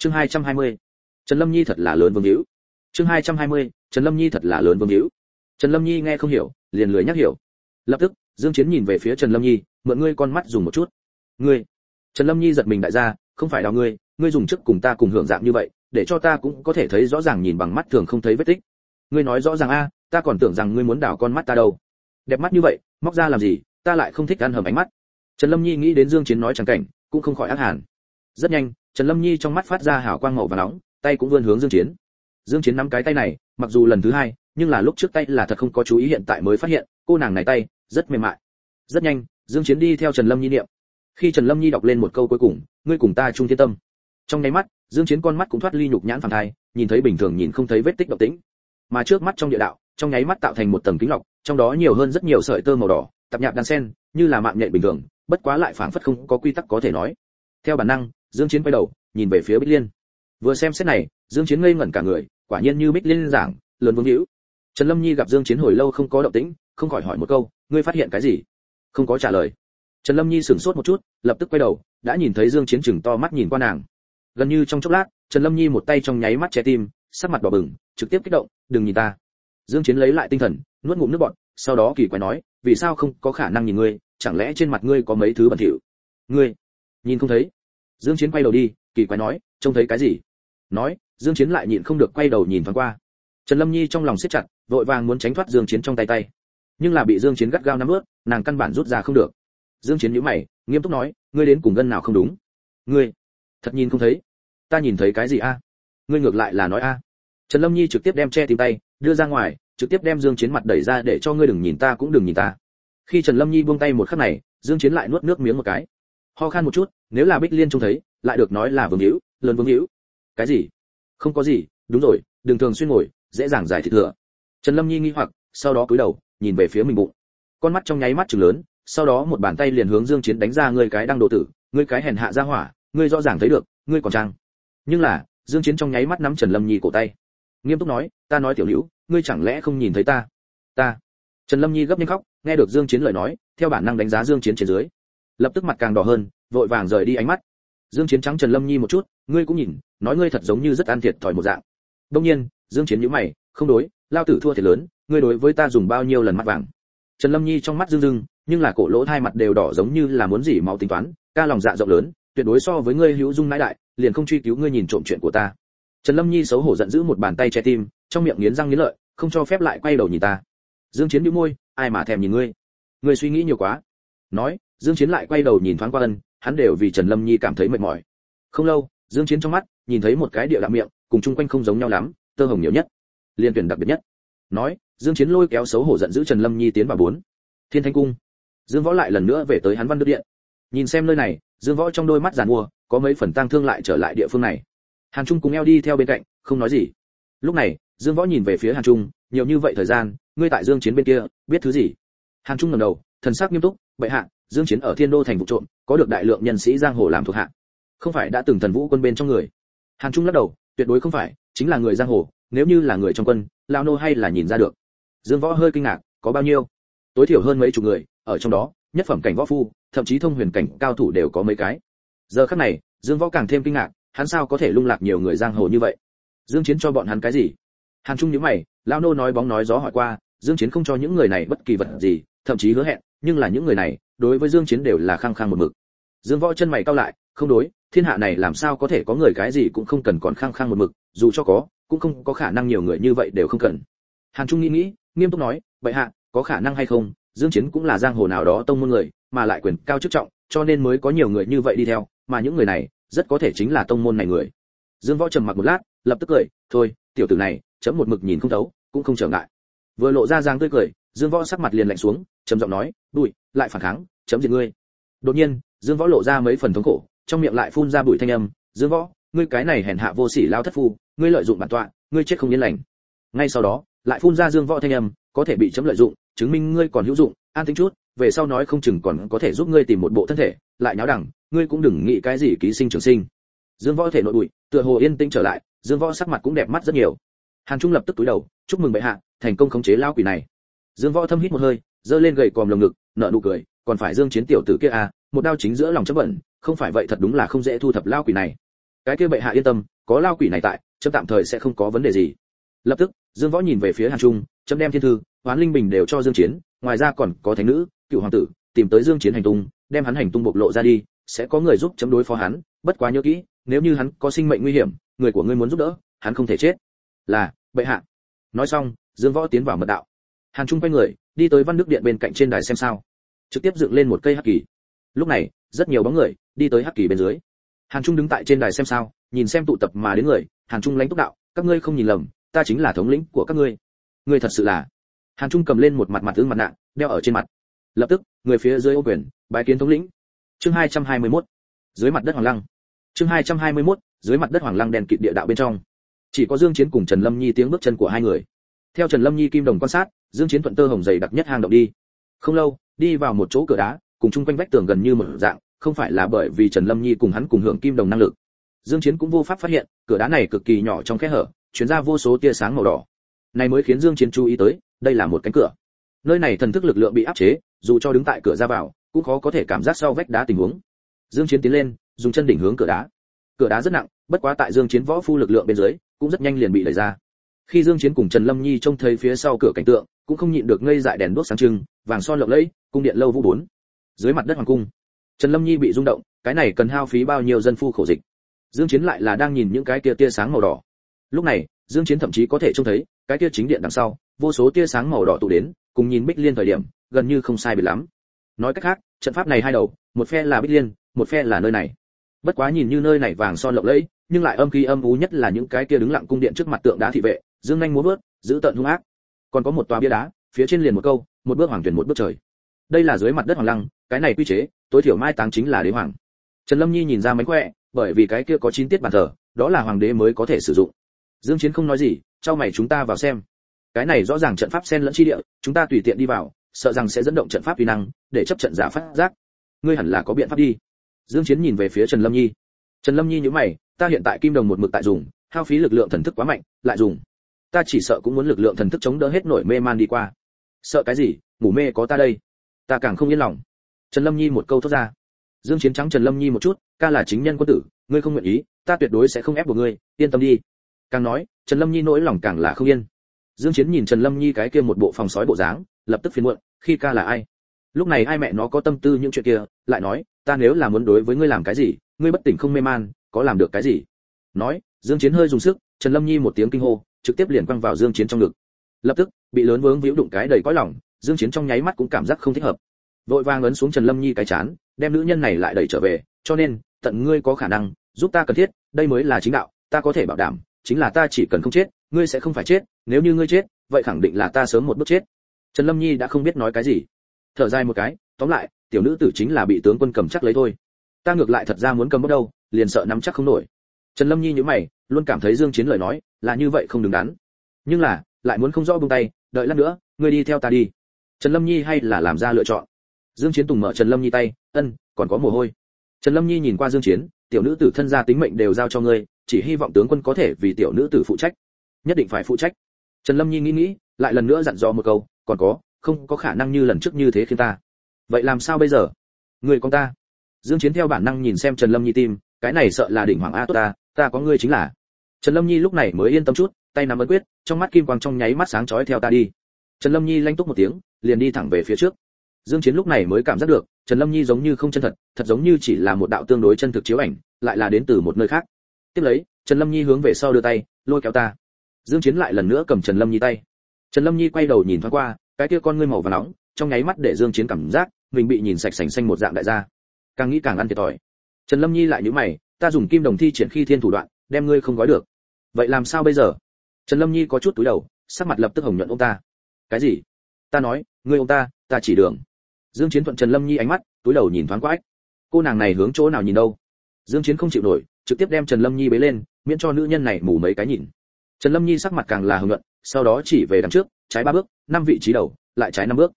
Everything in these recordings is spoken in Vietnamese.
chương 220. trần lâm nhi thật là lớn vương hữu. Chương 220. trần lâm nhi thật là lớn vương hữu. Trần lâm nhi nghe không hiểu, liền lười nhắc hiểu. Lập tức, dương chiến nhìn về phía trần lâm nhi, mượn ngươi con mắt dùng một chút. Ngươi. Trần lâm nhi giật mình đại gia, không phải đào ngươi ngươi dùng trước cùng ta cùng hưởng dạng như vậy, để cho ta cũng có thể thấy rõ ràng nhìn bằng mắt thường không thấy vết tích. Ngươi nói rõ ràng a, ta còn tưởng rằng ngươi muốn đào con mắt ta đâu. Đẹp mắt như vậy, móc ra làm gì, ta lại không thích ăn hầm ánh mắt. Trần lâm nhi nghĩ đến dương chiến nói chẳng cảnh, cũng không khỏi ác hàn. Rất nhanh trần lâm nhi trong mắt phát ra hào quang màu và nóng, tay cũng vươn hướng dương chiến. Dương chiến nắm cái tay này, mặc dù lần thứ hai, nhưng là lúc trước tay là thật không có chú ý hiện tại mới phát hiện, cô nàng này tay, rất mềm mại. Rất nhanh, dương chiến đi theo trần lâm nhi niệm. Khi trần lâm nhi đọc lên một câu cuối cùng, ngươi cùng ta chung thiên tâm. Trong nháy mắt, dương chiến con mắt cũng thoát ly nhục nhãn phản thai, nhìn thấy bình thường nhìn không thấy vết tích động tĩnh. Mà trước mắt trong địa đạo, trong nháy mắt tạo thành một tầng kính lọc, trong đó nhiều hơn rất nhiều sợi tơ màu đỏ tập nhạp đan sen, như là mạng nhện bình thường, bất quá lại phảng phất không có quy tắc có thể nói. Theo bản năng dương chiến quay đầu, nhìn về phía bích liên. Vừa xem xét này, dương chiến ngây ngẩn cả người, quả nhiên như bích liên giảng, lớn vương hữu. Trần lâm nhi gặp dương chiến hồi lâu không có động tĩnh, không khỏi hỏi một câu, ngươi phát hiện cái gì? Không có trả lời. Trần lâm nhi sửng sốt một chút, lập tức quay đầu, đã nhìn thấy dương chiến chừng to mắt nhìn qua nàng. Gần như trong chốc lát, trần lâm nhi một tay trong nháy mắt che tim, sắc mặt đỏ bừng, trực tiếp kích động, đừng nhìn ta. Dương chiến lấy lại tinh thần, nuốt ngụm nước bọt, sau đó kỳ quái nói, vì sao không có khả năng nhìn ngươi, chẳng lẽ trên mặt ngươi có mấy thứ bẩn thỉu? Ngươi? Nhìn không thấy dương chiến quay đầu đi, kỳ quái nói, trông thấy cái gì? Nói, dương chiến lại nhịn không được quay đầu nhìn thoáng qua. Trần lâm nhi trong lòng siết chặt, vội vàng muốn tránh thoát dương chiến trong tay tay. Nhưng là bị dương chiến gắt gao nắm ướt, nàng căn bản rút ra không được. Dương chiến nhíu mày, nghiêm túc nói, ngươi đến cùng gân nào không đúng? Ngươi, thật nhìn không thấy. Ta nhìn thấy cái gì a? Ngươi ngược lại là nói a. Trần lâm nhi trực tiếp đem che tìm tay, đưa ra ngoài, trực tiếp đem dương chiến mặt đẩy ra để cho ngươi đừng nhìn ta cũng đừng nhìn ta. Khi trần lâm nhi buông tay một khắc này, dương chiến lại nuốt nước miếng một cái ho khan một chút, nếu là bích liên trông thấy, lại được nói là vương hữu, lớn vương hữu. Cái gì? Không có gì, đúng rồi, đừng thường xuyên ngồi, dễ dàng giải thích thừa trần lâm nhi nghi hoặc, sau đó cúi đầu, nhìn về phía mình bụng. Con mắt trong nháy mắt trừng lớn, sau đó một bàn tay liền hướng dương chiến đánh ra ngươi cái đang độ tử, ngươi cái hèn hạ ra hỏa, ngươi rõ ràng thấy được, ngươi còn trang. Nhưng là, dương chiến trong nháy mắt nắm trần lâm nhi cổ tay. Nghiêm túc nói, ta nói tiểu liễu ngươi chẳng lẽ không nhìn thấy ta? Ta. Trần lâm nhi gấp nhanh khóc, nghe được dương chiến lời nói, theo bản năng đánh giá dương chiến trên dưới lập tức mặt càng đỏ hơn, vội vàng rời đi ánh mắt. Dương chiến trắng trần lâm nhi một chút, ngươi cũng nhìn, nói ngươi thật giống như rất an thiệt thòi một dạng. Đương nhiên, dương chiến nhíu mày, không đối, lao tử thua thiệt lớn, ngươi đối với ta dùng bao nhiêu lần mắt vàng? Trần lâm nhi trong mắt dương dương nhưng là cổ lỗ hai mặt đều đỏ giống như là muốn gì máu tính toán, ca lòng dạ rộng lớn, tuyệt đối so với ngươi hữu dung nãi đại, liền không truy cứu ngươi nhìn trộm chuyện của ta. Trần lâm nhi xấu hổ giận dữ một bàn tay che tim, trong miệng nghiến răng nghiến lợi, không cho phép lại quay đầu nhìn ta. Dương chiến nhíu môi, ai mà thèm nhìn ngươi? Ngươi suy nghĩ nhiều quá. Nói dương chiến lại quay đầu nhìn thoáng qua ân, hắn đều vì trần lâm nhi cảm thấy mệt mỏi. Không lâu, dương chiến trong mắt nhìn thấy một cái địa đạm miệng, cùng chung quanh không giống nhau lắm, tơ hồng nhiều nhất, liên tuyển đặc biệt nhất. Nói, dương chiến lôi kéo xấu hổ giận dữ trần lâm nhi tiến vào bốn. Thiên thanh cung. Dương võ lại lần nữa về tới hắn văn đức điện. Nhìn xem nơi này, dương võ trong đôi mắt giàn mua, có mấy phần tang thương lại trở lại địa phương này. Hàn trung cùng eo đi theo bên cạnh, không nói gì. Lúc này, dương võ nhìn về phía hàn trung, nhiều như vậy thời gian, ngươi tại dương chiến bên kia, biết thứ gì? Hàn trung ngẩng đầu, thần sắc nghiêm túc, bệ hạ dương chiến ở thiên đô thành vụ trộm, có được đại lượng nhân sĩ giang hồ làm thuộc hạ. Không phải đã từng thần vũ quân bên trong người. Hàn trung lắc đầu, tuyệt đối không phải, chính là người giang hồ, nếu như là người trong quân lao nô hay là nhìn ra được. Dương võ hơi kinh ngạc, có bao nhiêu? Tối thiểu hơn mấy chục người, ở trong đó, nhất phẩm cảnh võ phu, thậm chí thông huyền cảnh cao thủ đều có mấy cái. Giờ khắc này, dương võ càng thêm kinh ngạc, hắn sao có thể lung lạc nhiều người giang hồ như vậy? Dương chiến cho bọn hắn cái gì? Hàn trung nhíu mày lao nô nói bóng nói gió hỏi qua, dương chiến không cho những người này bất kỳ vật gì, thậm chí hứa hẹn, nhưng là những người này đối với dương chiến đều là khăng khăng một mực. Dương võ chân mày cau lại, không đối, thiên hạ này làm sao có thể có người cái gì cũng không cần còn khăng khăng một mực, dù cho có, cũng không có khả năng nhiều người như vậy đều không cần. Hàn trung nghĩ nghĩ, nghiêm túc nói vậy hạ, có khả năng hay không? Dương chiến cũng là giang hồ nào đó tông môn người, mà lại quyền cao chức trọng, cho nên mới có nhiều người như vậy đi theo, mà những người này, rất có thể chính là tông môn này người. Dương võ trầm mặc một lát, lập tức cười, thôi, tiểu tử này, chấm một mực nhìn không thấu, cũng không trở ngại. Vừa lộ ra giang tươi cười dương võ sắc mặt liền lạnh xuống, trầm giọng nói bụi lại phản kháng, chấm diệt ngươi. Đột nhiên, dương võ lộ ra mấy phần thống khổ, trong miệng lại phun ra bụi thanh âm, dương võ, ngươi cái này hèn hạ vô sỉ lao thất phu, ngươi lợi dụng bản tọa, ngươi chết không yên lành. Ngay sau đó, lại phun ra dương võ thanh âm, có thể bị chấm lợi dụng, chứng minh ngươi còn hữu dụng, an tính chút, về sau nói không chừng còn có thể giúp ngươi tìm một bộ thân thể, lại nháo đẳng, ngươi cũng đừng nghĩ cái gì ký sinh trường sinh. Dương võ thể nội bụi, tựa hồ yên tĩnh trở lại, dương võ sắc mặt cũng đẹp mắt rất nhiều. Hàn trung lập tức túi đầu, chúc mừng bệ hạ, thành công khống chế lao quỷ này dương võ thâm hít một hơi, giơ lên gậy còm lồng ngực nợ nụ cười, còn phải dương chiến tiểu tử kia à một đao chính giữa lòng chấp bẩn, không phải vậy thật đúng là không dễ thu thập lao quỷ này. Cái kia bệ hạ yên tâm, có lao quỷ này tại, chấm tạm thời sẽ không có vấn đề gì. Lập tức, dương võ nhìn về phía hàn trung, chấm đem thiên thư, hoán linh bình đều cho dương chiến, ngoài ra còn có thánh nữ, cựu hoàng tử, tìm tới dương chiến hành tung, đem hắn hành tung bộc lộ ra đi, sẽ có người giúp chấm đối phó hắn, bất quá nhớ kỹ, nếu như hắn có sinh mệnh nguy hiểm, người của ngươi muốn giúp đỡ, hắn không thể chết. Là, bệ hạ. Nói xong, dương võ tiến vào mật đạo hàn trung quay người, đi tới văn đức điện bên cạnh trên đài xem sao. Trực tiếp dựng lên một cây hắc kỳ. Lúc này, rất nhiều bóng người đi tới hắc kỳ bên dưới. Hàn trung đứng tại trên đài xem sao, nhìn xem tụ tập mà đến người, hàn trung lãnh túc đạo, các ngươi không nhìn lầm, ta chính là thống lĩnh của các ngươi. Ngươi thật sự là? Hàn trung cầm lên một mặt mặt tướng mặt nạ, đeo ở trên mặt. Lập tức, người phía dưới ô quyền, bái kiến thống lĩnh. Chương 221. dưới mặt đất hoàng lăng. Chương 221. dưới mặt đất hoàng lăng đèn kịt địa đạo bên trong. Chỉ có dương chiến cùng trần lâm nhi tiếng bước chân của hai người. Theo trần lâm nhi kim đồng quan sát dương chiến thuận tơ hồng dày đặc nhất hang động đi. Không lâu, đi vào một chỗ cửa đá, cùng chung quanh vách tường gần như một dạng, không phải là bởi vì trần lâm nhi cùng hắn cùng hưởng kim đồng năng lực. Dương chiến cũng vô pháp phát hiện, cửa đá này cực kỳ nhỏ trong khe hở truyền ra vô số tia sáng màu đỏ. Này mới khiến dương chiến chú ý tới, đây là một cánh cửa. Nơi này thần thức lực lượng bị áp chế, dù cho đứng tại cửa ra vào, cũng khó có thể cảm giác sau vách đá tình huống. Dương chiến tiến lên, dùng chân đỉnh hướng cửa đá. Cửa đá rất nặng, bất quá tại dương chiến võ phu lực lượng bên dưới, cũng rất nhanh liền bị đẩy ra khi dương chiến cùng trần lâm nhi trông thấy phía sau cửa cảnh tượng, cũng không nhịn được ngây dại đèn đuốc sáng trưng, vàng son lộng lẫy, cung điện lâu vũ bốn. Dưới mặt đất hoàng cung, trần lâm nhi bị rung động, cái này cần hao phí bao nhiêu dân phu khổ dịch? Dương chiến lại là đang nhìn những cái tia tia sáng màu đỏ. Lúc này, dương chiến thậm chí có thể trông thấy, cái tia chính điện đằng sau, vô số tia sáng màu đỏ tụ đến, cùng nhìn bích liên thời điểm, gần như không sai biệt lắm. Nói cách khác, trận pháp này hai đầu, một phe là bích liên, một phe là nơi này. Bất quá nhìn như nơi này vàng son lộng lẫy, nhưng lại âm khí âm u nhất là những cái kia đứng lặng cung điện trước mặt tượng đá thị vệ dương nhanh muốn bước giữ tận hung ác. Còn có một tòa bia đá, phía trên liền một câu, một bước hoàng tuyển một bước trời. Đây là dưới mặt đất hoàng lăng, cái này quy chế, tối thiểu mai táng chính là đế hoàng. Trần lâm nhi nhìn ra mánh khỏe, bởi vì cái kia có chín tiết bàn thờ, đó là hoàng đế mới có thể sử dụng. Dương chiến không nói gì cho mày chúng ta vào xem. Cái này rõ ràng trận pháp xen lẫn chi địa, chúng ta tùy tiện đi vào, sợ rằng sẽ dẫn động trận pháp uy năng, để chấp trận giả phát giác. Ngươi hẳn là có biện pháp đi. Dương chiến nhìn về phía trần lâm nhi. Trần lâm nhi nhíu mày, ta hiện tại kim đồng một mực tại dùng, hao phí lực lượng thần thức quá mạnh, lại dùng ta chỉ sợ cũng muốn lực lượng thần thức chống đỡ hết nổi mê man đi qua. Sợ cái gì? Ngủ mê có ta đây. Ta càng không yên lòng. Trần lâm nhi một câu thốt ra. Dương chiến trắng trần lâm nhi một chút, ca là chính nhân quân tử, ngươi không nguyện ý, ta tuyệt đối sẽ không ép buộc ngươi, yên tâm đi. Càng nói, trần lâm nhi nỗi lòng càng là không yên. Dương chiến nhìn trần lâm nhi cái kia một bộ phòng sói bộ dáng, lập tức phiền muộn, khi ca là ai? Lúc này ai mẹ nó có tâm tư những chuyện kia, lại nói, ta nếu là muốn đối với ngươi làm cái gì, ngươi bất tỉnh không mê man, có làm được cái gì? Nói, dương chiến hơi dùng sức, trần lâm nhi một tiếng kinh hô trực tiếp liền quăng vào dương chiến trong ngực. Lập tức, bị lớn vướng víu đụng cái đầy cõi lòng, dương chiến trong nháy mắt cũng cảm giác không thích hợp. Vội vàng ấn xuống trần lâm nhi cái chán, đem nữ nhân này lại đẩy trở về, cho nên, tận ngươi có khả năng, giúp ta cần thiết, đây mới là chính đạo, ta có thể bảo đảm, chính là ta chỉ cần không chết, ngươi sẽ không phải chết, nếu như ngươi chết, vậy khẳng định là ta sớm một bước chết. Trần lâm nhi đã không biết nói cái gì. Thở dài một cái, tóm lại, tiểu nữ tử chính là bị tướng quân cầm chắc lấy thôi. Ta ngược lại thật ra muốn cầm bắt đâu, liền sợ nắm chắc không nổi trần lâm nhi nhíu mày, luôn cảm thấy dương chiến lời nói là như vậy không đứng đắn. Nhưng là, lại muốn không rõ buông tay, đợi lát nữa, ngươi đi theo ta đi. Trần lâm nhi hay là làm ra lựa chọn? Dương chiến tùng mở trần lâm nhi tay, ân, còn có mồ hôi. Trần lâm nhi nhìn qua dương chiến, tiểu nữ tử thân gia tính mệnh đều giao cho ngươi, chỉ hy vọng tướng quân có thể vì tiểu nữ tử phụ trách. Nhất định phải phụ trách. Trần lâm nhi nghĩ nghĩ, lại lần nữa dặn dò một câu, còn có, không có khả năng như lần trước như thế khiến ta. Vậy làm sao bây giờ? Người con ta. Dương chiến theo bản năng nhìn xem trần lâm nhi tim cái này sợ là đỉnh hoàng a tốt ta ta có ngươi chính là. Trần lâm nhi lúc này mới yên tâm chút, tay nắm ấn quyết, trong mắt kim quang trong nháy mắt sáng chói theo ta đi. Trần lâm nhi lanh túc một tiếng, liền đi thẳng về phía trước. Dương chiến lúc này mới cảm giác được, trần lâm nhi giống như không chân thật thật giống như chỉ là một đạo tương đối chân thực chiếu ảnh, lại là đến từ một nơi khác. Tiếp lấy, trần lâm nhi hướng về sau đưa tay, lôi kéo ta. Dương chiến lại lần nữa cầm trần lâm nhi tay. Trần lâm nhi quay đầu nhìn thoáng qua, cái kia con ngươi màu vàng nóng, trong nháy mắt để dương chiến cảm giác mình bị nhìn sạch sành xanh một dạng đại gia. Càng nghĩ càng ăn thiệt thòi trần lâm nhi lại nhíu mày, ta dùng kim đồng thi triển khi thiên thủ đoạn, đem ngươi không gói được. Vậy làm sao bây giờ? Trần lâm nhi có chút túi đầu, sắc mặt lập tức hồng nhuận ông ta. Cái gì? Ta nói, ngươi ông ta ta chỉ đường. Dương chiến thuận trần lâm nhi ánh mắt, túi đầu nhìn thoáng qua ách. Cô nàng này hướng chỗ nào nhìn đâu? Dương chiến không chịu nổi, trực tiếp đem trần lâm nhi bế lên, miễn cho nữ nhân này mù mấy cái nhìn. Trần lâm nhi sắc mặt càng là hồng nhuận, sau đó chỉ về đằng trước, trái ba bước, năm vị trí đầu, lại trái năm bước.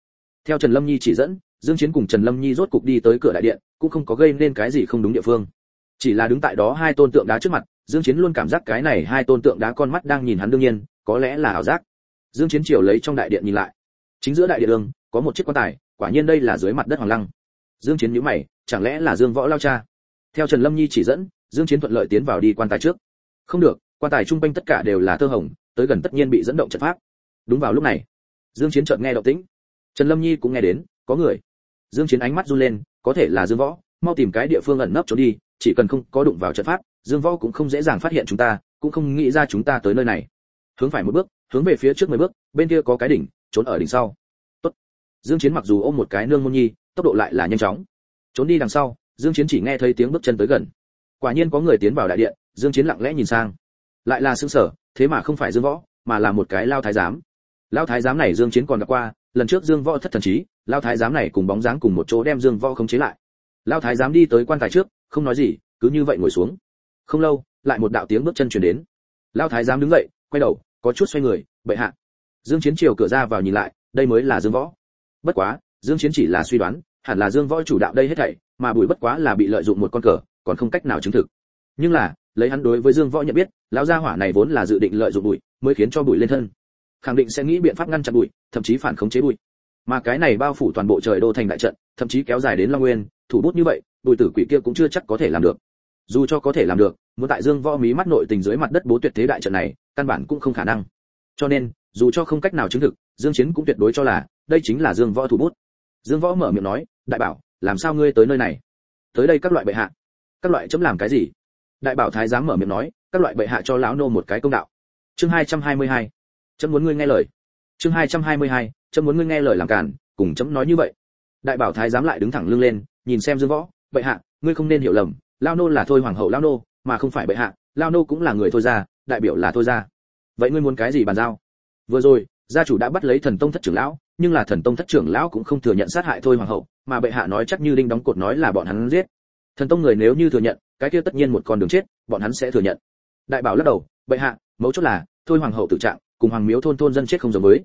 Theo trần lâm nhi chỉ dẫn dương chiến cùng trần lâm nhi rốt cục đi tới cửa đại điện, cũng không có gây nên cái gì không đúng địa phương. Chỉ là đứng tại đó hai tôn tượng đá trước mặt, dương chiến luôn cảm giác cái này hai tôn tượng đá con mắt đang nhìn hắn đương nhiên, có lẽ là ảo giác. Dương chiến chiều lấy trong đại điện nhìn lại. Chính giữa đại điện đường, có một chiếc quan tài, quả nhiên đây là dưới mặt đất hoàng lăng. Dương chiến nhíu mày, chẳng lẽ là dương võ lao cha? Theo trần lâm nhi chỉ dẫn, dương chiến thuận lợi tiến vào đi quan tài trước. Không được, quan tài trung quanh tất cả đều là thơ hồng, tới gần tất nhiên bị dẫn động trận pháp. Đúng vào lúc này, dương chiến chợt nghe động tĩnh. Trần lâm nhi cũng nghe đến, có người dương chiến ánh mắt run lên, có thể là dương võ, mau tìm cái địa phương ẩn nấp trốn đi, chỉ cần không có đụng vào trận pháp, dương võ cũng không dễ dàng phát hiện chúng ta, cũng không nghĩ ra chúng ta tới nơi này. Hướng phải một bước, hướng về phía trước mười bước, bên kia có cái đỉnh, trốn ở đỉnh sau. Tốt. Dương chiến mặc dù ôm một cái nương môn nhi, tốc độ lại là nhanh chóng. Trốn đi đằng sau, dương chiến chỉ nghe thấy tiếng bước chân tới gần. Quả nhiên có người tiến vào đại điện, dương chiến lặng lẽ nhìn sang. Lại là sương sở thế mà không phải dương võ, mà là một cái lao thái giám. Lao thái giám này dương chiến còn gặp qua, lần trước dương võ thất thần trí lao thái giám này cùng bóng dáng cùng một chỗ đem dương võ khống chế lại. Lao thái giám đi tới quan tài trước, không nói gì, cứ như vậy ngồi xuống. Không lâu, lại một đạo tiếng bước chân truyền đến. Lao thái giám đứng dậy, quay đầu, có chút xoay người, bệ hạ. Dương chiến triều cửa ra vào nhìn lại, đây mới là dương võ. Bất quá, dương chiến chỉ là suy đoán, hẳn là dương võ chủ đạo đây hết thảy, mà bùi bất quá là bị lợi dụng một con cờ, còn không cách nào chứng thực. Nhưng là, lấy hắn đối với dương võ nhận biết, lão gia hỏa này vốn là dự định lợi dụng bụi, mới khiến cho bụi lên thân. Khẳng định sẽ nghĩ biện pháp ngăn chặn bụi, thậm chí phản khống chế bụi mà cái này bao phủ toàn bộ trời đô thành đại trận, thậm chí kéo dài đến long nguyên, thủ bút như vậy, bùi tử quỷ kia cũng chưa chắc có thể làm được. Dù cho có thể làm được, muốn tại dương võ mí mắt nội tình dưới mặt đất bố tuyệt thế đại trận này, căn bản cũng không khả năng. Cho nên, dù cho không cách nào chứng thực, dương chiến cũng tuyệt đối cho là, đây chính là dương võ thủ bút. Dương võ mở miệng nói, đại bảo, làm sao ngươi tới nơi này? Tới đây các loại bệ hạ. Các loại chấm làm cái gì? Đại bảo thái giám mở miệng nói, các loại bệ hạ cho lão nô một cái công đạo. Chương 222. chấm muốn ngươi nghe lời chương 222. chấm muốn ngươi nghe lời làm cản cùng chấm nói như vậy. Đại bảo thái giám lại đứng thẳng lưng lên, nhìn xem dương võ, bệ hạ, ngươi không nên hiểu lầm, lao nô là thôi hoàng hậu lao nô, mà không phải bệ hạ, lao nô cũng là người thôi ra đại biểu là thôi ra vậy ngươi muốn cái gì bàn giao? Vừa rồi, gia chủ đã bắt lấy thần tông thất trưởng lão, nhưng là thần tông thất trưởng lão cũng không thừa nhận sát hại thôi hoàng hậu, mà bệ hạ nói chắc như đinh đóng cột nói là bọn hắn giết. Thần tông người nếu như thừa nhận, cái kia tất nhiên một con đường chết, bọn hắn sẽ thừa nhận. Đại bảo lắc đầu, bệ hạ, mấu chốt là, thôi hoàng hậu tự trạng cùng hoàng miếu thôn thôn dân chết không giống với.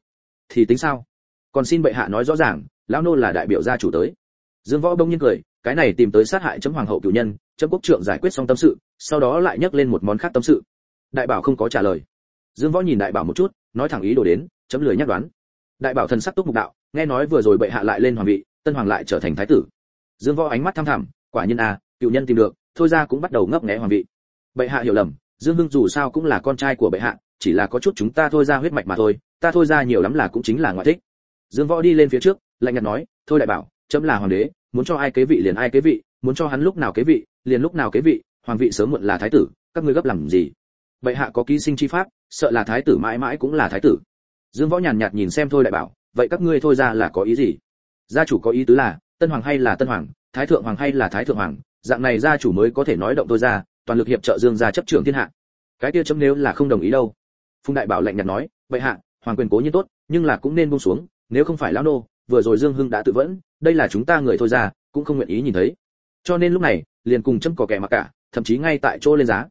Thì tính sao? Còn xin bệ hạ nói rõ ràng, lão nô là đại biểu gia chủ tới. Dương võ đông nhiên cười, cái này tìm tới sát hại chấm hoàng hậu cửu nhân, chấm quốc trưởng giải quyết xong tâm sự, sau đó lại nhắc lên một món khác tâm sự. Đại bảo không có trả lời. Dương võ nhìn đại bảo một chút, nói thẳng ý đồ đến, chấm lười nhắc đoán. Đại bảo thần sắc túc mục đạo, nghe nói vừa rồi bệ hạ lại lên hoàng vị, tân hoàng lại trở thành thái tử. Dương võ ánh mắt thăm thẳm, quả nhiên à cựu nhân tìm được, thôi ra cũng bắt đầu ngấp nghé hoàng vị. Bệ hạ hiểu lầm, dương hưng dù sao cũng là con trai của bệ hạ chỉ là có chút chúng ta thôi ra huyết mạch mà thôi, ta thôi ra nhiều lắm là cũng chính là ngoại thích. Dương võ đi lên phía trước, lạnh nhạt nói, thôi đại bảo, chấm là hoàng đế, muốn cho ai kế vị liền ai kế vị, muốn cho hắn lúc nào kế vị, liền lúc nào kế vị, hoàng vị sớm muộn là thái tử, các ngươi gấp làm gì? Bệ hạ có ký sinh chi pháp, sợ là thái tử mãi mãi cũng là thái tử. Dương võ nhàn nhạt nhìn xem thôi đại bảo, vậy các ngươi thôi ra là có ý gì? Gia chủ có ý tứ là, tân hoàng hay là tân hoàng, thái thượng hoàng hay là thái thượng hoàng, dạng này gia chủ mới có thể nói động tôi ra, toàn lực hiệp trợ dương gia chấp trưởng thiên hạ. Cái kia chấm nếu là không đồng ý đâu phùng đại bảo lạnh nhạt nói, vậy hạ, hoàng quyền cố nhiên tốt, nhưng là cũng nên buông xuống, nếu không phải lão nô, vừa rồi dương hưng đã tự vẫn, đây là chúng ta người thôi ra, cũng không nguyện ý nhìn thấy. Cho nên lúc này, liền cùng chấm cò kẻ mặc cả, thậm chí ngay tại chỗ lên giá.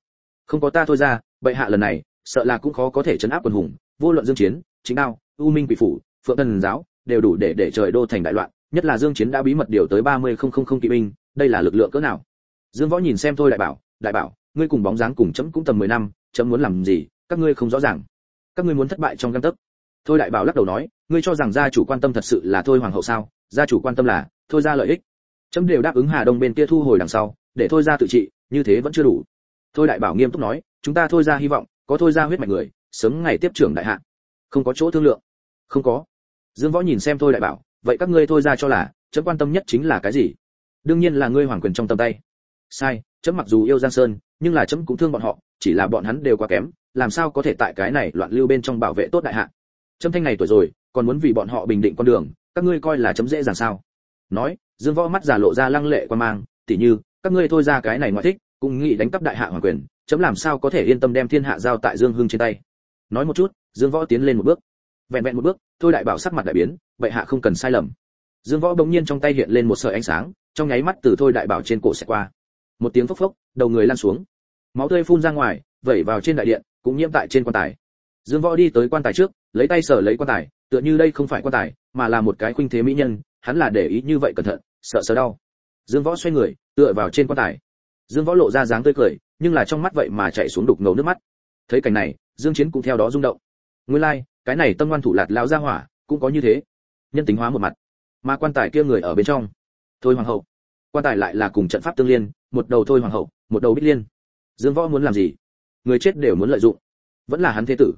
Không có ta thôi ra, bệ hạ lần này, sợ là cũng khó có thể chấn áp quần hùng, vô luận dương chiến, chính đao, u minh quỷ phủ, phượng thần giáo, đều đủ để để trời đô thành đại loạn, nhất là dương chiến đã bí mật điều tới ba mươi không không không kỵ binh, đây là lực lượng cỡ nào? Dương võ nhìn xem thôi đại bảo đại bảo, ngươi cùng bóng dáng cùng chấm cũng tầm 10 năm, chấm muốn làm gì? Các ngươi không rõ ràng. Các ngươi muốn thất bại trong căn tấc. Thôi đại bảo lắc đầu nói, ngươi cho rằng gia chủ quan tâm thật sự là thôi hoàng hậu sao? Gia chủ quan tâm là, thôi ra lợi ích. Chấm đều đáp ứng hà đông bên kia thu hồi đằng sau, để thôi ra tự trị, như thế vẫn chưa đủ. Thôi đại bảo nghiêm túc nói, chúng ta thôi ra hy vọng, có thôi ra huyết mạch người, sớm ngày tiếp trưởng đại hạ. Không có chỗ thương lượng. Không có. Dương võ nhìn xem thôi đại bảo, vậy các ngươi thôi ra cho là, chấm quan tâm nhất chính là cái gì? Đương nhiên là ngươi hoàng quyền trong tầm tay. Sai, chấm mặc dù yêu giang sơn, nhưng là chấm cũng thương bọn họ, chỉ là bọn hắn đều quá kém làm sao có thể tại cái này loạn lưu bên trong bảo vệ tốt đại hạ? Trâm thanh này tuổi rồi, còn muốn vì bọn họ bình định con đường, các ngươi coi là chấm dễ dàng sao? Nói, dương võ mắt giả lộ ra lăng lệ quan mang, tỉ như, các ngươi thôi ra cái này ngoại thích, cũng nghĩ đánh cắp đại hạ hoàng quyền, chấm làm sao có thể yên tâm đem thiên hạ giao tại dương hưng trên tay? Nói một chút, dương võ tiến lên một bước. Vẹn vẹn một bước, thôi đại bảo sắc mặt đại biến bệ hạ không cần sai lầm. Dương võ bỗng nhiên trong tay hiện lên một sợi ánh sáng, trong nháy mắt từ thôi đại bảo trên cổ sẽ qua. Một tiếng phốc phốc, đầu người lăn xuống. Máu tươi phun ra ngoài, vẩy vào trên đại điện cũng nhiễm tại trên quan tài. Dương võ đi tới quan tài trước lấy tay sờ lấy quan tài tựa như đây không phải quan tài mà là một cái khuynh thế mỹ nhân hắn là để ý như vậy cẩn thận sợ sờ đau. Dương võ xoay người tựa vào trên quan tài. Dương võ lộ ra dáng tươi cười nhưng là trong mắt vậy mà chạy xuống đục ngầu nước mắt. Thấy cảnh này dương chiến cũng theo đó rung động. Nguyên lai like, cái này tâm ngoan thủ lạt lão gia hỏa cũng có như thế. Nhân tính hóa một mặt. Mà quan tài kia người ở bên trong. Thôi hoàng hậu. Quan tài lại là cùng trận pháp tương liên một đầu thôi hoàng hậu một đầu bích liên. Dương võ muốn làm gì? Người chết đều muốn lợi dụng. Vẫn là hắn thế tử.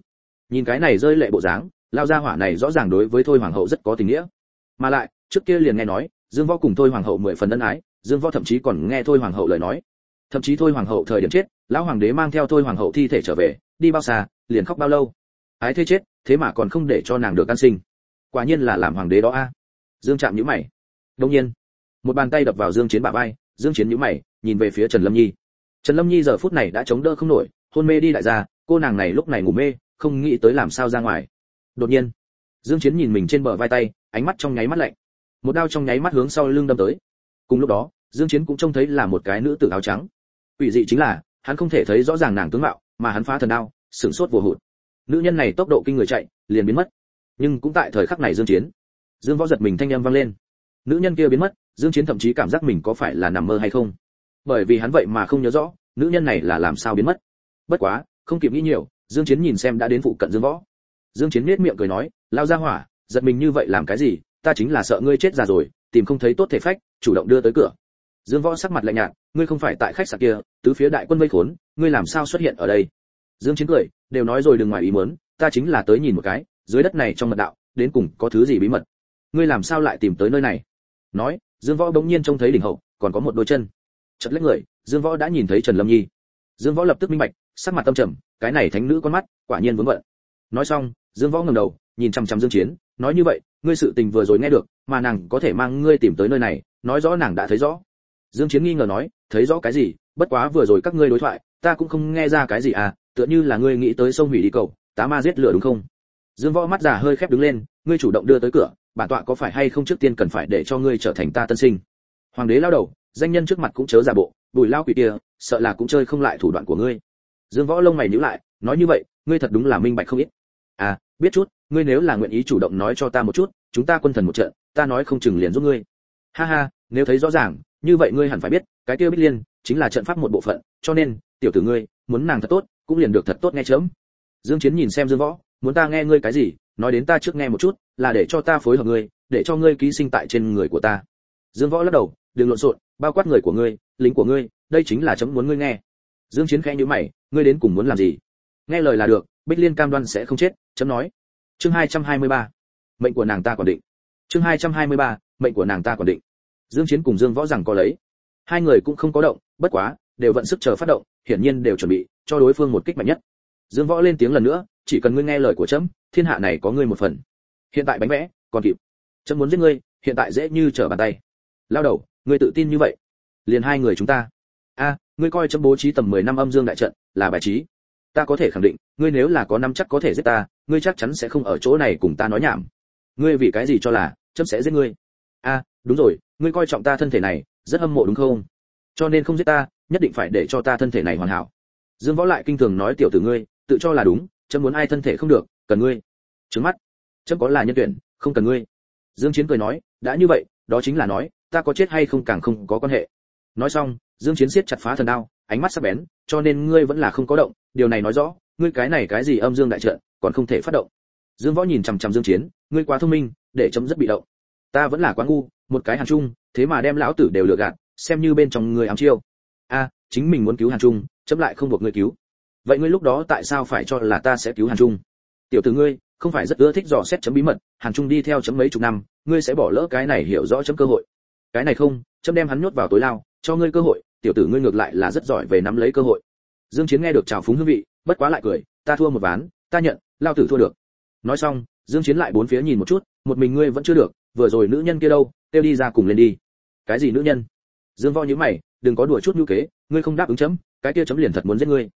Nhìn cái này rơi lệ bộ dáng, lao gia hỏa này rõ ràng đối với thôi hoàng hậu rất có tình nghĩa. Mà lại, trước kia liền nghe nói, dương võ cùng thôi hoàng hậu mười phần ân ái, dương võ thậm chí còn nghe thôi hoàng hậu lời nói. Thậm chí thôi hoàng hậu thời điểm chết, lão hoàng đế mang theo thôi hoàng hậu thi thể trở về, đi bao xa, liền khóc bao lâu. Ái thế chết, thế mà còn không để cho nàng được an sinh. Quả nhiên là làm hoàng đế đó a. Dương chạm nhíu mày. Đông nhiên, một bàn tay đập vào dương chiến bả vai, dương chiến nhíu mày, nhìn về phía trần lâm nhi. Trần lâm nhi giờ phút này đã chống đỡ không nổi hôn mê đi đại gia, cô nàng này lúc này ngủ mê, không nghĩ tới làm sao ra ngoài. Đột nhiên, dương chiến nhìn mình trên bờ vai tay, ánh mắt trong nháy mắt lạnh. Một đao trong nháy mắt hướng sau lưng đâm tới. Cùng lúc đó, dương chiến cũng trông thấy là một cái nữ tử áo trắng. Ủy dị chính là, hắn không thể thấy rõ ràng nàng tướng mạo, mà hắn phá thần đao, sửng sốt vừa hụt. Nữ nhân này tốc độ kinh người chạy, liền biến mất. Nhưng cũng tại thời khắc này dương chiến, dương võ giật mình thanh âm vang lên. Nữ nhân kia biến mất, dương chiến thậm chí cảm giác mình có phải là nằm mơ hay không? Bởi vì hắn vậy mà không nhớ rõ, nữ nhân này là làm sao biến mất bất quá, không kịp nghĩ nhiều, dương chiến nhìn xem đã đến phụ cận dương võ. Dương chiến nét miệng cười nói, lao ra hỏa, giật mình như vậy làm cái gì? Ta chính là sợ ngươi chết già rồi, tìm không thấy tốt thể phách, chủ động đưa tới cửa. Dương võ sắc mặt lạnh nhạt, ngươi không phải tại khách sạn kia, tứ phía đại quân vây khốn, ngươi làm sao xuất hiện ở đây? Dương chiến cười, đều nói rồi đừng ngoài ý muốn, ta chính là tới nhìn một cái, dưới đất này trong mật đạo, đến cùng có thứ gì bí mật? Ngươi làm sao lại tìm tới nơi này? Nói, dương võ bỗng nhiên trông thấy đỉnh hậu, còn có một đôi chân. Chật lấy người, dương võ đã nhìn thấy trần lâm nhi. Dương võ lập tức minh bạch sắc mặt tâm trầm, cái này thánh nữ con mắt, quả nhiên vướng vận nói xong, dương võ ngẩng đầu, nhìn chăm chăm dương chiến, nói như vậy, ngươi sự tình vừa rồi nghe được, mà nàng có thể mang ngươi tìm tới nơi này, nói rõ nàng đã thấy rõ. Dương chiến nghi ngờ nói, thấy rõ cái gì, bất quá vừa rồi các ngươi đối thoại, ta cũng không nghe ra cái gì à tựa như là ngươi nghĩ tới sông hủy đi cầu tá ma giết lửa đúng không? Dương võ mắt già hơi khép đứng lên, ngươi chủ động đưa tới cửa, bản tọa có phải hay không trước tiên cần phải để cho ngươi trở thành ta tân sinh? Hoàng đế lao đầu, danh nhân trước mặt cũng chớ giả bộ, bùi lao quỷ kia, sợ là cũng chơi không lại thủ đoạn của ngươi dương võ lông mày nhíu lại, nói như vậy, ngươi thật đúng là minh bạch không ít. À biết chút, ngươi nếu là nguyện ý chủ động nói cho ta một chút, chúng ta quân thần một trận, ta nói không chừng liền giúp ngươi. Ha ha, nếu thấy rõ ràng, như vậy ngươi hẳn phải biết, cái kia bích liên chính là trận pháp một bộ phận, cho nên, tiểu tử ngươi, muốn nàng thật tốt, cũng liền được thật tốt nghe chớm. Dương chiến nhìn xem dương võ, muốn ta nghe ngươi cái gì, nói đến ta trước nghe một chút, là để cho ta phối hợp ngươi, để cho ngươi ký sinh tại trên người của ta. Dương võ lắc đầu, đừng lộn xộn, bao quát người của ngươi, lính của ngươi, đây chính là chấm muốn ngươi nghe dương chiến khẽ nhíu mày ngươi đến cùng muốn làm gì? Nghe lời là được bích liên cam đoan sẽ không chết chấm nói. Chương 223. mệnh của nàng ta còn định. Chương 223, mệnh của nàng ta còn định. Dương chiến cùng dương võ rằng có lấy. Hai người cũng không có động bất quá đều vận sức chờ phát động hiển nhiên đều chuẩn bị cho đối phương một kích mạnh nhất. Dương võ lên tiếng lần nữa chỉ cần ngươi nghe lời của chấm thiên hạ này có ngươi một phần. Hiện tại bánh vẽ còn kịp. Chấm muốn giết ngươi hiện tại dễ như trở bàn tay. Lao đầu ngươi tự tin như vậy. Liền hai người chúng ta ngươi coi chấm bố trí tầm 10 năm âm dương đại trận là bài trí. Ta có thể khẳng định, ngươi nếu là có năm chắc có thể giết ta, ngươi chắc chắn sẽ không ở chỗ này cùng ta nói nhảm. Ngươi vì cái gì cho là chấm sẽ giết ngươi? A, đúng rồi, ngươi coi trọng ta thân thể này, rất hâm mộ đúng không? Cho nên không giết ta, nhất định phải để cho ta thân thể này hoàn hảo. Dương võ lại kinh thường nói tiểu tử ngươi, tự cho là đúng, chấm muốn ai thân thể không được, cần ngươi. Trứng mắt. Chấm có là nhân tuyển, không cần ngươi. Dương chiến cười nói, đã như vậy, đó chính là nói, ta có chết hay không càng không có quan hệ. Nói xong dương chiến siết chặt phá thần đao, ánh mắt sắc bén, cho nên ngươi vẫn là không có động, điều này nói rõ, ngươi cái này cái gì âm dương đại trận, còn không thể phát động. Dương võ nhìn chằm chằm dương chiến, ngươi quá thông minh, để chấm rất bị động. Ta vẫn là quá ngu, một cái hàn trung, thế mà đem lão tử đều lừa gạt, xem như bên trong người ám chiêu. A, chính mình muốn cứu hàn trung, chấm lại không buộc ngươi cứu. Vậy ngươi lúc đó tại sao phải cho là ta sẽ cứu hàn trung? Tiểu tử ngươi, không phải rất ưa thích dò xét chấm bí mật, hàn trung đi theo chấm mấy chục năm, ngươi sẽ bỏ lỡ cái này hiểu rõ chấm cơ hội. Cái này không, chấm đem hắn nhốt vào tối lao, cho ngươi cơ hội tiểu tử ngươi ngược lại là rất giỏi về nắm lấy cơ hội. Dương chiến nghe được chào phúng hương vị, bất quá lại cười, ta thua một ván, ta nhận, lao tử thua được. Nói xong, dương chiến lại bốn phía nhìn một chút, một mình ngươi vẫn chưa được, vừa rồi nữ nhân kia đâu tiêu đi ra cùng lên đi. Cái gì nữ nhân? Dương võ nhíu mày, đừng có đùa chút nhu kế, ngươi không đáp ứng chấm, cái kia chấm liền thật muốn giết ngươi.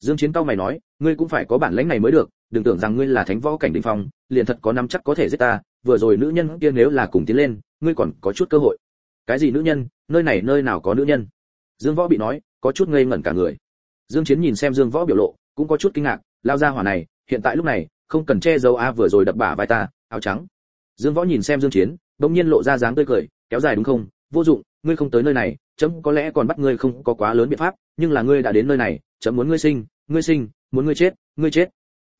Dương chiến cao mày nói, ngươi cũng phải có bản lĩnh này mới được, đừng tưởng rằng ngươi là thánh võ cảnh đỉnh phong, liền thật có nắm chắc có thể giết ta, vừa rồi nữ nhân kia nếu là cùng tiến lên, ngươi còn có chút cơ hội. Cái gì nữ nhân? Nơi này nơi nào có nữ nhân? Dương võ bị nói, có chút ngây ngẩn cả người. Dương chiến nhìn xem dương võ biểu lộ, cũng có chút kinh ngạc, lao ra hỏa này, hiện tại lúc này, không cần che giấu a, vừa rồi đập bả vai ta, áo trắng. Dương võ nhìn xem dương chiến đống nhiên lộ ra dáng tươi cười, kéo dài đúng không? Vô dụng, ngươi không tới nơi này, chấm có lẽ còn bắt ngươi không có quá lớn biện pháp, nhưng là ngươi đã đến nơi này, chấm muốn ngươi sinh ngươi sinh, muốn ngươi chết ngươi chết.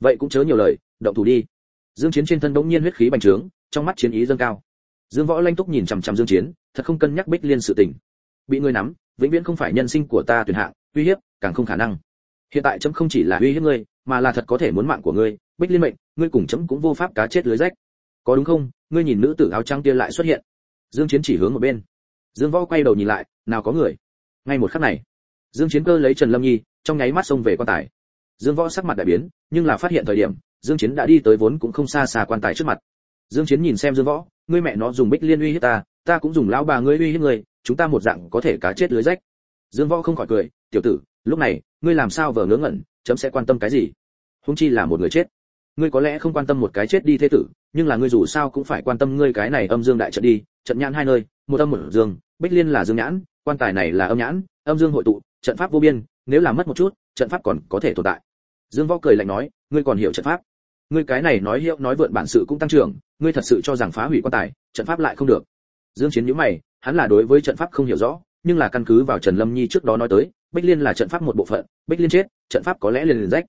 Vậy cũng chớ nhiều lời, động thủ đi. Dương chiến trên thân đống nhiên huyết khí bành trướng, trong mắt chiến ý dâng cao. Dương võ lanh túc nhìn chằm chằm dương chiến, thật không cân nhắc bích liên sự tình. Bị ngươi nắm vĩnh viễn không phải nhân sinh của ta tuyển hạng, uy hiếp, càng không khả năng. Hiện tại chấm không chỉ là uy hiếp ngươi, mà là thật có thể muốn mạng của ngươi, bích liên mệnh, ngươi cùng chấm cũng vô pháp cá chết lưới rách. Có đúng không? Ngươi nhìn nữ tử áo trắng kia lại xuất hiện. Dương chiến chỉ hướng một bên. Dương võ quay đầu nhìn lại, nào có người. Ngay một khắc này, dương chiến cơ lấy trần lâm nhi, trong nháy mắt xông về quan tài. Dương võ sắc mặt đại biến, nhưng là phát hiện thời điểm, dương chiến đã đi tới vốn cũng không xa xa quan tài trước mặt. Dương chiến nhìn xem dương võ, ngươi mẹ nó dùng bích liên uy hiếp ta ta cũng dùng lão bà ngươi uy hiếp ngươi chúng ta một dạng có thể cá chết lưới rách. Dương võ không khỏi cười, tiểu tử, lúc này, ngươi làm sao vờ ngớ ngẩn, chấm sẽ quan tâm cái gì? Húng chi là một người chết. Ngươi có lẽ không quan tâm một cái chết đi thế tử, nhưng là ngươi dù sao cũng phải quan tâm ngươi cái này âm dương đại trận đi, trận nhãn hai nơi, một âm một dương, bích liên là dương nhãn, quan tài này là âm nhãn, âm dương hội tụ, trận pháp vô biên, nếu làm mất một chút, trận pháp còn có thể tồn tại. Dương võ cười lạnh nói, ngươi còn hiểu trận pháp? Ngươi cái này nói hiệu nói vượn bản sự cũng tăng trưởng, ngươi thật sự cho rằng phá hủy quan tài, trận pháp lại không được dương chiến nhíu mày, hắn là đối với trận pháp không hiểu rõ, nhưng là căn cứ vào trần lâm nhi trước đó nói tới, bích liên là trận pháp một bộ phận, bích liên chết, trận pháp có lẽ liền liền rách.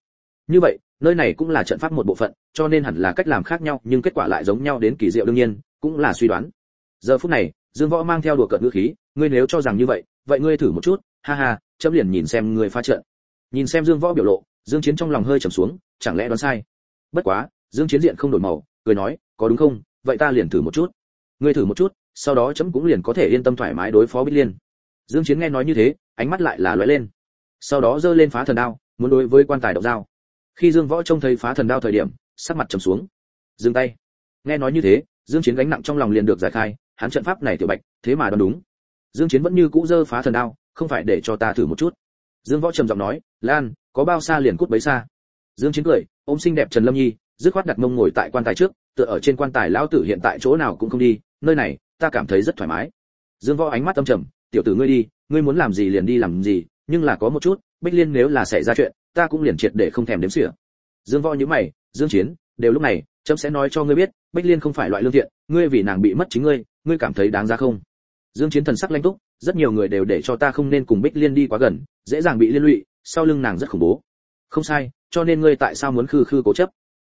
Như vậy, nơi này cũng là trận pháp một bộ phận, cho nên hẳn là cách làm khác nhau, nhưng kết quả lại giống nhau đến kỳ diệu đương nhiên, cũng là suy đoán. Giờ phút này, dương võ mang theo đùa cợt ngữ khí, ngươi nếu cho rằng như vậy vậy ngươi thử một chút, ha ha, chấm liền nhìn xem ngươi pha trận. Nhìn xem dương võ biểu lộ, dương chiến trong lòng hơi trầm xuống, chẳng lẽ đoán sai? Bất quá, dương chiến diện không đổi màu, cười nói, có đúng không? Vậy ta liền thử một chút. Ngươi thử một chút sau đó chấm cũng liền có thể yên tâm thoải mái đối phó bích liên. Dương chiến nghe nói như thế, ánh mắt lại là lóe lên. Sau đó giơ lên phá thần đao, muốn đối với quan tài độc dao. Khi dương võ trông thấy phá thần đao thời điểm, sắc mặt trầm xuống. Dừng tay. Nghe nói như thế, dương chiến gánh nặng trong lòng liền được giải khai, hắn trận pháp này tiểu bạch, thế mà đoán đúng. Dương chiến vẫn như cũ giơ phá thần đao, không phải để cho ta thử một chút. Dương võ trầm giọng nói, lan, có bao xa liền cút bấy xa. Dương chiến cười, ôm xinh đẹp trần lâm nhi, dứt khoát đặt mông ngồi tại quan tài trước, tựa ở trên quan tài lão tử hiện tại chỗ nào cũng không đi, nơi này ta cảm thấy rất thoải mái. Dương võ ánh mắt âm trầm, tiểu tử ngươi đi, ngươi muốn làm gì liền đi làm gì, nhưng là có một chút, bích liên nếu là xảy ra chuyện, ta cũng liền triệt để không thèm đếm xỉa. Dương võ như mày, dương chiến, đều lúc này, chấm sẽ nói cho ngươi biết, bích liên không phải loại lương thiện, ngươi vì nàng bị mất chính ngươi ngươi cảm thấy đáng ra không? Dương chiến thần sắc lanh túc, rất nhiều người đều để cho ta không nên cùng bích liên đi quá gần, dễ dàng bị liên lụy, sau lưng nàng rất khủng bố. Không sai, cho nên ngươi tại sao muốn khư khư cố chấp?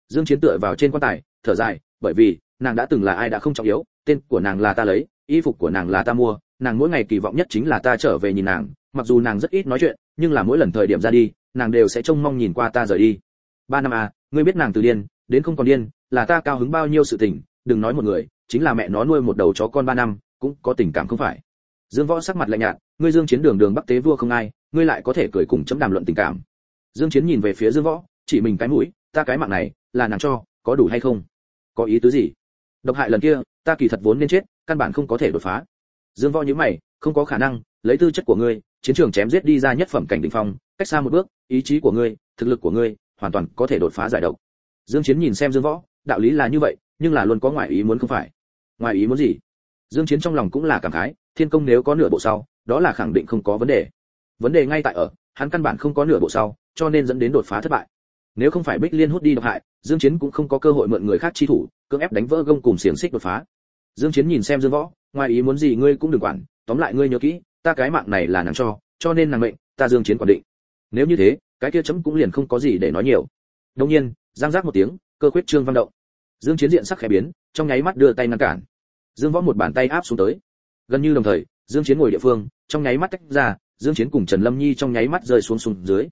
Dương chiến tựa vào trên quan tài, thở dài, bởi vì nàng đã từng là ai đã không trọng yếu, tên của nàng là ta lấy, y phục của nàng là ta mua, nàng mỗi ngày kỳ vọng nhất chính là ta trở về nhìn nàng, mặc dù nàng rất ít nói chuyện, nhưng là mỗi lần thời điểm ra đi, nàng đều sẽ trông mong nhìn qua ta rời đi. Ba năm à ngươi biết nàng từ điên, đến không còn điên, là ta cao hứng bao nhiêu sự tình, đừng nói một người, chính là mẹ nó nuôi một đầu chó con ba năm, cũng có tình cảm không phải. Dương võ sắc mặt lạnh nhạt, ngươi dương chiến đường đường bắc tế vua không ai, ngươi lại có thể cười cùng chấm đàm luận tình cảm. Dương chiến nhìn về phía dương võ, chỉ mình cái mũi, ta cái mạng này, là nàng cho, có đủ hay không? Có ý tứ gì? Độc hại lần kia, ta kỳ thật vốn nên chết, căn bản không có thể đột phá. Dương võ như mày, không có khả năng, lấy tư chất của ngươi, chiến trường chém giết đi ra nhất phẩm cảnh đỉnh phong, cách xa một bước, ý chí của ngươi, thực lực của ngươi, hoàn toàn có thể đột phá giải độc. Dương chiến nhìn xem dương võ, đạo lý là như vậy, nhưng là luôn có ngoại ý muốn không phải. Ngoại ý muốn gì? Dương chiến trong lòng cũng là cảm khái, thiên công nếu có nửa bộ sau, đó là khẳng định không có vấn đề. Vấn đề ngay tại ở, hắn căn bản không có nửa bộ sau, cho nên dẫn đến đột phá thất bại nếu không phải bích liên hút đi độc hại, dương chiến cũng không có cơ hội mượn người khác chi thủ, cưỡng ép đánh vỡ gông cùng xiềng xích đột phá. Dương chiến nhìn xem dương võ, ngoài ý muốn gì ngươi cũng đừng quản, tóm lại ngươi nhớ kỹ, ta cái mạng này là nàng cho cho nên nàng mệnh, ta dương chiến quản định. Nếu như thế, cái kia chấm cũng liền không có gì để nói nhiều. Đương nhiên, giang giác một tiếng, cơ quyết trương văn động. Dương chiến diện sắc khẽ biến, trong nháy mắt đưa tay ngăn cản. Dương võ một bàn tay áp xuống tới. Gần như đồng thời, dương chiến ngồi địa phương, trong nháy mắt tách ra, dương chiến cùng trần lâm nhi trong nháy mắt rơi xuống xuống dưới.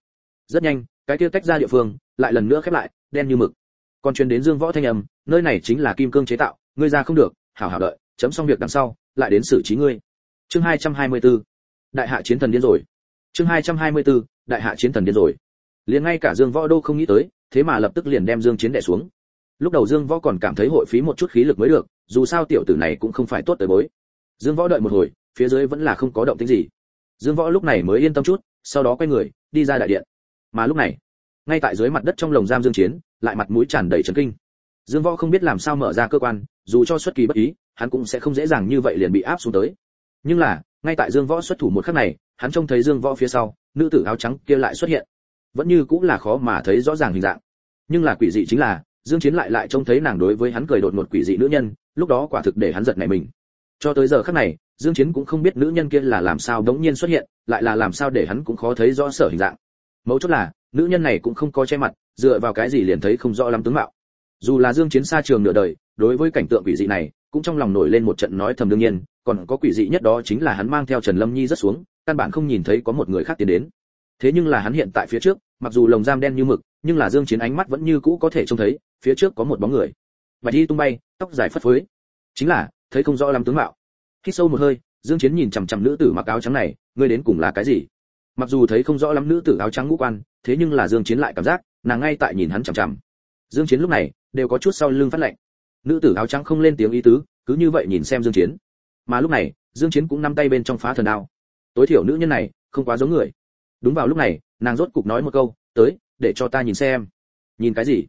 Rất nhanh, cái kia tách ra địa phương lại lần nữa khép lại, đen như mực. Còn truyền đến dương võ thanh âm, nơi này chính là kim cương chế tạo, ngươi ra không được, hảo hảo đợi, chấm xong việc đằng sau, lại đến xử trí ngươi. Chương 224 đại hạ chiến thần điên rồi. Chương 224 đại hạ chiến thần điên rồi. Liền ngay cả dương võ đô không nghĩ tới, thế mà lập tức liền đem dương chiến đè xuống. Lúc đầu dương võ còn cảm thấy hội phí một chút khí lực mới được, dù sao tiểu tử này cũng không phải tốt tới bối. Dương võ đợi một hồi, phía dưới vẫn là không có động tĩnh gì. Dương võ lúc này mới yên tâm chút, sau đó quay người, đi ra đại điện. Mà lúc này ngay tại dưới mặt đất trong lồng giam dương chiến, lại mặt mũi tràn đầy chấn kinh. Dương võ không biết làm sao mở ra cơ quan, dù cho xuất kỳ bất ý, hắn cũng sẽ không dễ dàng như vậy liền bị áp xuống tới. Nhưng là, ngay tại dương võ xuất thủ một khắc này, hắn trông thấy dương võ phía sau, nữ tử áo trắng kia lại xuất hiện. Vẫn như cũng là khó mà thấy rõ ràng hình dạng. Nhưng là quỷ dị chính là, dương chiến lại lại trông thấy nàng đối với hắn cười đột ngột quỷ dị nữ nhân, lúc đó quả thực để hắn giật nảy mình. Cho tới giờ khắc này, dương chiến cũng không biết nữ nhân kia là làm sao đống nhiên xuất hiện, lại là làm sao để hắn cũng khó thấy rõ sở hình dạng. Mấu chốt là nữ nhân này cũng không có che mặt, dựa vào cái gì liền thấy không rõ lắm tướng mạo. Dù là dương chiến xa trường nửa đời, đối với cảnh tượng quỷ dị này, cũng trong lòng nổi lên một trận nói thầm đương nhiên, còn có quỷ dị nhất đó chính là hắn mang theo trần lâm nhi rất xuống, căn bản không nhìn thấy có một người khác tiến đến. Thế nhưng là hắn hiện tại phía trước, mặc dù lồng giam đen như mực, nhưng là dương chiến ánh mắt vẫn như cũ có thể trông thấy, phía trước có một bóng người. Bạch đi tung bay, tóc dài phất phới. Chính là, thấy không rõ lắm tướng mạo. Khi sâu một hơi, dương chiến nhìn chằm chằm nữ tử mặc áo trắng này, ngươi đến cùng là cái gì? Mặc dù thấy không rõ lắm nữ tử áo trắng ngũ quan, thế nhưng là dương chiến lại cảm giác, nàng ngay tại nhìn hắn chằm chằm. Dương chiến lúc này, đều có chút sau lưng phát lạnh. Nữ tử áo trắng không lên tiếng ý tứ, cứ như vậy nhìn xem dương chiến. Mà lúc này, dương chiến cũng nắm tay bên trong phá thần đao. Tối thiểu nữ nhân này, không quá giống người. Đúng vào lúc này, nàng rốt cục nói một câu, tới, để cho ta nhìn xem. Nhìn cái gì?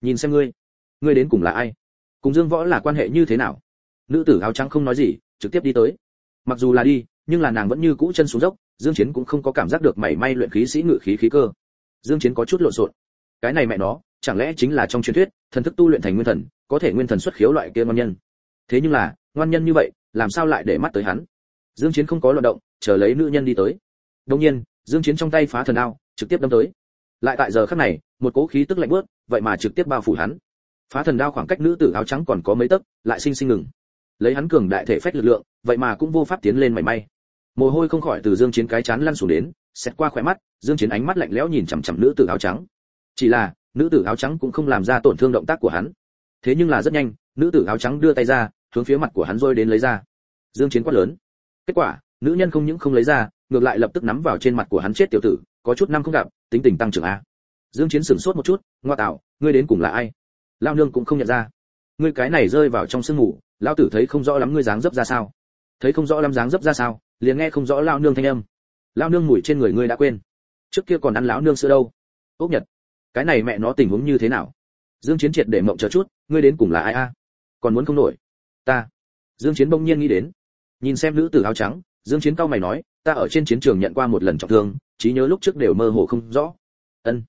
Nhìn xem ngươi. Ngươi đến cùng là ai? Cùng dương võ là quan hệ như thế nào? Nữ tử áo trắng không nói gì, trực tiếp đi tới. Mặc dù là đi nhưng là nàng vẫn như cũ chân xuống dốc, dương chiến cũng không có cảm giác được mảy may luyện khí sĩ ngự khí khí cơ. Dương chiến có chút lộn xộn. Cái này mẹ nó, chẳng lẽ chính là trong truyền thuyết, thần thức tu luyện thành nguyên thần, có thể nguyên thần xuất khiếu loại kia ngon nhân? Thế nhưng là ngoan nhân như vậy, làm sao lại để mắt tới hắn? Dương chiến không có loạn động, chờ lấy nữ nhân đi tới. Đương nhiên, dương chiến trong tay phá thần đao, trực tiếp đâm tới. Lại tại giờ khắc này, một cỗ khí tức lạnh bước vậy mà trực tiếp bao phủ hắn. Phá thần đao khoảng cách nữ tử áo trắng còn có mấy tấc, lại sinh sinh ngừng. Lấy hắn cường đại thể phách lực lượng, vậy mà cũng vô pháp tiến lên mảy may mồ hôi không khỏi từ dương chiến cái chán lăn xuống đến, xét qua khỏe mắt, dương chiến ánh mắt lạnh lẽo nhìn chằm chằm nữ tử áo trắng. Chỉ là, nữ tử áo trắng cũng không làm ra tổn thương động tác của hắn. Thế nhưng là rất nhanh, nữ tử áo trắng đưa tay ra, hướng phía mặt của hắn rơi đến lấy ra. Dương chiến quát lớn. Kết quả, nữ nhân không những không lấy ra, ngược lại lập tức nắm vào trên mặt của hắn chết tiểu tử, có chút năm không gặp, tính tình tăng trưởng a. Dương chiến sửng sốt một chút, ngoa tạo, ngươi đến cùng là ai? Lao nương cũng không nhận ra. Ngươi cái này rơi vào trong sương ngủ lao tử thấy không rõ lắm ngươi dáng dấp ra sao. Thấy không rõ lắm dáng dấp ra sao liền nghe không rõ lao nương thanh âm. Lao nương mùi trên người ngươi đã quên. Trước kia còn ăn lão nương sữa đâu? Ốc nhật, cái này mẹ nó tình huống như thế nào? Dương chiến triệt để mộng chờ chút, ngươi đến cùng là ai a? À? Còn muốn không nổi. Ta. Dương chiến bỗng nhiên nghĩ đến. Nhìn xem nữ tử áo trắng, dương chiến cao mày nói, ta ở trên chiến trường nhận qua một lần trọng thương, trí nhớ lúc trước đều mơ hồ không rõ. Ân.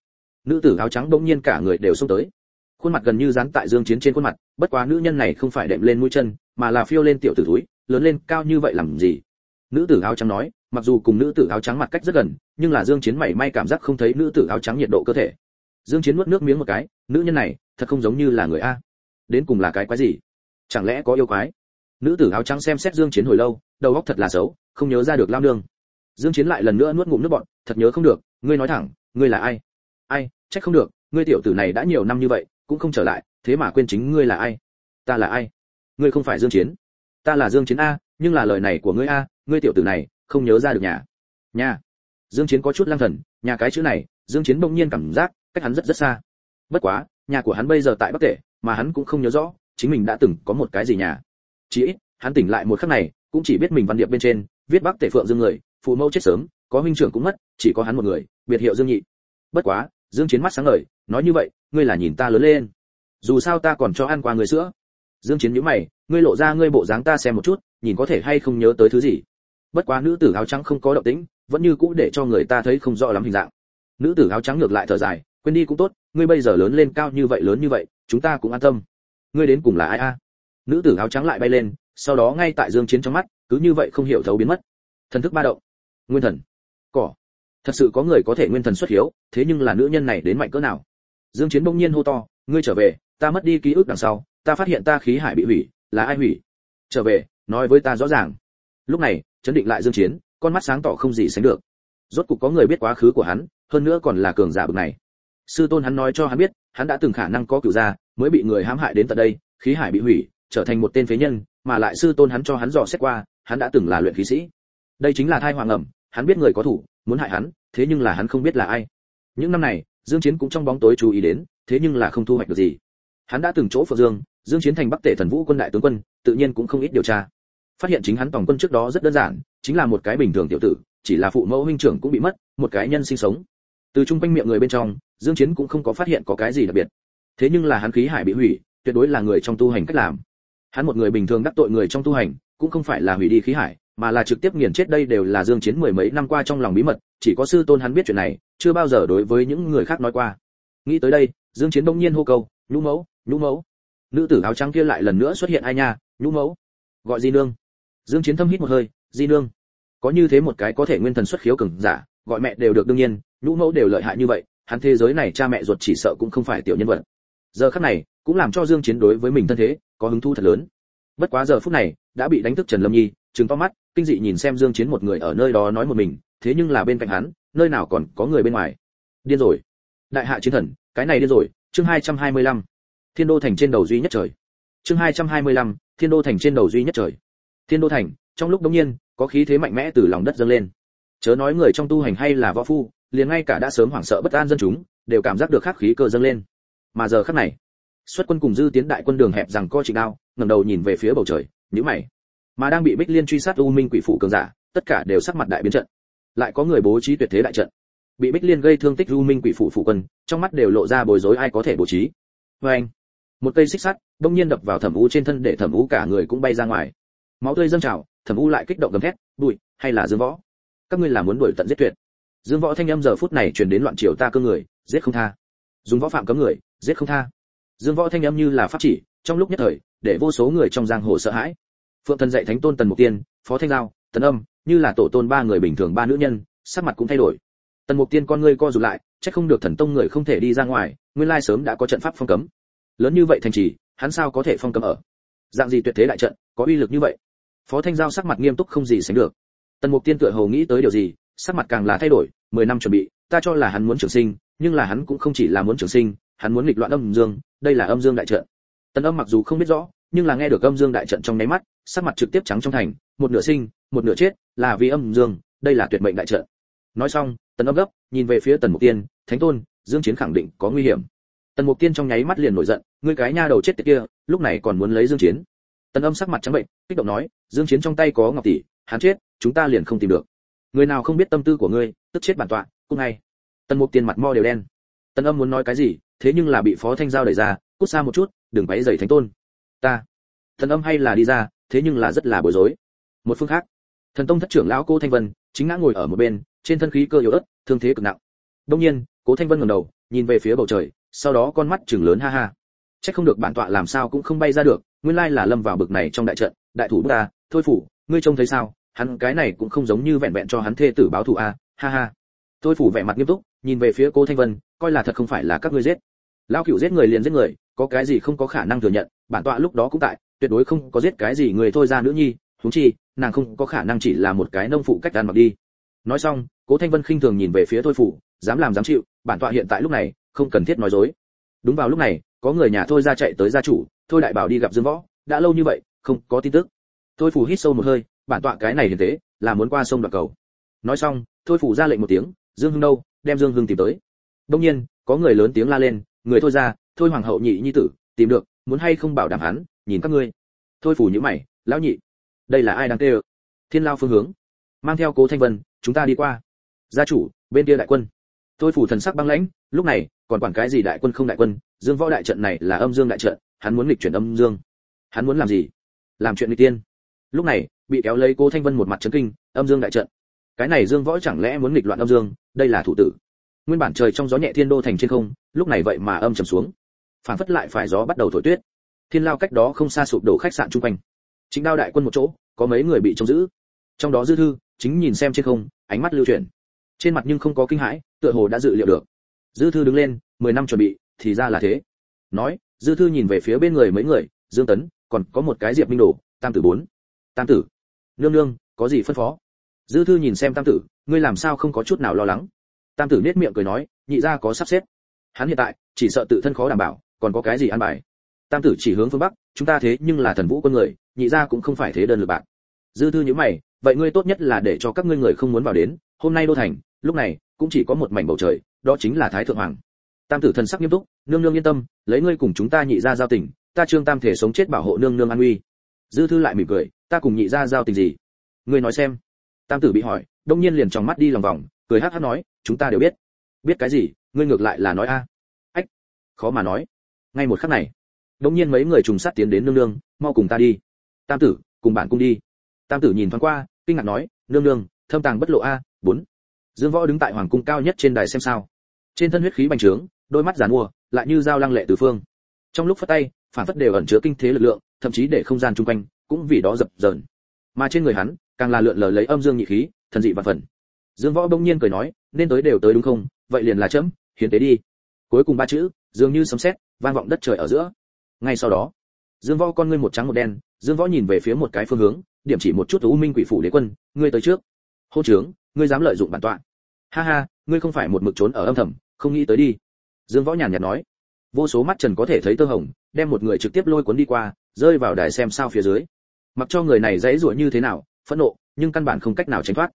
Nữ tử áo trắng bỗng nhiên cả người đều xông tới. Khuôn mặt gần như dán tại dương chiến trên khuôn mặt, bất quá nữ nhân này không phải đệm lên mũi chân, mà là phiêu lên tiểu tử túi lớn lên cao như vậy làm gì? Nữ tử áo trắng nói, mặc dù cùng nữ tử áo trắng mặt cách rất gần, nhưng là dương chiến mảy may cảm giác không thấy nữ tử áo trắng nhiệt độ cơ thể. Dương chiến nuốt nước miếng một cái, nữ nhân này, thật không giống như là người a. Đến cùng là cái quái gì? Chẳng lẽ có yêu quái? Nữ tử áo trắng xem xét dương chiến hồi lâu, đầu óc thật là xấu, không nhớ ra được lao nương. Dương chiến lại lần nữa nuốt ngụm nước bọt, thật nhớ không được, ngươi nói thẳng, ngươi là ai? Ai, trách không được, ngươi tiểu tử này đã nhiều năm như vậy, cũng không trở lại, thế mà quên chính ngươi là ai? Ta là ai? Ngươi không phải dương chiến. Ta là dương chiến a nhưng là lời này của ngươi a, ngươi tiểu tử này, không nhớ ra được nhà. Nhà. Dương chiến có chút lang thần, nhà cái chữ này, dương chiến bỗng nhiên cảm giác cách hắn rất rất xa. Bất quá, nhà của hắn bây giờ tại bắc tể mà hắn cũng không nhớ rõ, chính mình đã từng có một cái gì nhà. Chỉ ít, hắn tỉnh lại một khắc này, cũng chỉ biết mình văn điệp bên trên, viết bắc tể phượng dương người, phụ mẫu chết sớm, có huynh trưởng cũng mất, chỉ có hắn một người, biệt hiệu dương nhị. Bất quá, dương chiến mắt sáng ngời, nói như vậy, ngươi là nhìn ta lớn lên. Dù sao ta còn cho ăn qua người sữa dương chiến nhíu mày, ngươi lộ ra ngươi bộ dáng ta xem một chút, nhìn có thể hay không nhớ tới thứ gì. Bất quá nữ tử áo trắng không có động tĩnh, vẫn như cũ để cho người ta thấy không rõ lắm hình dạng. Nữ tử áo trắng ngược lại thở dài, quên đi cũng tốt, ngươi bây giờ lớn lên cao như vậy lớn như vậy, chúng ta cũng an tâm. Ngươi đến cùng là ai a? Nữ tử áo trắng lại bay lên, sau đó ngay tại dương chiến trong mắt, cứ như vậy không hiểu thấu biến mất. Thần thức ba động. Nguyên thần. Cỏ. Thật sự có người có thể nguyên thần xuất hiếu, thế nhưng là nữ nhân này đến mạnh cỡ nào? Dương chiến bỗng nhiên hô to, ngươi trở về ta mất đi ký ức đằng sau, ta phát hiện ta khí hải bị hủy, là ai hủy? Trở về, nói với ta rõ ràng. Lúc này, chấn định lại dương chiến, con mắt sáng tỏ không gì sánh được. Rốt cục có người biết quá khứ của hắn, hơn nữa còn là cường giả bậc này. Sư tôn hắn nói cho hắn biết, hắn đã từng khả năng có cửu gia, mới bị người hãm hại đến tận đây, khí hải bị hủy, trở thành một tên phế nhân, mà lại sư tôn hắn cho hắn dò xét qua, hắn đã từng là luyện khí sĩ. Đây chính là thai hoàng ẩm, hắn biết người có thủ, muốn hại hắn, thế nhưng là hắn không biết là ai. Những năm này, dương chiến cũng trong bóng tối chú ý đến, thế nhưng là không thu hoạch được gì hắn đã từng chỗ phượng dương dương chiến thành bắc tể thần vũ quân đại tướng quân, tự nhiên cũng không ít điều tra. Phát hiện chính hắn tổng quân trước đó rất đơn giản, chính là một cái bình thường tiểu tử, chỉ là phụ mẫu huynh trưởng cũng bị mất, một cái nhân sinh sống. Từ trung quanh miệng người bên trong, dương chiến cũng không có phát hiện có cái gì đặc biệt. Thế nhưng là hắn khí hải bị hủy, tuyệt đối là người trong tu hành cách làm. Hắn một người bình thường đắc tội người trong tu hành, cũng không phải là hủy đi khí hải, mà là trực tiếp nghiền chết đây đều là dương chiến mười mấy năm qua trong lòng bí mật, chỉ có sư tôn hắn biết chuyện này, chưa bao giờ đối với những người khác nói qua. Nghĩ tới đây, dương chiến đông nhiên hô câu, nhũ mẫu nhũ mẫu. Nữ tử áo trắng kia lại lần nữa xuất hiện ai nha, nhũ mẫu. Gọi di nương. Dương chiến thâm hít một hơi, di nương. Có như thế một cái có thể nguyên thần xuất khiếu cường giả, gọi mẹ đều được đương nhiên, nhũ mẫu đều lợi hại như vậy, hắn thế giới này cha mẹ ruột chỉ sợ cũng không phải tiểu nhân vật. Giờ khắc này, cũng làm cho dương chiến đối với mình thân thế, có hứng thú thật lớn. Bất quá giờ phút này, đã bị đánh thức trần lâm nhi, trừng to mắt, kinh dị nhìn xem dương chiến một người ở nơi đó nói một mình, thế nhưng là bên cạnh hắn, nơi nào còn có người bên ngoài. Điên rồi. Đại hạ chiến thần, cái này điên rồi, chương 225 thiên đô thành trên đầu duy nhất trời. Chương 225, thiên đô thành trên đầu duy nhất trời. Thiên đô thành trong lúc đống nhiên có khí thế mạnh mẽ từ lòng đất dâng lên. Chớ nói người trong tu hành hay là võ phu liền ngay cả đã sớm hoảng sợ bất an dân chúng đều cảm giác được khắc khí cơ dâng lên. Mà giờ khắc này xuất quân cùng dư tiến đại quân đường hẹp rằng co trịnh đao ngẩng đầu nhìn về phía bầu trời nhíu mày. Mà đang bị bích liên truy sát u minh quỷ phụ cường giả tất cả đều sắc mặt đại biến trận. Lại có người bố trí tuyệt thế đại trận. Bị bích liên gây thương tích u minh quỷ phụ phụ quân trong mắt đều lộ ra bối rối ai có thể bố trí. Vê anh một cây xích sắt, đông nhiên đập vào thẩm u trên thân để thẩm u cả người cũng bay ra ngoài. Máu tươi dâng trào, thẩm u lại kích động gầm thét bụi hay là dương võ? Các ngươi là muốn đuổi tận giết tuyệt. Dương võ thanh âm giờ phút này truyền đến loạn triều ta cơ người, giết không tha. Dùng võ phạm cấm người, giết không tha. Dương võ thanh âm như là pháp chỉ, trong lúc nhất thời, để vô số người trong giang hồ sợ hãi. Phượng thần dạy thánh tôn tần mục tiên, phó thanh giao, tần âm, như là tổ tôn ba người bình thường ba nữ nhân, sắc mặt cũng thay đổi. Tần mục tiên con ngươi co rụt lại, chắc không được thần tông người không thể đi ra ngoài, nguyên lai sớm đã có trận pháp phong cấm lớn như vậy thành trì, hắn sao có thể phong cấm ở? Dạng gì tuyệt thế đại trận, có uy lực như vậy? Phó thanh giao sắc mặt nghiêm túc không gì sánh được. Tần mục tiên tựa hồ nghĩ tới điều gì, sắc mặt càng là thay đổi, mười năm chuẩn bị, ta cho là hắn muốn trường sinh, nhưng là hắn cũng không chỉ là muốn trường sinh, hắn muốn nghịch loạn âm dương, đây là âm dương đại trận. Tần âm mặc dù không biết rõ, nhưng là nghe được âm dương đại trận trong nháy mắt, sắc mặt trực tiếp trắng trong thành, một nửa sinh, một nửa chết, là vì âm dương, đây là tuyệt mệnh đại trận. Nói xong, tần âm gấp, nhìn về phía tần mục tiên, thánh tôn, dương chiến khẳng định có nguy hiểm tần mục tiên trong nháy mắt liền nổi giận, ngươi cái nha đầu chết tiệt kia, lúc này còn muốn lấy dương chiến. Tần âm sắc mặt trắng bệnh, kích động nói, dương chiến trong tay có ngọc tỷ, hắn chết, chúng ta liền không tìm được. Người nào không biết tâm tư của ngươi, tức chết bản tọa, cũng ngay tần mục tiên mặt mo đều đen. Tần âm muốn nói cái gì, thế nhưng là bị phó thanh giao đẩy ra, cút xa một chút, đừng váy giày thánh tôn. Ta. Thần âm hay là đi ra, thế nhưng là rất là bối rối. Một phương khác, thần tông thất trưởng lão cô thanh vân, chính ngã ngồi ở một bên, trên thân khí cơ yếu ớt, thương thế cực nặng. Đông nhiên, cố thanh vân ngẩng đầu, nhìn về phía bầu trời sau đó con mắt chừng lớn ha ha. Chắc không được bản tọa làm sao cũng không bay ra được, nguyên lai là lâm vào bực này trong đại trận. Đại thủ ta, thôi phủ, ngươi trông thấy sao? Hắn cái này cũng không giống như vẹn vẹn cho hắn thê tử báo thù a, ha ha. Thôi phủ vẻ mặt nghiêm túc, nhìn về phía cô thanh vân, coi là thật không phải là các ngươi giết. Lão cửu giết người liền giết người, có cái gì không có khả năng thừa nhận, bản tọa lúc đó cũng tại, tuyệt đối không có giết cái gì người thôi ra nữ nhi, huống chi, nàng không có khả năng chỉ là một cái nông phụ cách ăn mặc đi. Nói xong, cố thanh vân khinh thường nhìn về phía thôi phủ, dám làm dám chịu, bản tọa hiện tại lúc này không cần thiết nói dối. Đúng vào lúc này, có người nhà thôi ra chạy tới gia chủ, thôi đại bảo đi gặp dương võ, đã lâu như vậy, không có tin tức. Thôi phủ hít sâu một hơi, bản tọa cái này hiền thế là muốn qua sông đoạt cầu. Nói xong, thôi phủ ra lệnh một tiếng, dương hưng đâu, đem dương hưng tìm tới. Đông nhiên, có người lớn tiếng la lên, người thôi ra thôi hoàng hậu nhị nhi tử, tìm được, muốn hay không bảo đảm hắn, nhìn các ngươi. Thôi phủ nhíu mày, lão nhị, đây là ai đang tê ơ thiên lao phương hướng, mang theo cố thanh vân, chúng ta đi qua. Gia chủ, bên kia đại quân. Tôi phủ thần sắc băng lãnh, lúc này, còn quản cái gì đại quân không đại quân, dương võ đại trận này là âm dương đại trận, hắn muốn nghịch chuyển âm dương. Hắn muốn làm gì? Làm chuyện nghịch tiên. Lúc này, bị kéo lấy cố thanh vân một mặt chấn kinh, âm dương đại trận. Cái này dương võ chẳng lẽ muốn nghịch loạn âm dương, đây là thủ tử. Nguyên bản trời trong gió nhẹ thiên đô thành trên không, lúc này vậy mà âm trầm xuống. Phản phất lại phải gió bắt đầu thổi tuyết. Thiên lao cách đó không xa sụp đổ khách sạn chung quanh. Chính đao đại quân một chỗ, có mấy người bị trông giữ. Trong đó dư thư, chính nhìn xem trên không, ánh mắt lưu chuyển. Trên mặt nhưng không có kinh hãi tựa hồ đã dự liệu được. Dư thư đứng lên, mười năm chuẩn bị, thì ra là thế. Nói, dư thư nhìn về phía bên người mấy người, dương tấn, còn có một cái diệp minh đồ, tam tử bốn. Tam tử, nương nương, có gì phân phó? Dư thư nhìn xem tam tử, ngươi làm sao không có chút nào lo lắng? Tam tử nết miệng cười nói, nhị gia có sắp xếp. Hắn hiện tại, chỉ sợ tự thân khó đảm bảo, còn có cái gì ăn bài? Tam tử chỉ hướng phương bắc, chúng ta thế nhưng là thần vũ quân người, nhị gia cũng không phải thế đơn lực bạc. Dư thư nhíu mày, vậy ngươi tốt nhất là để cho các ngươi người không muốn vào đến, hôm nay đô thành, lúc này cũng chỉ có một mảnh bầu trời, đó chính là thái thượng hoàng. Tam tử thần sắc nghiêm túc, nương nương yên tâm, lấy ngươi cùng chúng ta nhị gia giao tình, ta trương tam thể sống chết bảo hộ nương nương an uy. Dư thư lại mỉm cười, ta cùng nhị gia giao tình gì? Ngươi nói xem. Tam tử bị hỏi, đông nhiên liền tròng mắt đi lòng vòng, cười hát hát nói, chúng ta đều biết. Biết cái gì? Ngươi ngược lại là nói a. Ách, khó mà nói. Ngay một khắc này, đông nhiên mấy người trùng sát tiến đến nương nương, mau cùng ta đi. Tam tử, cùng bạn cùng đi. Tam tử nhìn thoáng qua, kinh ngạc nói, nương nương, thâm tàng bất lộ a, bốn dương võ đứng tại hoàng cung cao nhất trên đài xem sao. Trên thân huyết khí bành trướng, đôi mắt giàn mua, lại như dao lăng lệ từ phương. Trong lúc phát tay, phản phất đều ẩn chứa kinh thế lực lượng, thậm chí để không gian chung quanh cũng vì đó dập dờn. Mà trên người hắn, càng là lượn lờ lấy âm dương nhị khí, thần dị và phần. Dương võ bỗng nhiên cười nói, nên tới đều tới đúng không? Vậy liền là chấm, hiến tế đi. Cuối cùng ba chữ, dường như sấm sét, vang vọng đất trời ở giữa. Ngay sau đó, dương võ con ngươi một trắng một đen, dương võ nhìn về phía một cái phương hướng, điểm chỉ một chút u minh quỷ phủ đế quân, ngươi tới trước. Hô trướng ngươi dám lợi dụng bản tọa. Ha ha, ngươi không phải một mực trốn ở âm thầm, không nghĩ tới đi. Dương võ nhàn nhạt nói. Vô số mắt trần có thể thấy tơ hồng, đem một người trực tiếp lôi cuốn đi qua, rơi vào đài xem sao phía dưới. Mặc cho người này dãy rủa như thế nào, phẫn nộ, nhưng căn bản không cách nào tránh thoát.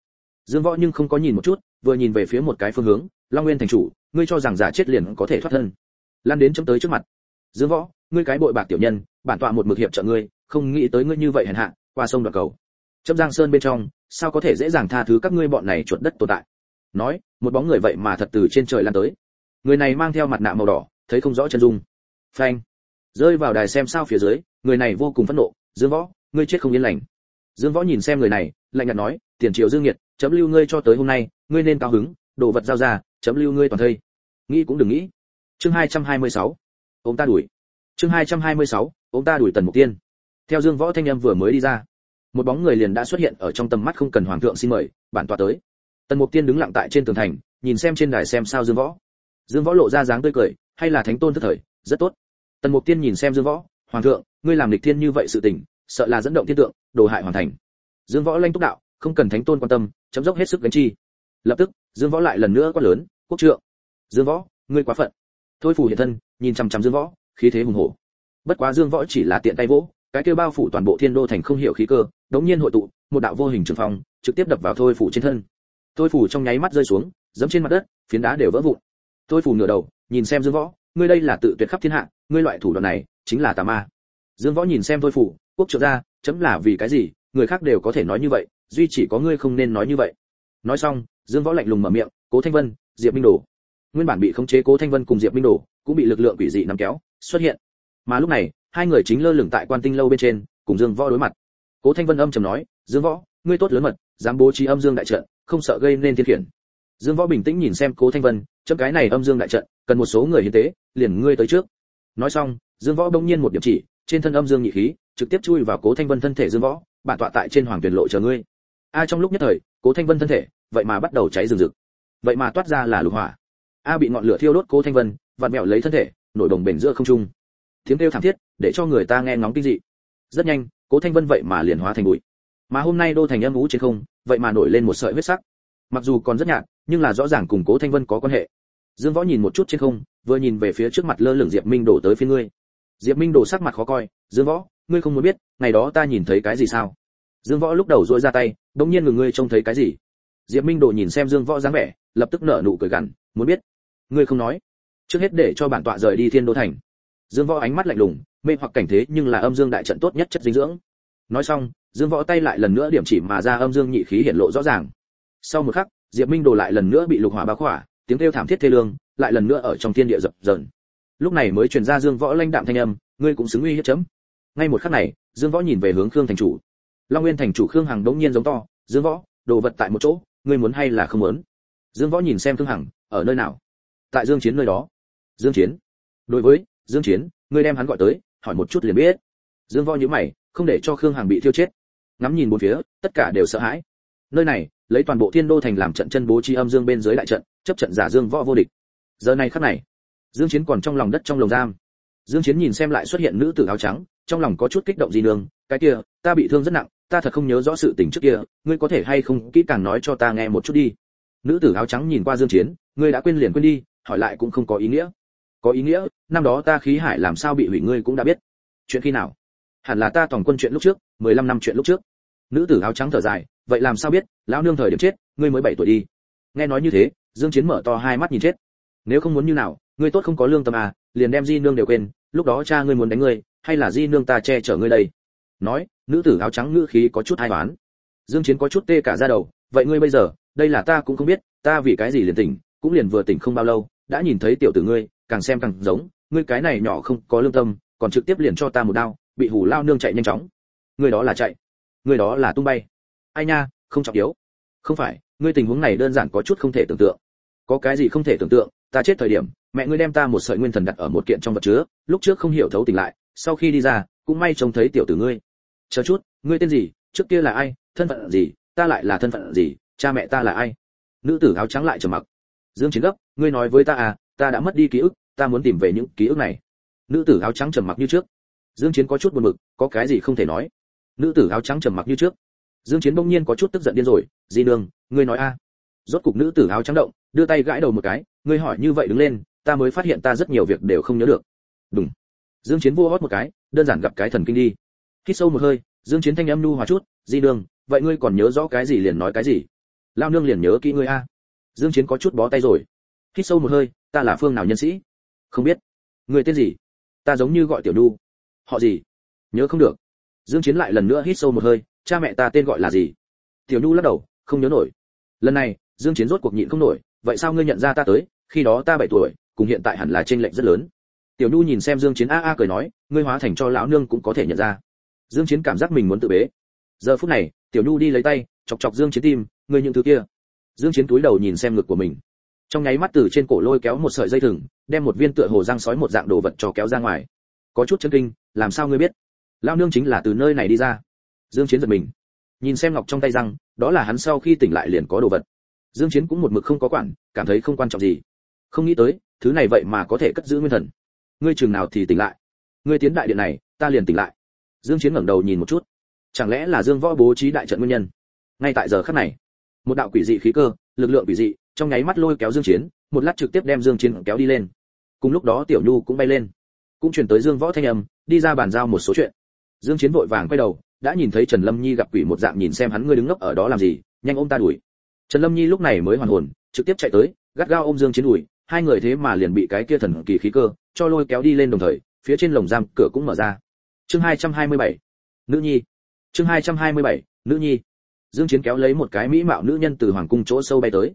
Dương võ nhưng không có nhìn một chút, vừa nhìn về phía một cái phương hướng, long nguyên thành chủ, ngươi cho rằng giả chết liền có thể thoát thân. Lan đến chấm tới trước mặt. Dương võ, ngươi cái bội bạc tiểu nhân, bản tọa một mực hiệp trợ ngươi, không nghĩ tới ngươi như vậy hèn hạ, qua sông đoạn cầu. Chấm giang sơn bên trong sao có thể dễ dàng tha thứ các ngươi bọn này chuột đất tồn tại? Nói, một bóng người vậy mà thật từ trên trời lan tới. Người này mang theo mặt nạ màu đỏ, thấy không rõ chân dung. Phanh. Rơi vào đài xem sao phía dưới, người này vô cùng phẫn nộ, dương võ, ngươi chết không yên lành. Dương võ nhìn xem người này, lạnh nhạt nói, tiền triều dương nhiệt chấm lưu ngươi cho tới hôm nay, ngươi nên cao hứng, đồ vật giao ra, chấm lưu ngươi toàn thây. Nghĩ cũng đừng nghĩ. Chương 226. ông ta đuổi. Chương 226. ông ta đuổi tần mục tiên. Theo dương võ thanh em vừa mới đi ra một bóng người liền đã xuất hiện ở trong tầm mắt không cần hoàng thượng xin mời, bản tọa tới. Tần mục tiên đứng lặng tại trên tường thành, nhìn xem trên đài xem sao dương võ. Dương võ lộ ra dáng tươi cười, hay là thánh tôn thất thời, rất tốt. Tần mục tiên nhìn xem dương võ, hoàng thượng, ngươi làm lịch thiên như vậy sự tình, sợ là dẫn động thiên tượng, đồ hại hoàn thành. Dương võ lanh túc đạo, không cần thánh tôn quan tâm, chấm dốc hết sức gánh chi. Lập tức, dương võ lại lần nữa quát lớn, quốc trượng, dương võ, ngươi quá phận. Thôi phủ hiện thân, nhìn chằm chằm dương võ, khí thế hùng hổ. Bất quá dương võ chỉ là tiện tay vỗ cái kia bao phủ toàn bộ thiên đô thành không hiểu khí cơ, đống nhiên hội tụ, một đạo vô hình trường phong, trực tiếp đập vào thôi phủ trên thân. Thôi phủ trong nháy mắt rơi xuống, dẫm trên mặt đất, phiến đá đều vỡ vụn. Thôi phủ nửa đầu, nhìn xem dương võ, ngươi đây là tự tuyệt khắp thiên hạ, ngươi loại thủ đoạn này, chính là tà ma. Dương võ nhìn xem thôi phủ, quốc trưởng gia chấm là vì cái gì, người khác đều có thể nói như vậy, duy chỉ có ngươi không nên nói như vậy. Nói xong, dương võ lạnh lùng mở miệng, cố thanh vân, diệp minh đồ. Nguyên bản bị khống chế cố thanh vân cùng diệp minh đồ, cũng bị lực lượng quỷ dị nắm kéo, xuất hiện. Mà lúc này hai người chính lơ lửng tại quan tinh lâu bên trên, cùng dương võ đối mặt. Cố thanh vân âm trầm nói, dương võ, ngươi tốt lớn mật, dám bố trí âm dương đại trận, không sợ gây nên thiên khiển. Dương võ bình tĩnh nhìn xem cố thanh vân, chấm cái này âm dương đại trận, cần một số người hiến tế, liền ngươi tới trước. Nói xong, dương võ bỗng nhiên một điểm chỉ, trên thân âm dương nhị khí, trực tiếp chui vào cố thanh vân thân thể dương võ, bản tọa tại trên hoàng tuyển lộ chờ ngươi. A trong lúc nhất thời, cố thanh vân thân thể, vậy mà bắt đầu cháy rừng rực. Vậy mà toát ra là lục hỏa. A bị ngọn lửa thiêu đốt cố thanh vân, vặn mẹo lấy thân thể, nổi đồng bền giữa không trung tiếng kêu thảm thiết, để cho người ta nghe ngóng kinh dị. Rất nhanh, cố thanh vân vậy mà liền hóa thành bụi. Mà hôm nay đô thành âm ngũ trên không, vậy mà nổi lên một sợi huyết sắc. Mặc dù còn rất nhạt, nhưng là rõ ràng cùng cố thanh vân có quan hệ. Dương võ nhìn một chút trên không, vừa nhìn về phía trước mặt lơ lửng diệp minh đổ tới phía ngươi. Diệp minh đổ sắc mặt khó coi, dương võ, ngươi không muốn biết, ngày đó ta nhìn thấy cái gì sao? Dương võ lúc đầu dỗi ra tay đống nhiên ngừng ngươi trông thấy cái gì. Diệp minh đổ nhìn xem dương võ dáng vẻ, lập tức nở nụ cười gằn, muốn biết. Ngươi không nói. Trước hết để cho bản tọa rời đi thiên đô thành dương võ ánh mắt lạnh lùng, mê hoặc cảnh thế nhưng là âm dương đại trận tốt nhất chất dinh dưỡng. Nói xong, dương võ tay lại lần nữa điểm chỉ mà ra âm dương nhị khí hiện lộ rõ ràng. Sau một khắc, diệp minh đồ lại lần nữa bị lục hỏa bao khỏa, tiếng kêu thảm thiết thê lương, lại lần nữa ở trong thiên địa dập dờn. Lúc này mới truyền ra dương võ lanh đạm thanh âm, ngươi cũng xứng uy hiếp chấm. Ngay một khắc này, dương võ nhìn về hướng khương thành chủ. Long nguyên thành chủ khương hằng đống nhiên giống to, dương võ, đồ vật tại một chỗ, ngươi muốn hay là không muốn? Dương võ nhìn xem khương hằng, ở nơi nào? Tại dương chiến nơi đó. Dương chiến. Đối với dương chiến, ngươi đem hắn gọi tới, hỏi một chút liền biết. Dương võ nhíu mày, không để cho khương Hàng bị thiêu chết. Ngắm nhìn bốn phía, tất cả đều sợ hãi. Nơi này, lấy toàn bộ thiên đô thành làm trận chân bố trí âm dương bên dưới đại trận, chấp trận giả dương võ vô địch. Giờ này khắc này, dương chiến còn trong lòng đất trong lồng giam. Dương chiến nhìn xem lại xuất hiện nữ tử áo trắng, trong lòng có chút kích động gì nương, cái kia, ta bị thương rất nặng, ta thật không nhớ rõ sự tình trước kia, ngươi có thể hay không kỹ càng nói cho ta nghe một chút đi. Nữ tử áo trắng nhìn qua dương chiến, ngươi đã quên liền quên đi, hỏi lại cũng không có ý nghĩa có ý nghĩa, năm đó ta khí hải làm sao bị hủy ngươi cũng đã biết. Chuyện khi nào? Hẳn là ta toàn quân chuyện lúc trước 15 năm chuyện lúc trước. Nữ tử áo trắng thở dài, vậy làm sao biết, lão nương thời điểm chết, ngươi mới 7 tuổi đi. Nghe nói như thế, dương chiến mở to hai mắt nhìn chết. Nếu không muốn như nào, ngươi tốt không có lương tâm à liền đem di nương đều quên, lúc đó cha ngươi muốn đánh ngươi, hay là di nương ta che chở ngươi đây? Nói, nữ tử áo trắng ngữ khí có chút ai đoán dương chiến có chút tê cả da đầu, vậy ngươi bây giờ, đây là ta cũng không biết, ta vì cái gì liền tỉnh, cũng liền vừa tỉnh không bao lâu, đã nhìn thấy tiểu tử ngươi càng xem càng giống, ngươi cái này nhỏ không có lương tâm, còn trực tiếp liền cho ta một đao, bị hủ lao nương chạy nhanh chóng. Ngươi đó là chạy, ngươi đó là tung bay. Ai nha, không trọng yếu. Không phải, ngươi tình huống này đơn giản có chút không thể tưởng tượng. Có cái gì không thể tưởng tượng, ta chết thời điểm, mẹ ngươi đem ta một sợi nguyên thần đặt ở một kiện trong vật chứa, lúc trước không hiểu thấu tỉnh lại, sau khi đi ra, cũng may trông thấy tiểu tử ngươi. Chờ chút, ngươi tên gì, trước kia là ai, thân phận gì, ta lại là thân phận gì, cha mẹ ta là ai? Nữ tử áo trắng lại trầm mặc. Dương chiến gấp, ngươi nói với ta à ta đã mất đi ký ức, ta muốn tìm về những ký ức này. Nữ tử áo trắng trầm mặc như trước. Dương chiến có chút buồn bực, có cái gì không thể nói. Nữ tử áo trắng trầm mặc như trước. Dương chiến bỗng nhiên có chút tức giận điên rồi, di nương, ngươi nói a. Rốt cục nữ tử áo trắng động, đưa tay gãi đầu một cái, ngươi hỏi như vậy đứng lên, ta mới phát hiện ta rất nhiều việc đều không nhớ được. Đúng dương chiến vua hót một cái, đơn giản gặp cái thần kinh đi. Hít sâu một hơi, dương chiến thanh âm nu hòa chút, di đường vậy ngươi còn nhớ rõ cái gì liền nói cái gì. Lao nương liền nhớ kỹ ngươi a. Dương chiến có chút bó tay rồi. Hít sâu một hơi ta là phương nào nhân sĩ? Không biết. Người tên gì? Ta giống như gọi tiểu nhu. Họ gì? Nhớ không được. Dương chiến lại lần nữa hít sâu một hơi, cha mẹ ta tên gọi là gì? Tiểu nhu lắc đầu, không nhớ nổi. Lần này, dương chiến rốt cuộc nhịn không nổi, vậy sao ngươi nhận ra ta tới? Khi đó ta 7 tuổi, cùng hiện tại hẳn là trên lệnh rất lớn. Tiểu nhu nhìn xem dương chiến a a cười nói, ngươi hóa thành cho lão nương cũng có thể nhận ra. Dương chiến cảm giác mình muốn tự bế. Giờ phút này, tiểu nhu đi lấy tay, chọc chọc dương chiến tim, ngươi những thứ kia. Dương chiến túi đầu nhìn xem ngực của mình trong nháy mắt từ trên cổ lôi kéo một sợi dây thừng, đem một viên tựa hồ răng sói một dạng đồ vật cho kéo ra ngoài. Có chút chân kinh, làm sao ngươi biết? Lao nương chính là từ nơi này đi ra. Dương chiến giật mình. Nhìn xem ngọc trong tay răng, đó là hắn sau khi tỉnh lại liền có đồ vật. Dương chiến cũng một mực không có quản, cảm thấy không quan trọng gì. Không nghĩ tới, thứ này vậy mà có thể cất giữ nguyên thần. Ngươi trường nào thì tỉnh lại. Ngươi tiến đại điện này, ta liền tỉnh lại. Dương chiến ngẩng đầu nhìn một chút. Chẳng lẽ là dương võ bố trí đại trận nguyên nhân? Ngay tại giờ khắc này, một đạo quỷ dị khí cơ, lực lượng quỷ dị trong nháy mắt lôi kéo dương chiến, một lát trực tiếp đem dương chiến kéo đi lên. Cùng lúc đó tiểu nhu cũng bay lên. Cũng truyền tới dương võ thanh âm, đi ra bàn giao một số chuyện. Dương chiến vội vàng quay đầu, đã nhìn thấy trần lâm nhi gặp quỷ một dạng nhìn xem hắn ngươi đứng ngốc ở đó làm gì, nhanh ôm ta đuổi. Trần lâm nhi lúc này mới hoàn hồn, trực tiếp chạy tới, gắt gao ôm dương chiến đuổi, hai người thế mà liền bị cái kia thần kỳ khí cơ, cho lôi kéo đi lên đồng thời, phía trên lồng giam cửa cũng mở ra. Chương 227 nữ nhi. Chương 227 nữ nhi. Dương chiến kéo lấy một cái mỹ mạo nữ nhân từ hoàng cung chỗ sâu bay tới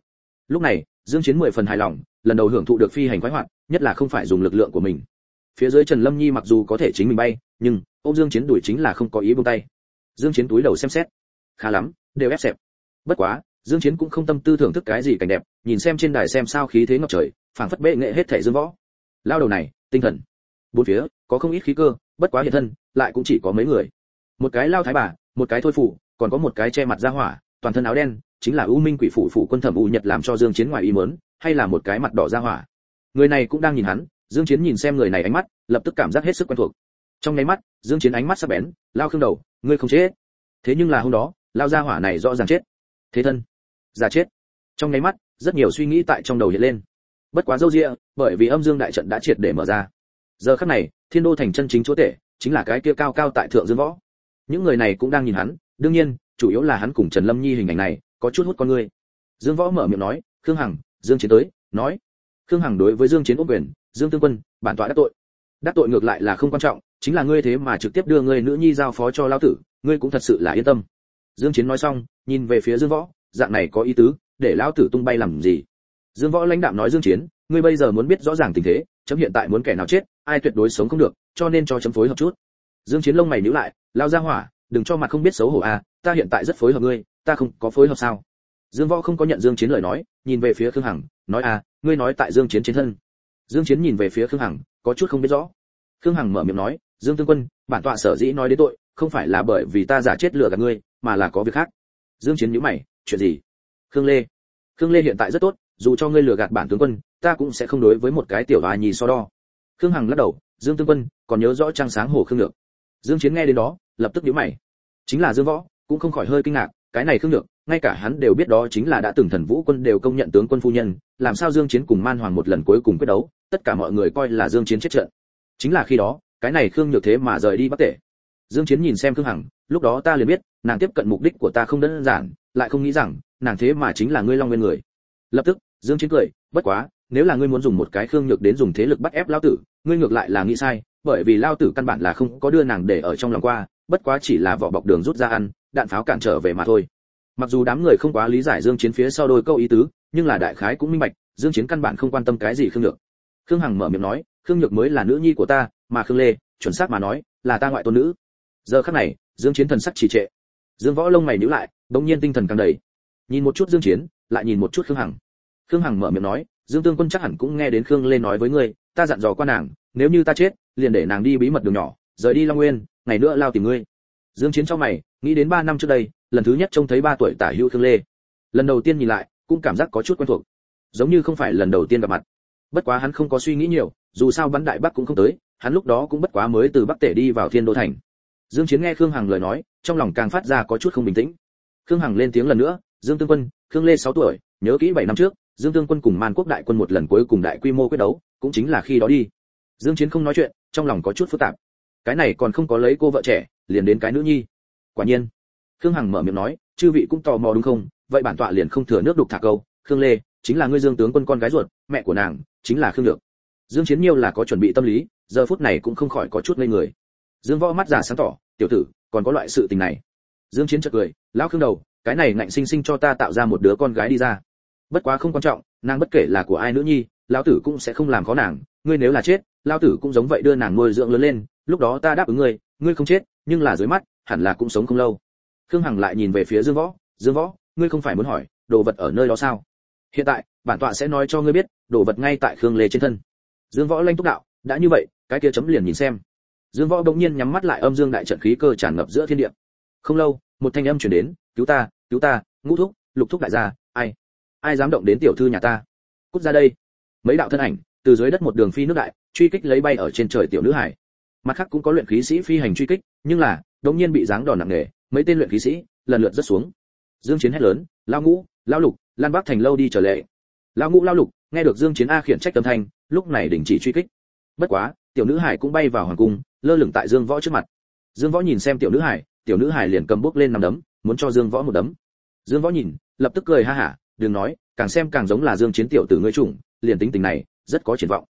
lúc này, dương chiến mười phần hài lòng, lần đầu hưởng thụ được phi hành khoái hoạt, nhất là không phải dùng lực lượng của mình. Phía dưới trần lâm nhi mặc dù có thể chính mình bay, nhưng ôm dương chiến đuổi chính là không có ý buông tay. Dương chiến túi đầu xem xét. Khá lắm, đều ép xẹp. Bất quá, dương chiến cũng không tâm tư thưởng thức cái gì cảnh đẹp, nhìn xem trên đài xem sao khí thế ngập trời, phảng phất bệ nghệ hết thể dương võ. Lao đầu này, tinh thần. Bốn phía, có không ít khí cơ, bất quá hiện thân, lại cũng chỉ có mấy người. Một cái lao thái bà, một cái thôi phụ, còn có một cái che mặt ra hỏa, toàn thân áo đen chính là u minh quỷ phủ phủ quân thẩm u nhật làm cho dương chiến ngoài ý muốn, hay là một cái mặt đỏ ra hỏa. Người này cũng đang nhìn hắn, dương chiến nhìn xem người này ánh mắt, lập tức cảm giác hết sức quen thuộc. Trong nháy mắt, dương chiến ánh mắt sắc bén, lao khương đầu, ngươi không chết. Thế nhưng là hôm đó, lao ra hỏa này rõ ràng chết. Thế thân giả chết. Trong nháy mắt, rất nhiều suy nghĩ tại trong đầu hiện lên. Bất quá dâu dịa, bởi vì âm dương đại trận đã triệt để mở ra. Giờ khắc này, thiên đô thành chân chính chúa tể, chính là cái kia cao cao tại thượng dương võ. Những người này cũng đang nhìn hắn, đương nhiên, chủ yếu là hắn cùng trần lâm nhi hình ảnh này có chút hút con người dương võ mở miệng nói, khương hằng, dương chiến tới. Nói, khương hằng đối với dương chiến ôm quyền, dương tương quân, bản tọa đắc tội. Đắc tội ngược lại là không quan trọng, chính là ngươi thế mà trực tiếp đưa ngươi nữ nhi giao phó cho lão tử, ngươi cũng thật sự là yên tâm. Dương chiến nói xong, nhìn về phía dương võ, dạng này có ý tứ, để lão tử tung bay làm gì? Dương võ lãnh đạm nói, dương chiến, ngươi bây giờ muốn biết rõ ràng tình thế, chấm hiện tại muốn kẻ nào chết, ai tuyệt đối sống không được, cho nên cho chấm phối hợp chút. Dương chiến lông mày nhíu lại lao ra hỏa, đừng cho mặt không biết xấu hổ à ta hiện tại rất phối hợp ngươi ta không có phối hợp sao? Dương võ không có nhận dương chiến lời nói, nhìn về phía khương hằng, nói à ngươi nói tại dương chiến chiến thân. Dương chiến nhìn về phía khương hằng, có chút không biết rõ. Khương hằng mở miệng nói, dương tương quân, bản tọa sở dĩ nói đến tội, không phải là bởi vì ta giả chết lừa gạt ngươi, mà là có việc khác. Dương chiến nhíu mày, chuyện gì? Khương lê khương lê hiện tại rất tốt, dù cho ngươi lừa gạt bản tướng quân, ta cũng sẽ không đối với một cái tiểu hoa nhì so đo. Khương hằng lắc đầu, dương tương quân, còn nhớ rõ trang sáng hồ khương được dương chiến nghe đến đó, lập tức nhíu mày. Chính là dương võ, cũng không khỏi hơi kinh ngạc cái này khương được, ngay cả hắn đều biết đó chính là đã từng thần vũ quân đều công nhận tướng quân phu nhân, làm sao dương chiến cùng man hoàng một lần cuối cùng quyết đấu, tất cả mọi người coi là dương chiến chết trận. Chính là khi đó, cái này khương nhược thế mà rời đi bắc tể. Dương chiến nhìn xem khương hằng, lúc đó ta liền biết, nàng tiếp cận mục đích của ta không đơn giản, lại không nghĩ rằng, nàng thế mà chính là ngươi long nguyên người. Lập tức, dương chiến cười, bất quá, nếu là ngươi muốn dùng một cái khương nhược đến dùng thế lực bắt ép lao tử, ngươi ngược lại là nghĩ sai, bởi vì lao tử căn bản là không có đưa nàng để ở trong lòng qua bất quá chỉ là vỏ bọc đường rút ra ăn, đạn pháo cản trở về mà thôi. Mặc dù đám người không quá lý giải dương chiến phía sau đôi câu ý tứ, nhưng là đại khái cũng minh bạch, dương chiến căn bản không quan tâm cái gì khương nhược. Khương hằng mở miệng nói, khương nhược mới là nữ nhi của ta, mà khương lê, chuẩn xác mà nói, là ta ngoại tôn nữ. Giờ khắc này, dương chiến thần sắc trì trệ. Dương võ lông mày nhíu lại đống nhiên tinh thần càng đầy. Nhìn một chút dương chiến, lại nhìn một chút khương hằng. Khương hằng mở miệng nói, dương tương quân chắc hẳn cũng nghe đến khương lê nói với ngươi, ta dặn dò qua nàng, nếu như ta chết, liền để nàng đi bí mật đường nhỏ, rời đi long nguyên ngày nữa lao tìm ngươi. Dương chiến cho mày, nghĩ đến 3 năm trước đây, lần thứ nhất trông thấy 3 tuổi tả hữu Thương lê. Lần đầu tiên nhìn lại, cũng cảm giác có chút quen thuộc. Giống như không phải lần đầu tiên gặp mặt. Bất quá hắn không có suy nghĩ nhiều, dù sao bắn đại bắc cũng không tới, hắn lúc đó cũng bất quá mới từ bắc tể đi vào thiên đô thành. Dương chiến nghe khương hằng lời nói, trong lòng càng phát ra có chút không bình tĩnh. Khương hằng lên tiếng lần nữa, dương tương quân, khương lê 6 tuổi, nhớ kỹ bảy năm trước, dương tương quân cùng man quốc đại quân một lần cuối cùng đại quy mô quyết đấu, cũng chính là khi đó đi. Dương chiến không nói chuyện, trong lòng có chút phức tạp cái này còn không có lấy cô vợ trẻ, liền đến cái nữ nhi. Quả nhiên, khương hằng mở miệng nói, chư vị cũng tò mò đúng không? Vậy bản tọa liền không thừa nước đục thả câu, khương lê, chính là ngươi dương tướng quân con gái ruột, mẹ của nàng chính là khương được dương chiến nhiêu là có chuẩn bị tâm lý, giờ phút này cũng không khỏi có chút ngây người. Dương võ mắt già sáng tỏ, tiểu tử, còn có loại sự tình này. Dương chiến chợt cười, lão khương đầu, cái này ngạnh sinh sinh cho ta tạo ra một đứa con gái đi ra. Bất quá không quan trọng, nàng bất kể là của ai nữ nhi, lão tử cũng sẽ không làm khó nàng, ngươi nếu là chết, lão tử cũng giống vậy đưa nàng nuôi dưỡng lớn lên lúc đó ta đáp ứng ngươi ngươi không chết, nhưng là dưới mắt, hẳn là cũng sống không lâu. Khương hằng lại nhìn về phía dương võ dương võ, ngươi không phải muốn hỏi, đồ vật ở nơi đó sao? Hiện tại, bản tọa sẽ nói cho ngươi biết, đồ vật ngay tại khương lê trên thân. Dương võ lanh túc đạo, đã như vậy, cái kia chấm liền nhìn xem. Dương võ bỗng nhiên nhắm mắt lại âm dương đại trận khí cơ tràn ngập giữa thiên địa. Không lâu, một thanh âm truyền đến, cứu ta cứu ta, ngũ thúc, lục thúc đại gia, ai? Ai dám động đến tiểu thư nhà ta? Cút ra đây. Mấy đạo thân ảnh, từ dưới đất một đường phi nước đại, truy kích lấy bay ở trên trời tiểu nữ hải mặt khác cũng có luyện khí sĩ phi hành truy kích, nhưng là đống nhiên bị giáng đòn nặng nề, mấy tên luyện khí sĩ lần lượt rất xuống. Dương chiến hét lớn lao ngũ lao lục, lan bắc thành lâu đi trở lệ. Lao ngũ lao lục, nghe được dương chiến a khiển trách âm thanh, lúc này đình chỉ truy kích. Bất quá, tiểu nữ hải cũng bay vào hoàng cung, lơ lửng tại dương võ trước mặt. Dương võ nhìn xem tiểu nữ hải, tiểu nữ hải liền cầm bước lên nằm đấm, muốn cho dương võ một đấm. Dương võ nhìn, lập tức cười ha hả, đừng nói, càng xem càng giống là dương chiến tiểu tử ngươi chủng, liền tính tình này, rất có triển vọng.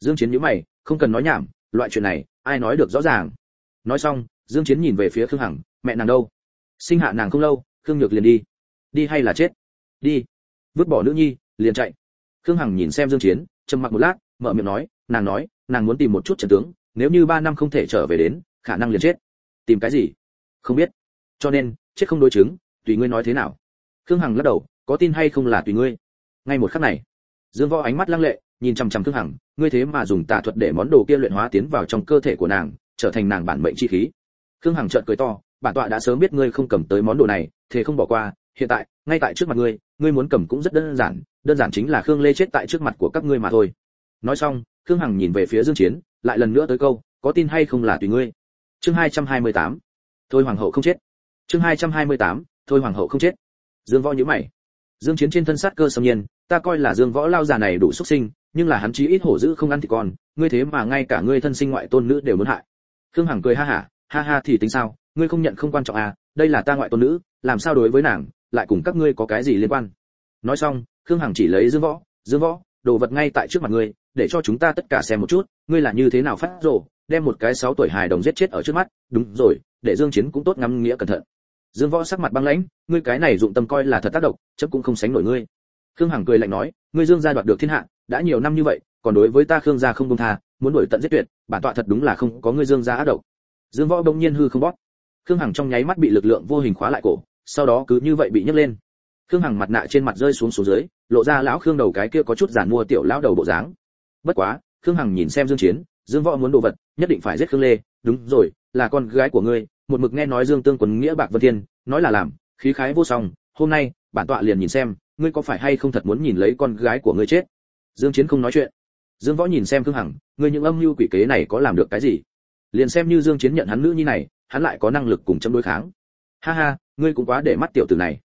Dương chiến nhíu mày, không cần nói nhảm loại chuyện này, ai nói được rõ ràng? Nói xong, dương chiến nhìn về phía khương hằng, mẹ nàng đâu? Sinh hạ nàng không lâu, khương nhược liền đi. Đi hay là chết? Đi. Vứt bỏ nữ nhi, liền chạy. Khương hằng nhìn xem dương chiến, trầm mặc một lát, mở miệng nói, nàng nói, nàng muốn tìm một chút trận tướng, nếu như ba năm không thể trở về đến, khả năng liền chết. Tìm cái gì? Không biết. Cho nên, chết không đối chứng, tùy ngươi nói thế nào. Khương hằng lắc đầu, có tin hay không là tùy ngươi. Ngay một khắc này, dương võ ánh mắt lăng lệ nhìn chằm chằm Thương hằng, ngươi thế mà dùng tà thuật để món đồ kia luyện hóa tiến vào trong cơ thể của nàng, trở thành nàng bản mệnh chi khí. Thương hằng trợn cười to, bản tọa đã sớm biết ngươi không cầm tới món đồ này, thế không bỏ qua, hiện tại, ngay tại trước mặt ngươi ngươi muốn cầm cũng rất đơn giản đơn giản chính là khương lê chết tại trước mặt của các ngươi mà thôi. Nói xong, khương hằng nhìn về phía dương chiến, lại lần nữa tới câu, có tin hay không là tùy ngươi. Chương 228 thôi hoàng hậu không chết. Chương 228 thôi hoàng hậu không chết. Dương võ nhíu mày. Dương chiến trên thân sát cơ sâm nhiên, ta coi là dương võ lao già này đủ xuất sinh nhưng là hắn chí ít hổ dữ không ăn thì con, ngươi thế mà ngay cả ngươi thân sinh ngoại tôn nữ đều muốn hại. Khương hằng cười ha hả, ha ha thì tính sao, ngươi không nhận không quan trọng à đây là ta ngoại tôn nữ, làm sao đối với nàng, lại cùng các ngươi có cái gì liên quan? Nói xong, khương hằng chỉ lấy dương võ dương võ, đồ vật ngay tại trước mặt ngươi, để cho chúng ta tất cả xem một chút, ngươi là như thế nào phát rồ, đem một cái sáu tuổi hài đồng giết chết ở trước mắt, đúng rồi, để dương chiến cũng tốt ngắm nghĩa cẩn thận. Dương võ sắc mặt băng lãnh, ngươi cái này dụng tâm coi là thật tác động chấp cũng không sánh nổi ngươi. Khương hằng cười lạnh nói, ngươi dương gia đoạt được thiên hạ đã nhiều năm như vậy, còn đối với ta khương gia không buông tha, muốn đuổi tận giết tuyệt, bản tọa thật đúng là không có ngươi dương gia ác độc. Dương võ bỗng nhiên hư không bóp. Khương hằng trong nháy mắt bị lực lượng vô hình khóa lại cổ, sau đó cứ như vậy bị nhấc lên. Khương hằng mặt nạ trên mặt rơi xuống xuống dưới, lộ ra lão khương đầu cái kia có chút giản mua tiểu lão đầu bộ dáng. Bất quá, khương hằng nhìn xem dương chiến, dương võ muốn đồ vật, nhất định phải giết khương lê. Đúng rồi, là con gái của ngươi. Một mực nghe nói dương tương quần nghĩa bạc vân thiên, nói là làm, khí khái vô song. Hôm nay, bản tọa liền nhìn xem, ngươi có phải hay không thật muốn nhìn lấy con gái của ngươi chết? Dương chiến không nói chuyện. Dương võ nhìn xem khương hằng, ngươi những âm mưu quỷ kế này có làm được cái gì? Liền xem như dương chiến nhận hắn nữ như này, hắn lại có năng lực cùng châm đối kháng. Ha ha, ngươi cũng quá để mắt tiểu tử này.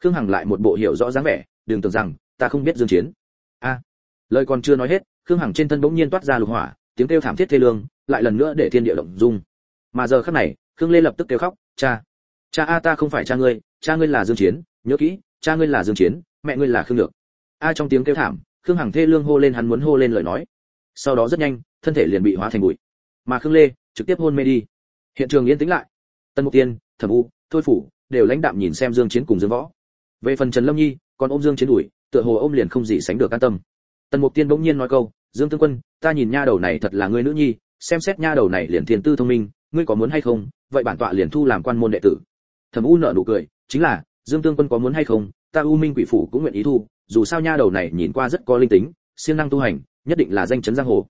Khương hằng lại một bộ hiểu rõ dáng vẻ, đừng tưởng rằng, ta không biết dương chiến. A. Lời còn chưa nói hết, khương hằng trên thân bỗng nhiên toát ra lục hỏa, tiếng kêu thảm thiết thê lương, lại lần nữa để thiên địa động dung. Mà giờ khắc này, khương lê lập tức kêu khóc, cha! Cha a, ta không phải cha ngươi cha ngươi là dương chiến, nhớ kỹ, cha ngươi là dương chiến, mẹ ngươi là khương lược. A trong tiếng kêu thảm khương hằng thê lương hô lên hắn muốn hô lên lời nói. Sau đó rất nhanh, thân thể liền bị hóa thành bụi. Mà khương lê trực tiếp hôn mê đi. Hiện trường yên tĩnh lại. Tân mục tiên, thẩm u, thôi phủ đều lãnh đạm nhìn xem dương chiến cùng dương võ. Về phần trần lâm nhi, còn ôm dương chiến đuổi, tựa hồ ôm liền không gì sánh được an tâm. Tần mục tiên bỗng nhiên nói câu, dương tương quân, ta nhìn nha đầu này thật là người nữ nhi, xem xét nha đầu này liền thiên tư thông minh, ngươi có muốn hay không? Vậy bản tọa liền thu làm quan môn đệ tử. Thẩm u nở nụ cười, chính là, dương tương quân có muốn hay không? Ta u minh quỷ phủ cũng nguyện ý thu dù sao nha đầu này nhìn qua rất có linh tính, siêng năng tu hành, nhất định là danh chấn giang hồ.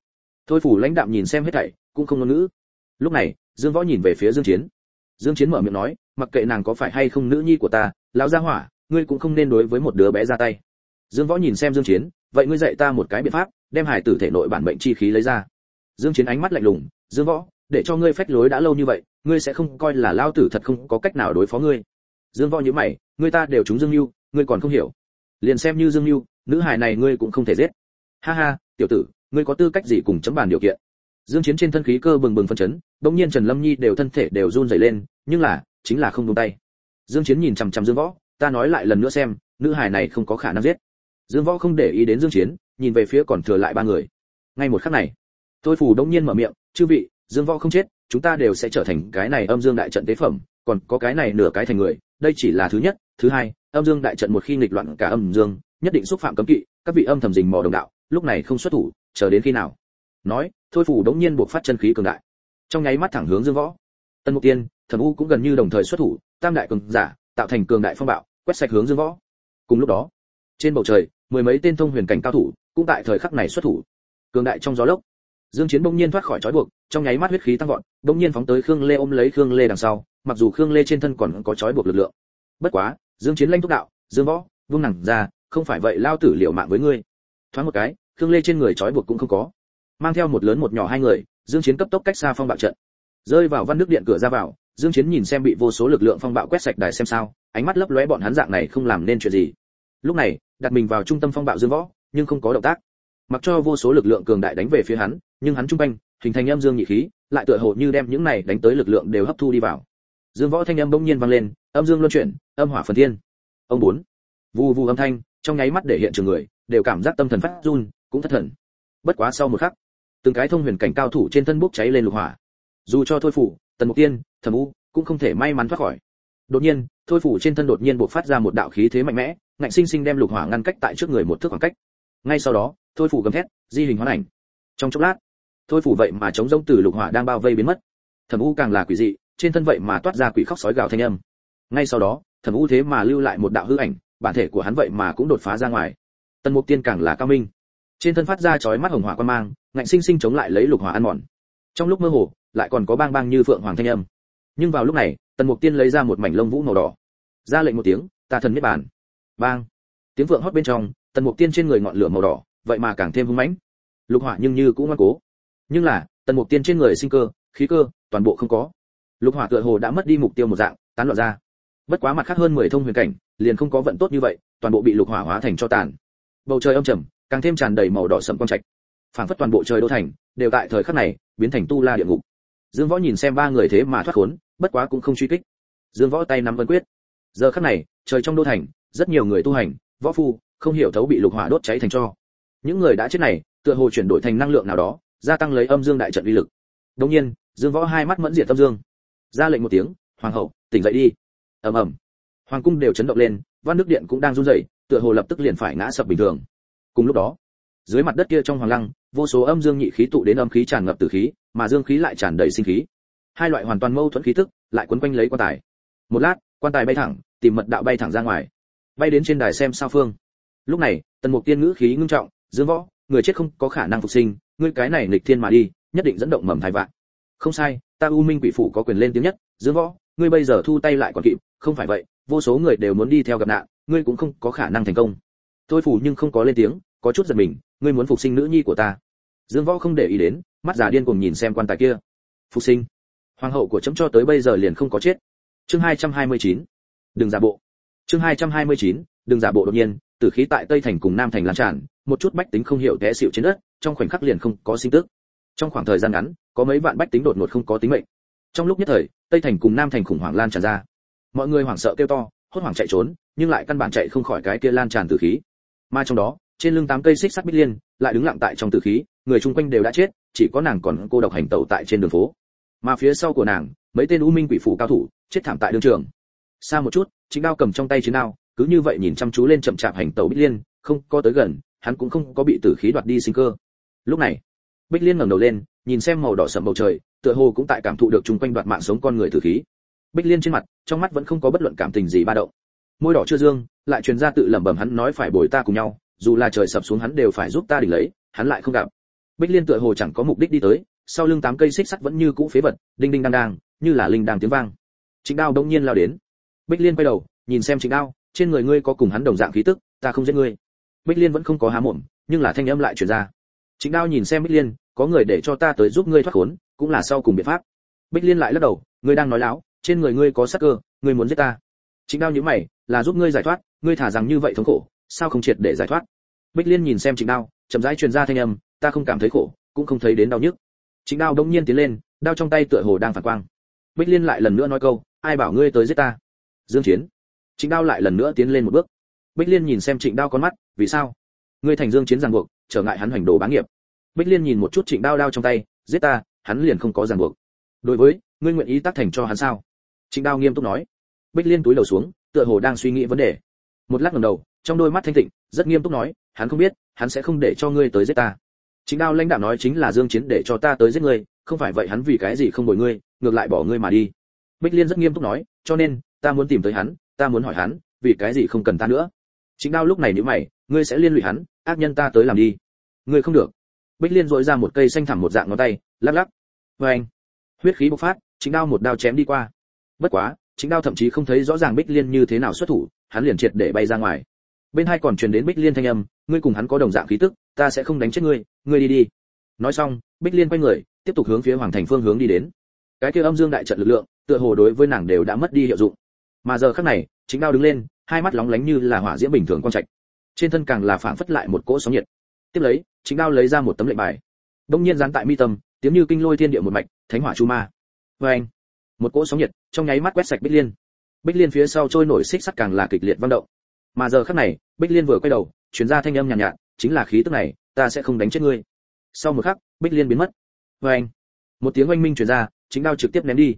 Thôi phủ lãnh đạm nhìn xem hết thảy, cũng không ngôn ngữ. Lúc này, dương võ nhìn về phía dương chiến. Dương chiến mở miệng nói, mặc kệ nàng có phải hay không nữ nhi của ta, lão gia hỏa, ngươi cũng không nên đối với một đứa bé ra tay. Dương võ nhìn xem dương chiến, vậy ngươi dạy ta một cái biện pháp, đem hải tử thể nội bản mệnh chi khí lấy ra. Dương chiến ánh mắt lạnh lùng, dương võ, để cho ngươi phách lối đã lâu như vậy, ngươi sẽ không coi là lao tử thật không có cách nào đối phó ngươi. Dương võ như mày, ngươi ta đều chúng dương lưu ngươi còn không hiểu liền xem như dương lưu nữ hài này ngươi cũng không thể giết. Ha ha, tiểu tử, ngươi có tư cách gì cùng chấm bàn điều kiện? Dương chiến trên thân khí cơ bừng bừng phân chấn đống nhiên trần lâm nhi đều thân thể đều run rẩy lên, nhưng là, chính là không buông tay. Dương chiến nhìn chằm chằm dương võ, ta nói lại lần nữa xem, nữ hài này không có khả năng giết. Dương võ không để ý đến dương chiến, nhìn về phía còn thừa lại ba người. Ngay một khắc này tôi phủ đống nhiên mở miệng, chư vị, dương võ không chết, chúng ta đều sẽ trở thành cái này âm dương đại trận tế phẩm, còn có cái này nửa cái thành người, đây chỉ là thứ nhất, thứ hai âm dương đại trận một khi nghịch loạn cả âm dương, nhất định xúc phạm cấm kỵ, các vị âm thầm rình mò đồng đạo, lúc này không xuất thủ, chờ đến khi nào? Nói, thôi phủ đống nhiên buộc phát chân khí cường đại. Trong nháy mắt thẳng hướng dương võ. Tân mục tiên, thần u cũng gần như đồng thời xuất thủ, tam đại cường giả, tạo thành cường đại phong bạo, quét sạch hướng dương võ. Cùng lúc đó, trên bầu trời, mười mấy tên thông huyền cảnh cao thủ cũng tại thời khắc này xuất thủ. Cường đại trong gió lốc, dương chiến bỗng nhiên thoát khỏi trói buộc, trong nháy mắt huyết khí tăng vọt, bỗng nhiên phóng tới khương lê ôm lấy khương lê đằng sau, mặc dù khương lê trên thân còn có trói buộc lực lượng. Bất quá dương chiến lanh thúc đạo, dương võ vương nặng ra, không phải vậy lao tử liều mạng với ngươi. Thoáng một cái, khương lê trên người trói buộc cũng không có. Mang theo một lớn một nhỏ hai người, dương chiến cấp tốc cách xa phong bạo trận. Rơi vào văn đức điện cửa ra vào, dương chiến nhìn xem bị vô số lực lượng phong bạo quét sạch đài xem sao, ánh mắt lấp lóe bọn hắn dạng này không làm nên chuyện gì. Lúc này, đặt mình vào trung tâm phong bạo dương võ, nhưng không có động tác. Mặc cho vô số lực lượng cường đại đánh về phía hắn, nhưng hắn trung quanh, hình thành âm dương nhị khí, lại tựa hồ như đem những này đánh tới lực lượng đều hấp thu đi vào dương võ thanh âm bỗng nhiên vang lên, âm dương luân chuyển, âm hỏa phần thiên. Ông bốn. Vù vù âm thanh, trong nháy mắt để hiện trường người, đều cảm giác tâm thần phát run, cũng thất thần. Bất quá sau một khắc, từng cái thông huyền cảnh cao thủ trên thân bốc cháy lên lục hỏa. Dù cho thôi phủ, tần mục tiên, thẩm u, cũng không thể may mắn thoát khỏi. Đột nhiên, thôi phủ trên thân đột nhiên bộc phát ra một đạo khí thế mạnh mẽ, ngạnh sinh sinh đem lục hỏa ngăn cách tại trước người một thước khoảng cách. Ngay sau đó, thôi phủ gầm thét, di hình hóa ảnh. Trong chốc lát, thôi phủ vậy mà chống rông từ lục hỏa đang bao vây biến mất. Thẩm u càng là quỷ dị trên thân vậy mà toát ra quỷ khóc sói gào thanh âm. Ngay sau đó, thẩm u thế mà lưu lại một đạo hư ảnh, bản thể của hắn vậy mà cũng đột phá ra ngoài. Tần mục tiên càng là cao minh. Trên thân phát ra chói mắt hồng hỏa quan mang, ngạnh sinh sinh chống lại lấy lục hỏa ăn mòn. Trong lúc mơ hồ, lại còn có bang bang như phượng hoàng thanh âm. Nhưng vào lúc này, tần mục tiên lấy ra một mảnh lông vũ màu đỏ. Ra lệnh một tiếng, ta thần niết bàn. Bang! Tiếng vượng hót bên trong, tần mục tiên trên người ngọn lửa màu đỏ, vậy mà càng thêm hung mãnh. Lục hỏa nhưng như cũng ngoan cố. Nhưng là, tần mục tiên trên người sinh cơ, khí cơ, toàn bộ không có lục hỏa tựa hồ đã mất đi mục tiêu một dạng, tán loạn ra. Bất quá mặt khác hơn mười thông huyền cảnh, liền không có vận tốt như vậy, toàn bộ bị lục hỏa hóa thành cho tàn. Bầu trời âm trầm, càng thêm tràn đầy màu đỏ sẫm quang trạch. Phảng phất toàn bộ trời đô thành, đều tại thời khắc này, biến thành tu la địa ngục. Dương võ nhìn xem ba người thế mà thoát khốn, bất quá cũng không truy kích. Dương võ tay nắm vân quyết. Giờ khắc này, trời trong đô thành, rất nhiều người tu hành, võ phu, không hiểu thấu bị lục hỏa đốt cháy thành cho. Những người đã chết này, tựa hồ chuyển đổi thành năng lượng nào đó, gia tăng lấy âm dương đại trận uy lực. Đương nhiên, dương võ hai mắt mẫn diệt tâm dương ra lệnh một tiếng, hoàng hậu, tỉnh dậy đi. Ầm ầm. Hoàng cung đều chấn động lên, văn nước điện cũng đang run rẩy, tựa hồ lập tức liền phải ngã sập bình thường. Cùng lúc đó, dưới mặt đất kia trong hoàng lăng, vô số âm dương nhị khí tụ đến âm khí tràn ngập từ khí, mà dương khí lại tràn đầy sinh khí. Hai loại hoàn toàn mâu thuẫn khí tức lại quấn quanh lấy quan tài. Một lát, quan tài bay thẳng, tìm mật đạo bay thẳng ra ngoài. Bay đến trên đài xem sao phương. Lúc này, tần mục tiên ngữ khí ngưng trọng, dương võ, người chết không có khả năng phục sinh, ngươi cái này nghịch thiên mà đi, nhất định dẫn động mầm thai vạn. Không sai ta u minh quỷ Phủ có quyền lên tiếng nhất dương võ ngươi bây giờ thu tay lại còn kịp không phải vậy vô số người đều muốn đi theo gặp nạn ngươi cũng không có khả năng thành công. Thôi phủ nhưng không có lên tiếng có chút giật mình ngươi muốn phục sinh nữ nhi của ta. Dương võ không để ý đến mắt giả điên cùng nhìn xem quan tài kia. Phục sinh. Hoàng hậu của chấm cho tới bây giờ liền không có chết. Chương 229. đừng giả bộ. Chương 229, đừng giả bộ đột nhiên tử khí tại tây thành cùng nam thành lan tràn một chút bách tính không hiểu té xịu trên đất trong khoảnh khắc liền không có sinh tức trong khoảng thời gian ngắn, có mấy vạn bách tính đột ngột không có tính mệnh. Trong lúc nhất thời, tây thành cùng nam thành khủng hoảng lan tràn ra. Mọi người hoảng sợ kêu to, hốt hoảng chạy trốn, nhưng lại căn bản chạy không khỏi cái kia lan tràn tử khí. Mà trong đó, trên lưng tám cây xích sắt bích liên lại đứng lặng tại trong tử khí, người chung quanh đều đã chết, chỉ có nàng còn cô độc hành tẩu tại trên đường phố. Mà phía sau của nàng, mấy tên u minh quỷ phủ cao thủ, chết thảm tại đường trường. Xa một chút, chính đao cầm trong tay chiến đao, cứ như vậy nhìn chăm chú lên chậm chạp hành tẩu bích liên, không có tới gần, hắn cũng không có bị tử khí đoạt đi sinh cơ. Lúc này bích liên ngẩng đầu lên, nhìn xem màu đỏ sậm bầu trời, tựa hồ cũng tại cảm thụ được chung quanh đoạt mạng sống con người tử khí. Bích liên trên mặt, trong mắt vẫn không có bất luận cảm tình gì ba động. Môi đỏ chưa dương, lại truyền ra tự lẩm bẩm hắn nói phải bồi ta cùng nhau, dù là trời sập xuống hắn đều phải giúp ta đỉnh lấy, hắn lại không gặp. Bích liên tựa hồ chẳng có mục đích đi tới, sau lưng tám cây xích sắt vẫn như cũ phế vật, đinh đinh đang đang, như là linh đang tiếng vang. Chính đao đông nhiên lao đến. Bích liên quay đầu, nhìn xem chính đao, trên người ngươi có cùng hắn đồng dạng khí tức, ta không giết ngươi. Bích liên vẫn không có há mồm, nhưng là thanh âm lại truyền ra. Trịnh đao nhìn xem bích liên, có người để cho ta tới giúp ngươi thoát khốn, cũng là sau cùng biện pháp. Bích liên lại lắc đầu, ngươi đang nói láo, trên người ngươi có sát cơ, ngươi muốn giết ta. Trịnh đao nhíu mày, là giúp ngươi giải thoát, ngươi thả rằng như vậy thống khổ, sao không triệt để giải thoát? Bích liên nhìn xem trịnh đao, chậm rãi truyền ra thanh âm, ta không cảm thấy khổ, cũng không thấy đến đau nhức. Trịnh đao đông nhiên tiến lên, đao trong tay tựa hồ đang phản quang. Bích liên lại lần nữa nói câu, ai bảo ngươi tới giết ta? Dương chiến. Trịnh đao lại lần nữa tiến lên một bước. Bích liên nhìn xem trịnh đao con mắt, vì sao? Ngươi thành dương chiến ràng buộc trở ngại hắn hoành đồ bá nghiệp. Bích liên nhìn một chút trịnh đao đao trong tay, giết ta, hắn liền không có ràng buộc. Đối với, ngươi nguyện ý tác thành cho hắn sao? Trịnh đao nghiêm túc nói. Bích liên túi đầu xuống, tựa hồ đang suy nghĩ vấn đề. Một lát ngẩng đầu, trong đôi mắt thanh tịnh, rất nghiêm túc nói, hắn không biết, hắn sẽ không để cho ngươi tới giết ta. Chính đao lãnh đạo nói chính là dương chiến để cho ta tới giết ngươi, không phải vậy hắn vì cái gì không bồi ngươi, ngược lại bỏ ngươi mà đi. Bích liên rất nghiêm túc nói, cho nên, ta muốn tìm tới hắn, ta muốn hỏi hắn, vì cái gì không cần ta nữa. Chính đao lúc này nếu mày, ngươi sẽ liên lụy hắn ác nhân ta tới làm đi. Ngươi không được. Bích liên dội ra một cây xanh thẳm một dạng ngón tay, lắc lắc. Vê anh, huyết khí bộc phát, chính đao một đao chém đi qua. Bất quá, chính đao thậm chí không thấy rõ ràng bích liên như thế nào xuất thủ, hắn liền triệt để bay ra ngoài. Bên hai còn truyền đến bích liên thanh âm, ngươi cùng hắn có đồng dạng khí tức, ta sẽ không đánh chết ngươi ngươi đi đi. Nói xong, bích liên quay người, tiếp tục hướng phía hoàng thành phương hướng đi đến. Cái kia âm dương đại trận lực lượng, tựa hồ đối với nàng đều đã mất đi hiệu dụng. Mà giờ khắc này, chính đao đứng lên, hai mắt lóng lánh như là hỏa diễm bình thường quang trạch trên thân càng là phảng phất lại một cỗ sóng nhiệt. Tiếp lấy chính đao lấy ra một tấm lệnh bài. Đông nhiên dán tại mi tâm tiếng như kinh lôi thiên địa một mạch thánh hỏa chu ma. Vê anh một cỗ sóng nhiệt trong nháy mắt quét sạch bích liên. Bích liên phía sau trôi nổi xích sắt càng là kịch liệt vang động. Mà giờ khắc này bích liên vừa quay đầu chuyển ra thanh âm nhàn nhạt, nhạt chính là khí tức này ta sẽ không đánh chết ngươi. Sau một khắc bích liên biến mất. Vê anh một tiếng oanh minh truyền ra chính đao trực tiếp ném đi.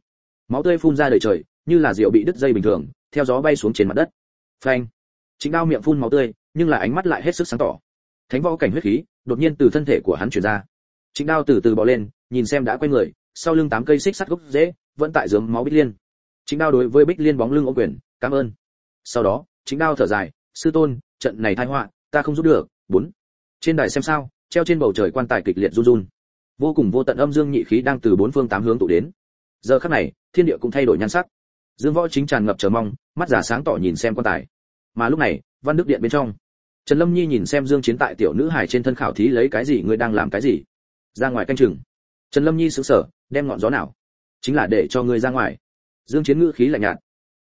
Máu tươi phun ra đầy trời như là rượu bị đứt dây bình thường theo gió bay xuống trên mặt đất. Phanh. Chính đao miệng phun máu tươi nhưng là ánh mắt lại hết sức sáng tỏ. Thánh võ cảnh huyết khí đột nhiên từ thân thể của hắn truyền ra. Chính đao từ từ bò lên, nhìn xem đã quay người, sau lưng tám cây xích sắt gốc dễ vẫn tại dướng máu bích liên. Chính đao đối với bích liên bóng lưng ô quyền, cảm ơn. Sau đó chính đao thở dài, sư tôn, trận này tai họa, ta không giúp được. Bốn. Trên đài xem sao, treo trên bầu trời quan tài kịch liệt run run. Vô cùng vô tận âm dương nhị khí đang từ bốn phương tám hướng tụ đến. Giờ khắc này, thiên địa cũng thay đổi nhan sắc. Dương võ chính tràn ngập chờ mong, mắt giả sáng tỏ nhìn xem quan tài. Mà lúc này văn đức điện bên trong. Trần lâm nhi nhìn xem dương chiến tại tiểu nữ hải trên thân khảo thí lấy cái gì, ngươi đang làm cái gì? Ra ngoài canh chừng. Trần lâm nhi sững sờ, đem ngọn gió nào? Chính là để cho ngươi ra ngoài. Dương chiến ngữ khí lạnh nhạt.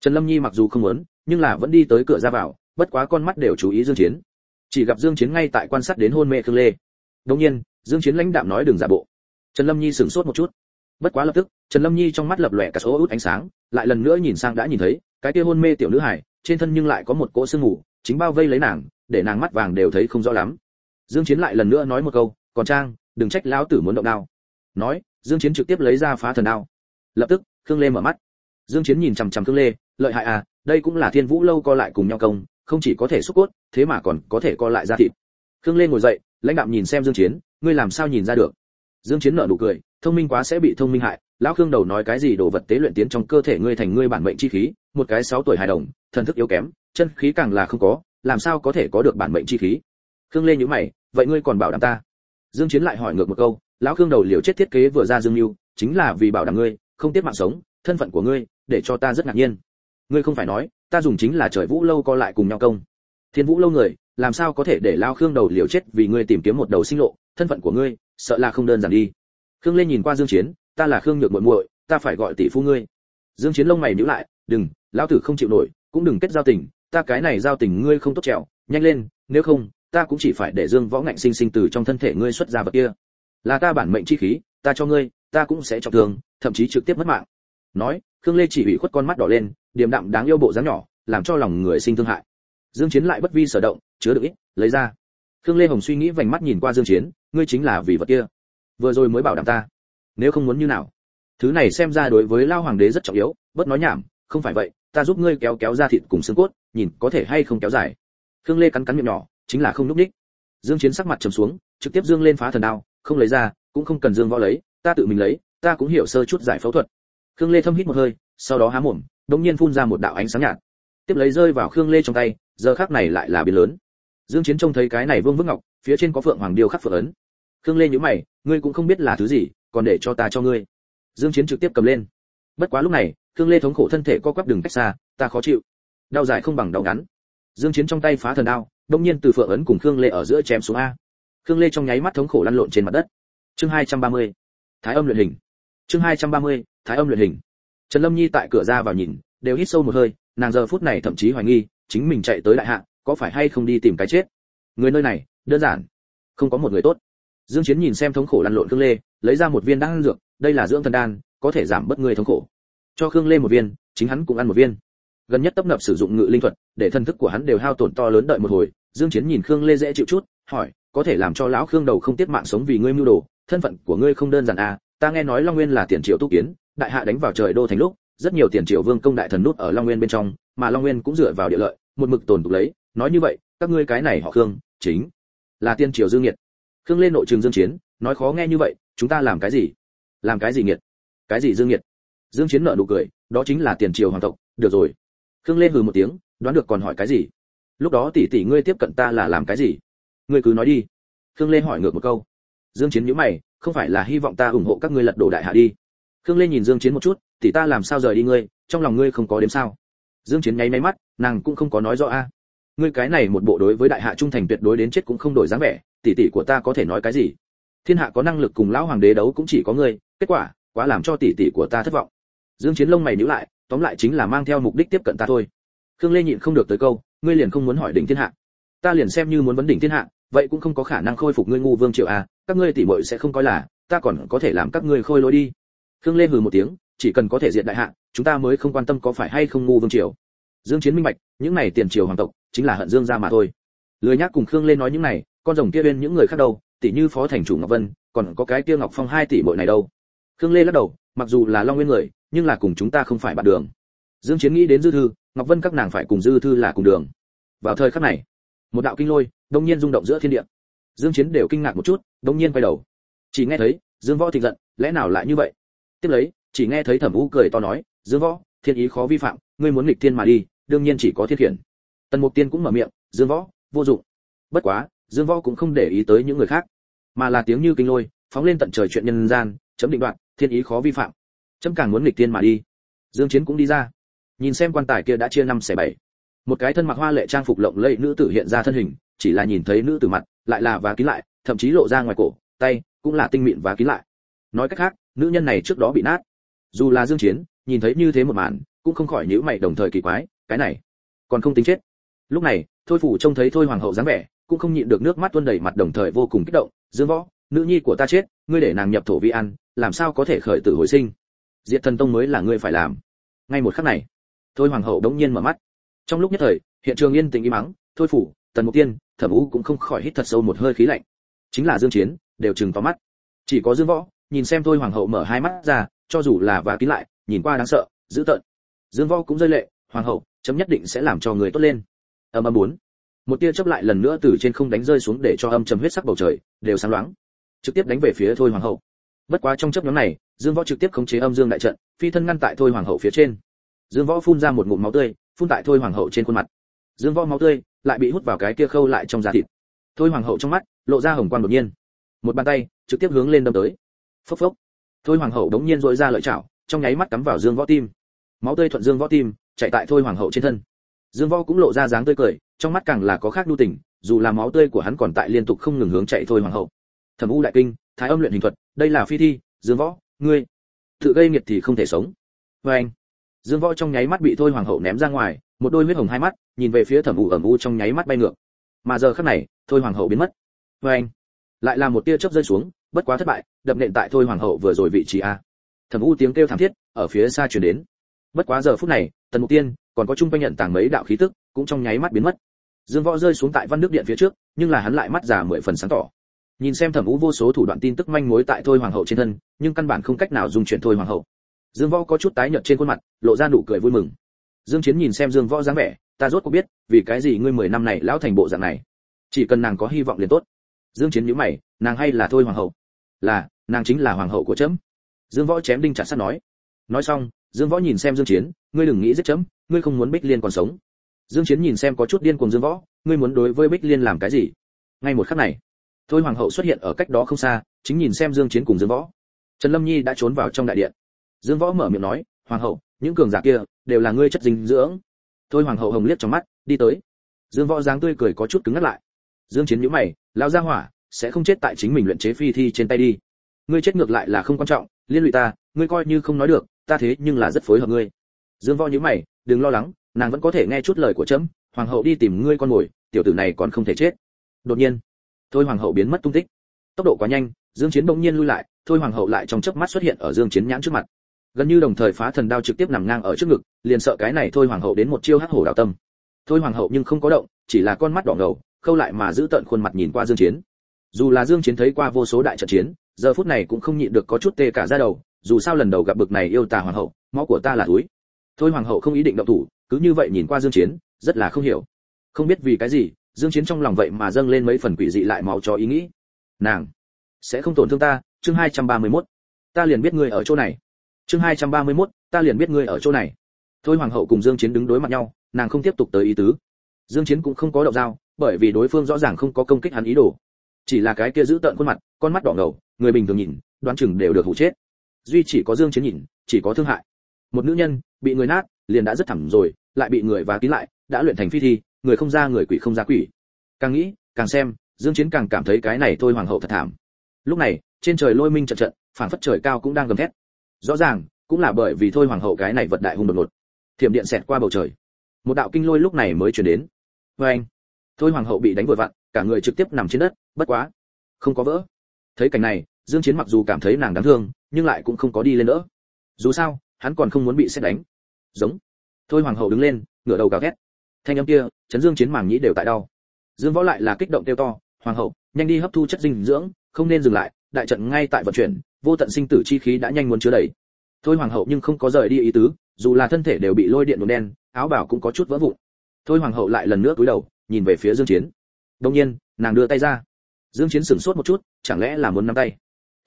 Trần lâm nhi mặc dù không muốn, nhưng là vẫn đi tới cửa ra vào, bất quá con mắt đều chú ý dương chiến. Chỉ gặp dương chiến ngay tại quan sát đến hôn mê khương lê. Đương nhiên, dương chiến lãnh đạm nói đừng giả bộ. Trần lâm nhi sửng sốt một chút. Bất quá lập tức, trần lâm nhi trong mắt lập lòe cả số út ánh sáng, lại lần nữa nhìn sang đã nhìn thấy, cái kia hôn mê tiểu nữ hải trên thân nhưng lại có một cỗ sương mù chính bao vây lấy nàng, để nàng mắt vàng đều thấy không rõ lắm. Dương chiến lại lần nữa nói một câu, còn trang, đừng trách lão tử muốn động đao. Nói, dương chiến trực tiếp lấy ra phá thần đao. Lập tức, khương lê mở mắt. Dương chiến nhìn chằm chằm khương lê, lợi hại à đây cũng là thiên vũ lâu co lại cùng nhau công, không chỉ có thể xúc cốt, thế mà còn có thể co lại ra thịt. Khương lê ngồi dậy, lãnh đạm nhìn xem dương chiến, ngươi làm sao nhìn ra được? Dương chiến nở nụ cười, thông minh quá sẽ bị thông minh hại. Lão khương đầu nói cái gì đồ vật tế luyện tiến trong cơ thể ngươi thành ngươi bản mệnh chi khí, một cái 6 tuổi hài đồng, thần thức yếu kém, chân khí càng là không có, làm sao có thể có được bản mệnh chi khí? Khương lê nhíu mày, vậy ngươi còn bảo đảm ta? Dương chiến lại hỏi ngược một câu, lão khương đầu liều chết thiết kế vừa ra dương lưu chính là vì bảo đảm ngươi, không tiếp mạng sống, thân phận của ngươi, để cho ta rất ngạc nhiên. Ngươi không phải nói, ta dùng chính là trời vũ lâu co lại cùng nhau công. Thiên vũ lâu người, làm sao có thể để lao khương đầu liều chết vì ngươi tìm kiếm một đầu sinh lộ? Thân phận của ngươi, sợ là không đơn giản đi. Khương lên nhìn qua dương chiến, ta là khương nhược muội muội, ta phải gọi tỷ phu ngươi. Dương chiến lông mày nhíu lại, đừng, lão tử không chịu nổi, cũng đừng kết giao tình, ta cái này giao tình ngươi không tốt trèo, nhanh lên, nếu không, ta cũng chỉ phải để dương võ ngạnh sinh sinh từ trong thân thể ngươi xuất ra vật kia. Là ta bản mệnh chi khí, ta cho ngươi, ta cũng sẽ trọng thương, thậm chí trực tiếp mất mạng. Nói, khương lê chỉ ủy khuất con mắt đỏ lên, điềm đạm đáng yêu bộ dáng nhỏ, làm cho lòng người sinh thương hại. Dương chiến lại bất vi sở động, chứa được ít, lấy ra khương lê hồng suy nghĩ vành mắt nhìn qua dương chiến, ngươi chính là vì vật kia. Vừa rồi mới bảo đảm ta. Nếu không muốn như nào? Thứ này xem ra đối với lao hoàng đế rất trọng yếu bất nói nhảm, không phải vậy, ta giúp ngươi kéo kéo ra thịt cùng xương cốt, nhìn có thể hay không kéo dài. Khương lê cắn cắn miệng nhỏ, chính là không núp đích dương chiến sắc mặt trầm xuống, trực tiếp dương lên phá thần đao, không lấy ra, cũng không cần dương võ lấy, ta tự mình lấy, ta cũng hiểu sơ chút giải phẫu thuật. Khương lê thâm hít một hơi, sau đó há mồm đống nhiên phun ra một đạo ánh sáng nhạt. Tiếp lấy rơi vào khương lê trong tay, giờ khắc này lại là biến lớn dương chiến trông thấy cái này vương vức ngọc, phía trên có phượng hoàng điêu khắc phượng ấn. Khương lê nhíu mày, ngươi cũng không biết là thứ gì, còn để cho ta cho ngươi. Dương chiến trực tiếp cầm lên. Bất quá lúc này, khương lê thống khổ thân thể co quắp đường cách xa, ta khó chịu. Đau dài không bằng đau ngắn. Dương chiến trong tay phá thần đao, đông nhiên từ phượng ấn cùng khương lê ở giữa chém xuống a. Khương lê trong nháy mắt thống khổ lăn lộn trên mặt đất. Chương 230. thái âm luyện hình. Chương 230. thái âm luyện hình. Trần lâm nhi tại cửa ra vào nhìn, đều hít sâu một hơi, nàng giờ phút này thậm chí hoài nghi, chính mình chạy tới đại hạ có phải hay không đi tìm cái chết? Người nơi này, đơn giản. Không có một người tốt. Dương chiến nhìn xem thống khổ lăn lộn khương lê, lấy ra một viên đan dược, đây là dưỡng thần đan, có thể giảm bớt người thống khổ. Cho khương lê một viên, chính hắn cũng ăn một viên. Gần nhất tấp nập sử dụng ngự linh thuật, để thân thức của hắn đều hao tổn to lớn đợi một hồi, dương chiến nhìn khương lê dễ chịu chút, hỏi, có thể làm cho lão khương đầu không tiết mạng sống vì ngươi mưu đồ, thân phận của ngươi không đơn giản à? Ta nghe nói long nguyên là tiền triệu tu kiến, đại hạ đánh vào trời đô thành lúc, rất nhiều tiền triệu vương công đại thần nút ở long nguyên bên trong, mà long nguyên cũng dựa vào địa lợi, một mực tồn tục lấy nói như vậy, các ngươi cái này họ khương, chính là tiên triều dương nghiệt. Khương lên nội trường dương chiến, nói khó nghe như vậy, chúng ta làm cái gì? Làm cái gì nghiệt? Cái gì dương nghiệt? Dương chiến nở nụ cười, đó chính là tiền triều hoàng tộc, được rồi. Khương lên hừ một tiếng, đoán được còn hỏi cái gì? Lúc đó tỷ tỷ ngươi tiếp cận ta là làm cái gì? Ngươi cứ nói đi. Khương lê hỏi ngược một câu. Dương chiến nhíu mày, không phải là hy vọng ta ủng hộ các ngươi lật đổ đại hạ đi. Khương lê nhìn dương chiến một chút, tỷ ta làm sao rời đi ngươi, trong lòng ngươi không có đếm sao? Dương chiến nháy máy mắt, nàng cũng không có nói rõ a ngươi cái này một bộ đối với đại hạ trung thành tuyệt đối đến chết cũng không đổi dáng vẻ, tỷ tỷ của ta có thể nói cái gì? Thiên hạ có năng lực cùng lão hoàng đế đấu cũng chỉ có ngươi, kết quả, quá làm cho tỷ tỷ của ta thất vọng. Dương chiến lông mày nhíu lại, tóm lại chính là mang theo mục đích tiếp cận ta thôi. Khương lê nhịn không được tới câu, ngươi liền không muốn hỏi đỉnh thiên hạ. Ta liền xem như muốn vấn đỉnh thiên hạ, vậy cũng không có khả năng khôi phục ngươi ngu vương triệu a à, các ngươi tỷ muội sẽ không coi là, ta còn có thể làm các ngươi khôi lỗi đi. Khương lê hừ một tiếng, chỉ cần có thể diện đại hạ, chúng ta mới không quan tâm có phải hay không ngu vương triều. Dương chiến minh bạch, những này tiền triều hoàng tộc chính là hận dương gia mà thôi. Lười nhác cùng khương lên nói những này, con rồng kia bên những người khác đâu tỷ như phó thành chủ ngọc vân, còn có cái kia ngọc phong hai tỷ bội này đâu. Khương lê lắc đầu, mặc dù là long nguyên người, nhưng là cùng chúng ta không phải bạn đường. Dương chiến nghĩ đến dư thư, ngọc vân các nàng phải cùng dư thư là cùng đường. Vào thời khắc này, một đạo kinh lôi, đông nhiên rung động giữa thiên địa. Dương chiến đều kinh ngạc một chút, đông nhiên quay đầu. Chỉ nghe thấy, dương võ thịnh giận, lẽ nào lại như vậy? Tiếp lấy, chỉ nghe thấy thẩm vũ cười to nói, dương võ, thiên ý khó vi phạm, ngươi muốn nghịch thiên mà đi, đương nhiên chỉ có thiên khiển tần mục tiên cũng mở miệng, dương võ, vô dụng. Bất quá, dương võ cũng không để ý tới những người khác, mà là tiếng như kinh lôi, phóng lên tận trời chuyện nhân gian, chấm định đoạn, thiên ý khó vi phạm. Chấm càng muốn nghịch tiên mà đi. Dương chiến cũng đi ra. Nhìn xem quan tài kia đã chia năm xẻ bảy. Một cái thân mặc hoa lệ trang phục lộng lẫy nữ tử hiện ra thân hình, chỉ là nhìn thấy nữ tử mặt, lại là và kín lại, thậm chí lộ ra ngoài cổ, tay cũng là tinh mịn và kín lại. Nói cách khác, nữ nhân này trước đó bị nát. Dù là dương chiến, nhìn thấy như thế một màn, cũng không khỏi nhíu mày đồng thời kỳ quái, cái này còn không tính chết lúc này, thôi phủ trông thấy thôi hoàng hậu dáng vẻ, cũng không nhịn được nước mắt tuôn đầy mặt đồng thời vô cùng kích động, dương võ, nữ nhi của ta chết, ngươi để nàng nhập thổ vi ăn, làm sao có thể khởi tử hồi sinh? Diệt thần tông mới là ngươi phải làm. Ngay một khắc này, thôi hoàng hậu đống nhiên mở mắt. Trong lúc nhất thời, hiện trường yên tĩnh im mắng thôi phủ, tần mục tiên, thẩm vũ cũng không khỏi hít thật sâu một hơi khí lạnh. Chính là dương chiến, đều chừng vào mắt. Chỉ có dương võ, nhìn xem thôi hoàng hậu mở hai mắt ra, cho dù là và kín lại, nhìn qua đáng sợ, dữ tợn. Dương võ cũng rơi lệ, hoàng hậu, chấm nhất định sẽ làm cho người tốt lên âm âm muốn một tia chớp lại lần nữa từ trên không đánh rơi xuống để cho âm trầm huyết sắc bầu trời đều sáng loáng, trực tiếp đánh về phía thôi hoàng hậu. Bất quá trong chớp nhóm này, dương võ trực tiếp khống chế âm dương đại trận, phi thân ngăn tại thôi hoàng hậu phía trên. Dương võ phun ra một ngụm máu tươi, phun tại thôi hoàng hậu trên khuôn mặt. Dương võ máu tươi lại bị hút vào cái kia khâu lại trong da thịt. Thôi hoàng hậu trong mắt lộ ra hồng quang đột nhiên. Một bàn tay trực tiếp hướng lên đâm tới. Phốc phốc. Thôi hoàng hậu đống nhiên dội ra lợi chảo, trong nháy mắt cắm vào dương võ tim. Máu tươi thuận dương võ tim, chạy tại thôi hoàng hậu trên thân dương võ cũng lộ ra dáng tươi cười, trong mắt càng là có khác đu tình, dù là máu tươi của hắn còn tại liên tục không ngừng hướng chạy thôi hoàng hậu. Thẩm u đại kinh, thái âm luyện hình thuật, đây là phi thi, dương võ, ngươi, tự gây nghiệt thì không thể sống. Vê anh, dương võ trong nháy mắt bị thôi hoàng hậu ném ra ngoài, một đôi huyết hồng hai mắt, nhìn về phía thẩm u ẩm u trong nháy mắt bay ngược. Mà giờ khắc này, thôi hoàng hậu biến mất. Vê anh, lại là một tia chớp rơi xuống, bất quá thất bại, đập nện tại thôi hoàng hậu vừa rồi vị trí a. Thẩm u tiếng kêu thảm thiết, ở phía xa truyền đến. Bất quá giờ phút này, tần mục tiên còn có trung quanh nhận tàng mấy đạo khí tức, cũng trong nháy mắt biến mất. Dương võ rơi xuống tại văn đức điện phía trước, nhưng là hắn lại mắt già mười phần sáng tỏ. Nhìn xem thẩm u vô số thủ đoạn tin tức manh mối tại thôi hoàng hậu trên thân, nhưng căn bản không cách nào dùng chuyện thôi hoàng hậu. Dương võ có chút tái nhợt trên khuôn mặt, lộ ra nụ cười vui mừng. Dương chiến nhìn xem dương võ dáng vẻ, ta rốt cuộc biết, vì cái gì ngươi mười năm này lão thành bộ dạng này. Chỉ cần nàng có hy vọng liền tốt. Dương chiến nhíu mày, nàng hay là thôi hoàng hậu? Là, nàng chính là hoàng hậu của trẫm dương võ chém đinh chặt sắt nói. Nói xong dương võ nhìn xem dương chiến, ngươi đừng nghĩ giết chấm, ngươi không muốn bích liên còn sống. Dương chiến nhìn xem có chút điên cuồng dương võ, ngươi muốn đối với bích liên làm cái gì? Ngay một khắc này, thôi hoàng hậu xuất hiện ở cách đó không xa, chính nhìn xem dương chiến cùng dương võ. Trần lâm nhi đã trốn vào trong đại điện. Dương võ mở miệng nói, hoàng hậu, những cường giả kia đều là ngươi chất dinh dưỡng. Thôi hoàng hậu hồng liếc trong mắt, đi tới. Dương võ dáng tươi cười có chút cứng ngắt lại. Dương chiến nhíu mày, lão gia hỏa, sẽ không chết tại chính mình luyện chế phi thi trên tay đi. Ngươi chết ngược lại là không quan trọng, liên lụy ta, ngươi coi như không nói được ta thế nhưng là rất phối hợp ngươi. Dương võ nhíu mày, đừng lo lắng, nàng vẫn có thể nghe chút lời của trẫm, hoàng hậu đi tìm ngươi con ngồi tiểu tử này còn không thể chết. Đột nhiên, thôi hoàng hậu biến mất tung tích. Tốc độ quá nhanh, dương chiến bỗng nhiên lui lại, thôi hoàng hậu lại trong chớp mắt xuất hiện ở dương chiến nhãn trước mặt. Gần như đồng thời phá thần đao trực tiếp nằm ngang ở trước ngực, liền sợ cái này thôi hoàng hậu đến một chiêu hắc hổ đào tâm. Thôi hoàng hậu nhưng không có động, chỉ là con mắt đỏ ngầu, khâu lại mà giữ tận khuôn mặt nhìn qua dương chiến. Dù là dương chiến thấy qua vô số đại trận chiến, giờ phút này cũng không nhịn được có chút tê cả da đầu dù sao lần đầu gặp bực này yêu tà hoàng hậu máu của ta là túi. Thôi hoàng hậu không ý định động thủ cứ như vậy nhìn qua dương chiến rất là không hiểu. Không biết vì cái gì dương chiến trong lòng vậy mà dâng lên mấy phần quỷ dị lại máu cho ý nghĩ. Nàng sẽ không tổn thương ta chương 231. ta liền biết ngươi ở chỗ này. Chương 231, ta liền biết ngươi ở chỗ này. Thôi hoàng hậu cùng dương chiến đứng đối mặt nhau nàng không tiếp tục tới ý tứ. Dương chiến cũng không có động dao bởi vì đối phương rõ ràng không có công kích hắn ý đồ. Chỉ là cái kia giữ tợn khuôn mặt con mắt đỏ ngầu người bình thường nhìn đoán chừng đều được hủ chết duy chỉ có dương chiến nhìn, chỉ có thương hại. Một nữ nhân bị người nát, liền đã rất thẳng rồi, lại bị người và kín lại, đã luyện thành phi thi, người không ra người quỷ không ra quỷ. Càng nghĩ, càng xem, dương chiến càng cảm thấy cái này thôi hoàng hậu thật thảm. Lúc này, trên trời lôi minh trận trận phản phất trời cao cũng đang gầm thét. Rõ ràng, cũng là bởi vì thôi hoàng hậu cái này vật đại hung đột ngột. Thiểm điện xẹt qua bầu trời. Một đạo kinh lôi lúc này mới truyền đến. Với anh, thôi hoàng hậu bị đánh vội vặn, cả người trực tiếp nằm trên đất, bất quá, không có vỡ. Thấy cảnh này, dương chiến mặc dù cảm thấy nàng đáng thương nhưng lại cũng không có đi lên nữa. Dù sao, hắn còn không muốn bị xét đánh. Giống. Thôi hoàng hậu đứng lên, ngửa đầu gào thét. Thanh âm kia chấn dương chiến màng nhĩ đều tại đau. Dương võ lại là kích động tiêu to, hoàng hậu, nhanh đi hấp thu chất dinh dưỡng, không nên dừng lại, đại trận ngay tại vận chuyển, vô tận sinh tử chi khí đã nhanh muốn chứa đầy. Thôi hoàng hậu nhưng không có rời đi ý tứ, dù là thân thể đều bị lôi điện nổ đen, áo bảo cũng có chút vỡ vụn. Thôi hoàng hậu lại lần nữa cúi đầu, nhìn về phía dương chiến. Đông nhiên, nàng đưa tay ra. Dương chiến sửng sốt một chút, chẳng lẽ là muốn nắm tay?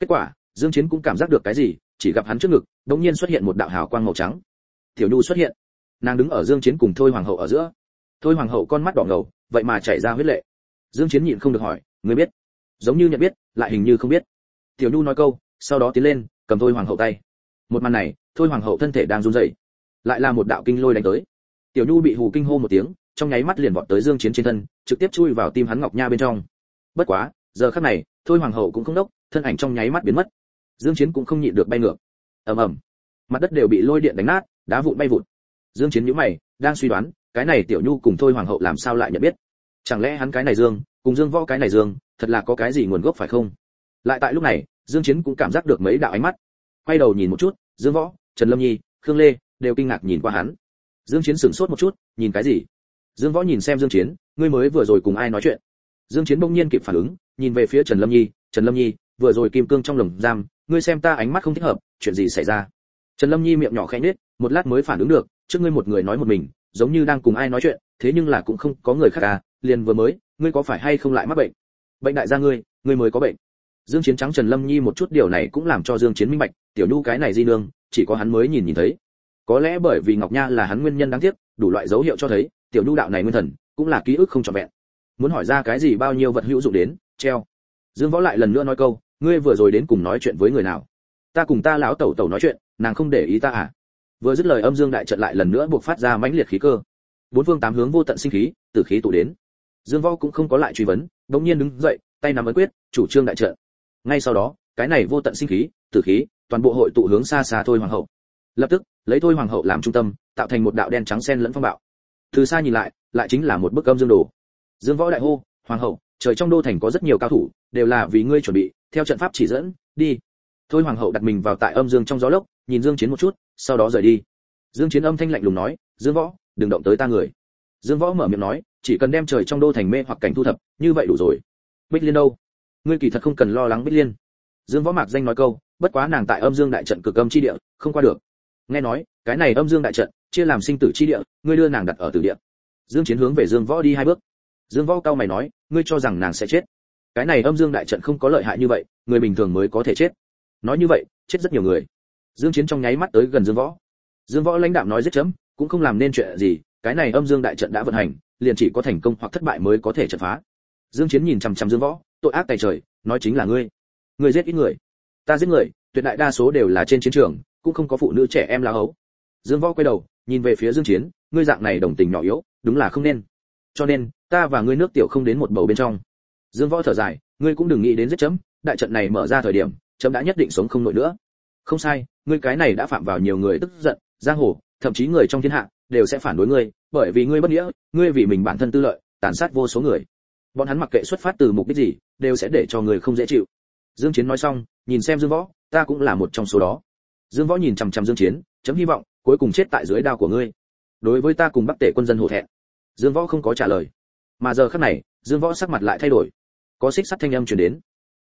Kết quả dương chiến cũng cảm giác được cái gì, chỉ gặp hắn trước ngực, đột nhiên xuất hiện một đạo hào quang màu trắng. Tiểu nhu xuất hiện. Nàng đứng ở dương chiến cùng thôi hoàng hậu ở giữa. Thôi hoàng hậu con mắt đỏ ngầu, vậy mà chảy ra huyết lệ. Dương chiến nhịn không được hỏi người biết? Giống như nhận biết, lại hình như không biết. Tiểu nhu nói câu, sau đó tiến lên, cầm thôi hoàng hậu tay. Một màn này, thôi hoàng hậu thân thể đang run rẩy, lại là một đạo kinh lôi đánh tới. Tiểu nhu bị hù kinh hô một tiếng, trong nháy mắt liền vọt tới dương chiến trên thân, trực tiếp chui vào tim hắn ngọc nha bên trong. Bất quá, giờ khắc này, thôi hoàng hậu cũng không đốc, thân ảnh trong nháy mắt biến mất dương chiến cũng không nhịn được bay ngược. Ầm ầm. Mặt đất đều bị lôi điện đánh nát, đá vụn bay vụn. Dương chiến nhíu mày, đang suy đoán, cái này tiểu nhu cùng thôi hoàng hậu làm sao lại nhận biết? Chẳng lẽ hắn cái này dương, cùng dương võ cái này dương, thật là có cái gì nguồn gốc phải không? Lại tại lúc này, dương chiến cũng cảm giác được mấy đạo ánh mắt. Quay đầu nhìn một chút, dương võ, trần lâm nhi, khương lê đều kinh ngạc nhìn qua hắn. Dương chiến sửng sốt một chút, nhìn cái gì? Dương võ nhìn xem dương chiến, ngươi mới vừa rồi cùng ai nói chuyện? Dương chiến bỗng nhiên kịp phản ứng, nhìn về phía trần lâm nhi, trần lâm nhi, vừa rồi kim cương trong lồng giam ngươi xem ta ánh mắt không thích hợp, chuyện gì xảy ra? Trần lâm nhi miệng nhỏ khẽ nết một lát mới phản ứng được, trước ngươi một người nói một mình, giống như đang cùng ai nói chuyện, thế nhưng là cũng không có người khác à liền vừa mới, ngươi có phải hay không lại mắc bệnh? Bệnh đại gia ngươi ngươi mới có bệnh. Dương chiến trắng trần lâm nhi một chút điều này cũng làm cho dương chiến minh bạch, tiểu nhu cái này di nương, chỉ có hắn mới nhìn nhìn thấy. Có lẽ bởi vì ngọc nha là hắn nguyên nhân đáng tiếc, đủ loại dấu hiệu cho thấy, tiểu nhu đạo này nguyên thần, cũng là ký ức không trọn vẹn. Muốn hỏi ra cái gì bao nhiêu vật hữu dụng đến, treo. Dương võ lại lần nữa nói câu ngươi vừa rồi đến cùng nói chuyện với người nào? Ta cùng ta lão tẩu tẩu nói chuyện, nàng không để ý ta à? Vừa dứt lời âm dương đại trận lại lần nữa buộc phát ra mãnh liệt khí cơ. Bốn phương tám hướng vô tận sinh khí tử khí tụ đến. Dương võ cũng không có lại truy vấn đống nhiên đứng dậy, tay nắm ấn quyết, chủ trương đại trận. Ngay sau đó, cái này vô tận sinh khí tử khí, toàn bộ hội tụ hướng xa xa thôi hoàng hậu. Lập tức, lấy thôi hoàng hậu làm trung tâm, tạo thành một đạo đen trắng xen lẫn phong bạo. Từ xa nhìn lại lại chính là một bức âm dương đồ. Dương võ đại hô, hoàng hậu, trời trong đô thành có rất nhiều cao thủ, đều là vì ngươi chuẩn bị theo trận pháp chỉ dẫn, đi. Thôi hoàng hậu đặt mình vào tại âm dương trong gió lốc, nhìn dương chiến một chút, sau đó rời đi. Dương chiến âm thanh lạnh lùng nói, dương võ, đừng động tới ta người. Dương võ mở miệng nói, chỉ cần đem trời trong đô thành mê hoặc cảnh thu thập, như vậy đủ rồi. Bích liên đâu? Ngươi kỳ thật không cần lo lắng bích liên. Dương võ mạc danh nói câu, bất quá nàng tại âm dương đại trận cực âm chi địa, không qua được. Nghe nói, cái này âm dương đại trận, chia làm sinh tử chi địa, ngươi đưa nàng đặt ở tử địa. Dương chiến hướng về dương võ đi hai bước. Dương võ cao mày nói, ngươi cho rằng nàng sẽ chết? Cái này âm dương đại trận không có lợi hại như vậy, người bình thường mới có thể chết. Nói như vậy, chết rất nhiều người. Dương chiến trong nháy mắt tới gần dương võ. Dương võ lãnh đạm nói rất chấm, cũng không làm nên chuyện gì, cái này âm dương đại trận đã vận hành, liền chỉ có thành công hoặc thất bại mới có thể trận phá. Dương chiến nhìn chăm chăm dương võ, tội ác tài trời, nói chính là ngươi. Ngươi giết ít người. Ta giết người, tuyệt đại đa số đều là trên chiến trường, cũng không có phụ nữ trẻ em là hấu. Dương võ quay đầu, nhìn về phía dương chiến, ngươi dạng này đồng tình nhỏ yếu, đúng là không nên. Cho nên, ta và ngươi nước tiểu không đến một bầu bên trong dương võ thở dài, ngươi cũng đừng nghĩ đến giết chấm, đại trận này mở ra thời điểm, chấm đã nhất định sống không nổi nữa. Không sai, ngươi cái này đã phạm vào nhiều người tức giận, giang hồ, thậm chí người trong thiên hạ, đều sẽ phản đối ngươi, bởi vì ngươi bất nghĩa, ngươi vì mình bản thân tư lợi, tàn sát vô số người. Bọn hắn mặc kệ xuất phát từ mục đích gì, đều sẽ để cho người không dễ chịu. Dương chiến nói xong, nhìn xem dương võ, ta cũng là một trong số đó. Dương võ nhìn chằm chằm dương chiến, chấm hy vọng, cuối cùng chết tại dưới đao của ngươi. Đối với ta cùng bắc tể quân dân hổ thẹn. Dương võ không có trả lời. Mà giờ khắc này, dương võ sắc mặt lại thay đổi có xích sắt thanh âm truyền đến.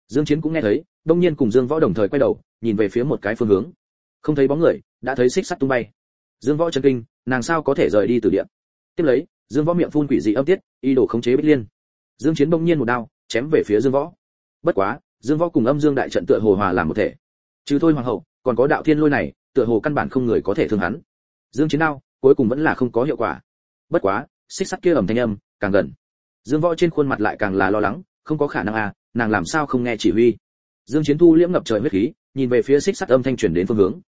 Dương chiến cũng nghe thấy, đông nhiên cùng dương võ đồng thời quay đầu, nhìn về phía một cái phương hướng. Không thấy bóng người, đã thấy xích sắt tung bay. Dương võ chân kinh, nàng sao có thể rời đi từ địa? Tiếp lấy, dương võ miệng phun quỷ dị âm tiết y đồ khống chế bích liên. Dương chiến bỗng nhiên một đao, chém về phía dương võ. Bất quá, dương võ cùng âm dương đại trận tựa hồ hòa làm một thể. Trừ thôi hoàng hậu, còn có đạo thiên lôi này, tựa hồ căn bản không người có thể thương hắn. Dương chiến đao, cuối cùng vẫn là không có hiệu quả. Bất quá, xích sắt kia ầm thanh âm, càng gần. Dương võ trên khuôn mặt lại càng là lo lắng không có khả năng à nàng làm sao không nghe chỉ huy? Dương chiến thu liễm ngập trời huyết khí, nhìn về phía xích sắt âm thanh truyền đến phương hướng.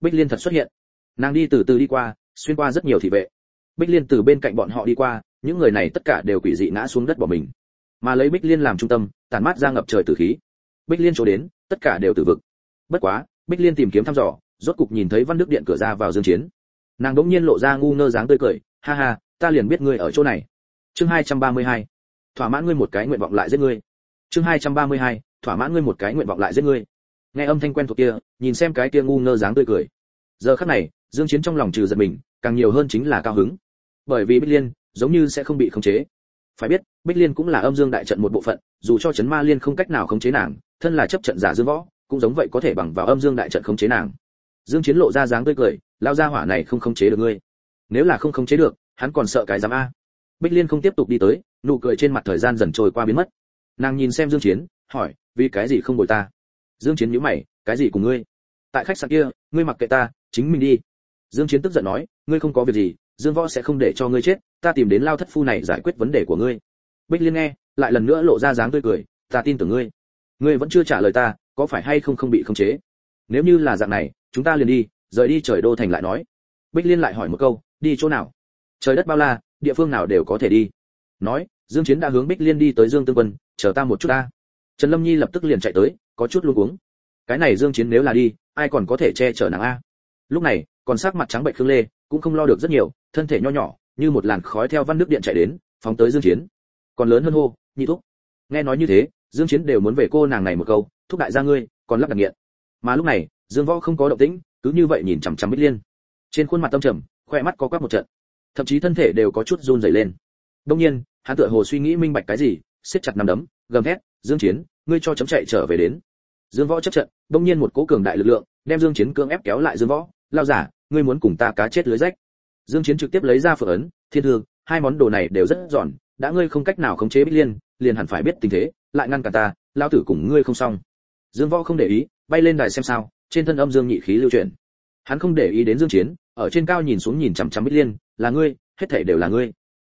Bích liên thật xuất hiện. Nàng đi từ từ đi qua, xuyên qua rất nhiều thị vệ. Bích liên từ bên cạnh bọn họ đi qua, những người này tất cả đều quỷ dị ngã xuống đất bỏ mình. Mà lấy bích liên làm trung tâm tàn mát ra ngập trời tử khí. Bích liên chỗ đến, tất cả đều tử vực. Bất quá, bích liên tìm kiếm thăm dò, rốt cục nhìn thấy văn đức điện cửa ra vào dương chiến. Nàng đống nhiên lộ ra ngu ngơ dáng tươi cười, ha ha, ta liền biết ngươi ở chỗ này. Chương 232 thỏa mãn ngươi một cái nguyện vọng lại giết ngươi. Chương 232. thỏa mãn ngươi một cái nguyện vọng lại giết ngươi. Nghe âm thanh quen thuộc kia, nhìn xem cái kia ngu ngơ dáng tươi cười. Giờ khắc này, dương chiến trong lòng trừ giận mình, càng nhiều hơn chính là cao hứng. Bởi vì bích liên giống như sẽ không bị khống chế. Phải biết, bích liên cũng là âm dương đại trận một bộ phận, dù cho chấn ma liên không cách nào khống chế nàng, thân là chấp trận giả dương võ, cũng giống vậy có thể bằng vào âm dương đại trận khống chế nàng. Dương chiến lộ ra dáng tươi cười lao ra hỏa này không khống chế được ngươi. Nếu là không khống chế được, hắn còn sợ cái giám a bích liên không tiếp tục đi tới, nụ cười trên mặt thời gian dần trôi qua biến mất. Nàng nhìn xem dương chiến, hỏi, vì cái gì không bồi ta? Dương chiến nhíu mày, cái gì cùng ngươi? Tại khách sạn kia, ngươi mặc kệ ta, chính mình đi. Dương chiến tức giận nói, ngươi không có việc gì, dương võ sẽ không để cho ngươi chết, ta tìm đến lao thất phu này giải quyết vấn đề của ngươi. Bích liên nghe, lại lần nữa lộ ra dáng tươi cười, ta tin tưởng ngươi. Ngươi vẫn chưa trả lời ta, có phải hay không không bị khống chế? Nếu như là dạng này, chúng ta liền đi, rời đi trời đô thành lại nói. Bích liên lại hỏi một câu, đi chỗ nào? Trời đất bao la địa phương nào đều có thể đi. Nói, dương chiến đã hướng bích liên đi tới dương tương quân, chờ ta một chút ta trần lâm nhi lập tức liền chạy tới, có chút luống cuống. Cái này dương chiến nếu là đi, ai còn có thể che chở nàng a? Lúc này, còn sắc mặt trắng bệnh khương lê, cũng không lo được rất nhiều, thân thể nho nhỏ, như một làn khói theo văn nước điện chạy đến, phóng tới dương chiến. Còn lớn hơn hô, nhị thúc. Nghe nói như thế, dương chiến đều muốn về cô nàng này một câu, thúc đại gia ngươi, còn lắp đặt nghiện. Mà lúc này, dương võ không có động tĩnh, cứ như vậy nhìn chằm chằm bích liên. Trên khuôn mặt tâm trầm khoe mắt có quắc một trận thậm chí thân thể đều có chút run rẩy lên. Đông nhiên, hắn tựa hồ suy nghĩ minh bạch cái gì, siết chặt nắm đấm, gầm hét dương chiến, ngươi cho chấm chạy trở về đến. Dương võ chấp trận Đông nhiên một cố cường đại lực lượng, đem dương chiến cưỡng ép kéo lại dương võ lao giả, ngươi muốn cùng ta cá chết lưới rách. Dương chiến trực tiếp lấy ra phượng ấn, thiên thương hai món đồ này đều rất giòn, đã ngươi không cách nào khống chế bích liên, liền hẳn phải biết tình thế, lại ngăn cản ta lao tử cùng ngươi không xong. Dương võ không để ý, bay lên đài xem sao, trên thân âm dương nhị khí lưu chuyển. Hắn không để ý đến dương chiến, ở trên cao nhìn xuống nhìn chằm chằm bích liên là ngươi, hết thảy đều là ngươi.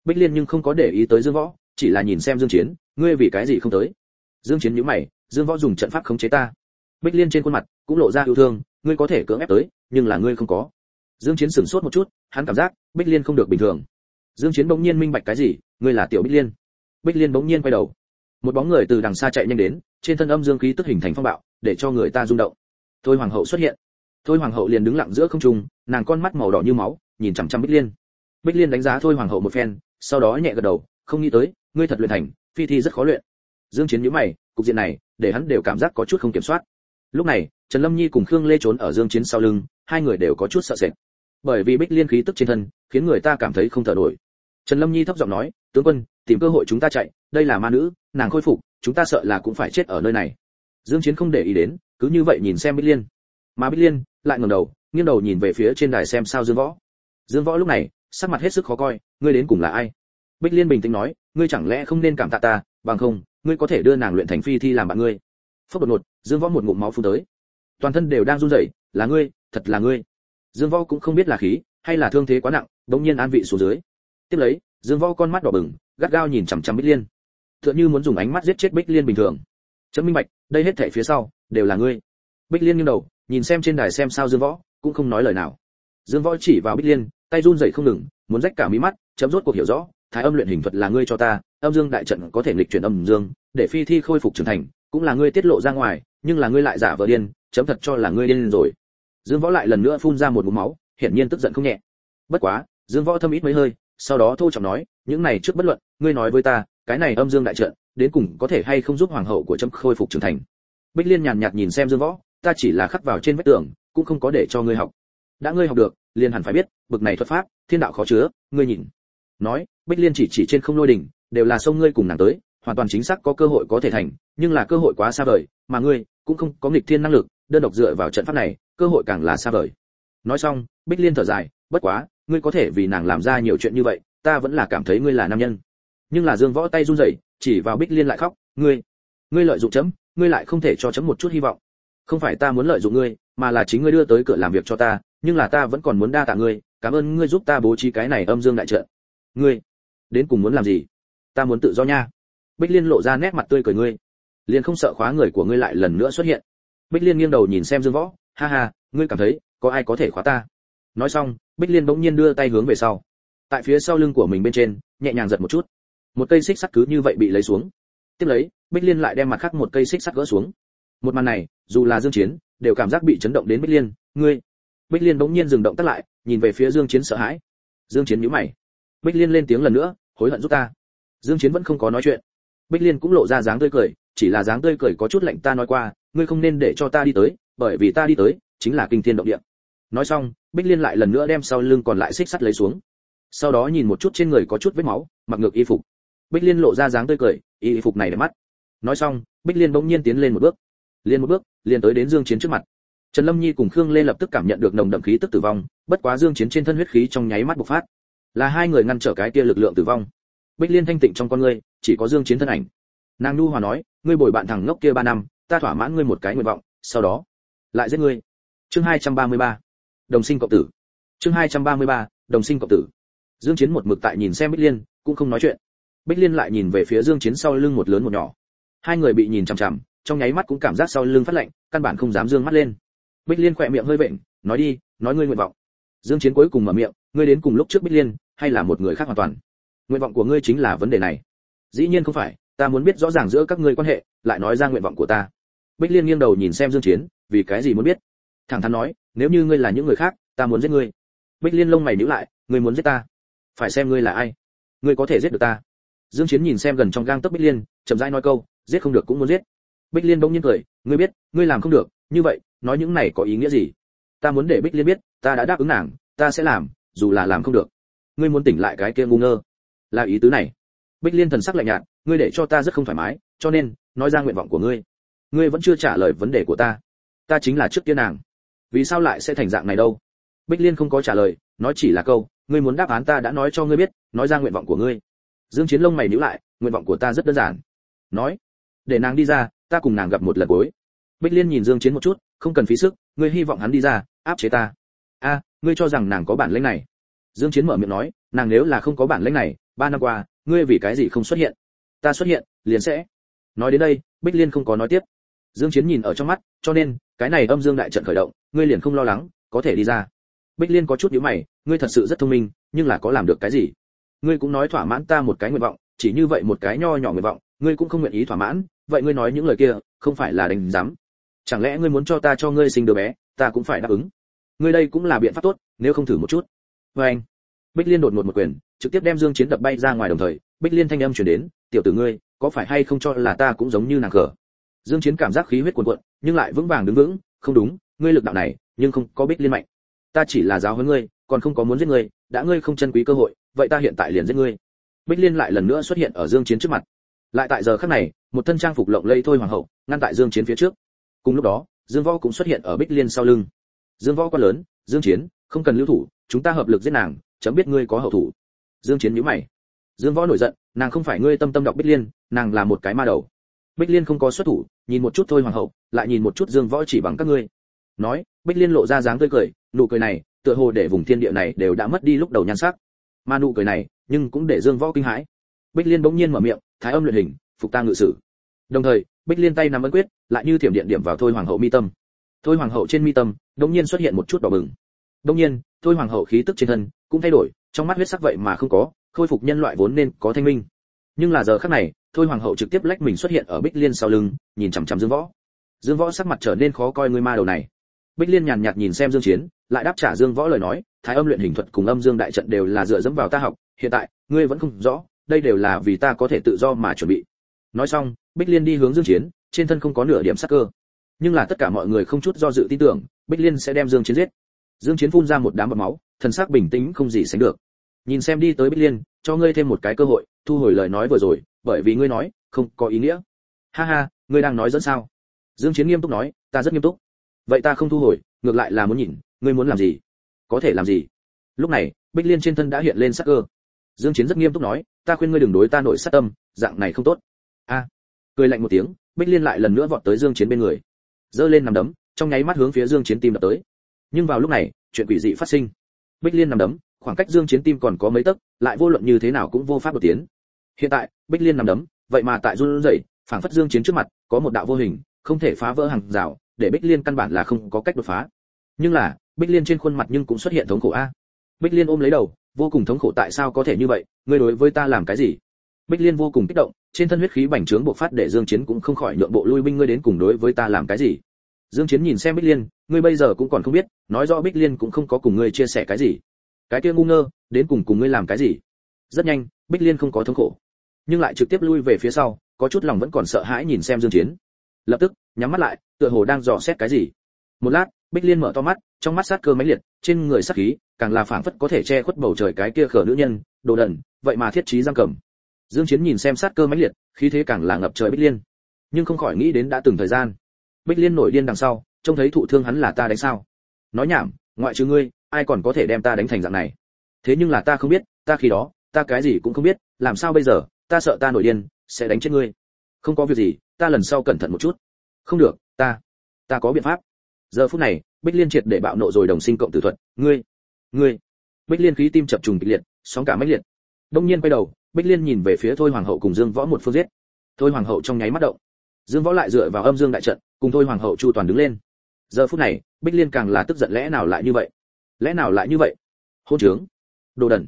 Bích liên nhưng không có để ý tới dương võ, chỉ là nhìn xem dương chiến, ngươi vì cái gì không tới? Dương chiến nhíu mày, dương võ dùng trận pháp khống chế ta. Bích liên trên khuôn mặt cũng lộ ra yêu thương, ngươi có thể cưỡng ép tới, nhưng là ngươi không có. Dương chiến sửng sốt một chút, hắn cảm giác bích liên không được bình thường. Dương chiến bỗng nhiên minh bạch cái gì, ngươi là tiểu bích liên. Bích liên bỗng nhiên quay đầu. Một bóng người từ đằng xa chạy nhanh đến, trên thân âm dương khí tức hình thành phong bạo, để cho người ta rung động. Thôi hoàng hậu xuất hiện. Thôi hoàng hậu liền đứng lặng giữa không trung, nàng con mắt màu đỏ như máu, nhìn chằm chằm bích liên bích liên đánh giá thôi hoàng hậu một phen, sau đó nhẹ gật đầu, không nghĩ tới, ngươi thật luyện thành, phi thi rất khó luyện. Dương chiến nhíu mày, cục diện này, để hắn đều cảm giác có chút không kiểm soát. Lúc này, trần lâm nhi cùng khương lê trốn ở dương chiến sau lưng, hai người đều có chút sợ sệt. Bởi vì bích liên khí tức trên thân, khiến người ta cảm thấy không thở nổi. Trần lâm nhi thấp giọng nói, tướng quân, tìm cơ hội chúng ta chạy, đây là ma nữ, nàng khôi phục, chúng ta sợ là cũng phải chết ở nơi này. Dương chiến không để ý đến, cứ như vậy nhìn xem bích liên. Mà bích liên lại ngẩng đầu, nghiêng đầu nhìn về phía trên đài xem sao dương võ. Dương võ lúc này sắc mặt hết sức khó coi, ngươi đến cùng là ai? Bích liên bình tĩnh nói, ngươi chẳng lẽ không nên cảm tạ ta, bằng không, ngươi có thể đưa nàng luyện thành phi thi làm bạn ngươi. Phất đột ngột, dương võ một ngụm máu phun tới. Toàn thân đều đang run rẩy, là ngươi, thật là ngươi. Dương võ cũng không biết là khí, hay là thương thế quá nặng đống nhiên an vị xuống dưới. Tiếp lấy, dương võ con mắt đỏ bừng, gắt gao nhìn chằm chằm bích liên. Tựa như muốn dùng ánh mắt giết chết bích liên bình thường. Chấm minh bạch, đây hết thảy phía sau, đều là ngươi. Bích liên nghiêng đầu, nhìn xem trên đài xem sao dương võ, cũng không nói lời nào dương võ chỉ vào bích liên, tay run rẩy không ngừng, muốn rách cả mí mắt, chấm rốt cuộc hiểu rõ, thái âm luyện hình thuật là ngươi cho ta, âm dương đại trận có thể nghịch chuyển âm dương, để phi thi khôi phục trưởng thành, cũng là ngươi tiết lộ ra ngoài, nhưng là ngươi lại giả vờ điên, chấm thật cho là ngươi điên rồi. Dương võ lại lần nữa phun ra một ngụm máu, hiển nhiên tức giận không nhẹ. Bất quá, dương võ thâm ít mấy hơi, sau đó thô trọng nói, những này trước bất luận, ngươi nói với ta, cái này âm dương đại trận, đến cùng có thể hay không giúp hoàng hậu của trâm khôi phục trưởng thành? Bích liên nhàn nhạt nhìn xem dương võ, ta chỉ là khắc vào trên vách tường, cũng không có để cho ngươi học đã ngươi học được, liền hẳn phải biết, bực này thuật pháp, thiên đạo khó chứa, ngươi nhìn. Nói, bích liên chỉ chỉ trên không lôi đỉnh, đều là sông ngươi cùng nàng tới, hoàn toàn chính xác có cơ hội có thể thành, nhưng là cơ hội quá xa vời, mà ngươi cũng không có nghịch thiên năng lực, đơn độc dựa vào trận pháp này, cơ hội càng là xa vời. Nói xong, bích liên thở dài, bất quá, ngươi có thể vì nàng làm ra nhiều chuyện như vậy, ta vẫn là cảm thấy ngươi là nam nhân. Nhưng là dương võ tay run rẩy, chỉ vào bích liên lại khóc, ngươi ngươi lợi dụng chấm, ngươi lại không thể cho chấm một chút hy vọng không phải ta muốn lợi dụng ngươi, mà là chính ngươi đưa tới cửa làm việc cho ta, nhưng là ta vẫn còn muốn đa tạ ngươi, cảm ơn ngươi giúp ta bố trí cái này âm dương đại trận. Ngươi, đến cùng muốn làm gì? Ta muốn tự do nha. Bích liên lộ ra nét mặt tươi cười ngươi. Liền không sợ khóa người của ngươi lại lần nữa xuất hiện. Bích liên nghiêng đầu nhìn xem dương võ. Ha ha, ngươi cảm thấy, có ai có thể khóa ta? Nói xong, bích liên bỗng nhiên đưa tay hướng về sau. Tại phía sau lưng của mình bên trên, nhẹ nhàng giật một chút. Một cây xích sắt cứ như vậy bị lấy xuống. Tiếp lấy, bích liên lại đem mặt khác một cây xích sắt gỡ xuống một màn này, dù là dương chiến, đều cảm giác bị chấn động đến bích liên. Ngươi, bích liên bỗng nhiên dừng động tắt lại, nhìn về phía dương chiến sợ hãi. Dương chiến nhíu mày. Bích liên lên tiếng lần nữa, hối hận giúp ta. Dương chiến vẫn không có nói chuyện. Bích liên cũng lộ ra dáng tươi cười, chỉ là dáng tươi cười có chút lạnh ta nói qua, ngươi không nên để cho ta đi tới, bởi vì ta đi tới, chính là kinh thiên động địa. Nói xong, bích liên lại lần nữa đem sau lưng còn lại xích sắt lấy xuống. Sau đó nhìn một chút trên người có chút vết máu, mặc ngược y phục. Bích liên lộ ra dáng tươi cười, y phục này để mắt. Nói xong, bích liên bỗng nhiên tiến lên một bước liền một bước, liền tới đến dương chiến trước mặt. Trần lâm nhi cùng khương lê lập tức cảm nhận được nồng đậm khí tức tử vong, bất quá dương chiến trên thân huyết khí trong nháy mắt bộc phát. Là hai người ngăn trở cái kia lực lượng tử vong. Bích liên thanh tịnh trong con ngươi, chỉ có dương chiến thân ảnh. Nàng nu hòa nói, ngươi bồi bạn thằng ngốc kia ba năm, ta thỏa mãn ngươi một cái nguyện vọng, sau đó lại giết ngươi. Chương 233 đồng sinh cộng tử. Chương 233 đồng sinh cộng tử. Dương chiến một mực tại nhìn xem bích liên, cũng không nói chuyện. Bích liên lại nhìn về phía dương chiến sau lưng một lớn một nhỏ. Hai người bị nhìn chằm chằm trong nháy mắt cũng cảm giác sau lưng phát lạnh, căn bản không dám dương mắt lên. Bích liên khỏe miệng hơi bệnh nói đi, nói ngươi nguyện vọng. Dương chiến cuối cùng mở miệng, ngươi đến cùng lúc trước bích liên, hay là một người khác hoàn toàn? Nguyện vọng của ngươi chính là vấn đề này. Dĩ nhiên không phải, ta muốn biết rõ ràng giữa các ngươi quan hệ, lại nói ra nguyện vọng của ta. Bích liên nghiêng đầu nhìn xem dương chiến, vì cái gì muốn biết? Thẳng thắn nói, nếu như ngươi là những người khác, ta muốn giết ngươi. Bích liên lông mày nhíu lại, ngươi muốn giết ta? Phải xem ngươi là ai. Ngươi có thể giết được ta. Dương chiến nhìn xem gần trong gang tấc bích liên, chậm rãi nói câu, giết không được cũng muốn giết bích liên bỗng nhiên cười, ngươi biết, ngươi làm không được, như vậy, nói những này có ý nghĩa gì? Ta muốn để bích liên biết, ta đã đáp ứng nàng, ta sẽ làm, dù là làm không được. Ngươi muốn tỉnh lại cái kia ngu ngơ. Là ý tứ này. Bích liên thần sắc lạnh nhạt, ngươi để cho ta rất không thoải mái, cho nên, nói ra nguyện vọng của ngươi. Ngươi vẫn chưa trả lời vấn đề của ta. Ta chính là trước kia nàng. Vì sao lại sẽ thành dạng này đâu? Bích liên không có trả lời, nói chỉ là câu, ngươi muốn đáp án ta đã nói cho ngươi biết, nói ra nguyện vọng của ngươi. Dương chiến lông mày nhíu lại, nguyện vọng của ta rất đơn giản. Nói, để nàng đi ra ta cùng nàng gặp một lần cuối. Bích liên nhìn dương chiến một chút, không cần phí sức, ngươi hy vọng hắn đi ra, áp chế ta. A, ngươi cho rằng nàng có bản lĩnh này. Dương chiến mở miệng nói, nàng nếu là không có bản lĩnh này, ba năm qua, ngươi vì cái gì không xuất hiện? Ta xuất hiện, liền sẽ. Nói đến đây, bích liên không có nói tiếp. Dương chiến nhìn ở trong mắt, cho nên, cái này âm dương đại trận khởi động, ngươi liền không lo lắng, có thể đi ra. Bích liên có chút nhíu mày, ngươi thật sự rất thông minh, nhưng là có làm được cái gì? Ngươi cũng nói thỏa mãn ta một cái nguyện vọng, chỉ như vậy một cái nho nhỏ nguyện vọng, ngươi cũng không nguyện ý thỏa mãn vậy ngươi nói những lời kia, không phải là đánh giám. Chẳng lẽ ngươi muốn cho ta cho ngươi sinh đứa bé, ta cũng phải đáp ứng. Ngươi đây cũng là biện pháp tốt, nếu không thử một chút. Với anh, bích liên đột ngột một quyền, trực tiếp đem dương chiến đập bay ra ngoài đồng thời, bích liên thanh âm truyền đến, tiểu tử ngươi, có phải hay không cho là ta cũng giống như nàng cờ? Dương chiến cảm giác khí huyết cuồn cuộn, nhưng lại vững vàng đứng vững, không đúng, ngươi lực đạo này, nhưng không có bích liên mạnh. Ta chỉ là giáo huấn ngươi, còn không có muốn giết ngươi, đã ngươi không chân quý cơ hội, vậy ta hiện tại liền giết ngươi. Bích liên lại lần nữa xuất hiện ở dương chiến trước mặt lại tại giờ khắc này, một thân trang phục lộng lẫy thôi hoàng hậu, ngăn tại dương chiến phía trước. Cùng lúc đó, dương võ cũng xuất hiện ở bích liên sau lưng. Dương võ quá lớn, dương chiến, không cần lưu thủ, chúng ta hợp lực giết nàng, chấm biết ngươi có hậu thủ. Dương chiến nhíu mày. Dương võ nổi giận, nàng không phải ngươi tâm tâm đọc bích liên, nàng là một cái ma đầu. Bích liên không có xuất thủ, nhìn một chút thôi hoàng hậu, lại nhìn một chút dương võ chỉ bằng các ngươi. Nói, bích liên lộ ra dáng tươi cười, nụ cười này, tựa hồ để vùng thiên địa này đều đã mất đi lúc đầu nhan sắc. Mà nụ cười này, nhưng cũng để dương võ kinh hãi bích liên bỗng nhiên mở miệng, thái âm luyện hình, phục ta ngự sử. Đồng thời, bích liên tay nắm ấn quyết, lại như thiểm điện điểm vào thôi hoàng hậu mi tâm. Thôi hoàng hậu trên mi tâm, đột nhiên xuất hiện một chút đỏ bừng. Đống nhiên, thôi hoàng hậu khí tức trên thân cũng thay đổi, trong mắt huyết sắc vậy mà không có, khôi phục nhân loại vốn nên có thanh minh. Nhưng là giờ khắc này, thôi hoàng hậu trực tiếp lách mình xuất hiện ở bích liên sau lưng, nhìn chằm chằm dương võ. Dương võ sắc mặt trở nên khó coi người ma đầu này. Bích liên nhàn nhạt nhìn xem dương chiến, lại đáp trả dương võ lời nói, thái âm luyện hình thuật cùng âm dương đại trận đều là dựa dẫm vào ta học, hiện tại, ngươi vẫn không rõ đây đều là vì ta có thể tự do mà chuẩn bị. Nói xong, bích liên đi hướng dương chiến, trên thân không có nửa điểm sát cơ. Nhưng là tất cả mọi người không chút do dự tin tưởng, bích liên sẽ đem dương chiến giết. Dương chiến phun ra một đám bọt máu, thần sắc bình tĩnh không gì sánh được. Nhìn xem đi tới bích liên, cho ngươi thêm một cái cơ hội, thu hồi lời nói vừa rồi, bởi vì ngươi nói, không có ý nghĩa. Ha ha, ngươi đang nói dẫn sao? Dương chiến nghiêm túc nói, ta rất nghiêm túc. Vậy ta không thu hồi, ngược lại là muốn nhìn, ngươi muốn làm gì? Có thể làm gì? Lúc này, bích liên trên thân đã hiện lên sắc cơ dương chiến rất nghiêm túc nói, ta khuyên ngươi đừng đối ta nội sát tâm, dạng này không tốt. A. À, cười lạnh một tiếng, bích liên lại lần nữa vọt tới dương chiến bên người. Giơ lên nằm đấm, trong nháy mắt hướng phía dương chiến tim đập tới. Nhưng vào lúc này, chuyện quỷ dị phát sinh. Bích liên nằm đấm, khoảng cách dương chiến tim còn có mấy tấc, lại vô luận như thế nào cũng vô pháp đột tiến. Hiện tại, bích liên nằm đấm, vậy mà tại run rẩy, phảng phất dương chiến trước mặt, có một đạo vô hình, không thể phá vỡ hàng rào, để bích liên căn bản là không có cách đột phá. Nhưng là, bích liên trên khuôn mặt nhưng cũng xuất hiện thống khổ a. Bích liên ôm lấy đầu vô cùng thống khổ tại sao có thể như vậy, ngươi đối với ta làm cái gì? Bích liên vô cùng kích động, trên thân huyết khí bành trướng bộc phát để dương chiến cũng không khỏi nhượng bộ lui binh ngươi đến cùng đối với ta làm cái gì. Dương chiến nhìn xem bích liên, ngươi bây giờ cũng còn không biết, nói rõ bích liên cũng không có cùng ngươi chia sẻ cái gì. Cái kia ngu ngơ, đến cùng cùng ngươi làm cái gì? Rất nhanh, bích liên không có thống khổ, nhưng lại trực tiếp lui về phía sau, có chút lòng vẫn còn sợ hãi nhìn xem dương chiến. Lập tức, nhắm mắt lại, tựa hồ đang dò xét cái gì. Một lát, bích liên mở to mắt trong mắt sát cơ mãnh liệt, trên người sát khí càng là phảng phất có thể che khuất bầu trời cái kia khở nữ nhân, đồ đần, vậy mà thiết trí giam cầm. Dương chiến nhìn xem sát cơ mãnh liệt, khí thế càng là ngập trời bích liên. Nhưng không khỏi nghĩ đến đã từng thời gian. Bích liên nổi điên đằng sau, trông thấy thụ thương hắn là ta đánh sao? Nói nhảm, ngoại trừ ngươi, ai còn có thể đem ta đánh thành dạng này? Thế nhưng là ta không biết, ta khi đó, ta cái gì cũng không biết, làm sao bây giờ, ta sợ ta nổi điên, sẽ đánh chết ngươi. Không có việc gì, ta lần sau cẩn thận một chút. Không được, ta ta có biện pháp. Giờ phút này bích liên triệt để bạo nộ rồi đồng sinh cộng tử thuật. Ngươi ngươi. Bích liên khí tim chập trùng kịch liệt, sóng cả mãnh liệt. Đông nhiên quay đầu, bích liên nhìn về phía thôi hoàng hậu cùng dương võ một phương giết. Thôi hoàng hậu trong nháy mắt động. Dương võ lại dựa vào âm dương đại trận, cùng thôi hoàng hậu chu toàn đứng lên. Giờ phút này, bích liên càng là tức giận lẽ nào lại như vậy? Lẽ nào lại như vậy? Hôn trướng. Đồ đần.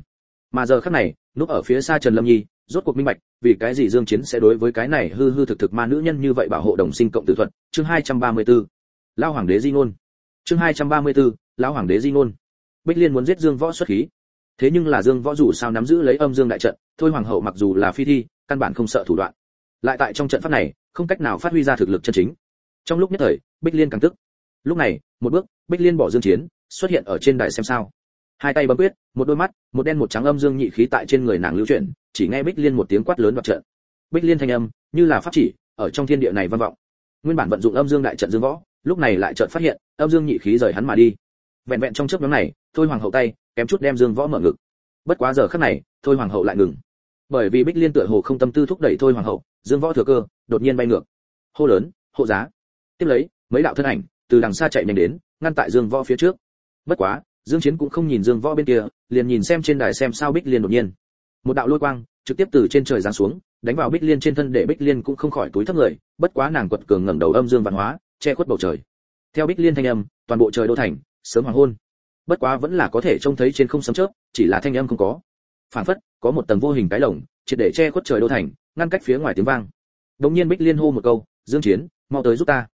Mà giờ khắc này, núp ở phía xa trần lâm nhi, rốt cuộc minh bạch, vì cái gì dương chiến sẽ đối với cái này hư hư thực thực ma nữ nhân như vậy bảo hộ đồng sinh cộng tử thuật? Chương 234 lao hoàng đế di ngôn chương 234 lão hoàng đế di ngôn. Bích liên muốn giết dương võ xuất khí. Thế nhưng là dương võ dù sao nắm giữ lấy âm dương đại trận, thôi hoàng hậu mặc dù là phi thi, căn bản không sợ thủ đoạn. Lại tại trong trận pháp này, không cách nào phát huy ra thực lực chân chính. Trong lúc nhất thời, bích liên càng tức. Lúc này, một bước, bích liên bỏ dương chiến, xuất hiện ở trên đài xem sao. Hai tay bấm quyết, một đôi mắt, một đen một trắng âm dương nhị khí tại trên người nàng lưu chuyển, chỉ nghe bích liên một tiếng quát lớn đoạt trận. Bích liên thanh âm, như là pháp chỉ, ở trong thiên địa này vang vọng. Nguyên bản vận dụng âm dương đại trận dương võ lúc này lại chợt phát hiện, âm dương nhị khí rời hắn mà đi. Vẹn vẹn trong chớp nhoáng này, thôi hoàng hậu tay, kém chút đem dương võ mở ngực. Bất quá giờ khắc này, thôi hoàng hậu lại ngừng. Bởi vì bích liên tựa hồ không tâm tư thúc đẩy thôi hoàng hậu, dương võ thừa cơ, đột nhiên bay ngược. Hô lớn, hộ giá! Tiếp lấy, mấy đạo thân ảnh, từ đằng xa chạy nhanh đến, ngăn tại dương võ phía trước. Bất quá, dương chiến cũng không nhìn dương võ bên kia, liền nhìn xem trên đài xem sao bích liên đột nhiên. Một đạo lôi quang, trực tiếp từ trên trời giáng xuống, đánh vào bích liên trên thân để bích liên cũng không khỏi túi thấp người, bất quá nàng quật cường ngẩng đầu âm dương văn hóa che khuất bầu trời. Theo bích liên thanh âm, toàn bộ trời đô thành, sớm hoàng hôn. Bất quá vẫn là có thể trông thấy trên không sấm chớp, chỉ là thanh âm không có. Phản phất, có một tầng vô hình cái lồng, triệt để che khuất trời đô thành, ngăn cách phía ngoài tiếng vang. Đống nhiên bích liên hô một câu, dương chiến, mau tới giúp ta.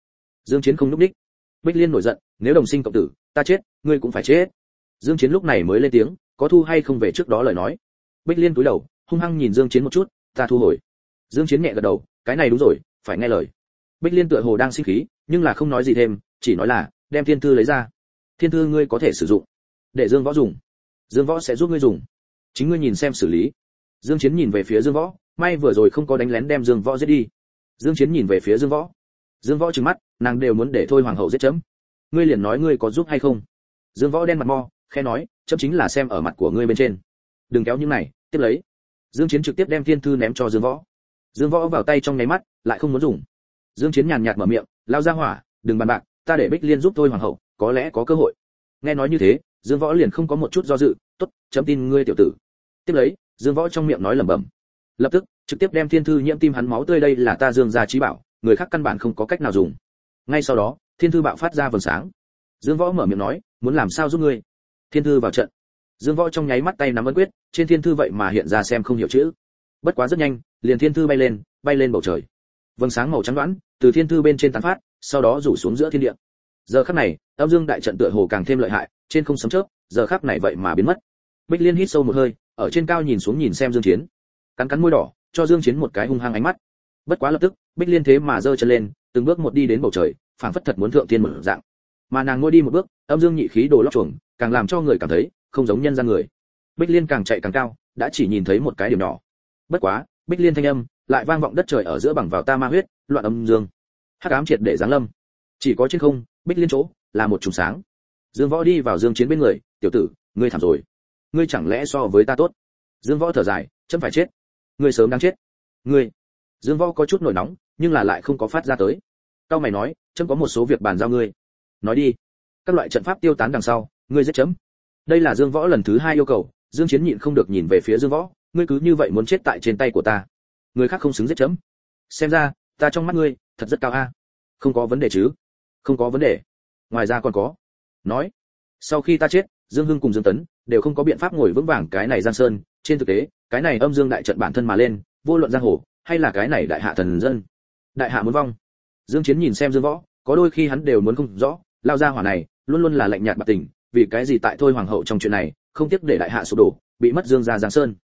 Dương chiến không núp đích bích liên nổi giận, nếu đồng sinh cộng tử, ta chết, ngươi cũng phải chết. Dương chiến lúc này mới lên tiếng, có thu hay không về trước đó lời nói? Bích liên cúi đầu, hung hăng nhìn dương chiến một chút, ta thu hồi. Dương chiến nhẹ gật đầu, cái này đúng rồi, phải nghe lời bích liên tựa hồ đang sinh khí, nhưng là không nói gì thêm, chỉ nói là, đem thiên thư lấy ra. Thiên thư ngươi có thể sử dụng, để dương võ dùng. Dương võ sẽ giúp ngươi dùng. Chính ngươi nhìn xem xử lý. Dương chiến nhìn về phía dương võ, may vừa rồi không có đánh lén đem dương võ giết đi. Dương chiến nhìn về phía dương võ. Dương võ trừng mắt, nàng đều muốn để thôi hoàng hậu giết chấm. Ngươi liền nói ngươi có giúp hay không? Dương võ đen mặt mo khe nói, chấm chính là xem ở mặt của ngươi bên trên. Đừng kéo những này, tiếp lấy. Dương chiến trực tiếp đem thiên thư ném cho dương võ. Dương võ vào tay trong nháy mắt, lại không muốn dùng dương chiến nhàn nhạt mở miệng, lao ra hỏa, đừng bàn bạc, ta để bích liên giúp tôi hoàng hậu, có lẽ có cơ hội. Nghe nói như thế, dương võ liền không có một chút do dự, tốt, chấm tin ngươi tiểu tử. Tiếp lấy, dương võ trong miệng nói lẩm bẩm. Lập tức, trực tiếp đem thiên thư nhiễm tim hắn máu tươi đây là ta dương gia trí bảo, người khác căn bản không có cách nào dùng. Ngay sau đó, thiên thư bạo phát ra vầng sáng. Dương võ mở miệng nói, muốn làm sao giúp ngươi? Thiên thư vào trận. Dương võ trong nháy mắt tay nắm ấn quyết, trên thiên thư vậy mà hiện ra xem không hiểu chữ. Bất quá rất nhanh, liền thiên thư bay lên bay lên bầu trời vầng sáng màu trắng đoán từ thiên thư bên trên tán phát, sau đó rủ xuống giữa thiên địa. Giờ khắc này, âm dương đại trận tựa hồ càng thêm lợi hại, trên không sấm chớp, giờ khắc này vậy mà biến mất. Bích liên hít sâu một hơi, ở trên cao nhìn xuống nhìn xem dương chiến. Cắn cắn môi đỏ, cho dương chiến một cái hung hăng ánh mắt. Bất quá lập tức, bích liên thế mà giơ chân lên, từng bước một đi đến bầu trời, phảng phất thật muốn thượng tiên một dạng. Mà nàng ngôi đi một bước, âm dương nhị khí đồ lót chuồng, càng làm cho người cảm thấy không giống nhân gian người. Bích liên càng chạy càng cao, đã chỉ nhìn thấy một cái điểm nhỏ. Bất quá, bích liên thanh âm lại vang vọng đất trời ở giữa bằng vào ta ma huyết, loạn âm dương. Hắc ám triệt để giáng lâm. Chỉ có trên không, bích liên chỗ, là một trùng sáng. Dương võ đi vào dương chiến bên người, tiểu tử, ngươi thảm rồi. Ngươi chẳng lẽ so với ta tốt? Dương võ thở dài, chấm phải chết. Ngươi sớm đang chết. Ngươi. Dương võ có chút nổi nóng, nhưng là lại không có phát ra tới. Cao mày nói, chấm có một số việc bàn giao ngươi. Nói đi. Các loại trận pháp tiêu tán đằng sau, ngươi giết chấm. Đây là dương võ lần thứ hai yêu cầu. Dương chiến nhịn không được nhìn về phía dương võ, ngươi cứ như vậy muốn chết tại trên tay của ta người khác không xứng giết chấm. Xem ra, ta trong mắt ngươi, thật rất cao a. Không có vấn đề chứ? Không có vấn đề. Ngoài ra còn có. Nói, sau khi ta chết, dương hưng cùng dương tấn đều không có biện pháp ngồi vững vàng cái này giang sơn. Trên thực tế, cái này âm dương đại trận bản thân mà lên, vô luận giang hồ, hay là cái này đại hạ thần dân, đại hạ muốn vong. Dương chiến nhìn xem dương võ, có đôi khi hắn đều muốn không rõ, lao ra hỏa này luôn luôn là lạnh nhạt bạc tình, vì cái gì tại thôi hoàng hậu trong chuyện này, không tiếc để đại hạ sụp đổ, bị mất dương gia giang sơn.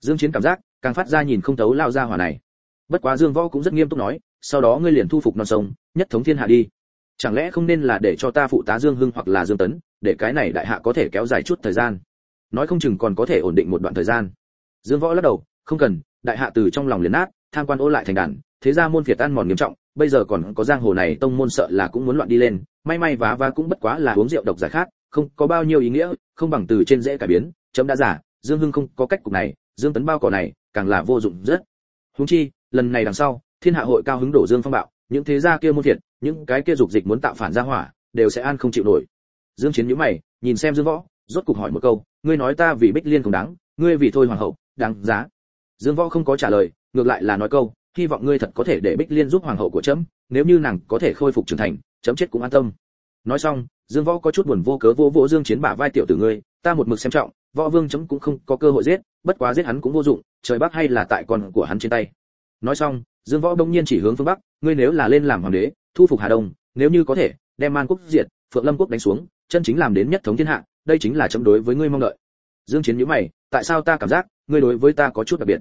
Dương chiến cảm giác càng phát ra nhìn không thấu lao ra hỏa này. Bất quá dương võ cũng rất nghiêm túc nói, sau đó ngươi liền thu phục non sông, nhất thống thiên hạ đi. Chẳng lẽ không nên là để cho ta phụ tá dương hưng hoặc là dương tấn, để cái này đại hạ có thể kéo dài chút thời gian? Nói không chừng còn có thể ổn định một đoạn thời gian. Dương võ lắc đầu, không cần, đại hạ từ trong lòng liền nát, tham quan ô lại thành đàn, thế ra môn phiệt ăn mòn nghiêm trọng, bây giờ còn có giang hồ này, tông môn sợ là cũng muốn loạn đi lên, may may vá vá cũng bất quá là uống rượu độc giải khát, không có bao nhiêu ý nghĩa, không bằng từ trên dễ cải biến, chấm đã giả, dương hưng không có cách cục này, dương tấn bao cỏ này càng là vô dụng rất. Húng chi, lần này đằng sau, thiên hạ hội cao hứng đổ dương phong bạo, những thế gia kia muôn thiệt, những cái kia dục dịch muốn tạo phản gia hỏa, đều sẽ an không chịu nổi. Dương chiến nhíu mày, nhìn xem dương võ, rốt cục hỏi một câu, ngươi nói ta vì bích liên không đáng, ngươi vì thôi hoàng hậu, đáng giá? Dương võ không có trả lời, ngược lại là nói câu, hy vọng ngươi thật có thể để bích liên giúp hoàng hậu của chấm, nếu như nàng có thể khôi phục trưởng thành, chấm chết cũng an tâm. Nói xong, dương võ có chút buồn vô cớ vô vỗ dương chiến bả vai tiểu tử ngươi ta một mực xem trọng, võ vương chấm cũng không có cơ hội giết, bất quá giết hắn cũng vô dụng, trời bắc hay là tại con của hắn trên tay. Nói xong, dương võ đông nhiên chỉ hướng phương bắc, ngươi nếu là lên làm hoàng đế, thu phục hà đông, nếu như có thể, đem man quốc diệt, phượng lâm quốc đánh xuống, chân chính làm đến nhất thống thiên hạ, đây chính là chấm đối với ngươi mong đợi. Dương chiến nhíu mày, tại sao ta cảm giác, ngươi đối với ta có chút đặc biệt?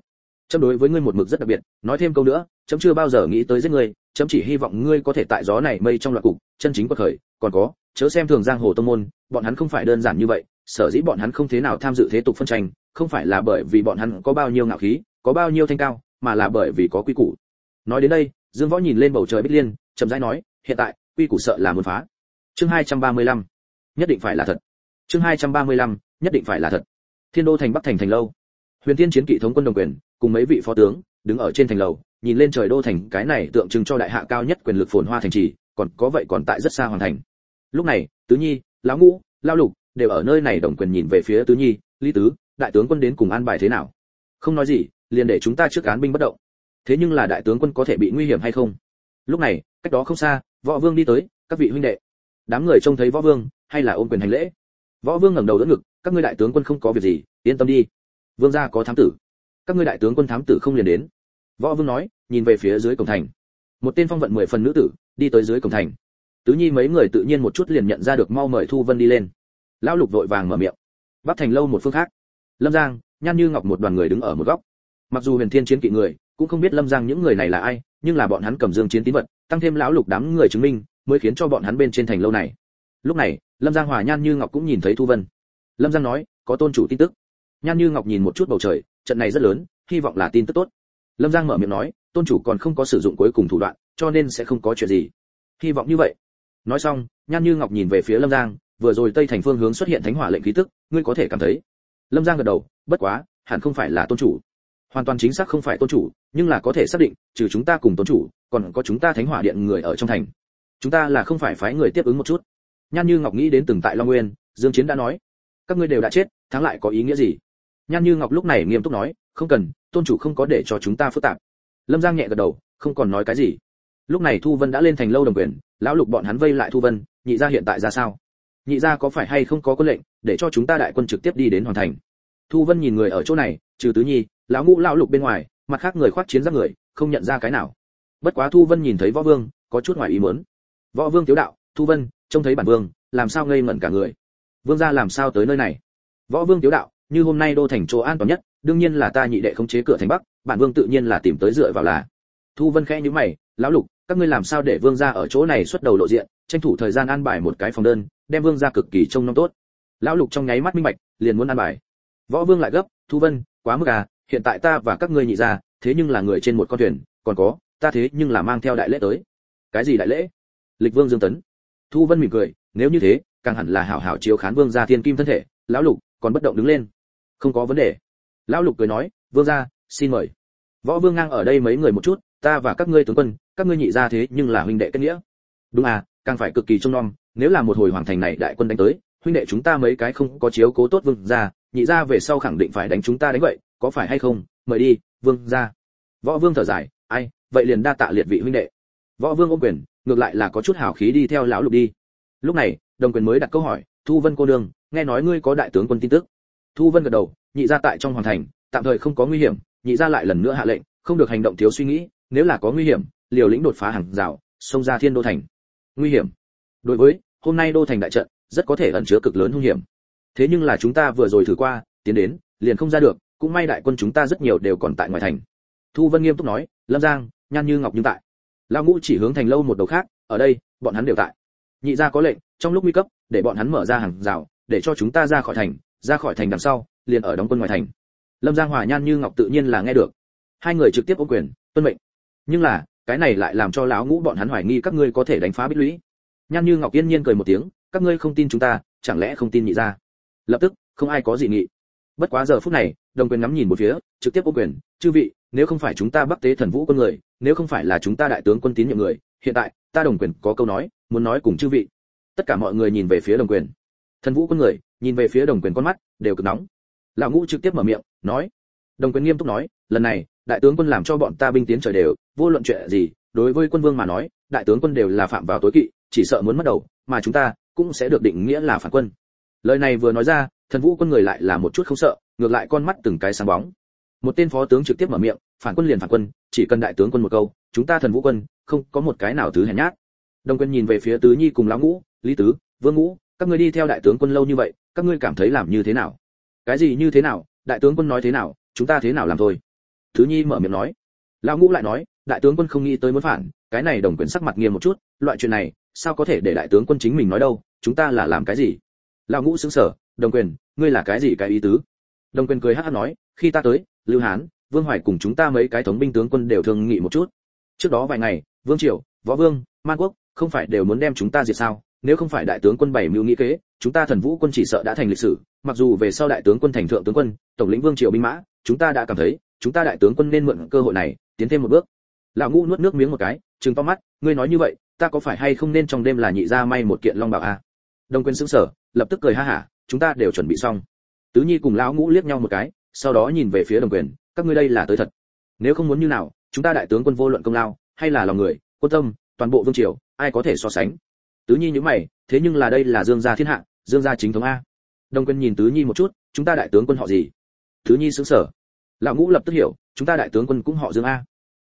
Chấm đối với ngươi một mực rất đặc biệt, nói thêm câu nữa, chấm chưa bao giờ nghĩ tới giết ngươi, chấm chỉ hy vọng ngươi có thể tại gió này mây trong loạn cục, chân chính quật khởi, còn có, chớ xem thường giang hồ tông môn, bọn hắn không phải đơn giản như vậy sở dĩ bọn hắn không thế nào tham dự thế tục phân tranh không phải là bởi vì bọn hắn có bao nhiêu ngạo khí có bao nhiêu thanh cao mà là bởi vì có quy củ. Nói đến đây dương võ nhìn lên bầu trời bích liên chậm rãi nói hiện tại quy củ sợ là muốn phá. Chương 235. nhất định phải là thật. Chương 235, nhất định phải là thật. Thiên đô thành bắc thành thành lâu. Huyền thiên chiến kỵ thống quân đồng quyền cùng mấy vị phó tướng đứng ở trên thành lầu nhìn lên trời đô thành cái này tượng trưng cho đại hạ cao nhất quyền lực phồn hoa thành trì còn có vậy còn tại rất xa hoàn thành. Lúc này tứ nhi lão ngũ lao lục đều ở nơi này đồng quyền nhìn về phía tứ nhi, lý tứ, đại tướng quân đến cùng an bài thế nào? Không nói gì, liền để chúng ta trước án binh bất động. Thế nhưng là đại tướng quân có thể bị nguy hiểm hay không? Lúc này, cách đó không xa, võ vương đi tới, các vị huynh đệ, đám người trông thấy võ vương, hay là ôm quyền hành lễ? Võ vương ngẩng đầu đỡ ngực, các ngươi đại tướng quân không có việc gì, yên tâm đi, vương gia có thám tử. Các ngươi đại tướng quân thám tử không liền đến? Võ vương nói, nhìn về phía dưới cổng thành. Một tên phong vận mười phần nữ tử, đi tới dưới cổng thành. Tứ nhi mấy người tự nhiên một chút liền nhận ra được mau mời thu vân đi lên lão lục vội vàng mở miệng. Bắc thành lâu một phương khác. Lâm giang, nhan như ngọc một đoàn người đứng ở một góc. Mặc dù huyền thiên chiến kỵ người, cũng không biết lâm giang những người này là ai, nhưng là bọn hắn cầm dương chiến tín vật, tăng thêm lão lục đám người chứng minh, mới khiến cho bọn hắn bên trên thành lâu này. Lúc này, lâm giang hòa nhan như ngọc cũng nhìn thấy thu vân. Lâm giang nói, có tôn chủ tin tức. Nhan như ngọc nhìn một chút bầu trời, trận này rất lớn, hy vọng là tin tức tốt. Lâm giang mở miệng nói, tôn chủ còn không có sử dụng cuối cùng thủ đoạn, cho nên sẽ không có chuyện gì. Hy vọng như vậy. Nói xong, nhan như ngọc nhìn về phía lâm giang vừa rồi tây thành phương hướng xuất hiện thánh hỏa lệnh khí tức, ngươi có thể cảm thấy. Lâm giang gật đầu, bất quá, hẳn không phải là tôn chủ. Hoàn toàn chính xác không phải tôn chủ, nhưng là có thể xác định, trừ chúng ta cùng tôn chủ, còn có chúng ta thánh hỏa điện người ở trong thành. Chúng ta là không phải phái người tiếp ứng một chút. Nhan như ngọc nghĩ đến từng tại long nguyên, dương chiến đã nói, các ngươi đều đã chết, thắng lại có ý nghĩa gì? Nhan như ngọc lúc này nghiêm túc nói, không cần, tôn chủ không có để cho chúng ta phức tạp. Lâm giang nhẹ gật đầu, không còn nói cái gì. Lúc này thu vân đã lên thành lâu đồng quyền, lão lục bọn hắn vây lại thu vân, nhị gia hiện tại ra sao? Nhị gia có phải hay không có quân lệnh, để cho chúng ta đại quân trực tiếp đi đến hoàn thành. Thu vân nhìn người ở chỗ này, trừ tứ nhi, lão ngũ, lão lục bên ngoài, mặt khác người khoác chiến giáp người, không nhận ra cái nào. Bất quá thu vân nhìn thấy võ vương, có chút ngoài ý muốn. Võ vương tiếu đạo, thu vân, trông thấy bản vương, làm sao ngây ngẩn cả người? Vương gia làm sao tới nơi này? Võ vương tiếu đạo, như hôm nay đô thành chỗ an toàn nhất, đương nhiên là ta nhị đệ khống chế cửa thành bắc, bản vương tự nhiên là tìm tới dựa vào là. Thu vân khẽ nhíu mày, lão lục, các ngươi làm sao để vương gia ở chỗ này xuất đầu lộ diện, tranh thủ thời gian an bài một cái phòng đơn đem vương gia cực kỳ trông nom tốt. Lão lục trong nháy mắt minh bạch, liền muốn ăn bài. Võ vương lại gấp, thu vân, quá mức à hiện tại ta và các ngươi nhị gia, thế nhưng là người trên một con thuyền, còn có, ta thế nhưng là mang theo đại lễ tới. Cái gì đại lễ? Lịch vương dương tấn. Thu vân mỉm cười, nếu như thế, càng hẳn là hảo hảo chiếu khán vương gia thiên kim thân thể, lão lục còn bất động đứng lên. Không có vấn đề. Lão lục cười nói, vương gia, xin mời. Võ vương ngang ở đây mấy người một chút, ta và các ngươi tướng quân, các ngươi nhị gia thế nhưng là huynh đệ kết nghĩa. Đúng à càng phải cực kỳ trông nom nếu là một hồi hoàng thành này đại quân đánh tới, huynh đệ chúng ta mấy cái không có chiếu cố tốt vương gia, nhị gia về sau khẳng định phải đánh chúng ta đánh vậy, có phải hay không? Mời đi, vương gia. Võ vương thở dài, ai, vậy liền đa tạ liệt vị huynh đệ. Võ vương ôm quyền, ngược lại là có chút hào khí đi theo lão lục đi. Lúc này, đồng quyền mới đặt câu hỏi, thu vân cô đương nghe nói ngươi có đại tướng quân tin tức. Thu vân gật đầu, nhị gia tại trong hoàng thành, tạm thời không có nguy hiểm, nhị gia lại lần nữa hạ lệnh, không được hành động thiếu suy nghĩ, nếu là có nguy hiểm, liều lĩnh đột phá hàng rào, xông ra thiên đô thành. Nguy hiểm. Đối với hôm nay đô thành đại trận, rất có thể ẩn chứa cực lớn hung hiểm. Thế nhưng là chúng ta vừa rồi thử qua, tiến đến, liền không ra được, cũng may đại quân chúng ta rất nhiều đều còn tại ngoài thành. Thu vân nghiêm túc nói, lâm giang, nhan như ngọc nhưng tại. Lao ngũ chỉ hướng thành lâu một đầu khác, ở đây, bọn hắn đều tại. Nhị gia có lệnh, trong lúc nguy cấp, để bọn hắn mở ra hàng rào, để cho chúng ta ra khỏi thành, ra khỏi thành đằng sau, liền ở đóng quân ngoài thành. Lâm giang hòa nhan như ngọc tự nhiên là nghe được. Hai người trực tiếp ô quyền, tuân mệnh. Nhưng là, cái này lại làm cho lão ngũ bọn hắn hoài nghi các ngươi có thể đánh phá bích lũy nhan như ngọc yên nhiên cười một tiếng, các ngươi không tin chúng ta, chẳng lẽ không tin nhị gia? Lập tức, không ai có gì nghị. Bất quá giờ phút này, đồng quyền ngắm nhìn một phía, trực tiếp ô quyền, chư vị, nếu không phải chúng ta bắc tế thần vũ quân người, nếu không phải là chúng ta đại tướng quân tín nhiệm người, hiện tại, ta đồng quyền có câu nói, muốn nói cùng chư vị. Tất cả mọi người nhìn về phía đồng quyền. Thần vũ quân người, nhìn về phía đồng quyền con mắt, đều cực nóng. Lão ngũ trực tiếp mở miệng, nói, đồng quyền nghiêm túc nói, lần này, đại tướng quân làm cho bọn ta binh tiến trời đều, vô luận chuyện gì, đối với quân vương mà nói, đại tướng quân đều là phạm vào tối kỵ chỉ sợ muốn mất đầu, mà chúng ta cũng sẽ được định nghĩa là phản quân. Lời này vừa nói ra, thần vũ quân người lại là một chút không sợ, ngược lại con mắt từng cái sáng bóng. Một tên phó tướng trực tiếp mở miệng, phản quân liền phản quân, chỉ cần đại tướng quân một câu, chúng ta thần vũ quân không có một cái nào thứ hèn nhát. Đồng quân nhìn về phía tứ nhi cùng lão ngũ, lý tứ, vương ngũ, các ngươi đi theo đại tướng quân lâu như vậy, các ngươi cảm thấy làm như thế nào? Cái gì như thế nào? Đại tướng quân nói thế nào, chúng ta thế nào làm thôi? Tứ nhi mở miệng nói. Lão ngũ lại nói, đại tướng quân không nghĩ tới muốn phản, cái này đồng quyền sắc mặt nghiêm một chút, loại chuyện này sao có thể để đại tướng quân chính mình nói đâu, chúng ta là làm cái gì? Lão ngũ xứng sở đồng quyền, ngươi là cái gì cái ý tứ? Đồng quyền cười hát hát nói, khi ta tới, lưu hán, vương hoài cùng chúng ta mấy cái thống binh tướng quân đều thương nghị một chút. Trước đó vài ngày, vương triều, võ vương, man quốc không phải đều muốn đem chúng ta diệt sao? Nếu không phải đại tướng quân bảy mưu nghĩ kế, chúng ta thần vũ quân chỉ sợ đã thành lịch sử, mặc dù về sau đại tướng quân thành thượng tướng quân, tổng lĩnh vương triều binh mã, chúng ta đã cảm thấy, chúng ta đại tướng quân nên mượn cơ hội này, tiến thêm một bước. Lão ngũ nuốt nước miếng một cái, trừng to mắt, ngươi nói như vậy ta có phải hay không nên trong đêm là nhị ra may một kiện long bảo a à? đồng quân sững sở lập tức cười ha hả, chúng ta đều chuẩn bị xong. Tứ nhi cùng lão ngũ liếc nhau một cái, sau đó nhìn về phía đồng quyền, các ngươi đây là tới thật. Nếu không muốn như nào, chúng ta đại tướng quân vô luận công lao, hay là lòng người, quân tâm, toàn bộ vương triều, ai có thể so sánh? Tứ nhi nhíu mày, thế nhưng là đây là dương gia thiên hạ, dương gia chính thống a. Đồng Quyền nhìn tứ nhi một chút, chúng ta đại tướng quân họ gì? Tứ nhi sững sờ. Lão ngũ lập tức hiểu, chúng ta đại tướng quân cũng họ dương a.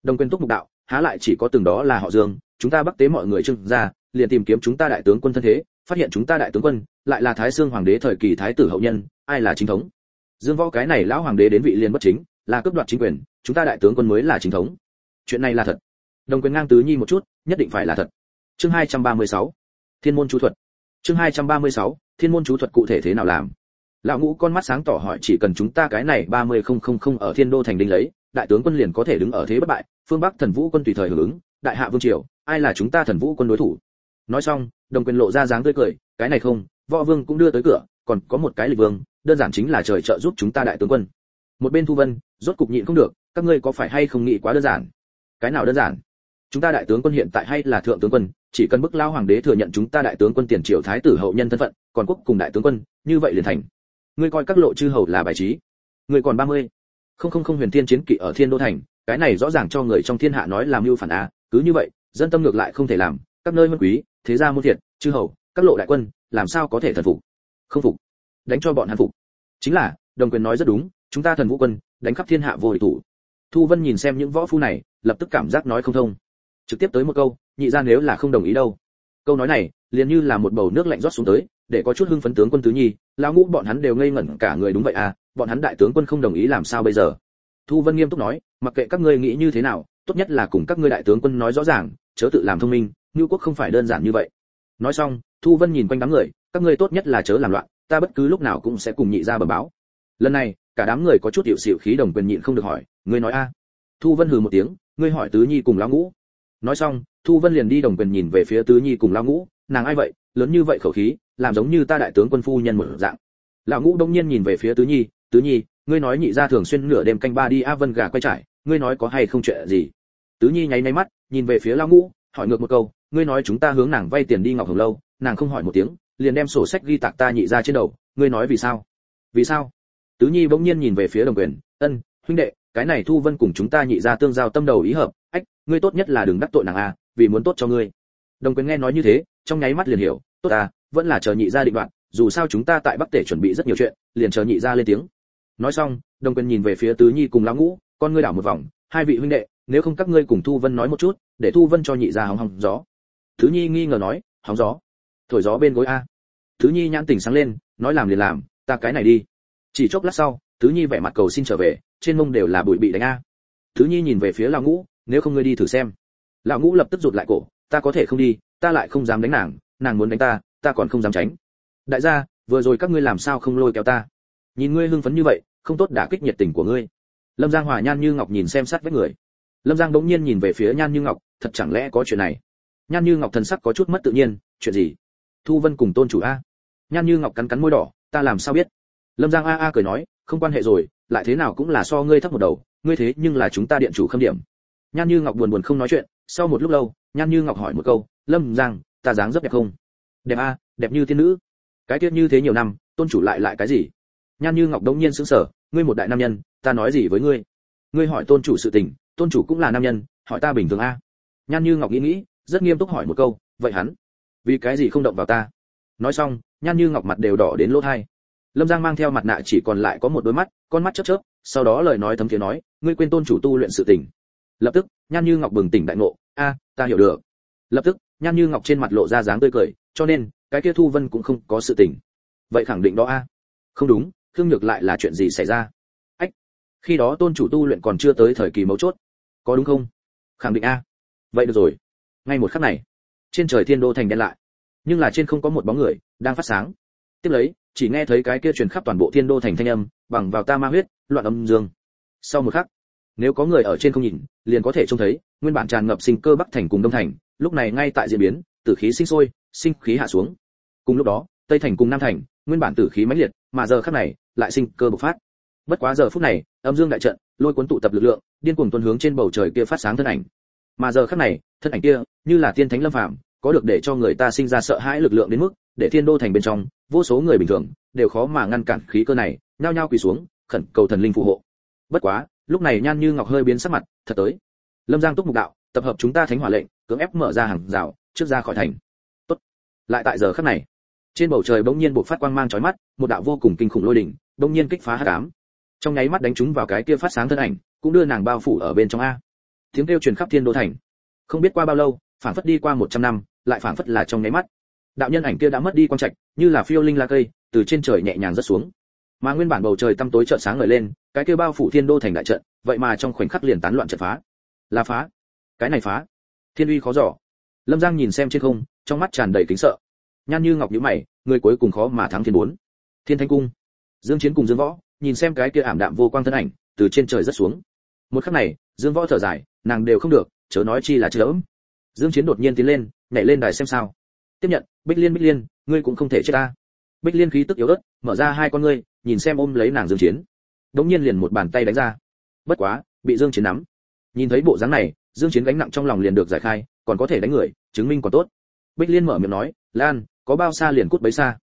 Đồng Quyền túc mục đạo há lại chỉ có từng đó là họ dương, chúng ta bắc tế mọi người trưng ra, liền tìm kiếm chúng ta đại tướng quân thân thế, phát hiện chúng ta đại tướng quân, lại là thái xương hoàng đế thời kỳ thái tử hậu nhân, ai là chính thống? Dương võ cái này lão hoàng đế đến vị liền bất chính, là cướp đoạt chính quyền, chúng ta đại tướng quân mới là chính thống. Chuyện này là thật. Đồng quyền ngang tứ nhi một chút, nhất định phải là thật. Chương 236. thiên môn chú thuật. Chương 236. thiên môn chú thuật cụ thể thế nào làm? Lão ngũ con mắt sáng tỏ hỏi chỉ cần chúng ta cái này ba mươi không không không ở thiên đô thành đinh lấy đại tướng quân liền có thể đứng ở thế bất bại, phương bắc thần vũ quân tùy thời hưởng ứng, đại hạ vương triều, ai là chúng ta thần vũ quân đối thủ? Nói xong, đồng quyền lộ ra dáng tươi cười, cái này không, võ vương cũng đưa tới cửa, còn có một cái lịch vương, đơn giản chính là trời trợ giúp chúng ta đại tướng quân. Một bên thu vân, rốt cục nhịn không được, các ngươi có phải hay không nghĩ quá đơn giản? Cái nào đơn giản? Chúng ta đại tướng quân hiện tại hay là thượng tướng quân, chỉ cần bức lao hoàng đế thừa nhận chúng ta đại tướng quân tiền triều thái tử hậu nhân thân phận, còn quốc cùng đại tướng quân, như vậy liền thành. Ngươi coi các lộ chư hầu là bài trí. Ngươi còn ba mươi không không không huyền thiên chiến kỵ ở thiên đô thành, cái này rõ ràng cho người trong thiên hạ nói làm mưu phản a cứ như vậy, dân tâm ngược lại không thể làm, các nơi mân quý, thế gia muôn thiệt, chư hầu, các lộ đại quân, làm sao có thể thần phục? Không phục. Đánh cho bọn hắn phục. Chính là, đồng quyền nói rất đúng, chúng ta thần vũ quân, đánh khắp thiên hạ vô địch thủ. Thu vân nhìn xem những võ phu này, lập tức cảm giác nói không thông. Trực tiếp tới một câu, nhị ra nếu là không đồng ý đâu. Câu nói này, liền như là một bầu nước lạnh rót xuống tới, để có chút hưng phấn tướng quân tứ nhi, lão ngũ bọn hắn đều ngây ngẩn cả người đúng vậy à bọn hắn đại tướng quân không đồng ý làm sao bây giờ? Thu vân nghiêm túc nói, mặc kệ các ngươi nghĩ như thế nào, tốt nhất là cùng các ngươi đại tướng quân nói rõ ràng, chớ tự làm thông minh, ngưu quốc không phải đơn giản như vậy. Nói xong, thu vân nhìn quanh đám người, các ngươi tốt nhất là chớ làm loạn, ta bất cứ lúc nào cũng sẽ cùng nhị ra bẩm báo. Lần này, cả đám người có chút hiệu xịu khí đồng quyền nhịn không được hỏi, ngươi nói a? Thu vân hừ một tiếng, ngươi hỏi tứ nhi cùng lão ngũ. Nói xong, thu vân liền đi đồng quyền nhìn về phía tứ nhi cùng lão ngũ, nàng ai vậy, lớn như vậy khẩu khí, làm giống như ta đại tướng quân phu nhân một dạng. Lão ngũ đông nhiên nhìn về phía tứ nhi tứ nhi, ngươi nói nhị gia thường xuyên nửa đêm canh ba đi a vân gà quay trải, ngươi nói có hay không chuyện gì? Tứ nhi nháy nháy mắt, nhìn về phía lão ngũ, hỏi ngược một câu, ngươi nói chúng ta hướng nàng vay tiền đi ngọc hồng lâu, nàng không hỏi một tiếng, liền đem sổ sách ghi tạc ta nhị ra trên đầu, ngươi nói vì sao? Vì sao? Tứ nhi bỗng nhiên nhìn về phía đồng quyền, ân, huynh đệ, cái này thu vân cùng chúng ta nhị ra tương giao tâm đầu ý hợp, ách, ngươi tốt nhất là đừng đắc tội nàng a, vì muốn tốt cho ngươi. Đồng quyền nghe nói như thế, trong nháy mắt liền hiểu, tốt à vẫn là chờ nhị ra định đoạn dù sao chúng ta tại bắc tể chuẩn bị rất nhiều chuyện, liền chờ nhị ra lên tiếng nói xong, đồng quyền nhìn về phía tứ nhi cùng lão ngũ, con ngươi đảo một vòng, hai vị huynh đệ, nếu không các ngươi cùng thu vân nói một chút, để thu vân cho nhị ra hóng hóng gió. Tứ nhi nghi ngờ nói, hóng gió? Thổi gió bên gối a. Tứ nhi nhãn tỉnh sáng lên, nói làm liền làm, ta cái này đi. Chỉ chốc lát sau, tứ nhi vẻ mặt cầu xin trở về, trên mông đều là bụi bị đánh a. Tứ nhi nhìn về phía lão ngũ, nếu không ngươi đi thử xem. Lão ngũ lập tức rụt lại cổ, ta có thể không đi, ta lại không dám đánh nàng nàng muốn đánh ta ta còn không dám tránh. Đại gia, vừa rồi các ngươi làm sao không lôi kéo ta? Nhìn ngươi hưng phấn như vậy không tốt đả kích nhiệt tình của ngươi. Lâm giang hòa nhan như ngọc nhìn xem sát với người. Lâm giang đống nhiên nhìn về phía nhan như ngọc, thật chẳng lẽ có chuyện này? Nhan như ngọc thần sắc có chút mất tự nhiên, chuyện gì? Thu vân cùng tôn chủ a. Nhan như ngọc cắn cắn môi đỏ, ta làm sao biết? Lâm giang a a cười nói, không quan hệ rồi, lại thế nào cũng là so ngươi thấp một đầu, ngươi thế nhưng là chúng ta điện chủ khâm điểm. Nhan như ngọc buồn buồn không nói chuyện, sau một lúc lâu, nhan như ngọc hỏi một câu, lâm giang, ta dáng rất đẹp không? Đẹp a, đẹp như tiên nữ. Cái tiết như thế nhiều năm, tôn chủ lại lại cái gì? Nhan như ngọc đống nhiên sững sờ, ngươi một đại nam nhân, ta nói gì với ngươi? Ngươi hỏi tôn chủ sự tình, tôn chủ cũng là nam nhân, hỏi ta bình thường a. Nhan như ngọc nghĩ nghĩ, rất nghiêm túc hỏi một câu, vậy hắn, vì cái gì không động vào ta? Nói xong, nhan như ngọc mặt đều đỏ đến lỗ thai. Lâm giang mang theo mặt nạ chỉ còn lại có một đôi mắt, con mắt chớp chớp, sau đó lời nói thấm thiế nói, ngươi quên tôn chủ tu luyện sự tình. Lập tức, nhan như ngọc bừng tỉnh đại ngộ, a, ta hiểu được. Lập tức, nhan như ngọc trên mặt lộ ra dáng tươi cười, cho nên, cái kia thu vân cũng không có sự tình. Vậy khẳng định đó a. Không đúng khương nhược lại là chuyện gì xảy ra? Ách, khi đó tôn chủ tu luyện còn chưa tới thời kỳ mấu chốt. Có đúng không? Khẳng định a. Vậy được rồi. Ngay một khắc này, trên trời thiên đô thành đen lại. Nhưng là trên không có một bóng người đang phát sáng. Tiếp lấy, chỉ nghe thấy cái kia truyền khắp toàn bộ thiên đô thành thanh âm, bằng vào ta ma huyết, loạn âm dương. Sau một khắc, nếu có người ở trên không nhìn, liền có thể trông thấy, nguyên bản tràn ngập sinh cơ bắc thành cùng đông thành, lúc này ngay tại diễn biến, tử khí sinh sôi, sinh khí hạ xuống. Cùng lúc đó, tây thành cùng nam thành, nguyên bản tử khí mãnh liệt, mà giờ khắc này lại sinh cơ bộc phát. Bất quá giờ phút này, âm dương đại trận, lôi cuốn tụ tập lực lượng, điên cuồng tuần hướng trên bầu trời kia phát sáng thân ảnh. Mà giờ khắc này, thân ảnh kia, như là tiên thánh lâm phàm, có được để cho người ta sinh ra sợ hãi lực lượng đến mức, để thiên đô thành bên trong, vô số người bình thường, đều khó mà ngăn cản khí cơ này, nhao nhao quỳ xuống, khẩn cầu thần linh phù hộ. Bất quá, lúc này nhan như ngọc hơi biến sắc mặt, thật tới. Lâm giang túc mục đạo, tập hợp chúng ta thánh hỏa lệnh, cưỡng ép mở ra hàng rào, trước ra khỏi thành. Tốt. Lại tại giờ khắc này, trên bầu trời bỗng nhiên bộc phát quang mang chói mắt, một đạo vô cùng kinh khủng lôi đỉnh đông nhiên kích phá hắc ám trong nháy mắt đánh trúng vào cái kia phát sáng thân ảnh, cũng đưa nàng bao phủ ở bên trong a. Tiếng kêu truyền khắp thiên đô thành. Không biết qua bao lâu phản phất đi qua một trăm năm, lại phản phất là trong nháy mắt. Đạo nhân ảnh kia đã mất đi quang trạch, như là phiêu linh la cây, từ trên trời nhẹ nhàng rớt xuống. Mà nguyên bản bầu trời tăm tối chợt sáng ngời lên, cái kia bao phủ thiên đô thành đại trận, vậy mà trong khoảnh khắc liền tán loạn trận phá. Là phá. Cái này phá. Thiên uy khó giỏ lâm giang nhìn xem trên không, trong mắt tràn đầy kính sợ. Nhan như ngọc nhíu mày, người cuối cùng khó mà thắng thiên bốn. Thiên thanh cung dương chiến cùng dương võ nhìn xem cái kia ảm đạm vô quang thân ảnh, từ trên trời rất xuống. Một khắc này, dương võ thở dài, nàng đều không được, chớ nói chi là chớm dương chiến đột nhiên tiến lên, nhảy lên đài xem sao. Tiếp nhận, bích liên bích liên, ngươi cũng không thể chết ta. Bích liên khí tức yếu ớt, mở ra hai con ngươi, nhìn xem ôm lấy nàng dương chiến. Đống nhiên liền một bàn tay đánh ra. Bất quá, bị dương chiến nắm. Nhìn thấy bộ dáng này, dương chiến gánh nặng trong lòng liền được giải khai, còn có thể đánh người, chứng minh còn tốt. Bích liên mở miệng nói, lan, có bao xa liền cút bấy xa?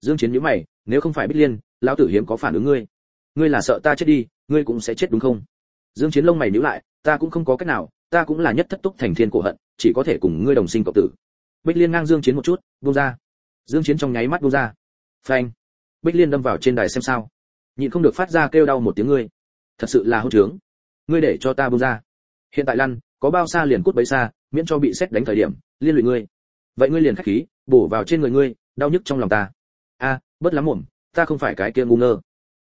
Dương chiến nhíu mày, nếu không phải bích liên lão tử hiếm có phản ứng ngươi. Ngươi là sợ ta chết đi, ngươi cũng sẽ chết đúng không? Dương chiến lông mày nhíu lại, ta cũng không có cách nào, ta cũng là nhất thất túc thành thiên cổ hận, chỉ có thể cùng ngươi đồng sinh cộng tử. Bích liên ngang dương chiến một chút, buông ra. Dương chiến trong nháy mắt buông ra. Phanh. Bích liên đâm vào trên đài xem sao. Nhịn không được phát ra kêu đau một tiếng ngươi. Thật sự là hỗn trướng. Ngươi để cho ta buông ra. Hiện tại lăn, có bao xa liền cút bấy xa, miễn cho bị xét đánh thời điểm, liên lụy ngươi. Vậy ngươi liền khách khí, bổ vào trên người ngươi, đau nhức trong lòng ta. A bớt lắm mồm ta không phải cái kia ngu ngơ.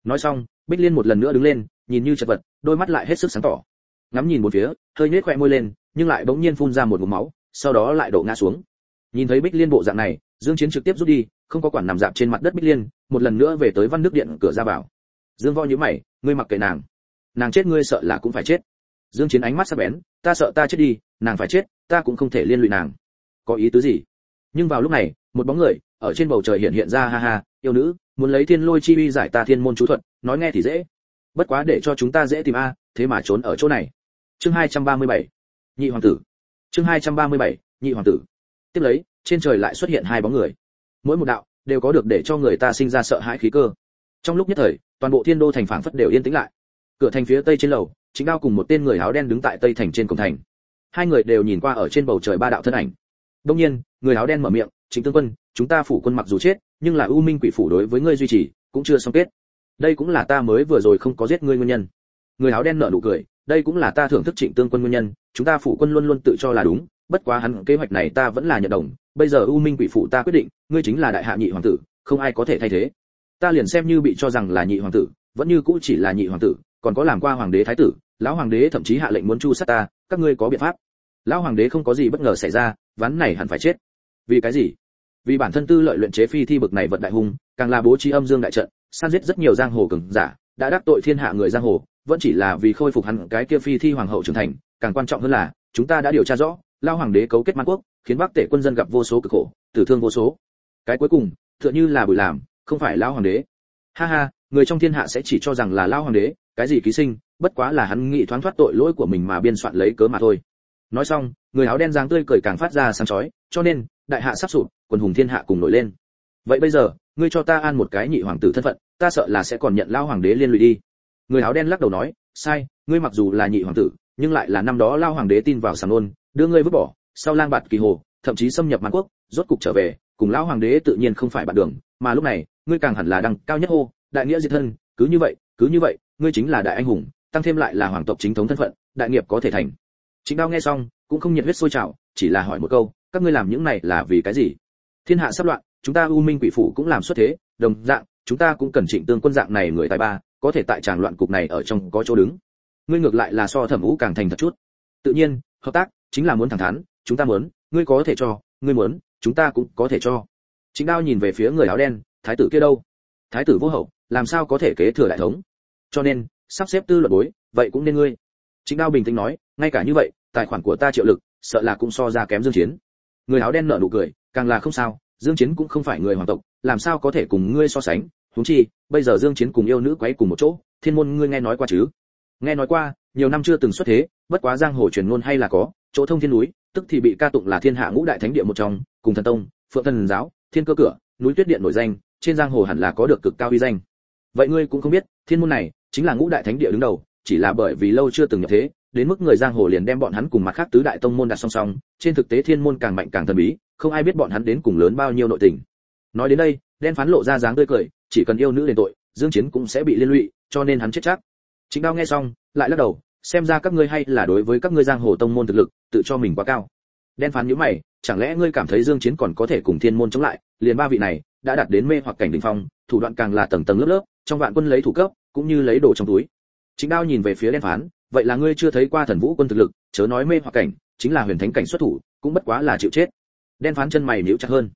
Nói xong, bích liên một lần nữa đứng lên, nhìn như chật vật, đôi mắt lại hết sức sáng tỏ. Ngắm nhìn một phía, hơi nhếch khóe môi lên, nhưng lại bỗng nhiên phun ra một ngụm máu, sau đó lại đổ ngã xuống. Nhìn thấy bích liên bộ dạng này, dương chiến trực tiếp rút đi, không có quản nằm dạp trên mặt đất bích liên, một lần nữa về tới văn nước điện cửa ra vào. Dương võ nhíu mày, ngươi mặc kệ nàng. Nàng chết ngươi sợ là cũng phải chết. Dương chiến ánh mắt sắc bén, ta sợ ta chết đi, nàng phải chết, ta cũng không thể liên lụy nàng. Có ý tứ gì? Nhưng vào lúc này, một bóng người ở trên bầu trời hiện hiện ra, ha ha, yêu nữ, muốn lấy thiên lôi chi uy giải ta thiên môn chú thuật, nói nghe thì dễ. Bất quá để cho chúng ta dễ tìm a, thế mà trốn ở chỗ này. Chương 237 nhị hoàng tử. Chương 237 nhị hoàng tử. Tiếp lấy, trên trời lại xuất hiện hai bóng người. Mỗi một đạo đều có được để cho người ta sinh ra sợ hãi khí cơ. Trong lúc nhất thời, toàn bộ thiên đô thành phảng phất đều yên tĩnh lại. Cửa thành phía tây trên lầu, chính đao cùng một tên người áo đen đứng tại tây thành trên cổng thành. Hai người đều nhìn qua ở trên bầu trời ba đạo thân ảnh. Đông nhiên, người áo đen mở miệng chính tướng quân chúng ta phủ quân mặc dù chết, nhưng là u minh quỷ phủ đối với ngươi duy trì cũng chưa xong kết. Đây cũng là ta mới vừa rồi không có giết ngươi nguyên nhân. Người áo đen nở nụ cười, đây cũng là ta thưởng thức trịnh tương quân nguyên nhân, chúng ta phủ quân luôn luôn tự cho là đúng, bất quá hắn kế hoạch này ta vẫn là nhận đồng, bây giờ u minh quỷ phủ ta quyết định, ngươi chính là đại hạ nhị hoàng tử, không ai có thể thay thế. Ta liền xem như bị cho rằng là nhị hoàng tử, vẫn như cũ chỉ là nhị hoàng tử, còn có làm qua hoàng đế thái tử, lão hoàng đế thậm chí hạ lệnh muốn chu sát ta, các ngươi có biện pháp. Lão hoàng đế không có gì bất ngờ xảy ra, ván này hẳn phải chết. Vì cái gì? Vì bản thân tư lợi luyện chế phi thi bực này vật đại hung, càng là bố trí âm dương đại trận, san giết rất nhiều giang hồ cường giả, đã đắc tội thiên hạ người giang hồ, vẫn chỉ là vì khôi phục hắn cái kia phi thi hoàng hậu trưởng thành, càng quan trọng hơn là, chúng ta đã điều tra rõ, lao hoàng đế cấu kết man quốc, khiến bắc tể quân dân gặp vô số cực khổ, tử thương vô số. Cái cuối cùng, tựa như là bùi làm, không phải lao hoàng đế. Ha ha, người trong thiên hạ sẽ chỉ cho rằng là lao hoàng đế, cái gì ký sinh, bất quá là hắn nghĩ thoáng thoát tội lỗi của mình mà biên soạn lấy cớ mà thôi. Nói xong, người áo đen dáng tươi cười càng phát ra sáng chói, cho nên đại hạ sắp sụp quần hùng thiên hạ cùng nổi lên. Vậy bây giờ ngươi cho ta an một cái nhị hoàng tử thân phận ta sợ là sẽ còn nhận lao hoàng đế liên lụy đi. Người áo đen lắc đầu nói sai ngươi mặc dù là nhị hoàng tử nhưng lại là năm đó lao hoàng đế tin vào sàng ôn, đưa ngươi vứt bỏ sau lang bạt kỳ hồ thậm chí xâm nhập màn quốc rốt cục trở về cùng lão hoàng đế tự nhiên không phải bạn đường mà lúc này ngươi càng hẳn là đăng cao nhất hô đại nghĩa diệt thân cứ như vậy cứ như vậy ngươi chính là đại anh hùng tăng thêm lại là hoàng tộc chính thống thân phận đại nghiệp có thể thành. Chính đao nghe xong cũng không nhiệt huyết sôi trào chỉ là hỏi một câu các ngươi làm những này là vì cái gì? Thiên hạ sắp loạn, chúng ta u minh quỷ phủ cũng làm xuất thế, đồng dạng, chúng ta cũng cần chỉnh tương quân dạng này người tài ba, có thể tại tràng loạn cục này ở trong có chỗ đứng. Ngươi ngược lại là so thẩm vũ càng thành thật chút. Tự nhiên, hợp tác chính là muốn thẳng thắn, chúng ta muốn, ngươi có thể cho, ngươi muốn, chúng ta cũng có thể cho. Chính đao nhìn về phía người áo đen, thái tử kia đâu? Thái tử vô hậu, làm sao có thể kế thừa đại thống? Cho nên, sắp xếp tư luật bối, vậy cũng nên ngươi. Chính đao bình tĩnh nói, ngay cả như vậy, tài khoản của ta triệu lực, sợ là cũng so ra kém dương chiến người áo đen nở nụ cười, càng là không sao, dương chiến cũng không phải người hoàng tộc, làm sao có thể cùng ngươi so sánh? Huống chi, bây giờ dương chiến cùng yêu nữ quấy cùng một chỗ, thiên môn ngươi nghe nói qua chứ? Nghe nói qua, nhiều năm chưa từng xuất thế, bất quá giang hồ truyền ngôn hay là có, chỗ thông thiên núi, tức thì bị ca tụng là thiên hạ ngũ đại thánh địa một trong, cùng thần tông, phượng thần giáo, thiên cơ cửa, núi tuyết điện nổi danh, trên giang hồ hẳn là có được cực cao uy danh. Vậy ngươi cũng không biết, thiên môn này chính là ngũ đại thánh địa đứng đầu, chỉ là bởi vì lâu chưa từng nhập thế đến mức người giang hồ liền đem bọn hắn cùng mặt khác tứ đại tông môn đặt song song, trên thực tế thiên môn càng mạnh càng thần bí, không ai biết bọn hắn đến cùng lớn bao nhiêu nội tình. Nói đến đây, đen phán lộ ra dáng tươi cười, chỉ cần yêu nữ đền tội, dương chiến cũng sẽ bị liên lụy, cho nên hắn chết chắc. Chính đao nghe xong, lại lắc đầu, xem ra các ngươi hay là đối với các ngươi giang hồ tông môn thực lực, tự cho mình quá cao. Đen phán nhíu mày, chẳng lẽ ngươi cảm thấy dương chiến còn có thể cùng thiên môn chống lại, liền ba vị này, đã đạt đến mê hoặc cảnh đỉnh phong, thủ đoạn càng là tầng tầng lớp lớp, trong vạn quân lấy thủ cấp, cũng như lấy đồ trong túi. Chính đao nhìn về phía đen phán vậy là ngươi chưa thấy qua thần vũ quân thực lực, chớ nói mê hoặc cảnh, chính là huyền thánh cảnh xuất thủ, cũng bất quá là chịu chết. Đen phán chân mày níu chặt hơn.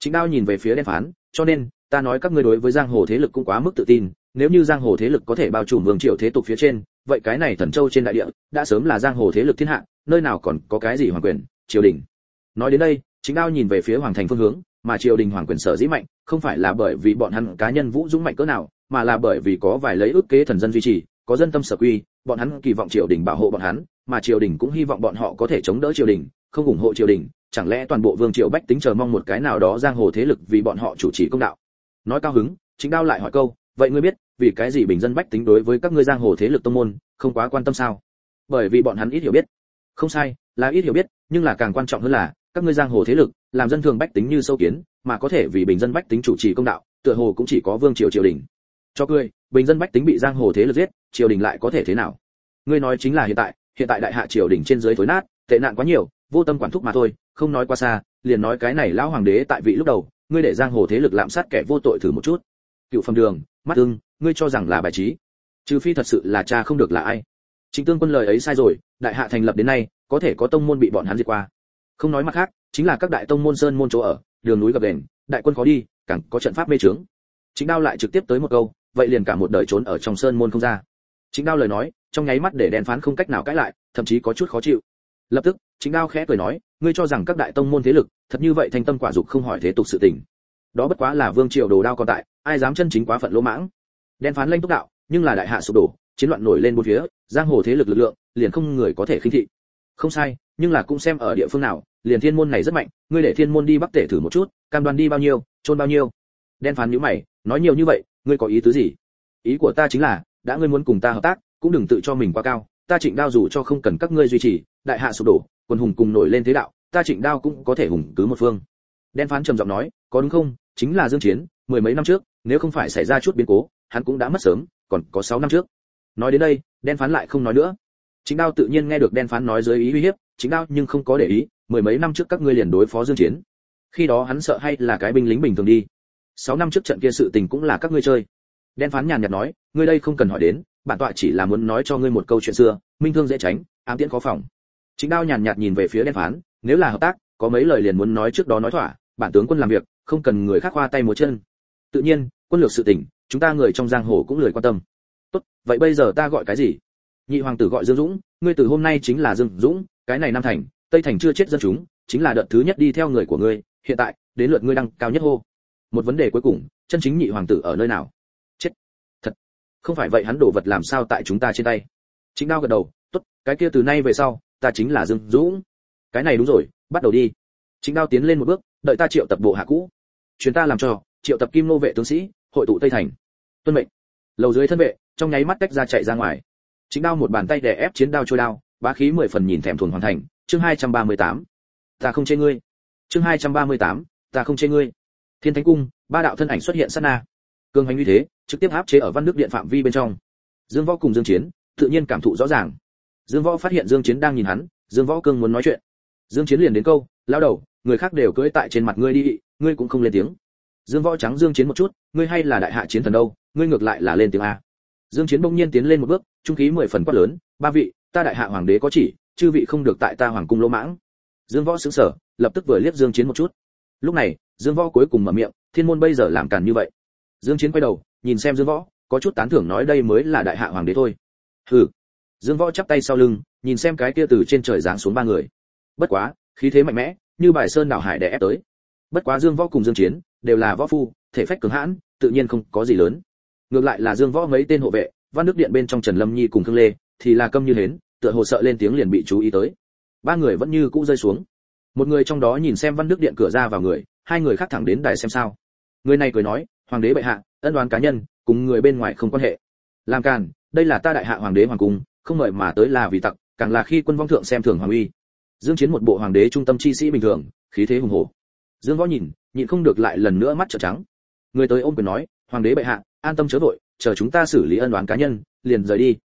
Chính đao nhìn về phía đen phán, cho nên, ta nói các ngươi đối với giang hồ thế lực cũng quá mức tự tin, nếu như giang hồ thế lực có thể bao trùm vương triều thế tục phía trên, vậy cái này thần châu trên đại địa, đã sớm là giang hồ thế lực thiên hạ, nơi nào còn có cái gì hoàng quyền, triều đình. Nói đến đây chính đao nhìn về phía hoàng thành phương hướng, mà triều đình hoàng quyền sở dĩ mạnh, không phải là bởi vì bọn hắn cá nhân vũ dũng mạnh cỡ nào, mà là bởi vì có vài lấy ước kế thần dân duy trì, có dân tâm sở quy bọn hắn kỳ vọng triều đình bảo hộ bọn hắn, mà triều đình cũng hy vọng bọn họ có thể chống đỡ triều đình, không ủng hộ triều đình, chẳng lẽ toàn bộ vương triều bách tính chờ mong một cái nào đó giang hồ thế lực vì bọn họ chủ trì công đạo? Nói cao hứng chính đao lại hỏi câu, vậy ngươi biết, vì cái gì bình dân bách tính đối với các ngươi giang hồ thế lực tông môn không quá quan tâm sao? Bởi vì bọn hắn ít hiểu biết. Không sai, là ít hiểu biết, nhưng là càng quan trọng hơn là, các ngươi giang hồ thế lực, làm dân thường bách tính như sâu kiến, mà có thể vì bình dân bách tính chủ trì công đạo, tựa hồ cũng chỉ có vương triều triều đình. Cho cười bình dân bách tính bị giang hồ thế lực giết, triều đình lại có thể thế nào? Ngươi nói chính là hiện tại hiện tại đại hạ triều đình trên dưới thối nát, tệ nạn quá nhiều, vô tâm quản thúc mà thôi, không nói qua xa, liền nói cái này lão hoàng đế tại vị lúc đầu, ngươi để giang hồ thế lực lạm sát kẻ vô tội thử một chút. Cựu phẩm đường, mắt ưng, ngươi cho rằng là bài trí? Trừ phi thật sự là cha không được là ai. Chính tương quân lời ấy sai rồi, đại hạ thành lập đến nay, có thể có tông môn bị bọn hắn diệt qua. Không nói mặt khác, chính là các đại tông môn sơn môn chỗ ở, đường núi gập đền, đại quân khó đi, càng có trận pháp mê trướng chính đao lại trực tiếp tới một câu vậy liền cả một đời trốn ở trong sơn môn không ra. Chính đao lời nói, trong nháy mắt để đèn phán không cách nào cãi lại, thậm chí có chút khó chịu. Lập tức, chính đao khẽ cười nói, ngươi cho rằng các đại tông môn thế lực, thật như vậy thanh tâm quả dục không hỏi thế tục sự tình. Đó bất quá là vương triều đồ đao còn tại, ai dám chân chính quá phận lỗ mãng. Đen phán lanh túc đạo, nhưng là đại hạ sụp đổ, chiến loạn nổi lên bốn phía, giang hồ thế lực lực lượng, liền không người có thể khinh thị. Không sai, nhưng là cũng xem ở địa phương nào, liền thiên môn này rất mạnh, ngươi để thiên môn đi bắc tể thử một chút, cam đoan đi bao nhiêu trôn bao nhiêu. Đen phán nhíu mày, nói nhiều như vậy ngươi có ý tứ gì? Ý của ta chính là, đã ngươi muốn cùng ta hợp tác, cũng đừng tự cho mình quá cao. Ta trịnh đao dù cho không cần các ngươi duy trì, đại hạ sụp đổ, quân hùng cùng nổi lên thế đạo, ta trịnh đao cũng có thể hùng cứ một phương. Đen phán trầm giọng nói, có đúng không? Chính là dương chiến, mười mấy năm trước, nếu không phải xảy ra chút biến cố, hắn cũng đã mất sớm, còn có 6 năm trước. Nói đến đây, đen phán lại không nói nữa. Chính đao tự nhiên nghe được đen phán nói dưới ý uy hiếp chính đao nhưng không có để ý, mười mấy năm trước các ngươi liền đối phó dương chiến. Khi đó hắn sợ hay là cái binh lính bình thường đi Sáu năm trước trận kia sự tình cũng là các ngươi chơi. Đen phán nhàn nhạt nói, ngươi đây không cần hỏi đến, bản tọa chỉ là muốn nói cho ngươi một câu chuyện xưa, minh thương dễ tránh, ám tiễn khó phòng. Chính đao nhàn nhạt nhìn về phía đen phán, nếu là hợp tác, có mấy lời liền muốn nói trước đó nói thỏa, bản tướng quân làm việc, không cần người khác khoa tay múa chân. Tự nhiên, quân lược sự tình, chúng ta người trong giang hồ cũng lười quan tâm. Tốt, vậy bây giờ ta gọi cái gì? Nhị hoàng tử gọi dương dũng, ngươi từ hôm nay chính là dương dũng, cái này nam thành, tây thành chưa chết dân chúng, chính là đợt thứ nhất đi theo người của ngươi, hiện tại, đến lượt ngươi đăng cao nhất hô một vấn đề cuối cùng, chân chính nhị hoàng tử ở nơi nào? Chết. Thật. Không phải vậy hắn đổ vật làm sao tại chúng ta trên tay? Chính đao gật đầu, tốt, cái kia từ nay về sau, ta chính là dương dũng. Cái này đúng rồi, bắt đầu đi. Chính đao tiến lên một bước, đợi ta triệu tập bộ hạ cũ. Chuyến ta làm cho, triệu tập kim nô vệ tướng sĩ, hội tụ tây thành. Tuân mệnh. Lầu dưới thân vệ, trong nháy mắt tách ra chạy ra ngoài. Chính đao một bàn tay đè ép chiến đao trôi đao, bá khí mười phần nhìn thèm thuần hoàn thành. Chương hai trăm ba mươi tám. Ta không chê ngươi. Chương hai trăm ba mươi tám. Ta không chê ngươi thiên thánh cung, ba đạo thân ảnh xuất hiện sát na. Cường hành như thế, trực tiếp áp chế ở văn nước điện phạm vi bên trong. Dương võ cùng dương chiến, tự nhiên cảm thụ rõ ràng. Dương võ phát hiện dương chiến đang nhìn hắn, dương võ cương muốn nói chuyện. Dương chiến liền đến câu lao đầu, người khác đều cưỡi tại trên mặt ngươi đi, ngươi cũng không lên tiếng. Dương võ trắng dương chiến một chút, ngươi hay là đại hạ chiến thần đâu, ngươi ngược lại là lên tiếng a. Dương chiến bỗng nhiên tiến lên một bước, trung khí mười phần quát lớn, ba vị, ta đại hạ hoàng đế có chỉ, chư vị không được tại ta hoàng cung lỗ mãng. Dương võ sững sờ, lập tức vừa liếc dương chiến một chút. Lúc này dương võ cuối cùng mở miệng, thiên môn bây giờ làm càn như vậy. Dương chiến quay đầu, nhìn xem dương võ, có chút tán thưởng nói đây mới là đại hạ hoàng đế thôi. Hừ. Dương võ chắp tay sau lưng, nhìn xem cái kia từ trên trời giáng xuống ba người. Bất quá, khí thế mạnh mẽ, như bài sơn đảo hải đè ép tới. Bất quá dương võ cùng dương chiến đều là võ phu, thể phách cường hãn, tự nhiên không có gì lớn. Ngược lại là dương võ mấy tên hộ vệ, văn đức điện bên trong trần lâm nhi cùng thương lê, thì là câm như hến, tựa hồ sợ lên tiếng liền bị chú ý tới. Ba người vẫn như cũ rơi xuống. Một người trong đó nhìn xem văn đức điện cửa ra vào người hai người khác thẳng đến đài xem sao. Người này cười nói, hoàng đế bệ hạ, ân đoán cá nhân, cùng người bên ngoài không quan hệ. Làm càn, đây là ta đại hạ hoàng đế hoàng cung, không mời mà tới là vì tặc, càng là khi quân vong thượng xem thường hoàng uy. Dương chiến một bộ hoàng đế trung tâm chi sĩ bình thường, khí thế hùng hổ. Dương võ nhìn, nhịn không được lại lần nữa mắt trợn trắng. Người tới ôm quyền nói, hoàng đế bệ hạ, an tâm chớ vội, chờ chúng ta xử lý ân đoàn cá nhân, liền rời đi.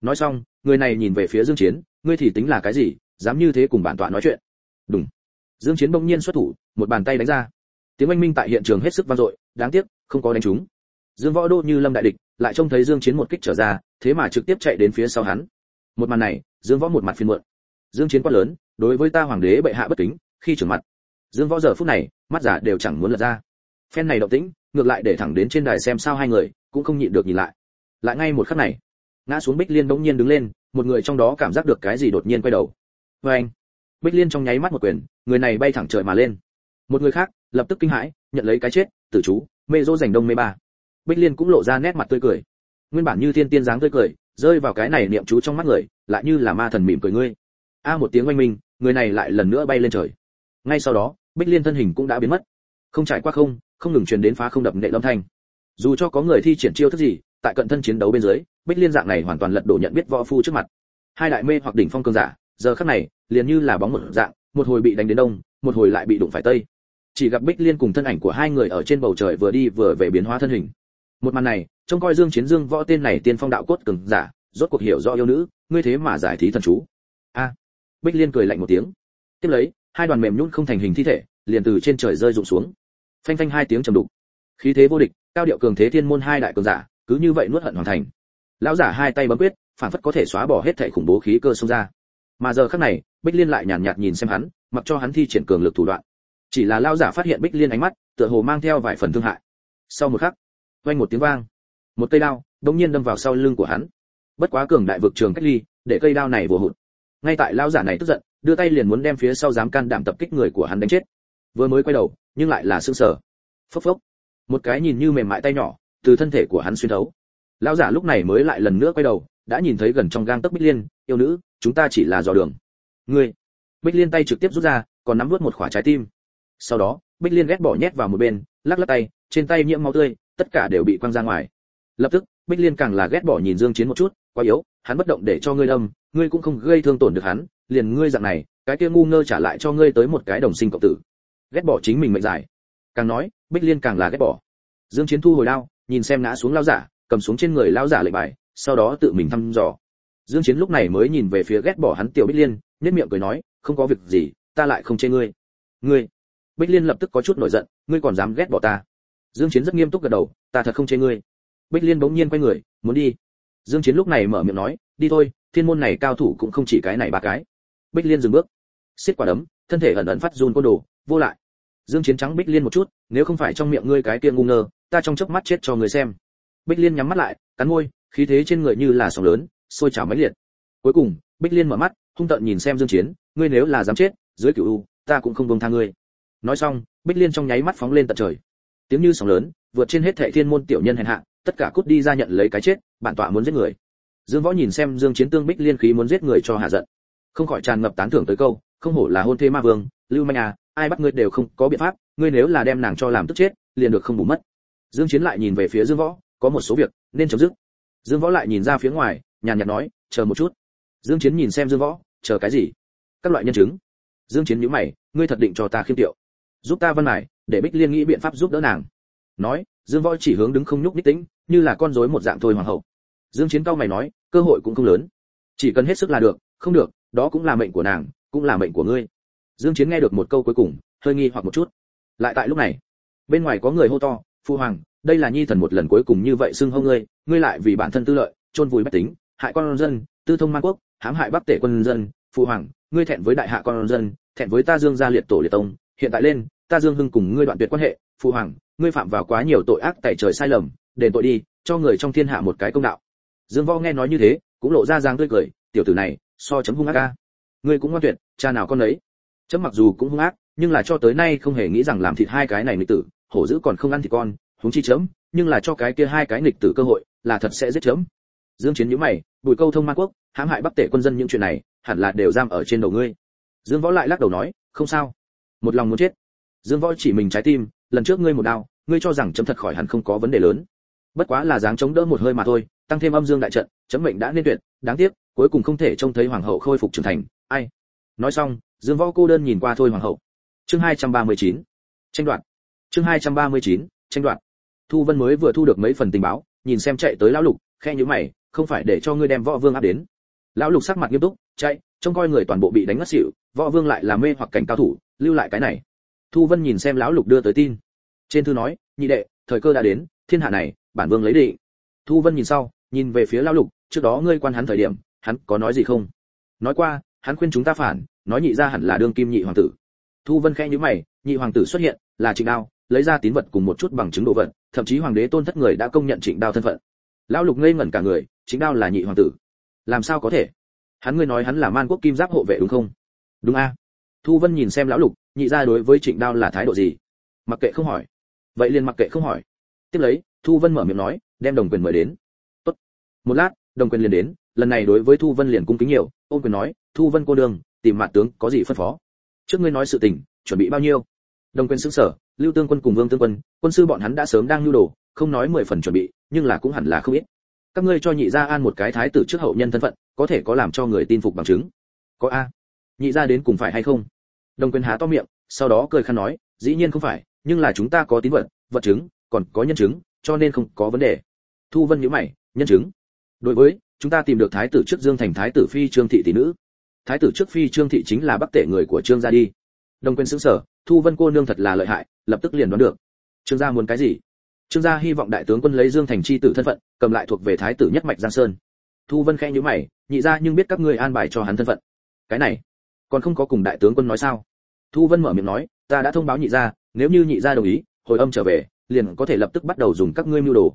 Nói xong, người này nhìn về phía dương chiến, ngươi thì tính là cái gì, dám như thế cùng bản tọa nói chuyện? Đúng dương chiến bỗng nhiên xuất thủ, một bàn tay đánh ra. Tiếng oanh minh tại hiện trường hết sức vang dội, đáng tiếc, không có đánh trúng. Dương võ đô như lâm đại địch, lại trông thấy dương chiến một kích trở ra, thế mà trực tiếp chạy đến phía sau hắn. Một màn này, dương võ một mặt phiền muộn. Dương chiến quá lớn, đối với ta hoàng đế bệ hạ bất kính, khi trưởng mặt. Dương võ giờ phút này, mắt giả đều chẳng muốn lật ra. Phen này động tĩnh, ngược lại để thẳng đến trên đài xem sao hai người, cũng không nhịn được nhìn lại. Lại ngay một khắc này, ngã xuống bích liên bỗng nhiên đứng lên, một người trong đó cảm giác được cái gì đột nhiên quay đầu. Với anh bích liên trong nháy mắt một quyền, người này bay thẳng trời mà lên. Một người khác, lập tức kinh hãi, nhận lấy cái chết, tử chú, mê dỗ giành đông mê ba. Bích liên cũng lộ ra nét mặt tươi cười. Nguyên bản như thiên tiên dáng tươi cười, rơi vào cái này niệm chú trong mắt người, lại như là ma thần mỉm cười ngươi. A một tiếng oanh minh, người này lại lần nữa bay lên trời. Ngay sau đó, bích liên thân hình cũng đã biến mất. Không trải qua không không ngừng truyền đến phá không đập nệ lâm thanh. Dù cho có người thi triển chiêu thức gì, tại cận thân chiến đấu bên dưới, bích liên dạng này hoàn toàn lật đổ nhận biết võ phu trước mặt. Hai đại mê hoặc đỉnh phong cường giả giờ khắc này, liền như là bóng một dạng, một hồi bị đánh đến đông, một hồi lại bị đụng phải tây. Chỉ gặp bích liên cùng thân ảnh của hai người ở trên bầu trời vừa đi vừa về biến hóa thân hình. Một màn này, trông coi dương chiến dương võ tên này tiên phong đạo cốt cường giả, rốt cuộc hiểu rõ yêu nữ, ngươi thế mà giải thí thần chú. A. Bích liên cười lạnh một tiếng. Tiếp lấy, hai đoàn mềm nhũn không thành hình thi thể, liền từ trên trời rơi rụng xuống. Phanh phanh hai tiếng trầm đục. Khí thế vô địch, cao điệu cường thế thiên môn hai đại cường giả, cứ như vậy nuốt hận hoàn thành. Lão giả hai tay bấm quyết, phản phất có thể xóa bỏ hết thảy khủng bố khí cơ xông ra mà giờ khắc này, bích liên lại nhàn nhạt nhìn xem hắn, mặc cho hắn thi triển cường lực thủ đoạn. Chỉ là lão giả phát hiện bích liên ánh mắt, tựa hồ mang theo vài phần thương hại. Sau một khắc, vang một tiếng vang. Một cây đao, đống nhiên đâm vào sau lưng của hắn. Bất quá cường đại vực trường cách ly, để cây đao này vừa hụt. Ngay tại lão giả này tức giận, đưa tay liền muốn đem phía sau dám can đảm tập kích người của hắn đánh chết. Vừa mới quay đầu, nhưng lại là sương sờ. phốc phốc. Một cái nhìn như mềm mại tay nhỏ, từ thân thể của hắn xuyên thấu. Lão giả lúc này mới lại lần nữa quay đầu, đã nhìn thấy gần trong gang tấc bích liên, yêu nữ chúng ta chỉ là dò đường. Ngươi. Bích liên tay trực tiếp rút ra, còn nắm vớt một khỏa trái tim. Sau đó, bích liên ghét bỏ nhét vào một bên, lắc lắc tay, trên tay nhiễm máu tươi, tất cả đều bị quăng ra ngoài. Lập tức, bích liên càng là ghét bỏ nhìn dương chiến một chút, quá yếu, hắn bất động để cho ngươi đâm, ngươi cũng không gây thương tổn được hắn, liền ngươi dạng này, cái kia ngu ngơ trả lại cho ngươi tới một cái đồng sinh cộng tử. Ghét bỏ chính mình mệnh giải. Càng nói, bích liên càng là ghét bỏ. Dương chiến thu hồi đao, nhìn xem ngã xuống lao giả, cầm xuống trên người lao giả lệnh bài, sau đó tự mình thăm dò dương chiến lúc này mới nhìn về phía ghét bỏ hắn tiểu bích liên nhất miệng cười nói, không có việc gì, ta lại không chê ngươi. Ngươi? Bích liên lập tức có chút nổi giận, ngươi còn dám ghét bỏ ta? Dương chiến rất nghiêm túc gật đầu, ta thật không chê ngươi. Bích liên bỗng nhiên quay người, muốn đi. Dương chiến lúc này mở miệng nói, đi thôi, thiên môn này cao thủ cũng không chỉ cái này ba cái. Bích liên dừng bước xiết quả đấm, thân thể ẩn ẩn phát run côn đồ, vô lại. Dương chiến trắng bích liên một chút, nếu không phải trong miệng ngươi cái kia ngu ngơ, ta trong chớp mắt chết cho người xem. Bích liên nhắm mắt lại, cắn môi, khí thế trên người như là sóng lớn sôi trào mãnh liệt. Cuối cùng, bích liên mở mắt, hung tợn nhìn xem dương chiến, ngươi nếu là dám chết, dưới cửu u, ta cũng không buông tha ngươi. Nói xong, bích liên trong nháy mắt phóng lên tận trời. Tiếng như sóng lớn, vượt trên hết thệ thiên môn tiểu nhân hèn hạ, tất cả cút đi ra nhận lấy cái chết, bản tọa muốn giết người. Dương võ nhìn xem dương chiến tương bích liên khí muốn giết người cho hạ giận. Không khỏi tràn ngập tán thưởng tới câu, không hổ là hôn thê ma vương, lưu manh à ai bắt ngươi đều không có biện pháp, ngươi nếu là đem nàng cho làm tức chết, liền được không bù mất. Dương chiến lại nhìn về phía dương võ, có một số việc, nên chấm dứt. Dương võ lại nhìn ra phía ngoài nhàn nhạt nói, chờ một chút. Dương chiến nhìn xem dương võ, chờ cái gì? Các loại nhân chứng. Dương chiến nhíu mày, ngươi thật định cho ta khiêm tiệu, giúp ta văn mải để bích liên nghĩ biện pháp giúp đỡ nàng. Nói, dương võ chỉ hướng đứng không nhúc nhích tĩnh, như là con rối một dạng thôi hoàng hậu. Dương chiến cao mày nói, cơ hội cũng không lớn. Chỉ cần hết sức là được, không được, đó cũng là mệnh của nàng, cũng là mệnh của ngươi. Dương chiến nghe được một câu cuối cùng, hơi nghi hoặc một chút. Lại tại lúc này, bên ngoài có người hô to, phu hoàng, đây là nhi thần một lần cuối cùng như vậy xưng hô ngươi ngươi lại vì bản thân tư lợi, chôn vùi bất tính hại con dân, tư thông man quốc, hãm hại bắc tể quân dân, phụ hoàng, ngươi thẹn với đại hạ con dân, thẹn với ta dương gia liệt tổ liệt tông. Hiện tại lên, ta dương hưng cùng ngươi đoạn tuyệt quan hệ, Phụ hoàng, ngươi phạm vào quá nhiều tội ác tại trời sai lầm, đền tội đi, cho người trong thiên hạ một cái công đạo. Dương võ nghe nói như thế, cũng lộ ra dáng tươi cười, tiểu tử này, so chấm hung ác ca. Ngươi cũng ngoan tuyệt, cha nào con ấy chấm mặc dù cũng hung ác, nhưng là cho tới nay không hề nghĩ rằng làm thịt hai cái này nghịch tử, hổ dữ còn không ăn thịt con, huống chi chấm, nhưng là cho cái kia hai cái nghịch tử cơ hội, là thật sẽ giết chấm dương chiến nhíu mày, bùi câu thông man quốc, hãm hại bắc tể quân dân những chuyện này, hẳn là đều giam ở trên đầu ngươi. Dương võ lại lắc đầu nói, không sao. Một lòng muốn chết. Dương võ chỉ mình trái tim, lần trước ngươi một đao, ngươi cho rằng chấm thật khỏi hẳn không có vấn đề lớn. Bất quá là dáng chống đỡ một hơi mà thôi, tăng thêm âm dương đại trận, chấm mệnh đã nên tuyệt, đáng tiếc, cuối cùng không thể trông thấy hoàng hậu khôi phục trưởng thành. Ai? Nói xong, dương võ cô đơn nhìn qua thôi hoàng hậu. Chương 239. tranh đoạt. Chương 239. tranh đoạt. Thu vân mới vừa thu được mấy phần tình báo, nhìn xem chạy tới lão lục khe nhíu mày không phải để cho ngươi đem võ vương áp đến. Lão lục sắc mặt nghiêm túc, chạy, trông coi người toàn bộ bị đánh ngất xỉu, võ vương lại là mê hoặc cảnh cao thủ, lưu lại cái này. Thu vân nhìn xem lão lục đưa tới tin. Trên thư nói, nhị đệ, thời cơ đã đến, thiên hạ này, bản vương lấy định. Thu vân nhìn sau, nhìn về phía lão lục, trước đó ngươi quan hắn thời điểm, hắn có nói gì không? Nói qua, hắn khuyên chúng ta phản, nói nhị ra hẳn là đương kim nhị hoàng tử. Thu vân khẽ nhíu mày, nhị hoàng tử xuất hiện, là trịnh đao, lấy ra tín vật cùng một chút bằng chứng đồ vật, thậm chí hoàng đế tôn thất người đã công nhận trịnh đao thân phận. Lão lục ngây ngẩn cả người chính đao là nhị hoàng tử. Làm sao có thể? Hắn ngươi nói hắn là man quốc kim giáp hộ vệ đúng không? Đúng a. Thu vân nhìn xem lão lục, nhị ra đối với trịnh đao là thái độ gì? Mặc kệ không hỏi. Vậy liền mặc kệ không hỏi. Tiếp lấy, thu vân mở miệng nói, đem đồng quyền mời đến. Tốt. một lát, đồng quyền liền đến, lần này đối với thu vân liền cung kính nhiều ôm quyền nói, thu vân cô đường tìm mặt tướng, có gì phân phó? Trước ngươi nói sự tình, chuẩn bị bao nhiêu? Đồng quyền xứng sở lưu tương quân cùng vương tương quân quân sư bọn hắn đã sớm đang lưu đồ, không nói mười phần chuẩn bị, nhưng là cũng hẳn là không ít các ngươi cho nhị gia an một cái thái tử trước hậu nhân thân phận, có thể có làm cho người tin phục bằng chứng. Có a. Nhị gia đến cùng phải hay không? Đồng quyền há to miệng, sau đó cười khăn nói, dĩ nhiên không phải, nhưng là chúng ta có tín vật vật chứng, còn có nhân chứng, cho nên không có vấn đề. Thu vân nhíu mày, nhân chứng. Đối với, chúng ta tìm được thái tử trước dương thành thái tử phi trương thị tỷ nữ. Thái tử trước phi trương thị chính là bắc tể người của trương gia đi. Đồng quyền xứng sở thu vân cô nương thật là lợi hại, lập tức liền đoán được. Trương gia muốn cái gì? Trương gia hy vọng đại tướng quân lấy dương thành chi tử thân phận cầm lại thuộc về thái tử nhất mạch giang sơn. Thu vân khẽ nhíu mày, nhị gia nhưng biết các ngươi an bài cho hắn thân phận. Cái này, còn không có cùng đại tướng quân nói sao? Thu vân mở miệng nói, ta đã thông báo nhị gia, nếu như nhị gia đồng ý, hồi âm trở về, liền có thể lập tức bắt đầu dùng các ngươi mưu đồ.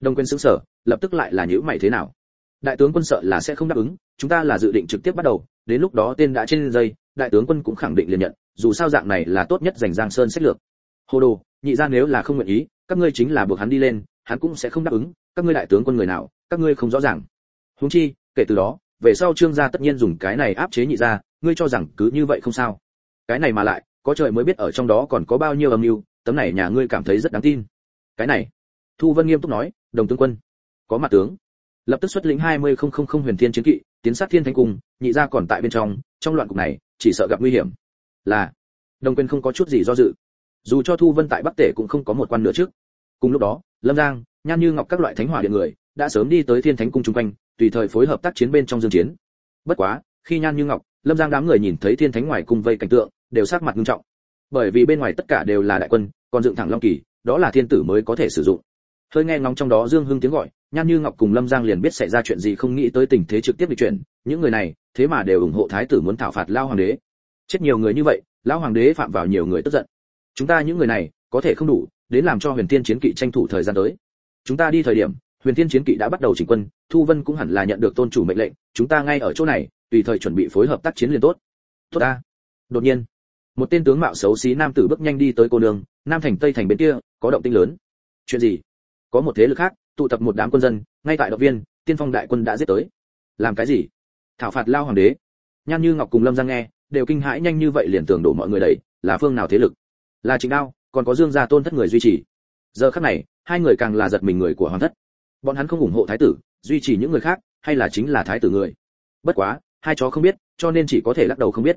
Đồng quân xứng sở lập tức lại là nhữ mày thế nào? Đại tướng quân sợ là sẽ không đáp ứng, chúng ta là dự định trực tiếp bắt đầu, đến lúc đó tên đã trên dây, đại tướng quân cũng khẳng định liền nhận, dù sao dạng này là tốt nhất dành giang sơn sách lược. Hồ đồ, nhị gia nếu là không nguyện ý, các ngươi chính là buộc hắn đi lên, hắn cũng sẽ không đáp ứng các ngươi đại tướng quân người nào, các ngươi không rõ ràng. Huống chi, kể từ đó, về sau trương gia tất nhiên dùng cái này áp chế nhị gia, ngươi cho rằng cứ như vậy không sao. Cái này mà lại, có trời mới biết ở trong đó còn có bao nhiêu âm mưu, tấm này nhà ngươi cảm thấy rất đáng tin. Cái này, thu vân nghiêm túc nói, đồng tướng quân, có mặt tướng. Lập tức xuất lĩnh hai mươi không không không huyền thiên chiến kỵ, tiến sát thiên thánh cung, nhị gia còn tại bên trong trong loạn cục này, chỉ sợ gặp nguy hiểm. Là, đồng quyền không có chút gì do dự. Dù cho thu vân tại bắc tể cũng không có một quan nữa trước. Cùng lúc đó, lâm giang nhan như ngọc các loại thánh hỏa điện người, đã sớm đi tới thiên thánh cung chung quanh, tùy thời phối hợp tác chiến bên trong dương chiến. Bất quá, khi nhan như ngọc, lâm giang đám người nhìn thấy thiên thánh ngoài cung vây cảnh tượng, đều sắc mặt nghiêm trọng. Bởi vì bên ngoài tất cả đều là đại quân, còn dựng thẳng long kỳ, đó là thiên tử mới có thể sử dụng. Hơi nghe ngóng trong đó dương hưng tiếng gọi, nhan như ngọc cùng lâm giang liền biết xảy ra chuyện gì không nghĩ tới tình thế trực tiếp bị chuyển, những người này, thế mà đều ủng hộ thái tử muốn thảo phạt lao hoàng đế. Chết nhiều người như vậy Lão hoàng đế phạm vào nhiều người tức giận. Chúng ta những người này, có thể không đủ, đến làm cho huyền tiên chiến kỵ tranh thủ thời gian tới chúng ta đi thời điểm, huyền Thiên chiến kỵ đã bắt đầu chỉnh quân, thu vân cũng hẳn là nhận được tôn chủ mệnh lệnh, chúng ta ngay ở chỗ này, tùy thời chuẩn bị phối hợp tác chiến liền tốt. Tốt ta. Đột nhiên, một tên tướng mạo xấu xí nam tử bước nhanh đi tới cô nương, nam thành tây thành bên kia, có động tinh lớn. Chuyện gì? Có một thế lực khác, tụ tập một đám quân dân, ngay tại động viên, tiên phong đại quân đã giết tới. Làm cái gì? Thảo phạt lao hoàng đế. Nhan như ngọc cùng lâm giang nghe, đều kinh hãi nhanh như vậy liền tưởng đổ mọi người đẩy, là phương nào thế lực? Là trịnh đao, còn có dương gia tôn thất người duy trì. Giờ khắc này hai người càng là giật mình người của hoàng thất. Bọn hắn không ủng hộ thái tử, duy trì những người khác, hay là chính là thái tử người. Bất quá, hai chó không biết, cho nên chỉ có thể lắc đầu không biết.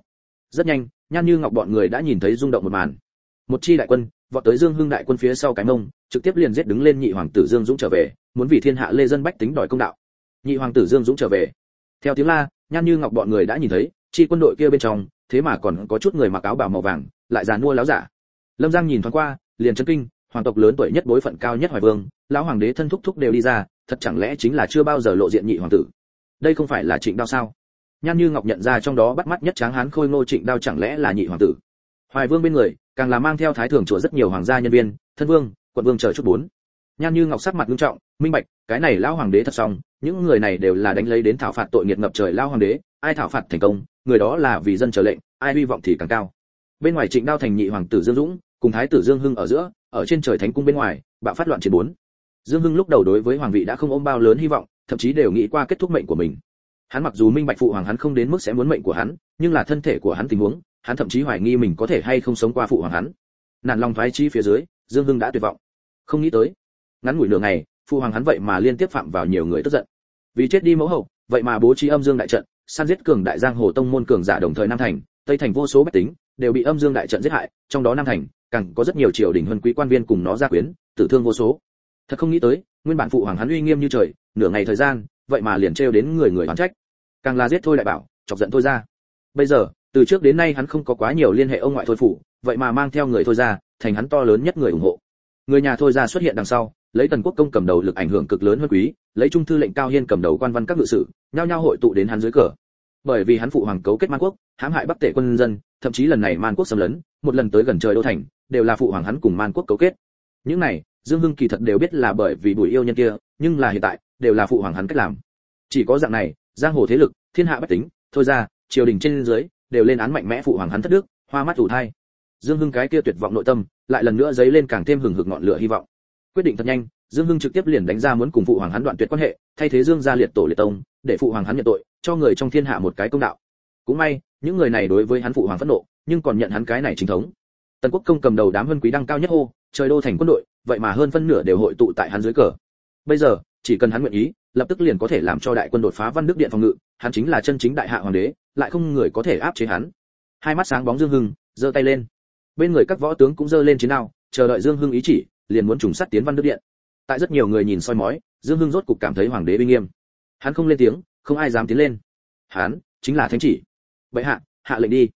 Rất nhanh, nhan như ngọc bọn người đã nhìn thấy rung động một màn. Một chi đại quân, vọt tới dương hưng đại quân phía sau cái mông, trực tiếp liền giết đứng lên nhị hoàng tử dương dũng trở về, muốn vì thiên hạ lê dân bách tính đòi công đạo. Nhị hoàng tử dương dũng trở về. Theo tiếng la, nhan như ngọc bọn người đã nhìn thấy, chi quân đội kia bên trong, thế mà còn có chút người mặc áo bào màu vàng, lại già mua láo giả. Lâm giang nhìn thoáng qua, liền chấn kinh hoàng tộc lớn tuổi nhất bối phận cao nhất hoài vương, lão hoàng đế thân thúc thúc đều đi ra, thật chẳng lẽ chính là chưa bao giờ lộ diện nhị hoàng tử? Đây không phải là trịnh đao sao? Nhan như ngọc nhận ra trong đó bắt mắt nhất tráng hán khôi ngô trịnh đao chẳng lẽ là nhị hoàng tử? Hoài vương bên người, càng là mang theo thái thường chùa rất nhiều hoàng gia nhân viên, thân vương, quận vương chờ chút bốn. Nhan như ngọc sắc mặt nghiêm trọng, minh bạch, cái này lão hoàng đế thật xong, những người này đều là đánh lấy đến thảo phạt tội nghiệt ngập trời lão hoàng đế, ai thảo phạt thành công, người đó là vì dân chờ lệnh, ai hy vọng thì càng cao. Bên ngoài trịnh đao thành nhị hoàng tử dương dũng, cùng thái tử dương hưng ở giữa ở trên trời thánh cung bên ngoài, bạo phát loạn chiến bốn. Dương hưng lúc đầu đối với hoàng vị đã không ôm bao lớn hy vọng, thậm chí đều nghĩ qua kết thúc mệnh của mình. Hắn mặc dù minh bạch phụ hoàng hắn không đến mức sẽ muốn mệnh của hắn, nhưng là thân thể của hắn tình huống, hắn thậm chí hoài nghi mình có thể hay không sống qua phụ hoàng hắn. Nản lòng thoái chi phía dưới, dương hưng đã tuyệt vọng. Không nghĩ tới, ngắn ngủi nửa ngày, phụ hoàng hắn vậy mà liên tiếp phạm vào nhiều người tức giận. Vì chết đi mẫu hậu, vậy mà bố trí âm dương đại trận, săn giết cường đại giang hồ tông môn cường giả đồng thời nam thành tây thành vô số bách tính đều bị âm dương đại trận giết hại, trong đó nam thành càng có rất nhiều triều đình huân quý quan viên cùng nó gia quyến, tử thương vô số. Thật không nghĩ tới, nguyên bản phụ hoàng hắn uy nghiêm như trời, nửa ngày thời gian, vậy mà liền trêu đến người người oán trách. Càng là giết thôi đại bảo, chọc giận thôi ra bây giờ, từ trước đến nay hắn không có quá nhiều liên hệ ông ngoại thôi phủ, vậy mà mang theo người thôi ra thành hắn to lớn nhất người ủng hộ. Người nhà thôi ra xuất hiện đằng sau, lấy tần quốc công cầm đầu lực ảnh hưởng cực lớn hơn quý, lấy trung thư lệnh cao hiên cầm đầu quan văn các ngự sự, nhao nhao hội tụ đến hắn dưới cửa bởi vì hắn phụ hoàng cấu kết man quốc, hãm hại bắc tể quân dân, thậm chí lần này man quốc xâm lấn, một lần tới gần trời đô thành, đều là phụ hoàng hắn cùng man quốc cấu kết. Những này, dương hưng kỳ thật đều biết là bởi vì bùi yêu nhân kia, nhưng là hiện tại, đều là phụ hoàng hắn cách làm. Chỉ có dạng này, giang hồ thế lực, thiên hạ bách tính, thôi ra, triều đình trên dưới, đều lên án mạnh mẽ phụ hoàng hắn thất đức, hoa mắt ủ thai. Dương hưng cái kia tuyệt vọng nội tâm, lại lần nữa dấy lên càng thêm hừng hực ngọn lửa hy vọng. Quyết định thật nhanh, dương hưng trực tiếp liền đánh ra muốn cùng phụ hoàng hắn đoạn tuyệt quan hệ, thay thế dương gia liệt tổ liệt tông, để phụ hoàng hắn nhận tội cho người trong thiên hạ một cái công đạo. Cũng may, những người này đối với hắn phụ hoàng phẫn nộ, nhưng còn nhận hắn cái này chính thống. Tần quốc công cầm đầu đám vân quý đăng cao nhất hô, trời đô thành quân đội, vậy mà hơn phân nửa đều hội tụ tại hắn dưới cờ. Bây giờ, chỉ cần hắn nguyện ý, lập tức liền có thể làm cho đại quân đột phá văn đức điện phòng ngự, hắn chính là chân chính đại hạ hoàng đế, lại không người có thể áp chế hắn. Hai mắt sáng bóng dương hưng, giơ tay lên. Bên người các võ tướng cũng giơ lên chiến đao, chờ đợi dương hưng ý chỉ, liền muốn trùng sát tiến văn đức điện. Tại rất nhiều người nhìn soi mói, dương hưng rốt cục cảm thấy hoàng đế uy nghiêm. Hắn không lên tiếng không ai dám tiến lên. Hắn chính là thánh chỉ. Bệ hạ hạ lệnh đi.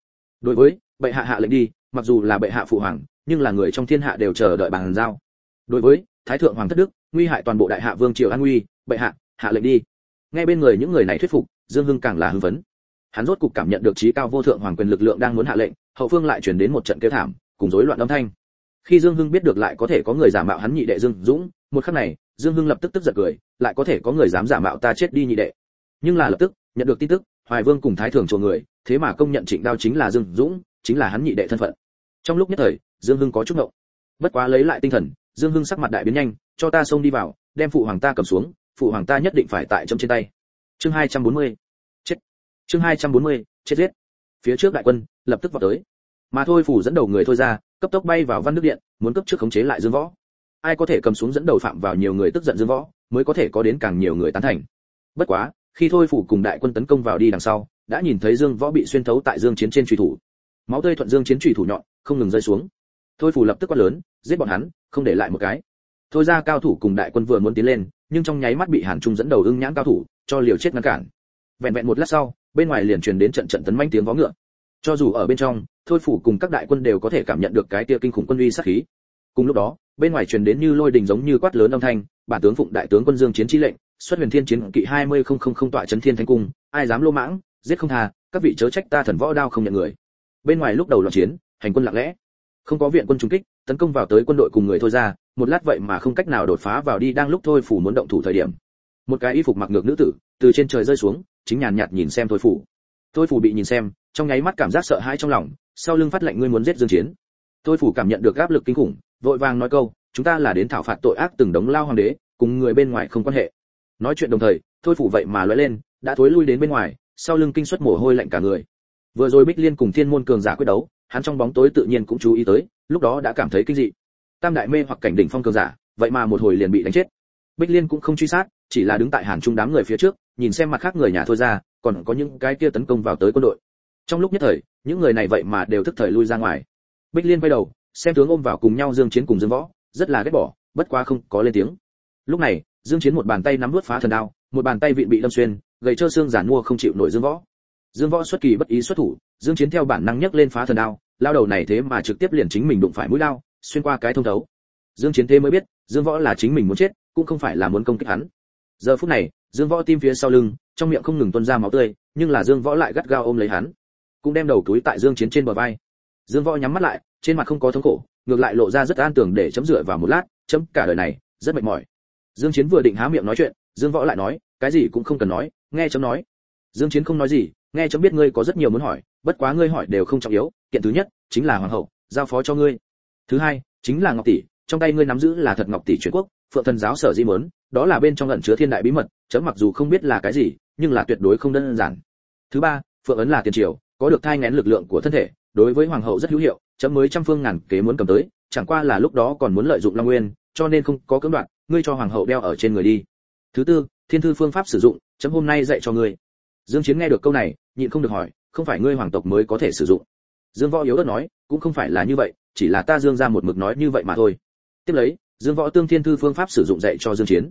Đối với, bệ hạ hạ lệnh đi, mặc dù là bệ hạ phụ hoàng, nhưng là người trong thiên hạ đều chờ đợi bàn giao. Đối với, thái thượng hoàng thất đức, nguy hại toàn bộ đại hạ vương triều an nguy, bệ hạ hạ lệnh đi. Nghe bên người những người này thuyết phục, dương hưng càng là hưng phấn. Hắn rốt cục cảm nhận được trí cao vô thượng hoàng quyền lực lượng đang muốn hạ lệnh, hậu phương lại truyền đến một trận kêu thảm, cùng rối loạn âm thanh. Khi dương hưng biết được lại có thể có người giả mạo hắn nhị đệ dương dũng, một khắc này, dương hưng lập tức tức giật cười, lại có thể có người dám giả mạo ta chết đi nhị đệ nhưng là lập tức nhận được tin tức hoài vương cùng thái thượng chùa người thế mà công nhận trịnh đao chính là dương dũng chính là hắn nhị đệ thân phận. Trong lúc nhất thời dương hưng có chút ngậu bất quá lấy lại tinh thần dương hưng sắc mặt đại biến nhanh cho ta xông đi vào đem phụ hoàng ta cầm xuống phụ hoàng ta nhất định phải tại trong trên tay. Chương 240. chết. Chương 240, chết giết. Phía trước đại quân lập tức vào tới. Mà thôi phủ dẫn đầu người thôi ra cấp tốc bay vào văn nước điện muốn cấp trước khống chế lại dương võ. Ai có thể cầm xuống dẫn đầu phạm vào nhiều người tức giận dương võ mới có thể có đến càng nhiều người tán thành. Bất quá khi thôi phủ cùng đại quân tấn công vào đi đằng sau, đã nhìn thấy dương võ bị xuyên thấu tại dương chiến trên truy thủ. Máu tươi thuận dương chiến truy thủ nhọn, không ngừng rơi xuống. Thôi phủ lập tức quát lớn, giết bọn hắn, không để lại một cái. Thôi ra cao thủ cùng đại quân vừa muốn tiến lên, nhưng trong nháy mắt bị hàn trung dẫn đầu ưng nhãn cao thủ, cho liều chết ngăn cản. Vẹn vẹn một lát sau, bên ngoài liền truyền đến trận trận tấn manh tiếng vó ngựa. Cho dù ở bên trong, thôi phủ cùng các đại quân đều có thể cảm nhận được cái tia kinh khủng quân uy sát khí. Cùng lúc đó, bên ngoài truyền đến như lôi đình giống như quát lớn âm thanh, bản tướng phụng đại tướng quân dương chiến chi lệnh xuất huyền thiên chiến kỵ hai mươi không không không tọa chấn thiên thánh cung, ai dám lô mãng, giết không tha, các vị chớ trách ta thần võ đao không nhận người. Bên ngoài lúc đầu loạn chiến, hành quân lặng lẽ. Không có viện quân trung kích, tấn công vào tới quân đội cùng người thôi ra, một lát vậy mà không cách nào đột phá vào đi đang lúc thôi phủ muốn động thủ thời điểm. Một cái y phục mặc ngược nữ tử, từ trên trời rơi xuống, chính nhàn nhạt nhìn xem thôi phủ. Thôi phủ bị nhìn xem, trong nháy mắt cảm giác sợ hãi trong lòng, sau lưng phát lệnh ngươi muốn giết dương chiến. Thôi phủ cảm nhận được áp lực kinh khủng, vội vàng nói câu, chúng ta là đến thảo phạt tội ác từng đống lao hoàng đế, cùng người bên ngoài không quan hệ nói chuyện đồng thời, thôi phủ vậy mà lóe lên, đã thối lui đến bên ngoài, sau lưng kinh suất mồ hôi lạnh cả người. Vừa rồi bích liên cùng thiên môn cường giả quyết đấu, hắn trong bóng tối tự nhiên cũng chú ý tới, lúc đó đã cảm thấy kinh dị. Tam đại mê hoặc cảnh đỉnh phong cường giả, vậy mà một hồi liền bị đánh chết. Bích liên cũng không truy sát, chỉ là đứng tại hàn trung đám người phía trước, nhìn xem mặt khác người nhà thôi ra, còn có những cái kia tấn công vào tới quân đội. Trong lúc nhất thời, những người này vậy mà đều thức thời lui ra ngoài. Bích liên quay đầu, xem tướng ôm vào cùng nhau dương chiến cùng dương võ, rất là ghét bỏ, bất quá không có lên tiếng. Lúc này dương chiến một bàn tay nắm nuốt phá thần đao, một bàn tay vịn bị đâm xuyên, gầy trơ xương giản mua không chịu nổi dương võ. Dương võ xuất kỳ bất ý xuất thủ, dương chiến theo bản năng nhấc lên phá thần đao, lao đầu này thế mà trực tiếp liền chính mình đụng phải mũi đao, xuyên qua cái thông thấu. Dương chiến thế mới biết, dương võ là chính mình muốn chết, cũng không phải là muốn công kích hắn. Giờ phút này, dương võ tim phía sau lưng, trong miệng không ngừng tuôn ra máu tươi, nhưng là dương võ lại gắt gao ôm lấy hắn, cũng đem đầu túi tại dương chiến trên bờ vai. Dương võ nhắm mắt lại, trên mặt không có thống khổ, ngược lại lộ ra rất an tưởng để chấm dựa vào một lát, chấm cả đời này, rất mệt mỏi dương chiến vừa định há miệng nói chuyện, dương võ lại nói, cái gì cũng không cần nói, nghe chấm nói dương chiến không nói gì, nghe chấm biết ngươi có rất nhiều muốn hỏi, bất quá ngươi hỏi đều không trọng yếu, kiện thứ nhất chính là hoàng hậu, giao phó cho ngươi thứ hai, chính là ngọc tỷ, trong tay ngươi nắm giữ là thật ngọc tỷ truyền quốc, phượng thần giáo sở di muốn đó là bên trong ẩn chứa thiên đại bí mật, chấm mặc dù không biết là cái gì, nhưng là tuyệt đối không đơn giản thứ ba, phượng ấn là tiền triều, có được thai ngén lực lượng của thân thể, đối với hoàng hậu rất hữu hiệu, chấm mới trăm phương ngàn kế muốn cầm tới, chẳng qua là lúc đó còn muốn lợi dụng long nguyên, cho nên không có cưỡng đoạt ngươi cho hoàng hậu đeo ở trên người đi. Thứ tư, thiên thư phương pháp sử dụng, chấm hôm nay dạy cho ngươi. Dương chiến nghe được câu này, nhịn không được hỏi, không phải ngươi hoàng tộc mới có thể sử dụng. Dương võ yếu ớt nói, cũng không phải là như vậy, chỉ là ta dương ra một mực nói như vậy mà thôi. Tiếp lấy, dương võ tương thiên thư phương pháp sử dụng dạy cho dương chiến.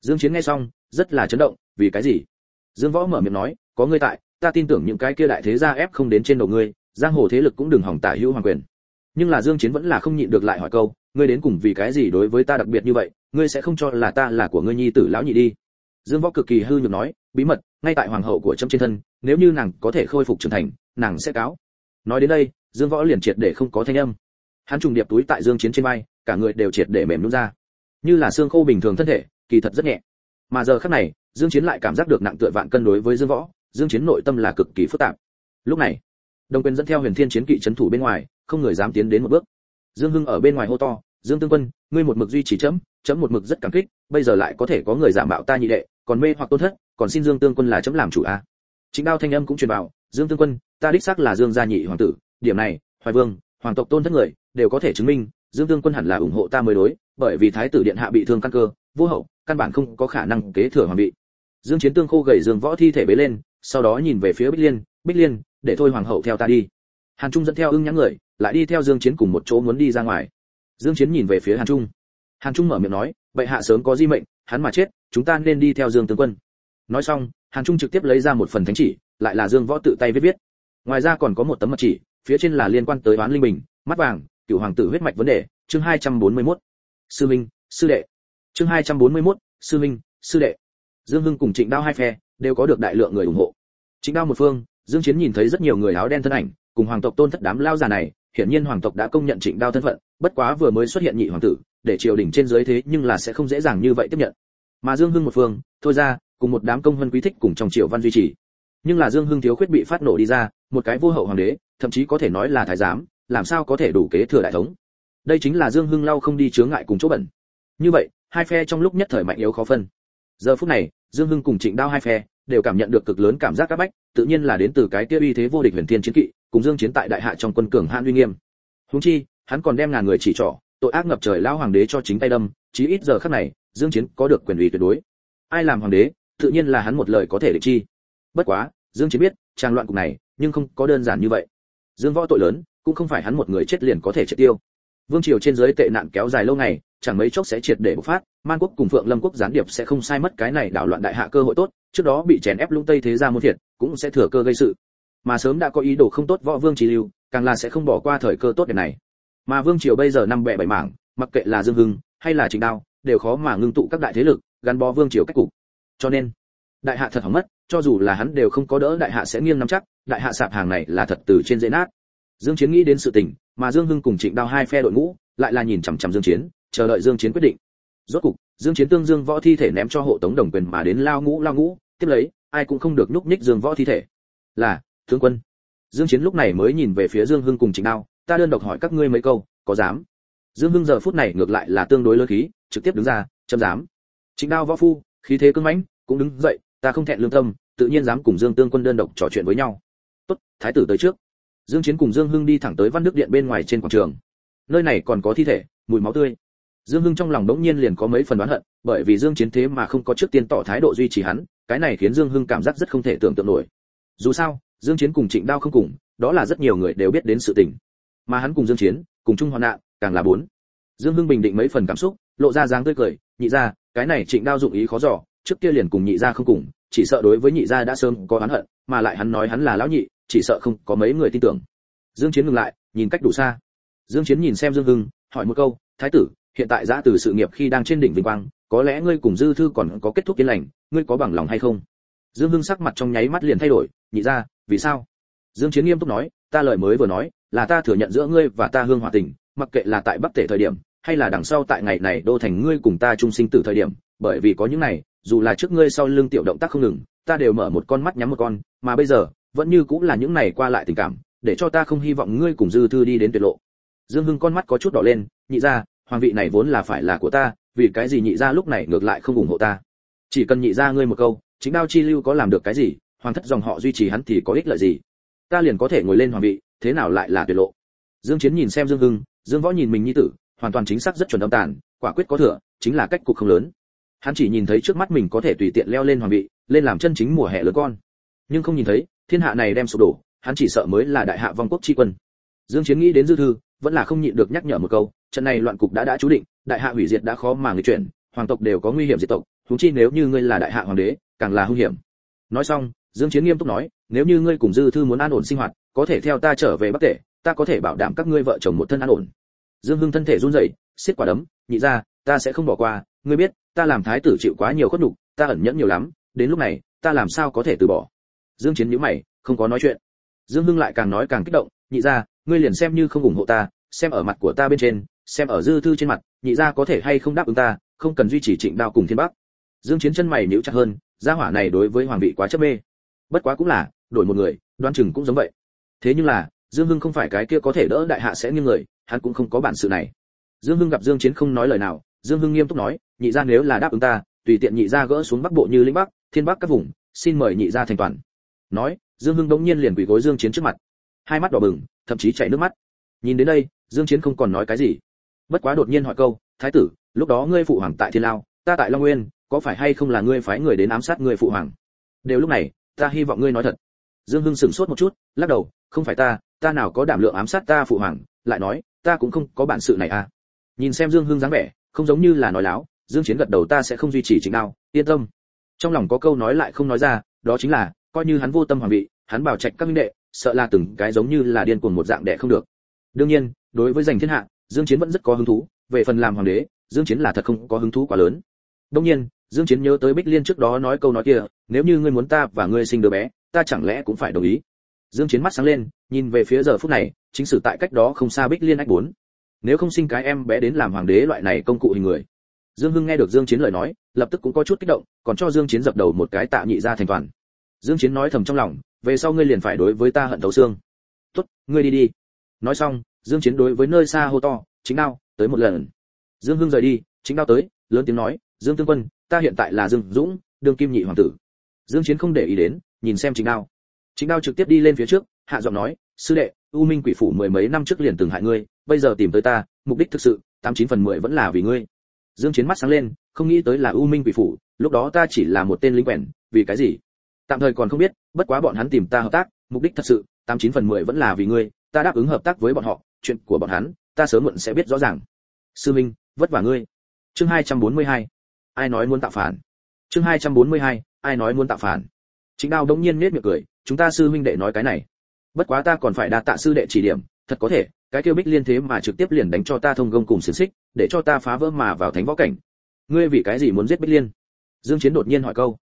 Dương chiến nghe xong, rất là chấn động, vì cái gì? Dương võ mở miệng nói, có ngươi tại, ta tin tưởng những cái kia đại thế gia ép không đến trên đầu ngươi, giang hồ thế lực cũng đừng hỏng tả hữu hoàng quyền. Nhưng là dương chiến vẫn là không nhịn được lại hỏi câu, ngươi đến cùng vì cái gì đối với ta đặc biệt như vậy ngươi sẽ không cho là ta là của ngươi nhi tử lão nhị đi. Dương võ cực kỳ hư nhược nói, bí mật, ngay tại hoàng hậu của trâm trên thân, nếu như nàng có thể khôi phục trưởng thành, nàng sẽ cáo. Nói đến đây, dương võ liền triệt để không có thanh âm. Hắn trùng điệp túi tại dương chiến trên vai, cả người đều triệt để mềm nhũn ra. Như là xương khô bình thường thân thể, kỳ thật rất nhẹ. Mà giờ khắc này, dương chiến lại cảm giác được nặng tựa vạn cân đối với dương võ, dương chiến nội tâm là cực kỳ phức tạp. Lúc này đồng quyền dẫn theo huyền thiên chiến kỵ chấn thủ bên ngoài, không người dám tiến đến một bước. Dương hưng ở bên ngoài hô to dương tương quân, ngươi một mực duy trì chấm chấm một mực rất cảm kích, bây giờ lại có thể có người giả mạo ta nhị đệ, còn mê hoặc tôn thất, còn xin dương tương quân là chấm làm chủ a à. chính đao thanh âm cũng truyền vào, dương tương quân, ta đích xác là dương gia nhị hoàng tử, điểm này, hoài vương, hoàng tộc tôn thất người, đều có thể chứng minh, dương tương quân hẳn là ủng hộ ta mới đối, bởi vì thái tử điện hạ bị thương căn cơ, vô hậu, căn bản không có khả năng kế thừa hoàng vị. Dương chiến tương khô gầy dương võ thi thể bế lên, sau đó nhìn về phía bích liên bích liên, để thôi hoàng hậu theo ta đi. Hàn trung dẫn theo ưng nhãn người, lại đi theo dương chiến cùng một chỗ muốn đi ra ngoài dương chiến nhìn về phía hàn trung. Hàn trung mở miệng nói bệ hạ sớm có di mệnh hắn mà chết chúng ta nên đi theo dương tướng quân. Nói xong hàn trung trực tiếp lấy ra một phần thánh chỉ lại là dương võ tự tay viết viết. Ngoài ra còn có một tấm mật chỉ phía trên là liên quan tới oán linh bình mắt vàng cựu hoàng tử huyết mạch vấn đề chương 241. sư minh sư đệ. Chương 241, sư minh sư đệ. Dương hưng cùng trịnh đao hai phe đều có được đại lượng người ủng hộ. Trịnh đao một phương dương chiến nhìn thấy rất nhiều người áo đen thân ảnh cùng hoàng tộc tôn thất đám lao già này, hiển nhiên hoàng tộc đã công nhận trịnh đao thân phận, bất quá vừa mới xuất hiện nhị hoàng tử, để triều đình trên dưới thế nhưng là sẽ không dễ dàng như vậy tiếp nhận. Mà dương hưng một phương, thôi ra, cùng một đám công vân quý thích cùng trong triều văn duy trì. Nhưng là dương hưng thiếu khuyết bị phát nổ đi ra, một cái vô hậu hoàng đế, thậm chí có thể nói là thái giám, làm sao có thể đủ kế thừa đại thống? Đây chính là dương hưng lau không đi chướng ngại cùng chỗ bẩn. Như vậy, hai phe trong lúc nhất thời mạnh yếu khó phân. Giờ phút này, dương hưng cùng trịnh đao hai phe đều cảm nhận được cực lớn cảm giác áp bách, tự nhiên là đến từ cái kia uy thế vô địch huyền thiên chiến kỵ cùng dương chiến tại đại hạ trong quân cường hãn uy nghiêm. Huống chi, hắn còn đem ngàn người chỉ trỏ, tội ác ngập trời lao hoàng đế cho chính tay đâm, chí ít giờ khắc này, dương chiến có được quyền uy tuyệt đối. Ai làm hoàng đế, tự nhiên là hắn một lời có thể định chi. Bất quá, dương chiến biết trang loạn cục này, nhưng không có đơn giản như vậy. Dương võ tội lớn, cũng không phải hắn một người chết liền có thể triệt tiêu. Vương triều trên dưới tệ nạn kéo dài lâu ngày, chẳng mấy chốc sẽ triệt để bộc phát, man quốc cùng phượng lâm quốc gián điệp sẽ không sai mất cái này đảo loạn đại hạ cơ hội tốt, trước đó bị chèn ép lung tây thế gia muôn thiệt cũng sẽ thừa cơ gây sự mà sớm đã có ý đồ không tốt võ vương trí lưu, càng là sẽ không bỏ qua thời cơ tốt đẹp này. Mà vương triều bây giờ năm bẻ bảy mảng, mặc kệ là dương hưng hay là trình đao, đều khó mà ngưng tụ các đại thế lực, gắn bó vương triều cách cục. Cho nên, đại hạ thật hỏng mất, cho dù là hắn đều không có đỡ đại hạ sẽ nghiêng nắm chắc, đại hạ sạp hàng này là thật từ trên dễ nát. Dương chiến nghĩ đến sự tình, mà dương hưng cùng trịnh đao hai phe đội ngũ lại là nhìn chằm chằm dương chiến, chờ đợi dương chiến quyết định. Rốt cục, dương chiến tương dương võ thi thể ném cho hộ tống đồng quyền mà đến lao ngũ lao ngũ, tiếp lấy, ai cũng không được nhúc nhích dương võ thi thể. Là tướng quân. Dương chiến lúc này mới nhìn về phía dương hưng cùng Chính đao, ta đơn độc hỏi các ngươi mấy câu, có dám? Dương hưng giờ phút này ngược lại là tương đối lớn khí, trực tiếp đứng ra châm dám. Chính đao võ phu, khí thế cứng mãnh, cũng đứng dậy, ta không thẹn lương tâm, tự nhiên dám cùng dương tương quân đơn độc trò chuyện với nhau. Tốt, thái tử tới trước. Dương chiến cùng dương hưng đi thẳng tới văn đức điện bên ngoài trên quảng trường. Nơi này còn có thi thể, mùi máu tươi. Dương hưng trong lòng đống nhiên liền có mấy phần đoán hận, bởi vì dương chiến thế mà không có trước tiên tỏ thái độ duy trì hắn, cái này khiến dương hưng cảm giác rất không thể tưởng tượng nổi. Dù sao dương chiến cùng trịnh đao không cùng, đó là rất nhiều người đều biết đến sự tình. Mà hắn cùng dương chiến, cùng chung hoạn nạn càng là bốn. Dương hưng bình định mấy phần cảm xúc, lộ ra dáng tươi cười, nhị gia, cái này trịnh đao dụng ý khó dò, trước kia liền cùng nhị gia không cùng, chỉ sợ đối với nhị gia đã sớm có oán hận, mà lại hắn nói hắn là lão nhị, chỉ sợ không có mấy người tin tưởng. Dương chiến ngừng lại, nhìn cách đủ xa. Dương chiến nhìn xem dương hưng, hỏi một câu, thái tử, hiện tại giã từ sự nghiệp khi đang trên đỉnh vinh quang, có lẽ ngươi cùng dư thư còn có kết thúc yên lành, ngươi có bằng lòng hay không? Dương hưng sắc mặt trong nháy mắt liền thay đổi, nhị gia vì sao? Dương chiến nghiêm túc nói, ta lời mới vừa nói, là ta thừa nhận giữa ngươi và ta hương hòa tình, mặc kệ là tại bắc tể thời điểm, hay là đằng sau tại ngày này đô thành ngươi cùng ta chung sinh tử thời điểm, bởi vì có những này, dù là trước ngươi sau lưng tiểu động tác không ngừng, ta đều mở một con mắt nhắm một con, mà bây giờ, vẫn như cũng là những này qua lại tình cảm, để cho ta không hy vọng ngươi cùng dư thư đi đến tuyệt lộ. Dương hưng con mắt có chút đỏ lên, nhị ra, hoàng vị này vốn là phải là của ta, vì cái gì nhị ra lúc này ngược lại không ủng hộ ta? Chỉ cần nhị ra ngươi một câu, chính đao chi lưu có làm được cái gì hoàng thất dòng họ duy trì hắn thì có ích lợi gì? Ta liền có thể ngồi lên hoàng vị, thế nào lại là tuyệt lộ? Dương chiến nhìn xem dương hưng, dương võ nhìn mình như tử, hoàn toàn chính xác rất chuẩn âm tàn, quả quyết có thừa, chính là cách cục không lớn. Hắn chỉ nhìn thấy trước mắt mình có thể tùy tiện leo lên hoàng vị, lên làm chân chính mùa hè lớn con. Nhưng không nhìn thấy, thiên hạ này đem sụp đổ, hắn chỉ sợ mới là đại hạ vong quốc chi quân. Dương chiến nghĩ đến dư thư, vẫn là không nhịn được nhắc nhở một câu, trận này loạn cục đã đã chú định, đại hạ hủy diệt đã khó mà người chuyển, hoàng tộc đều có nguy hiểm diệt tộc Chúng chi nếu như ngươi là đại hạ hoàng đế, càng là hung hiểm. Nói xong dương chiến nghiêm túc nói, nếu như ngươi cùng dư thư muốn an ổn sinh hoạt, có thể theo ta trở về bắc tể, ta có thể bảo đảm các ngươi vợ chồng một thân an ổn. Dương hưng thân thể run rẩy siết quả đấm, nhị ra, ta sẽ không bỏ qua, ngươi biết, ta làm thái tử chịu quá nhiều khuất nhục, ta ẩn nhẫn nhiều lắm, đến lúc này, ta làm sao có thể từ bỏ? Dương chiến nhíu mày, không có nói chuyện. Dương hưng lại càng nói càng kích động, nhị ra, ngươi liền xem như không ủng hộ ta, xem ở mặt của ta bên trên, xem ở dư thư trên mặt, nhị ra có thể hay không đáp ứng ta, không cần duy trì trịnh đao cùng thiên bắc. Dương chiến chân mày nhíu chặt hơn, gia hỏa này đối với hoàng vị quá chấp mê bất quá cũng là, đổi một người đoan chừng cũng giống vậy. Thế nhưng là, dương hưng không phải cái kia có thể đỡ đại hạ sẽ nghiêng người, hắn cũng không có bản sự này. Dương hưng gặp dương chiến không nói lời nào, dương hưng nghiêm túc nói, nhị gia nếu là đáp ứng ta, tùy tiện nhị gia gỡ xuống bắc bộ như lĩnh bắc, thiên bắc các vùng, xin mời nhị gia thành toàn. Nói, dương hưng đống nhiên liền quỳ gối dương chiến trước mặt. Hai mắt đỏ bừng, thậm chí chảy nước mắt. Nhìn đến đây, dương chiến không còn nói cái gì. Bất quá đột nhiên hỏi câu, thái tử, lúc đó ngươi phụ hoàng tại thiên lao, ta tại long nguyên, có phải hay không là ngươi phái người đến ám sát ngươi phụ hoàng? Đều lúc này ta hy vọng ngươi nói thật. Dương hưng sững sốt một chút, lắc đầu, không phải ta ta nào có đảm lượng ám sát ta phụ hoàng, lại nói, ta cũng không có bản sự này à. Nhìn xem dương hưng dáng vẻ, không giống như là nói láo, dương chiến gật đầu ta sẽ không duy trì chính nào yên tâm. Trong lòng có câu nói lại không nói ra, đó chính là, coi như hắn vô tâm hoàng vị, hắn bảo trạch các minh đệ, sợ là từng cái giống như là điên cuồng một dạng đệ không được. Đương nhiên, đối với giành thiên hạ, dương chiến vẫn rất có hứng thú, về phần làm hoàng đế, dương chiến là thật không có hứng thú quá lớn. Đương nhiên, dương chiến nhớ tới bích liên trước đó nói câu nói kia nếu như ngươi muốn ta và ngươi sinh đứa bé, ta chẳng lẽ cũng phải đồng ý? Dương chiến mắt sáng lên, nhìn về phía giờ phút này, chính sử tại cách đó không xa bích liên ách bốn. Nếu không sinh cái em bé đến làm hoàng đế loại này công cụ hình người. Dương hưng nghe được dương chiến lời nói, lập tức cũng có chút kích động, còn cho dương chiến dập đầu một cái tạ nhị ra thành toàn. Dương chiến nói thầm trong lòng, về sau ngươi liền phải đối với ta hận thấu xương. Tốt, ngươi đi đi. Nói xong, dương chiến đối với nơi xa hô to, chính đao, tới một lần. Dương hưng rời đi, chính đao tới, lớn tiếng nói, dương tương quân, ta hiện tại là dương dũng, đương kim nhị hoàng tử dương chiến không để ý đến, nhìn xem chính đao. Chính đao trực tiếp đi lên phía trước, hạ giọng nói, sư đệ, u minh quỷ phủ mười mấy năm trước liền từng hại ngươi, bây giờ tìm tới ta, mục đích thực sự, tám chín phần mười vẫn là vì ngươi. Dương chiến mắt sáng lên, không nghĩ tới là u minh quỷ phủ, lúc đó ta chỉ là một tên lính quèn, vì cái gì? Tạm thời còn không biết, bất quá bọn hắn tìm ta hợp tác, mục đích thật sự, tám chín phần mười vẫn là vì ngươi, ta đáp ứng hợp tác với bọn họ, chuyện của bọn hắn, ta sớm muộn sẽ biết rõ ràng. Sư minh, vất vả ngươi. Chương 242. ai nói muốn tạo phản? Chương 242. ai nói muốn tạo phản? Chính đao đống nhiên nết miệng cười, chúng ta sư huynh đệ nói cái này. Bất quá ta còn phải đa tạ sư đệ chỉ điểm, thật có thể, cái kêu bích liên thế mà trực tiếp liền đánh cho ta thông gông cùng xiềng xích, để cho ta phá vỡ mà vào thánh võ cảnh. Ngươi vì cái gì muốn giết bích liên? Dương chiến đột nhiên hỏi câu.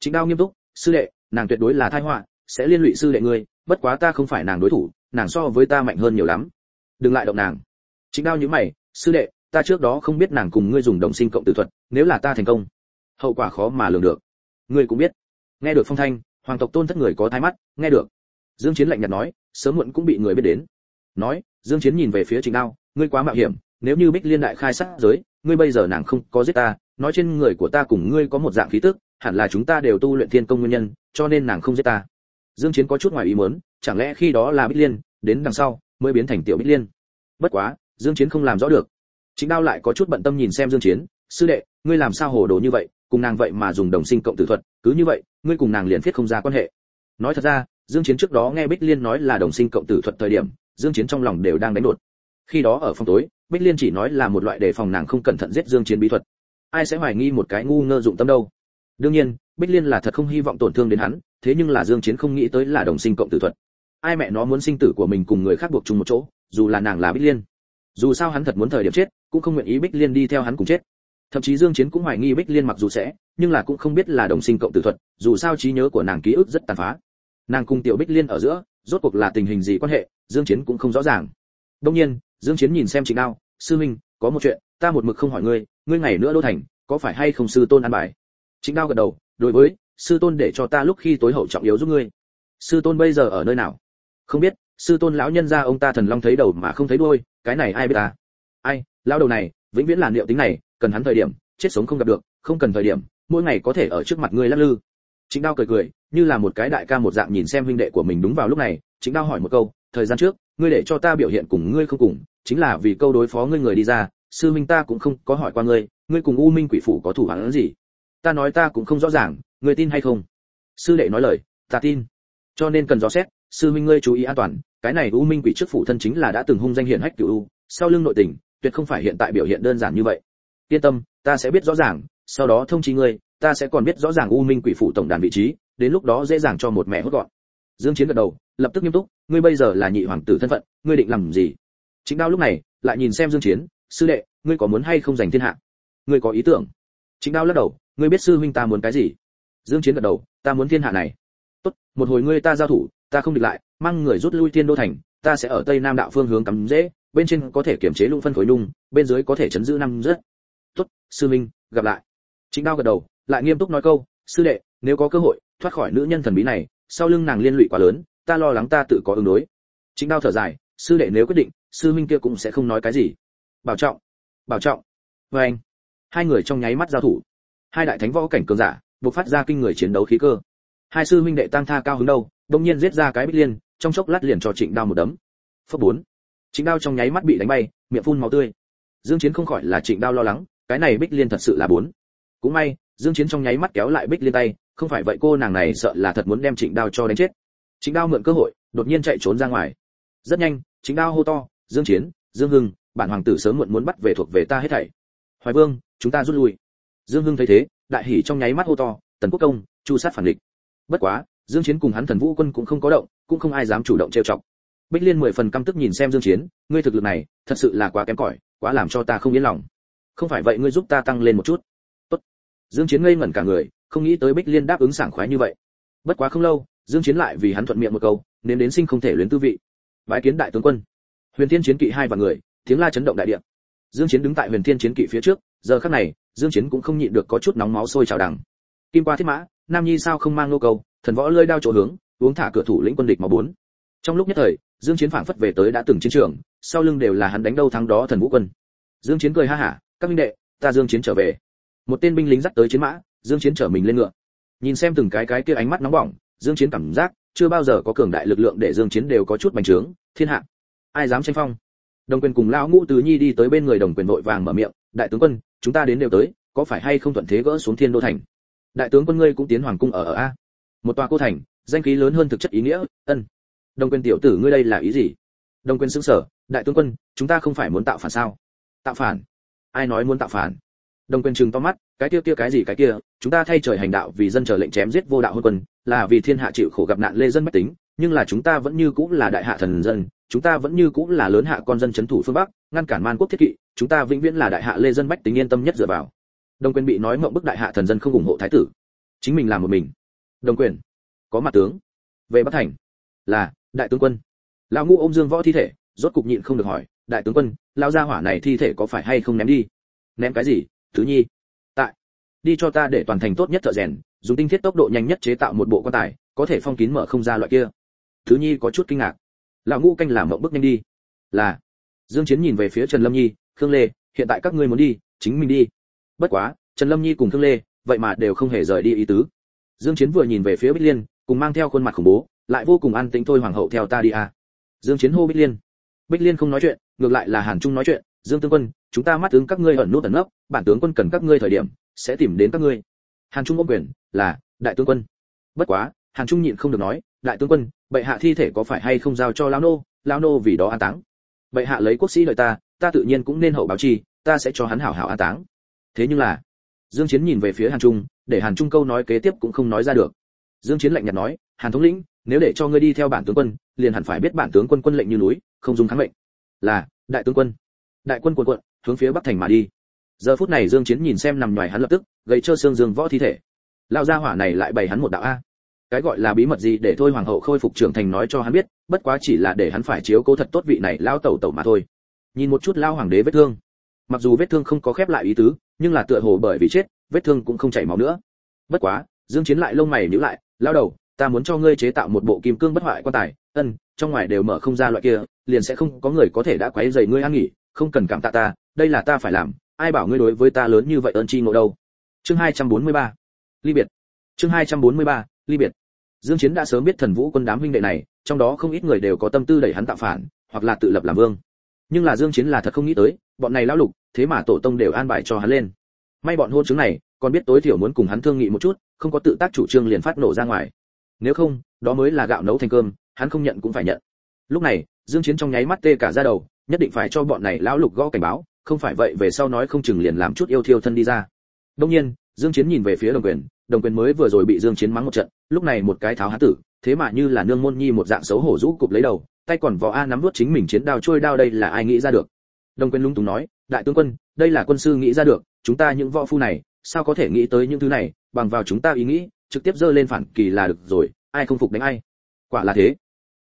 Chính đao nghiêm túc, sư đệ, nàng tuyệt đối là tai họa, sẽ liên lụy sư đệ ngươi, bất quá ta không phải nàng đối thủ, nàng so với ta mạnh hơn nhiều lắm. Đừng lại động nàng. Chính đao như mày, sư đệ, ta trước đó không biết nàng cùng ngươi dùng đồng sinh cộng tử thuật, nếu là ta thành công hậu quả khó mà lường được. Ngươi cũng biết. Nghe được phong thanh, hoàng tộc tôn thất người có thái mắt, nghe được. Dương chiến lạnh nhạt nói, sớm muộn cũng bị người biết đến. Nói, dương chiến nhìn về phía trình đao, ngươi quá mạo hiểm, nếu như bích liên đại khai sát giới, ngươi bây giờ nàng không có giết ta, nói trên người của ta cùng ngươi có một dạng khí tức, hẳn là chúng ta đều tu luyện thiên công nguyên nhân, cho nên nàng không giết ta. Dương chiến có chút ngoài ý muốn, chẳng lẽ khi đó là bích liên, đến đằng sau, mới biến thành tiểu bích liên? Bất quá, dương chiến không làm rõ được. Chính đao lại có chút bận tâm nhìn xem dương chiến, sư đệ, ngươi làm sao hồ đồ như vậy? Cùng nàng vậy mà dùng đồng sinh cộng tử thuật, cứ như vậy, ngươi cùng nàng liền thiết không ra quan hệ. Nói thật ra, dương chiến trước đó nghe bích liên nói là đồng sinh cộng tử thuật thời điểm, dương chiến trong lòng đều đang đánh đột. Khi đó ở phòng tối, bích liên chỉ nói là một loại đề phòng nàng không cẩn thận giết dương chiến bí thuật. Ai sẽ hoài nghi một cái ngu ngơ dụng tâm đâu? Đương nhiên, bích liên là thật không hy vọng tổn thương đến hắn, thế nhưng là dương chiến không nghĩ tới là đồng sinh cộng tử thuật. Ai mẹ nó muốn sinh tử của mình cùng người khác buộc chung một chỗ, dù là nàng là bích liên. Dù sao hắn thật muốn thời điểm chết, cũng không nguyện ý bích liên đi theo hắn cùng chết thậm chí dương chiến cũng hoài nghi bích liên mặc dù sẽ, nhưng là cũng không biết là đồng sinh cộng tử thuật, dù sao trí nhớ của nàng ký ức rất tàn phá. Nàng cùng tiểu bích liên ở giữa, rốt cuộc là tình hình gì quan hệ, dương chiến cũng không rõ ràng. Đương nhiên, dương chiến nhìn xem trịnh đao, sư minh, có một chuyện, ta một mực không hỏi ngươi ngươi ngày nữa đô thành, có phải hay không sư tôn ăn bài? Trịnh đao gật đầu, đối với, sư tôn để cho ta lúc khi tối hậu trọng yếu giúp ngươi. Sư tôn bây giờ ở nơi nào? Không biết, sư tôn lão nhân gia ông ta thần long thấy đầu mà không thấy đuôi, cái này ai biết ta ai, lão đầu này, vĩnh viễn là liệu tính này cần hắn thời điểm, chết sống không gặp được, không cần thời điểm, mỗi ngày có thể ở trước mặt ngươi lắc lư. Chính đao cười cười, như là một cái đại ca một dạng nhìn xem huynh đệ của mình đúng vào lúc này chính đao hỏi một câu, thời gian trước, ngươi để cho ta biểu hiện cùng ngươi không cùng, chính là vì câu đối phó ngươi người đi ra, sư minh ta cũng không có hỏi qua ngươi ngươi cùng u minh quỷ phủ có thủ hắn gì? Ta nói ta cũng không rõ ràng, ngươi tin hay không? Sư đệ nói lời, ta tin. Cho nên cần rõ xét, sư minh ngươi chú ý an toàn, cái này u minh quỷ trước phủ thân chính là đã từng hung danh hiển hách cửu u, sau lưng nội tình, tuyệt không phải hiện tại biểu hiện đơn giản như vậy yên tâm, ta sẽ biết rõ ràng, sau đó thông chi ngươi, ta sẽ còn biết rõ ràng u minh quỷ Phụ tổng đàn vị trí, đến lúc đó dễ dàng cho một mẹ hốt gọn. Dương chiến gật đầu, lập tức nghiêm túc, ngươi bây giờ là nhị hoàng tử thân phận, ngươi định làm gì? Chính đao lúc này lại nhìn xem dương chiến, sư đệ, ngươi có muốn hay không giành thiên hạ? Ngươi có ý tưởng. Chính đao lắc đầu, ngươi biết sư huynh ta muốn cái gì? Dương chiến gật đầu, ta muốn thiên hạ này. Tốt, một hồi ngươi ta giao thủ, ta không địch lại, mang người rút lui thiên đô thành, ta sẽ ở tây nam đạo phương hướng cắm dễ, bên trên có thể kiểm chế lũ phân khối nung bên dưới có thể chấn giữ năm rất sư minh, gặp lại. Chính đao gật đầu, lại nghiêm túc nói câu, sư đệ, nếu có cơ hội, thoát khỏi nữ nhân thần bí này, sau lưng nàng liên lụy quá lớn, ta lo lắng ta tự có ứng đối. Chính đao thở dài, sư đệ nếu quyết định, sư minh kia cũng sẽ không nói cái gì. Bảo trọng bảo trọng. Với anh, hai người trong nháy mắt giao thủ. Hai đại thánh võ cảnh cường giả bộc phát ra kinh người chiến đấu khí cơ. Hai sư minh đệ tăng tha cao hứng đâu đông nhiên giết ra cái bích liên, trong chốc lát liền cho trịnh đao một đấm. Phấp bốn. Trịnh đao trong nháy mắt bị đánh bay, miệng phun máu tươi. Dương chiến không khỏi là trịnh đao lo lắng cái này bích liên thật sự là bốn. Cũng may, dương chiến trong nháy mắt kéo lại bích liên tay, không phải vậy cô nàng này sợ là thật muốn đem trịnh đao cho đánh chết. Trịnh đao mượn cơ hội, đột nhiên chạy trốn ra ngoài. Rất nhanh, trịnh đao hô to, dương chiến, dương hưng, bản hoàng tử sớm muộn muốn bắt về thuộc về ta hết thảy. Hoài vương, chúng ta rút lui. Dương hưng thấy thế, đại hỉ trong nháy mắt hô to, tần quốc công, chu sát phản địch. Bất quá, dương chiến cùng hắn thần vũ quân cũng không có động, cũng không ai dám chủ động trêu chọc. Bích liên mười phần căm tức nhìn xem dương chiến, ngươi thực lực này, thật sự là quá kém cỏi, quá làm cho ta không yên lòng không phải vậy ngươi giúp ta tăng lên một chút. Tốt. Dương chiến ngây ngẩn cả người, không nghĩ tới bích liên đáp ứng sảng khoái như vậy. Bất quá không lâu, dương chiến lại vì hắn thuận miệng một câu, nên đến sinh không thể luyến tư vị. Bái kiến đại tướng quân. Huyền thiên chiến kỵ hai và người, tiếng la chấn động đại địa. Dương chiến đứng tại huyền thiên chiến kỵ phía trước, giờ khắc này, dương chiến cũng không nhịn được có chút nóng máu sôi trào đằng. Kim qua thiết mã, nam nhi sao không mang nô cầu thần võ lơi đao chỗ hướng, uống thả cửa thủ lĩnh quân địch mà bốn. Trong lúc nhất thời, dương chiến phảng phất về tới đã từng chiến trường, sau lưng đều là hắn đánh đâu thắng đó thần vũ quân. Dương chiến cười ha hả các minh đệ, ta dương chiến trở về. Một tên binh lính dắt tới chiến mã, dương chiến trở mình lên ngựa. Nhìn xem từng cái cái kia ánh mắt nóng bỏng, dương chiến cảm giác chưa bao giờ có cường đại lực lượng để dương chiến đều có chút bành trướng. Thiên hạ, ai dám tranh phong? Đồng quyền cùng lão ngũ tứ nhi đi tới bên người đồng quyền vội vàng mở miệng, đại tướng quân, chúng ta đến đều tới, có phải hay không thuận thế gỡ xuống thiên đô thành? Đại tướng quân ngươi cũng tiến hoàng cung ở ở a. Một tòa cô thành, danh khí lớn hơn thực chất ý nghĩa, ân. Đồng quyền tiểu tử ngươi đây là ý gì? Đồng quyền sững sở, đại tướng quân, chúng ta không phải muốn tạo phản sao? Tạo phản? Ai nói muốn tạo phản? Đồng quyền trừng to mắt, cái kia kia cái gì cái kia, chúng ta thay trời hành đạo vì dân chờ lệnh chém giết vô đạo hơn quân, là vì thiên hạ chịu khổ gặp nạn lê dân mách tính, nhưng là chúng ta vẫn như cũng là đại hạ thần dân, chúng ta vẫn như cũng là lớn hạ con dân chấn thủ phương bắc, ngăn cản man quốc thiết kỵ, chúng ta vĩnh viễn là đại hạ lê dân bách tính yên tâm nhất dựa vào. Đồng quyền bị nói mộng bức đại hạ thần dân không ủng hộ thái tử. Chính mình làm một mình. Đồng quyền, có mặt tướng. Về bắc thành, là đại tướng quân. Lão ngũ ôm dương võ thi thể, rốt cục nhịn không được hỏi đại tướng quân lao gia hỏa này thi thể có phải hay không ném đi? Ném cái gì? Thứ nhi. Tại. Đi cho ta để toàn thành tốt nhất thợ rèn, dùng tinh thiết tốc độ nhanh nhất chế tạo một bộ quan tài, có thể phong kín mở không ra loại kia. Thứ nhi có chút kinh ngạc. Lão ngũ canh làm mộng bước nhanh đi. Là. Dương chiến nhìn về phía trần lâm nhi, khương lê, hiện tại các ngươi muốn đi, chính mình đi. Bất quá, trần lâm nhi cùng khương lê, vậy mà đều không hề rời đi ý tứ. Dương chiến vừa nhìn về phía bích liên, cùng mang theo khuôn mặt khủng bố, lại vô cùng an tĩnh thôi, hoàng hậu theo ta đi à. Dương chiến hô bích liên bích liên không nói chuyện, ngược lại là hàn trung nói chuyện, dương tướng quân, chúng ta mắt tướng các ngươi ẩn nút ẩn nấp, bản tướng quân cần các ngươi thời điểm, sẽ tìm đến các ngươi. Hàn trung ôm quyền, là, đại tướng quân. Bất quá, hàn trung nhịn không được nói, đại tướng quân, bệ hạ thi thể có phải hay không giao cho lão nô? Lão nô vì đó an táng. Bệ hạ lấy quốc sĩ đợi ta ta tự nhiên cũng nên hậu báo chi, ta sẽ cho hắn hảo hảo an táng. Thế nhưng là, dương chiến nhìn về phía hàn trung, để hàn trung câu nói kế tiếp cũng không nói ra được. Dương chiến lạnh nhạt nói, hàn thống lĩnh, nếu để cho ngươi đi theo bản tướng quân, liền hẳn phải biết bản tướng quân quân lệnh như núi không dùng kháng mệnh. Là, đại tướng quân. Đại quân quân quận hướng phía bắc thành mà đi. Giờ phút này dương chiến nhìn xem nằm ngoài hắn lập tức gây trơ xương dương võ thi thể. Lão gia hỏa này lại bày hắn một đạo a. Cái gọi là bí mật gì để thôi hoàng hậu khôi phục trưởng thành nói cho hắn biết, bất quá chỉ là để hắn phải chiếu cố thật tốt vị này lão tẩu tẩu mà thôi. Nhìn một chút lão hoàng đế vết thương. Mặc dù vết thương không có khép lại ý tứ, nhưng là tựa hồ bởi vì chết, vết thương cũng không chảy máu nữa. Bất quá, dương chiến lại lông mày nhíu lại, lão đầu, ta muốn cho ngươi chế tạo một bộ kim cương bất hoại quan tài, ân trong ngoài đều mở không ra loại kia, liền sẽ không có người có thể đã quấy rầy ngươi ăn nghỉ, không cần cảm tạ ta, đây là ta phải làm, ai bảo ngươi đối với ta lớn như vậy ơn chi ngộ đâu. Chương 243 ly biệt. Chương 243 ly biệt. Dương chiến đã sớm biết thần vũ quân đám huynh đệ này, trong đó không ít người đều có tâm tư đẩy hắn tạo phản, hoặc là tự lập làm vương. Nhưng là dương chiến là thật không nghĩ tới, bọn này lão lục, thế mà tổ tông đều an bài cho hắn lên. May bọn hôn chứng này, còn biết tối thiểu muốn cùng hắn thương nghị một chút, không có tự tác chủ trương liền phát nổ ra ngoài. Nếu không, đó mới là gạo nấu thành cơm hắn không nhận cũng phải nhận. Lúc này, dương chiến trong nháy mắt tê cả da đầu, nhất định phải cho bọn này lão lục gõ cảnh báo, không phải vậy về sau nói không chừng liền làm chút yêu thiêu thân đi ra. Đương nhiên, dương chiến nhìn về phía đồng quyền đồng quyền mới vừa rồi bị dương chiến mắng một trận, lúc này một cái tháo há tử, thế mà như là nương môn nhi một dạng xấu hổ rũ cụp lấy đầu, tay còn võ a nắm nuốt chính mình chiến đao trôi đao đây là ai nghĩ ra được? Đồng quyền lúng túng nói, đại tướng quân, đây là quân sư nghĩ ra được, chúng ta những võ phu này, sao có thể nghĩ tới những thứ này, bằng vào chúng ta ý nghĩ, trực tiếp dơ lên phản kỳ là được rồi, ai không phục đánh ai? Quả là thế.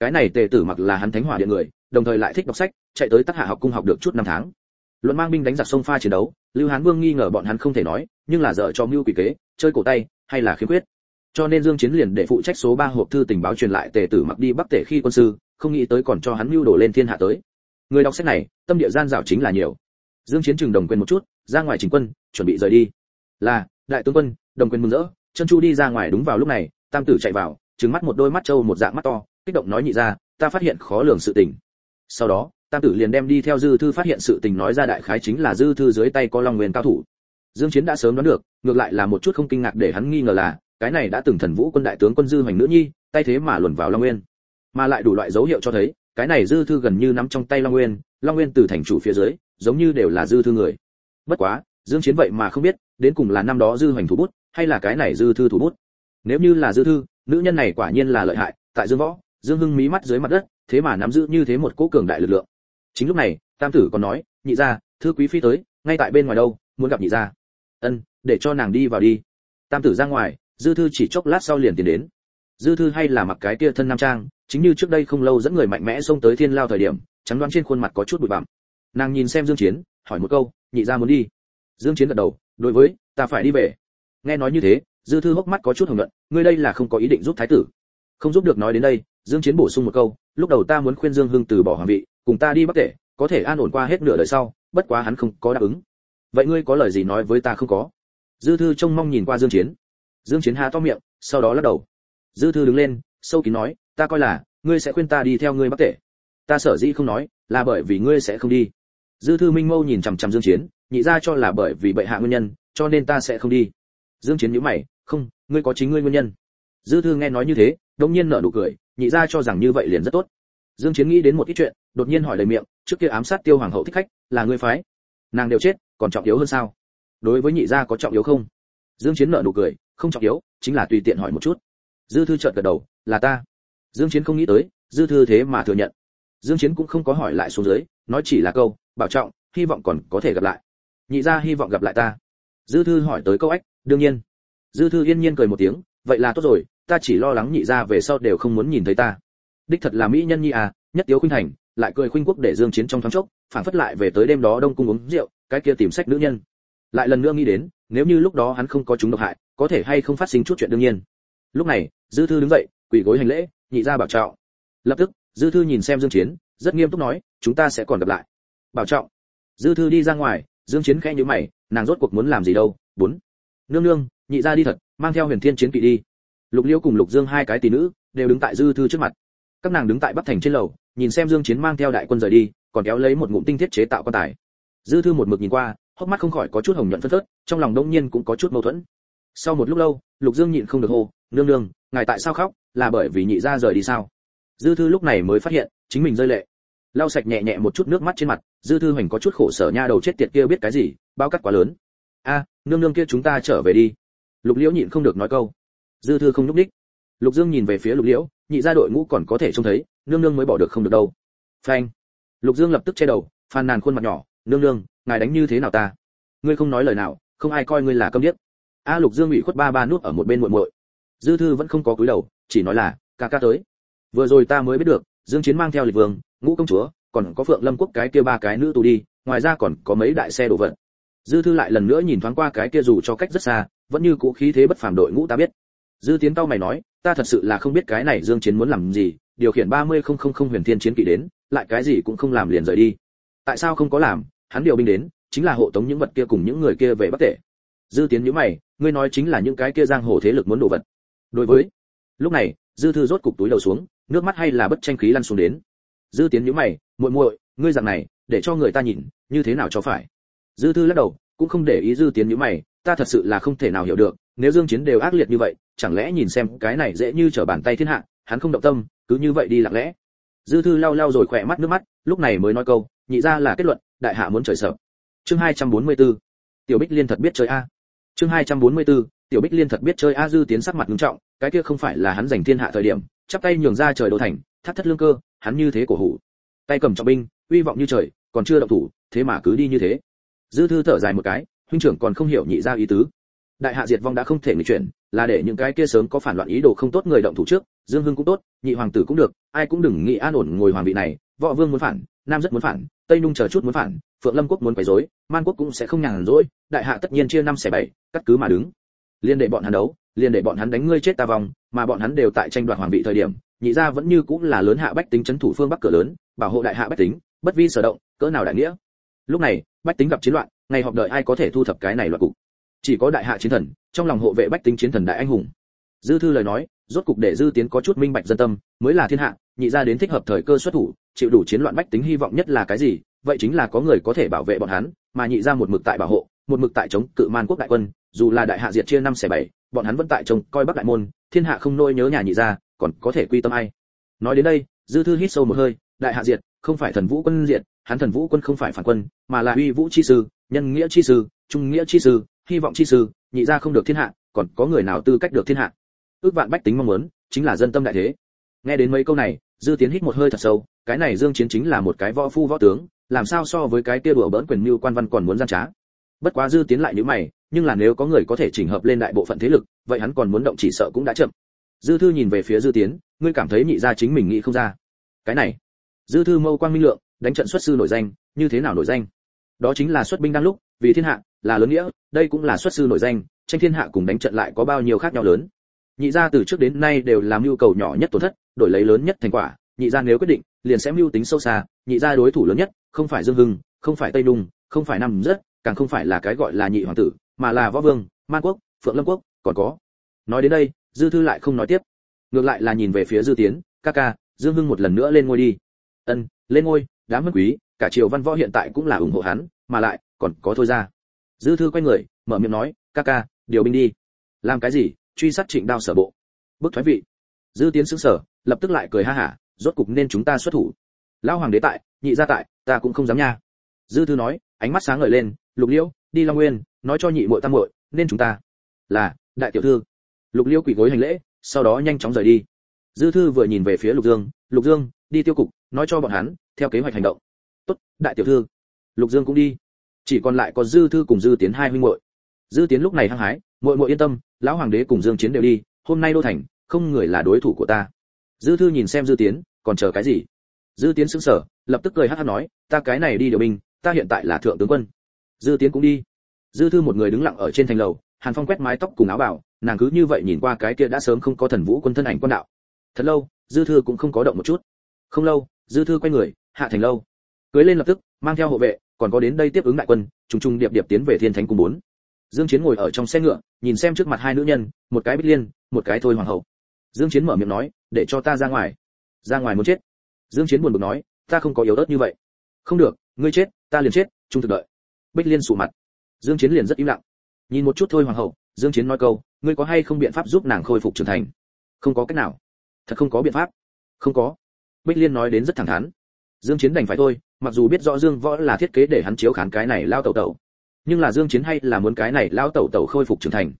Cái này tề tử mặc là hắn thánh hỏa điện người, đồng thời lại thích đọc sách, chạy tới tác hạ học cung học được chút năm tháng. Luận mang binh đánh giặc sông pha chiến đấu, lưu hán vương nghi ngờ bọn hắn không thể nói, nhưng là dở cho mưu quỷ kế, chơi cổ tay, hay là khiếm khuyết. Cho nên dương chiến liền để phụ trách số 3 hộp thư tình báo truyền lại tề tử mặc đi bắc tề khi quân sư, không nghĩ tới còn cho hắn mưu đổ lên thiên hạ tới. Người đọc sách này, tâm địa gian dảo chính là nhiều. Dương chiến trừng đồng quyền một chút, ra ngoài chỉnh quân, chuẩn bị rời đi. Là, đại tướng quân, đồng quyền mừng rỡ, chân chu đi ra ngoài đúng vào lúc này, tam tử chạy vào trừng mắt một đôi mắt trâu một dạng mắt to, kích động nói nhị ra, ta phát hiện khó lường sự tình. Sau đó, tam tử liền đem đi theo dư thư phát hiện sự tình nói ra đại khái chính là dư thư dưới tay có long nguyên cao thủ. Dương chiến đã sớm đoán được, ngược lại là một chút không kinh ngạc để hắn nghi ngờ là, cái này đã từng thần vũ quân đại tướng quân dư hoành nữ nhi, tay thế mà luồn vào long nguyên. Mà lại đủ loại dấu hiệu cho thấy, cái này dư thư gần như nắm trong tay long nguyên long nguyên từ thành chủ phía dưới, giống như đều là dư thư người. Bất quá, dương chiến vậy mà không biết, đến cùng là năm đó dư hoành thủ bút, hay là cái này dư thư thủ bút. Nếu như là dư thư nữ nhân này quả nhiên là lợi hại, tại dương võ, dương hưng mí mắt dưới mặt đất, thế mà nắm giữ như thế một cố cường đại lực lượng. Chính lúc này, tam tử còn nói, nhị gia, thư quý phi tới, ngay tại bên ngoài đâu, muốn gặp nhị gia. Ân, để cho nàng đi vào đi. Tam tử ra ngoài, dư thư chỉ chốc lát sau liền tiến đến. Dư thư hay là mặc cái tia thân nam trang, chính như trước đây không lâu dẫn người mạnh mẽ xông tới thiên lao thời điểm, trắng đoán trên khuôn mặt có chút bụi bặm. Nàng nhìn xem dương chiến, hỏi một câu, nhị gia muốn đi? Dương chiến gật đầu, đối với, ta phải đi về. Nghe nói như thế dư thư hốc mắt có chút hồng nhuận, ngươi đây là không có ý định giúp thái tử. Không giúp được nói đến đây, dương chiến bổ sung một câu, lúc đầu ta muốn khuyên dương hưng từ bỏ hoàng vị, cùng ta đi bắc tể, có thể an ổn qua hết nửa đời sau, bất quá hắn không có đáp ứng. Vậy ngươi có lời gì nói với ta không có? Dư thư trông mong nhìn qua dương chiến. Dương chiến há to miệng, sau đó lắc đầu. Dư thư đứng lên, sâu kín nói, ta coi là, ngươi sẽ khuyên ta đi theo ngươi bắc tể. Ta sở dĩ không nói, là bởi vì ngươi sẽ không đi. Dư thư minh mâu nhìn chằm chằm dương chiến, nhị ra cho là bởi vì bệ hạ nguyên nhân, cho nên ta sẽ không đi. Dương chiến nhíu mày không, ngươi có chính ngươi nguyên nhân. Dư thư nghe nói như thế đông nhiên nở nụ cười, nhị ra cho rằng như vậy liền rất tốt. Dương chiến nghĩ đến một ít chuyện, đột nhiên hỏi lời miệng, trước kia ám sát tiêu hoàng hậu thích khách, là ngươi phái. Nàng đều chết, còn trọng yếu hơn sao? Đối với nhị gia có trọng yếu không? Dương chiến nở nụ cười, không trọng yếu, chính là tùy tiện hỏi một chút. Dư thư chợt gật đầu, là ta. Dương chiến không nghĩ tới, dư thư thế mà thừa nhận. Dương chiến cũng không có hỏi lại xuống dưới, nói chỉ là câu, bảo trọng, hy vọng còn có thể gặp lại. Nhị gia hy vọng gặp lại ta. Dư thư hỏi tới câu ách, đương nhiên dư thư yên nhiên cười một tiếng, vậy là tốt rồi, ta chỉ lo lắng nhị gia về sau đều không muốn nhìn thấy ta. Đích thật là mỹ nhân nhi à nhất tiếu khuynh thành, lại cười khuynh quốc để dương chiến trong thoáng chốc phản phất lại về tới đêm đó đông cung uống rượu, cái kia tìm sách nữ nhân. Lại lần nữa nghĩ đến, nếu như lúc đó hắn không có chúng độc hại, có thể hay không phát sinh chút chuyện đương nhiên. Lúc này, dư thư đứng dậy, quỳ gối hành lễ, nhị gia bảo trọng. Lập tức, dư thư nhìn xem dương chiến, rất nghiêm túc nói, chúng ta sẽ còn gặp lại. Bảo trọng. Dư thư đi ra ngoài, dương chiến khẽ nhíu mày, nàng rốt cuộc muốn làm gì đâu? Bốn. Nương nương nhị gia đi thật, mang theo huyền thiên chiến kỵ đi. Lục liễu cùng lục dương hai cái tỷ nữ đều đứng tại dư thư trước mặt. Các nàng đứng tại bắc thành trên lầu, nhìn xem dương chiến mang theo đại quân rời đi, còn kéo lấy một ngụm tinh thiết chế tạo quan tài. Dư thư một mực nhìn qua, hốc mắt không khỏi có chút hồng nhuận phân phớt, trong lòng đông nhiên cũng có chút mâu thuẫn. Sau một lúc lâu, lục dương nhịn không được hô, nương nương, ngài tại sao khóc? Là bởi vì nhị gia rời đi sao? Dư thư lúc này mới phát hiện, chính mình rơi lệ. Lau sạch nhẹ nhẹ một chút nước mắt trên mặt, dư thư hoành có chút khổ sở nha đầu chết tiệt kia biết cái gì, bao cắt quá lớn. A, nương nương kia chúng ta trở về đi lục liễu nhịn không được nói câu. Dư thư không nhúc đích lục dương nhìn về phía lục liễu, nhị gia đội ngũ còn có thể trông thấy, nương nương mới bỏ được không được đâu. Phanh. Lục dương lập tức che đầu, phàn nàn khuôn mặt nhỏ, nương nương, ngài đánh như thế nào ta? Ngươi không nói lời nào, không ai coi ngươi là câm điếc. A lục dương ủy khuất ba ba nút ở một bên muội muội. Dư thư vẫn không có cúi đầu, chỉ nói là, ca ca tới. Vừa rồi ta mới biết được, dương chiến mang theo lịch vương, ngũ công chúa, còn có phượng lâm quốc cái kia ba cái nữ tù đi, ngoài ra còn có mấy đại xe đổ vật dư thư lại lần nữa nhìn thoáng qua cái kia dù cho cách rất xa vẫn như cũ khí thế bất phàm đội ngũ ta biết. Dư tiến tao mày nói, ta thật sự là không biết cái này dương chiến muốn làm gì, điều khiển 30000 huyền thiên chiến kỵ đến, lại cái gì cũng không làm liền rời đi. Tại sao không có làm? Hắn điều binh đến, chính là hộ tống những vật kia cùng những người kia về bắc tể. Dư tiến nhíu mày, ngươi nói chính là những cái kia giang hồ thế lực muốn đổ vật. Đối với, lúc này, dư thư rốt cục túi đầu xuống, nước mắt hay là bất tranh khí lăn xuống đến. Dư tiến nhíu mày, muội muội, ngươi dạng này, để cho người ta nhìn, như thế nào cho phải? Dư thư lắc đầu, cũng không để ý dư tiến nhíu mày ta thật sự là không thể nào hiểu được, nếu dương chiến đều ác liệt như vậy, chẳng lẽ nhìn xem cái này dễ như trở bàn tay thiên hạ, hắn không động tâm, cứ như vậy đi lặng lẽ. Dư thư lau lau rồi khỏe mắt nước mắt, lúc này mới nói câu, nhị ra là kết luận, đại hạ muốn trời sợ. Chương 244 tiểu bích liên thật biết chơi a. Chương 244 tiểu bích liên thật biết chơi a, dư tiến sắc mặt nghiêm trọng, cái kia không phải là hắn giành thiên hạ thời điểm, chắp tay nhường ra trời đô thành, thắt thất lương cơ, hắn như thế cổ hủ. Tay cầm trọng binh, uy vọng như trời, còn chưa động thủ, thế mà cứ đi như thế. Dư thư thở dài một cái huynh trưởng còn không hiểu nhị ra ý tứ. Đại hạ diệt vong đã không thể người chuyển, là để những cái kia sớm có phản loạn ý đồ không tốt người động thủ trước, dương hưng cũng tốt, nhị hoàng tử cũng được, ai cũng đừng nghĩ an ổn ngồi hoàng vị này, võ vương muốn phản, nam rất muốn phản, tây nung chờ chút muốn phản, phượng lâm quốc muốn quấy rối, man quốc cũng sẽ không nhàn rỗi, đại hạ tất nhiên chia năm xẻ bảy, cắt cứ mà đứng. Liên đệ bọn hắn đấu, liên đệ bọn hắn đánh ngươi chết ta vòng mà bọn hắn đều tại tranh đoạt hoàng vị thời điểm, nhị gia vẫn như cũng là lớn hạ bách tính chấn thủ phương bắc cửa lớn, bảo hộ đại hạ bách tính, bất vi sở động, cỡ nào đại nghĩa. Lúc này, bách tính gặp chiến loạn ngày họp đợi ai có thể thu thập cái này loại cục. Chỉ có đại hạ chiến thần, trong lòng hộ vệ bách tính chiến thần đại anh hùng. Dư thư lời nói, rốt cục để dư tiến có chút minh bạch dân tâm, mới là thiên hạ, nhị gia đến thích hợp thời cơ xuất thủ, chịu đủ chiến loạn bách tính hy vọng nhất là cái gì, vậy chính là có người có thể bảo vệ bọn hắn, mà nhị gia một mực tại bảo hộ, một mực tại chống cự man quốc đại quân, dù là đại hạ diệt chia năm xẻ bảy, bọn hắn vẫn tại trông coi bắc đại môn, thiên hạ không nôi nhớ nhà nhị gia, còn có thể quy tâm ai? Nói đến đây, dư thư hít sâu một hơi, đại hạ diệt, không phải thần vũ quân diệt, hắn thần vũ quân không phải phản quân, mà là uy vũ chi sư nhân nghĩa chi sư, trung nghĩa chi sư, hy vọng chi sư, nhị gia không được thiên hạ, còn có người nào tư cách được thiên hạ? Ước vạn bách tính mong muốn, chính là dân tâm đại thế. Nghe đến mấy câu này, dư tiến hít một hơi thật sâu, cái này dương chiến chính là một cái võ phu võ tướng, làm sao so với cái kia đùa bỡn quyền mưu quan văn còn muốn gian trá? Bất quá dư tiến lại như mày, nhưng là nếu có người có thể chỉnh hợp lên đại bộ phận thế lực, vậy hắn còn muốn động chỉ sợ cũng đã chậm. Dư thư nhìn về phía dư tiến, ngươi cảm thấy nhị gia chính mình nghĩ không ra. Cái này, dư thư mâu quang minh lượng, đánh trận xuất sư nổi danh, như thế nào nổi danh? Đó chính là xuất binh đang lúc, vì thiên hạ, là lớn nghĩa, đây cũng là xuất sư nổi danh, tranh thiên hạ cùng đánh trận lại có bao nhiêu khác nhau lớn. Nhị gia từ trước đến nay đều làm nhu cầu nhỏ nhất tổn thất, đổi lấy lớn nhất thành quả, nhị gia nếu quyết định, liền sẽ mưu tính sâu xa, nhị gia đối thủ lớn nhất, không phải dương hưng, không phải tây đung không phải nam rất, càng không phải là cái gọi là nhị hoàng tử, mà là võ vương, man quốc, phượng lâm quốc, còn có. Nói đến đây, dư thư lại không nói tiếp. Ngược lại là nhìn về phía dư tiến, ca ca, dương hưng một lần nữa lên ngôi đi. Ân, lên ngôi, đám mất quý cả triều văn võ hiện tại cũng là ủng hộ hắn, mà lại còn có thôi ra. Dư thư quay người, mở miệng nói, ca ca, điều binh đi. Làm cái gì? Truy sát trịnh đao sở bộ. Bức thoái vị. Dư tiến sững sở lập tức lại cười ha hả, rốt cục nên chúng ta xuất thủ. Lão hoàng đế tại, nhị gia tại, ta cũng không dám nha. Dư thư nói, ánh mắt sáng ngời lên, lục liễu, đi long nguyên, nói cho nhị muội tam muội, nên chúng ta. Là, đại tiểu thư. Lục liễu quỳ gối hành lễ, sau đó nhanh chóng rời đi. Dư thư vừa nhìn về phía lục dương lục dương, đi tiêu cục, nói cho bọn hắn, theo kế hoạch hành động tốt, đại tiểu thư, lục dương cũng đi. Chỉ còn lại có dư thư cùng dư tiến hai huynh muội. Dư tiến lúc này hăng hái, muội muội yên tâm, lão hoàng đế cùng dương chiến đều đi, hôm nay đô thành, không người là đối thủ của ta. Dư thư nhìn xem dư tiến, còn chờ cái gì? Dư tiến sững sờ, lập tức cười hắt hắt nói, ta cái này đi điều binh, ta hiện tại là thượng tướng quân. Dư tiến cũng đi. Dư thư một người đứng lặng ở trên thành lầu, hàn phong quét mái tóc cùng áo bào nàng cứ như vậy nhìn qua cái kia đã sớm không có thần vũ quân thân ảnh quân đạo. Thật lâu, dư thư cũng không có động một chút. Không lâu, dư thư quay người, hạ thành lâu cưới lên lập tức, mang theo hộ vệ, còn có đến đây tiếp ứng đại quân, trùng trùng điệp điệp tiến về thiên thánh cung bốn. Dương chiến ngồi ở trong xe ngựa, nhìn xem trước mặt hai nữ nhân, một cái bích liên, một cái thôi hoàng hậu. Dương chiến mở miệng nói, để cho ta ra ngoài. Ra ngoài muốn chết. Dương chiến buồn bực nói, ta không có yếu ớt như vậy. Không được, ngươi chết, ta liền chết trung thực đợi. Bích liên sụ mặt. Dương chiến liền rất im lặng. Nhìn một chút thôi hoàng hậu, dương chiến nói câu, ngươi có hay không biện pháp giúp nàng khôi phục trưởng thành? Không có cách nào. Thật không có biện pháp. Không có. Bích liên nói đến rất thẳng thắn dương chiến đành phải thôi, mặc dù biết rõ dương võ là thiết kế để hắn chiếu khán cái này lao tẩu tẩu. Nhưng là dương chiến hay là muốn cái này lao tẩu tẩu khôi phục trưởng thành.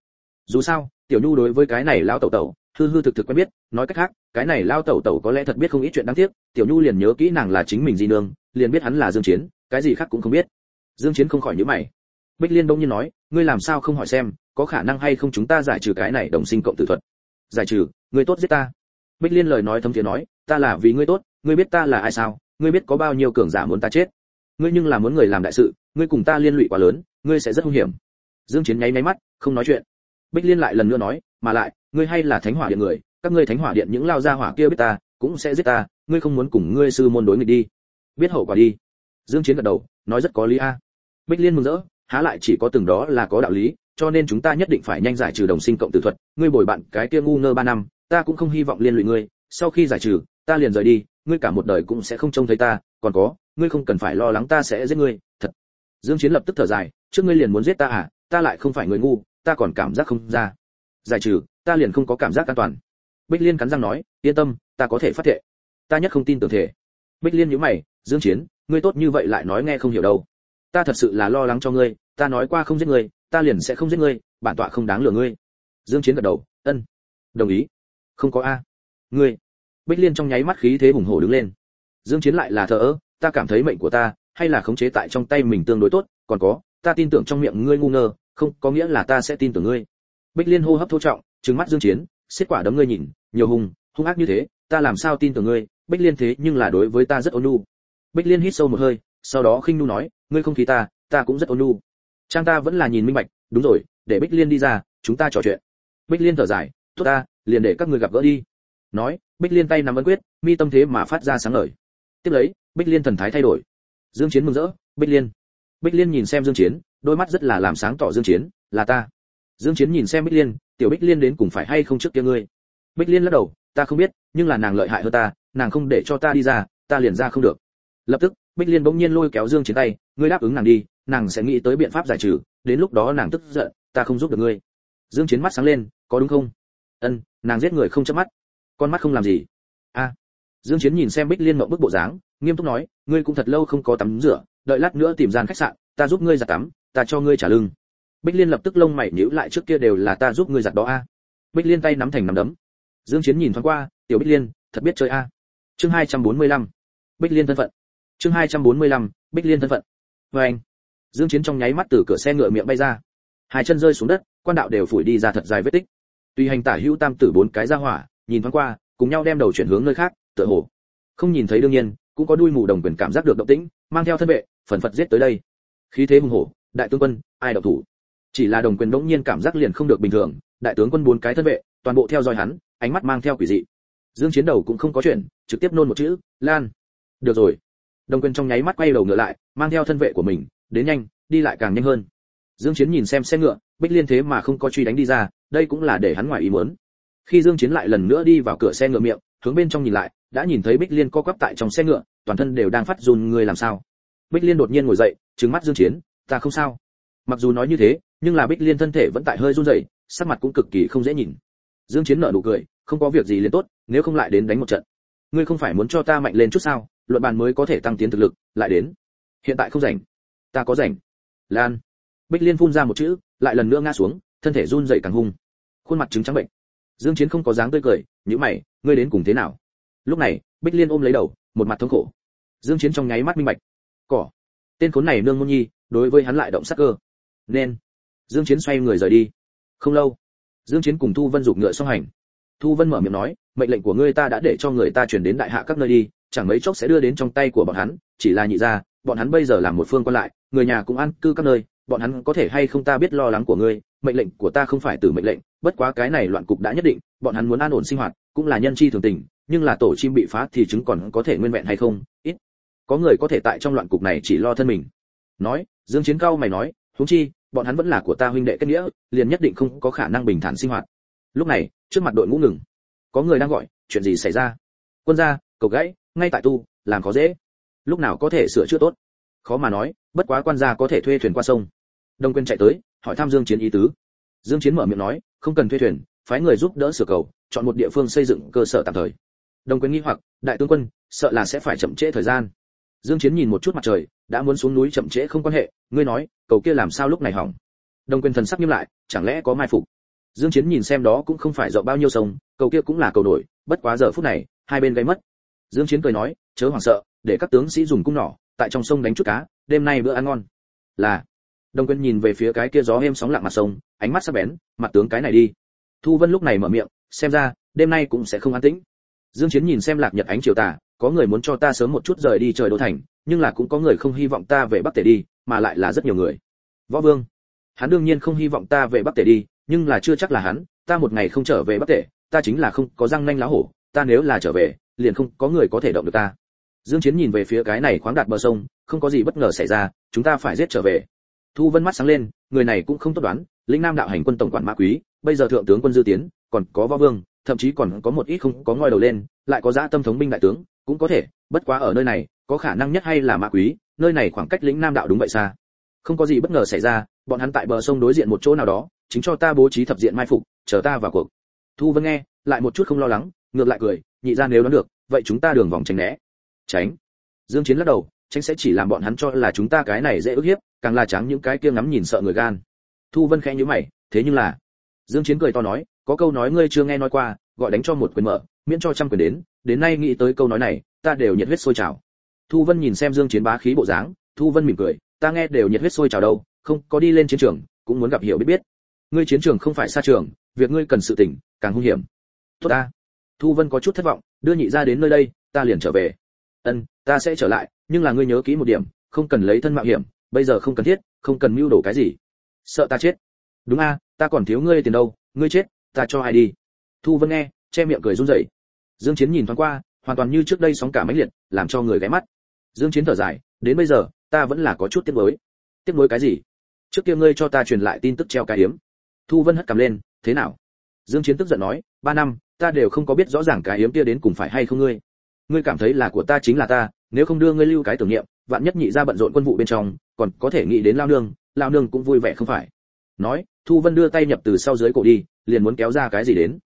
Dù sao, tiểu nhu đối với cái này lao tẩu tẩu, hư hư thực thực quen biết, nói cách khác, cái này lao tẩu tẩu có lẽ thật biết không ít chuyện đáng tiếc, tiểu nhu liền nhớ kỹ nàng là chính mình di nương, liền biết hắn là dương chiến, cái gì khác cũng không biết. Dương chiến không khỏi nhíu mày. Bích liên đông nhiên nói, ngươi làm sao không hỏi xem, có khả năng hay không chúng ta giải trừ cái này đồng sinh cộng tử thuật? Giải trừ? Ngươi tốt giết ta. Bích liên lời nói thâm thiế nói, ta là vì ngươi tốt, ngươi biết ta là ai sao? Ngươi biết có bao nhiêu cường giả muốn ta chết. Ngươi nhưng là muốn người làm đại sự, ngươi cùng ta liên lụy quá lớn, ngươi sẽ rất nguy hiểm. Dương chiến nháy nháy mắt, không nói chuyện. Bích liên lại lần nữa nói, mà lại, ngươi hay là thánh hỏa điện người, các ngươi thánh hỏa điện những lao ra hỏa kia biết ta, cũng sẽ giết ta, ngươi không muốn cùng ngươi sư môn đối nghịch đi. Biết hậu quả đi. Dương chiến gật đầu, nói rất có lý a. Bích liên mừng rỡ, há lại chỉ có từng đó là có đạo lý, cho nên chúng ta nhất định phải nhanh giải trừ đồng sinh cộng tử thuật. Ngươi bồi bạn cái kia ngu ngơ ba năm, ta cũng không hy vọng liên lụy ngươi, sau khi giải trừ, ta liền rời đi ngươi cả một đời cũng sẽ không trông thấy ta, còn có, ngươi không cần phải lo lắng ta sẽ giết ngươi, thật. Dương chiến lập tức thở dài, trước ngươi liền muốn giết ta à ta lại không phải người ngu, ta còn cảm giác không ra. Giải trừ, ta liền không có cảm giác an toàn. Bích liên cắn răng nói, yên tâm, ta có thể phát thệ. Ta nhất không tin tưởng thể. Bích liên nhíu mày, dương chiến, ngươi tốt như vậy lại nói nghe không hiểu đâu. Ta thật sự là lo lắng cho ngươi, ta nói qua không giết ngươi, ta liền sẽ không giết ngươi, bản tọa không đáng lừa ngươi. Dương chiến gật đầu, ân, đồng ý. Không có a. Ngươi bích liên trong nháy mắt khí thế hùng hổ đứng lên. Dương chiến lại là thờ ơ, ta cảm thấy mệnh của ta, hay là khống chế tại trong tay mình tương đối tốt, còn có, ta tin tưởng trong miệng ngươi ngu ngơ, không, có nghĩa là ta sẽ tin tưởng ngươi. Bích liên hô hấp thô trọng, trừng mắt dương chiến, xiết quả đấm ngươi nhìn, nhiều hùng hung ác như thế, ta làm sao tin tưởng ngươi, bích liên thế nhưng là đối với ta rất ôn nhu. Bích liên hít sâu một hơi, sau đó khinh nu nói, ngươi không khí ta ta cũng rất ôn nhu. Trang ta vẫn là nhìn minh bạch, đúng rồi, để bích liên đi ra, chúng ta trò chuyện. Bích liên thở dài, tốt ta, liền để các ngươi gặp gỡ đi. Nói bích liên tay nắm ấn quyết, mi tâm thế mà phát ra sáng ngời. Tiếp lấy, bích liên thần thái thay đổi. Dương chiến mừng rỡ, bích liên. Bích liên nhìn xem dương chiến, đôi mắt rất là làm sáng tỏ dương chiến, là ta. Dương chiến nhìn xem bích liên, tiểu bích liên đến cùng phải hay không trước kia ngươi? Bích liên lắc đầu, ta không biết, nhưng là nàng lợi hại hơn ta, nàng không để cho ta đi ra, ta liền ra không được. Lập tức, bích liên bỗng nhiên lôi kéo dương chiến tay, ngươi đáp ứng nàng đi, nàng sẽ nghĩ tới biện pháp giải trừ, đến lúc đó nàng tức giận, ta không giúp được ngươi. Dương chiến mắt sáng lên, có đúng không? Ân, nàng giết người không chớp mắt con mắt không làm gì. A. Dương chiến nhìn xem bích liên mộng bức bộ dáng, nghiêm túc nói, ngươi cũng thật lâu không có tắm rửa, đợi lát nữa tìm gian khách sạn, ta giúp ngươi giặt tắm, ta cho ngươi trả lương. bích liên lập tức lông mày nhíu lại trước kia đều là ta giúp ngươi giặt đó a. Bích liên tay nắm thành nắm đấm. Dương chiến nhìn thoáng qua, tiểu bích liên, thật biết chơi a. Chương 245 bích liên thân phận. Chương 245 bích liên thân phận. Với anh. Dương chiến trong nháy mắt từ cửa xe ngựa miệng bay ra. Hai chân rơi xuống đất, quan đạo đều phủi đi ra thật dài vết tích. Tùy hành tả hữu tam tử bốn cái ra hỏa nhìn thoáng qua, cùng nhau đem đầu chuyển hướng nơi khác, tựa hồ không nhìn thấy đương nhiên, cũng có đuôi mù đồng quyền cảm giác được động tĩnh, mang theo thân vệ, phần phật giết tới đây. Khí thế hùng hổ, đại tướng quân, ai động thủ? Chỉ là đồng quyền đống nhiên cảm giác liền không được bình thường, đại tướng quân bốn cái thân vệ, toàn bộ theo dõi hắn, ánh mắt mang theo quỷ dị. Dương chiến đầu cũng không có chuyện, trực tiếp nôn một chữ, lan. Được rồi. Đồng quyền trong nháy mắt quay đầu ngựa lại, mang theo thân vệ của mình, đến nhanh, đi lại càng nhanh hơn. Dương chiến nhìn xem xe ngựa, bích liên thế mà không có truy đánh đi ra, đây cũng là để hắn ngoài ý muốn khi dương chiến lại lần nữa đi vào cửa xe ngựa miệng, hướng bên trong nhìn lại, đã nhìn thấy bích liên co quắp tại trong xe ngựa, toàn thân đều đang phát run người làm sao? Bích liên đột nhiên ngồi dậy, trừng mắt dương chiến, ta không sao. Mặc dù nói như thế, nhưng là bích liên thân thể vẫn tại hơi run rẩy, sắc mặt cũng cực kỳ không dễ nhìn. Dương chiến nở nụ cười, không có việc gì liền tốt, nếu không lại đến đánh một trận. Ngươi không phải muốn cho ta mạnh lên chút sao? Luận bàn mới có thể tăng tiến thực lực, lại đến. Hiện tại không rảnh. Ta có rảnh. Lan. Bích liên phun ra một chữ, lại lần nữa ngã xuống, thân thể run rẩy càng hung. Khuôn mặt trứng trắng bệnh dương chiến không có dáng tươi cười, nhíu mày, ngươi đến cùng thế nào? Lúc này, bích liên ôm lấy đầu, một mặt thống khổ. Dương chiến trong nháy mắt minh bạch. Cỏ. Tên khốn này nương môn nhi, đối với hắn lại động sát cơ. Nên. Dương chiến xoay người rời đi. Không lâu, dương chiến cùng thu vân dục ngựa song hành. Thu vân mở miệng nói, mệnh lệnh của ngươi ta đã để cho người ta truyền đến đại hạ các nơi đi, chẳng mấy chốc sẽ đưa đến trong tay của bọn hắn, chỉ là nhị ra bọn hắn bây giờ làm một phương quan lại, người nhà cũng ăn cư các nơi bọn hắn có thể hay không ta biết lo lắng của ngươi, mệnh lệnh của ta không phải từ mệnh lệnh, bất quá cái này loạn cục đã nhất định, bọn hắn muốn an ổn sinh hoạt, cũng là nhân chi thường tình, nhưng là tổ chim bị phá thì chứng còn có thể nguyên vẹn hay không, ít. Có người có thể tại trong loạn cục này chỉ lo thân mình. Nói, dương chiến cao mày nói, huống chi, bọn hắn vẫn là của ta huynh đệ kết nghĩa, liền nhất định không có khả năng bình thản sinh hoạt. Lúc này, trước mặt đội ngũ ngừng. Có người đang gọi, chuyện gì xảy ra? Quân gia cầu gãy, ngay tại tu, làm có dễ. Lúc nào có thể sửa chữa tốt? Khó mà nói, bất quá quan gia có thể thuê thuyền qua sông. Đông quyên chạy tới, hỏi thăm dương chiến ý tứ. Dương chiến mở miệng nói, không cần thuê thuyền, phái người giúp đỡ sửa cầu, chọn một địa phương xây dựng cơ sở tạm thời. Đông quyên nghi hoặc, đại tướng quân, sợ là sẽ phải chậm trễ thời gian. Dương chiến nhìn một chút mặt trời, đã muốn xuống núi chậm trễ không quan hệ, ngươi nói, cầu kia làm sao lúc này hỏng? Đông quyên thần sắc nghiêm lại, chẳng lẽ có mai phục? Dương chiến nhìn xem đó cũng không phải rộng bao nhiêu sông, cầu kia cũng là cầu nổi, bất quá giờ phút này, hai bên gây mất. Dương chiến cười nói, chớ hoảng sợ, để các tướng sĩ dùng cung nỏ tại trong sông đánh chút cá, đêm nay bữa ăn ngon. Là đông quân nhìn về phía cái kia gió êm sóng lặng mặt sông, ánh mắt sắc bén, mặt tướng cái này đi. Thu vân lúc này mở miệng, xem ra, đêm nay cũng sẽ không an tĩnh. Dương chiến nhìn xem lạc nhật ánh chiều tà, có người muốn cho ta sớm một chút rời đi trời đô thành, nhưng là cũng có người không hy vọng ta về bắc tề đi, mà lại là rất nhiều người. Võ vương, hắn đương nhiên không hy vọng ta về bắc tề đi, nhưng là chưa chắc là hắn, ta một ngày không trở về bắc tề, ta chính là không có răng nanh lá hổ, ta nếu là trở về, liền không có người có thể động được ta dương chiến nhìn về phía cái này khoáng đạt bờ sông, không có gì bất ngờ xảy ra, chúng ta phải giết trở về. Thu vân mắt sáng lên, người này cũng không tốt đoán lĩnh nam đạo hành quân tổng quản mã quý, bây giờ thượng tướng quân dư tiến, còn có võ vương, thậm chí còn có một ít không có ngoi đầu lên, lại có dã tâm thống binh đại tướng, cũng có thể, bất quá ở nơi này, có khả năng nhất hay là mã quý, nơi này khoảng cách lĩnh nam đạo đúng vậy xa. Không có gì bất ngờ xảy ra, bọn hắn tại bờ sông đối diện một chỗ nào đó, chính cho ta bố trí thập diện mai phục, chờ ta vào cuộc. Thu vân nghe, lại một chút không lo lắng, ngược lại cười, nhị ra nếu đoán được, vậy chúng ta đường vòng tránh né tránh. Dương chiến lắc đầu, tránh sẽ chỉ làm bọn hắn cho là chúng ta cái này dễ ức hiếp, càng là trắng những cái kia ngắm nhìn sợ người gan. Thu vân khẽ nhíu mày, thế nhưng là, dương chiến cười to nói, có câu nói ngươi chưa nghe nói qua, gọi đánh cho một quyền mở, miễn cho trăm quyền đến đến nay nghĩ tới câu nói này, ta đều nhiệt huyết sôi trào. Thu vân nhìn xem dương chiến bá khí bộ dáng, thu vân mỉm cười, ta nghe đều nhiệt huyết sôi trào đâu, không, có đi lên chiến trường, cũng muốn gặp hiểu biết biết. Ngươi chiến trường không phải xa trường, việc ngươi cần sự tỉnh, càng hung hiểm. Tốt ta. Thu vân có chút thất vọng, đưa nhị ra đến nơi đây, ta liền trở về ân, ta sẽ trở lại, nhưng là ngươi nhớ kỹ một điểm, không cần lấy thân mạo hiểm, bây giờ không cần thiết, không cần mưu đồ cái gì. Sợ ta chết. Đúng a, ta còn thiếu ngươi tiền đâu, ngươi chết, ta cho ai đi. Thu vân nghe, che miệng cười run rẩy. Dương chiến nhìn thoáng qua, hoàn toàn như trước đây sóng cả mãnh liệt, làm cho người ghé mắt. Dương chiến thở dài, đến bây giờ, ta vẫn là có chút tiếc nuối. Tiếc nuối cái gì? Trước kia ngươi cho ta truyền lại tin tức treo cái hiếm. Thu vân hất cầm lên, thế nào? Dương chiến tức giận nói, ba năm, ta đều không có biết rõ ràng cái hiếm kia đến cùng phải hay không ngươi ngươi cảm thấy là của ta chính là ta, nếu không đưa ngươi lưu cái tưởng niệm, vạn nhất nhị ra bận rộn quân vụ bên trong, còn có thể nghĩ đến lao nương lao nương cũng vui vẻ không phải. Nói, thu vân đưa tay nhập từ sau dưới cổ đi, liền muốn kéo ra cái gì đến.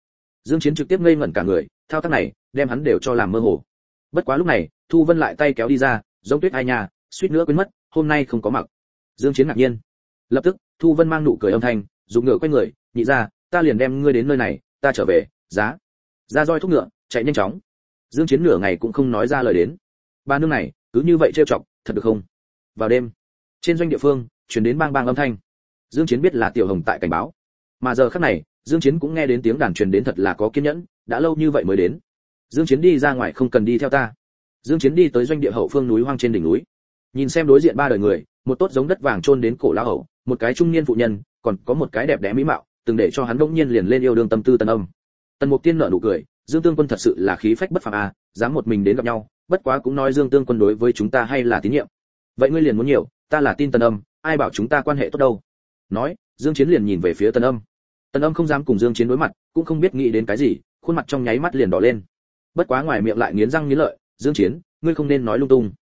Dương chiến trực tiếp ngây ngẩn cả người, thao tác này, đem hắn đều cho làm mơ hồ. Bất quá lúc này, thu vân lại tay kéo đi ra, giống tuyết ai nhà suýt nữa quên mất, hôm nay không có mặc. Dương chiến ngạc nhiên. Lập tức, thu vân mang nụ cười âm thanh, dùng ngựa quay người, nhị ra ta liền đem ngươi đến nơi này, ta trở về, giá. Ra roi thúc ngựa, chạy nhanh chóng dương chiến nửa ngày cũng không nói ra lời đến. Ba nương này, cứ như vậy trêu chọc, thật được không? Vào đêm, trên doanh địa phương, truyền đến bang bang âm thanh. Dương chiến biết là tiểu hồng tại cảnh báo. Mà giờ khắc này, dương chiến cũng nghe đến tiếng đàn truyền đến thật là có kiên nhẫn, đã lâu như vậy mới đến. Dương chiến đi ra ngoài không cần đi theo ta. Dương chiến đi tới doanh địa hậu phương núi hoang trên đỉnh núi. Nhìn xem đối diện ba đời người, một tốt giống đất vàng trôn đến cổ lão hậu một cái trung niên phụ nhân, còn có một cái đẹp đẽ mỹ mạo, từng để cho hắn đông nhiên liền lên yêu đương tâm tư tần âm. Tần mục tiên nở nụ cười dương tương quân thật sự là khí phách bất phàm à dám một mình đến gặp nhau, bất quá cũng nói dương tương quân đối với chúng ta hay là tín nhiệm. Vậy ngươi liền muốn nhiều, ta là tin tần âm, ai bảo chúng ta quan hệ tốt đâu? Nói, dương chiến liền nhìn về phía tần âm. Tần âm không dám cùng dương chiến đối mặt, cũng không biết nghĩ đến cái gì, khuôn mặt trong nháy mắt liền đỏ lên. Bất quá ngoài miệng lại nghiến răng nghiến lợi, dương chiến, ngươi không nên nói lung tung.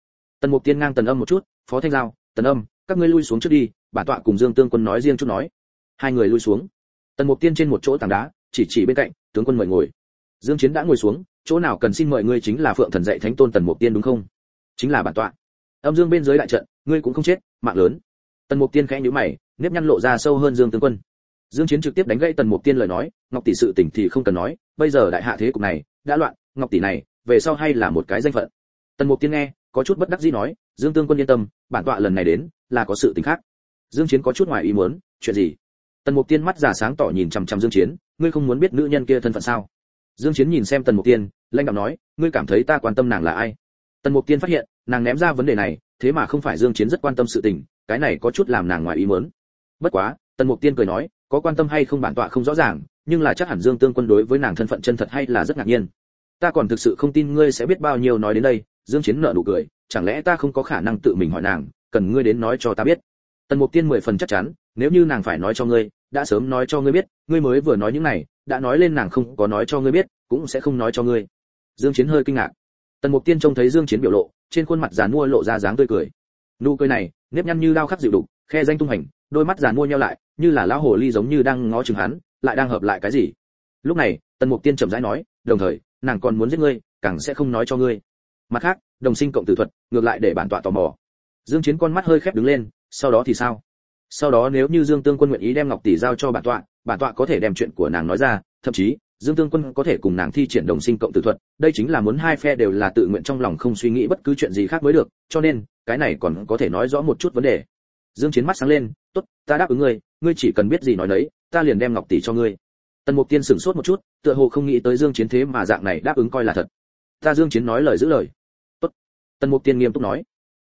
Tần mục tiên ngang tần âm một chút, phó thanh giao, tần âm, các ngươi lui xuống trước đi, bản tọa cùng dương tương quân nói riêng chút nói. Hai người lui xuống. Tần mục tiên trên một chỗ tảng đá, chỉ chỉ bên cạnh, tướng quân mời ngồi dương chiến đã ngồi xuống, chỗ nào cần xin mời ngươi chính là phượng thần dạy thánh tôn tần mục tiên đúng không? Chính là bản tọa. Âm dương bên dưới đại trận, ngươi cũng không chết, mạng lớn. Tần mục tiên khẽ nhíu mày, nếp nhăn lộ ra sâu hơn dương tướng quân. Dương chiến trực tiếp đánh gãy tần mục tiên lời nói, ngọc tỷ sự tình thì không cần nói, bây giờ đại hạ thế cục này, đã loạn, ngọc tỷ này, về sau hay là một cái danh phận. Tần mục tiên nghe, có chút bất đắc dĩ nói, dương tương quân yên tâm, bản tọa lần này đến, là có sự tình khác. Dương chiến có chút ngoài ý muốn, chuyện gì? Tần mục tiên mắt giả sáng tỏ nhìn chằm chằm dương chiến, ngươi không muốn biết nữ nhân kia thân phận sao? Dương chiến nhìn xem tần mục tiên lanh đạo nói, ngươi cảm thấy ta quan tâm nàng là ai? Tần mục tiên phát hiện, nàng ném ra vấn đề này, thế mà không phải dương chiến rất quan tâm sự tình, cái này có chút làm nàng ngoài ý muốn. Bất quá, tần mục tiên cười nói, có quan tâm hay không bản tọa không rõ ràng, nhưng là chắc hẳn dương tương quân đối với nàng thân phận chân thật hay là rất ngạc nhiên. Ta còn thực sự không tin ngươi sẽ biết bao nhiêu nói đến đây. Dương chiến nở nụ cười, chẳng lẽ ta không có khả năng tự mình hỏi nàng, cần ngươi đến nói cho ta biết? Tần mục tiên mười phần chắc chắn, nếu như nàng phải nói cho ngươi đã sớm nói cho ngươi biết, ngươi mới vừa nói những này, đã nói lên nàng không có nói cho ngươi biết, cũng sẽ không nói cho ngươi. Dương chiến hơi kinh ngạc. Tần mục tiên trông thấy dương chiến biểu lộ, trên khuôn mặt giàn mua lộ ra dáng tươi cười. Nụ cười này, nếp nhăn như lao khắc dịu đục, khe danh tung hành, đôi mắt giàn mua nhau lại, như là lão hồ ly giống như đang ngó chừng hắn, lại đang hợp lại cái gì. Lúc này, tần mục tiên chậm rãi nói, đồng thời, nàng còn muốn giết ngươi, càng sẽ không nói cho ngươi. Mặt khác, đồng sinh cộng tử thuật, ngược lại để bản tọa tò mò. Dương chiến con mắt hơi khép đứng lên, sau đó thì sao? Sau đó nếu như dương tương quân nguyện ý đem ngọc tỷ giao cho bản tọa bản tọa có thể đem chuyện của nàng nói ra, thậm chí, dương tương quân có thể cùng nàng thi triển đồng sinh cộng tử thuật, đây chính là muốn hai phe đều là tự nguyện trong lòng không suy nghĩ bất cứ chuyện gì khác mới được, cho nên, cái này còn có thể nói rõ một chút vấn đề. Dương chiến mắt sáng lên, tốt, ta đáp ứng ngươi ngươi chỉ cần biết gì nói đấy ta liền đem ngọc tỷ cho ngươi. Tần mục tiên sửng sốt một chút, tựa hồ không nghĩ tới dương chiến thế mà dạng này đáp ứng coi là thật. Ta dương chiến nói lời giữ lời. Tốt. Tần mục tiên nghiêm túc nói.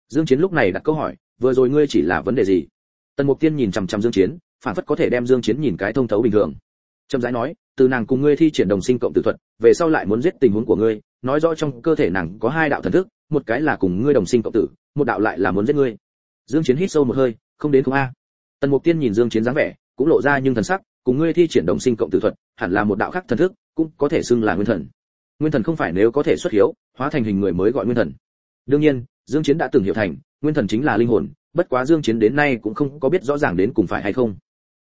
Dương chiến lúc này đặt câu hỏi, vừa rồi ngươi chỉ là vấn đề gì? Tần mục tiên nhìn chằm chằm dương chiến, phản phất có thể đem dương chiến nhìn cái thông thấu bình thường. Trầm rãi nói, từ nàng cùng ngươi thi triển đồng sinh cộng tử thuật, về sau lại muốn giết tình huống của ngươi, nói rõ trong cơ thể nàng có hai đạo thần thức, một cái là cùng ngươi đồng sinh cộng tử, một đạo lại là muốn giết ngươi. Dương chiến hít sâu một hơi, không đến không a. Tần mục tiên nhìn dương chiến dáng vẻ, cũng lộ ra nhưng thần sắc, cùng ngươi thi triển đồng sinh cộng tử thuật, hẳn là một đạo khác thần thức, cũng có thể xưng là nguyên thần. Nguyên thần không phải nếu có thể xuất hiếu, hóa thành hình người mới gọi nguyên thần. Đương nhiên, dương chiến đã từng hiểu thành, nguyên thần chính là linh hồn bất quá dương chiến đến nay cũng không có biết rõ ràng đến cùng phải hay không.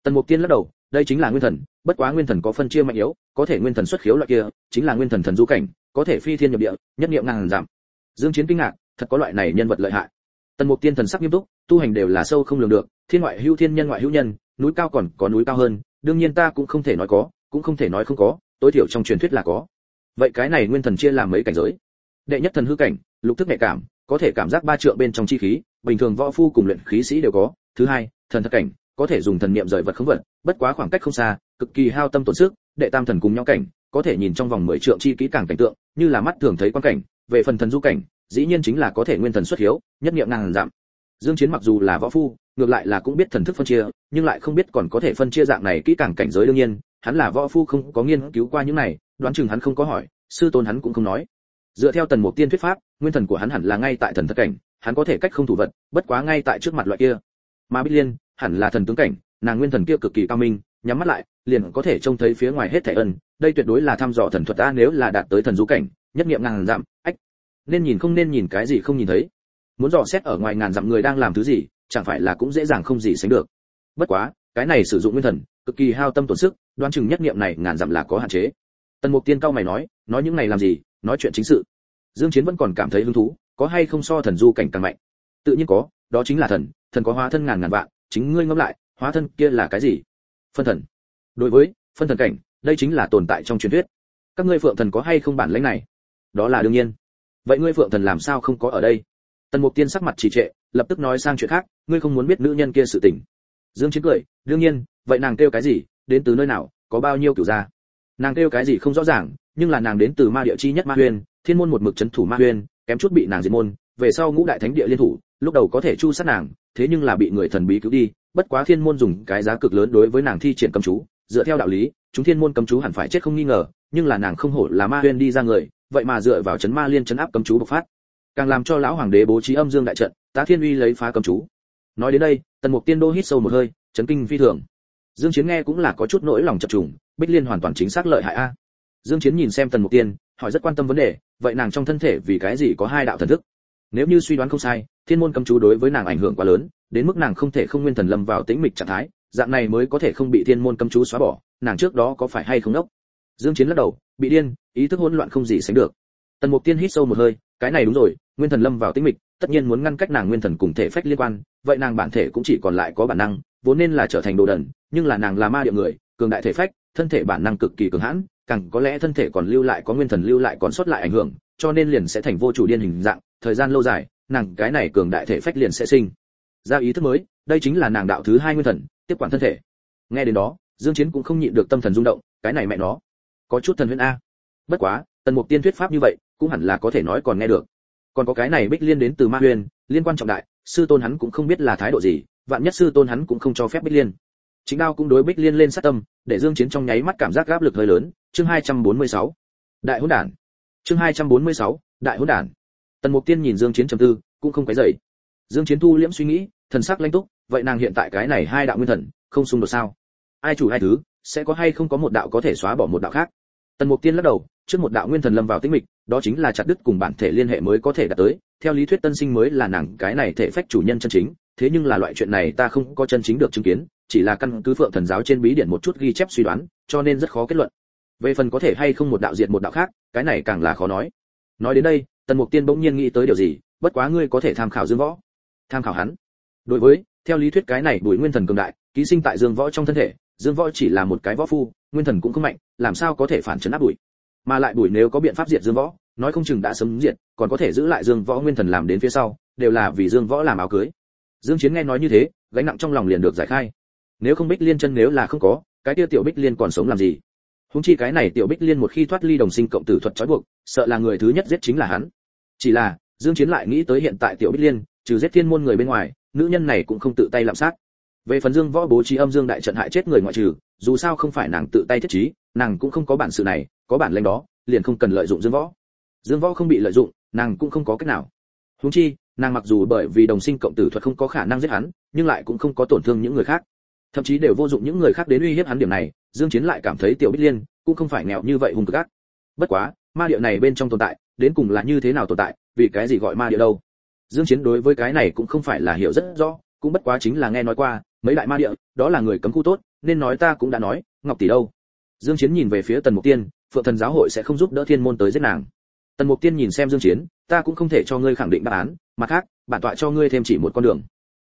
Tần mục tiên lắc đầu, đây chính là nguyên thần, bất quá nguyên thần có phân chia mạnh yếu, có thể nguyên thần xuất khiếu loại kia, chính là nguyên thần thần du cảnh, có thể phi thiên nhập địa, nhất niệm ngàn giảm. Dương chiến kinh ngạc, thật có loại này nhân vật lợi hại. Tần mục tiên thần sắc nghiêm túc, tu hành đều là sâu không lường được, thiên ngoại hữu thiên, nhân ngoại hữu nhân, núi cao còn có núi cao hơn, đương nhiên ta cũng không thể nói có, cũng không thể nói không có, tối thiểu trong truyền thuyết là có. Vậy cái này nguyên thần chia làm mấy cảnh giới? Đệ nhất thần hư cảnh, lục thức nhạy cảm, có thể cảm giác ba trượng bên trong chi khí bình thường võ phu cùng luyện khí sĩ đều có. Thứ hai, thần thật cảnh, có thể dùng thần niệm rời vật không vật, bất quá khoảng cách không xa, cực kỳ hao tâm tổn sức, đệ tam thần cùng nhau cảnh, có thể nhìn trong vòng mười trượng chi kỹ càng cảnh tượng, như là mắt thường thấy quan cảnh. Về phần thần du cảnh, dĩ nhiên chính là có thể nguyên thần xuất hiếu, nhất niệm ngàn giảm. Dương chiến mặc dù là võ phu, ngược lại là cũng biết thần thức phân chia, nhưng lại không biết còn có thể phân chia dạng này kỹ càng cảnh giới đương nhiên, hắn là võ phu không có nghiên cứu qua những này, đoán chừng hắn không có hỏi, sư tôn hắn cũng không nói. Dựa theo tần mục tiên thuyết pháp, nguyên thần của hắn hẳn là ngay tại thần thất cảnh hắn có thể cách không thủ vật, bất quá ngay tại trước mặt loại kia. Mà bích liên, hẳn là thần tướng cảnh, nàng nguyên thần kia cực kỳ cao minh, nhắm mắt lại, liền có thể trông thấy phía ngoài hết thảy ân, đây tuyệt đối là thăm dò thần thuật ta nếu là đạt tới thần du cảnh, nhất niệm ngàn dặm, ách. Nên nhìn không nên nhìn cái gì không nhìn thấy. Muốn dò xét ở ngoài ngàn dặm người đang làm thứ gì, chẳng phải là cũng dễ dàng không gì sánh được. Bất quá, cái này sử dụng nguyên thần, cực kỳ hao tâm tổn sức, đoán chừng nhất niệm này ngàn dặm là có hạn chế. Tần mục tiên cao mày nói nói những này làm gì, nói chuyện chính sự. Dương chiến vẫn còn cảm thấy hứng thú có hay không so thần du cảnh càng mạnh? Tự nhiên có, đó chính là thần thần có hóa thân ngàn ngàn vạn, chính ngươi ngẫm lại, hóa thân kia là cái gì? Phân thần. Đối với, phân thần cảnh, đây chính là tồn tại trong truyền thuyết. Các ngươi phượng thần có hay không bản lĩnh này? Đó là đương nhiên. Vậy ngươi phượng thần làm sao không có ở đây? Tần mục tiên sắc mặt trì trệ, lập tức nói sang chuyện khác, ngươi không muốn biết nữ nhân kia sự tình. Dương chiến cười, đương nhiên, vậy nàng kêu cái gì, đến từ nơi nào, có bao nhiêu kiểu gia? Nàng kêu cái gì không rõ ràng, nhưng là nàng đến từ ma địa chi nhất ma huyền, thiên môn một mực chấn thủ ma huyền kém chút bị nàng diệt môn, về sau ngũ đại thánh địa liên thủ, lúc đầu có thể chu sát nàng, thế nhưng là bị người thần bí cứu đi, bất quá thiên môn dùng cái giá cực lớn đối với nàng thi triển cấm chú, dựa theo đạo lý, chúng thiên môn cấm chú hẳn phải chết không nghi ngờ, nhưng là nàng không hổ là ma huyên đi ra người, vậy mà dựa vào chấn ma liên chấn áp cấm chú bộc phát. Càng làm cho lão hoàng đế bố trí âm dương đại trận, tá thiên uy lấy phá cấm chú. Nói đến đây, tần mục tiên đô hít sâu một hơi, chấn kinh phi thường. Dương chiến nghe cũng là có chút nỗi lòng chập trùng, bích liên hoàn toàn chính xác lợi hại a. Dương chiến nhìn xem tần mục tiên hỏi rất quan tâm vấn đề, vậy nàng trong thân thể vì cái gì có hai đạo thần thức? Nếu như suy đoán không sai, thiên môn cấm chú đối với nàng ảnh hưởng quá lớn, đến mức nàng không thể không nguyên thần lâm vào tĩnh mịch trạng thái, dạng này mới có thể không bị thiên môn cấm chú xóa bỏ, nàng trước đó có phải hay không đốc? Dương chiến lắc đầu, bị điên, ý thức hỗn loạn không gì sánh được. Tần mục tiên hít sâu một hơi, cái này đúng rồi, nguyên thần lâm vào tĩnh mịch, tất nhiên muốn ngăn cách nàng nguyên thần cùng thể phách liên quan, vậy nàng bản thể cũng chỉ còn lại có bản năng, vốn nên là trở thành đồ đần, nhưng là nàng là ma địa người, cường đại thể phách, thân thể bản năng cực kỳ cường hãn càng có lẽ thân thể còn lưu lại có nguyên thần lưu lại còn sót lại ảnh hưởng, cho nên liền sẽ thành vô chủ điên hình dạng, thời gian lâu dài, nàng cái này cường đại thể phách liền sẽ sinh. Ra ý thức mới, đây chính là nàng đạo thứ hai nguyên thần, tiếp quản thân thể. Nghe đến đó, dương chiến cũng không nhịn được tâm thần rung động, cái này mẹ nó, có chút thần huyễn a. Bất quá, tần mục tiên thuyết pháp như vậy, cũng hẳn là có thể nói còn nghe được. Còn có cái này bích liên đến từ ma huyền, liên quan trọng đại, sư tôn hắn cũng không biết là thái độ gì, vạn nhất sư tôn hắn cũng không cho phép bích liên chính đao cũng đối bích liên lên sát tâm, để dương chiến trong nháy mắt cảm giác áp lực hơi lớn. Chương 246 đại hỗn đản. Chương 246 đại hỗn đản. Tần mục tiên nhìn dương chiến trầm tư, cũng không quấy dậy. dương chiến thu liễm suy nghĩ, thần sắc lãnh túc, vậy nàng hiện tại cái này hai đạo nguyên thần, không xung đột sao? Ai chủ hai thứ, sẽ có hay không có một đạo có thể xóa bỏ một đạo khác? Tần mục tiên lắc đầu, trước một đạo nguyên thần lâm vào tĩnh mịch, đó chính là chặt đứt cùng bản thể liên hệ mới có thể đạt tới. Theo lý thuyết tân sinh mới là nàng cái này thể phách chủ nhân chân chính, thế nhưng là loại chuyện này ta không có chân chính được chứng kiến chỉ là căn cứ phượng thần giáo trên bí điển một chút ghi chép suy đoán, cho nên rất khó kết luận. Về phần có thể hay không một đạo diệt một đạo khác, cái này càng là khó nói. Nói đến đây, tần mục tiên bỗng nhiên nghĩ tới điều gì, bất quá ngươi có thể tham khảo dương võ. Tham khảo hắn. Đối với, theo lý thuyết cái này bùi nguyên thần cường đại, ký sinh tại dương võ trong thân thể, dương võ chỉ là một cái võ phu, nguyên thần cũng không mạnh, làm sao có thể phản chấn áp bùi? Mà lại bùi nếu có biện pháp diệt dương võ, nói không chừng đã sớm diệt, còn có thể giữ lại dương võ nguyên thần làm đến phía sau, đều là vì dương võ làm áo cưới. Dương chiến nghe nói như thế, gánh nặng trong lòng liền được giải khai nếu không bích liên chân nếu là không có, cái kia tiểu bích liên còn sống làm gì? Húng chi cái này tiểu bích liên một khi thoát ly đồng sinh cộng tử thuật trói buộc, sợ là người thứ nhất giết chính là hắn. Chỉ là, dương chiến lại nghĩ tới hiện tại tiểu bích liên, trừ giết thiên môn người bên ngoài, nữ nhân này cũng không tự tay làm sát. Về phần dương võ bố trí âm dương đại trận hại chết người ngoại trừ, dù sao không phải nàng tự tay thiết trí, nàng cũng không có bản sự này, có bản lĩnh đó, liền không cần lợi dụng dương võ. Dương võ không bị lợi dụng, nàng cũng không có cách nào. Huống chi, nàng mặc dù bởi vì đồng sinh cộng tử thuật không có khả năng giết hắn, nhưng lại cũng không có tổn thương những người khác thậm chí đều vô dụng những người khác đến uy hiếp hắn điểm này, dương chiến lại cảm thấy tiểu bích liên cũng không phải nghèo như vậy hung cực ác. Bất quá, ma địa này bên trong tồn tại, đến cùng là như thế nào tồn tại, vì cái gì gọi ma địa đâu? Dương chiến đối với cái này cũng không phải là hiểu rất rõ, cũng bất quá chính là nghe nói qua, mấy đại ma địa, đó là người cấm khu tốt, nên nói ta cũng đã nói, ngọc tỷ đâu? Dương chiến nhìn về phía tần mục tiên, phượng thần giáo hội sẽ không giúp đỡ thiên môn tới giết nàng. Tần mục tiên nhìn xem dương chiến, ta cũng không thể cho ngươi khẳng định đáp án, mặt khác, bản tọa cho ngươi thêm chỉ một con đường.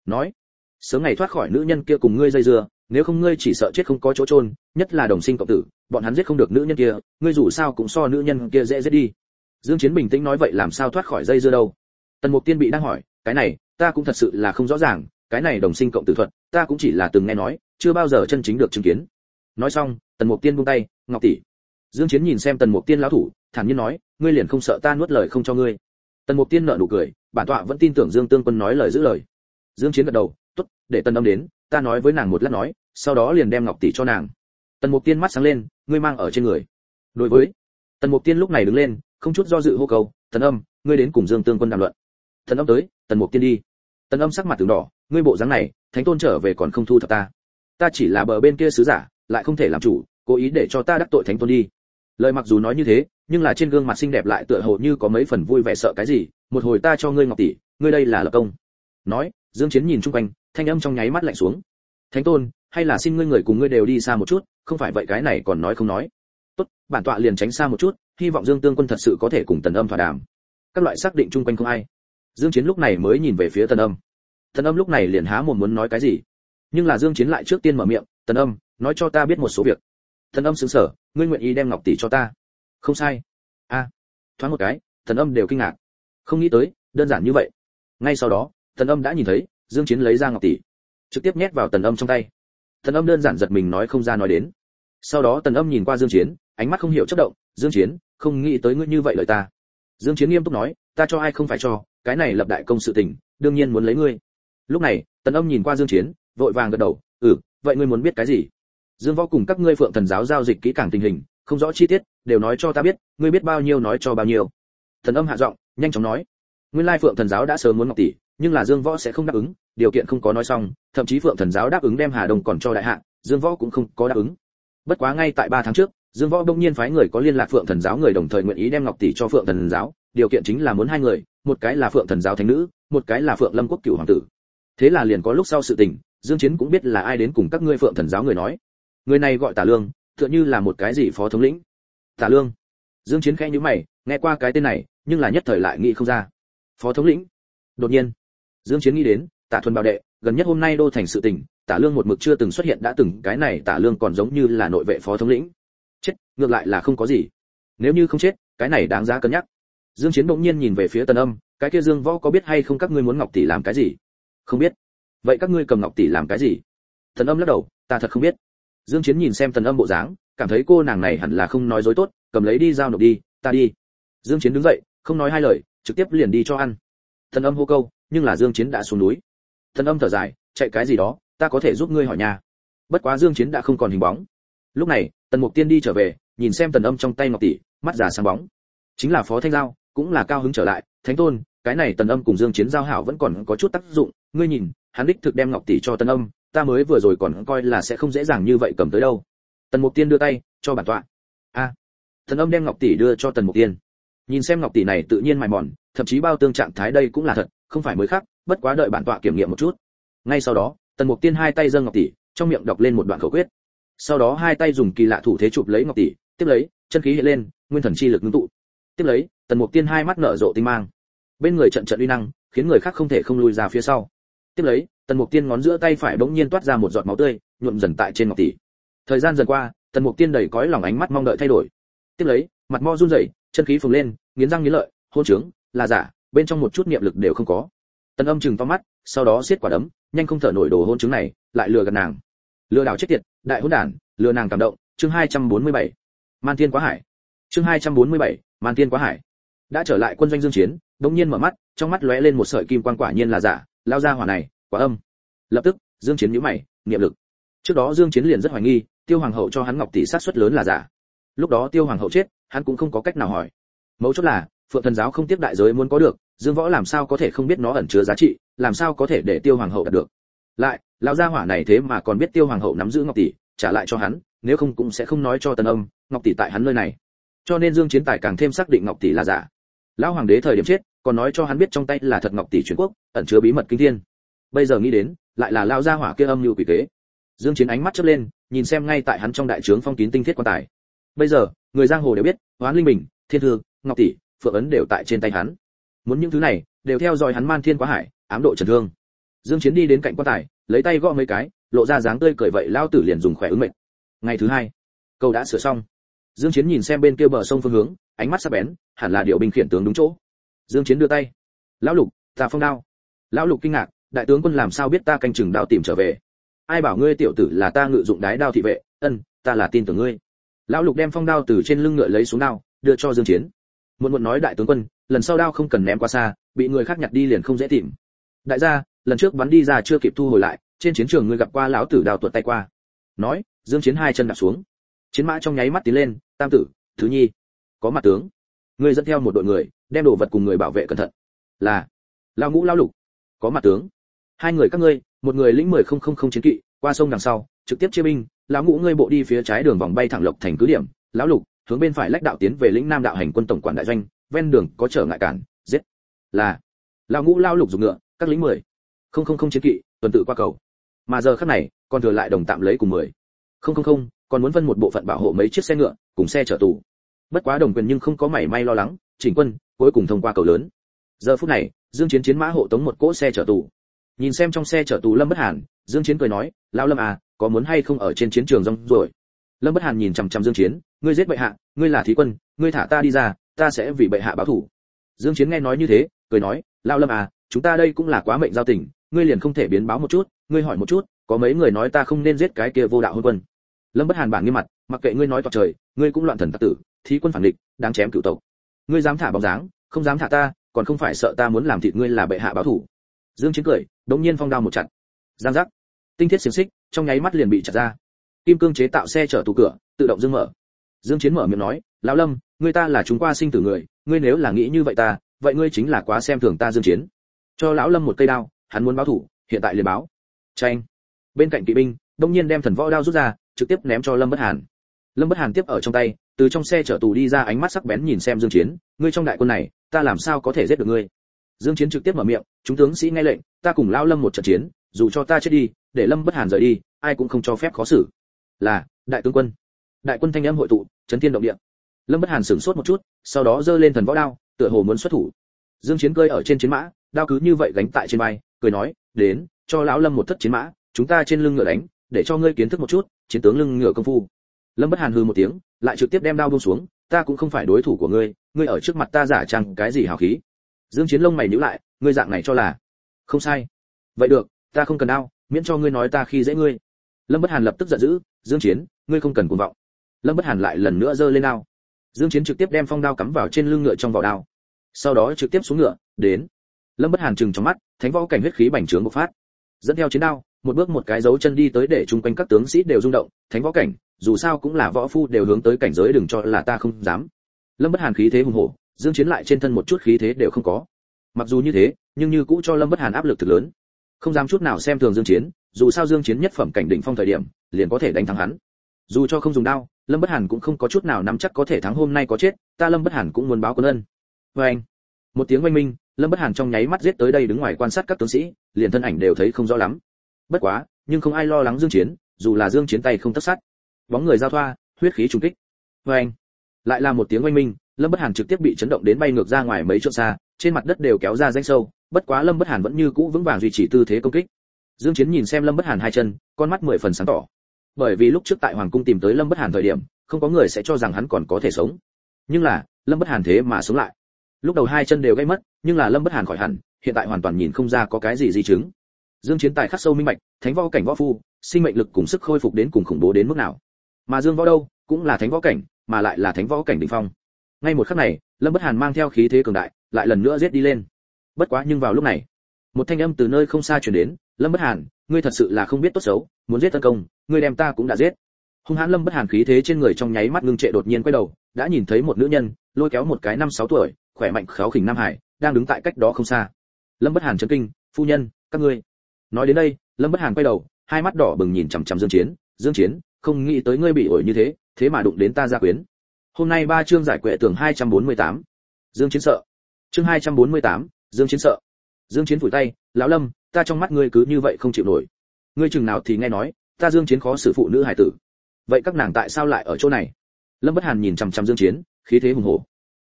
Nói sớm ngày thoát khỏi nữ nhân kia cùng ngươi dây dưa, nếu không ngươi chỉ sợ chết không có chỗ trôn nhất là đồng sinh cộng tử, bọn hắn giết không được nữ nhân kia, ngươi dù sao cũng so nữ nhân kia dễ dễ đi. Dương chiến bình tĩnh nói vậy làm sao thoát khỏi dây dưa đâu? Tần mục tiên bị đang hỏi, cái này, ta cũng thật sự là không rõ ràng, cái này đồng sinh cộng tử thuật, ta cũng chỉ là từng nghe nói, chưa bao giờ chân chính được chứng kiến. Nói xong, tần mục tiên buông tay, ngọc tỷ. Dương chiến nhìn xem tần mục tiên lão thủ, thản nhiên nói, ngươi liền không sợ ta nuốt lời không cho ngươi? Tần mục tiên nở nụ cười, bản tọa vẫn tin tưởng dương tương quân nói lời giữ lời. Dương chiến gật đầu tốt, để tần âm đến, ta nói với nàng một lát nói, sau đó liền đem ngọc tỷ cho nàng. Tần mục tiên mắt sáng lên, ngươi mang ở trên người. Đối với tần mục tiên lúc này đứng lên, không chút do dự hô cầu tần âm, ngươi đến cùng dương tương quân đàm luận. Tần âm tới, tần mục tiên đi. Tần âm sắc mặt từng đỏ, ngươi bộ dáng này, thánh tôn trở về còn không thu thập ta. Ta chỉ là bờ bên kia sứ giả, lại không thể làm chủ, cố ý để cho ta đắc tội thánh tôn đi. Lời mặc dù nói như thế, nhưng là trên gương mặt xinh đẹp lại tựa hồ như có mấy phần vui vẻ sợ cái gì, một hồi ta cho ngươi ngọc tỷ, ngươi đây là lập công. Nói, dương chiến nhìn chung quanh thanh âm trong nháy mắt lạnh xuống. Thánh tôn, hay là xin ngươi người cùng ngươi đều đi xa một chút, không phải vậy cái này còn nói không nói. Tốt, bản tọa liền tránh xa một chút, hy vọng dương tương quân thật sự có thể cùng tần âm thỏa đàm. Các loại xác định chung quanh không ai. Dương chiến lúc này mới nhìn về phía tần âm. Tần âm lúc này liền há mồm muốn nói cái gì. Nhưng là dương chiến lại trước tiên mở miệng, tần âm, nói cho ta biết một số việc. Tần âm sững sờ, ngươi nguyện ý đem ngọc tỷ cho ta? Không sai. A. Thoáng một cái, tần âm đều kinh ngạc. Không nghĩ tới, đơn giản như vậy. Ngay sau đó, tần âm đã nhìn thấy dương chiến lấy ra ngọc tỷ, trực tiếp nhét vào tần âm trong tay. Tần âm đơn giản giật mình nói không ra nói đến. Sau đó tần âm nhìn qua dương chiến, ánh mắt không hiểu chớp động, dương chiến, không nghĩ tới ngươi như vậy lời ta. Dương chiến nghiêm túc nói, ta cho ai không phải cho, cái này lập đại công sự tình, đương nhiên muốn lấy ngươi. Lúc này, tần âm nhìn qua dương chiến, vội vàng gật đầu ừ vậy ngươi muốn biết cái gì? Dương võ cùng các ngươi phượng thần giáo giao dịch kỹ càng tình hình, không rõ chi tiết, đều nói cho ta biết, ngươi biết bao nhiêu nói cho bao nhiêu. Thần âm hạ giọng, nhanh chóng nói, nguyên lai phượng thần giáo đã sớm muốn ngọc tỷ nhưng là dương võ sẽ không đáp ứng, điều kiện không có nói xong, thậm chí phượng thần giáo đáp ứng đem hà đông còn cho đại hạ, dương võ cũng không có đáp ứng. Bất quá ngay tại ba tháng trước, dương võ đông nhiên phái người có liên lạc phượng thần giáo người đồng thời nguyện ý đem ngọc tỷ cho phượng thần giáo, điều kiện chính là muốn hai người, một cái là phượng thần giáo thánh nữ, một cái là phượng lâm quốc Cựu hoàng tử. Thế là liền có lúc sau sự tình, dương chiến cũng biết là ai đến cùng các ngươi phượng thần giáo người nói. Người này gọi tả lương, tựa như là một cái gì phó thống lĩnh. Tả lương. Dương chiến khẽ nhíu mày, nghe qua cái tên này, nhưng là nhất thời lại nghĩ không ra. Phó thống lĩnh. Đột nhiên dương chiến nghĩ đến, tả thuần bảo đệ, gần nhất hôm nay đô thành sự tình, tả lương một mực chưa từng xuất hiện đã từng, cái này tả lương còn giống như là nội vệ phó thống lĩnh. Chết, ngược lại là không có gì. Nếu như không chết, cái này đáng giá cân nhắc. Dương chiến đột nhiên nhìn về phía tần âm, cái kia dương võ có biết hay không các ngươi muốn ngọc tỷ làm cái gì? Không biết. Vậy các ngươi cầm ngọc tỷ làm cái gì? Tần âm lắc đầu, ta thật không biết. Dương chiến nhìn xem tần âm bộ dáng, cảm thấy cô nàng này hẳn là không nói dối tốt, cầm lấy đi giao nộp đi, ta đi. Dương chiến đứng dậy, không nói hai lời, trực tiếp liền đi cho ăn. Tần âm hô câu nhưng là dương chiến đã xuống núi. Thần âm thở dài, chạy cái gì đó, ta có thể giúp ngươi hỏi nhà bất quá dương chiến đã không còn hình bóng. Lúc này, tần mục tiên đi trở về, nhìn xem tần âm trong tay ngọc tỷ, mắt già sáng bóng. Chính là phó thanh giao, cũng là cao hứng trở lại, thánh tôn, cái này tần âm cùng dương chiến giao hảo vẫn còn có chút tác dụng, ngươi nhìn, hắn đích thực đem ngọc tỷ cho tần âm, ta mới vừa rồi còn coi là sẽ không dễ dàng như vậy cầm tới đâu. Tần mục tiên đưa tay, cho bản tọa. A. Tần âm đem ngọc tỷ đưa cho tần mục tiên. Nhìn xem ngọc tỷ này tự nhiên mài mòn thậm chí bao tương trạng thái đây cũng là thật, không phải mới khác, bất quá đợi bản tọa kiểm nghiệm một chút. Ngay sau đó, tần mục tiên hai tay dâng ngọc tỷ, trong miệng đọc lên một đoạn khẩu quyết. Sau đó hai tay dùng kỳ lạ thủ thế chụp lấy ngọc tỷ, tiếp lấy, chân khí hiện lên, nguyên thần chi lực ngưng tụ. Tiếp lấy, tần mục tiên hai mắt nở rộ tinh mang. Bên người trận trận uy năng, khiến người khác không thể không lùi ra phía sau. Tiếp lấy, tần mục tiên ngón giữa tay phải bỗng nhiên toát ra một giọt máu tươi, nhuộm dần tại trên ngọc tỷ. Thời gian dần qua, tần mục tiên đầy cõi lòng ánh mắt mong đợi thay đổi. Tiếp lấy, mặt mo run rẩy, chân khí phồng lên, nghiến răng nghiến lợi, hôn trướng là giả bên trong một chút niệm lực đều không có. Tần âm chừng to mắt sau đó siết quả đấm nhanh không thở nổi đồ hôn chứng này lại lừa gạt nàng. Lừa đảo chết tiệt đại hôn đản lừa nàng cảm động chương 247. man thiên quá hải. Chương 247, man thiên quá hải. Đã trở lại quân doanh dương chiến đống nhiên mở mắt trong mắt lóe lên một sợi kim quang quả nhiên là giả lao ra hỏa này quả âm. Lập tức dương chiến nhíu mày niệm lực. Trước đó dương chiến liền rất hoài nghi tiêu hoàng hậu cho hắn ngọc tỷ sát suất lớn là giả. Lúc đó tiêu hoàng hậu chết hắn cũng không có cách nào hỏi. Mấu chốt là phượng thần giáo không tiếp đại giới muốn có được, dương võ làm sao có thể không biết nó ẩn chứa giá trị, làm sao có thể để tiêu hoàng hậu đạt được? Lại, lão gia hỏa này thế mà còn biết tiêu hoàng hậu nắm giữ ngọc tỷ, trả lại cho hắn, nếu không cũng sẽ không nói cho tần âm, ngọc tỷ tại hắn nơi này. Cho nên dương chiến tài càng thêm xác định ngọc tỷ là giả. Lão hoàng đế thời điểm chết, còn nói cho hắn biết trong tay là thật ngọc tỷ truyền quốc, ẩn chứa bí mật kinh thiên. Bây giờ nghĩ đến, lại là lão gia hỏa kia âm lưu quỷ kế. Dương chiến ánh mắt chớp lên, nhìn xem ngay tại hắn trong đại trướng phong kín tinh thiết quan tài. Bây giờ, người giang hồ đều biết oán linh bình, thiên thư, ngọc tỷ phượng ấn đều tại trên tay hắn. Muốn những thứ này, đều theo dõi hắn man thiên quá hải, ám độ trần thương. Dương chiến đi đến cạnh quan tài, lấy tay gõ mấy cái, lộ ra dáng tươi cười vậy lao tử liền dùng khỏe ứng mệnh. Ngày thứ hai, câu đã sửa xong. Dương chiến nhìn xem bên kia bờ sông phương hướng, ánh mắt sắc bén, hẳn là điều binh khiển tướng đúng chỗ. Dương chiến đưa tay. Lão lục, ta phong đao. Lão lục kinh ngạc, đại tướng quân làm sao biết ta canh chừng đao tìm trở về? Ai bảo ngươi tiểu tử là ta ngự dụng đái đao thị vệ? Ân, ta là tin tưởng ngươi. Lão lục đem phong đao từ trên lưng ngựa lấy xuống đao, đưa cho dương chiến muộn muộn nói đại tướng quân, lần sau đao không cần ném qua xa, bị người khác nhặt đi liền không dễ tìm. Đại gia, lần trước bắn đi ra chưa kịp thu hồi lại, trên chiến trường ngươi gặp qua lão tử đào tuột tay qua. Nói, dương chiến hai chân đặt xuống. Chiến mã trong nháy mắt tiến lên, tam tử, thứ nhi. Có mặt tướng. Ngươi dẫn theo một đội người, đem đồ vật cùng người bảo vệ cẩn thận. Là, lão ngũ lão lục. Có mặt tướng. Hai người các ngươi, một người lĩnh mười không không không chiến kỵ, qua sông đằng sau, trực tiếp chia binh, lão ngũ ngươi bộ đi phía trái đường vòng bay thẳng lộc thành cứ điểm, lão lục hướng bên phải lách đạo tiến về lĩnh nam đạo hành quân tổng quản đại doanh, ven đường có trở ngại cản, giết. Là, lão ngũ lao lục dùng ngựa, các lính mười. Không không không chiến kỵ, tuần tự qua cầu. Mà giờ khắc này, còn thừa lại đồng tạm lấy cùng mười. Không không không, còn muốn phân một bộ phận bảo hộ mấy chiếc xe ngựa, cùng xe chở tù. Bất quá đồng quyền nhưng không có mảy may lo lắng, chỉnh quân, cuối cùng thông qua cầu lớn. Giờ phút này, dương chiến chiến mã hộ tống một cỗ xe chở tù. Nhìn xem trong xe chở tù lâm bất hàn, dương chiến cười nói, lão lâm à có muốn hay không ở trên chiến trường rong rồi lâm bất hàn nhìn chằm chằm dương chiến ngươi giết bệ hạ, ngươi là thí quân, ngươi thả ta đi ra, ta sẽ vì bệ hạ báo thù dương chiến nghe nói như thế, cười nói lão lâm à chúng ta đây cũng là quá mệnh giao tình, ngươi liền không thể biến báo một chút, ngươi hỏi một chút, có mấy người nói ta không nên giết cái kia vô đạo hôn quân. Lâm bất hàn bản nghiêm mặt, mặc kệ ngươi nói toạc trời, ngươi cũng loạn thần tặc tử, thí quân phản địch, đáng chém cửu tộc. Ngươi dám thả bóng dáng, không dám thả ta, còn không phải sợ ta muốn làm thịt ngươi là bệ hạ báo thủ. Dương chiến cười, đống nhiên phong đao một chặt. Giang giác. Tinh thiết xiềng xích, trong nháy mắt liền bị chặt ra. Kim cương chế tạo xe chở tủ cửa, tự động dương mở dương chiến mở miệng nói, lão lâm ngươi ta là chúng qua sinh tử người, ngươi nếu là nghĩ như vậy ta, vậy ngươi chính là quá xem thường ta dương chiến. Cho lão lâm một cây đao, hắn muốn báo thủ, hiện tại liền báo. Tranh bên cạnh kỵ binh, đông nhiên đem thần võ đao rút ra, trực tiếp ném cho lâm bất hàn. Lâm bất hàn tiếp ở trong tay, từ trong xe chở tù đi ra ánh mắt sắc bén nhìn xem dương chiến, ngươi trong đại quân này, ta làm sao có thể giết được ngươi? Dương chiến trực tiếp mở miệng, chúng tướng sĩ nghe lệnh, ta cùng lão lâm một trận chiến, dù cho ta chết đi, để lâm bất hàn rời đi, ai cũng không cho phép khó xử. Là, đại tướng quân đại quân thanh âm hội tụ, chấn thiên động địa. Lâm bất hàn sửng sốt một chút, sau đó giơ lên thần võ đao, tựa hồ muốn xuất thủ. Dương chiến cơi ở trên chiến mã, đao cứ như vậy gánh tại trên vai, cười nói, đến, cho lão lâm một thất chiến mã, chúng ta trên lưng ngựa đánh, để cho ngươi kiến thức một chút, chiến tướng lưng ngựa công phu. Lâm bất hàn hừ một tiếng, lại trực tiếp đem đao buông xuống, ta cũng không phải đối thủ của ngươi ngươi ở trước mặt ta giả trang cái gì hào khí? Dương chiến lông mày nhíu lại, ngươi dạng này cho là không sai. Vậy được, ta không cần đao, miễn cho ngươi nói ta khi dễ ngươi. Lâm bất hàn lập tức giận dữ, dương chiến, ngươi không cần cuồng vọng lâm bất hàn lại lần nữa giơ lên đao. Dương chiến trực tiếp đem phong đao cắm vào trên lưng ngựa trong vỏ đao. Sau đó trực tiếp xuống ngựa, đến. Lâm bất hàn chừng trong mắt, thánh võ cảnh huyết khí bành trướng bộc phát. Dẫn theo chiến đao, một bước một cái dấu chân đi tới để chung quanh các tướng sĩ đều rung động, thánh võ cảnh, dù sao cũng là võ phu đều hướng tới cảnh giới đừng cho là ta không dám. Lâm bất hàn khí thế hùng hổ, dương chiến lại trên thân một chút khí thế đều không có. Mặc dù như thế, nhưng như cũ cho lâm bất hàn áp lực thực lớn. Không dám chút nào xem thường dương chiến, dù sao dương chiến nhất phẩm cảnh đỉnh phong thời điểm, liền có thể đánh thắng hắn. Dù cho không dùng đao lâm bất hàn cũng không có chút nào nắm chắc có thể thắng hôm nay có chết, ta lâm bất hàn cũng muốn báo quân ân. Vê anh, một tiếng oanh minh, lâm bất hàn trong nháy mắt giết tới đây đứng ngoài quan sát các tướng sĩ, liền thân ảnh đều thấy không rõ lắm. Bất quá, nhưng không ai lo lắng dương chiến, dù là dương chiến tay không tất sát. Bóng người giao thoa, huyết khí trùng kích. Vê anh, lại là một tiếng oanh minh, lâm bất hàn trực tiếp bị chấn động đến bay ngược ra ngoài mấy trượng xa, trên mặt đất đều kéo ra rãnh sâu, bất quá lâm bất hàn vẫn như cũ vững vàng duy trì tư thế công kích. Dương chiến nhìn xem lâm bất hàn hai chân, con mắt mười phần sáng tỏ bởi vì lúc trước tại hoàng cung tìm tới lâm bất hàn thời điểm, không có người sẽ cho rằng hắn còn có thể sống. Nhưng là, lâm bất hàn thế mà sống lại. Lúc đầu hai chân đều gây mất, nhưng là lâm bất hàn khỏi hẳn, hiện tại hoàn toàn nhìn không ra có cái gì di chứng. Dương chiến tài khắc sâu minh mạch thánh võ cảnh võ phu, sinh mệnh lực cùng sức khôi phục đến cùng khủng bố đến mức nào. Mà dương võ đâu, cũng là thánh võ cảnh, mà lại là thánh võ cảnh đỉnh phong. Ngay một khắc này, lâm bất hàn mang theo khí thế cường đại, lại lần nữa giết đi lên. Bất quá nhưng vào lúc này, một thanh âm từ nơi không xa truyền đến, lâm bất hàn, ngươi thật sự là không biết tốt xấu, muốn giết tấn công ngươi đem ta cũng đã giết. Hung hãn lâm bất hàn khí thế trên người trong nháy mắt ngưng trệ đột nhiên quay đầu đã nhìn thấy một nữ nhân lôi kéo một cái năm sáu tuổi khỏe mạnh khéo khỉnh nam hải đang đứng tại cách đó không xa. Lâm bất hàn chấn kinh phu nhân các ngươi. Nói đến đây lâm bất hàn quay đầu hai mắt đỏ bừng nhìn chằm chằm dương chiến. Dương chiến không nghĩ tới ngươi bị ổi như thế thế mà đụng đến ta gia quyến. Hôm nay ba chương giải quệ tưởng 248. dương chiến sợ. Chương 248, dương chiến sợ. Dương chiến phủi tay lão lâm ta trong mắt ngươi cứ như vậy không chịu nổi. Ngươi chừng nào thì nghe nói ta dương chiến khó xử phụ nữ hải tử. Vậy các nàng tại sao lại ở chỗ này? Lâm bất hàn nhìn chằm chằm dương chiến, khí thế hùng hổ.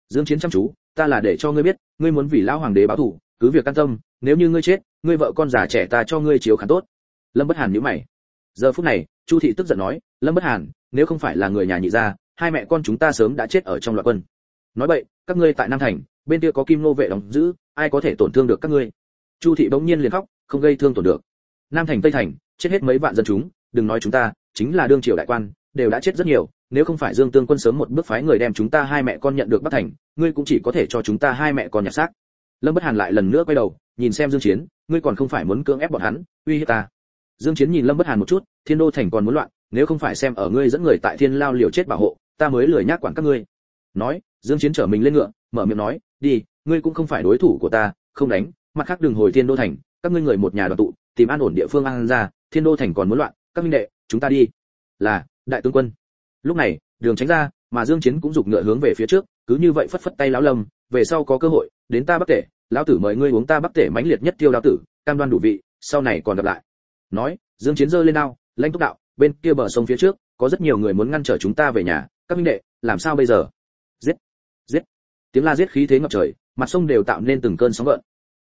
Dương chiến chăm chú, ta là để cho ngươi biết, ngươi muốn vì lão hoàng đế báo thù, cứ việc can tâm, nếu như ngươi chết, ngươi vợ con già trẻ ta cho ngươi chiếu khán tốt. Lâm bất hàn nhíu mày. Giờ phút này, chu thị tức giận nói, lâm bất hàn, nếu không phải là người nhà nhị gia, hai mẹ con chúng ta sớm đã chết ở trong loạn quân. Nói vậy, các ngươi tại nam thành, bên kia có kim nô vệ đóng giữ, ai có thể tổn thương được các ngươi? Chu thị bỗng nhiên liền khóc, không gây thương tổn được. Nam thành, tây thành, chết hết mấy vạn dân chúng đừng nói chúng ta, chính là đương triều đại quan, đều đã chết rất nhiều, nếu không phải dương tương quân sớm một bước phái người đem chúng ta hai mẹ con nhận được bắc thành, ngươi cũng chỉ có thể cho chúng ta hai mẹ con nhặt xác. Lâm bất hàn lại lần nữa quay đầu, nhìn xem dương chiến, ngươi còn không phải muốn cưỡng ép bọn hắn, uy hiếp ta. Dương chiến nhìn lâm bất hàn một chút, thiên đô thành còn muốn loạn, nếu không phải xem ở ngươi dẫn người tại thiên lao liều chết bảo hộ, ta mới lười nhác quản các ngươi. Nói, dương chiến trở mình lên ngựa, mở miệng nói, đi, ngươi cũng không phải đối thủ của ta, không đánh, mặt khác đừng hồi thiên đô thành, các ngươi người một nhà đoàn tụ, tìm an ổn địa phương an ra, thiên đô thành còn muốn loạn các minh đệ, chúng ta đi. Là, đại tướng quân. Lúc này, đường tránh ra, mà dương chiến cũng giục ngựa hướng về phía trước, cứ như vậy phất phất tay lão lâm, về sau có cơ hội, đến ta bắc tể, lão tử mời ngươi uống ta bắc tể mãnh liệt nhất tiêu lão tử, cam đoan đủ vị, sau này còn gặp lại. Nói, dương chiến giơ lên đao, lãnh túc đạo, bên kia bờ sông phía trước, có rất nhiều người muốn ngăn trở chúng ta về nhà, các minh đệ, làm sao bây giờ? Giết giết. Tiếng la giết khí thế ngập trời, mặt sông đều tạo nên từng cơn sóng gợn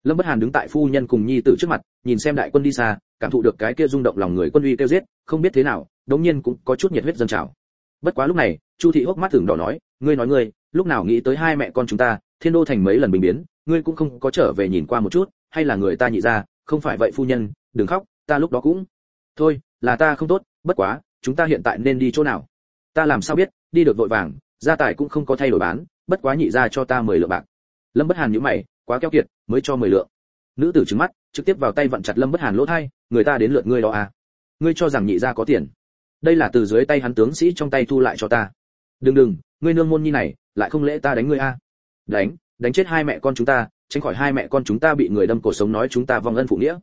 lâm bất hàn đứng tại phu nhân cùng nhi tử trước mặt, nhìn xem đại quân đi xa, cảm thụ được cái kia rung động lòng người quân uy tiêu giết, không biết thế nào, đống nhiên cũng có chút nhiệt huyết dâng trào. Bất quá lúc này, chu thị hốc mắt thường đỏ nói, ngươi nói ngươi, lúc nào nghĩ tới hai mẹ con chúng ta, thiên đô thành mấy lần bình biến, ngươi cũng không có trở về nhìn qua một chút, hay là người ta nhị ra, không phải vậy phu nhân, đừng khóc, ta lúc đó cũng thôi, là ta không tốt, bất quá, chúng ta hiện tại nên đi chỗ nào? Ta làm sao biết, đi được vội vàng, gia tài cũng không có thay đổi bán, bất quá nhị ra cho ta mười lượng bạc. Lâm bất hàn nhíu mày quá keo kiệt, mới cho mười lượng. Nữ tử trừng mắt, trực tiếp vào tay vặn chặt lâm bất hàn lỗ thay người ta đến lượt ngươi đó à? Ngươi cho rằng nhị gia có tiền. Đây là từ dưới tay hắn tướng sĩ trong tay thu lại cho ta. Đừng đừng, ngươi nương môn nhi này, lại không lễ ta đánh ngươi a. À. đánh đánh chết hai mẹ con chúng ta, tránh khỏi hai mẹ con chúng ta bị người đâm cổ sống nói chúng ta vong ân phụ nghĩa.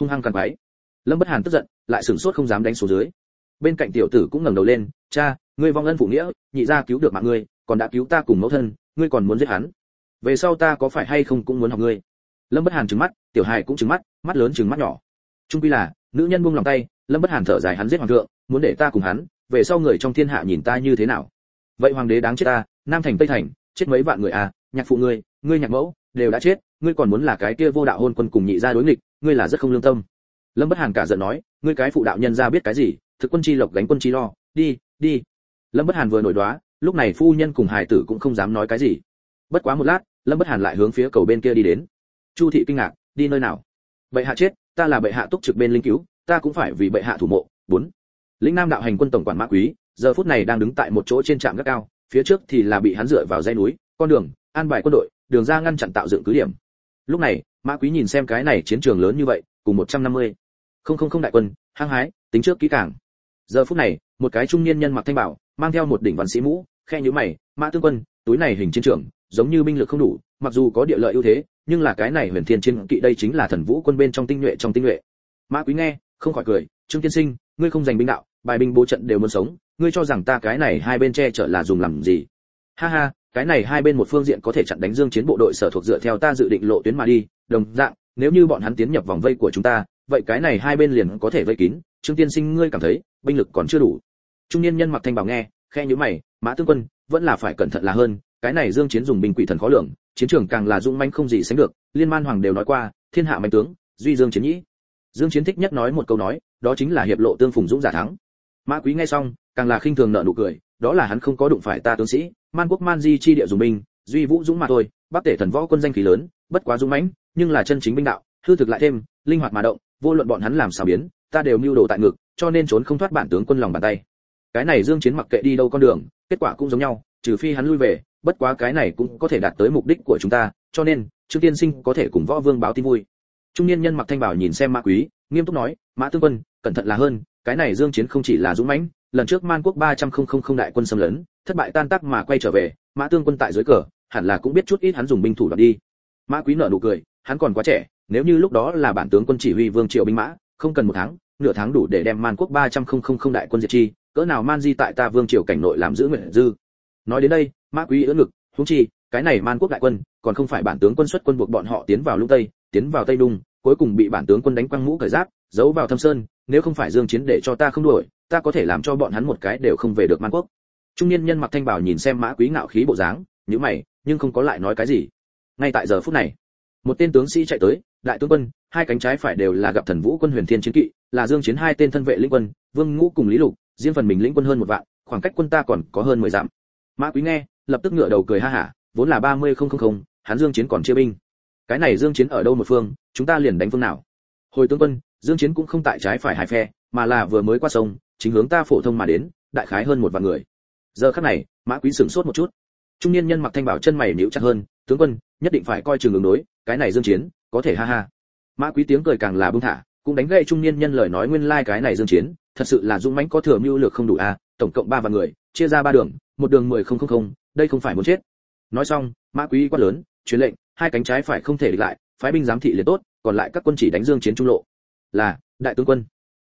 Hung hăng cằn quái lâm bất hàn tức giận, lại sửng sốt không dám đánh xuống dưới. Bên cạnh tiểu tử cũng ngẩng đầu lên, cha, ngươi vong ân phụ nghĩa, nhị gia cứu được mạng ngươi, còn đã cứu ta cùng mẫu thân, ngươi còn muốn giết hắn về sau ta có phải hay không cũng muốn học ngươi. Lâm bất hàn trừng mắt, tiểu hài cũng trừng mắt mắt lớn trừng mắt nhỏ. Trung quy là, nữ nhân buông lòng tay, lâm bất hàn thở dài hắn giết hoàng thượng, muốn để ta cùng hắn, về sau người trong thiên hạ nhìn ta như thế nào. Vậy hoàng đế đáng chết ta, nam thành, tây thành, chết mấy vạn người à nhạc phụ ngươi ngươi nhạc mẫu, đều đã chết, ngươi còn muốn là cái kia vô đạo hôn quân cùng nhị gia đối nghịch, ngươi là rất không lương tâm. Lâm bất hàn cả giận nói, ngươi cái phụ đạo nhân gia biết cái gì, thực quân chi lộc gánh quân chi lo, đi đi. Lâm bất hàn vừa nổi đoá, lúc này phu nhân cùng hải tử cũng không dám nói cái gì. Bất quá một lát lâm bất hàn lại hướng phía cầu bên kia đi đến. Chu thị kinh ngạc, đi nơi nào? Bệ hạ chết, ta là bệ hạ túc trực bên linh cứu, ta cũng phải vì bệ hạ thủ mộ. Bốn. Lĩnh nam đạo hành quân tổng quản mã quý, giờ phút này đang đứng tại một chỗ trên trạm gác cao, phía trước thì là bị hắn dựa vào dãy núi, con đường, an bài quân đội, đường ra ngăn chặn tạo dựng cứ điểm. Lúc này, mã quý nhìn xem cái này chiến trường lớn như vậy, cùng 150. không không không đại quân, hăng hái, tính trước kỹ càng. Giờ phút này, một cái trung niên nhân mặc thanh bảo, mang theo một đỉnh văn sĩ mũ, khe nhíu mày, mã tương quân, túi này hình chiến trường giống như binh lực không đủ, mặc dù có địa lợi ưu thế, nhưng là cái này huyền thiên chiến kỵ đây chính là thần vũ quân bên trong tinh nhuệ trong tinh nhuệ. Mã quý nghe, không khỏi cười, trương tiên sinh, ngươi không giành binh đạo, bài binh bố trận đều muốn sống, ngươi cho rằng ta cái này hai bên che chở là dùng làm gì? Ha ha, cái này hai bên một phương diện có thể chặn đánh dương chiến bộ đội sở thuộc dựa theo ta dự định lộ tuyến mà đi, đồng dạng, nếu như bọn hắn tiến nhập vòng vây của chúng ta, vậy cái này hai bên liền có thể vây kín. Trương tiên sinh, ngươi cảm thấy binh lực còn chưa đủ? Trung niên nhân mặc thanh bảo nghe khe nhíu mày, mã tướng quân, vẫn là phải cẩn thận là hơn cái này dương chiến dùng binh quỷ thần khó lường, chiến trường càng là dũng manh không gì sánh được, liên man hoàng đều nói qua, thiên hạ mạnh tướng, duy dương chiến nhĩ. Dương chiến thích nhất nói một câu nói, đó chính là hiệp lộ tương phùng dũng giả thắng. Mã quý nghe xong, càng là khinh thường nợ nụ cười, đó là hắn không có đụng phải ta tướng sĩ, man quốc man di chi địa dùng binh, duy vũ dũng mà thôi, bắc tể thần võ quân danh khí lớn, bất quá dũng mãnh, nhưng là chân chính binh đạo, hư thực lại thêm, linh hoạt mà động, vô luận bọn hắn làm sao biến, ta đều mưu đồ tại ngực, cho nên trốn không thoát bản tướng quân lòng bàn tay. Cái này dương chiến mặc kệ đi đâu con đường, kết quả cũng giống nhau, trừ phi hắn lui về bất quá cái này cũng có thể đạt tới mục đích của chúng ta, cho nên, trương tiên sinh có thể cùng võ vương báo tin vui. Trung niên nhân mặc thanh bảo nhìn xem mã quý, nghiêm túc nói, mã tướng quân, cẩn thận là hơn, cái này dương chiến không chỉ là dũng mãnh, lần trước man quốc ba trăm không không không đại quân xâm lấn, thất bại tan tác mà quay trở về, mã tương quân tại dưới cờ, hẳn là cũng biết chút ít hắn dùng binh thủ đoạn đi. Mã quý nở nụ cười, hắn còn quá trẻ, nếu như lúc đó là bản tướng quân chỉ huy vương triệu binh mã, không cần một tháng, nửa tháng đủ để đem man quốc ba trăm không không không đại quân diệt chi, cỡ nào man di tại ta vương triều cảnh nội làm giữ nguyện dư. Nói đến đây mã quý ưỡn ngực, huống chi, cái này man quốc đại quân, còn không phải bản tướng quân xuất quân buộc bọn họ tiến vào lũng tây, tiến vào tây đung cuối cùng bị bản tướng quân đánh quăng mũ cởi giáp, giấu vào thâm sơn, nếu không phải dương chiến để cho ta không đuổi, ta có thể làm cho bọn hắn một cái đều không về được man quốc. Trung niên nhân mặc thanh bảo nhìn xem mã quý ngạo khí bộ dáng, nhíu mày, nhưng không có lại nói cái gì. Ngay tại giờ phút này, một tên tướng sĩ chạy tới, đại tướng quân, hai cánh trái phải đều là gặp thần vũ quân huyền thiên chiến kỵ, là dương chiến hai tên thân vệ lĩnh quân, vương ngũ cùng lý lục, riêng phần mình lĩnh quân hơn một vạn, khoảng cách quân ta còn có hơn mười dặm. Mã quý nghe lập tức ngựa đầu cười ha hả vốn là ba mươi không không không hắn dương chiến còn chia binh. Cái này dương chiến ở đâu một phương chúng ta liền đánh phương nào? Hồi tướng quân dương chiến cũng không tại trái phải hai phe mà là vừa mới qua sông chính hướng ta phổ thông mà đến đại khái hơn một vạn người. Giờ khắc này mã quý sửng sốt một chút. Trung niên nhân mặc thanh bảo chân mày nhíu chặt hơn tướng quân nhất định phải coi chừng ứng đối cái này dương chiến có thể ha ha. Mã quý tiếng cười càng là bưng thả cũng đánh gậy trung niên nhân lời nói nguyên lai like cái này dương chiến thật sự là dũng mãnh có thừa mưu lược không đủ a à, tổng cộng ba vạn người chia ra ba đường một đường mười không không không đây không phải muốn chết. Nói xong, mã quý quát lớn, truyền lệnh, hai cánh trái phải không thể địch lại, phái binh giám thị liền tốt, còn lại các quân chỉ đánh dương chiến trung lộ. Là, đại tướng quân.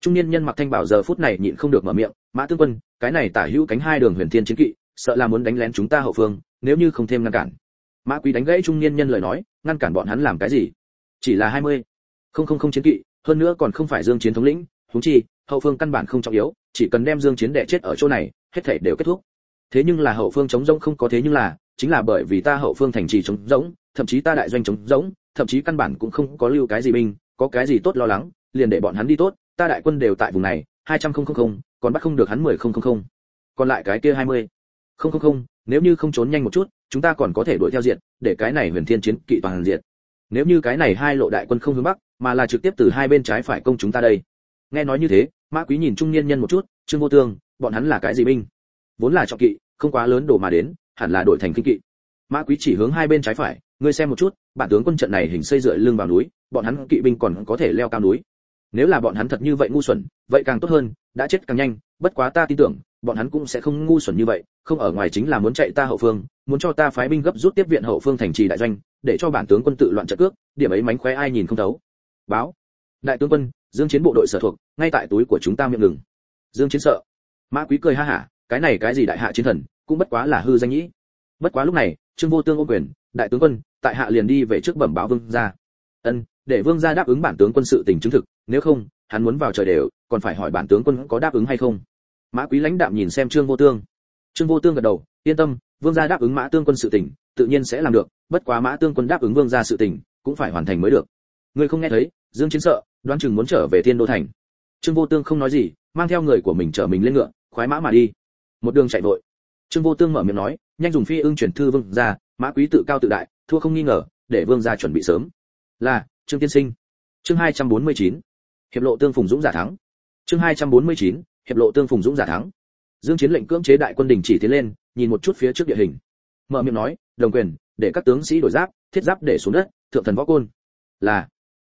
Trung niên nhân mặc thanh bảo giờ phút này nhịn không được mở miệng, mã tướng quân, cái này tả hữu cánh hai đường huyền thiên chiến kỵ, sợ là muốn đánh lén chúng ta hậu phương, nếu như không thêm ngăn cản. Mã quý đánh gãy trung niên nhân lời nói, ngăn cản bọn hắn làm cái gì? Chỉ là hai mươi. Không không không chiến kỵ, hơn nữa còn không phải dương chiến thống lĩnh, huống chi, hậu phương căn bản không trọng yếu, chỉ cần đem dương chiến đè chết ở chỗ này, hết thảy đều kết thúc thế nhưng là hậu phương chống rỗng không có thế nhưng là, chính là bởi vì ta hậu phương thành trì chống rỗng, thậm chí ta đại doanh chống rỗng, thậm chí căn bản cũng không có lưu cái gì binh, có cái gì tốt lo lắng, liền để bọn hắn đi tốt, ta đại quân đều tại vùng này, hai trăm không không không, còn bắt không được hắn mười không không không. Còn lại cái kia hai mươi. Không không không, nếu như không trốn nhanh một chút, chúng ta còn có thể đuổi theo diện để cái này huyền thiên chiến kỵ toàn diện nếu như cái này hai lộ đại quân không hướng bắc, mà là trực tiếp từ hai bên trái phải công chúng ta đây. Nghe nói như thế, mã quý nhìn trung niên nhân một chút, trương vô tương, bọn hắn là cái gì binh? Vốn là trọng kỵ không quá lớn đổ mà đến, hẳn là đổi thành kinh kỵ. Mã quý chỉ hướng hai bên trái phải, ngươi xem một chút, bản tướng quân trận này hình xây dựa lưng vào núi, bọn hắn kỵ binh còn có thể leo cao núi. Nếu là bọn hắn thật như vậy ngu xuẩn, vậy càng tốt hơn, đã chết càng nhanh, bất quá ta tin tưởng, bọn hắn cũng sẽ không ngu xuẩn như vậy, không ở ngoài chính là muốn chạy ta hậu phương, muốn cho ta phái binh gấp rút tiếp viện hậu phương thành trì đại doanh, để cho bản tướng quân tự loạn trận cước, điểm ấy mánh khóe ai nhìn không thấu. Báo. Đại tướng quân, dương chiến bộ đội sở thuộc, ngay tại túi của chúng ta miệng ngừng. Dương chiến sợ. Mã quý cười ha hả cái này cái gì đại hạ chiến thần, cũng bất quá là hư danh nhĩ. Bất quá lúc này, trương vô tương ôm quyền, đại tướng quân, tại hạ liền đi về trước bẩm báo vương gia. Ân, để vương gia đáp ứng bản tướng quân sự tình chứng thực, nếu không, hắn muốn vào trời đều, còn phải hỏi bản tướng quân có đáp ứng hay không. Mã quý lãnh đạm nhìn xem trương vô tương. Trương vô tương gật đầu, yên tâm, vương gia đáp ứng mã tương quân sự tình, tự nhiên sẽ làm được, bất quá mã tương quân đáp ứng vương gia sự tình, cũng phải hoàn thành mới được. Ngươi không nghe thấy, dương chiến sợ, đoán chừng muốn trở về thiên đô thành. Trương vô tương không nói gì, mang theo người của mình chở mình lên ngựa, khoái mã mà đi một đường chạy vội. Trương vô tương mở miệng nói, nhanh dùng phi ưng chuyển thư vương gia mã quý tự cao tự đại, thua không nghi ngờ, để vương gia chuẩn bị sớm. Là, trương tiên sinh. Chương 249. hiệp lộ tương phùng dũng giả thắng. Chương 249. hiệp lộ tương phùng dũng giả thắng. Dương chiến lệnh cưỡng chế đại quân đình chỉ tiến lên, nhìn một chút phía trước địa hình. Mở miệng nói, đồng quyền, để các tướng sĩ đổi giáp, thiết giáp để xuống đất, thượng thần võ côn. Là,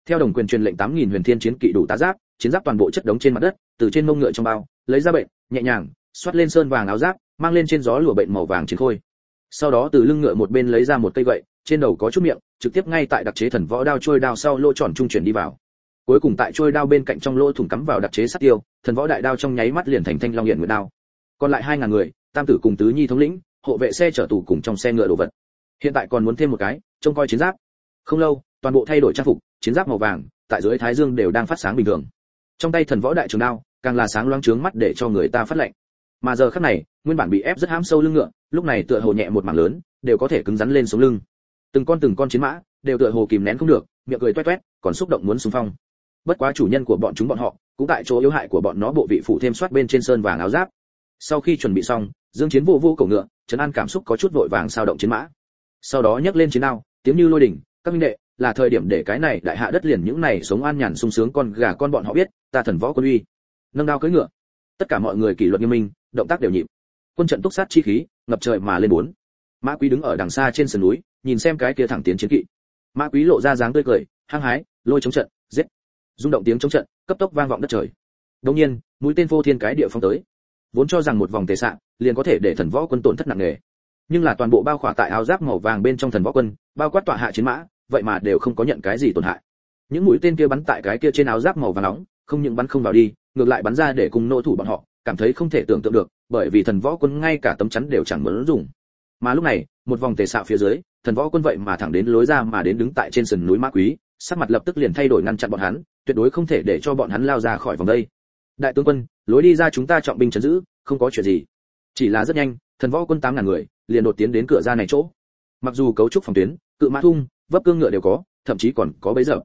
theo đồng quyền truyền lệnh 8.000 huyền thiên chiến kỵ đủ tá giáp, chiến giáp toàn bộ chất đống trên mặt đất, từ trên mông ngựa trong bao, lấy ra bệnh, nhẹ nhàng xoát lên sơn vàng áo giáp, mang lên trên gió lụa bệnh màu vàng chiến khôi. Sau đó từ lưng ngựa một bên lấy ra một cây gậy, trên đầu có chút miệng, trực tiếp ngay tại đặc chế thần võ đao trôi đao sau lỗ tròn trung chuyển đi vào. Cuối cùng tại trôi đao bên cạnh trong lỗ thủng cắm vào đặc chế sắt tiêu, thần võ đại đao trong nháy mắt liền thành thanh long hiện nguyệt đao. Còn lại hai ngàn người, tam tử cùng tứ nhi thống lĩnh, hộ vệ xe chở tù cùng trong xe ngựa đồ vật. Hiện tại còn muốn thêm một cái, trông coi chiến giáp. Không lâu, toàn bộ thay đổi trang phục, chiến giáp màu vàng, tại dưới thái dương đều đang phát sáng bình thường. Trong tay thần võ đại trường đao, càng là sáng loáng trướng mắt để cho người ta phát lệnh mà giờ khắc này, nguyên bản bị ép rất hãm sâu lưng ngựa, lúc này tựa hồ nhẹ một mảng lớn, đều có thể cứng rắn lên sống lưng. Từng con từng con chiến mã, đều tựa hồ kìm nén không được, miệng cười toét toét, còn xúc động muốn xung phong. Bất quá chủ nhân của bọn chúng bọn họ, cũng tại chỗ yếu hại của bọn nó bộ vị phụ thêm soát bên trên sơn vàng áo giáp. Sau khi chuẩn bị xong, dương chiến vô vô cổ ngựa, trấn an cảm xúc có chút vội vàng sao động chiến mã. Sau đó nhấc lên chiến đao, tiếng như lôi đỉnh, các minh đệ, là thời điểm để cái này đại hạ đất liền những này sống an nhàn sung sướng con gà con bọn họ biết, ta thần võ quân uy. Nâng đao cưỡi ngựa. Tất cả mọi người kỷ luật nghiêm minh động tác đều nhịp. Quân trận túc sát chi khí, ngập trời mà lên bốn. Mã quý đứng ở đằng xa trên sườn núi, nhìn xem cái kia thẳng tiến chiến kỵ. Mã quý lộ ra dáng tươi cười, hăng hái, lôi chống trận, giết. Rung động tiếng chống trận, cấp tốc vang vọng đất trời. Đương nhiên, mũi tên vô thiên cái địa phong tới. Vốn cho rằng một vòng tề sạng, liền có thể để thần võ quân tổn thất nặng nề. Nhưng là toàn bộ bao khỏa tại áo giáp màu vàng bên trong thần võ quân, bao quát tọa hạ chiến mã, vậy mà đều không có nhận cái gì tổn hại. Những mũi tên kia bắn tại cái kia trên áo giáp màu vàng nóng, không những bắn không vào đi, ngược lại bắn ra để cùng nô thủ bọn họ cảm thấy không thể tưởng tượng được, bởi vì thần võ quân ngay cả tấm chắn đều chẳng muốn dùng. Mà lúc này, một vòng tề xạo phía dưới, thần võ quân vậy mà thẳng đến lối ra mà đến đứng tại trên sườn núi ma quý, sắc mặt lập tức liền thay đổi ngăn chặn bọn hắn, tuyệt đối không thể để cho bọn hắn lao ra khỏi vòng đây. Đại tướng quân, lối đi ra chúng ta trọng binh chấn giữ, không có chuyện gì. Chỉ là rất nhanh, thần võ quân tám ngàn người, liền đột tiến đến cửa ra này chỗ. Mặc dù cấu trúc phòng tuyến, cự mã thung, vấp cương ngựa đều có, thậm chí còn có bấy giờ.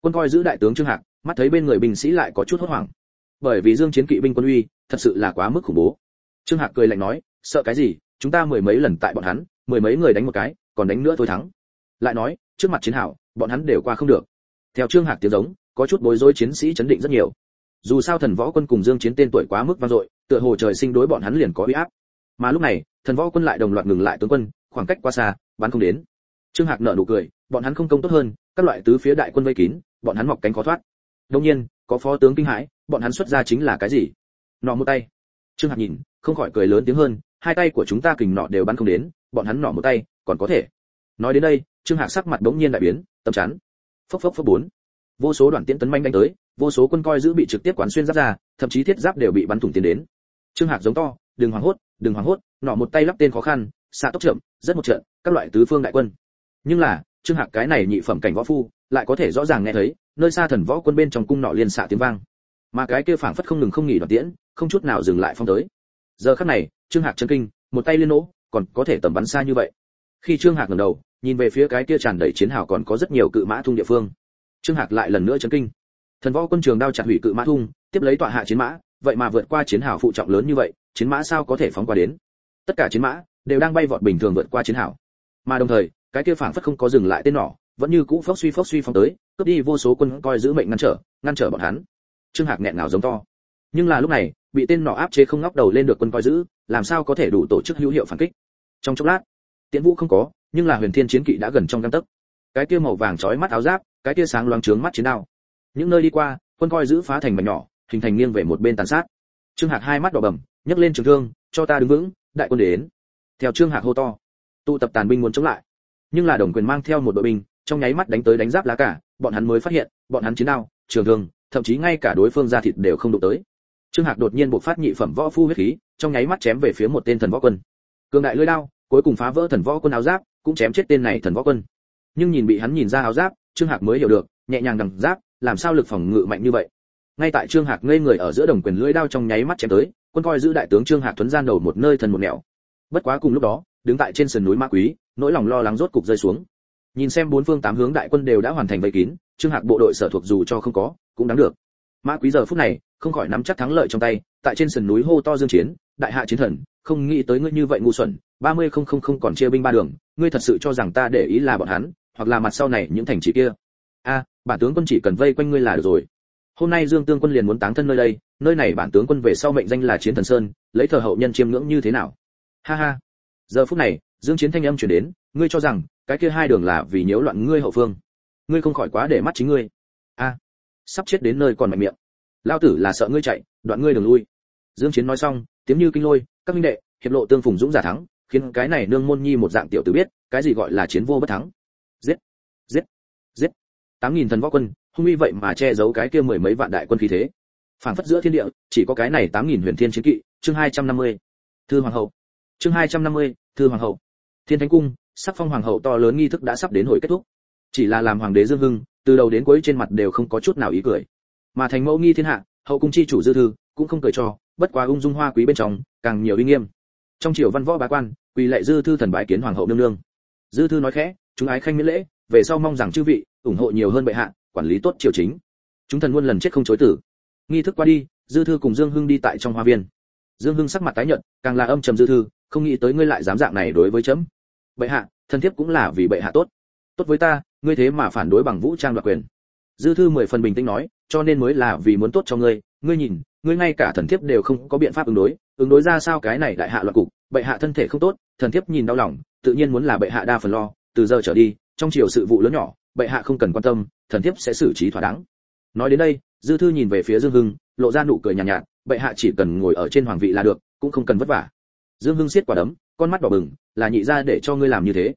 Quân coi giữ đại tướng trương hạc, mắt thấy bên người binh sĩ lại có chút hốt hoảng bởi vì dương chiến kỵ binh quân uy thật sự là quá mức khủng bố. Trương hạc cười lạnh nói, sợ cái gì? Chúng ta mười mấy lần tại bọn hắn, mười mấy người đánh một cái, còn đánh nữa thôi thắng. Lại nói, trước mặt chiến hảo bọn hắn đều qua không được. Theo trương hạc tiếng giống, có chút bối rối chiến sĩ chấn định rất nhiều. Dù sao thần võ quân cùng dương chiến tên tuổi quá mức vang dội, tựa hồ trời sinh đối bọn hắn liền có uy áp. Mà lúc này, thần võ quân lại đồng loạt ngừng lại tướng quân, khoảng cách quá xa, bắn không đến. Trương hạc nở nụ cười, bọn hắn không công tốt hơn, các loại tứ phía đại quân vây kín, bọn hắn mọc cánh khó thoát. Đương nhiên có phó tướng kinh hãi, bọn hắn xuất ra chính là cái gì? Nọ một tay. Trương hạc nhìn, không khỏi cười lớn tiếng hơn, hai tay của chúng ta kình nọ đều bắn không đến, bọn hắn nọ một tay, còn có thể. Nói đến đây, trương hạc sắc mặt đống nhiên đại biến, tâm chắn phốc phốc phốc bốn. Vô số đoàn tiễn tấn manh đánh tới, vô số quân coi giữ bị trực tiếp quán xuyên giáp ra, thậm chí thiết giáp đều bị bắn thủng tiến đến. Trương hạc giống to, đừng hoảng hốt, đừng hoảng hốt, nọ một tay lắp tên khó khăn, xạ tốc chậm rất một trận, các loại tứ phương đại quân. Nhưng là, trương hạc cái này nhị phẩm cảnh võ phu, lại có thể rõ ràng nghe thấy nơi xa thần võ quân bên trong cung nọ liên xạ tiếng vang. Mà cái kia phảng phất không ngừng không nghỉ đoạn tiễn, không chút nào dừng lại phong tới. Giờ khắc này, trương hạc chân kinh, một tay liên nỗ, còn có thể tầm bắn xa như vậy. Khi trương hạc ngẩng đầu, nhìn về phía cái kia tràn đầy chiến hào còn có rất nhiều cự mã thung địa phương. Trương hạc lại lần nữa chấn kinh. Thần võ quân trường đao chặt hủy cự mã thung, tiếp lấy tọa hạ chiến mã, vậy mà vượt qua chiến hào phụ trọng lớn như vậy, chiến mã sao có thể phóng qua đến? Tất cả chiến mã đều đang bay vọt bình thường vượt qua chiến hào. Mà đồng thời, cái kia phảng phất không có dừng lại tên nỏ vẫn như cũ phốc suy phốc suy phóng tới, cướp đi vô số quân coi giữ mệnh ngăn trở ngăn trở bọn hắn. Trương hạc nghẹn ngào giống to. Nhưng là lúc này, bị tên nọ áp chế không ngóc đầu lên được quân coi giữ, làm sao có thể đủ tổ chức hữu hiệu phản kích? Trong chốc lát, tiễn vũ không có, nhưng là huyền thiên chiến kỵ đã gần trong găng tấc. Cái kia màu vàng chói mắt áo giáp, cái kia sáng loáng trướng mắt chiến đao. Những nơi đi qua, quân coi giữ phá thành mảnh nhỏ, hình thành nghiêng về một bên tàn sát. Trương hạc hai mắt đỏ bầm, nhấc lên trường thương, cho ta đứng vững, đại quân đến. Theo trương hạc hô to, tụ tập tàn binh muốn chống lại. Nhưng là đồng quyền mang theo một đội binh trong nháy mắt đánh tới đánh giáp lá cả, bọn hắn mới phát hiện, bọn hắn chiến đao, trường thương, thậm chí ngay cả đối phương ra thịt đều không đụng tới. Trương hạc đột nhiên bộc phát nhị phẩm võ phu huyết khí, trong nháy mắt chém về phía một tên thần võ quân. Cường đại lưỡi đao, cuối cùng phá vỡ thần võ quân áo giáp, cũng chém chết tên này thần võ quân. Nhưng nhìn bị hắn nhìn ra áo giáp, trương hạc mới hiểu được, nhẹ nhàng đằng giáp, làm sao lực phòng ngự mạnh như vậy. Ngay tại trương hạc ngây người ở giữa đồng quyền lưỡi đao trong nháy mắt chém tới, quân coi giữ đại tướng trương hạc tuấn gian đầu một nơi thần một nẻo. Bất quá cùng lúc đó, đứng tại trên sườn núi ma quý, nỗi lòng lo lắng rốt cục rơi xuống nhìn xem bốn phương tám hướng đại quân đều đã hoàn thành vây kín, trương hạc bộ đội sở thuộc dù cho không có, cũng đáng được. Ma quý giờ phút này, không khỏi nắm chắc thắng lợi trong tay, tại trên sườn núi hô to dương chiến, đại hạ chiến thần, không nghĩ tới ngươi như vậy ngu xuẩn, ba mươi không không không còn chia binh ba đường, ngươi thật sự cho rằng ta để ý là bọn hắn, hoặc là mặt sau này những thành trì kia? A, bản tướng quân chỉ cần vây quanh ngươi là được rồi. Hôm nay dương tương quân liền muốn táng thân nơi đây, nơi này bản tướng quân về sau mệnh danh là chiến thần sơn, lấy thờ hậu nhân chiêm ngưỡng như thế nào? Ha ha. Giờ phút này, dương chiến thanh âm truyền đến, ngươi cho rằng cái kia hai đường là vì nhiễu loạn ngươi hậu phương. Ngươi không khỏi quá để mắt chính ngươi. A, sắp chết đến nơi còn mạnh miệng. Lao tử là sợ ngươi chạy, đoạn ngươi đường lui. Dương chiến nói xong, tiếng như kinh lôi, các minh đệ, hiệp lộ tương phùng dũng giả thắng, khiến cái này nương môn nhi một dạng tiểu tử biết, cái gì gọi là chiến vô bất thắng. Giết giết giết. Tám nghìn thần võ quân, hung uy vậy mà che giấu cái kia mười mấy vạn đại quân khí thế. Phảng phất giữa thiên địa, chỉ có cái này tám nghìn huyền thiên chiến kỵ, chương hai trăm năm mươi, thư hoàng hậu. Chương hai trăm năm mươi, thư hoàng hậu. Thiên thánh cung sắc phong hoàng hậu to lớn nghi thức đã sắp đến hồi kết thúc. Chỉ là làm hoàng đế dương hưng, từ đầu đến cuối trên mặt đều không có chút nào ý cười. Mà thành mẫu nghi thiên hạ, hậu cung chi chủ dư thư cũng không cười cho, bất quá ung dung hoa quý bên trong, càng nhiều uy nghiêm. Trong triều văn võ bá quan, quỳ lệ dư thư thần bái kiến hoàng hậu nương nương. Dư thư nói khẽ, chúng ái khanh miễn lễ, về sau mong rằng chư vị ủng hộ nhiều hơn bệ hạ, quản lý tốt triều chính. Chúng thần luôn lần chết không chối tử. Nghi thức qua đi, dư thư cùng dương hưng đi tại trong hoa viên. Dương hưng sắc mặt tái nhợt, càng là âm trầm dư thư, không nghĩ tới ngươi lại dám dạng này đối với chấm bệ hạ thân thiếp cũng là vì bệ hạ tốt. Tốt với ta ngươi thế mà phản đối bằng vũ trang đoạt quyền. Dư thư mười phần bình tĩnh nói cho nên mới là vì muốn tốt cho ngươi. Ngươi nhìn ngươi ngay cả thần thiếp đều không có biện pháp ứng đối. Ứng đối ra sao cái này đại hạ loạn cục bệ hạ thân thể không tốt thần thiếp nhìn đau lòng tự nhiên muốn là bệ hạ đa phần lo. Từ giờ trở đi trong chiều sự vụ lớn nhỏ bệ hạ không cần quan tâm thần thiếp sẽ xử trí thỏa đáng. Nói đến đây dư thư nhìn về phía dương hưng lộ ra nụ cười nhàn nhạt, nhạt bệ hạ chỉ cần ngồi ở trên hoàng vị là được cũng không cần vất vả. Dương hưng siết quả đấm con mắt đỏ bừng là nhị ra để cho ngươi làm như thế.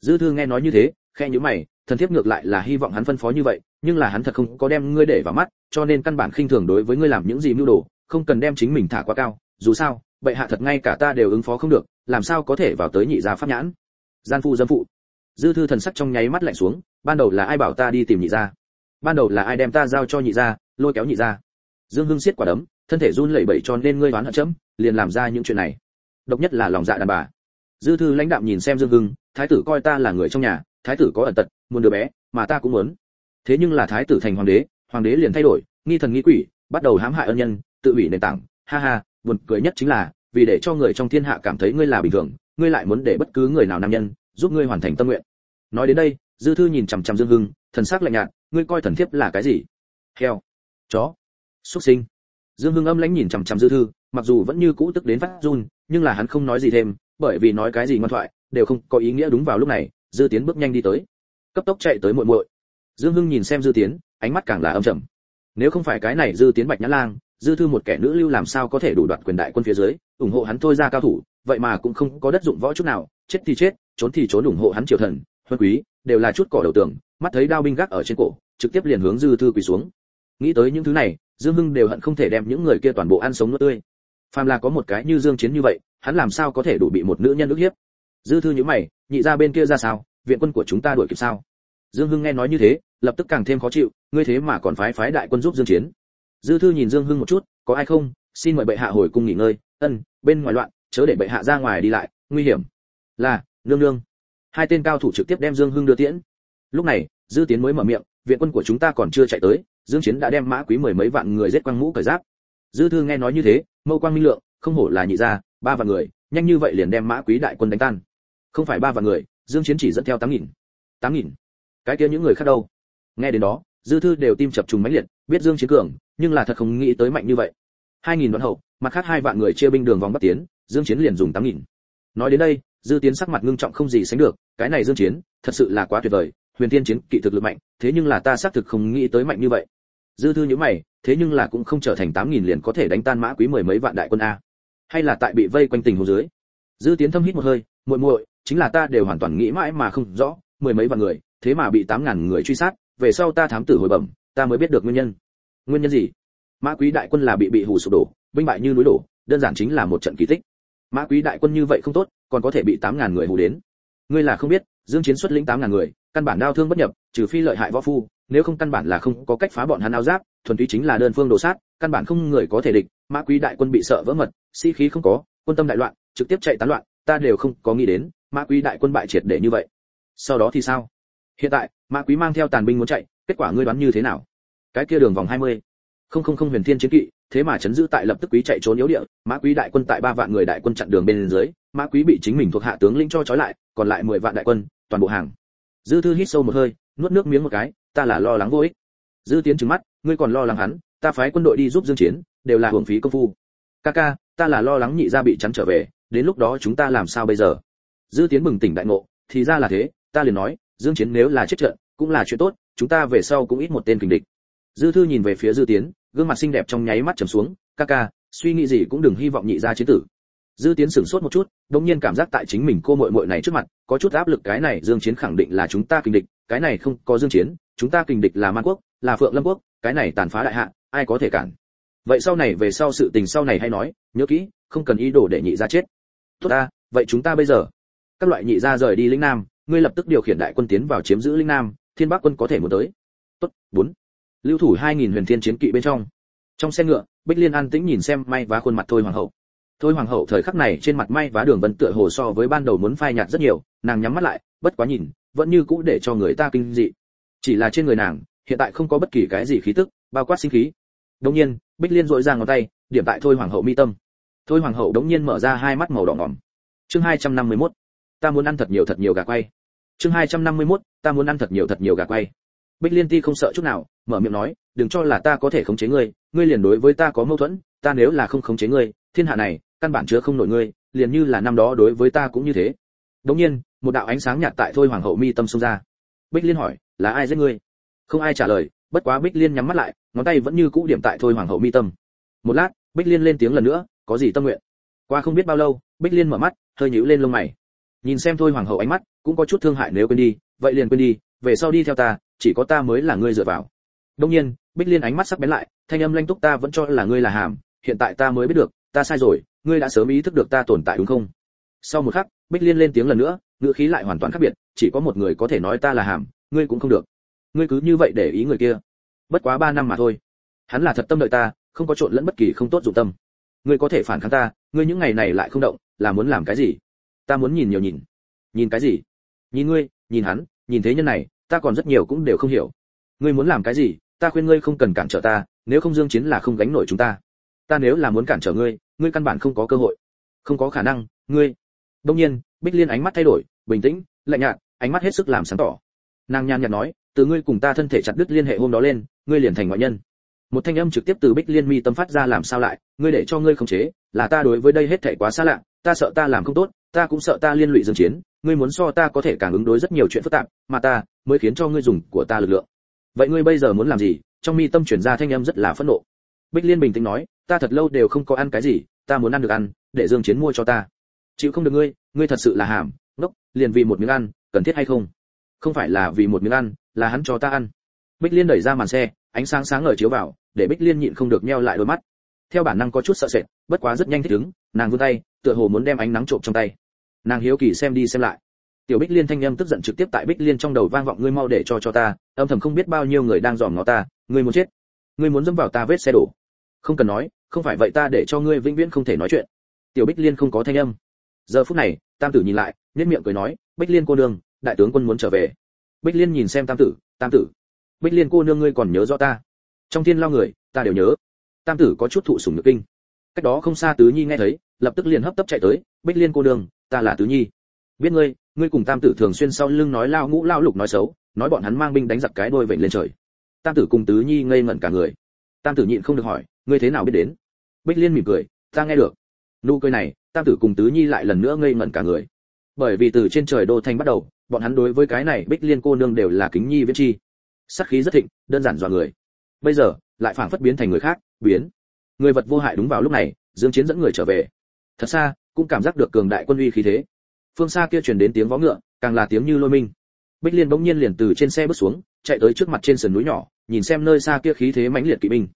Dư thư nghe nói như thế khe nhíu mày, thần thiếp ngược lại là hy vọng hắn phân phó như vậy, nhưng là hắn thật không có đem ngươi để vào mắt, cho nên căn bản khinh thường đối với ngươi làm những gì mưu đồ, không cần đem chính mình thả quá cao. Dù sao, bệ hạ thật ngay cả ta đều ứng phó không được, làm sao có thể vào tới nhị gia pháp nhãn? Gian phu dâm phụ. Dư thư thần sắc trong nháy mắt lạnh xuống, ban đầu là ai bảo ta đi tìm nhị gia? Ban đầu là ai đem ta giao cho nhị gia, lôi kéo nhị gia? Dương hưng siết quả đấm, thân thể run lẩy bẩy cho nên ngươi đoán hận chấm, liền làm ra những chuyện này. Độc nhất là lòng dạ đàn bà dư thư lãnh đạm nhìn xem dương hưng, thái tử coi ta là người trong nhà, thái tử có ẩn tật, muốn đứa bé, mà ta cũng muốn. Thế nhưng là thái tử thành hoàng đế hoàng đế liền thay đổi, nghi thần nghi quỷ, bắt đầu hãm hại ân nhân, tự hủy nền tảng. Ha ha, buồn cười nhất chính là, vì để cho người trong thiên hạ cảm thấy ngươi là bình thường, ngươi lại muốn để bất cứ người nào nam nhân, giúp ngươi hoàn thành tâm nguyện. Nói đến đây, dư thư nhìn chằm chằm dương hưng, thần sắc lạnh nhạt, ngươi coi thần thiếp là cái gì? Heo, chó xuất sinh. Dương hưng âm lãnh nhìn chằm chằm dư thư, mặc dù vẫn như cũ tức đến phát run, nhưng là hắn không nói gì thêm bởi vì nói cái gì ngoan thoại, đều không có ý nghĩa đúng vào lúc này, dư tiến bước nhanh đi tới. Cấp tốc chạy tới muội muội. Dương hưng nhìn xem dư tiến, ánh mắt càng là âm trầm. Nếu không phải cái này dư tiến bạch nhã lang, dư thư một kẻ nữ lưu làm sao có thể đủ đoạt quyền đại quân phía dưới, ủng hộ hắn thôi ra cao thủ, vậy mà cũng không có đất dụng võ chút nào, chết thì chết, trốn thì trốn ủng hộ hắn triều thần, huân quý, đều là chút cỏ đầu tường, mắt thấy đao binh gác ở trên cổ, trực tiếp liền hướng dư thư quỳ xuống. Nghĩ tới những thứ này, dương hưng đều hận không thể đem những người kia toàn bộ ăn sống nuốt tươi. Phàm là có một cái như dương chiến như vậy hắn làm sao có thể đủ bị một nữ nhân ức hiếp? Dư thư nhíu mày, nhị ra bên kia ra sao? Viện quân của chúng ta đuổi kịp sao? Dương hưng nghe nói như thế, lập tức càng thêm khó chịu, ngươi thế mà còn phái phái đại quân giúp dương chiến. Dư thư nhìn dương hưng một chút, có ai không? Xin mời bệ hạ hồi cung nghỉ ngơi. Ân, bên ngoài loạn, chớ để bệ hạ ra ngoài đi lại, nguy hiểm. Là, nương nương. Hai tên cao thủ trực tiếp đem dương hưng đưa tiễn. Lúc này, dư tiến mới mở miệng, viện quân của chúng ta còn chưa chạy tới, dương chiến đã đem mã quý mười mấy vạn người giết quang mũ cởi giáp. Dư thư nghe nói như thế, mâu quang minh lượng, không hổ là nhị gia ba vạn người, nhanh như vậy liền đem mã quý đại quân đánh tan. Không phải ba vạn người, dương chiến chỉ dẫn theo tám nghìn. Tám nghìn? Cái kia những người khác đâu? Nghe đến đó, dư thư đều tim chập trùng mãnh liệt, biết dương chiến cường, nhưng là thật không nghĩ tới mạnh như vậy. Hai nghìn đoạn hậu, mặt khác hai vạn người chia binh đường vòng bắc tiến, dương chiến liền dùng tám nghìn. Nói đến đây, dư tiến sắc mặt ngưng trọng không gì sánh được, cái này dương chiến, thật sự là quá tuyệt vời, huyền thiên chiến kỵ thực lực mạnh, thế nhưng là ta xác thực không nghĩ tới mạnh như vậy. Dư thư nhíu mày, thế nhưng là cũng không trở thành tám nghìn liền có thể đánh tan mã quý mười mấy vạn đại quân a hay là tại bị vây quanh tình hồ dưới. Dư tiến thâm hít một hơi, muội muội, chính là ta đều hoàn toàn nghĩ mãi mà không rõ, mười mấy vạn người, thế mà bị tám ngàn người truy sát, về sau ta thám tử hồi bẩm, ta mới biết được nguyên nhân. Nguyên nhân gì? Mã quý đại quân là bị bị hù sụp đổ, binh bại như núi đổ, đơn giản chính là một trận kỳ tích. Mã quý đại quân như vậy không tốt, còn có thể bị tám ngàn người hù đến. Ngươi là không biết, dương chiến xuất lĩnh tám ngàn người, căn bản đao thương bất nhập, trừ phi lợi hại võ phu, nếu không căn bản là không có cách phá bọn hắn áo giáp, thuần túy chính là đơn phương đồ sát, căn bản không người có thể địch mã quý đại quân bị sợ vỡ mật, sĩ khí không có, quân tâm đại loạn, trực tiếp chạy tán loạn, ta đều không có nghĩ đến, mã quý đại quân bại triệt để như vậy. Sau đó thì sao? Hiện tại, mã quý mang theo tàn binh muốn chạy, kết quả ngươi đoán như thế nào? Cái kia đường vòng 20. không không không huyền thiên chiến kỵ, thế mà chấn giữ tại lập tức quý chạy trốn yếu địa, mã quý đại quân tại ba vạn người đại quân chặn đường bên dưới, mã quý bị chính mình thuộc hạ tướng lĩnh cho trói lại, còn lại 10 vạn đại quân, toàn bộ hàng. Dư thư hít sâu một hơi, nuốt nước miếng một cái, ta là lo lắng vô ích. Dư tiến trừng mắt, ngươi còn lo lắng hắn, ta phái quân đội đi giúp dương chiến đều là hưởng phí công phu. Ca ca, ta là lo lắng nhị gia bị chắn trở về, đến lúc đó chúng ta làm sao bây giờ? Dư tiến bừng tỉnh đại ngộ, thì ra là thế, ta liền nói, dương chiến nếu là chết trận, cũng là chuyện tốt, chúng ta về sau cũng ít một tên kình địch. Dư thư nhìn về phía dư tiến, gương mặt xinh đẹp trong nháy mắt trầm xuống, ca ca, suy nghĩ gì cũng đừng hy vọng nhị gia chiến tử. Dư tiến sửng sốt một chút, đột nhiên cảm giác tại chính mình cô muội muội này trước mặt, có chút áp lực, cái này dương chiến khẳng định là chúng ta kình địch, cái này không có dương chiến, chúng ta kình địch là man quốc, là phượng lâm quốc, cái này tàn phá đại hạ, ai có thể cản? Vậy sau này về sau sự tình sau này hay nói, nhớ kỹ, không cần ý đồ để nhị gia chết. Tốt ta, vậy chúng ta bây giờ. Các loại nhị gia rời đi lĩnh nam, ngươi lập tức điều khiển đại quân tiến vào chiếm giữ lĩnh nam, thiên bắc quân có thể muốn tới. Tốt, bốn. Lưu thủ hai nghìn huyền thiên chiến kỵ bên trong. Trong xe ngựa, bích liên an tĩnh nhìn xem may vá khuôn mặt thôi hoàng hậu. Thôi hoàng hậu thời khắc này trên mặt may vá đường vân tựa hồ so với ban đầu muốn phai nhạt rất nhiều, nàng nhắm mắt lại, bất quá nhìn, vẫn như cũ để cho người ta kinh dị. Chỉ là trên người nàng, hiện tại không có bất kỳ cái gì khí tức, bao quát sinh khí. Đống nhiên bích liên dội ra ngón tay, điểm tại thôi hoàng hậu mi tâm. Thôi hoàng hậu đống nhiên mở ra hai mắt màu đỏ ngỏm. Chương 251. ta muốn ăn thật nhiều thật nhiều gà quay. Chương 251. ta muốn ăn thật nhiều thật nhiều gà quay. Bích liên ti không sợ chút nào, mở miệng nói, đừng cho là ta có thể khống chế ngươi ngươi liền đối với ta có mâu thuẫn, ta nếu là không khống chế ngươi, thiên hạ này, căn bản chứa không nổi ngươi, liền như là năm đó đối với ta cũng như thế. Đống nhiên, một đạo ánh sáng nhạt tại thôi hoàng hậu mi tâm xông ra. Bích liên hỏi, là ai giết ngươi? Không ai trả lời, bất quá bích liên nhắm mắt lại ngón tay vẫn như cũ điểm tại thôi hoàng hậu mi tâm. Một lát, bích liên lên tiếng lần nữa, có gì tâm nguyện? Qua không biết bao lâu, bích liên mở mắt, hơi nhíu lên lông mày. Nhìn xem thôi hoàng hậu ánh mắt, cũng có chút thương hại nếu quên đi, vậy liền quên đi, về sau đi theo ta, chỉ có ta mới là ngươi dựa vào. Đông nhiên, bích liên ánh mắt sắc bén lại, thanh âm lanh túc ta vẫn cho là ngươi là hàm, hiện tại ta mới biết được, ta sai rồi, ngươi đã sớm ý thức được ta tồn tại đúng không? Sau một khắc, bích liên lên tiếng lần nữa, ngữ khí lại hoàn toàn khác biệt, chỉ có một người có thể nói ta là hàm, ngươi cũng không được. Ngươi cứ như vậy để ý người kia bất quá ba năm mà thôi. Hắn là thật tâm đợi ta, không có trộn lẫn bất kỳ không tốt dụng tâm. Ngươi có thể phản kháng ta, ngươi những ngày này lại không động, là muốn làm cái gì? Ta muốn nhìn nhiều nhìn. Nhìn cái gì? Nhìn ngươi, nhìn hắn, nhìn thế nhân này, ta còn rất nhiều cũng đều không hiểu. Ngươi muốn làm cái gì, ta khuyên ngươi không cần cản trở ta, nếu không dương chiến là không gánh nổi chúng ta. Ta nếu là muốn cản trở ngươi ngươi căn bản không có cơ hội. Không có khả năng, ngươi. Đông nhiên, bích liên ánh mắt thay đổi, bình tĩnh, lạnh nhạt, ánh mắt hết sức làm sáng tỏ. Nàng nhàn nhạt nói từ ngươi cùng ta thân thể chặt đứt liên hệ hôm đó lên, ngươi liền thành ngoại nhân. Một thanh âm trực tiếp từ bích liên mi tâm phát ra làm sao lại, ngươi để cho ngươi khống chế, là ta đối với đây hết thảy quá xa lạ, ta sợ ta làm không tốt, ta cũng sợ ta liên lụy dương chiến, ngươi muốn so ta có thể càng ứng đối rất nhiều chuyện phức tạp, mà ta mới khiến cho ngươi dùng của ta lực lượng. Vậy ngươi bây giờ muốn làm gì? Trong mi tâm chuyển ra thanh âm rất là phẫn nộ. Bích liên bình tĩnh nói, ta thật lâu đều không có ăn cái gì, ta muốn ăn được ăn, để dương chiến mua cho ta. Chịu không được ngươi ngươi thật sự là hàm, ngốc, liền vì một miếng ăn, cần thiết hay không? Không phải là vì một miếng ăn là hắn cho ta ăn. Bích liên đẩy ra màn xe, ánh sáng sáng ngời chiếu vào, để bích liên nhịn không được nheo lại đôi mắt. Theo bản năng có chút sợ sệt, bất quá rất nhanh thích ứng, nàng vươn tay, tựa hồ muốn đem ánh nắng trộm trong tay. Nàng hiếu kỳ xem đi xem lại. Tiểu bích liên thanh âm tức giận trực tiếp tại bích liên trong đầu vang vọng, ngươi mau để cho cho ta, âm thầm không biết bao nhiêu người đang dòm ngó ta, ngươi muốn chết. Ngươi muốn dẫm vào ta vết xe đổ. Không cần nói, không phải vậy ta để cho ngươi vĩnh viễn không thể nói chuyện. Tiểu bích liên không có thanh âm. Giờ phút này, tam tử nhìn lại nhất miệng cười nói, bích liên cô đường đại tướng quân muốn trở về bích liên nhìn xem tam tử tam tử, bích liên cô nương ngươi còn nhớ rõ ta? Trong thiên lao người, ta đều nhớ. Tam tử có chút thụ sủng nhược kinh. Cách đó không xa tứ nhi nghe thấy, lập tức liền hấp tấp chạy tới, bích liên cô nương, ta là tứ nhi. Biết ngươi ngươi cùng tam tử thường xuyên sau lưng nói lao ngũ, lao lục nói xấu, nói bọn hắn mang binh đánh giặc cái đôi vểnh lên trời. Tam tử cùng tứ nhi ngây ngẩn cả người. Tam tử nhịn không được hỏi, ngươi thế nào biết đến? Bích liên mỉm cười, ta nghe được. Nụ cười này, tam tử cùng tứ nhi lại lần nữa ngây ngẩn cả người. Bởi vì từ trên trời đô thành bắt đầu bọn hắn đối với cái này bích liên cô nương đều là kính nhi viễn chi. Sắc khí rất thịnh, đơn giản dọa người. Bây giờ, lại phảng phất biến thành người khác, biến. Người vật vô hại đúng vào lúc này, dương chiến dẫn người trở về. Thật xa, cũng cảm giác được cường đại quân uy khí thế. Phương xa kia truyền đến tiếng vó ngựa, càng là tiếng như lôi minh. Bích liên bỗng nhiên liền từ trên xe bước xuống, chạy tới trước mặt trên sườn núi nhỏ, nhìn xem nơi xa kia khí thế mãnh liệt kỵ binh.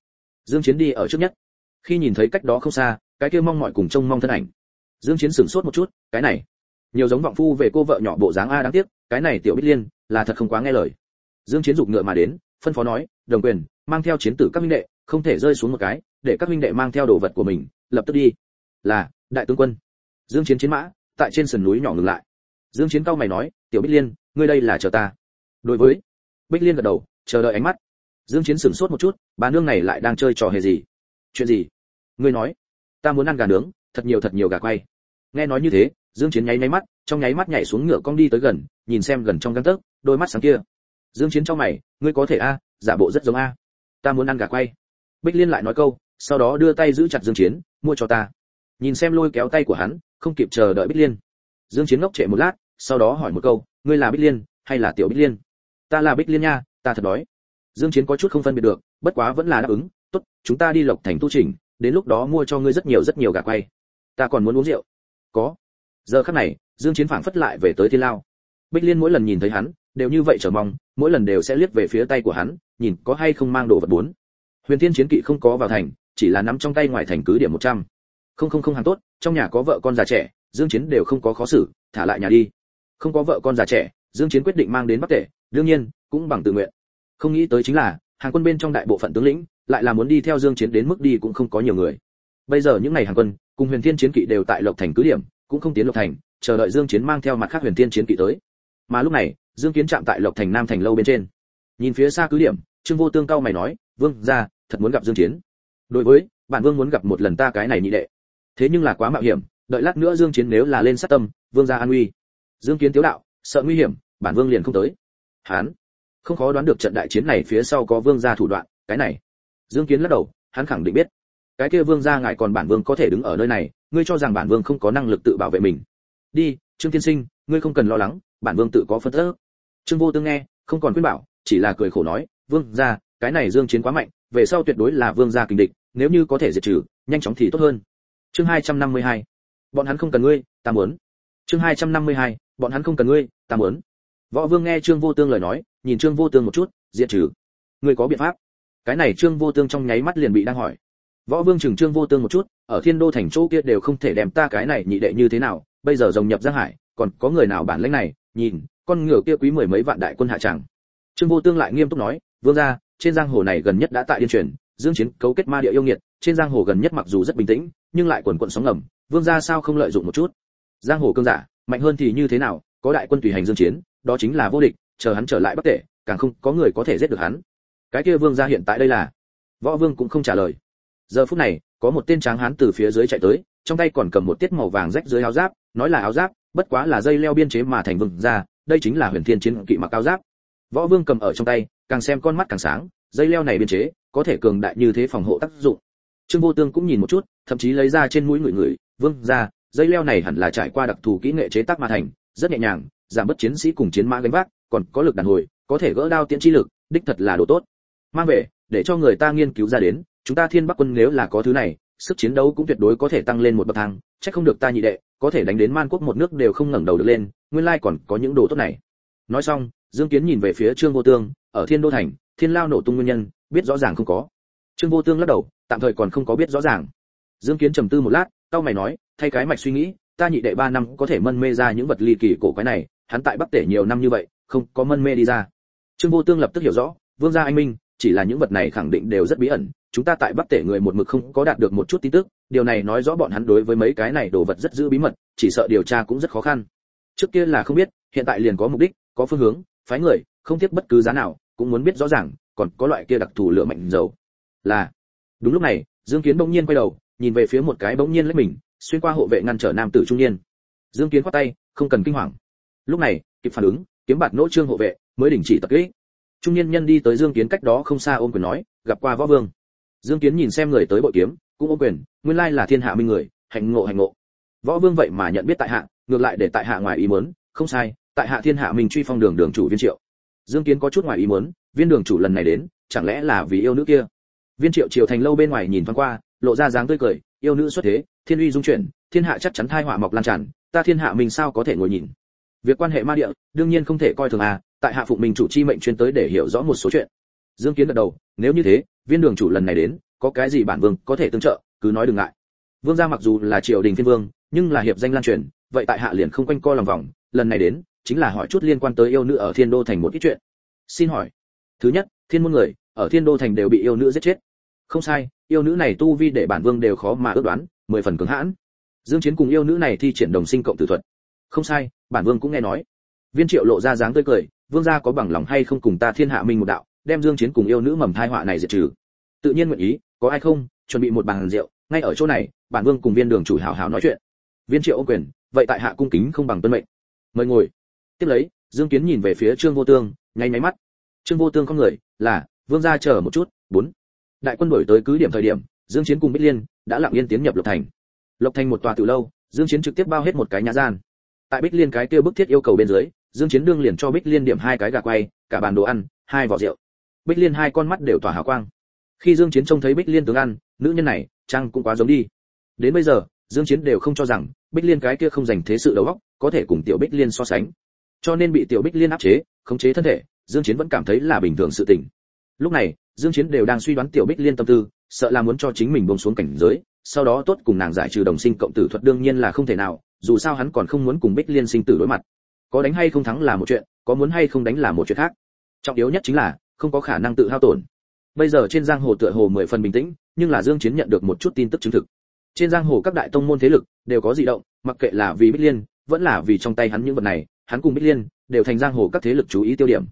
Dương chiến đi ở trước nhất. Khi nhìn thấy cách đó không xa, cái kia mong mọi cùng trông mong thân ảnh. Dương chiến sửng sốt một chút, cái này nhiều giống vọng phu về cô vợ nhỏ bộ dáng a đáng tiếc, cái này tiểu bích liên là thật không quá nghe lời. Dương chiến dục ngựa mà đến, phân phó nói, đồng quyền, mang theo chiến tử các minh đệ, không thể rơi xuống một cái, để các minh đệ mang theo đồ vật của mình, lập tức đi. Là, đại tướng quân. Dương chiến chiến mã, tại trên sườn núi nhỏ ngừng lại. Dương chiến cao mày nói, tiểu bích liên, ngươi đây là chờ ta. Đối với, bích liên gật đầu, chờ đợi ánh mắt. Dương chiến sửng sốt một chút, bà nương này lại đang chơi trò hề gì? Chuyện gì? Ngươi nói, ta muốn ăn gà nướng, thật nhiều thật nhiều gà quay. Nghe nói như thế dương chiến nháy nháy mắt, trong nháy mắt nhảy xuống ngựa cong đi tới gần, nhìn xem gần trong gang tấc, đôi mắt sáng kia. Dương chiến trong mày, ngươi có thể a, giả bộ rất giống a. Ta muốn ăn gà quay. Bích liên lại nói câu, sau đó đưa tay giữ chặt dương chiến, mua cho ta. Nhìn xem lôi kéo tay của hắn, không kịp chờ đợi bích liên. Dương chiến ngốc trệ một lát, sau đó hỏi một câu, ngươi là bích liên, hay là tiểu bích liên? Ta là bích liên nha, ta thật đói. Dương chiến có chút không phân biệt được, bất quá vẫn là đáp ứng, tốt, chúng ta đi lộc thành tu trình đến lúc đó mua cho ngươi rất nhiều rất nhiều gà quay. Ta còn muốn uống rượu. Có giờ khắc này, dương chiến phảng phất lại về tới thiên lao. Bích liên mỗi lần nhìn thấy hắn, đều như vậy chờ mong, mỗi lần đều sẽ liếc về phía tay của hắn, nhìn có hay không mang đồ vật bốn. Huyền thiên chiến kỵ không có vào thành, chỉ là nắm trong tay ngoài thành cứ điểm 100. không không không hàng tốt, trong nhà có vợ con già trẻ, dương chiến đều không có khó xử, thả lại nhà đi. Không có vợ con già trẻ, dương chiến quyết định mang đến bắc tể, đương nhiên, cũng bằng tự nguyện. Không nghĩ tới chính là, hàng quân bên trong đại bộ phận tướng lĩnh, lại là muốn đi theo dương chiến đến mức đi cũng không có nhiều người. Bây giờ những ngày hàng quân, cùng huyền thiên chiến kỵ đều tại lộc thành cứ điểm cũng không tiến lộc thành, chờ đợi dương chiến mang theo mặt khác huyền tiên chiến kỵ tới. Mà lúc này, dương kiến chạm tại lộc thành nam thành lâu bên trên. Nhìn phía xa cứ điểm, trương vô tương cao mày nói, vương gia, thật muốn gặp dương chiến. Đối với bản vương muốn gặp một lần ta cái này nhị đệ. Thế nhưng là quá mạo hiểm, đợi lát nữa dương chiến nếu là lên sát tâm, vương gia an nguy. Dương kiến tiếu đạo, sợ nguy hiểm bản vương liền không tới. Hắn không khó đoán được trận đại chiến này phía sau có vương gia thủ đoạn, cái này. Dương kiến lắc đầu, hắn khẳng định biết cái kia vương gia ngài còn bản vương có thể đứng ở nơi này, ngươi cho rằng bản vương không có năng lực tự bảo vệ mình. Đi, trương tiên sinh, ngươi không cần lo lắng, bản vương tự có phân tích trương vô tương nghe, không còn khuyên bảo, chỉ là cười khổ nói, vương gia, cái này dương chiến quá mạnh, về sau tuyệt đối là vương gia kình địch, nếu như có thể diệt trừ, nhanh chóng thì tốt hơn. Chương 252 bọn hắn không cần ngươi, ta muốn. Chương 252 bọn hắn không cần ngươi, ta muốn. Võ vương nghe trương vô tương lời nói, nhìn trương vô tương một chút, diệt trừ. Ngươi có biện pháp. Cái này trương vô tương trong nháy mắt liền bị đang hỏi võ vương chừng trương vô tương một chút, ở thiên đô thành chỗ kia đều không thể đem ta cái này nhị đệ như thế nào, bây giờ rồng nhập giang hải, còn có người nào bản lĩnh này, nhìn, con ngựa kia quý mười mấy vạn đại quân hạ tràng trương vô tương lại nghiêm túc nói, vương gia, trên giang hồ này gần nhất đã tại điên truyền, dương chiến cấu kết ma địa yêu nghiệt, trên giang hồ gần nhất mặc dù rất bình tĩnh, nhưng lại quần quần sóng ngầm, vương gia sao không lợi dụng một chút? Giang hồ cương giả, mạnh hơn thì như thế nào, có đại quân tùy hành dương chiến, đó chính là vô địch, chờ hắn trở lại bắc tể càng không có người có thể giết được hắn. Cái kia vương gia hiện tại đây là? Võ vương cũng không trả lời giờ phút này, có một tên tráng hán từ phía dưới chạy tới, trong tay còn cầm một tiết màu vàng rách dưới áo giáp, nói là áo giáp, bất quá là dây leo biên chế mà thành vương gia, đây chính là huyền thiên chiến kỵ mặc áo giáp. Võ vương cầm ở trong tay, càng xem con mắt càng sáng, dây leo này biên chế, có thể cường đại như thế phòng hộ tác dụng. Trương vô tương cũng nhìn một chút, thậm chí lấy ra trên mũi người người, vương ra dây leo này hẳn là trải qua đặc thù kỹ nghệ chế tác mà thành, rất nhẹ nhàng, giảm bớt chiến sĩ cùng chiến mã gánh vác, còn có lực đàn hồi, có thể gỡ đao tiễn chi lực, đích thật là đồ tốt. Mang về để cho người ta nghiên cứu ra đến, chúng ta thiên bắc quân nếu là có thứ này, sức chiến đấu cũng tuyệt đối có thể tăng lên một bậc thang, chắc không được ta nhị đệ, có thể đánh đến man quốc một nước đều không ngẩng đầu được lên, nguyên lai còn có những đồ tốt này. Nói xong, dương kiến nhìn về phía trương vô tương, ở thiên đô thành, thiên lao nổ tung nguyên nhân, biết rõ ràng không có. Trương vô tương lắc đầu, tạm thời còn không có biết rõ ràng. Dương kiến trầm tư một lát tao mày nói, thay cái mạch suy nghĩ, ta nhị đệ ba năm có thể mân mê ra những vật ly kỳ cổ quái này, hắn tại bắc tể nhiều năm như vậy, không có mân mê đi ra. Trương vô tương lập tức hiểu rõ, vương gia anh minh chỉ là những vật này khẳng định đều rất bí ẩn, chúng ta tại bắc tể người một mực không có đạt được một chút tin tức, điều này nói rõ bọn hắn đối với mấy cái này đồ vật rất giữ bí mật, chỉ sợ điều tra cũng rất khó khăn. Trước kia là không biết, hiện tại liền có mục đích, có phương hướng, phái người, không tiếc bất cứ giá nào, cũng muốn biết rõ ràng, còn có loại kia đặc thù lửa mạnh dầu. Là, đúng lúc này, dương kiến bỗng nhiên quay đầu, nhìn về phía một cái bỗng nhiên lấy mình, xuyên qua hộ vệ ngăn trở nam tử trung niên. Dương kiến khoát tay, không cần kinh hoàng. Lúc này, kịp phản ứng, kiếm bạt nỗ trương hộ vệ, mới đình chỉ tập kích trung niên nhân đi tới dương kiến cách đó không xa ôm quyền nói, gặp qua võ vương. Dương kiến nhìn xem người tới bội kiếm, cũng ôm quyền, nguyên lai là thiên hạ minh người, hạnh ngộ hạnh ngộ. Võ vương vậy mà nhận biết tại hạ, ngược lại để tại hạ ngoài ý muốn, không sai, tại hạ thiên hạ minh truy phong đường đường chủ viên triệu. Dương kiến có chút ngoài ý muốn, viên đường chủ lần này đến, chẳng lẽ là vì yêu nữ kia? Viên triệu triều thành lâu bên ngoài nhìn thoáng qua, lộ ra dáng tươi cười, yêu nữ xuất thế, thiên uy dung chuyển, thiên hạ chắc chắn thai họa mọc lan tràn, ta thiên hạ mình sao có thể ngồi nhìn? Việc quan hệ ma địa, đương nhiên không thể coi thường à tại hạ phụng mình chủ chi mệnh chuyên tới để hiểu rõ một số chuyện. Dương kiến gật đầu, nếu như thế, viên đường chủ lần này đến, có cái gì bản vương có thể tương trợ, cứ nói đừng ngại. Vương gia mặc dù là triều đình phiên vương, nhưng là hiệp danh lan truyền, vậy tại hạ liền không quanh co lòng vòng, lần này đến, chính là hỏi chút liên quan tới yêu nữ ở thiên đô thành một ít chuyện. Xin hỏi. Thứ nhất, thiên môn người, ở thiên đô thành đều bị yêu nữ giết chết. Không sai, yêu nữ này tu vi để bản vương đều khó mà ước đoán, mười phần cứng hãn. Dương chiến cùng yêu nữ này thi triển đồng sinh cộng tử thuật. Không sai, bản vương cũng nghe nói. Viên triệu lộ ra dáng tươi cười vương gia có bằng lòng hay không cùng ta thiên hạ minh một đạo, đem dương chiến cùng yêu nữ mầm thai họa này diệt trừ? Tự nhiên nguyện ý, có ai không? Chuẩn bị một bàn rượu, ngay ở chỗ này, bản vương cùng viên đường chủ hảo hảo nói chuyện. Viên triệu ô quyền, vậy tại hạ cung kính không bằng tuân mệnh. Mời ngồi. Tiếp lấy, dương kiến nhìn về phía trương vô tương, nháy máy mắt. Trương vô tương không người, là, vương gia chờ một chút, bốn. Đại quân đổi tới cứ điểm thời điểm, dương chiến cùng bích liên đã lặng yên tiến nhập lộc thành. Lộc thành một tòa tử lâu, dương chiến trực tiếp bao hết một cái nhà gian. Tại bích liên cái kia bức thiết yêu cầu bên dưới dương chiến đương liền cho bích liên điểm hai cái gà quay, cả bàn đồ ăn, hai vỏ rượu. Bích liên hai con mắt đều tỏa hào quang. Khi dương chiến trông thấy bích liên tướng ăn, nữ nhân này trang cũng quá giống đi. Đến bây giờ, dương chiến đều không cho rằng bích liên cái kia không dành thế sự đầu óc có thể cùng tiểu bích liên so sánh. Cho nên bị tiểu bích liên áp chế, khống chế thân thể, dương chiến vẫn cảm thấy là bình thường sự tình. Lúc này, dương chiến đều đang suy đoán tiểu bích liên tâm tư, sợ là muốn cho chính mình buông xuống cảnh giới, sau đó tốt cùng nàng giải trừ đồng sinh cộng tử thuật đương nhiên là không thể nào, dù sao hắn còn không muốn cùng bích liên sinh tử đối mặt có đánh hay không thắng là một chuyện, có muốn hay không đánh là một chuyện khác. Trọng yếu nhất chính là, không có khả năng tự hao tổn. Bây giờ trên giang hồ tựa hồ mười phần bình tĩnh, nhưng là dương chiến nhận được một chút tin tức chứng thực. Trên giang hồ các đại tông môn thế lực đều có dị động, mặc kệ là vì bích liên, vẫn là vì trong tay hắn những vật này, hắn cùng bích liên đều thành giang hồ các thế lực chú ý tiêu điểm.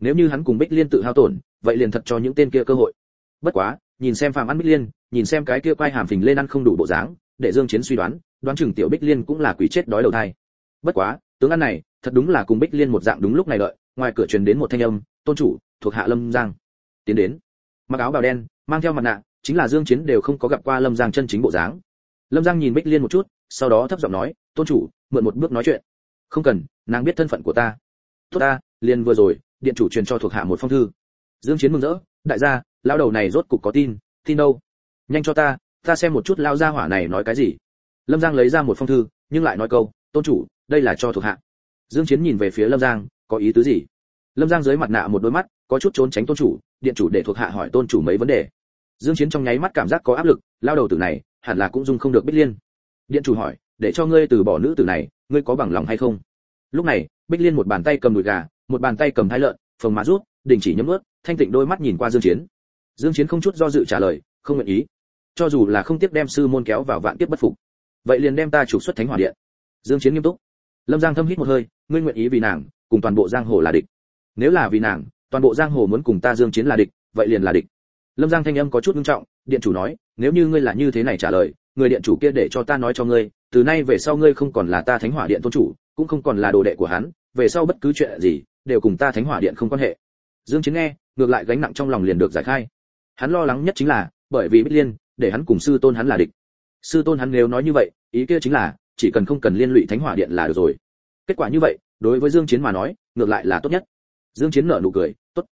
Nếu như hắn cùng bích liên tự hao tổn, vậy liền thật cho những tên kia cơ hội. Bất quá, nhìn xem phàm ăn bích liên, nhìn xem cái kia quay hàm phình lên ăn không đủ bộ dáng, để dương chiến suy đoán đoán chừng tiểu bích liên cũng là quỷ chết đói đầu thai. Bất quá, tướng ăn này thật đúng là cùng bích liên một dạng đúng lúc này đợi, ngoài cửa truyền đến một thanh âm, tôn chủ, thuộc hạ lâm giang. Tiến đến. Mặc áo bào đen, mang theo mặt nạ, chính là dương chiến đều không có gặp qua lâm giang chân chính bộ dáng. Lâm giang nhìn bích liên một chút, sau đó thấp giọng nói, tôn chủ, mượn một bước nói chuyện. Không cần, nàng biết thân phận của ta. Tốt ta, liền vừa rồi, điện chủ truyền cho thuộc hạ một phong thư. Dương chiến mừng rỡ, đại gia, lão đầu này rốt cục có tin tin đâu? Nhanh cho ta ta xem một chút lao gia hỏa này nói cái gì. Lâm giang lấy ra một phong thư, nhưng lại nói câu, tôn chủ, đây là cho thuộc hạ dương chiến nhìn về phía lâm giang, có ý tứ gì? Lâm giang dưới mặt nạ một đôi mắt, có chút trốn tránh tôn chủ, điện chủ để thuộc hạ hỏi tôn chủ mấy vấn đề. Dương chiến trong nháy mắt cảm giác có áp lực, lao đầu tử này, hẳn là cũng dung không được bích liên. Điện chủ hỏi, để cho ngươi từ bỏ nữ tử này, ngươi có bằng lòng hay không? Lúc này, bích liên một bàn tay cầm đùi gà, một bàn tay cầm thái lợn, phồng má rút, đình chỉ nhấm ướt, thanh tịnh đôi mắt nhìn qua dương chiến. Dương chiến không chút do dự trả lời, không nguyện ý. Cho dù là không tiếp đem sư môn kéo vào vạn tiếp bất phục, vậy liền đem ta trục xuất thánh hỏa điện. Dương chiến nghiêm túc lâm giang thâm hít một hơi, ngươi nguyện ý vì nàng, cùng toàn bộ giang hồ là địch. Nếu là vì nàng, toàn bộ giang hồ muốn cùng ta dương chiến là địch, vậy liền là địch. Lâm giang thanh âm có chút nghiêm trọng, điện chủ nói, nếu như ngươi là như thế này trả lời, người điện chủ kia để cho ta nói cho ngươi, từ nay về sau ngươi không còn là ta thánh hỏa điện tôn chủ, cũng không còn là đồ đệ của hắn, về sau bất cứ chuyện gì, đều cùng ta thánh hỏa điện không quan hệ. Dương chiến nghe, ngược lại gánh nặng trong lòng liền được giải khai. Hắn lo lắng nhất chính là, bởi vì bích liên, để hắn cùng sư tôn hắn là địch. Sư tôn hắn nếu nói như vậy, ý kia chính là chỉ cần không cần liên lụy thánh hỏa điện là được rồi. Kết quả như vậy, đối với dương chiến mà nói, ngược lại là tốt nhất. Dương chiến nở nụ cười, tốt.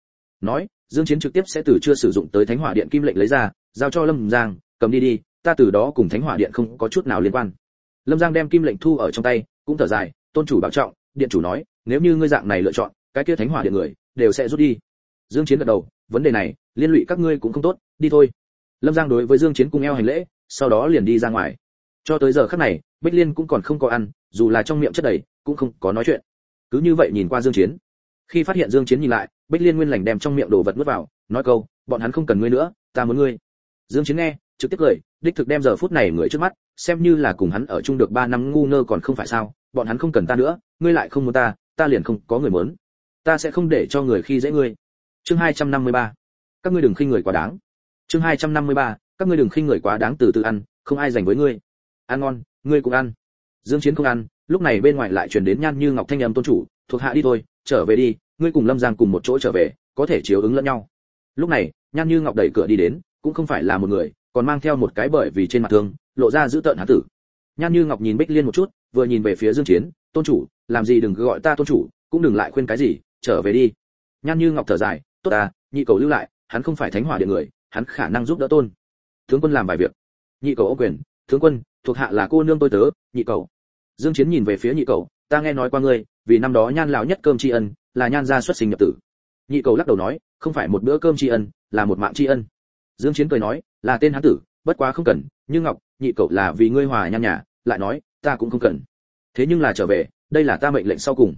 Nói, dương chiến trực tiếp sẽ từ chưa sử dụng tới thánh hỏa điện kim lệnh lấy ra, giao cho lâm giang, cầm đi đi, ta từ đó cùng thánh hỏa điện không có chút nào liên quan. Lâm giang đem kim lệnh thu ở trong tay, cũng thở dài, tôn chủ bảo trọng, điện chủ nói, nếu như ngươi dạng này lựa chọn, cái kia thánh hỏa điện người, đều sẽ rút đi. Dương chiến gật đầu, vấn đề này, liên lụy các ngươi cũng không tốt, đi thôi. Lâm giang đối với dương chiến cùng eo hành lễ, sau đó liền đi ra ngoài cho tới giờ khắc này, bích liên cũng còn không có ăn, dù là trong miệng chất đầy, cũng không có nói chuyện. Cứ như vậy nhìn qua dương chiến. Khi phát hiện dương chiến nhìn lại, bích liên nguyên lành đem trong miệng đồ vật nuốt vào, nói câu, bọn hắn không cần ngươi nữa, ta muốn ngươi. Dương chiến nghe, trực tiếp cười, đích thực đem giờ phút này người trước mắt, xem như là cùng hắn ở chung được 3 năm ngu ngơ còn không phải sao, bọn hắn không cần ta nữa, ngươi lại không muốn ta ta liền không có người muốn. Ta sẽ không để cho người khi dễ ngươi. Chương 253 các ngươi đừng khinh người quá đáng. Chương 253 các ngươi đừng khinh người quá đáng từ từ ăn, không ai dành với ngươi ăn ngon, ngươi cũng ăn. Dương chiến không ăn, lúc này bên ngoài lại truyền đến nhan như ngọc thanh âm tôn chủ, thuộc hạ đi thôi, trở về đi, ngươi cùng lâm giang cùng một chỗ trở về, có thể chiếu ứng lẫn nhau. Lúc này, nhan như ngọc đẩy cửa đi đến, cũng không phải là một người, còn mang theo một cái bởi vì trên mặt thương, lộ ra giữ tợn hán tử. Nhan như ngọc nhìn bích liên một chút, vừa nhìn về phía dương chiến, tôn chủ, làm gì đừng cứ gọi ta tôn chủ, cũng đừng lại khuyên cái gì, trở về đi. Nhan như ngọc thở dài, tốt à nhị cầu lưu lại, hắn không phải thánh hỏa điện người, hắn khả năng giúp đỡ tôn. Tướng quân làm vài việc. Nhị cầu ô quyền tướng quân, thuộc hạ là cô nương tôi tớ, nhị cầu dương chiến nhìn về phía nhị cầu ta nghe nói qua ngươi, vì năm đó nhan lão nhất cơm tri ân, là nhan gia xuất sinh nhập tử. Nhị cầu lắc đầu nói, không phải một bữa cơm tri ân, là một mạng tri ân. Dương chiến cười nói, là tên hắn tử, bất quá không cần, nhưng ngọc, nhị cầu là vì ngươi hòa nhan nhà, lại nói, ta cũng không cần. Thế nhưng là trở về, đây là ta mệnh lệnh sau cùng.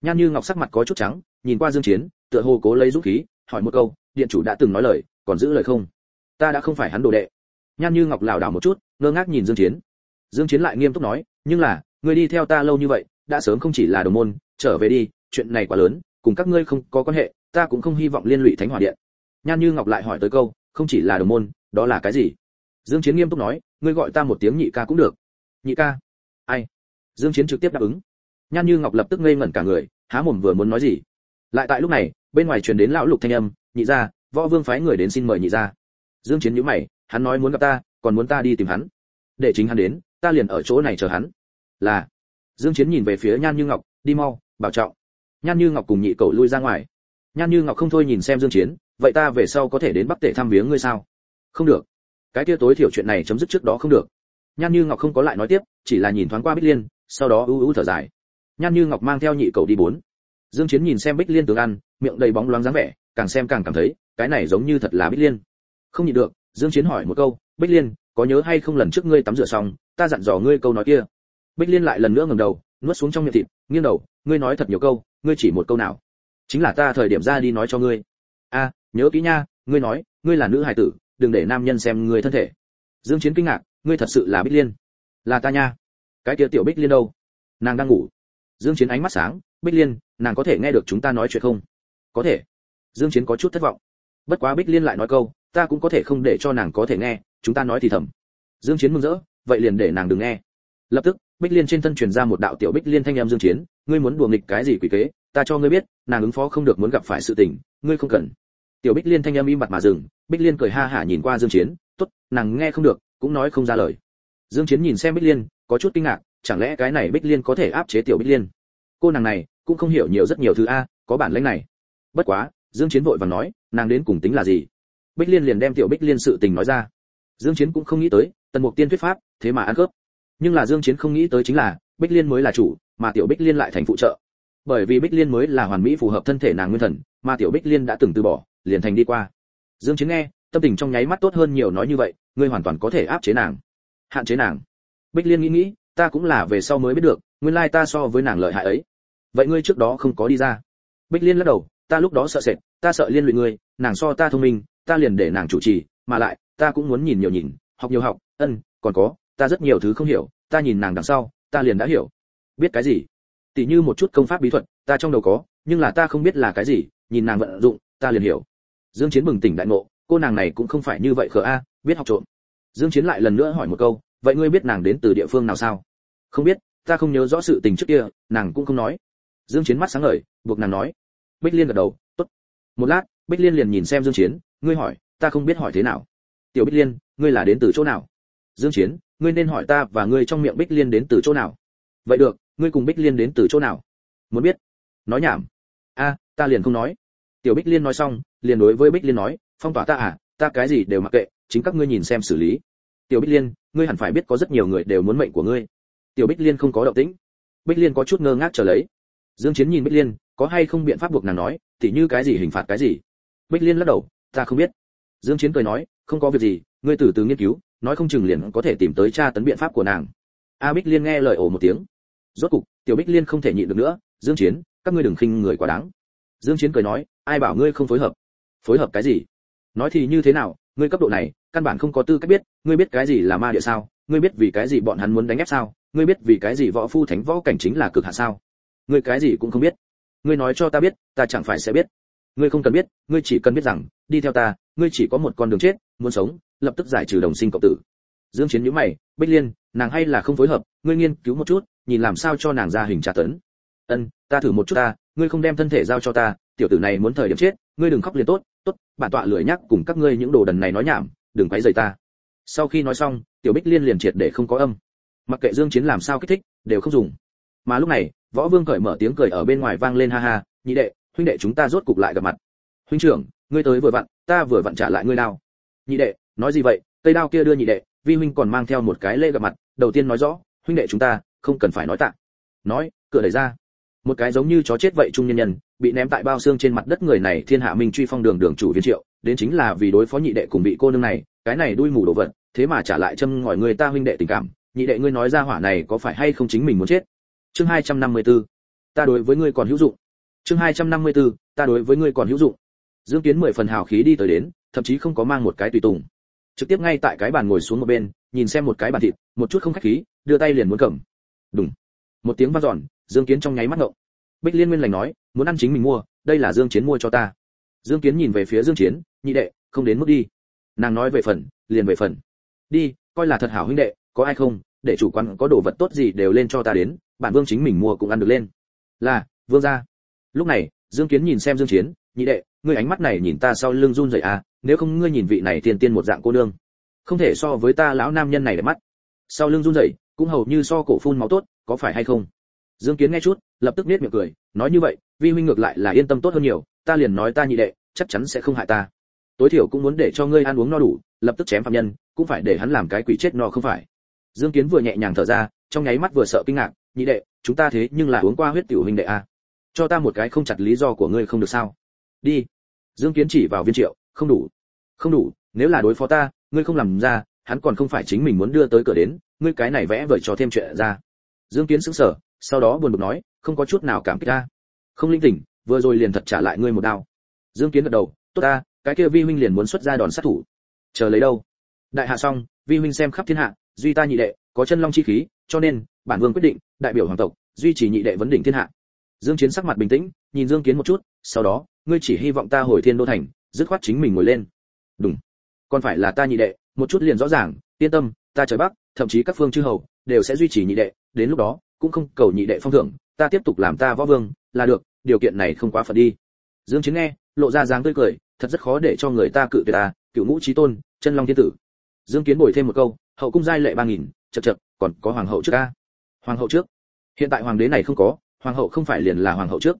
Nhan như ngọc sắc mặt có chút trắng, nhìn qua dương chiến, tựa hồ cố lấy dũng khí, hỏi một câu, điện chủ đã từng nói lời, còn giữ lời không? Ta đã không phải hắn đồ đệ. Nhan như ngọc lảo đảo một chút ngơ ngác nhìn dương chiến. Dương chiến lại nghiêm túc nói, nhưng là, ngươi đi theo ta lâu như vậy, đã sớm không chỉ là đồng môn, trở về đi, chuyện này quá lớn, cùng các ngươi không có quan hệ, ta cũng không hy vọng liên lụy thánh hỏa điện. Nhan như ngọc lại hỏi tới câu, không chỉ là đồng môn, đó là cái gì? Dương chiến nghiêm túc nói, ngươi gọi ta một tiếng nhị ca cũng được. Nhị ca? Ai? Dương chiến trực tiếp đáp ứng. Nhan như ngọc lập tức ngây ngẩn cả người, há mồm vừa muốn nói gì. Lại tại lúc này, bên ngoài truyền đến lão lục thanh âm, nhị gia, võ vương phái người đến xin mời nhị gia. Dương chiến nhíu mày, hắn nói muốn gặp ta còn muốn ta đi tìm hắn? Để chính hắn đến, ta liền ở chỗ này chờ hắn. Là. Dương chiến nhìn về phía nhan như ngọc, đi mau, bảo trọng. Nhan như ngọc cùng nhị cậu lui ra ngoài. Nhan như ngọc không thôi nhìn xem dương chiến, vậy ta về sau có thể đến bắc tể thăm viếng ngươi sao? Không được. Cái kia tối thiểu chuyện này chấm dứt trước đó không được. Nhan như ngọc không có lại nói tiếp, chỉ là nhìn thoáng qua bích liên, sau đó ưu ưu thở dài. Nhan như ngọc mang theo nhị cậu đi bốn. Dương chiến nhìn xem bích liên tướng ăn, miệng đầy bóng loáng dáng vẻ, càng xem càng cảm thấy, cái này giống như thật là bích liên. Không nhịn được dương chiến hỏi một câu, bích liên, có nhớ hay không lần trước ngươi tắm rửa xong, ta dặn dò ngươi câu nói kia? Bích liên lại lần nữa ngẩng đầu, nuốt xuống trong miệng thịt, nghiêng đầu, ngươi nói thật nhiều câu, ngươi chỉ một câu nào? Chính là ta thời điểm ra đi nói cho ngươi. A, nhớ kỹ nha, ngươi nói, ngươi là nữ hài tử, đừng để nam nhân xem ngươi thân thể. Dương chiến kinh ngạc, ngươi thật sự là bích liên? Là ta nha. Cái kia tiểu bích liên đâu? Nàng đang ngủ. Dương chiến ánh mắt sáng, bích liên, nàng có thể nghe được chúng ta nói chuyện không? Có thể. Dương chiến có chút thất vọng. Bất quá bích liên lại nói câu ta cũng có thể không để cho nàng có thể nghe, chúng ta nói thì thầm. Dương chiến mừng rỡ, vậy liền để nàng đừng nghe. Lập tức, bích liên trên thân truyền ra một đạo tiểu bích liên thanh âm dương chiến, ngươi muốn đùa nghịch cái gì quỷ kế, ta cho ngươi biết, nàng ứng phó không được muốn gặp phải sự tình, ngươi không cần. Tiểu bích liên thanh âm im bặt mà dừng, bích liên cười ha hả nhìn qua dương chiến, tốt, nàng nghe không được, cũng nói không ra lời. Dương chiến nhìn xem bích liên, có chút kinh ngạc, chẳng lẽ cái này bích liên có thể áp chế tiểu bích liên? Cô nàng này, cũng không hiểu nhiều rất nhiều thứ a, có bản lĩnh này. Bất quá, dương chiến vội vàng nói, nàng đến cùng tính là gì? Bích liên liền đem tiểu bích liên sự tình nói ra. Dương chiến cũng không nghĩ tới, tần mục tiên thuyết pháp, thế mà ăn cướp. Nhưng là dương chiến không nghĩ tới chính là, bích liên mới là chủ, mà tiểu bích liên lại thành phụ trợ. Bởi vì bích liên mới là hoàn mỹ phù hợp thân thể nàng nguyên thần, mà tiểu bích liên đã từng từ bỏ, liền thành đi qua. Dương chiến nghe, tâm tình trong nháy mắt tốt hơn nhiều nói như vậy, ngươi hoàn toàn có thể áp chế nàng. Hạn chế nàng. Bích liên nghĩ nghĩ, ta cũng là về sau mới biết được, nguyên lai ta so với nàng lợi hại ấy. Vậy ngươi trước đó không có đi ra. Bích liên lắc đầu, ta lúc đó sợ sệt, ta sợ liên lụy ngươi, nàng so ta thông minh ta liền để nàng chủ trì, mà lại, ta cũng muốn nhìn nhiều nhìn, học nhiều học, ân, còn có, ta rất nhiều thứ không hiểu, ta nhìn nàng đằng sau, ta liền đã hiểu. Biết cái gì? Tỷ như một chút công pháp bí thuật, ta trong đầu có, nhưng là ta không biết là cái gì, nhìn nàng vận dụng, ta liền hiểu. Dương chiến bừng tỉnh đại ngộ, cô nàng này cũng không phải như vậy khờ a, biết học trộm. Dương chiến lại lần nữa hỏi một câu, vậy ngươi biết nàng đến từ địa phương nào sao? Không biết, ta không nhớ rõ sự tình trước kia, nàng cũng không nói. Dương chiến mắt sáng ngời, buộc nàng nói. Bích liên gật đầu, tốt. Một lát, bích liên liền nhìn xem dương chiến ngươi hỏi, ta không biết hỏi thế nào. Tiểu bích liên, ngươi là đến từ chỗ nào? Dương chiến, ngươi nên hỏi ta và ngươi trong miệng bích liên đến từ chỗ nào. Vậy được, ngươi cùng bích liên đến từ chỗ nào? Muốn biết. Nói nhảm. A, ta liền không nói. Tiểu bích liên nói xong, liền đối với bích liên nói, phong tỏa ta à ta cái gì đều mặc kệ, chính các ngươi nhìn xem xử lý. Tiểu bích liên, ngươi hẳn phải biết có rất nhiều người đều muốn mệnh của ngươi. Tiểu bích liên không có động tĩnh. Bích liên có chút ngơ ngác trở lấy. Dương chiến nhìn bích liên, có hay không biện pháp buộc nàng nói, tỉ như cái gì hình phạt cái gì? Bích liên lắc đầu ta không biết. Dương chiến cười nói, không có việc gì, ngươi từ từ nghiên cứu, nói không chừng liền có thể tìm tới tra tấn biện pháp của nàng. A bích liên nghe lời ồ một tiếng. Rốt cục, tiểu bích liên không thể nhịn được nữa, dương chiến, các ngươi đừng khinh người quá đáng. Dương chiến cười nói, ai bảo ngươi không phối hợp? Phối hợp cái gì? Nói thì như thế nào, ngươi cấp độ này, căn bản không có tư cách biết, ngươi biết cái gì là ma địa sao, ngươi biết vì cái gì bọn hắn muốn đánh ép sao, ngươi biết vì cái gì võ phu thánh võ cảnh chính là cực hạ sao. Ngươi cái gì cũng không biết. Ngươi nói cho ta biết, ta chẳng phải sẽ biết ngươi không cần biết, ngươi chỉ cần biết rằng, đi theo ta, ngươi chỉ có một con đường chết, muốn sống, lập tức giải trừ đồng sinh cộng tử. Dương chiến nhíu mày, bích liên, nàng hay là không phối hợp, ngươi nghiên cứu một chút, nhìn làm sao cho nàng ra hình trả tấn. Ân, ta thử một chút ta, ngươi không đem thân thể giao cho ta, tiểu tử này muốn thời điểm chết, ngươi đừng khóc liền tốt tốt, bản tọa lười nhắc cùng các ngươi những đồ đần này nói nhảm, đừng quấy rầy ta. Sau khi nói xong, tiểu bích liên liền triệt để không có âm. Mặc kệ dương chiến làm sao kích thích, đều không dùng. Mà lúc này, võ vương cởi mở tiếng cười ở bên ngoài vang lên ha ha, nhị đệ huynh đệ chúng ta rốt cục lại gặp mặt. Huynh trưởng, ngươi tới vừa vặn, ta vừa vặn trả lại ngươi đao. Nhị đệ, nói gì vậy? Cây đao kia đưa nhị đệ, vi huynh còn mang theo một cái lễ gặp mặt, đầu tiên nói rõ, huynh đệ chúng ta, không cần phải nói tạ. Nói, cửa đẩy ra. Một cái giống như chó chết vậy trung nhân nhân, bị ném tại bao xương trên mặt đất người này thiên hạ minh truy phong đường đường chủ viên triệu, đến chính là vì đối phó nhị đệ cùng bị cô nương này, cái này đuôi mù đồ vật, thế mà trả lại châm ngòi người ta huynh đệ tình cảm. Nhị đệ ngươi nói ra hỏa này có phải hay không chính mình muốn chết? Chương 254 ta đối với ngươi còn hữu dụng chương 254 ta đối với ngươi còn hữu dụng. Dương kiến mười phần hào khí đi tới đến, thậm chí không có mang một cái tùy tùng. Trực tiếp ngay tại cái bàn ngồi xuống một bên, nhìn xem một cái bàn thịt, một chút không khách khí, đưa tay liền muốn cầm. Đúng một tiếng vang dọn, dương kiến trong nháy mắt ngộng. Bích liên nguyên lành nói, muốn ăn chính mình mua, đây là dương chiến mua cho ta. Dương kiến nhìn về phía dương chiến nhị đệ, không đến mức đi. Nàng nói về phần, liền về phần. Đi, coi là thật hảo huynh đệ, có ai không? Để chủ quan có đồ vật tốt gì đều lên cho ta đến, bản vương chính mình mua cũng ăn được lên. Là, vương gia lúc này, dương kiến nhìn xem dương chiến, nhị đệ, ngươi ánh mắt này nhìn ta sau lưng run rẩy à nếu không ngươi nhìn vị này tiên tiên một dạng cô nương. Không thể so với ta lão nam nhân này để mắt. Sau lưng run rẩy, cũng hầu như so cổ phun máu tốt, có phải hay không? Dương kiến nghe chút, lập tức nét miệng cười, nói như vậy, vi huynh ngược lại là yên tâm tốt hơn nhiều, ta liền nói ta nhị đệ, chắc chắn sẽ không hại ta. Tối thiểu cũng muốn để cho ngươi ăn uống no đủ, lập tức chém phạm nhân, cũng phải để hắn làm cái quỷ chết no không phải. Dương kiến vừa nhẹ nhàng thở ra, trong nháy mắt vừa sợ kinh ngạc, nhị đệ, chúng ta thế nhưng là uống qua huyết tiểu huynh đệ a à cho ta một cái không chặt lý do của ngươi không được sao? Đi. Dương kiến chỉ vào viên triệu, không đủ. Không đủ, nếu là đối phó ta, ngươi không làm ra, hắn còn không phải chính mình muốn đưa tới cửa đến, ngươi cái này vẽ vời cho thêm chuyện ra. Dương kiến sững sờ, sau đó buồn bực nói, không có chút nào cảm kích ta. Không linh tỉnh, vừa rồi liền thật trả lại ngươi một đao. Dương kiến gật đầu, tốt ta, cái kia vi huynh liền muốn xuất ra đòn sát thủ. Chờ lấy đâu? Đại hạ xong, vi huynh xem khắp thiên hạ, duy ta nhị đệ, có chân long chi khí, cho nên, bản vương quyết định, đại biểu hoàng tộc, duy trì nhị đệ vấn đỉnh thiên hạ dương chiến sắc mặt bình tĩnh, nhìn dương kiến một chút, sau đó, ngươi chỉ hy vọng ta hồi thiên đô thành, dứt khoát chính mình ngồi lên. Đúng. Còn phải là ta nhị đệ, một chút liền rõ ràng, yên tâm, ta trời bắc, thậm chí các phương chư hầu, đều sẽ duy trì nhị đệ, đến lúc đó, cũng không cầu nhị đệ phong thưởng, ta tiếp tục làm ta võ vương, là được, điều kiện này không quá phần đi. Dương chiến nghe, lộ ra dáng tươi cười, thật rất khó để cho người ta cự tuyệt ta, cựu ngũ chí tôn, chân long thiên tử. Dương kiến bồi thêm một câu, hậu cung giai lệ ba nghìn chật chật còn có hoàng hậu trước a hoàng hậu trước. Hiện tại hoàng đế này không có hoàng hậu không phải liền là hoàng hậu trước.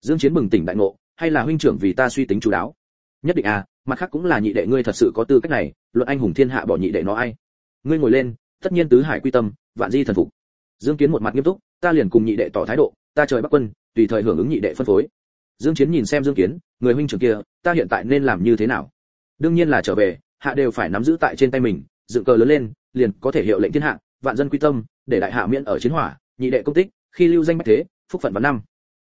Dương chiến bừng tỉnh đại ngộ, hay là huynh trưởng vì ta suy tính chú đáo? Nhất định à mặt khác cũng là nhị đệ ngươi thật sự có tư cách này, luận anh hùng thiên hạ bỏ nhị đệ nó ai? Ngươi ngồi lên, tất nhiên tứ hải quy tâm, vạn di thần phục. Dương kiến một mặt nghiêm túc, ta liền cùng nhị đệ tỏ thái độ, ta trời bắc quân, tùy thời hưởng ứng nhị đệ phân phối. Dương chiến nhìn xem dương kiến, người huynh trưởng kia, ta hiện tại nên làm như thế nào? Đương nhiên là trở về, hạ đều phải nắm giữ tại trên tay mình, dựng cờ lớn lên, liền có thể hiệu lệnh thiên hạ, vạn dân quy tâm, để đại hạ miễn ở chiến hỏa, nhị đệ công tích, khi lưu danh bách thế phúc phận vạn năm.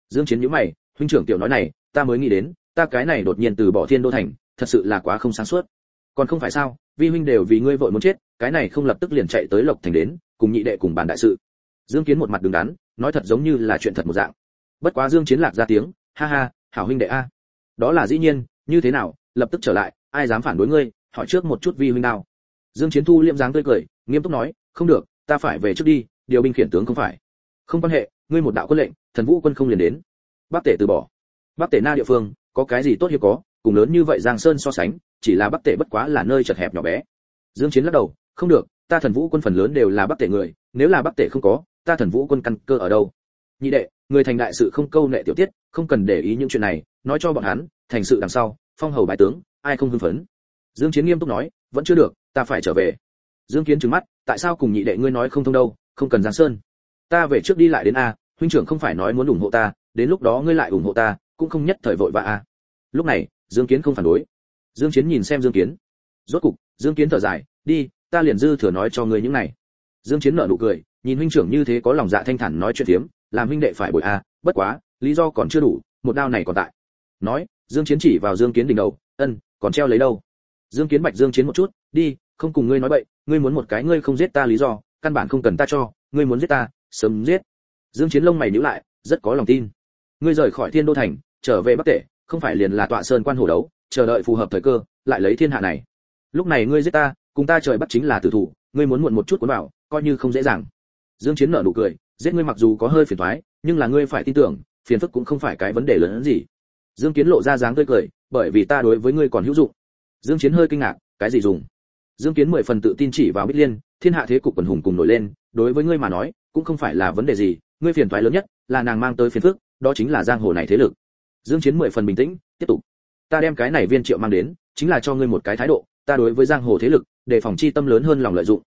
Dương chiến nhíu mày, huynh trưởng tiểu nói này, ta mới nghĩ đến, ta cái này đột nhiên từ bỏ thiên đô thành, thật sự là quá không sáng suốt. Còn không phải sao, vi huynh đều vì ngươi vội muốn chết, cái này không lập tức liền chạy tới lộc thành đến, cùng nhị đệ cùng bàn đại sự. Dương kiến một mặt đứng đắn, nói thật giống như là chuyện thật một dạng. Bất quá dương chiến lạc ra tiếng, ha ha, hảo huynh đệ a. Đó là dĩ nhiên, như thế nào, lập tức trở lại, ai dám phản đối ngươi, hỏi trước một chút vi huynh nào. Dương chiến thu liệm dáng tươi cười, nghiêm túc nói, không được, ta phải về trước đi, điều binh khiển tướng không phải. Không quan hệ ngươi một đạo quân lệnh, thần vũ quân không liền đến. Bắc tể từ bỏ. Bắc tể na địa phương, có cái gì tốt hiếm có, cùng lớn như vậy giang sơn so sánh, chỉ là bắc tể bất quá là nơi chật hẹp nhỏ bé. Dương chiến lắc đầu, không được, ta thần vũ quân phần lớn đều là bắc tể người, nếu là bắc tể không có, ta thần vũ quân căn cơ ở đâu? Nhị đệ, người thành đại sự không câu nệ tiểu tiết, không cần để ý những chuyện này, nói cho bọn hắn, thành sự đằng sau, phong hầu bái tướng, ai không hưng phấn? Dương chiến nghiêm túc nói, vẫn chưa được, ta phải trở về. Dương kiến trừng mắt, tại sao cùng nhị đệ ngươi nói không thông đâu, không cần giang sơn? Ta về trước đi lại đến a, huynh trưởng không phải nói muốn ủng hộ ta, đến lúc đó ngươi lại ủng hộ ta, cũng không nhất thời vội vã a. Lúc này, dương kiến không phản đối. Dương chiến nhìn xem dương kiến. Rốt cục, dương kiến thở dài, đi, ta liền dư thừa nói cho ngươi những này. Dương chiến nở nụ cười, nhìn huynh trưởng như thế có lòng dạ thanh thản nói chuyện tiếm làm huynh đệ phải bội a, bất quá, lý do còn chưa đủ, một đao này còn tại. Nói, dương chiến chỉ vào dương kiến đỉnh đầu, ân, còn treo lấy đâu? Dương kiến bạch dương chiến một chút, đi, không cùng ngươi nói bậy, ngươi muốn một cái ngươi không giết ta lý do, căn bản không cần ta cho, ngươi muốn giết ta sớm giết. Dương chiến lông mày nhíu lại, rất có lòng tin. Ngươi rời khỏi thiên đô thành, trở về bắc tể không phải liền là tọa sơn quan hổ đấu, chờ đợi phù hợp thời cơ, lại lấy thiên hạ này. Lúc này ngươi giết ta, cùng ta trời bắt chính là tử thủ, ngươi muốn muộn một chút cuốn vào, coi như không dễ dàng. Dương chiến nở nụ cười, giết ngươi mặc dù có hơi phiền toái, nhưng là ngươi phải tin tưởng, phiền phức cũng không phải cái vấn đề lớn hơn gì. Dương kiến lộ ra dáng tươi cười, bởi vì ta đối với ngươi còn hữu dụng. Dương chiến hơi kinh ngạc, cái gì dùng? Dương kiến mười phần tự tin chỉ vào bích liên, thiên hạ thế cục quần hùng cùng nổi lên, đối với ngươi mà nói cũng không phải là vấn đề gì, ngươi phiền toái lớn nhất là nàng mang tới phiền phức, đó chính là giang hồ này thế lực. Dương chiến mười phần bình tĩnh, tiếp tục. Ta đem cái này viên triệu mang đến, chính là cho ngươi một cái thái độ, ta đối với giang hồ thế lực để phòng chi tâm lớn hơn lòng lợi dụng.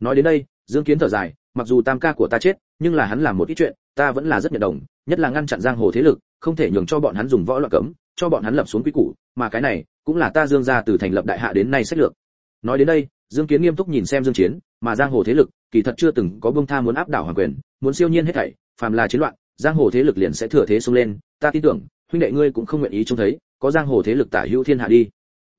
Nói đến đây, dương kiến thở dài, mặc dù tam ca của ta chết, nhưng là hắn làm một ít chuyện, ta vẫn là rất nhận đồng, nhất là ngăn chặn giang hồ thế lực, không thể nhường cho bọn hắn dùng võ loạn cấm, cho bọn hắn lập xuống quy củ, mà cái này, cũng là ta dương gia từ thành lập đại hạ đến nay sách lược. Nói đến đây, dương kiến nghiêm túc nhìn xem dương chiến mà giang hồ thế lực kỳ thật chưa từng có bông tha muốn áp đảo hoàng quyền, muốn siêu nhiên hết thảy, phàm là chiến loạn, giang hồ thế lực liền sẽ thừa thế xông lên. Ta tin tưởng, huynh đệ ngươi cũng không nguyện ý trông thấy, có giang hồ thế lực tả hữu thiên hạ đi.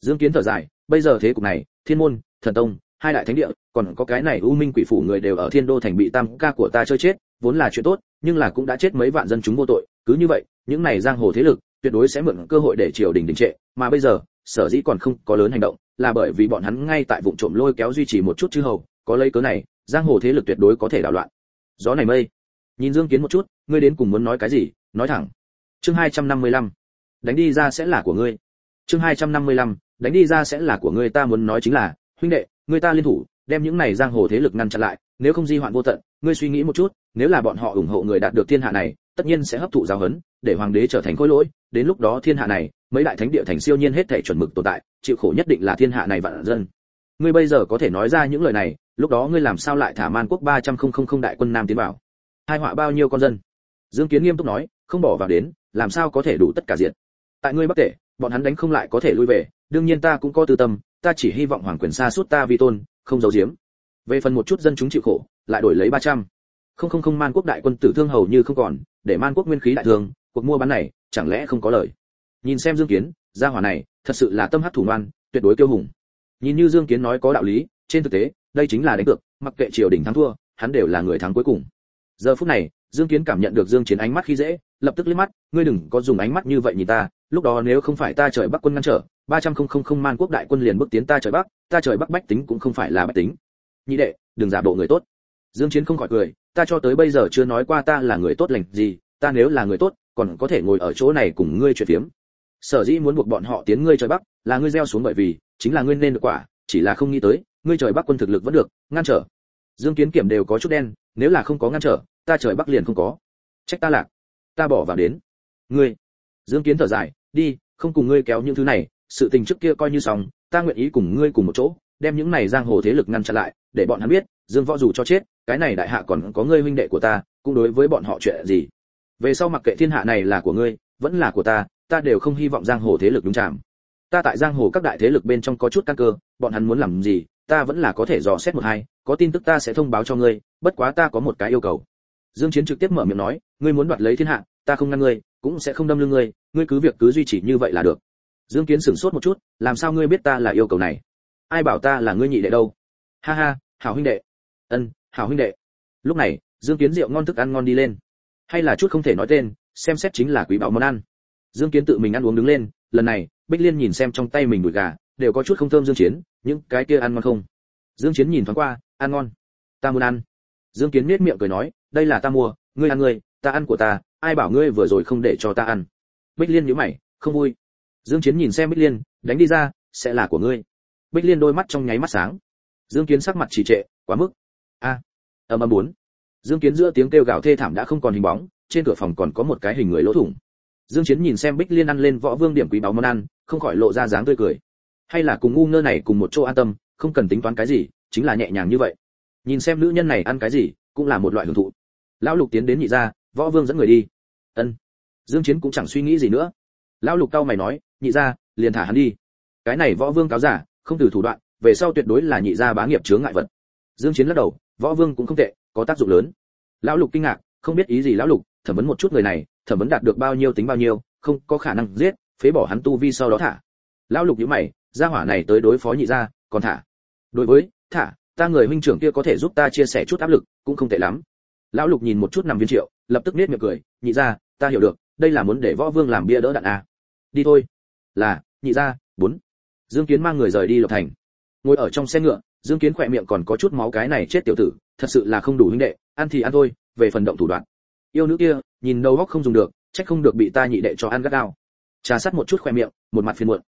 Dương kiến thở dài, bây giờ thế cục này, thiên môn, thần tông, hai đại thánh địa, còn có cái này u minh quỷ phủ người đều ở thiên đô thành bị tam ca của ta chơi chết, vốn là chuyện tốt, nhưng là cũng đã chết mấy vạn dân chúng vô tội. Cứ như vậy, những này giang hồ thế lực tuyệt đối sẽ mượn cơ hội để triều đình đình trệ, mà bây giờ, sở dĩ còn không có lớn hành động, là bởi vì bọn hắn ngay tại vụ trộm lôi kéo duy trì một chút chư hầu có lấy cớ này giang hồ thế lực tuyệt đối có thể đảo loạn. Gió này mây. Nhìn dương kiến một chút ngươi đến cùng muốn nói cái gì nói thẳng. Chương 255. đánh đi ra sẽ là của ngươi. Chương 255. đánh đi ra sẽ là của ngươi ta muốn nói chính là huynh đệ ngươi ta liên thủ đem những này giang hồ thế lực ngăn chặn lại nếu không di hoạn vô tận ngươi suy nghĩ một chút nếu là bọn họ ủng hộ người đạt được thiên hạ này tất nhiên sẽ hấp thụ giáo hấn, để hoàng đế trở thành khối lỗi đến lúc đó thiên hạ này mấy đại thánh địa thành siêu nhiên hết thảy chuẩn mực tồn tại chịu khổ nhất định là thiên hạ này vạn dân. Ngươi bây giờ có thể nói ra những lời này lúc đó ngươi làm sao lại thả man quốc ba trăm không không không đại quân nam tiến vào? Hai họa bao nhiêu con dân? Dương kiến nghiêm túc nói, không bỏ vào đến, làm sao có thể đủ tất cả diện? Tại ngươi bắc tể, bọn hắn đánh không lại có thể lui về, đương nhiên ta cũng có tư tâm, ta chỉ hy vọng hoàng quyền xa suốt ta vi tôn, không giấu giếm. Về phần một chút dân chúng chịu khổ, lại đổi lấy ba trăm. Không không không man quốc đại quân tử thương hầu như không còn, để man quốc nguyên khí đại thương, cuộc mua bán này, chẳng lẽ không có lời? Nhìn xem dương kiến, gia hỏa này, thật sự là tâm hắc thủ ngoan, tuyệt đối kiêu hùng. Nhìn như dương kiến nói có đạo lý, trên thực tế đây chính là đánh cược, mặc kệ triều đình thắng thua, hắn đều là người thắng cuối cùng. Giờ phút này, dương kiến cảm nhận được dương chiến ánh mắt khi dễ, lập tức liếc mắt, ngươi đừng có dùng ánh mắt như vậy nhìn ta, lúc đó nếu không phải ta trời bắc quân ngăn trở, ba trăm không không không man quốc đại quân liền bước tiến ta trời bắc, ta trời bắc bách tính cũng không phải là bách tính. Nhị đệ, đừng giả bộ người tốt. Dương chiến không khỏi cười, ta cho tới bây giờ chưa nói qua ta là người tốt lành gì, ta nếu là người tốt, còn có thể ngồi ở chỗ này cùng ngươi chuyện phiếm. Sở dĩ muốn buộc bọn họ tiến ngươi trời bắc, là ngươi gieo xuống bởi vì, chính là ngươi nên được quả chỉ là không nghĩ tới, ngươi trời bắc quân thực lực vẫn được, ngăn trở. Dương kiến kiểm đều có chút đen, nếu là không có ngăn trở, ta trời bắc liền không có. Trách ta lạc. Ta bỏ vào đến. Ngươi. Dương kiến thở dài, đi, không cùng ngươi kéo những thứ này, sự tình trước kia coi như xong, ta nguyện ý cùng ngươi cùng một chỗ, đem những này giang hồ thế lực ngăn chặn lại, để bọn hắn biết, dương võ dù cho chết, cái này đại hạ còn có ngươi huynh đệ của ta, cũng đối với bọn họ chuyện gì? Về sau mặc kệ thiên hạ này là của ngươi, vẫn là của ta ta đều không hy vọng giang hồ thế lực đúng chạm ta tại giang hồ các đại thế lực bên trong có chút căn cơ, bọn hắn muốn làm gì, ta vẫn là có thể dò xét một hai, có tin tức ta sẽ thông báo cho ngươi, bất quá ta có một cái yêu cầu. Dương chiến trực tiếp mở miệng nói, ngươi muốn đoạt lấy thiên hạ, ta không ngăn ngươi, cũng sẽ không đâm lưng ngươi ngươi cứ việc cứ duy trì như vậy là được. Dương kiến sửng sốt một chút, làm sao ngươi biết ta là yêu cầu này? Ai bảo ta là ngươi nhị đệ đâu? Ha ha, hảo huynh đệ. Ân, hảo huynh đệ. Lúc này, dương kiến rượu ngon thức ăn ngon đi lên. Hay là chút không thể nói tên, xem xét chính là quý bảo món ăn. Dương kiến tự mình ăn uống đứng lên, lần này bích liên nhìn xem trong tay mình đùi gà đều có chút không thơm dương chiến những cái kia ăn ngon không? Dương chiến nhìn thoáng qua ăn ngon. Ta muốn ăn. Dương kiến nét miệng cười nói đây là ta mua ngươi ăn ngươi ta ăn của ta ai bảo ngươi vừa rồi không để cho ta ăn. Bích liên nhíu mày không vui. Dương chiến nhìn xem bích liên đánh đi ra sẽ là của ngươi. Bích liên đôi mắt trong nháy mắt sáng. Dương kiến sắc mặt trì trệ quá mức. A à, âm âm bốn. Dương kiến giữa tiếng kêu gào thê thảm đã không còn hình bóng trên cửa phòng còn có một cái hình người lỗ thủng. Dương chiến nhìn xem bích liên ăn lên võ vương điểm quý báu món ăn không khỏi lộ ra dáng tươi cười. Hay là cùng ngu ngơ này cùng một chỗ an tâm, không cần tính toán cái gì, chính là nhẹ nhàng như vậy. Nhìn xem nữ nhân này ăn cái gì, cũng là một loại hưởng thụ. Lão lục tiến đến nhị gia, võ vương dẫn người đi. Ân. Dương chiến cũng chẳng suy nghĩ gì nữa. Lão lục cao mày nói, nhị gia, liền thả hắn đi. Cái này võ vương cáo giả, không từ thủ đoạn, về sau tuyệt đối là nhị gia bá nghiệp chướng ngại vật. Dương chiến lắc đầu, võ vương cũng không tệ, có tác dụng lớn. Lão lục kinh ngạc, không biết ý gì lão lục, thẩm vấn một chút người này, thẩm vấn đạt được bao nhiêu tính bao nhiêu, không có khả năng giết phế bỏ hắn tu vi sau đó thả. Lão lục nhíu mày, gia hỏa này tới đối phó nhị gia, còn thả. Đối với, thả, ta người huynh trưởng kia có thể giúp ta chia sẻ chút áp lực, cũng không tệ lắm. Lão lục nhìn một chút nằm viên triệu, lập tức nết miệng cười, nhị gia, ta hiểu được, đây là muốn để võ vương làm bia đỡ đạn à. đi thôi. Là, nhị gia, bốn. Dương kiến mang người rời đi lộc thành. Ngồi ở trong xe ngựa, dương kiến khỏe miệng còn có chút máu cái này chết tiểu tử, thật sự là không đủ huynh đệ, ăn thì ăn thôi, về phần động thủ đoạn. Yêu nữ kia, nhìn đầu góc không dùng được trách không được bị ta nhị đệ cho ăn gắt đao trà sát một chút khoe miệng, một mặt phiền muộn.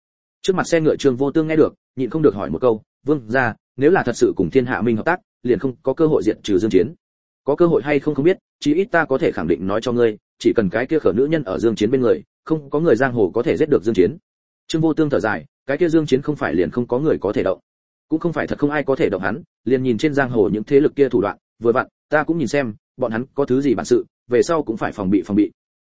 Trước mặt xe ngựa trương vô tương nghe được, nhịn không được hỏi một câu, vương ra nếu là thật sự cùng thiên hạ minh hợp tác, liền không có cơ hội diện trừ dương chiến. Có cơ hội hay không không biết chỉ ít ta có thể khẳng định nói cho ngươi, chỉ cần cái kia khở nữ nhân ở dương chiến bên người, không có người giang hồ có thể giết được dương chiến. Trương vô tương thở dài, cái kia dương chiến không phải liền không có người có thể động. Cũng không phải thật không ai có thể động hắn, liền nhìn trên giang hồ những thế lực kia thủ đoạn, vừa vặn, ta cũng nhìn xem, bọn hắn có thứ gì bản sự, về sau cũng phải phòng bị phòng bị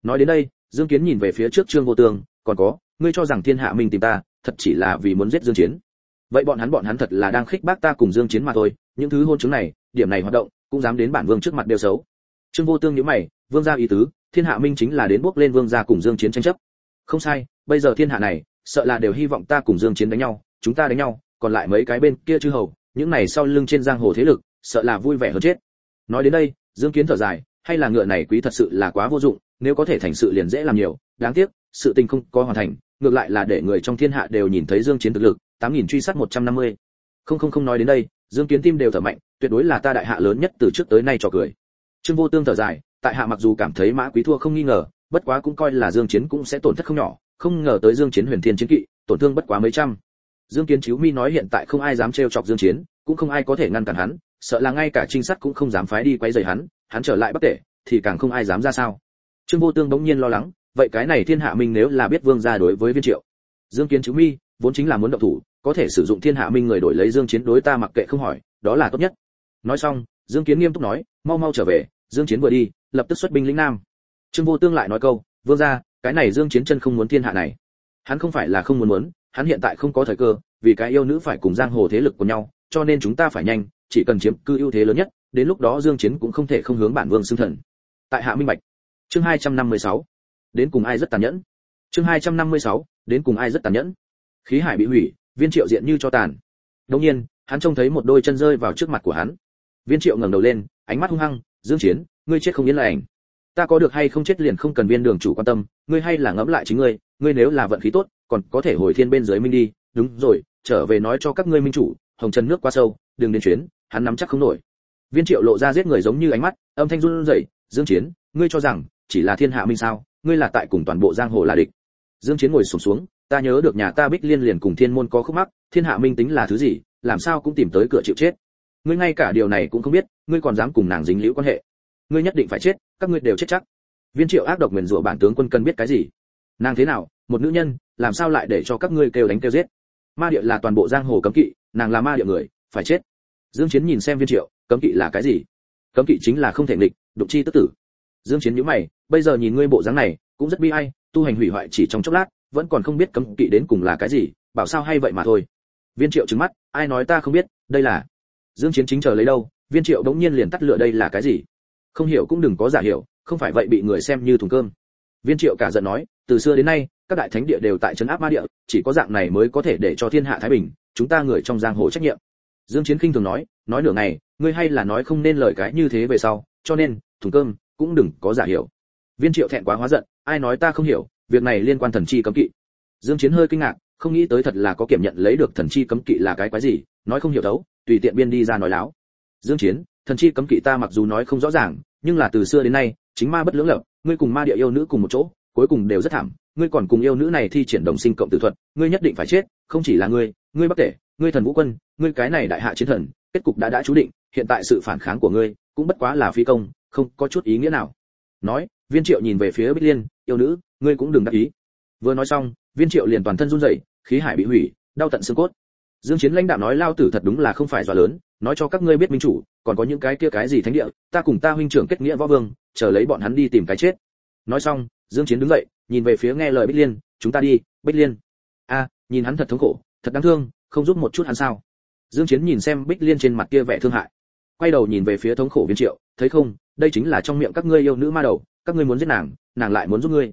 nói đến đây, dương kiến nhìn về phía trước trương vô tương, còn có, ngươi cho rằng thiên hạ minh tìm ta, thật chỉ là vì muốn giết dương chiến. Vậy bọn hắn bọn hắn thật là đang khích bác ta cùng dương chiến mà thôi, những thứ hôn chứng này, điểm này hoạt động, cũng dám đến bản vương trước mặt đều xấu. Trương vô tương nhíu mày, vương gia ý tứ, thiên hạ minh chính là đến bước lên vương gia cùng dương chiến tranh chấp. Không sai, bây giờ thiên hạ này, sợ là đều hy vọng ta cùng dương chiến đánh nhau, chúng ta đánh nhau, còn lại mấy cái bên kia chư hầu, những này sau lưng trên giang hồ thế lực, sợ là vui vẻ hơn chết. Nói đến đây, dương kiến thở dài, hay là ngựa này quý thật sự là quá vô dụng nếu có thể thành sự liền dễ làm nhiều, đáng tiếc, sự tình không có hoàn thành, ngược lại là để người trong thiên hạ đều nhìn thấy dương chiến thực lực, tám nghìn truy sát 150. không không không nói đến đây, dương kiến tim đều thở mạnh, tuyệt đối là ta đại hạ lớn nhất từ trước tới nay cho cười. Trương vô tương thở dài, tại hạ mặc dù cảm thấy mã quý thua không nghi ngờ, bất quá cũng coi là dương chiến cũng sẽ tổn thất không nhỏ, không ngờ tới dương chiến huyền thiên chiến kỵ, tổn thương bất quá mấy trăm. Dương kiến chiếu mi nói hiện tại không ai dám trêu chọc dương chiến, cũng không ai có thể ngăn cản hắn, sợ là ngay cả trinh sát cũng không dám phái đi quấy rầy hắn hắn trở lại bắc tể, thì càng không ai dám ra sao trương vô tương bỗng nhiên lo lắng, vậy cái này thiên hạ minh nếu là biết vương gia đối với viên triệu, dương kiến chiếu mi vốn chính là muốn động thủ, có thể sử dụng thiên hạ minh người đổi lấy dương chiến đối ta mặc kệ không hỏi, đó là tốt nhất. Nói xong, dương kiến nghiêm túc nói, mau mau trở về, dương chiến vừa đi, lập tức xuất binh lĩnh nam. Trương vô tương lại nói câu, vương gia, cái này dương chiến chân không muốn thiên hạ này. Hắn không phải là không muốn muốn, hắn hiện tại không có thời cơ, vì cái yêu nữ phải cùng giang hồ thế lực của nhau, cho nên chúng ta phải nhanh, chỉ cần chiếm cư ưu thế lớn nhất, đến lúc đó dương chiến cũng không thể không hướng bản vương xưng thần. Tại hạ minh bạch chương 256 đến cùng ai rất tàn nhẫn? Chương 256 đến cùng ai rất tàn nhẫn? Khí hải bị hủy, viên triệu diện như cho tàn. Đột nhiên, hắn trông thấy một đôi chân rơi vào trước mặt của hắn. Viên triệu ngẩng đầu lên, ánh mắt hung hăng, dương chiến, ngươi chết không yên lành. Ta có được hay không chết liền không cần viên đường chủ quan tâm, ngươi hay là ngẫm lại chính ngươi ngươi nếu là vận khí tốt, còn có thể hồi thiên bên dưới minh đi. Đúng rồi, trở về nói cho các ngươi minh chủ, hồng trần nước quá sâu, đừng đến chuyến, hắn nắm chắc không nổi. Viên triệu lộ ra giết người giống như ánh mắt, âm thanh run rẩy, dương chiến, ngươi cho rằng chỉ là thiên hạ minh sao ngươi là tại cùng toàn bộ giang hồ là địch. Dương chiến ngồi sụp xuống, xuống ta nhớ được nhà ta bích liên liền cùng thiên môn có khúc mắc thiên hạ minh tính là thứ gì làm sao cũng tìm tới cửa chịu chết. Ngươi ngay cả điều này cũng không biết ngươi còn dám cùng nàng dính liễu quan hệ. Ngươi nhất định phải chết các ngươi đều chết chắc. Viên triệu ác độc nguyền rủa bản tướng quân cần biết cái gì? Nàng thế nào một nữ nhân làm sao lại để cho các ngươi kêu đánh kêu giết? Ma địa là toàn bộ giang hồ cấm kỵ nàng là ma địa người phải chết. Dương chiến nhìn xem viên triệu cấm kỵ là cái gì? Cấm kỵ chính là không thể nghịch đụng chi tức tử dương chiến nhíu mày, bây giờ nhìn ngươi bộ dáng này, cũng rất bi ai, tu hành hủy hoại chỉ trong chốc lát, vẫn còn không biết cấm kỵ đến cùng là cái gì, bảo sao hay vậy mà thôi. Viên triệu trừng mắt, ai nói ta không biết, đây là dương chiến chính chờ lấy đâu, viên triệu đống nhiên liền tắt lửa đây là cái gì? Không hiểu cũng đừng có giả hiểu, không phải vậy bị người xem như thùng cơm. Viên triệu cả giận nói, từ xưa đến nay, các đại thánh địa đều tại trấn áp ma địa, chỉ có dạng này mới có thể để cho thiên hạ thái bình, chúng ta người trong giang hồ trách nhiệm. Dương chiến khinh thường nói nói nửa ngày, ngươi hay là nói không nên lời cái như thế về sau, cho nên, thùng cơm cũng đừng có giả hiểu viên triệu thẹn quá hóa giận, ai nói ta không hiểu, việc này liên quan thần chi cấm kỵ dương chiến hơi kinh ngạc, không nghĩ tới thật là có kiểm nhận lấy được thần chi cấm kỵ là cái quái gì, nói không hiểu thấu. tùy tiện biên đi ra nói láo dương chiến, thần chi cấm kỵ ta mặc dù nói không rõ ràng, nhưng là từ xưa đến nay, chính ma bất lưỡng lập, ngươi cùng ma địa yêu nữ cùng một chỗ, cuối cùng đều rất thảm, ngươi còn cùng yêu nữ này thi triển đồng sinh cộng tử thuật, ngươi nhất định phải chết, không chỉ là ngươi ngươi bắc tể, ngươi thần vũ quân, ngươi cái này đại hạ chiến thần, kết cục đã đã chú định, hiện tại sự phản kháng của ngươi cũng bất quá là phi công không có chút ý nghĩa nào. Nói, viên triệu nhìn về phía bích liên, yêu nữ, ngươi cũng đừng đắc ý. Vừa nói xong, viên triệu liền toàn thân run rẩy, khí hải bị hủy, đau tận xương cốt. Dương chiến lãnh đạo nói, lao tử thật đúng là không phải dọa lớn, nói cho các ngươi biết minh chủ, còn có những cái kia cái gì thánh địa, ta cùng ta huynh trưởng kết nghĩa võ vương, chờ lấy bọn hắn đi tìm cái chết. Nói xong, dương chiến đứng dậy, nhìn về phía nghe lời bích liên, chúng ta đi, bích liên. A, nhìn hắn thật thống khổ, thật đáng thương, không giúp một chút hắn sao? Dương chiến nhìn xem bích liên trên mặt kia vẻ thương hại quay đầu nhìn về phía thống khổ viên triệu, thấy không, đây chính là trong miệng các ngươi yêu nữ ma đầu, các ngươi muốn giết nàng nàng lại muốn giúp ngươi.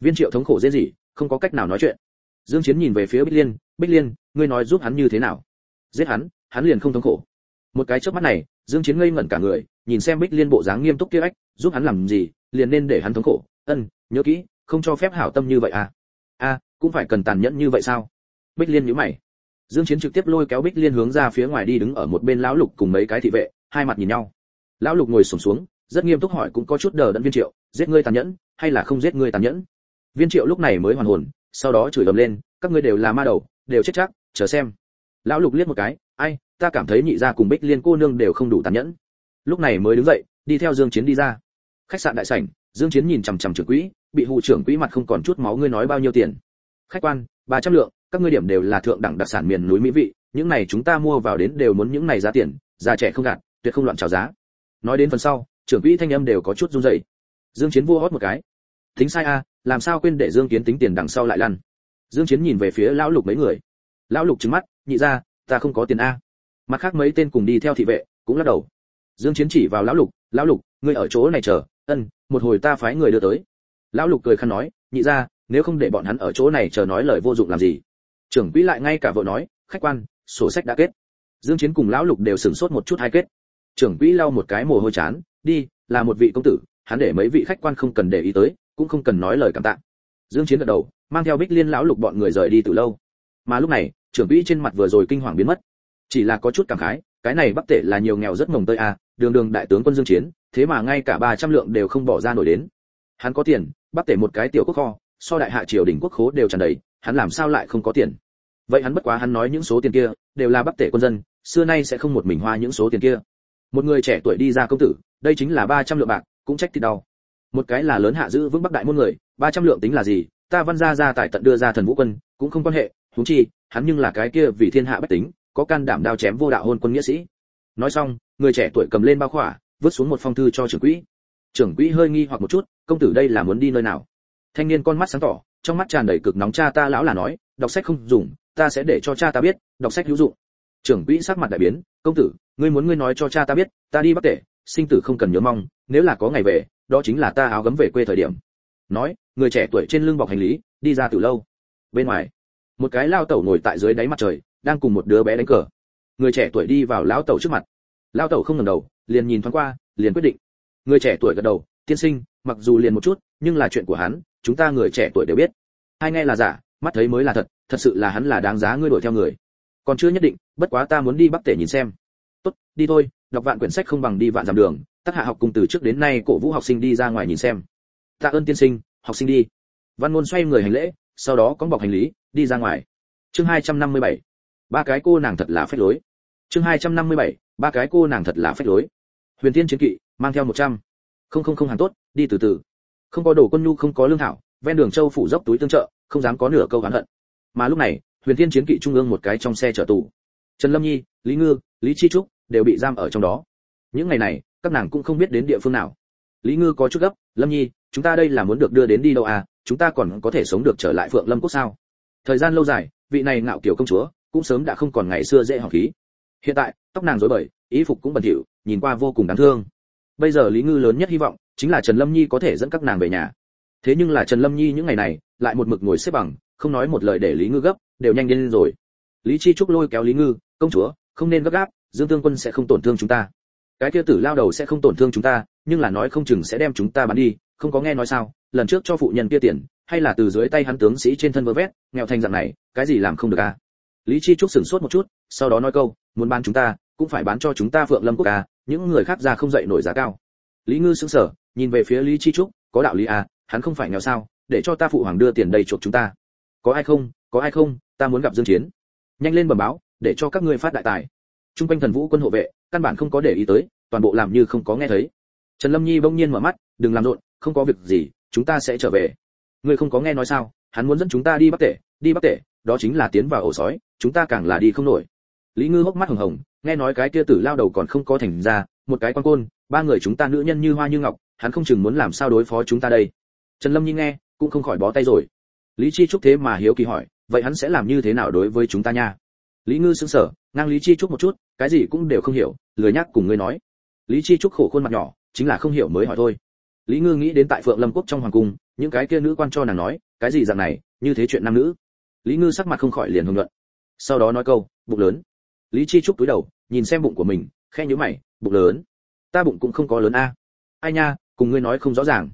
Viên triệu thống khổ dễ gì, không có cách nào nói chuyện. Dương chiến nhìn về phía bích liên bích liên, ngươi nói giúp hắn như thế nào? Giết hắn hắn liền không thống khổ. Một cái chớp mắt này, dương chiến ngây ngẩn cả người, nhìn xem bích liên bộ dáng nghiêm túc kia ách, giúp hắn làm gì, liền nên để hắn thống khổ. Ân, nhớ kỹ, không cho phép hảo tâm như vậy à. A, cũng phải cần tàn nhẫn như vậy sao? Bích liên nhíu mày. Dương chiến trực tiếp lôi kéo bích liên hướng ra phía ngoài đi đứng ở một bên lão lục cùng mấy cái thị vệ hai mặt nhìn nhau. Lão lục ngồi sụp xuống, xuống rất nghiêm túc hỏi cũng có chút đờ đẫn viên triệu giết ngươi tàn nhẫn hay là không giết ngươi tàn nhẫn? Viên triệu lúc này mới hoàn hồn sau đó chửi ầm lên các ngươi đều là ma đầu đều chết chắc chờ xem. Lão lục liếc một cái ai ta cảm thấy nhị gia cùng bích liên cô nương đều không đủ tàn nhẫn. Lúc này mới đứng dậy đi theo dương chiến đi ra. Khách sạn đại sảnh dương chiến nhìn chằm chằm trưởng quỹ bị hụ trưởng quỹ mặt không còn chút máu ngươi nói bao nhiêu tiền? Khách quan 300 lượng các ngươi điểm đều là thượng đẳng đặc sản miền núi mỹ vị những này chúng ta mua vào đến đều muốn những này giá tiền già trẻ không gạt tuyệt không loạn chào giá. Nói đến phần sau, trưởng quỹ thanh âm đều có chút run rẩy. Dương chiến vua hót một cái. Tính sai a, làm sao quên để dương kiến tính tiền đằng sau lại lăn? Dương chiến nhìn về phía lão lục mấy người. Lão lục trừng mắt, nhị ra, ta không có tiền a. Mặt khác mấy tên cùng đi theo thị vệ, cũng lắc đầu. Dương chiến chỉ vào lão lục lão lục, ngươi ở chỗ này chờ, ân, một hồi ta phái người đưa tới. Lão lục cười khăn nói, nhị ra, nếu không để bọn hắn ở chỗ này chờ nói lời vô dụng làm gì? Trưởng quỹ lại ngay cả vợ nói, khách quan, sổ sách đã kết. Dương chiến cùng lão lục đều sửng sốt một chút hai kết trưởng quỹ lau một cái mồ hôi chán, đi, là một vị công tử, hắn để mấy vị khách quan không cần để ý tới, cũng không cần nói lời cảm tạ. Dương chiến gật đầu, mang theo bích liên lão lục bọn người rời đi từ lâu. Mà lúc này, trưởng quỹ trên mặt vừa rồi kinh hoàng biến mất. Chỉ là có chút cảm khái, cái này bắc tể là nhiều nghèo rất mồng tơi à đường đường đại tướng quân dương chiến, thế mà ngay cả 300 lượng đều không bỏ ra nổi đến. Hắn có tiền, bắc tể một cái tiểu quốc kho, so đại hạ triều đình quốc khố đều tràn đầy, hắn làm sao lại không có tiền? Vậy hắn bất quá hắn nói những số tiền kia, đều là bắc tể quân dân, xưa nay sẽ không một mình hoa những số tiền kia một người trẻ tuổi đi ra công tử, đây chính là 300 lượng bạc, cũng trách thì đau. Một cái là lớn hạ giữ vững bắc đại môn người 300 lượng tính là gì? Ta văn gia gia tài tận đưa ra thần vũ quân, cũng không quan hệ, huống chi, hắn nhưng là cái kia vì thiên hạ bách tính, có can đảm đao chém vô đạo hôn quân nghĩa sĩ. Nói xong, người trẻ tuổi cầm lên bao khỏa, vứt xuống một phong thư cho trưởng quỹ. Trưởng quỹ hơi nghi hoặc một chút, công tử đây là muốn đi nơi nào? Thanh niên con mắt sáng tỏ, trong mắt tràn đầy cực nóng cha ta lão là nói, đọc sách không dùng, ta sẽ để cho cha ta biết, đọc sách hữu dụng trưởng quỹ sắc mặt đại biến, công tử, ngươi muốn ngươi nói cho cha ta biết, ta đi bắc tể, sinh tử không cần nhớ mong, nếu là có ngày về, đó chính là ta áo gấm về quê thời điểm. Nói, người trẻ tuổi trên lưng bọc hành lý, đi ra từ lâu. Bên ngoài, một cái lao tẩu ngồi tại dưới đáy mặt trời, đang cùng một đứa bé đánh cờ. Người trẻ tuổi đi vào lão tẩu trước mặt. Lao tẩu không ngẩng đầu, liền nhìn thoáng qua, liền quyết định. Người trẻ tuổi gật đầu, tiên sinh, mặc dù liền một chút, nhưng là chuyện của hắn, chúng ta người trẻ tuổi đều biết. Hai nghe là giả, mắt thấy mới là thật thật sự là hắn là đáng giá ngươi đuổi theo người còn chưa nhất định, bất quá ta muốn đi bắc tể nhìn xem tốt, đi thôi, đọc vạn quyển sách không bằng đi vạn dặm đường, tác hạ học cùng từ trước đến nay cổ vũ học sinh đi ra ngoài nhìn xem tạ ơn tiên sinh, học sinh đi văn ngôn xoay người hành lễ, sau đó có bọc hành lý, đi ra ngoài chương 257. ba cái cô nàng thật là phách lối chương 257. ba cái cô nàng thật là phách lối huyền tiên chiến kỵ, mang theo 100. không không không hàng tốt, đi từ từ không có đồ quân nhu, không có lương thảo, ven đường châu phủ dốc túi tương trợ, không dám có nửa câu oán hận mà lúc này huyền Thiên chiến kỵ trung ương một cái trong xe chở tù. Trần lâm nhi, lý ngư, lý chi trúc đều bị giam ở trong đó. Những ngày này, các nàng cũng không biết đến địa phương nào. Lý ngư có chút gấp, lâm nhi, chúng ta đây là muốn được đưa đến đi đâu à? Chúng ta còn có thể sống được trở lại phượng lâm quốc sao? Thời gian lâu dài, vị này ngạo kiểu công chúa cũng sớm đã không còn ngày xưa dễ hỏng khí. Hiện tại, tóc nàng rối bời ý phục cũng bẩn thỉu, nhìn qua vô cùng đáng thương. Bây giờ lý ngư lớn nhất hy vọng chính là trần lâm nhi có thể dẫn các nàng về nhà. Thế nhưng là trần lâm nhi những ngày này lại một mực ngồi xếp bằng, không nói một lời để lý ngư gấp đều nhanh lên rồi. Lý chi trúc lôi kéo lý ngư, công chúa, không nên gấp gáp, dương tương quân sẽ không tổn thương chúng ta. Cái kia tử lao đầu sẽ không tổn thương chúng ta, nhưng là nói không chừng sẽ đem chúng ta bán đi, không có nghe nói sao, lần trước cho phụ nhân kia tiền, hay là từ dưới tay hắn tướng sĩ trên thân vơ vét, nghèo thành dạng này, cái gì làm không được à? Lý chi trúc sửng sốt một chút, sau đó nói câu, muốn bán chúng ta, cũng phải bán cho chúng ta phượng lâm quốc à những người khác ra không dậy nổi giá cao. Lý ngư sững sờ, nhìn về phía lý chi trúc, có đạo lý à hắn không phải nghèo sao, để cho ta phụ hoàng đưa tiền đầy chuộc chúng ta. Có ai không, có ai không ta muốn gặp dương chiến. Nhanh lên bẩm báo, để cho các ngươi phát đại tài. Trung quanh thần vũ quân hộ vệ, căn bản không có để ý tới, toàn bộ làm như không có nghe thấy. Trần lâm nhi bỗng nhiên mở mắt, đừng làm rộn, không có việc gì, chúng ta sẽ trở về. Ngươi không có nghe nói sao, hắn muốn dẫn chúng ta đi bắc tể, đi bắc tể, đó chính là tiến vào ổ sói, chúng ta càng là đi không nổi. Lý ngư hốc mắt hồng hồng, nghe nói cái kia tử lao đầu còn không có thành ra, một cái quan côn, ba người chúng ta nữ nhân như hoa như ngọc, hắn không chừng muốn làm sao đối phó chúng ta đây. Trần lâm nhi nghe, cũng không khỏi bó tay rồi. Lý chi trúc thế mà hiếu kỳ hỏi vậy hắn sẽ làm như thế nào đối với chúng ta nha? Lý ngư sững sờ, ngang lý chi trúc một chút, cái gì cũng đều không hiểu, lười nhắc cùng ngươi nói. Lý chi trúc khổ khuôn mặt nhỏ, chính là không hiểu mới hỏi thôi. Lý ngư nghĩ đến tại phượng lâm quốc trong hoàng cung, những cái kia nữ quan cho nàng nói, cái gì dạng này, như thế chuyện nam nữ. Lý ngư sắc mặt không khỏi liền hưng luận sau đó nói câu, bụng lớn. Lý chi trúc túi đầu, nhìn xem bụng của mình khe nhíu mày, bụng lớn. Ta bụng cũng không có lớn a. Ai nha, cùng ngươi nói không rõ ràng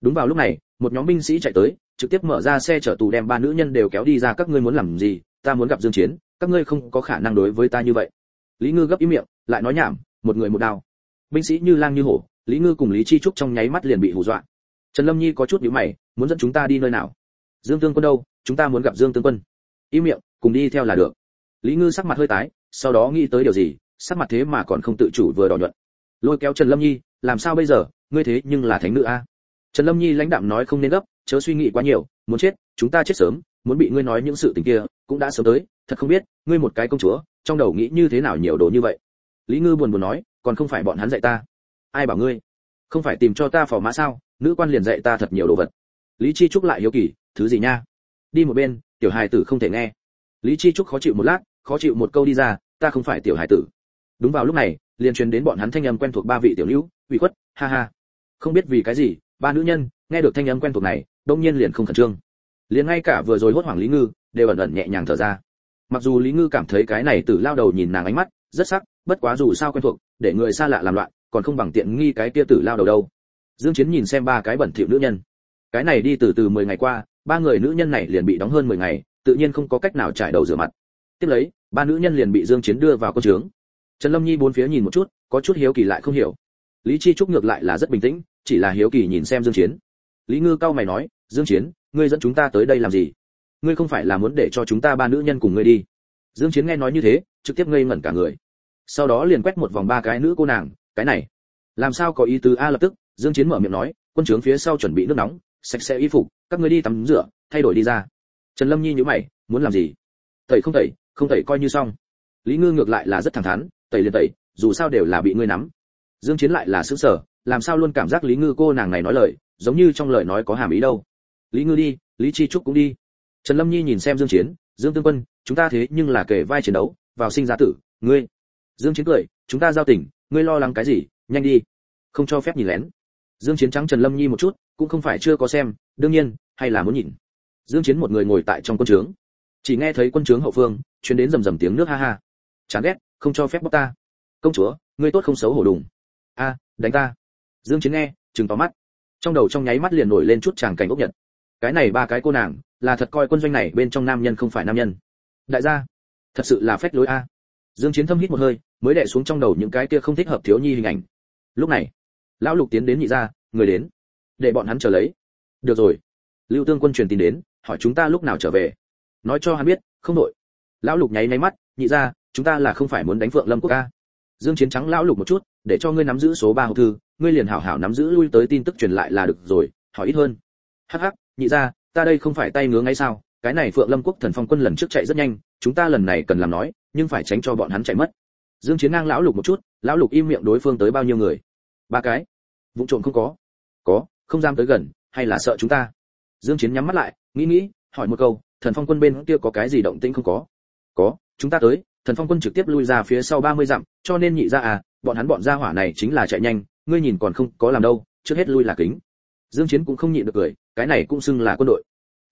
đúng vào lúc này, một nhóm binh sĩ chạy tới, trực tiếp mở ra xe chở tù đem ba nữ nhân đều kéo đi ra, các ngươi muốn làm gì? Ta muốn gặp dương chiến, các ngươi không có khả năng đối với ta như vậy. Lý ngư gấp ý miệng, lại nói nhảm, một người một đao. Binh sĩ như lang như hổ, lý ngư cùng lý chi trúc trong nháy mắt liền bị hù dọa. Trần lâm nhi có chút nhíu mày, muốn dẫn chúng ta đi nơi nào? Dương tương quân đâu? Chúng ta muốn gặp dương tương quân. Im miệng, cùng đi theo là được. Lý ngư sắc mặt hơi tái, sau đó nghĩ tới điều gì, sắc mặt thế mà còn không tự chủ vừa đỏ nhuận. Lôi kéo trần lâm nhi, làm sao bây giờ? Ngươi thế nhưng là thánh nữ a trần lâm nhi lãnh đạm nói không nên gấp, chớ suy nghĩ quá nhiều, muốn chết, chúng ta chết sớm, muốn bị ngươi nói những sự tình kia, cũng đã sớm tới, thật không biết, ngươi một cái công chúa, trong đầu nghĩ như thế nào nhiều đồ như vậy. Lý ngư buồn buồn nói, còn không phải bọn hắn dạy ta. Ai bảo ngươi? Không phải tìm cho ta phò mã sao, nữ quan liền dạy ta thật nhiều đồ vật. Lý chi trúc lại hiếu kỳ, thứ gì nha? Đi một bên, tiểu hài tử không thể nghe. Lý chi trúc khó chịu một lát, khó chịu một câu đi ra, ta không phải tiểu hài tử. Đúng vào lúc này, liền truyền đến bọn hắn thanh âm quen thuộc ba vị tiểu lưu ủy khuất, ha ha. Không biết vì cái gì ba nữ nhân, nghe được thanh âm quen thuộc này, đông nhiên liền không khẩn trương. Liền ngay cả vừa rồi hốt hoảng lý ngư, đều ẩn ẩn nhẹ nhàng thở ra. Mặc dù lý ngư cảm thấy cái này từ lao đầu nhìn nàng ánh mắt, rất sắc, bất quá dù sao quen thuộc, để người xa lạ làm loạn, còn không bằng tiện nghi cái kia tử lao đầu đâu. Dương chiến nhìn xem ba cái bẩn thỉu nữ nhân. Cái này đi từ từ 10 ngày qua, ba người nữ nhân này liền bị đóng hơn 10 ngày, tự nhiên không có cách nào trải đầu rửa mặt. Tiếp lấy, ba nữ nhân liền bị dương chiến đưa vào con trướng. Trần lâm nhi bốn phía nhìn một chút, có chút hiếu kỳ lại không hiểu. Lý chi trúc ngược lại là rất bình tĩnh chỉ là hiếu kỳ nhìn xem dương chiến. Lý ngư cao mày nói, dương chiến, ngươi dẫn chúng ta tới đây làm gì? Ngươi không phải là muốn để cho chúng ta ba nữ nhân cùng ngươi đi. Dương chiến nghe nói như thế, trực tiếp ngây ngẩn cả người. Sau đó liền quét một vòng ba cái nữ cô nàng, cái này, làm sao có ý tứ a? Lập tức, dương chiến mở miệng nói, quân trưởng phía sau chuẩn bị nước nóng, sạch sẽ y phục, các ngươi đi tắm rửa, thay đổi đi ra. Trần lâm nhi nhíu mày, muốn làm gì? Tẩy không tẩy không tẩy coi như xong. Lý ngư ngược lại là rất thẳng thắn, tẩy liền tẩy, dù sao đều là bị ngươi nắm. Dương chiến lại là sướng sờ làm sao luôn cảm giác lý ngư cô nàng này nói lời, giống như trong lời nói có hàm ý đâu. Lý ngư đi, lý chi trúc cũng đi. Trần lâm nhi nhìn xem dương chiến, dương tương quân, chúng ta thế nhưng là kể vai chiến đấu, vào sinh ra tử, ngươi. Dương chiến cười, chúng ta giao tình, ngươi lo lắng cái gì, nhanh đi. Không cho phép nhìn lén. Dương chiến trắng trần lâm nhi một chút, cũng không phải chưa có xem, đương nhiên, hay là muốn nhìn. Dương chiến một người ngồi tại trong quân trướng. Chỉ nghe thấy quân trướng hậu phương, truyền đến rầm rầm tiếng nước ha ha. Chán ghét, không cho phép bóc ta. Công chúa, ngươi tốt không xấu hổ đùng. A, đánh ta dương chiến nghe, trừng to mắt. Trong đầu trong nháy mắt liền nổi lên chút tràng cảnh ốc nhật. Cái này ba cái cô nàng, là thật coi quân doanh này bên trong nam nhân không phải nam nhân. Đại gia, thật sự là phách lối a. Dương chiến thâm hít một hơi, mới đè xuống trong đầu những cái kia không thích hợp thiếu nhi hình ảnh. Lúc này, lão lục tiến đến nhị gia, người đến. Để bọn hắn chờ lấy. Được rồi. Lưu tương quân truyền tin đến, hỏi chúng ta lúc nào trở về. Nói cho hắn biết, không đội lão lục nháy nháy mắt, nhị gia, chúng ta là không phải muốn đánh phượng lâm quốc ca. Dương chiến trắng lão lục một chút, để cho ngươi nắm giữ số ba hộp thư ngươi liền hảo hảo nắm giữ lui tới tin tức truyền lại là được rồi, hỏi ít hơn. Hắc hắc, nhị gia, ta đây không phải tay ngứa ngay sao, cái này phượng lâm quốc thần phong quân lần trước chạy rất nhanh, chúng ta lần này cần làm nói, nhưng phải tránh cho bọn hắn chạy mất. Dương chiến ngang lão lục một chút, lão lục im miệng đối phương tới bao nhiêu người? Ba cái. Vụ trộm không có. Có, không dám tới gần, hay là sợ chúng ta? Dương chiến nhắm mắt lại, nghĩ nghĩ, hỏi một câu, thần phong quân bên kia có cái gì động tĩnh không có? Có, chúng ta tới, thần phong quân trực tiếp lui ra phía sau 30 dặm, cho nên nhị ra à bọn hắn bọn gia hỏa này chính là chạy nhanh ngươi nhìn còn không có làm đâu, trước hết lui là kính. Dương chiến cũng không nhịn được cười, cái này cũng xưng là quân đội.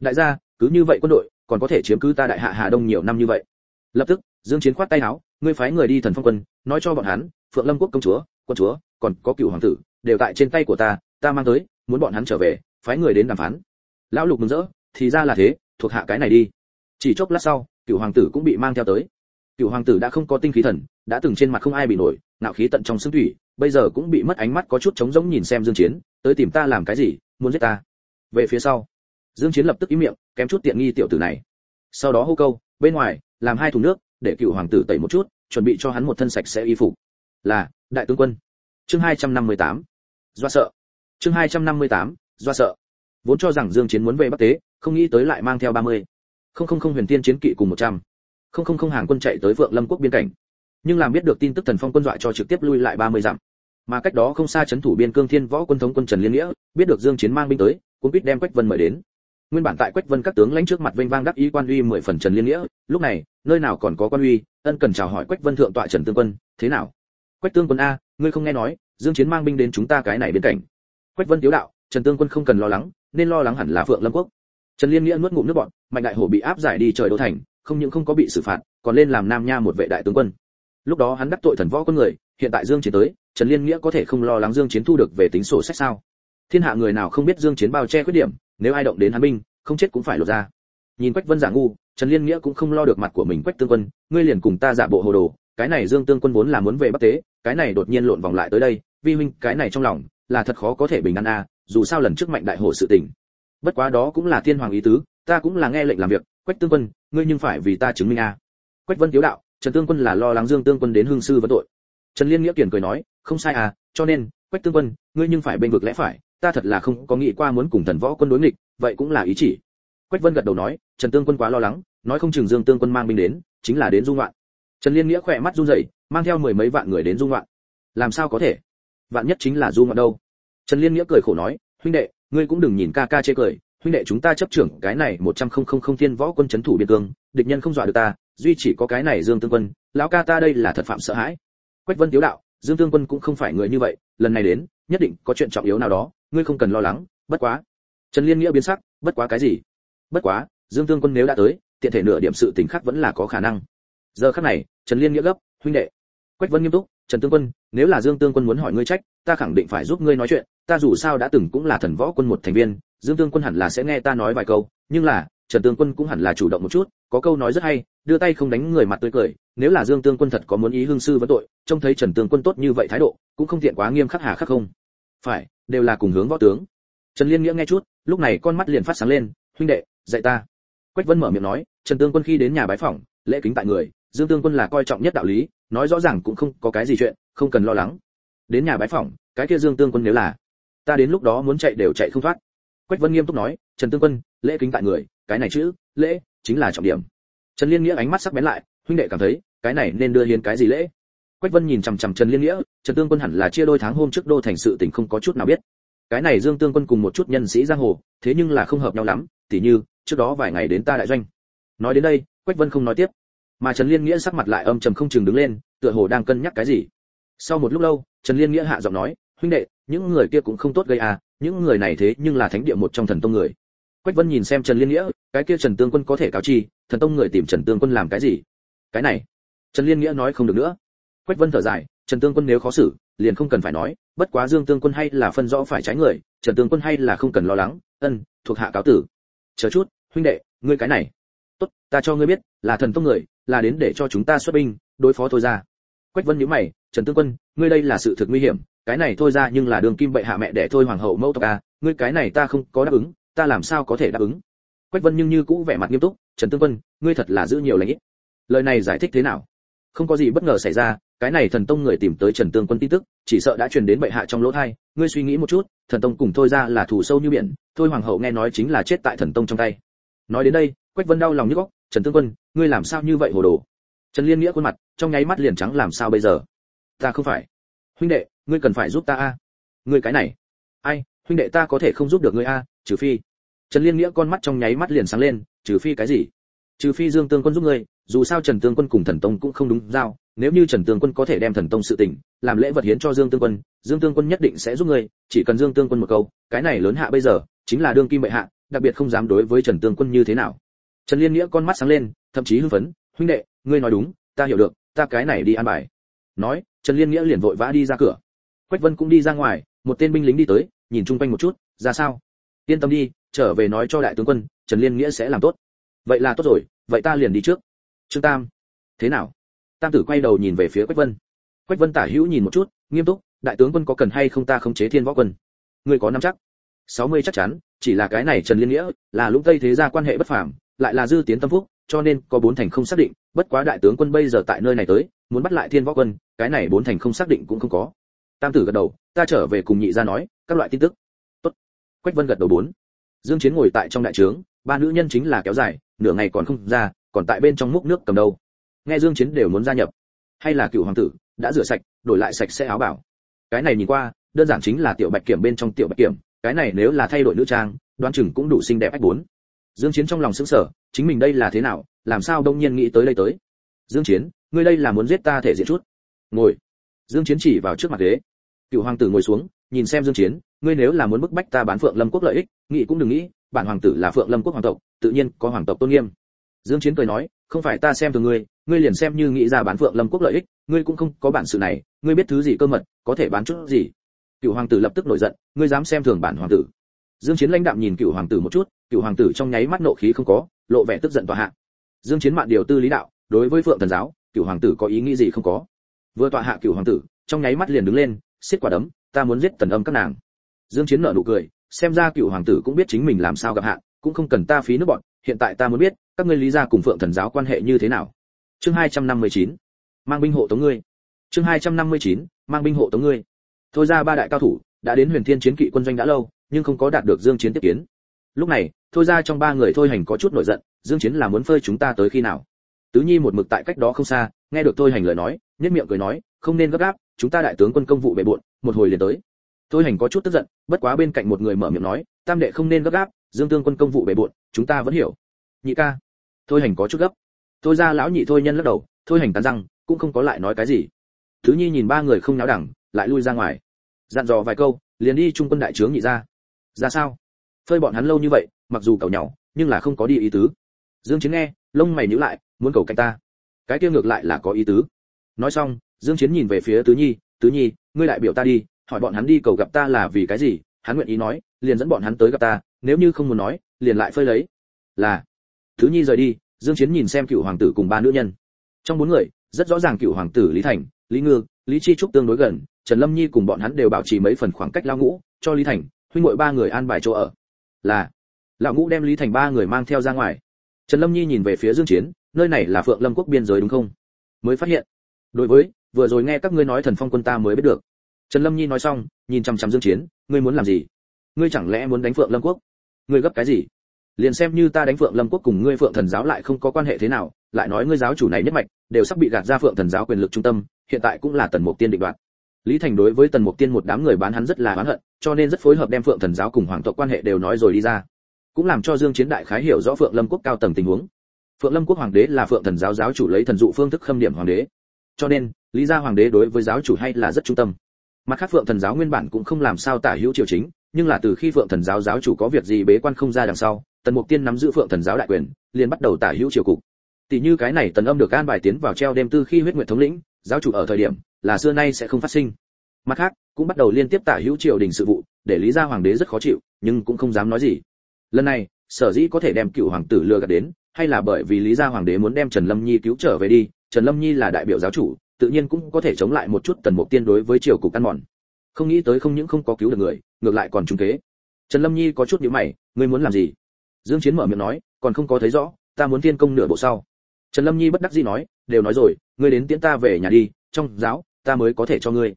Đại gia, cứ như vậy quân đội, còn có thể chiếm cứ ta đại hạ hà đông nhiều năm như vậy. Lập tức, dương chiến khoát tay áo, ngươi phái người đi thần phong quân, nói cho bọn hắn, phượng lâm quốc công chúa, quân chúa, còn có cựu hoàng tử, đều tại trên tay của ta ta mang tới, muốn bọn hắn trở về, phái người đến đàm phán. Lão lục mừng rỡ, thì ra là thế, thuộc hạ cái này đi. Chỉ chốc lát sau, cựu hoàng tử cũng bị mang theo tới. Cựu hoàng tử đã không có tinh khí thần, đã từng trên mặt không ai bị nổi nạo khí tận trong xương thủy bây giờ cũng bị mất ánh mắt có chút trống rỗng nhìn xem dương chiến, tới tìm ta làm cái gì, muốn giết ta. Về phía sau, dương chiến lập tức ý miệng, kém chút tiện nghi tiểu tử này. Sau đó hô câu, bên ngoài, làm hai thùng nước, để cựu hoàng tử tẩy một chút, chuẩn bị cho hắn một thân sạch sẽ y phục. Là, đại tướng quân. Chương 258 do sợ. Chương 258 do sợ. Vốn cho rằng dương chiến muốn về bắc tế, không nghĩ tới lại mang theo 30. không không không huyền tiên chiến kỵ cùng 100. không không không hàng quân chạy tới vượng lâm quốc biên cảnh nhưng làm biết được tin tức thần phong quân dọa cho trực tiếp lui lại 30 dặm. Mà cách đó không xa chấn thủ biên cương thiên võ quân thống quân trần liên nghĩa, biết được dương chiến mang binh tới cũng biết đem quách vân mời đến. Nguyên bản tại quách vân các tướng lãnh trước mặt vinh vang đắc ý quan uy mười phần trần liên nghĩa, lúc này, nơi nào còn có quan uy, ân cần chào hỏi quách vân thượng tọa trần tương quân, thế nào? Quách tương quân a, ngươi không nghe nói, dương chiến mang binh đến chúng ta cái này bên cạnh. Quách vân tiếu đạo, trần tương quân không cần lo lắng, nên lo lắng hẳn là phượng lâm quốc. Trần liên nghĩa nuốt ngụm nước bọt, mạnh đại hổ bị áp giải đi trời đô thành, không những không có bị xử phạt, còn lên làm nam nha một vệ đại tướng quân lúc đó hắn đắc tội thần võ quân người, hiện tại dương chiến tới, trần liên nghĩa có thể không lo lắng dương chiến thu được về tính sổ sách sao? Thiên hạ người nào không biết dương chiến bao che khuyết điểm, nếu ai động đến hắn binh, không chết cũng phải lột ra. Nhìn quách vân giả ngu, trần liên nghĩa cũng không lo được mặt của mình quách tương quân, ngươi liền cùng ta giả bộ hồ đồ, cái này dương tương quân vốn là muốn về bắc tế, cái này đột nhiên lộn vòng lại tới đây, vi huynh, cái này trong lòng, là thật khó có thể bình an a dù sao lần trước mạnh đại hổ sự tình. Bất quá đó cũng là thiên hoàng ý tứ, ta cũng là nghe lệnh làm việc, quách tương quân, ngươi nhưng phải vì ta chứng minh a quách vân tiếu đạo trần tương quân là lo lắng dương tương quân đến hương sư vấn tội. Trần liên nghĩa kiển cười nói, không sai à cho nên, quách tương quân, ngươi nhưng phải bên vực lẽ phải, ta thật là không có nghĩ qua muốn cùng thần võ quân đối nghịch, vậy cũng là ý chỉ. Quách vân gật đầu nói, trần tương quân quá lo lắng, nói không chừng dương tương quân mang binh đến, chính là đến dung loạn trần liên nghĩa khỏe mắt run rẩy, mang theo mười mấy vạn người đến dung loạn làm sao có thể? Vạn nhất chính là dung loạn đâu? Trần liên nghĩa cười khổ nói, huynh đệ, ngươi cũng đừng nhìn ca ca chê cười, huynh đệ chúng ta chấp trưởng cái này một trăm không không không thiên võ quân chấn thủ biên cương, địch nhân không dọa được ta duy chỉ có cái này dương tương quân, lão ca ta đây là thật phạm sợ hãi. Quách vân tiếu đạo, dương tương quân cũng không phải người như vậy, lần này đến, nhất định có chuyện trọng yếu nào đó, ngươi không cần lo lắng, bất quá. Trần liên nghĩa biến sắc, bất quá cái gì? Bất quá, dương tương quân nếu đã tới, tiện thể nửa điểm sự tình khác vẫn là có khả năng. Giờ khắc này, trần liên nghĩa gấp, huynh đệ. Quách vân nghiêm túc, trần tương quân, nếu là dương tương quân muốn hỏi ngươi trách, ta khẳng định phải giúp ngươi nói chuyện, ta dù sao đã từng cũng là thần võ quân một thành viên, dương tương quân hẳn là sẽ nghe ta nói vài câu, nhưng là, trần tương quân cũng hẳn là chủ động một chút có câu nói rất hay, đưa tay không đánh người mặt tươi cười, nếu là dương tương quân thật có muốn ý hương sư vấn tội, trông thấy trần tương quân tốt như vậy thái độ, cũng không tiện quá nghiêm khắc hà khắc không. Phải, đều là cùng hướng võ tướng. Trần liên nghĩa nghe chút, lúc này con mắt liền phát sáng lên, huynh đệ, dạy ta. Quách vân mở miệng nói, trần tương quân khi đến nhà bái phỏng, lễ kính tại người, dương tương quân là coi trọng nhất đạo lý, nói rõ ràng cũng không có cái gì chuyện, không cần lo lắng. Đến nhà bái phỏng, cái kia dương tương quân nếu là, ta đến lúc đó muốn chạy đều chạy không thoát. Quách vân nghiêm túc nói, trần tương quân, lễ kính tại người, cái này chữ, lễ chính là trọng điểm. Trần liên nghĩa ánh mắt sắc bén lại, huynh đệ cảm thấy, cái này nên đưa hiến cái gì lễ? Quách vân nhìn chằm chằm trần liên nghĩa, trần tương quân hẳn là chia đôi tháng hôm trước đô thành sự tình không có chút nào biết. Cái này dương tương quân cùng một chút nhân sĩ giang hồ, thế nhưng là không hợp nhau lắm, tỉ như, trước đó vài ngày đến ta đại doanh. Nói đến đây, quách vân không nói tiếp. Mà trần liên nghĩa sắc mặt lại âm trầm không chừng đứng lên, tựa hồ đang cân nhắc cái gì. Sau một lúc lâu, trần liên nghĩa hạ giọng nói, huynh đệ, những người kia cũng không tốt gây à những người này thế nhưng là thánh địa một trong thần tông người quách vân nhìn xem trần liên nghĩa, cái kia trần tương quân có thể cáo chi, thần tông người tìm trần tương quân làm cái gì? Cái này, trần liên nghĩa nói không được nữa. Quách vân thở dài, trần tương quân nếu khó xử, liền không cần phải nói, bất quá dương tương quân hay là phân rõ phải trái người, trần tương quân hay là không cần lo lắng, ân, thuộc hạ cáo tử. Chờ chút, huynh đệ, ngươi cái này. Tốt, ta cho ngươi biết, là thần tông người, là đến để cho chúng ta xuất binh, đối phó thôi ra. Quách vân nhíu mày, trần tương quân, ngươi đây là sự thực nguy hiểm, cái này thôi ra nhưng là đường kim bệ hạ mẹ để thôi hoàng hậu mẫu tộc a ngươi cái này ta không có đáp ứng ta làm sao có thể đáp ứng? Quách vân nhưng như cũ vẻ mặt nghiêm túc, trần tương vân ngươi thật là giữ nhiều lãnh ít. Lời này giải thích thế nào? Không có gì bất ngờ xảy ra, cái này thần tông người tìm tới trần tương quân tin tức, chỉ sợ đã truyền đến bệ hạ trong lỗ thai, ngươi suy nghĩ một chút, thần tông cùng thôi ra là thù sâu như biển, thôi hoàng hậu nghe nói chính là chết tại thần tông trong tay. Nói đến đây, quách vân đau lòng nhức óc, trần tương quân, ngươi làm sao như vậy hồ đồ? Trần liên nghĩa khuôn mặt, trong nháy mắt liền trắng, làm sao bây giờ? Ta không phải. Huynh đệ, ngươi cần phải giúp ta a. Ngươi cái này. Ai, huynh đệ ta có thể không giúp được ngươi a trừ phi. Trần liên nghĩa con mắt trong nháy mắt liền sáng lên, trừ phi cái gì? Trừ phi dương tương quân giúp ngươi, dù sao trần tương quân cùng thần tông cũng không đúng giao. Nếu như trần tương quân có thể đem thần tông sự tình, làm lễ vật hiến cho dương tương quân, dương tương quân nhất định sẽ giúp ngươi, chỉ cần dương tương quân một câu, cái này lớn hạ bây giờ, chính là đương kim bệ hạ, đặc biệt không dám đối với trần tương quân như thế nào. Trần liên nghĩa con mắt sáng lên, thậm chí hưng phấn, huynh đệ, ngươi nói đúng, ta hiểu được, ta cái này đi an bài. Nói, trần liên nghĩa liền vội vã đi ra cửa. Quách vân cũng đi ra ngoài, một tên binh lính đi tới, nhìn chung quanh một chút, ra sao? Yên tâm đi, trở về nói cho đại tướng quân, trần liên nghĩa sẽ làm tốt. Vậy là tốt rồi, vậy ta liền đi trước. Trương tam. Thế nào? Tam tử quay đầu nhìn về phía quách vân. Quách vân tả hữu nhìn một chút, nghiêm túc, đại tướng quân có cần hay không ta khống chế thiên võ quân? Ngươi có nắm chắc? Sáu mươi chắc chắn, chỉ là cái này trần liên nghĩa, là lũng tây thế gia quan hệ bất phàm, lại là dư tiến tâm phúc, cho nên có bốn thành không xác định, bất quá đại tướng quân bây giờ tại nơi này tới, muốn bắt lại thiên võ quân, cái này bốn thành không xác định cũng không có. Tam tử gật đầu, ta trở về cùng nhị gia nói, các loại tin tức quách vân gật đầu bốn. Dương chiến ngồi tại trong đại trướng, ba nữ nhân chính là kéo dài, nửa ngày còn không ra, còn tại bên trong múc nước cầm đầu nghe dương chiến đều muốn gia nhập. Hay là cựu hoàng tử, đã rửa sạch, đổi lại sạch sẽ áo bảo. Cái này nhìn qua, đơn giản chính là tiểu bạch kiểm bên trong tiểu bạch kiểm, cái này nếu là thay đổi nữ trang, đoán chừng cũng đủ xinh đẹp ách bốn. Dương chiến trong lòng sững sờ, chính mình đây là thế nào, làm sao đông nhiên nghĩ tới đây tới. Dương chiến, ngươi đây là muốn giết ta thể diện chút. Ngồi. Dương chiến chỉ vào trước mặt ghế. Cựu hoàng tử ngồi xuống nhìn xem dương chiến, ngươi nếu là muốn bức bách ta bán phượng lâm quốc lợi ích, nghĩ cũng đừng nghĩ, bản hoàng tử là phượng lâm quốc hoàng tộc, tự nhiên có hoàng tộc tôn nghiêm. Dương chiến cười nói, không phải ta xem thường ngươi ngươi liền xem như nghĩ ra bán phượng lâm quốc lợi ích, ngươi cũng không có bản sự này, ngươi biết thứ gì cơ mật, có thể bán chút gì. Cựu hoàng tử lập tức nổi giận, ngươi dám xem thường bản hoàng tử. Dương chiến lãnh đạm nhìn cựu hoàng tử một chút, cựu hoàng tử trong nháy mắt nộ khí không có, lộ vẻ tức giận tòa hạ. Dương chiến mạn điều tư lý đạo, đối với phượng thần giáo, cựu hoàng tử có ý nghĩ gì không có. Vừa tọa hạ cựu hoàng tử, trong nháy mắt liền đứng lên xiết quả đấm, ta muốn giết tần âm các nàng. Dương chiến nở nụ cười, xem ra cựu hoàng tử cũng biết chính mình làm sao gặp hạn, cũng không cần ta phí nước bọn, hiện tại ta muốn biết, các ngươi lý gia cùng phượng thần giáo quan hệ như thế nào? Chương 259 mang binh hộ tống ngươi. Chương 259 mang binh hộ tống ngươi. Thôi ra ba đại cao thủ, đã đến huyền thiên chiến kỵ quân doanh đã lâu, nhưng không có đạt được dương chiến tiếp kiến. Lúc này, thôi ra trong ba người thôi hành có chút nổi giận, dương chiến là muốn phơi chúng ta tới khi nào? Tứ nhi một mực tại cách đó không xa, nghe được thôi hành lời nói nhất miệng cười nói, không nên gấp gáp chúng ta đại tướng quân công vụ bệ bộn, một hồi liền tới. Thôi hành có chút tức giận, bất quá bên cạnh một người mở miệng nói, tam đệ không nên gấp gáp, dương tương quân công vụ bệ bộn, chúng ta vẫn hiểu. Nhị ca. Thôi hành có chút gấp. Thôi ra lão nhị thôi nhân lắc đầu, thôi hành tán răng, cũng không có lại nói cái gì. Thứ nhi nhìn ba người không náo đẳng, lại lui ra ngoài. Dặn dò vài câu, liền đi trung quân đại trướng nhị ra. Ra sao? Phơi bọn hắn lâu như vậy, mặc dù cầu nhỏ, nhưng là không có đi ý tứ. Dương chiến nghe, lông mày nhíu lại, muốn cầu cạnh ta. Cái kia ngược lại là có ý tứ. Nói xong dương chiến nhìn về phía tứ nhi tứ nhi, ngươi đại biểu ta đi, hỏi bọn hắn đi cầu gặp ta là vì cái gì? Hắn nguyện ý nói, liền dẫn bọn hắn tới gặp ta, nếu như không muốn nói, liền lại phơi lấy. Là. Tứ nhi rời đi, dương chiến nhìn xem cựu hoàng tử cùng ba nữ nhân. Trong bốn người, rất rõ ràng cựu hoàng tử lý thành, lý ngư, lý chi trúc tương đối gần, trần lâm nhi cùng bọn hắn đều bảo trì mấy phần khoảng cách lao ngũ, cho lý thành, huynh muội ba người an bài chỗ ở. Là. Lão ngũ đem lý thành ba người mang theo ra ngoài. Trần lâm nhi nhìn về phía dương chiến, nơi này là phượng lâm quốc biên giới đúng không? Mới phát hiện. Đối với vừa rồi nghe các ngươi nói thần phong quân ta mới biết được. Trần lâm nhi nói xong, nhìn chăm chăm dương chiến, ngươi muốn làm gì? Ngươi chẳng lẽ muốn đánh phượng lâm quốc? Ngươi gấp cái gì? Liền xem như ta đánh phượng lâm quốc cùng ngươi phượng thần giáo lại không có quan hệ thế nào, lại nói ngươi giáo chủ này nhất mạch, đều sắp bị gạt ra phượng thần giáo quyền lực trung tâm, hiện tại cũng là tần mục tiên định đoạt. Lý thành đối với tần mục tiên một đám người bán hắn rất là oán hận, cho nên rất phối hợp đem phượng thần giáo cùng hoàng tộc quan hệ đều nói rồi đi ra. Cũng làm cho dương chiến đại khái hiểu rõ phượng lâm quốc cao tầng tình huống. Phượng lâm quốc hoàng đế là phượng thần giáo giáo chủ lấy thần dụ phương thức khâm điểm hoàng đế. Cho nên lý gia hoàng đế đối với giáo chủ hay là rất trung tâm. Mặt khác phượng thần giáo nguyên bản cũng không làm sao tả hữu triều chính, nhưng là từ khi phượng thần giáo giáo chủ có việc gì bế quan không ra đằng sau, tần mục tiên nắm giữ phượng thần giáo đại quyền, liền bắt đầu tả hữu triều cục. Tỷ như cái này tần âm được an bài tiến vào treo đêm tư khi huyết nguyệt thống lĩnh, giáo chủ ở thời điểm là xưa nay sẽ không phát sinh. Mặt khác, cũng bắt đầu liên tiếp tả hữu triều đình sự vụ, để lý gia hoàng đế rất khó chịu, nhưng cũng không dám nói gì. Lần này, sở dĩ có thể đem cựu hoàng tử lừa gạt đến, hay là bởi vì lý gia hoàng đế muốn đem trần lâm nhi cứu trở về đi, trần lâm nhi là đại biểu giáo chủ tự nhiên cũng có thể chống lại một chút tần mục tiên đối với triều cục căn mòn. Không nghĩ tới không những không có cứu được người, ngược lại còn trúng kế. Trần lâm nhi có chút nhíu mày, ngươi muốn làm gì? Dương chiến mở miệng nói, còn không có thấy rõ, ta muốn thiên công nửa bộ sau. Trần lâm nhi bất đắc dĩ nói, đều nói rồi, ngươi đến tiễn ta về nhà đi, trong giáo, ta mới có thể cho ngươi.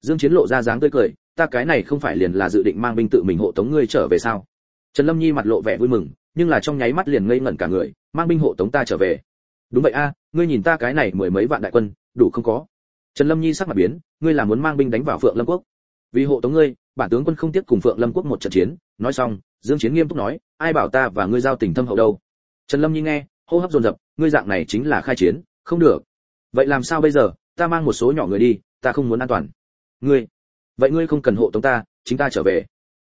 Dương chiến lộ ra dáng tươi cười, ta cái này không phải liền là dự định mang binh tự mình hộ tống ngươi trở về sao? Trần lâm nhi mặt lộ vẻ vui mừng, nhưng là trong nháy mắt liền ngây ngẩn cả người, mang binh hộ tống ta trở về. Đúng vậy a, ngươi nhìn ta cái này mười mấy vạn đại quân đủ không có. Trần lâm nhi sắc mặt biến, ngươi là muốn mang binh đánh vào phượng lâm quốc. Vì hộ tống ngươi, bản tướng quân không tiếp cùng phượng lâm quốc một trận chiến. Nói xong, dương chiến nghiêm túc nói, ai bảo ta và ngươi giao tình thâm hậu đâu? Trần lâm nhi nghe, hô hấp dồn dập, ngươi dạng này chính là khai chiến. Không được. Vậy làm sao bây giờ? Ta mang một số nhỏ người đi, ta không muốn an toàn. Ngươi. Vậy ngươi không cần hộ tống ta, chính ta trở về.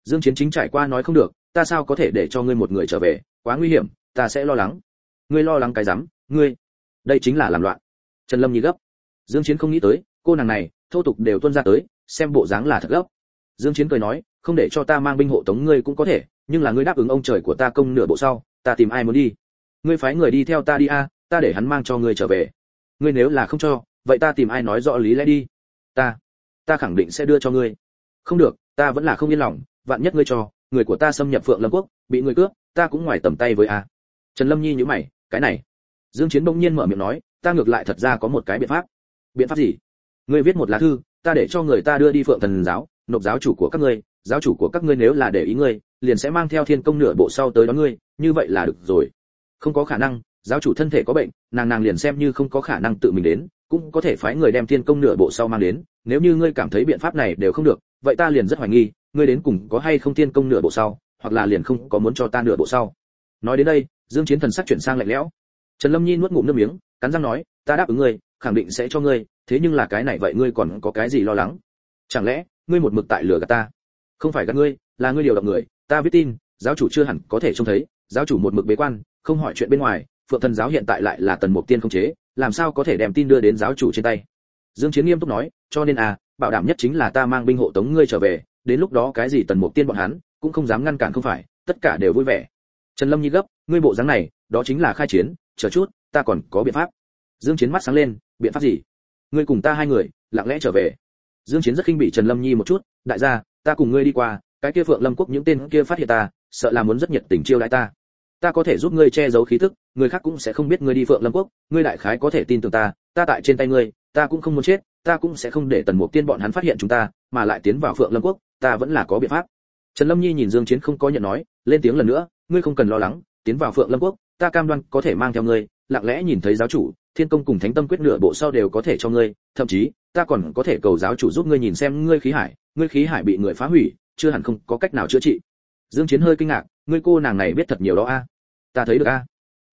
Dương chiến chính trải qua nói không được, ta sao có thể để cho ngươi một người trở về? Quá nguy hiểm, ta sẽ lo lắng. Ngươi lo lắng cái rắm, ngươi. Đây chính là làm loạn. Trần lâm nhi gấp dương chiến không nghĩ tới, cô nàng này, thô tục đều tuôn ra tới, xem bộ dáng là thật gốc dương chiến cười nói, không để cho ta mang binh hộ tống ngươi cũng có thể, nhưng là ngươi đáp ứng ông trời của ta công nửa bộ sau, ta tìm ai muốn đi? Ngươi phái người đi theo ta đi a, ta để hắn mang cho ngươi trở về. Ngươi nếu là không cho, vậy ta tìm ai nói rõ lý lẽ đi? Ta ta khẳng định sẽ đưa cho ngươi. Không được, ta vẫn là không yên lòng, vạn nhất ngươi cho, người của ta xâm nhập phượng lâm quốc, bị người cướp, ta cũng ngoài tầm tay với a. Trần lâm nhi nhíu mày, cái này. Dương chiến bỗng nhiên mở miệng nói, ta ngược lại thật ra có một cái biện pháp biện pháp gì? Ngươi viết một lá thư, ta để cho người ta đưa đi phượng thần giáo, nộp giáo chủ của các ngươi, giáo chủ của các ngươi nếu là để ý ngươi, liền sẽ mang theo thiên công nửa bộ sau tới đón ngươi, như vậy là được rồi. Không có khả năng, giáo chủ thân thể có bệnh, nàng nàng liền xem như không có khả năng tự mình đến, cũng có thể phái người đem thiên công nửa bộ sau mang đến, nếu như ngươi cảm thấy biện pháp này đều không được, vậy ta liền rất hoài nghi, ngươi đến cùng có hay không thiên công nửa bộ sau, hoặc là liền không có muốn cho ta nửa bộ sau. Nói đến đây, dương chiến thần sắc chuyển sang lạnh lẽo. Trần lâm nhi nuốt ngụm nước miếng, cắn răng nói, ta đáp ứng ngươi khẳng định sẽ cho ngươi, thế nhưng là cái này vậy ngươi còn có cái gì lo lắng? Chẳng lẽ, ngươi một mực tại lừa gạt ta? Không phải gạt ngươi, là ngươi điều động người. Ta viết tin, giáo chủ chưa hẳn có thể trông thấy. Giáo chủ một mực bế quan, không hỏi chuyện bên ngoài. Phượng thần giáo hiện tại lại là tần mục tiên không chế, làm sao có thể đem tin đưa đến giáo chủ trên tay? Dương chiến nghiêm túc nói, cho nên à bảo đảm nhất chính là ta mang binh hộ tống ngươi trở về. Đến lúc đó cái gì tần mục tiên bọn hắn, cũng không dám ngăn cản không phải. Tất cả đều vui vẻ. Trần lâm nhi gấp, ngươi bộ dáng này, đó chính là khai chiến. Chờ chút, ta còn có biện pháp. Dương chiến mắt sáng lên biện pháp gì? Ngươi cùng ta hai người, lặng lẽ trở về. Dương chiến rất khinh bị trần lâm nhi một chút, đại gia, ta cùng ngươi đi qua, cái kia phượng lâm quốc những tên kia phát hiện ta, sợ là muốn rất nhiệt tình chiêu đãi ta. Ta có thể giúp ngươi che giấu khí tức, người khác cũng sẽ không biết ngươi đi phượng lâm quốc, ngươi đại khái có thể tin tưởng ta ta tại trên tay ngươi, ta cũng không muốn chết, ta cũng sẽ không để tần mục tiên bọn hắn phát hiện chúng ta, mà lại tiến vào phượng lâm quốc, ta vẫn là có biện pháp. Trần lâm nhi nhìn dương chiến không có nhận nói, lên tiếng lần nữa, ngươi không cần lo lắng, tiến vào phượng lâm quốc, ta cam đoan có thể mang theo ngươi, lặng lẽ nhìn thấy giáo chủ thiên công cùng thánh tâm quyết nửa bộ sau đều có thể cho ngươi, thậm chí, ta còn có thể cầu giáo chủ giúp ngươi nhìn xem ngươi khí hải, ngươi khí hải bị người phá hủy, chưa hẳn không có cách nào chữa trị. Dương chiến hơi kinh ngạc, ngươi cô nàng này biết thật nhiều đó a. Ta thấy được a.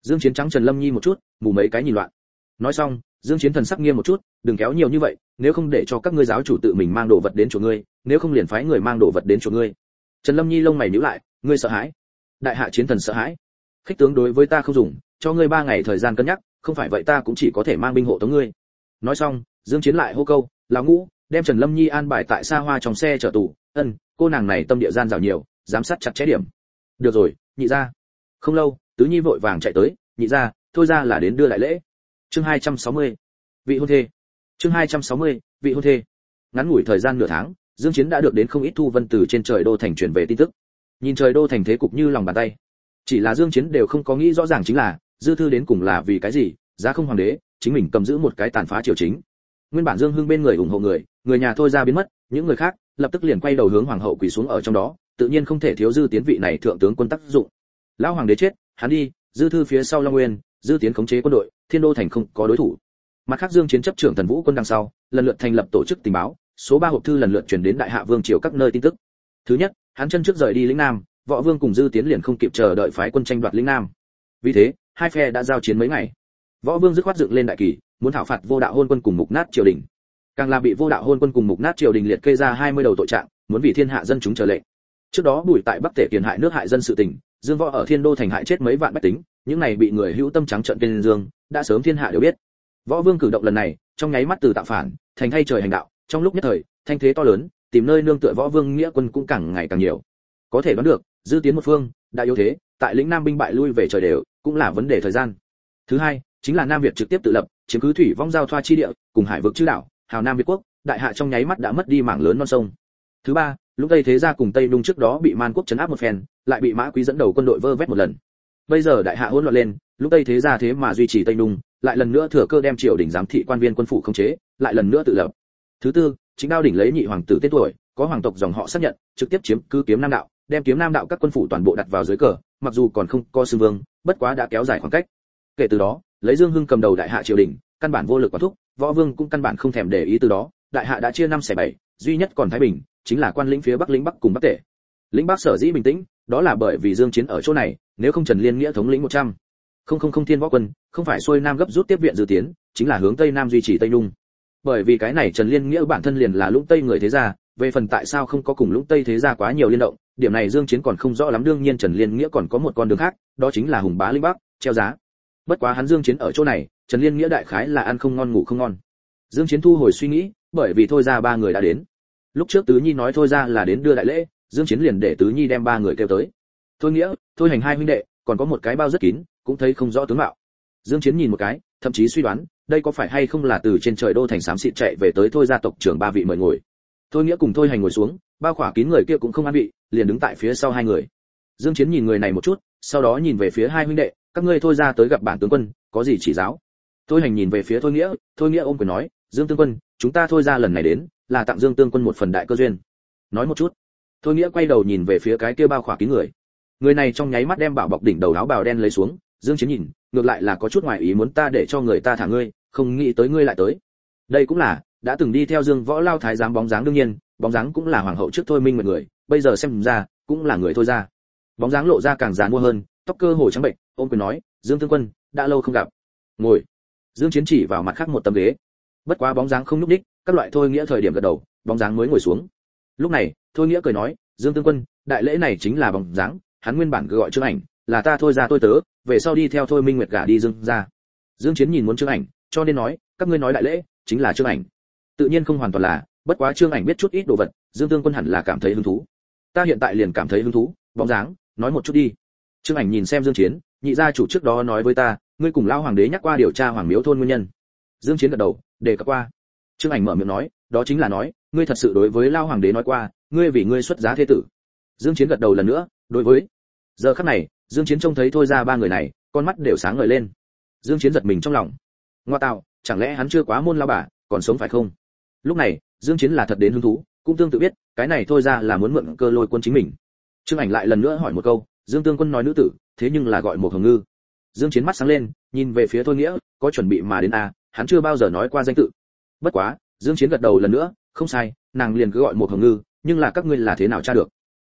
Dương chiến trắng trần lâm nhi một chút, mù mấy cái nhìn loạn. Nói xong, dương chiến thần sắc nghiêm một chút, đừng kéo nhiều như vậy, nếu không để cho các ngươi giáo chủ tự mình mang đồ vật đến chỗ ngươi, nếu không liền phái người mang đồ vật đến chỗ ngươi. Trần lâm nhi lông mày nhíu lại, ngươi sợ hãi. Đại hạ chiến thần sợ hãi. Khích tướng đối với ta không dùng, cho ngươi ba ngày thời gian cân nhắc không phải vậy ta cũng chỉ có thể mang binh hộ tống ngươi. Nói xong, dương chiến lại hô câu, lão ngũ, đem trần lâm nhi an bài tại xa hoa trong xe chở tù. Ân, cô nàng này tâm địa gian rào nhiều, giám sát chặt chẽ điểm. Được rồi, nhị gia. Không lâu, tứ nhi vội vàng chạy tới, nhị gia, thôi ra là đến đưa đại lễ. Chương 260. vị hôn thê. Chương 260. vị hôn thê. Ngắn ngủi thời gian nửa tháng, dương chiến đã được đến không ít thu vân từ trên trời đô thành truyền về tin tức. Nhìn trời đô thành thế cục như lòng bàn tay. Chỉ là dương chiến đều không có nghĩ rõ ràng chính là dư thư đến cùng là vì cái gì? Giá không hoàng đế, chính mình cầm giữ một cái tàn phá triều chính. Nguyên bản dương hưng bên người ủng hộ người người nhà thôi ra biến mất, những người khác lập tức liền quay đầu hướng hoàng hậu quỳ xuống ở trong đó, tự nhiên không thể thiếu dư tiến vị này thượng tướng quân tác dụng. Lão hoàng đế chết, hắn đi, dư thư phía sau long nguyên, dư tiến khống chế quân đội, thiên đô thành không có đối thủ. Mặt khác dương chiến chấp trưởng thần vũ quân đằng sau, lần lượt thành lập tổ chức tình báo, số ba hộp thư lần lượt truyền đến đại hạ vương triều các nơi tin tức. Thứ nhất, hắn chân trước rời đi lĩnh nam, võ vương cùng dư tiến liền không kịp chờ đợi phái quân tranh đoạt lĩnh nam. Vì thế hai phe đã giao chiến mấy ngày. Võ vương dứt khoát dựng lên đại kỳ, muốn thảo phạt vô đạo hôn quân cùng mục nát triều đình. Càng là bị vô đạo hôn quân cùng mục nát triều đình liệt kê ra 20 đầu tội trạng, muốn vì thiên hạ dân chúng trở lệnh trước đó bùi tại bắc tể tiền hại nước hại dân sự tình, dương võ ở thiên đô thành hại chết mấy vạn bách tính, những này bị người hữu tâm trắng trợn tên dương, đã sớm thiên hạ đều biết. Võ vương cử động lần này, trong nháy mắt từ tạo phản, thành thay trời hành đạo, trong lúc nhất thời, thanh thế to lớn, tìm nơi nương tựa võ vương nghĩa quân cũng càng ngày càng nhiều. Có thể đoán được, dư tiến một phương đã yếu thế tại lĩnh nam binh bại lui về trời đều, cũng là vấn đề thời gian. Thứ hai, chính là nam việt trực tiếp tự lập, chiếm cứ thủy vong giao thoa chi địa, cùng hải vực chư đảo, hào nam việt quốc, đại hạ trong nháy mắt đã mất đi mảng lớn non sông. Thứ ba, lúc tây thế gia cùng tây đung trước đó bị man quốc chấn áp một phen, lại bị mã quý dẫn đầu quân đội vơ vét một lần. Bây giờ đại hạ hỗn loạn lên, lúc tây thế gia thế mà duy trì tây đung lại lần nữa thừa cơ đem triều đình giám thị quan viên quân phủ không chế, lại lần nữa tự lập. Thứ tư, chính đao đỉnh lấy nhị hoàng tử tên tuổi, có hoàng tộc dòng họ xác nhận, trực tiếp chiếm cứ kiếm nam đạo, đem kiếm nam đạo các quân phủ toàn bộ đặt vào dưới cờ mặc dù còn không có xương vương, bất quá đã kéo dài khoảng cách. Kể từ đó, lấy dương hưng cầm đầu đại hạ triều đình, căn bản vô lực quá thúc, võ vương cũng căn bản không thèm để ý từ đó, đại hạ đã chia năm xẻ bảy, duy nhất còn thái bình, chính là quan lĩnh phía bắc lĩnh bắc cùng bắc tể. Lĩnh bắc sở dĩ bình tĩnh, đó là bởi vì dương chiến ở chỗ này, nếu không trần liên nghĩa thống lĩnh 100. không không không thiên võ quân, không phải xuôi nam gấp rút tiếp viện dự tiến, chính là hướng tây nam duy trì tây nhung bởi vì cái này trần liên nghĩa bản thân liền là lũng tây người thế gia, về phần tại sao không có cùng lũng tây thế gia quá nhiều liên động điểm này dương chiến còn không rõ lắm, đương nhiên trần liên nghĩa còn có một con đường khác, đó chính là hùng bá linh bắc, treo giá. Bất quá hắn dương chiến ở chỗ này, trần liên nghĩa đại khái là ăn không ngon ngủ không ngon. Dương chiến thu hồi suy nghĩ, bởi vì thôi ra ba người đã đến. Lúc trước tứ nhi nói thôi ra là đến đưa đại lễ, dương chiến liền để tứ nhi đem ba người kêu tới. Thôi nghĩa, thôi hành hai huynh đệ, còn có một cái bao rất kín, cũng thấy không rõ tướng mạo. Dương chiến nhìn một cái, thậm chí suy đoán, đây có phải hay không là từ trên trời đô thành sám xịt chạy về tới thôi gia tộc trưởng ba vị mời ngồi. Thôi nghĩa cùng thôi hành ngồi xuống bao khỏa kín người kia cũng không an vị, liền đứng tại phía sau hai người. Dương chiến nhìn người này một chút, sau đó nhìn về phía hai huynh đệ, các ngươi thôi ra tới gặp bản tướng quân, có gì chỉ giáo? Thôi hành nhìn về phía thôi nghĩa thôi nghĩa ôm quyền nói, dương tướng quân, chúng ta thôi ra lần này đến, là tặng dương tướng quân một phần đại cơ duyên. Nói một chút. Thôi nghĩa quay đầu nhìn về phía cái kia bao khỏa kín người. Người này trong nháy mắt đem bảo bọc đỉnh đầu áo bào đen lấy xuống, dương chiến nhìn, ngược lại là có chút ngoài ý muốn ta để cho người ta thả ngươi, không nghĩ tới ngươi lại tới. Đây cũng là, đã từng đi theo dương võ lao thái giám bóng dáng đương nhiên bóng dáng cũng là hoàng hậu trước thôi minh một người, bây giờ xem ra, cũng là người thôi ra. Bóng dáng lộ ra càng dán mua hơn, tóc cơ hồ trắng bệnh, ôm quyền nói, dương tướng quân, đã lâu không gặp. Ngồi. Dương chiến chỉ vào mặt khác một tấm ghế. Bất quá bóng dáng không núp đích các loại thôi nghĩa thời điểm gật đầu, bóng dáng mới ngồi xuống. Lúc này, thôi nghĩa cười nói, dương tướng quân, đại lễ này chính là bóng dáng, hắn nguyên bản cứ gọi trương ảnh, là ta thôi ra tôi tớ, về sau đi theo thôi minh nguyệt gả đi dương ra. Dương chiến nhìn muốn trương ảnh, cho nên nói, các ngươi nói đại lễ, chính là trương ảnh. Tự nhiên không hoàn toàn là bất quá trương ảnh biết chút ít đồ vật, dương tương quân hẳn là cảm thấy hứng thú. Ta hiện tại liền cảm thấy hứng thú, bóng dáng, nói một chút đi. Trương ảnh nhìn xem dương chiến, nhị gia chủ trước đó nói với ta, ngươi cùng lao hoàng đế nhắc qua điều tra hoàng miếu thôn nguyên nhân. Dương chiến gật đầu, để cập qua. Trương ảnh mở miệng nói, đó chính là nói, ngươi thật sự đối với lao hoàng đế nói qua, ngươi vì ngươi xuất giá thế tử. Dương chiến gật đầu lần nữa, đối với. Giờ khắc này, dương chiến trông thấy thôi ra ba người này, con mắt đều sáng ngời lên. Dương chiến giật mình trong lòng. Ngoa tạo, chẳng lẽ hắn chưa quá môn lao bà, còn sống phải không? Lúc này dương chiến là thật đến hứng thú cũng tương tự biết cái này thôi ra là muốn mượn cơ lôi quân chính mình. Trương ảnh lại lần nữa hỏi một câu dương tương quân nói nữ tử thế nhưng là gọi một hồng ngư. Dương chiến mắt sáng lên nhìn về phía thôi nghĩa có chuẩn bị mà đến a à, hắn chưa bao giờ nói qua danh tự. Bất quá dương chiến gật đầu lần nữa không sai nàng liền cứ gọi một hồng ngư nhưng là các ngươi là thế nào tra được?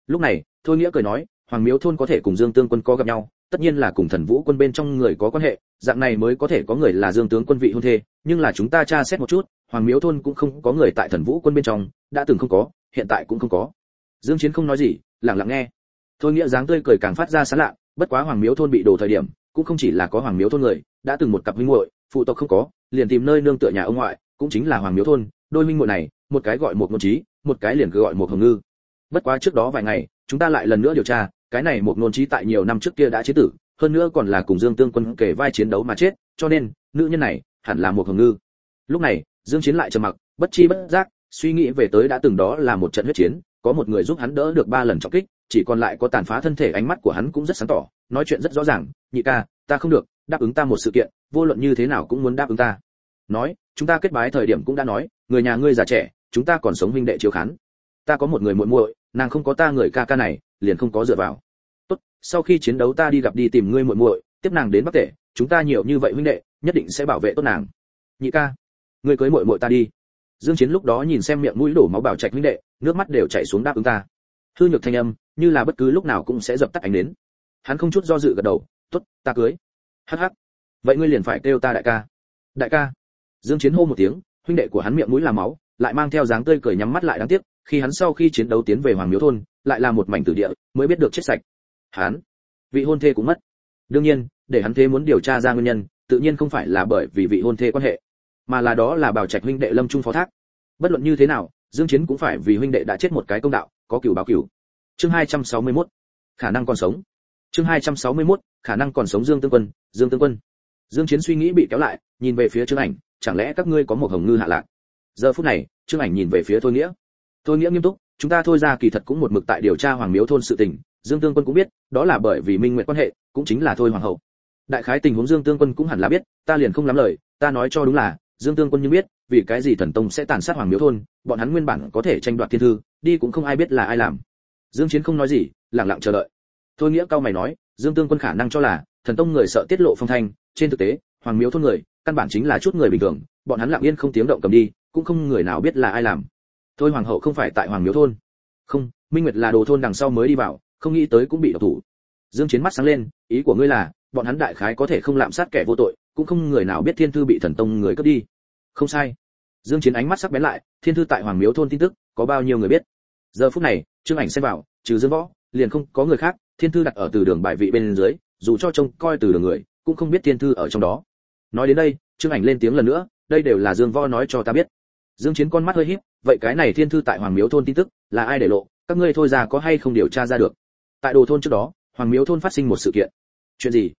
Lúc này thôi nghĩa cười nói hoàng miếu thôn có thể cùng dương tương quân có gặp nhau tất nhiên là cùng thần vũ quân bên trong người có quan hệ dạng này mới có thể có người là dương tướng quân vị hôn thê nhưng là chúng ta tra xét một chút hoàng miếu thôn cũng không có người tại thần vũ quân bên trong, đã từng không có, hiện tại cũng không có. Dương chiến không nói gì, lặng lặng nghe. Thôi nghĩa dáng tươi cười càng phát ra sán lạ, bất quá hoàng miếu thôn bị đổ thời điểm, cũng không chỉ là có hoàng miếu thôn người, đã từng một cặp huynh muội, phụ tộc không có, liền tìm nơi nương tựa nhà ông ngoại, cũng chính là hoàng miếu thôn, đôi huynh muội này, một cái gọi một ngôn trí một cái liền cứ gọi một hồng ngư. Bất quá trước đó vài ngày, chúng ta lại lần nữa điều tra, cái này một ngôn trí tại nhiều năm trước kia đã chế tử, hơn nữa còn là cùng dương tương quân kể vai chiến đấu mà chết, cho nên, nữ nhân này hẳn là một hồng ngư. Lúc này dương chiến lại trầm mặc, bất chi bất giác, suy nghĩ về tới đã từng đó là một trận huyết chiến, có một người giúp hắn đỡ được ba lần trọng kích, chỉ còn lại có tàn phá thân thể ánh mắt của hắn cũng rất sáng tỏ, nói chuyện rất rõ ràng, nhị ca, ta không được, đáp ứng ta một sự kiện, vô luận như thế nào cũng muốn đáp ứng ta. Nói, chúng ta kết bái thời điểm cũng đã nói, người nhà ngươi già trẻ, chúng ta còn sống huynh đệ chiếu khán. Ta có một người muội muội, nàng không có ta người ca ca này, liền không có dựa vào. Tốt, sau khi chiến đấu ta đi gặp đi tìm ngươi muội muội, tiếp nàng đến bắc tể, chúng ta nhiều như vậy huynh đệ, nhất định sẽ bảo vệ tốt nàng. Nhị ca ngươi cưới muội muội ta đi. Dương chiến lúc đó nhìn xem miệng mũi đổ máu bảo trạch huynh đệ, nước mắt đều chảy xuống đáp ứng ta. Hư nhược thanh âm, như là bất cứ lúc nào cũng sẽ dập tắt ánh đến. Hắn không chút do dự gật đầu, tốt, ta cưới. Hắc hắc. Vậy ngươi liền phải kêu ta đại ca. Đại ca? Dương chiến hô một tiếng, huynh đệ của hắn miệng mũi là máu, lại mang theo dáng tươi cười nhắm mắt lại đáng tiếc, khi hắn sau khi chiến đấu tiến về hoàng miếu thôn, lại là một mảnh tử địa, mới biết được chết sạch. Hắn, vị hôn thê cũng mất. Đương nhiên, để hắn thế muốn điều tra ra nguyên nhân, tự nhiên không phải là bởi vì vị hôn thê quan hệ mà là đó là bảo trạch huynh đệ lâm trung phó thác. Bất luận như thế nào, dương chiến cũng phải vì huynh đệ đã chết một cái công đạo, có cửu báo cửu. Chương 261 khả năng còn sống. Chương 261 khả năng còn sống dương tương quân, dương tương quân. Dương chiến suy nghĩ bị kéo lại, nhìn về phía trương ảnh, chẳng lẽ các ngươi có một hồng ngư hạ lạc? Giờ phút này, trương ảnh nhìn về phía thôi nghĩa. Thôi nghĩa nghiêm túc, chúng ta thôi ra kỳ thật cũng một mực tại điều tra hoàng miếu thôn sự tình, dương tương quân cũng biết, đó là bởi vì minh nguyện quan hệ, cũng chính là thôi hoàng hậu. Đại khái tình huống dương tương quân cũng hẳn là biết, ta liền không lắm lời, ta nói cho đúng là dương tương quân như biết, vì cái gì thần tông sẽ tàn sát hoàng miếu thôn, bọn hắn nguyên bản có thể tranh đoạt thiên thư, đi cũng không ai biết là ai làm. Dương chiến không nói gì, lặng lặng chờ đợi. Thôi nghĩa cao mày nói, dương tương quân khả năng cho là, thần tông người sợ tiết lộ phong thanh, trên thực tế, hoàng miếu thôn người, căn bản chính là chút người bình thường, bọn hắn lặng yên không tiếng động cầm đi, cũng không người nào biết là ai làm. Thôi hoàng hậu không phải tại hoàng miếu thôn. Không, minh nguyệt là đồ thôn đằng sau mới đi vào, không nghĩ tới cũng bị độc thủ. Dương chiến mắt sáng lên, ý của ngươi là, bọn hắn đại khái có thể không lạm sát kẻ vô tội cũng không người nào biết thiên thư bị thần tông người cướp đi. Không sai. Dương chiến ánh mắt sắc bén lại, thiên thư tại hoàng miếu thôn tin tức, có bao nhiêu người biết? Giờ phút này, trương ảnh xem vào, trừ dương võ, liền không có người khác, thiên thư đặt ở từ đường bài vị bên dưới, dù cho trông coi từ đường người, cũng không biết thiên thư ở trong đó. Nói đến đây, trương ảnh lên tiếng lần nữa, đây đều là dương võ nói cho ta biết. Dương chiến con mắt hơi híp, vậy cái này thiên thư tại hoàng miếu thôn tin tức, là ai để lộ? Các ngươi thôi ra có hay không điều tra ra được? Tại đồ thôn trước đó, hoàng miếu thôn phát sinh một sự kiện. Chuyện gì?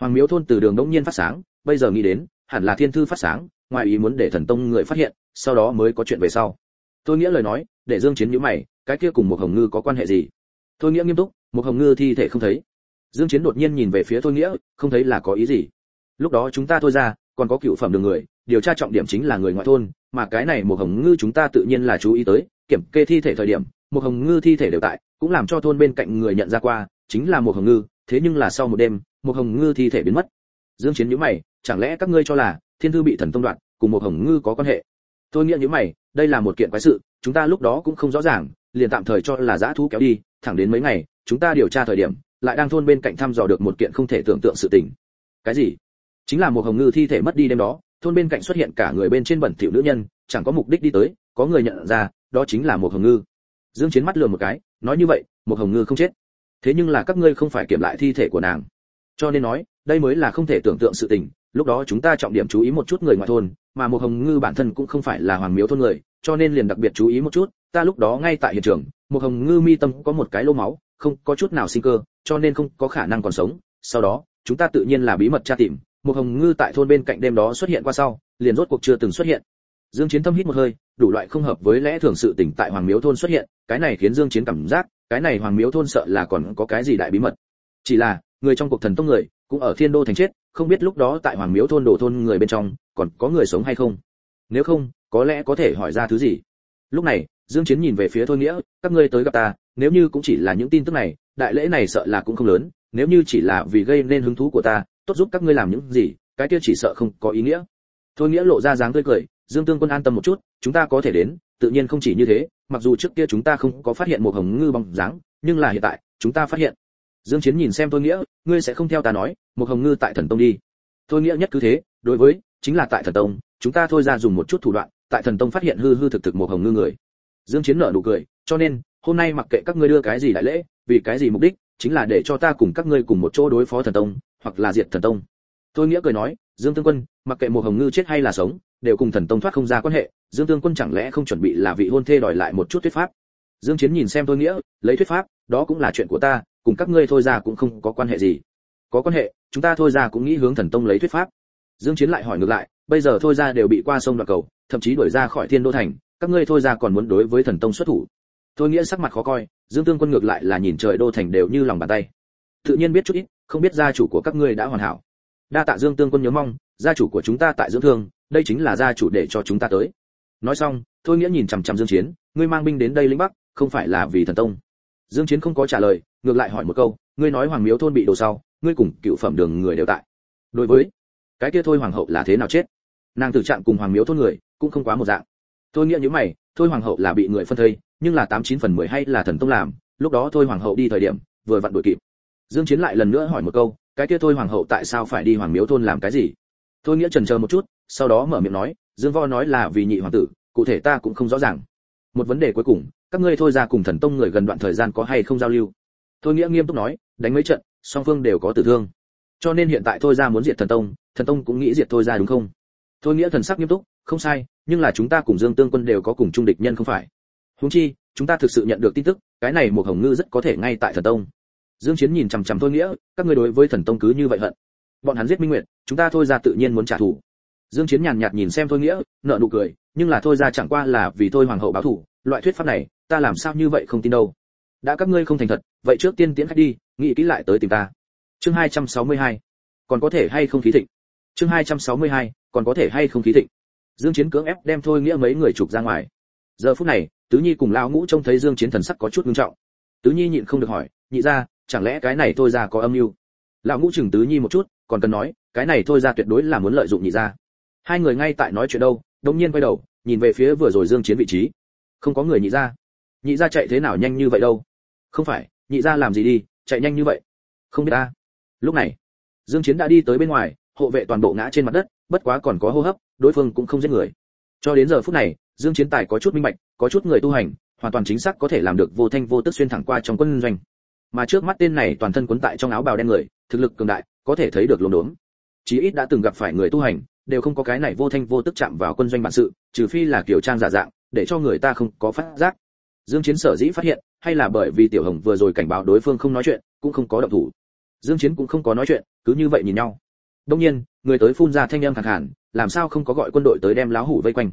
Hoàng miếu thôn từ đường đống nhiên phát sáng, bây giờ nghĩ đến, hẳn là thiên thư phát sáng, ngoài ý muốn để thần tông người phát hiện, sau đó mới có chuyện về sau. Tôi nghĩa lời nói, để dương chiến nhíu mày, cái kia cùng một hồng ngư có quan hệ gì? Tôi nghĩa nghiêm túc một hồng ngư thi thể không thấy. Dương chiến đột nhiên nhìn về phía thôi nghĩa, không thấy là có ý gì. Lúc đó chúng ta thôi ra, còn có cựu phẩm đường người, điều tra trọng điểm chính là người ngoại thôn, mà cái này một hồng ngư chúng ta tự nhiên là chú ý tới, kiểm kê thi thể thời điểm một hồng ngư thi thể đều tại, cũng làm cho thôn bên cạnh người nhận ra qua, chính là một hồng ngư thế nhưng là sau một đêm một hồng ngư thi thể biến mất. Dương chiến nhíu mày, chẳng lẽ các ngươi cho là thiên thư bị thần tông đoạn cùng một hồng ngư có quan hệ? Tôi nghĩa nhíu mày, đây là một kiện quái sự, chúng ta lúc đó cũng không rõ ràng, liền tạm thời cho là giã thú kéo đi, thẳng đến mấy ngày, chúng ta điều tra thời điểm, lại đang thôn bên cạnh thăm dò được một kiện không thể tưởng tượng sự tình. Cái gì? Chính là một hồng ngư thi thể mất đi đêm đó, thôn bên cạnh xuất hiện cả người bên trên bẩn thỉu nữ nhân, chẳng có mục đích đi tới, có người nhận ra, đó chính là một hồng ngư. Dương chiến mắt lườm một cái, nói như vậy một hồng ngư không chết thế nhưng là các ngươi không phải kiểm lại thi thể của nàng. Cho nên nói, đây mới là không thể tưởng tượng sự tình, lúc đó chúng ta trọng điểm chú ý một chút người ngoại thôn, mà một hồng ngư bản thân cũng không phải là hoàng miếu thôn người, cho nên liền đặc biệt chú ý một chút, ta lúc đó ngay tại hiện trường, một hồng ngư mi tâm có một cái lô máu, không có chút nào sinh cơ, cho nên không có khả năng còn sống. Sau đó, chúng ta tự nhiên là bí mật tra tìm, một hồng ngư tại thôn bên cạnh đêm đó xuất hiện qua sau, liền rốt cuộc chưa từng xuất hiện. Dương chiến thâm hít một hơi, đủ loại không hợp với lẽ thường sự tỉnh tại hoàng miếu thôn xuất hiện, cái này khiến dương chiến cảm giác cái này hoàng miếu thôn sợ là còn có cái gì đại bí mật. Chỉ là, người trong cuộc thần tông người, cũng ở thiên đô thành chết, không biết lúc đó tại hoàng miếu thôn đổ thôn người bên trong, còn có người sống hay không? Nếu không, có lẽ có thể hỏi ra thứ gì? Lúc này, dương chiến nhìn về phía thôi nghĩa, các ngươi tới gặp ta, nếu như cũng chỉ là những tin tức này, đại lễ này sợ là cũng không lớn, nếu như chỉ là vì gây nên hứng thú của ta, tốt giúp các ngươi làm những gì, cái kia chỉ sợ không có ý nghĩa. Thôi nghĩa lộ ra dáng tươi cười dương tương quân an tâm một chút, chúng ta có thể đến, tự nhiên không chỉ như thế, mặc dù trước kia chúng ta không có phát hiện một hồng ngư bóng dáng, nhưng là hiện tại, chúng ta phát hiện. Dương chiến nhìn xem thôi nghĩa, ngươi sẽ không theo ta nói, một hồng ngư tại thần tông đi. Thôi nghĩa nhất cứ thế, đối với, chính là tại thần tông, chúng ta thôi ra dùng một chút thủ đoạn, tại thần tông phát hiện hư hư thực thực một hồng ngư người. Dương chiến nở nụ cười, cho nên, hôm nay mặc kệ các ngươi đưa cái gì đại lễ, vì cái gì mục đích, chính là để cho ta cùng các ngươi cùng một chỗ đối phó thần tông, hoặc là diệt thần tông. Thôi nghĩa cười nói, dương tương quân, mặc kệ một hồng ngư chết hay là sống đều cùng thần tông thoát không ra quan hệ, dương tương quân chẳng lẽ không chuẩn bị là vị hôn thê đòi lại một chút thuyết pháp? Dương chiến nhìn xem thôi nghĩa, lấy thuyết pháp, đó cũng là chuyện của ta, cùng các ngươi thôi ra cũng không có quan hệ gì. Có quan hệ, chúng ta thôi ra cũng nghĩ hướng thần tông lấy thuyết pháp. Dương chiến lại hỏi ngược lại, bây giờ thôi ra đều bị qua sông đoạn cầu, thậm chí đuổi ra khỏi thiên đô thành, các ngươi thôi ra còn muốn đối với thần tông xuất thủ? Thôi nghĩa sắc mặt khó coi, dương tương quân ngược lại là nhìn trời đô thành đều như lòng bàn tay. Tự nhiên biết chút ít, không biết gia chủ của các ngươi đã hoàn hảo. Đa tạ dương tương quân nhớ mong, gia chủ của chúng ta tại dưỡng thương đây chính là gia chủ để cho chúng ta tới. Nói xong, thôi nghĩa nhìn chằm chằm dương chiến, ngươi mang binh đến đây lĩnh bắc, không phải là vì thần tông. Dương chiến không có trả lời, ngược lại hỏi một câu, ngươi nói hoàng miếu thôn bị đổ sau, ngươi cùng cựu phẩm đường người đều tại. Đối với, cái kia thôi hoàng hậu là thế nào chết? Nàng tử trạng cùng hoàng miếu thôn người cũng không quá một dạng. Thôi nghĩa như mày, thôi hoàng hậu là bị người phân thây, nhưng là tám chín phần mười hay là thần tông làm, lúc đó thôi hoàng hậu đi thời điểm, vừa vặn đuổi kịp. Dương chiến lại lần nữa hỏi một câu, cái kia thôi hoàng hậu tại sao phải đi hoàng miếu thôn làm cái gì? Thôi nghĩa chần chờ một chút sau đó mở miệng nói, dương võ nói là vì nhị hoàng tử, cụ thể ta cũng không rõ ràng. Một vấn đề cuối cùng, các ngươi thôi ra cùng thần tông người gần đoạn thời gian có hay không giao lưu? Thôi nghĩa nghiêm túc nói, đánh mấy trận, song phương đều có tử thương. Cho nên hiện tại thôi ra muốn diệt thần tông thần tông cũng nghĩ diệt thôi ra đúng không? Thôi nghĩa thần sắc nghiêm túc, không sai, nhưng là chúng ta cùng dương tương quân đều có cùng chung địch nhân không phải. Huống chi, chúng ta thực sự nhận được tin tức, cái này một hồng ngư rất có thể ngay tại thần tông. Dương chiến nhìn chằm chằm thôi nghĩa, các ngươi đối với thần tông cứ như vậy hận. Bọn hắn giết minh nguyệt, chúng ta thôi ra tự nhiên muốn trả thù dương chiến nhàn nhạt nhìn xem thôi nghĩa nợ nụ cười, nhưng là thôi ra chẳng qua là vì thôi hoàng hậu báo thù loại thuyết pháp này, ta làm sao như vậy không tin đâu. Đã các ngươi không thành thật, vậy trước tiên tiến khách đi, nghĩ kỹ lại tới tìm ta. Chương 262 còn có thể hay không khí thịnh? Chương 262 còn có thể hay không khí thịnh? Dương chiến cưỡng ép đem thôi nghĩa mấy người chụp ra ngoài. Giờ phút này, tứ nhi cùng lão ngũ trông thấy dương chiến thần sắc có chút nghiêm trọng. Tứ nhi nhịn không được hỏi, nhị gia, chẳng lẽ cái này thôi ra có âm mưu? Lão ngũ chừng tứ nhi một chút, còn cần nói, cái này thôi ra tuyệt đối là muốn lợi dụng nhị gia hai người ngay tại nói chuyện đâu đông nhiên quay đầu, nhìn về phía vừa rồi dương chiến vị trí. Không có người nhị gia nhị gia chạy thế nào nhanh như vậy đâu? Không phải, nhị gia làm gì đi, chạy nhanh như vậy? Không biết ta. Lúc này, dương chiến đã đi tới bên ngoài, hộ vệ toàn bộ ngã trên mặt đất, bất quá còn có hô hấp, đối phương cũng không giết người. Cho đến giờ phút này, dương chiến tài có chút minh bạch, có chút người tu hành, hoàn toàn chính xác có thể làm được vô thanh vô tức xuyên thẳng qua trong quân doanh. Mà trước mắt tên này toàn thân cuốn tại trong áo bào đen người, thực lực cường đại, có thể thấy được lốm đốm chí ít đã từng gặp phải người tu hành đều không có cái này vô thanh vô tức chạm vào quân doanh bản sự, trừ phi là kiểu trang giả dạng, để cho người ta không có phát giác. Dương chiến sở dĩ phát hiện, hay là bởi vì tiểu hồng vừa rồi cảnh báo đối phương không nói chuyện, cũng không có động thủ. Dương chiến cũng không có nói chuyện, cứ như vậy nhìn nhau. Đương nhiên, người tới phun ra thanh âm khàn khàn, làm sao không có gọi quân đội tới đem láo hủ vây quanh.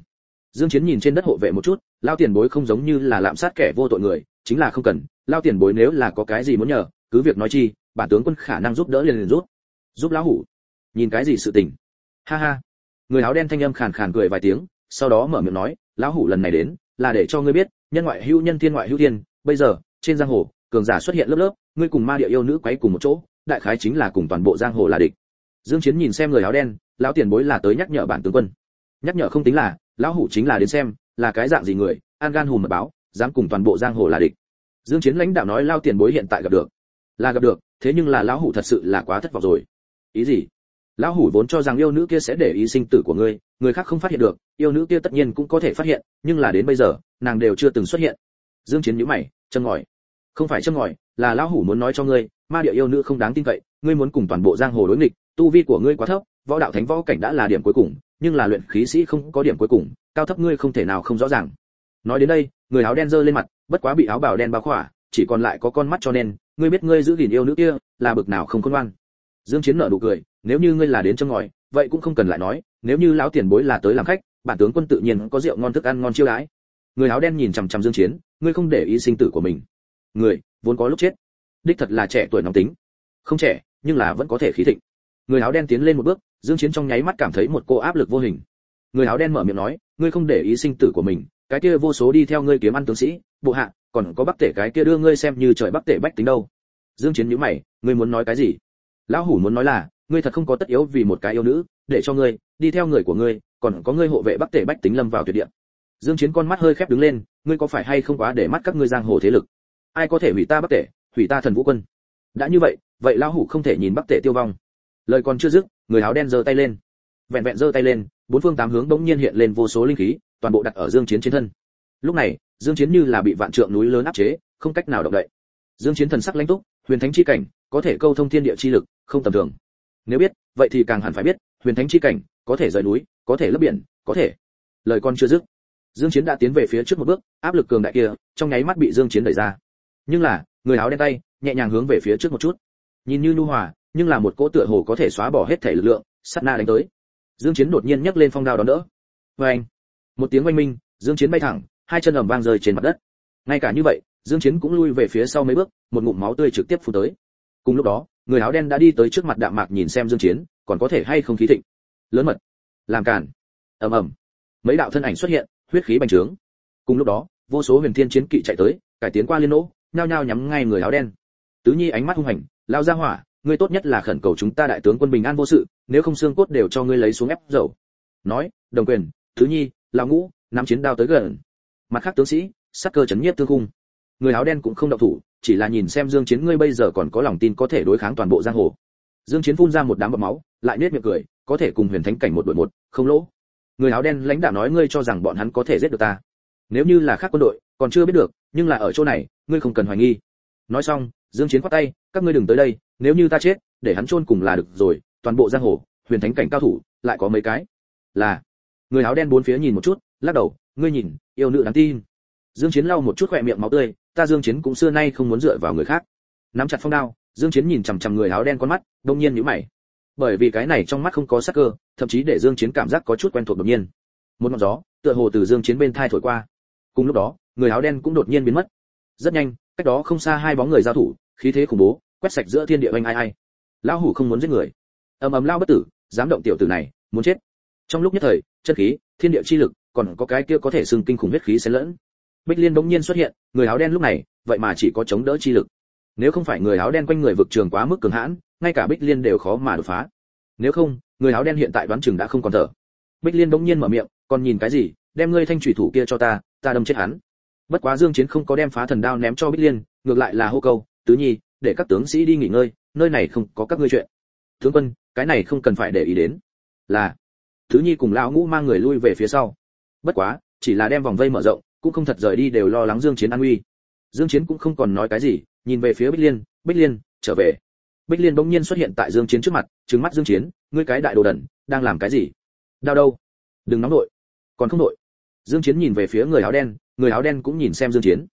Dương chiến nhìn trên đất hộ vệ một chút lao tiền bối không giống như là lạm sát kẻ vô tội người, chính là không cần lao tiền bối nếu là có cái gì muốn nhờ, cứ việc nói chi, bản tướng quân khả năng giúp đỡ liền liền rút giúp lão hủ. Nhìn cái gì sự tình? Ha ha. Người áo đen thanh âm khàn khàn cười vài tiếng, sau đó mở miệng nói, lão hủ lần này đến, là để cho ngươi biết, nhân ngoại hữu nhân thiên ngoại hữu thiên, bây giờ, trên giang hồ, cường giả xuất hiện lớp lớp, ngươi cùng ma địa yêu nữ quấy cùng một chỗ, đại khái chính là cùng toàn bộ giang hồ là địch. Dương chiến nhìn xem người áo đen, lão tiền bối là tới nhắc nhở bản tướng quân. Nhắc nhở không tính là, lão hủ chính là đến xem, là cái dạng gì người, an gan hùm mật báo, dám cùng toàn bộ giang hồ là địch. Dương chiến lãnh đạo nói lao tiền bối hiện tại gặp được. Là gặp được, thế nhưng là lão hủ thật sự là quá thất vọng rồi. Ý gì? Lão hủ vốn cho rằng yêu nữ kia sẽ để ý sinh tử của ngươi, người khác không phát hiện được, yêu nữ kia tất nhiên cũng có thể phát hiện, nhưng là đến bây giờ, nàng đều chưa từng xuất hiện. Dương chiến nhíu mày chân ngòi. Không phải chân ngòi, là lão hủ muốn nói cho ngươi, ma địa yêu nữ không đáng tin cậy, ngươi muốn cùng toàn bộ giang hồ đối nghịch, tu vi của ngươi quá thấp, võ đạo thánh võ cảnh đã là điểm cuối cùng, nhưng là luyện khí sĩ không có điểm cuối cùng, cao thấp ngươi không thể nào không rõ ràng. Nói đến đây, người áo đen giơ lên mặt, bất quá bị áo bào đen bao khỏa, chỉ còn lại có con mắt cho nên, ngươi biết ngươi giữ gìn yêu nữ kia, là bực nào không khôn ngoan. Dương chiến nở nụ cười nếu như ngươi là đến châm ngòi, vậy cũng không cần lại nói, nếu như lão tiền bối là tới làm khách, bản tướng quân tự nhiên có rượu ngon thức ăn ngon chiêu đãi. Người áo đen nhìn chằm chằm dương chiến, ngươi không để ý sinh tử của mình. Người, vốn có lúc chết. Đích thật là trẻ tuổi nóng tính. Không trẻ, nhưng là vẫn có thể khí thịnh. Người áo đen tiến lên một bước, dương chiến trong nháy mắt cảm thấy một cô áp lực vô hình. Người áo đen mở miệng nói, ngươi không để ý sinh tử của mình, cái kia vô số đi theo ngươi kiếm ăn tướng sĩ, bộ hạ, còn có bắc tể cái kia đưa ngươi xem như trời bắc tể bách tính đâu. Dương chiến nhíu mày, ngươi muốn nói cái gì? Lão hủ muốn nói là ngươi thật không có tất yếu vì một cái yêu nữ, để cho ngươi, đi theo người của ngươi, còn có ngươi hộ vệ bắc tể bách tính lâm vào tuyệt địa. Dương chiến con mắt hơi khép đứng lên, ngươi có phải hay không quá để mắt các ngươi giang hồ thế lực? Ai có thể hủy ta bắc tể, hủy ta thần vũ quân? Đã như vậy vậy lão hủ không thể nhìn bắc tể tiêu vong. Lời còn chưa dứt, người áo đen giơ tay lên. Vẹn vẹn giơ tay lên, bốn phương tám hướng bỗng nhiên hiện lên vô số linh khí, toàn bộ đặt ở dương chiến trên thân. Lúc này, dương chiến như là bị vạn trượng núi lớn áp chế, không cách nào động đậy. Dương chiến thần sắc lãnh túc, huyền thánh chi cảnh, có thể câu thông thiên địa chi lực, không tầm thường nếu biết, vậy thì càng hẳn phải biết, huyền thánh chi cảnh, có thể rời núi, có thể lấp biển, có thể. Lời con chưa dứt, dương chiến đã tiến về phía trước một bước, áp lực cường đại kia, trong nháy mắt bị dương chiến đẩy ra. Nhưng là, người áo đen tay, nhẹ nhàng hướng về phía trước một chút. Nhìn như nu hòa, nhưng là một cỗ tựa hồ có thể xóa bỏ hết thể lực lượng sát na đánh tới. Dương chiến đột nhiên nhấc lên phong đao đón đỡ. Với anh một tiếng oanh minh, dương chiến bay thẳng, hai chân ầm vang rơi trên mặt đất. Ngay cả như vậy, dương chiến cũng lui về phía sau mấy bước, một ngụm máu tươi trực tiếp phun tới. Cùng lúc đó người áo đen đã đi tới trước mặt đạm mạc nhìn xem dương chiến, còn có thể hay không khí thịnh. Lớn mật. Làm cản ầm ầm. Mấy đạo thân ảnh xuất hiện, huyết khí bành trướng. Cùng lúc đó, vô số huyền thiên chiến kỵ chạy tới, cải tiến qua liên nỗ, nhao nhao nhắm ngay người áo đen. Tứ nhi ánh mắt hung hành lao ra hỏa, ngươi tốt nhất là khẩn cầu chúng ta đại tướng quân bình an vô sự, nếu không xương cốt đều cho ngươi lấy xuống ép dầu. Nói, đồng quyền, tứ nhi, lão ngũ, nắm chiến đao tới gần. Mặt khác tướng sĩ, sắc cơ chấn nhiếp tương khung. Người áo đen cũng không động thủ chỉ là nhìn xem dương chiến ngươi bây giờ còn có lòng tin có thể đối kháng toàn bộ giang hồ. Dương chiến phun ra một đám bọt máu, lại nết miệng cười, có thể cùng huyền thánh cảnh một đội một, không lỗ. Người áo đen lãnh đạo nói ngươi cho rằng bọn hắn có thể giết được ta. Nếu như là khác quân đội, còn chưa biết được, nhưng là ở chỗ này, ngươi không cần hoài nghi. Nói xong, dương chiến quát tay, các ngươi đừng tới đây, nếu như ta chết, để hắn chôn cùng là được rồi, toàn bộ giang hồ, huyền thánh cảnh cao thủ, lại có mấy cái? Là. Người áo đen bốn phía nhìn một chút, lắc đầu, ngươi nhìn, yêu nữ đáng tin. Dương chiến lau một chút khỏe miệng máu tươi ta dương chiến cũng xưa nay không muốn dựa vào người khác. Nắm chặt phong đao, dương chiến nhìn chằm chằm người áo đen con mắt, đông nhiên nhíu mày. Bởi vì cái này trong mắt không có sắc cơ, thậm chí để dương chiến cảm giác có chút quen thuộc đột nhiên. Một ngọn gió, tựa hồ từ dương chiến bên thai thổi qua. Cùng lúc đó, người áo đen cũng đột nhiên biến mất. Rất nhanh, cách đó không xa hai bóng người giao thủ, khí thế khủng bố, quét sạch giữa thiên địa anh ai ai. Lão hủ không muốn giết người. Ầm ầm lao bất tử, dám động tiểu tử này, muốn chết. Trong lúc nhất thời, chân khí, thiên địa chi lực, còn có cái kia có thể xưng kinh khủng huyết khí xen lẫn bích liên bỗng nhiên xuất hiện, người áo đen lúc này, vậy mà chỉ có chống đỡ chi lực. Nếu không phải người áo đen quanh người vực trường quá mức cường hãn, ngay cả bích liên đều khó mà đột phá. Nếu không, người áo đen hiện tại đoán chừng đã không còn thở. Bích liên bỗng nhiên mở miệng, còn nhìn cái gì? Đem ngươi thanh thủy thủ kia cho ta ta đâm chết hắn. Bất quá dương chiến không có đem phá thần đao ném cho bích liên, ngược lại là hô câu, tứ nhi, để các tướng sĩ đi nghỉ ngơi, nơi này không có các ngươi chuyện. Tướng quân, cái này không cần phải để ý đến. Là, tứ nhi cùng lão ngũ mang người lui về phía sau. Bất quá, chỉ là đem vòng vây mở rộng cũng không thật rời đi đều lo lắng dương chiến an nguy. Dương chiến cũng không còn nói cái gì, nhìn về phía bích liên bích liên, trở về. Bích liên bỗng nhiên xuất hiện tại dương chiến trước mặt, trừng mắt dương chiến, ngươi cái đại đồ đần, đang làm cái gì? Đau đâu? Đừng nóng nội còn không nội dương chiến nhìn về phía người áo đen, người áo đen cũng nhìn xem dương chiến.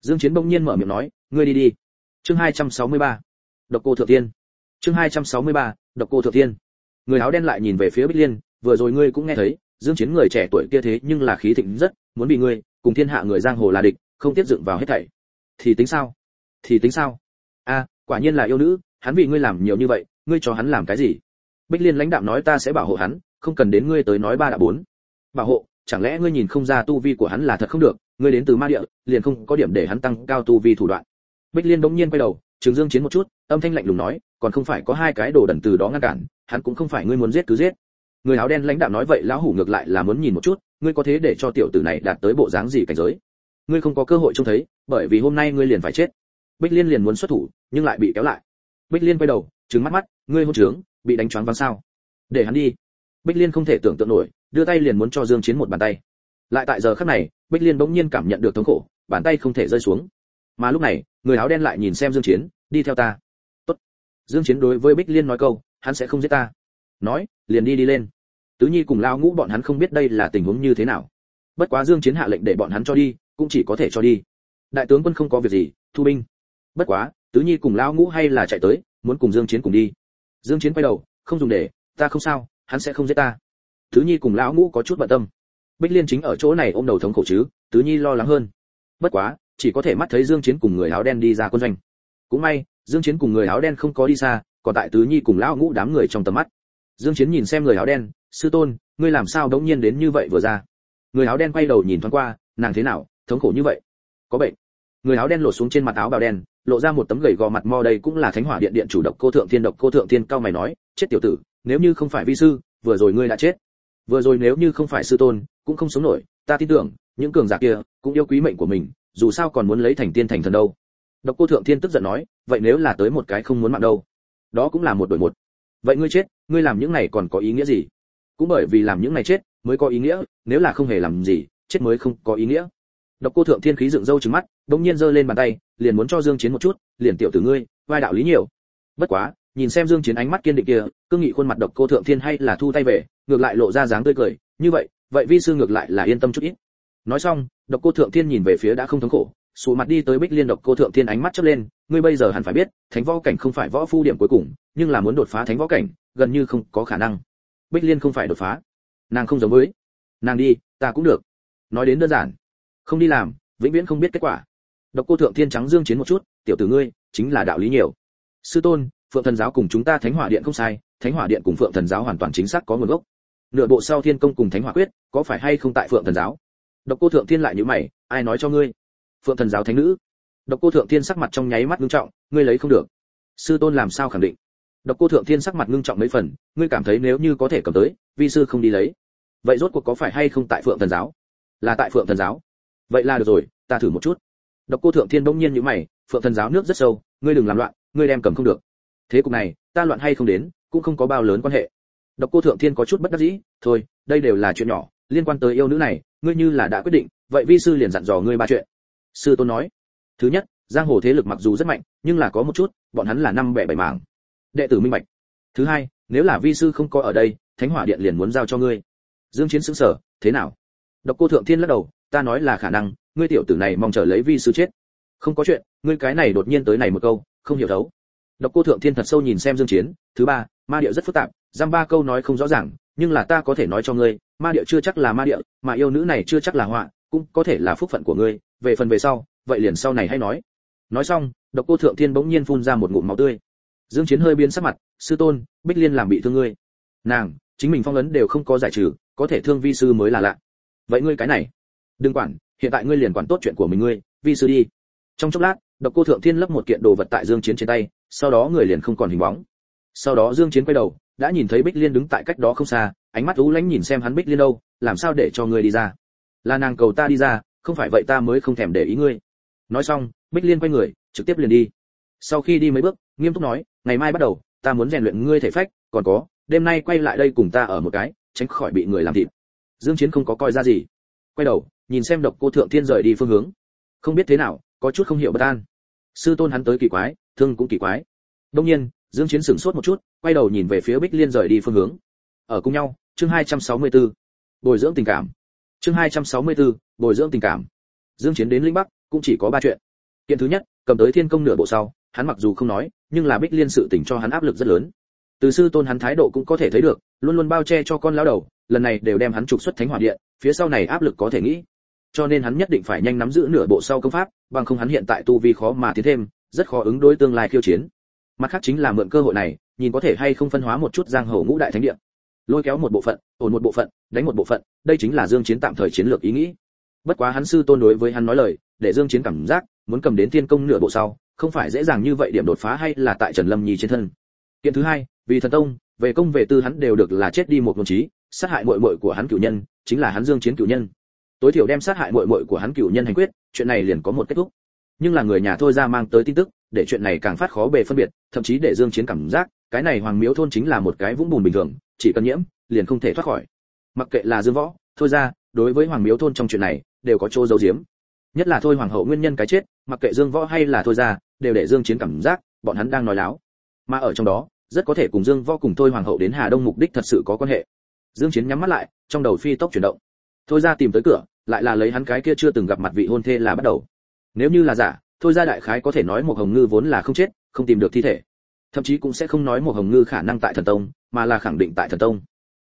Dương chiến bỗng nhiên mở miệng nói, ngươi đi đi. Chương 263 độc cô thượng tiên. Chương 263 độc cô thượng tiên. Người áo đen lại nhìn về phía bích liên, vừa rồi ngươi cũng nghe thấy, dương chiến người trẻ tuổi kia thế nhưng là khí thịnh rất, muốn bị ngươi cùng thiên hạ người giang hồ là địch, không tiếp dựng vào hết thảy. Thì tính sao? Thì tính sao? A, quả nhiên là yêu nữ, hắn vì ngươi làm nhiều như vậy, ngươi cho hắn làm cái gì? Bích liên lãnh đạm nói ta sẽ bảo hộ hắn, không cần đến ngươi tới nói ba đã bốn. Bảo hộ, chẳng lẽ ngươi nhìn không ra tu vi của hắn là thật không được, ngươi đến từ ma địa, liền không có điểm để hắn tăng cao tu vi thủ đoạn. Bích liên đống nhiên quay đầu, trường dương chiến một chút, âm thanh lạnh lùng nói, còn không phải có hai cái đồ đần từ đó ngăn cản, hắn cũng không phải ngươi muốn giết cứ giết. Người áo đen lãnh đạo nói vậy, lão hủ ngược lại là muốn nhìn một chút ngươi có thế để cho tiểu tử này đạt tới bộ dáng gì cảnh giới? Ngươi không có cơ hội trông thấy, bởi vì hôm nay ngươi liền phải chết. Bích liên liền muốn xuất thủ, nhưng lại bị kéo lại. Bích liên quay đầu, trừng mắt mắt, ngươi hôn trướng, bị đánh choáng váng sao? Để hắn đi. Bích liên không thể tưởng tượng nổi, đưa tay liền muốn cho dương chiến một bàn tay. Lại tại giờ khắc này, bích liên bỗng nhiên cảm nhận được thống khổ, bàn tay không thể rơi xuống. Mà lúc này, người áo đen lại nhìn xem dương chiến, đi theo ta. Tốt. Dương chiến đối với bích liên nói câu, hắn sẽ không giết ta. Nói, liền đi đi lên tứ nhi cùng lao ngũ bọn hắn không biết đây là tình huống như thế nào. Bất quá dương chiến hạ lệnh để bọn hắn cho đi, cũng chỉ có thể cho đi. Đại tướng quân không có việc gì, thu binh. Bất quá, tứ nhi cùng lao ngũ hay là chạy tới, muốn cùng dương chiến cùng đi. Dương chiến quay đầu, không dùng để, ta không sao, hắn sẽ không giết ta. Tứ nhi cùng lão ngũ có chút bận tâm. Bích liên chính ở chỗ này ôm đầu thống khổ chứ, tứ nhi lo lắng hơn. Bất quá, chỉ có thể mắt thấy dương chiến cùng người áo đen đi ra quân doanh. Cũng may, dương chiến cùng người áo đen không có đi xa, còn tại tứ nhi cùng lão ngũ đám người trong tầm mắt dương chiến nhìn xem người áo đen, sư tôn, ngươi làm sao đống nhiên đến như vậy vừa ra? Người áo đen quay đầu nhìn thoáng qua, nàng thế nào, thống khổ như vậy? Có bệnh. Người áo đen lột xuống trên mặt áo bào đen, lộ ra một tấm gầy gò mặt mo đây cũng là thánh hỏa điện điện chủ độc cô thượng thiên độc cô thượng thiên cao mày nói, chết tiểu tử, nếu như không phải vi sư, vừa rồi ngươi đã chết. Vừa rồi nếu như không phải sư tôn, cũng không sống nổi. Ta tin tưởng, những cường giả kia cũng yêu quý mệnh của mình, dù sao còn muốn lấy thành tiên thành thần đâu. Độc cô thượng thiên tức giận nói, vậy nếu là tới một cái không muốn mạng đâu? Đó cũng là một đổi một. Vậy ngươi chết ngươi làm những này còn có ý nghĩa gì? Cũng bởi vì làm những này chết mới có ý nghĩa, nếu là không hề làm gì, chết mới không có ý nghĩa. Độc cô thượng thiên khí dựng râu trừng mắt đống nhiên giơ lên bàn tay, liền muốn cho dương chiến một chút, liền tiểu tử ngươi, vai đạo lý nhiều. Bất quá, nhìn xem dương chiến ánh mắt kiên định kia, cương nghị khuôn mặt độc cô thượng thiên hay là thu tay về, ngược lại lộ ra dáng tươi cười, như vậy vậy vi sư ngược lại là yên tâm chút ít. Nói xong, độc cô thượng thiên nhìn về phía đã không thống khổ, sụ mặt đi tới bích liên độc cô thượng thiên ánh mắt chớp lên, ngươi bây giờ hẳn phải biết, thánh võ cảnh không phải võ phu điểm cuối cùng, nhưng là muốn đột phá thánh võ cảnh gần như không có khả năng. Bích liên không phải đột phá. Nàng không giống với. Nàng đi, ta cũng được. Nói đến đơn giản. Không đi làm, vĩnh viễn không biết kết quả. Độc cô thượng thiên trắng dương chiến một chút, tiểu tử ngươi, chính là đạo lý nhiều. Sư tôn, phượng thần giáo cùng chúng ta thánh hỏa điện không sai, thánh hỏa điện cùng phượng thần giáo hoàn toàn chính xác có nguồn gốc. Nửa bộ sau thiên công cùng thánh hỏa quyết, có phải hay không tại phượng thần giáo? Độc cô thượng thiên lại như mày, ai nói cho ngươi? Phượng thần giáo thánh nữ. Độc cô thượng thiên sắc mặt trong nháy mắt nghiêm trọng, ngươi lấy không được. Sư tôn làm sao khẳng định? Độc cô thượng thiên sắc mặt ngưng trọng mấy phần, ngươi cảm thấy nếu như có thể cầm tới, vi sư không đi lấy. Vậy rốt cuộc có phải hay không tại phượng thần giáo? Là tại phượng thần giáo. Vậy là được rồi, ta thử một chút. Độc cô thượng thiên bỗng nhiên nhíu mày, phượng thần giáo nước rất sâu, ngươi đừng làm loạn, ngươi đem cầm không được. Thế cục này, ta loạn hay không đến, cũng không có bao lớn quan hệ. Độc cô thượng thiên có chút bất đắc dĩ, thôi, đây đều là chuyện nhỏ, liên quan tới yêu nữ này, ngươi như là đã quyết định, vậy vi sư liền dặn dò ngươi ba chuyện. Sư tôn nói, thứ nhất, giang hồ thế lực mặc dù rất mạnh, nhưng là có một chút, bọn hắn là năm bẻ bảy mảng đệ tử minh bạch. Thứ hai, nếu là vi sư không có ở đây, thánh hỏa điện liền muốn giao cho ngươi. Dương chiến sững sở thế nào? Độc cô thượng thiên lắc đầu, ta nói là khả năng, ngươi tiểu tử này mong chờ lấy vi sư chết. Không có chuyện, ngươi cái này đột nhiên tới này một câu, không hiểu đấu. Độc cô thượng thiên thật sâu nhìn xem dương chiến, thứ ba, ma địa rất phức tạp, giam ba câu nói không rõ ràng, nhưng là ta có thể nói cho ngươi, ma địa chưa chắc là ma địa, mà yêu nữ này chưa chắc là họa, cũng có thể là phúc phận của ngươi, về phần về sau, vậy liền sau này hãy nói. Nói xong, độc cô thượng thiên bỗng nhiên phun ra một ngụm máu tươi dương chiến hơi biến sắc mặt, sư tôn, bích liên làm bị thương ngươi. Nàng, chính mình phong ấn đều không có giải trừ, có thể thương vi sư mới là lạ. Vậy ngươi cái này, đừng quản, hiện tại ngươi liền quản tốt chuyện của mình ngươi, vi sư đi. Trong chốc lát, độc cô thượng thiên lấp một kiện đồ vật tại dương chiến trên tay, sau đó người liền không còn hình bóng. Sau đó dương chiến quay đầu, đã nhìn thấy bích liên đứng tại cách đó không xa, ánh mắt u lãnh nhìn xem hắn bích liên đâu, làm sao để cho ngươi đi ra? Là nàng cầu ta đi ra, không phải vậy ta mới không thèm để ý ngươi. Nói xong, bích liên quay người, trực tiếp liền đi. Sau khi đi mấy bước, nghiêm túc nói ngày mai bắt đầu ta muốn rèn luyện ngươi thể phách còn có đêm nay quay lại đây cùng ta ở một cái tránh khỏi bị người làm thịt. Dương chiến không có coi ra gì. Quay đầu nhìn xem độc cô thượng thiên rời đi phương hướng. Không biết thế nào có chút không hiểu bất an. Sư tôn hắn tới kỳ quái thương cũng kỳ quái. Đông nhiên dương chiến sửng sốt một chút quay đầu nhìn về phía bích liên rời đi phương hướng. Ở cùng nhau chương 264. bồi dưỡng tình cảm. Chương 264, bồi dưỡng tình cảm. Dương chiến đến linh bắc cũng chỉ có ba chuyện. Kiện thứ nhất cầm tới thiên công nửa bộ sau hắn mặc dù không nói, nhưng là bích liên sự tình cho hắn áp lực rất lớn. Từ sư tôn hắn thái độ cũng có thể thấy được, luôn luôn bao che cho con lão đầu, lần này đều đem hắn trục xuất thánh hỏa điện, phía sau này áp lực có thể nghĩ. Cho nên hắn nhất định phải nhanh nắm giữ nửa bộ sau công pháp, bằng không hắn hiện tại tu vi khó mà tiến thêm, rất khó ứng đối tương lai khiêu chiến. Mặt khác chính là mượn cơ hội này, nhìn có thể hay không phân hóa một chút giang hồ ngũ đại thánh địa. Lôi kéo một bộ phận, ổn một bộ phận, đánh một bộ phận, đây chính là dương chiến tạm thời chiến lược ý nghĩ. Bất quá hắn sư tôn đối với hắn nói lời, để dương chiến cảm giác muốn cầm đến thiên công nửa bộ sau, không phải dễ dàng như vậy điểm đột phá hay là tại trần lâm nhi trên thân. Kiện thứ hai, vì thần tông, về công về tư hắn đều được là chết đi một đồng chí sát hại muội muội của hắn cửu nhân, chính là hắn dương chiến cửu nhân. Tối thiểu đem sát hại muội muội của hắn cửu nhân hành quyết, chuyện này liền có một kết thúc. Nhưng là người nhà thôi ra mang tới tin tức, để chuyện này càng phát khó bề phân biệt, thậm chí để dương chiến cảm giác, cái này hoàng miếu thôn chính là một cái vũng bùn bình thường, chỉ cần nhiễm, liền không thể thoát khỏi. Mặc kệ là dương võ, thôi ra đối với hoàng miếu thôn trong chuyện này, đều có chỗ giấu giếm nhất là thôi hoàng hậu nguyên nhân cái chết, mặc kệ dương võ hay là thôi ra đều để dương chiến cảm giác bọn hắn đang nói láo. Mà ở trong đó, rất có thể cùng dương võ cùng thôi hoàng hậu đến hà đông mục đích thật sự có quan hệ. Dương chiến nhắm mắt lại, trong đầu phi tốc chuyển động. Thôi ra tìm tới cửa, lại là lấy hắn cái kia chưa từng gặp mặt vị hôn thê là bắt đầu. Nếu như là giả, thôi ra đại khái có thể nói một hồng ngư vốn là không chết, không tìm được thi thể. Thậm chí cũng sẽ không nói một hồng ngư khả năng tại thần tông, mà là khẳng định tại thần tông.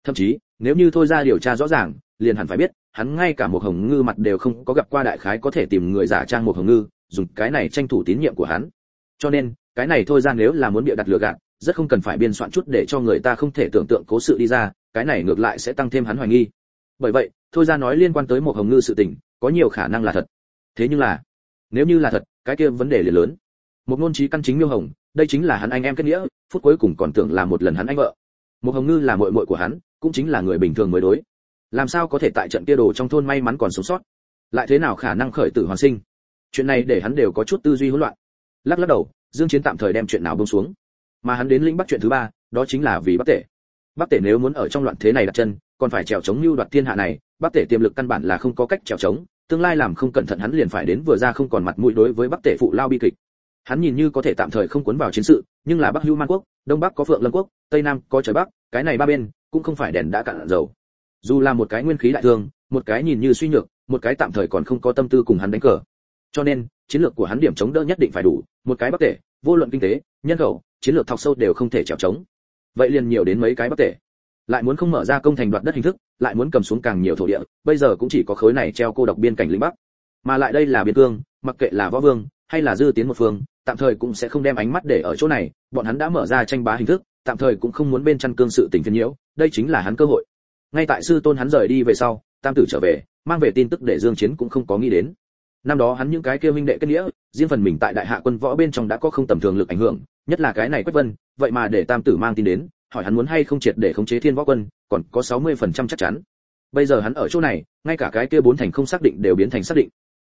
Thậm chí, nếu như thôi ra điều tra rõ ràng liền hẳn phải biết, hắn ngay cả một hồng ngư mặt đều không có gặp qua đại khái có thể tìm người giả trang một hồng ngư, dùng cái này tranh thủ tín nhiệm của hắn. Cho nên, cái này thôi ra nếu là muốn bịa đặt lừa gạt, rất không cần phải biên soạn chút để cho người ta không thể tưởng tượng cố sự đi ra, cái này ngược lại sẽ tăng thêm hắn hoài nghi. Bởi vậy, thôi ra nói liên quan tới một hồng ngư sự tình, có nhiều khả năng là thật. Thế nhưng là, nếu như là thật, cái kia vấn đề liền lớn. Một ngôn trí căn chính miêu hồng, đây chính là hắn anh em kết nghĩa, phút cuối cùng còn tưởng là một lần hắn anh vợ. Một hồng ngư là muội muội của hắn, cũng chính là người bình thường mới đối làm sao có thể tại trận kia đồ trong thôn may mắn còn sống sót? Lại thế nào khả năng khởi tử hoàn sinh? Chuyện này để hắn đều có chút tư duy hỗn loạn. Lắc lắc đầu, dương chiến tạm thời đem chuyện nào buông xuống. Mà hắn đến lĩnh bắc chuyện thứ ba, đó chính là vì bắc tể. Bắc tể nếu muốn ở trong loạn thế này đặt chân, còn phải trèo chống lưu đoạt thiên hạ này, bắc tể tiềm lực căn bản là không có cách trèo chống, tương lai làm không cẩn thận hắn liền phải đến vừa ra không còn mặt mũi đối với bắc tể phụ lao bi kịch. Hắn nhìn như có thể tạm thời không cuốn vào chiến sự, nhưng là bắc Hưu man quốc, đông bắc có phượng lâm quốc, tây nam có trời bắc, cái này ba bên, cũng không phải đèn đã cạn dầu dù là một cái nguyên khí đại thương, một cái nhìn như suy nhược, một cái tạm thời còn không có tâm tư cùng hắn đánh cờ. Cho nên, chiến lược của hắn điểm chống đỡ nhất định phải đủ, một cái bắc tể, vô luận kinh tế, nhân khẩu, chiến lược thọc sâu đều không thể trèo chống vậy liền nhiều đến mấy cái bắc tể. Lại muốn không mở ra công thành đoạt đất hình thức, lại muốn cầm xuống càng nhiều thổ địa, bây giờ cũng chỉ có khối này treo cô độc biên cảnh lĩnh bắc. Mà lại đây là biên cương, mặc kệ là võ vương, hay là dư tiến một phương, tạm thời cũng sẽ không đem ánh mắt để ở chỗ này, bọn hắn đã mở ra tranh bá hình thức, tạm thời cũng không muốn bên chăn cương sự tình phiền nhiễu, đây chính là hắn cơ hội ngay tại sư tôn hắn rời đi về sau, tam tử trở về, mang về tin tức để dương chiến cũng không có nghĩ đến. Năm đó hắn những cái kia minh đệ kết nghĩa, riêng phần mình tại đại hạ quân võ bên trong đã có không tầm thường lực ảnh hưởng, nhất là cái này quách vân, vậy mà để tam tử mang tin đến, hỏi hắn muốn hay không triệt để khống chế thiên võ quân, còn có 60% chắc chắn. Bây giờ hắn ở chỗ này, ngay cả cái kia bốn thành không xác định đều biến thành xác định.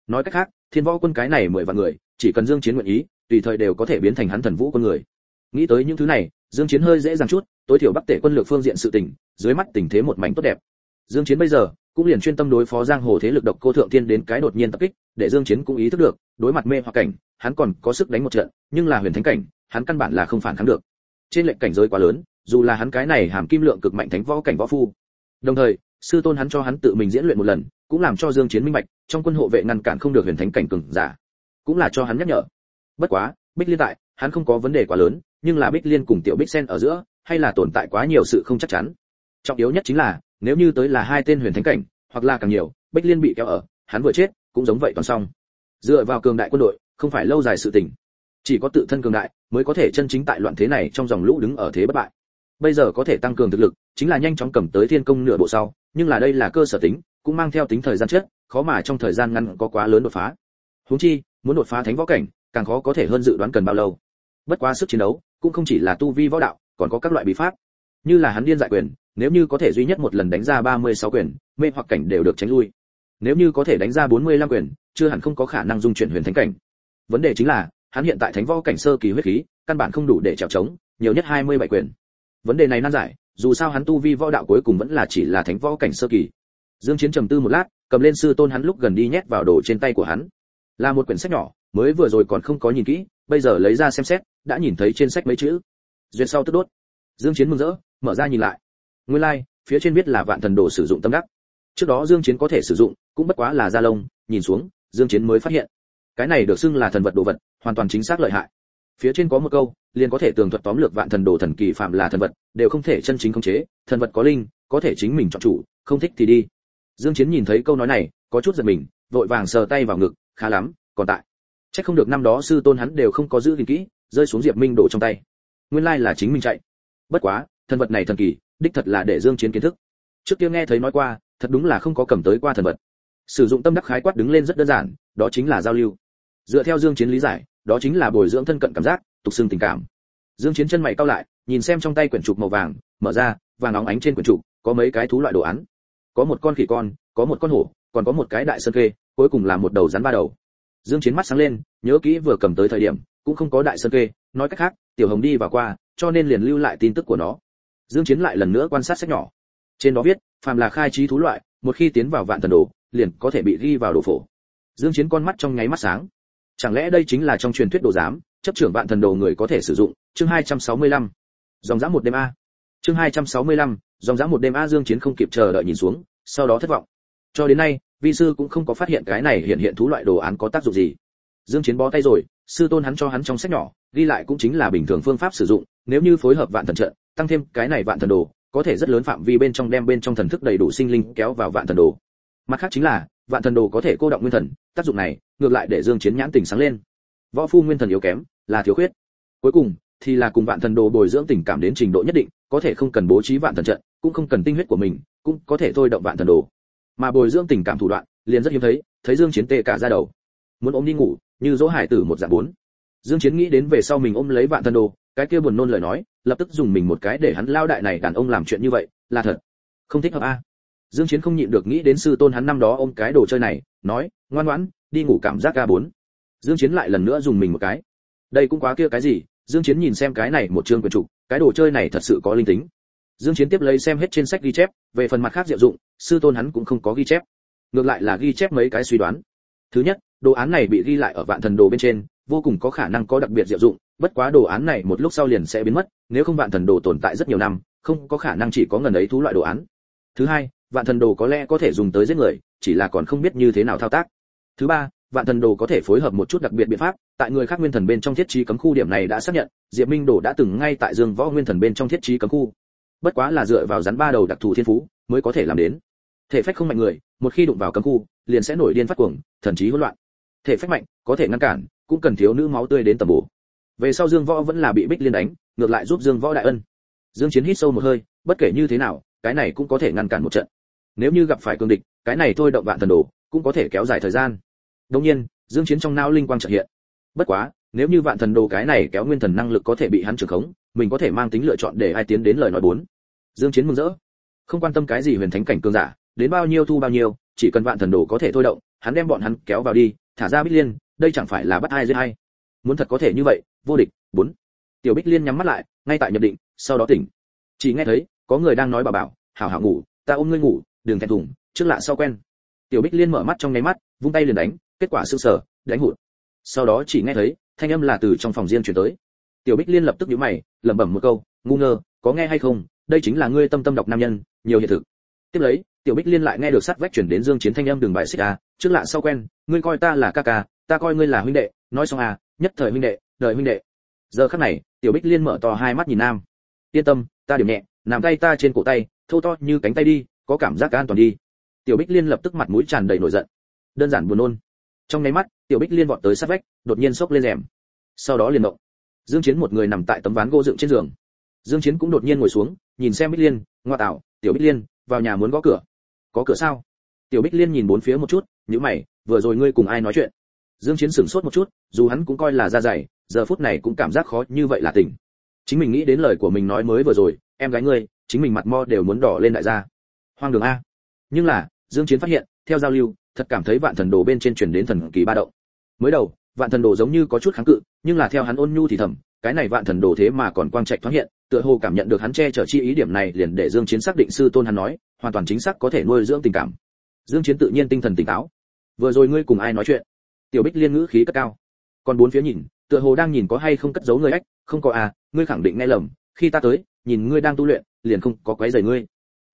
Nói cách khác, thiên võ quân cái này mười vạn người, chỉ cần dương chiến nguyện ý, tùy thời đều có thể biến thành hắn thần vũ quân người. Nghĩ tới những thứ này dương chiến hơi dễ dàng chút, tối thiểu bắc tể quân lược phương diện sự tình, dưới mắt tình thế một mảnh tốt đẹp. Dương chiến bây giờ, cũng liền chuyên tâm đối phó giang hồ thế lực độc cô thượng thiên đến cái đột nhiên tập kích, để dương chiến cũng ý thức được, đối mặt mê hoặc cảnh, hắn còn có sức đánh một trận, nhưng là huyền thánh cảnh, hắn căn bản là không phản kháng được. Trên lệnh cảnh giới quá lớn, dù là hắn cái này hàm kim lượng cực mạnh thánh võ cảnh võ phu. Đồng thời, sư tôn hắn cho hắn tự mình diễn luyện một lần, cũng làm cho dương chiến minh bạch, trong quân hộ vệ ngăn cản không được huyền thánh cảnh cường giả, cũng là cho hắn nhắc nhở. Bất quá, bích liên tại, hắn không có vấn đề quá lớn nhưng là bích liên cùng tiểu bích sen ở giữa, hay là tồn tại quá nhiều sự không chắc chắn. Trọng yếu nhất chính là, nếu như tới là hai tên huyền thánh cảnh, hoặc là càng nhiều, bích liên bị kéo ở, hắn vừa chết, cũng giống vậy toàn xong. Dựa vào cường đại quân đội, không phải lâu dài sự tình. Chỉ có tự thân cường đại, mới có thể chân chính tại loạn thế này trong dòng lũ đứng ở thế bất bại. Bây giờ có thể tăng cường thực lực, chính là nhanh chóng cầm tới thiên công nửa bộ sau, nhưng là đây là cơ sở tính, cũng mang theo tính thời gian chết khó mà trong thời gian ngắn có quá lớn đột phá. Huống chi, muốn đột phá thánh võ cảnh, càng khó có thể hơn dự đoán cần bao lâu. Bất quá sức chiến đấu cũng không chỉ là tu vi võ đạo, còn có các loại bí pháp. Như là hắn điên dại quyền, nếu như có thể duy nhất một lần đánh ra 36 quyền, mê hoặc cảnh đều được tránh lui. Nếu như có thể đánh ra 45 quyền, chưa hẳn không có khả năng dung chuyển huyền thánh cảnh. Vấn đề chính là, hắn hiện tại thánh võ cảnh sơ kỳ huyết khí, căn bản không đủ để chèo chống nhiều nhất 27 quyền. Vấn đề này nan giải, dù sao hắn tu vi võ đạo cuối cùng vẫn là chỉ là thánh võ cảnh sơ kỳ. Dương chiến trầm tư một lát, cầm lên sư tôn hắn lúc gần đi nhét vào đồ trên tay của hắn. Là một quyển sách nhỏ, mới vừa rồi còn không có nhìn kỹ, bây giờ lấy ra xem xét đã nhìn thấy trên sách mấy chữ. Duyệt sau tức đốt. Dương chiến mừng rỡ mở ra nhìn lại. Nguyên lai like, phía trên viết là vạn thần đồ sử dụng tâm đắc. Trước đó dương chiến có thể sử dụng cũng bất quá là da lông nhìn xuống dương chiến mới phát hiện. Cái này được xưng là thần vật đồ vật hoàn toàn chính xác lợi hại. Phía trên có một câu liền có thể tường thuật tóm lược vạn thần đồ thần kỳ phạm là thần vật đều không thể chân chính khống chế thần vật có linh có thể chính mình chọn chủ không thích thì đi. Dương chiến nhìn thấy câu nói này có chút giật mình vội vàng sờ tay vào ngực khá lắm còn tại. Chắc không được năm đó sư tôn hắn đều không có giữ gìn kỹ rơi xuống diệp minh đổ trong tay. Nguyên lai là chính mình chạy. Bất quá, thần vật này thần kỳ, đích thật là để dương chiến kiến thức. Trước kia nghe thấy nói qua, thật đúng là không có cầm tới qua thần vật. Sử dụng tâm đắc khái quát đứng lên rất đơn giản, đó chính là giao lưu. Dựa theo dương chiến lý giải, đó chính là bồi dưỡng thân cận cảm giác, tục xương tình cảm. Dương chiến chân mày cau lại, nhìn xem trong tay quyển trục màu vàng, mở ra, vàng óng ánh trên quyển trục, có mấy cái thú loại đồ án. Có một con khỉ con, có một con hổ, còn có một cái đại sơn kê cuối cùng là một đầu rắn ba đầu. Dương chiến mắt sáng lên, nhớ kỹ vừa cầm tới thời điểm cũng không có đại sơn kê nói cách khác tiểu hồng đi vào qua cho nên liền lưu lại tin tức của nó. Dương chiến lại lần nữa quan sát sách nhỏ. Trên đó viết phàm là khai trí thú loại một khi tiến vào vạn thần đồ liền có thể bị ghi vào đồ phổ. Dương chiến con mắt trong nháy mắt sáng. Chẳng lẽ đây chính là trong truyền thuyết đồ giám chấp trưởng vạn thần đồ người có thể sử dụng? Chương 265. dòng dã một đêm a. Chương 265, dòng dã một đêm a dương chiến không kịp chờ đợi nhìn xuống sau đó thất vọng. Cho đến nay vi sư cũng không có phát hiện cái này hiện hiện thú loại đồ án có tác dụng gì. Dương chiến bó tay rồi sư tôn hắn cho hắn trong sách nhỏ, ghi lại cũng chính là bình thường phương pháp sử dụng, nếu như phối hợp vạn thần trận, tăng thêm cái này vạn thần đồ, có thể rất lớn phạm vi bên trong đem bên trong thần thức đầy đủ sinh linh kéo vào vạn thần đồ. Mặt khác chính là, vạn thần đồ có thể cô động nguyên thần, tác dụng này, ngược lại để dương chiến nhãn tỉnh sáng lên. Võ phu nguyên thần yếu kém, là thiếu khuyết. Cuối cùng, thì là cùng vạn thần đồ bồi dưỡng tình cảm đến trình độ nhất định, có thể không cần bố trí vạn thần trận, cũng không cần tinh huyết của mình, cũng có thể thôi động vạn thần đồ. Mà bồi dưỡng tình cảm thủ đoạn, liền rất hiếm thấy thấy dương chiến tê cả ra đầu. Muốn ôm đi ngủ như dỗ hải tử một dạng bốn. Dương chiến nghĩ đến về sau mình ôm lấy vạn thân đồ, cái kia buồn nôn lời nói, lập tức dùng mình một cái để hắn lao đại này đàn ông làm chuyện như vậy, là thật. Không thích hợp a. Dương chiến không nhịn được nghĩ đến sư tôn hắn năm đó ôm cái đồ chơi này, nói, ngoan ngoãn, đi ngủ cảm giác ga bốn. Dương chiến lại lần nữa dùng mình một cái. Đây cũng quá kia cái gì? Dương chiến nhìn xem cái này một chương quyền trục, cái đồ chơi này thật sự có linh tính. Dương chiến tiếp lấy xem hết trên sách ghi chép, về phần mặt khác diệu dụng, sư tôn hắn cũng không có ghi chép. Ngược lại là ghi chép mấy cái suy đoán. Thứ nhất đồ án này bị ghi lại ở vạn thần đồ bên trên, vô cùng có khả năng có đặc biệt diệu dụng, bất quá đồ án này một lúc sau liền sẽ biến mất, nếu không vạn thần đồ tồn tại rất nhiều năm, không có khả năng chỉ có ngần ấy thú loại đồ án. Thứ hai, vạn thần đồ có lẽ có thể dùng tới giết người, chỉ là còn không biết như thế nào thao tác. Thứ ba, vạn thần đồ có thể phối hợp một chút đặc biệt biện pháp, tại người khác nguyên thần bên trong thiết trí cấm khu điểm này đã xác nhận, diệp minh đồ đã từng ngay tại dương võ nguyên thần bên trong thiết trí cấm khu. Bất quá là dựa vào rắn ba đầu đặc thù thiên phú mới có thể làm đến. Thể phách không mạnh người, một khi đụng vào cấm khu, liền sẽ nổi điên phát cuồng thần trí hỗn loạn thể phách mạnh, có thể ngăn cản, cũng cần thiếu nữ máu tươi đến tầm bổ. Về sau dương võ vẫn là bị bích liên đánh, ngược lại giúp dương võ đại ân. Dương chiến hít sâu một hơi, bất kể như thế nào, cái này cũng có thể ngăn cản một trận. Nếu như gặp phải cương địch, cái này thôi động vạn thần đồ, cũng có thể kéo dài thời gian. Đương nhiên, dương chiến trong não linh quang chợt hiện. Bất quá, nếu như vạn thần đồ cái này kéo nguyên thần năng lực có thể bị hắn trưởng khống, mình có thể mang tính lựa chọn để ai tiến đến lời nói bốn. Dương chiến mừng rỡ. Không quan tâm cái gì huyền thánh cảnh cường giả, đến bao nhiêu thu bao nhiêu, chỉ cần vạn thần đồ có thể thôi động, hắn đem bọn hắn kéo vào đi thả ra bích liên, đây chẳng phải là bắt ai giết hay? muốn thật có thể như vậy, vô địch, bốn. Tiểu bích liên nhắm mắt lại, ngay tại nhập định, sau đó tỉnh. Chỉ nghe thấy, có người đang nói bà bảo, hảo hảo ngủ, ta ôm ngươi ngủ, đừng thẹn thùng, trước lạ sau quen. Tiểu bích liên mở mắt trong nháy mắt, vung tay liền đánh, kết quả sưng sở đánh hụt. Sau đó chỉ nghe thấy, thanh âm là từ trong phòng riêng truyền tới. Tiểu bích liên lập tức nhíu mày, lẩm bẩm một câu, ngu ngơ, có nghe hay không? Đây chính là ngươi tâm tâm đọc nam nhân, nhiều hiện thực. Tiếp lấy tiểu bích liên lại nghe được sắt vách chuyển đến dương chiến thanh âm đường bài xích à trước lạ sau quen, ngươi coi ta là ca ca, ta coi ngươi là huynh đệ, nói xong à nhất thời huynh đệ đời huynh đệ. Giờ khắc này, tiểu bích liên mở to hai mắt nhìn nam. Yên tâm, ta điểm nhẹ, nằm tay ta trên cổ tay, thô to như cánh tay đi, có cảm giác an toàn đi. Tiểu bích liên lập tức mặt mũi tràn đầy nổi giận. Đơn giản buồn nôn. Trong nháy mắt, tiểu bích liên vọt tới sát vách, đột nhiên sốc lên rèm. Sau đó liền động. Dương chiến một người nằm tại tấm ván gỗ dựng trên giường. Dương chiến cũng đột nhiên ngồi xuống, nhìn xem bích liên, ngoa tạo, tiểu bích liên, vào nhà muốn gõ cửa có cửa sao? Tiểu bích liên nhìn bốn phía một chút nhữ mày, vừa rồi ngươi cùng ai nói chuyện? Dương chiến sửng sốt một chút, dù hắn cũng coi là da dày, giờ phút này cũng cảm giác khó như vậy là tỉnh. Chính mình nghĩ đến lời của mình nói mới vừa rồi, em gái ngươi, chính mình mặt mo đều muốn đỏ lên đại gia. Hoang đường a. Nhưng là, dương chiến phát hiện, theo giao lưu, thật cảm thấy vạn thần đồ bên trên truyền đến thần kỳ ba động. Mới đầu, vạn thần đồ giống như có chút kháng cự, nhưng là theo hắn ôn nhu thì thầm, cái này vạn thần đồ thế mà còn quang trạch thoáng hiện, tựa hồ cảm nhận được hắn che chở chi ý điểm này liền để dương chiến xác định sư tôn hắn nói hoàn toàn chính xác có thể nuôi dưỡng tình cảm. Dương chiến tự nhiên tinh thần tỉnh táo. Vừa rồi ngươi cùng ai nói chuyện? Tiểu bích liên ngữ khí cất cao. Còn bốn phía nhìn, tựa hồ đang nhìn có hay không cất giấu người ách, không có à ngươi khẳng định nghe lầm, khi ta tới, nhìn ngươi đang tu luyện, liền không có quấy rầy ngươi.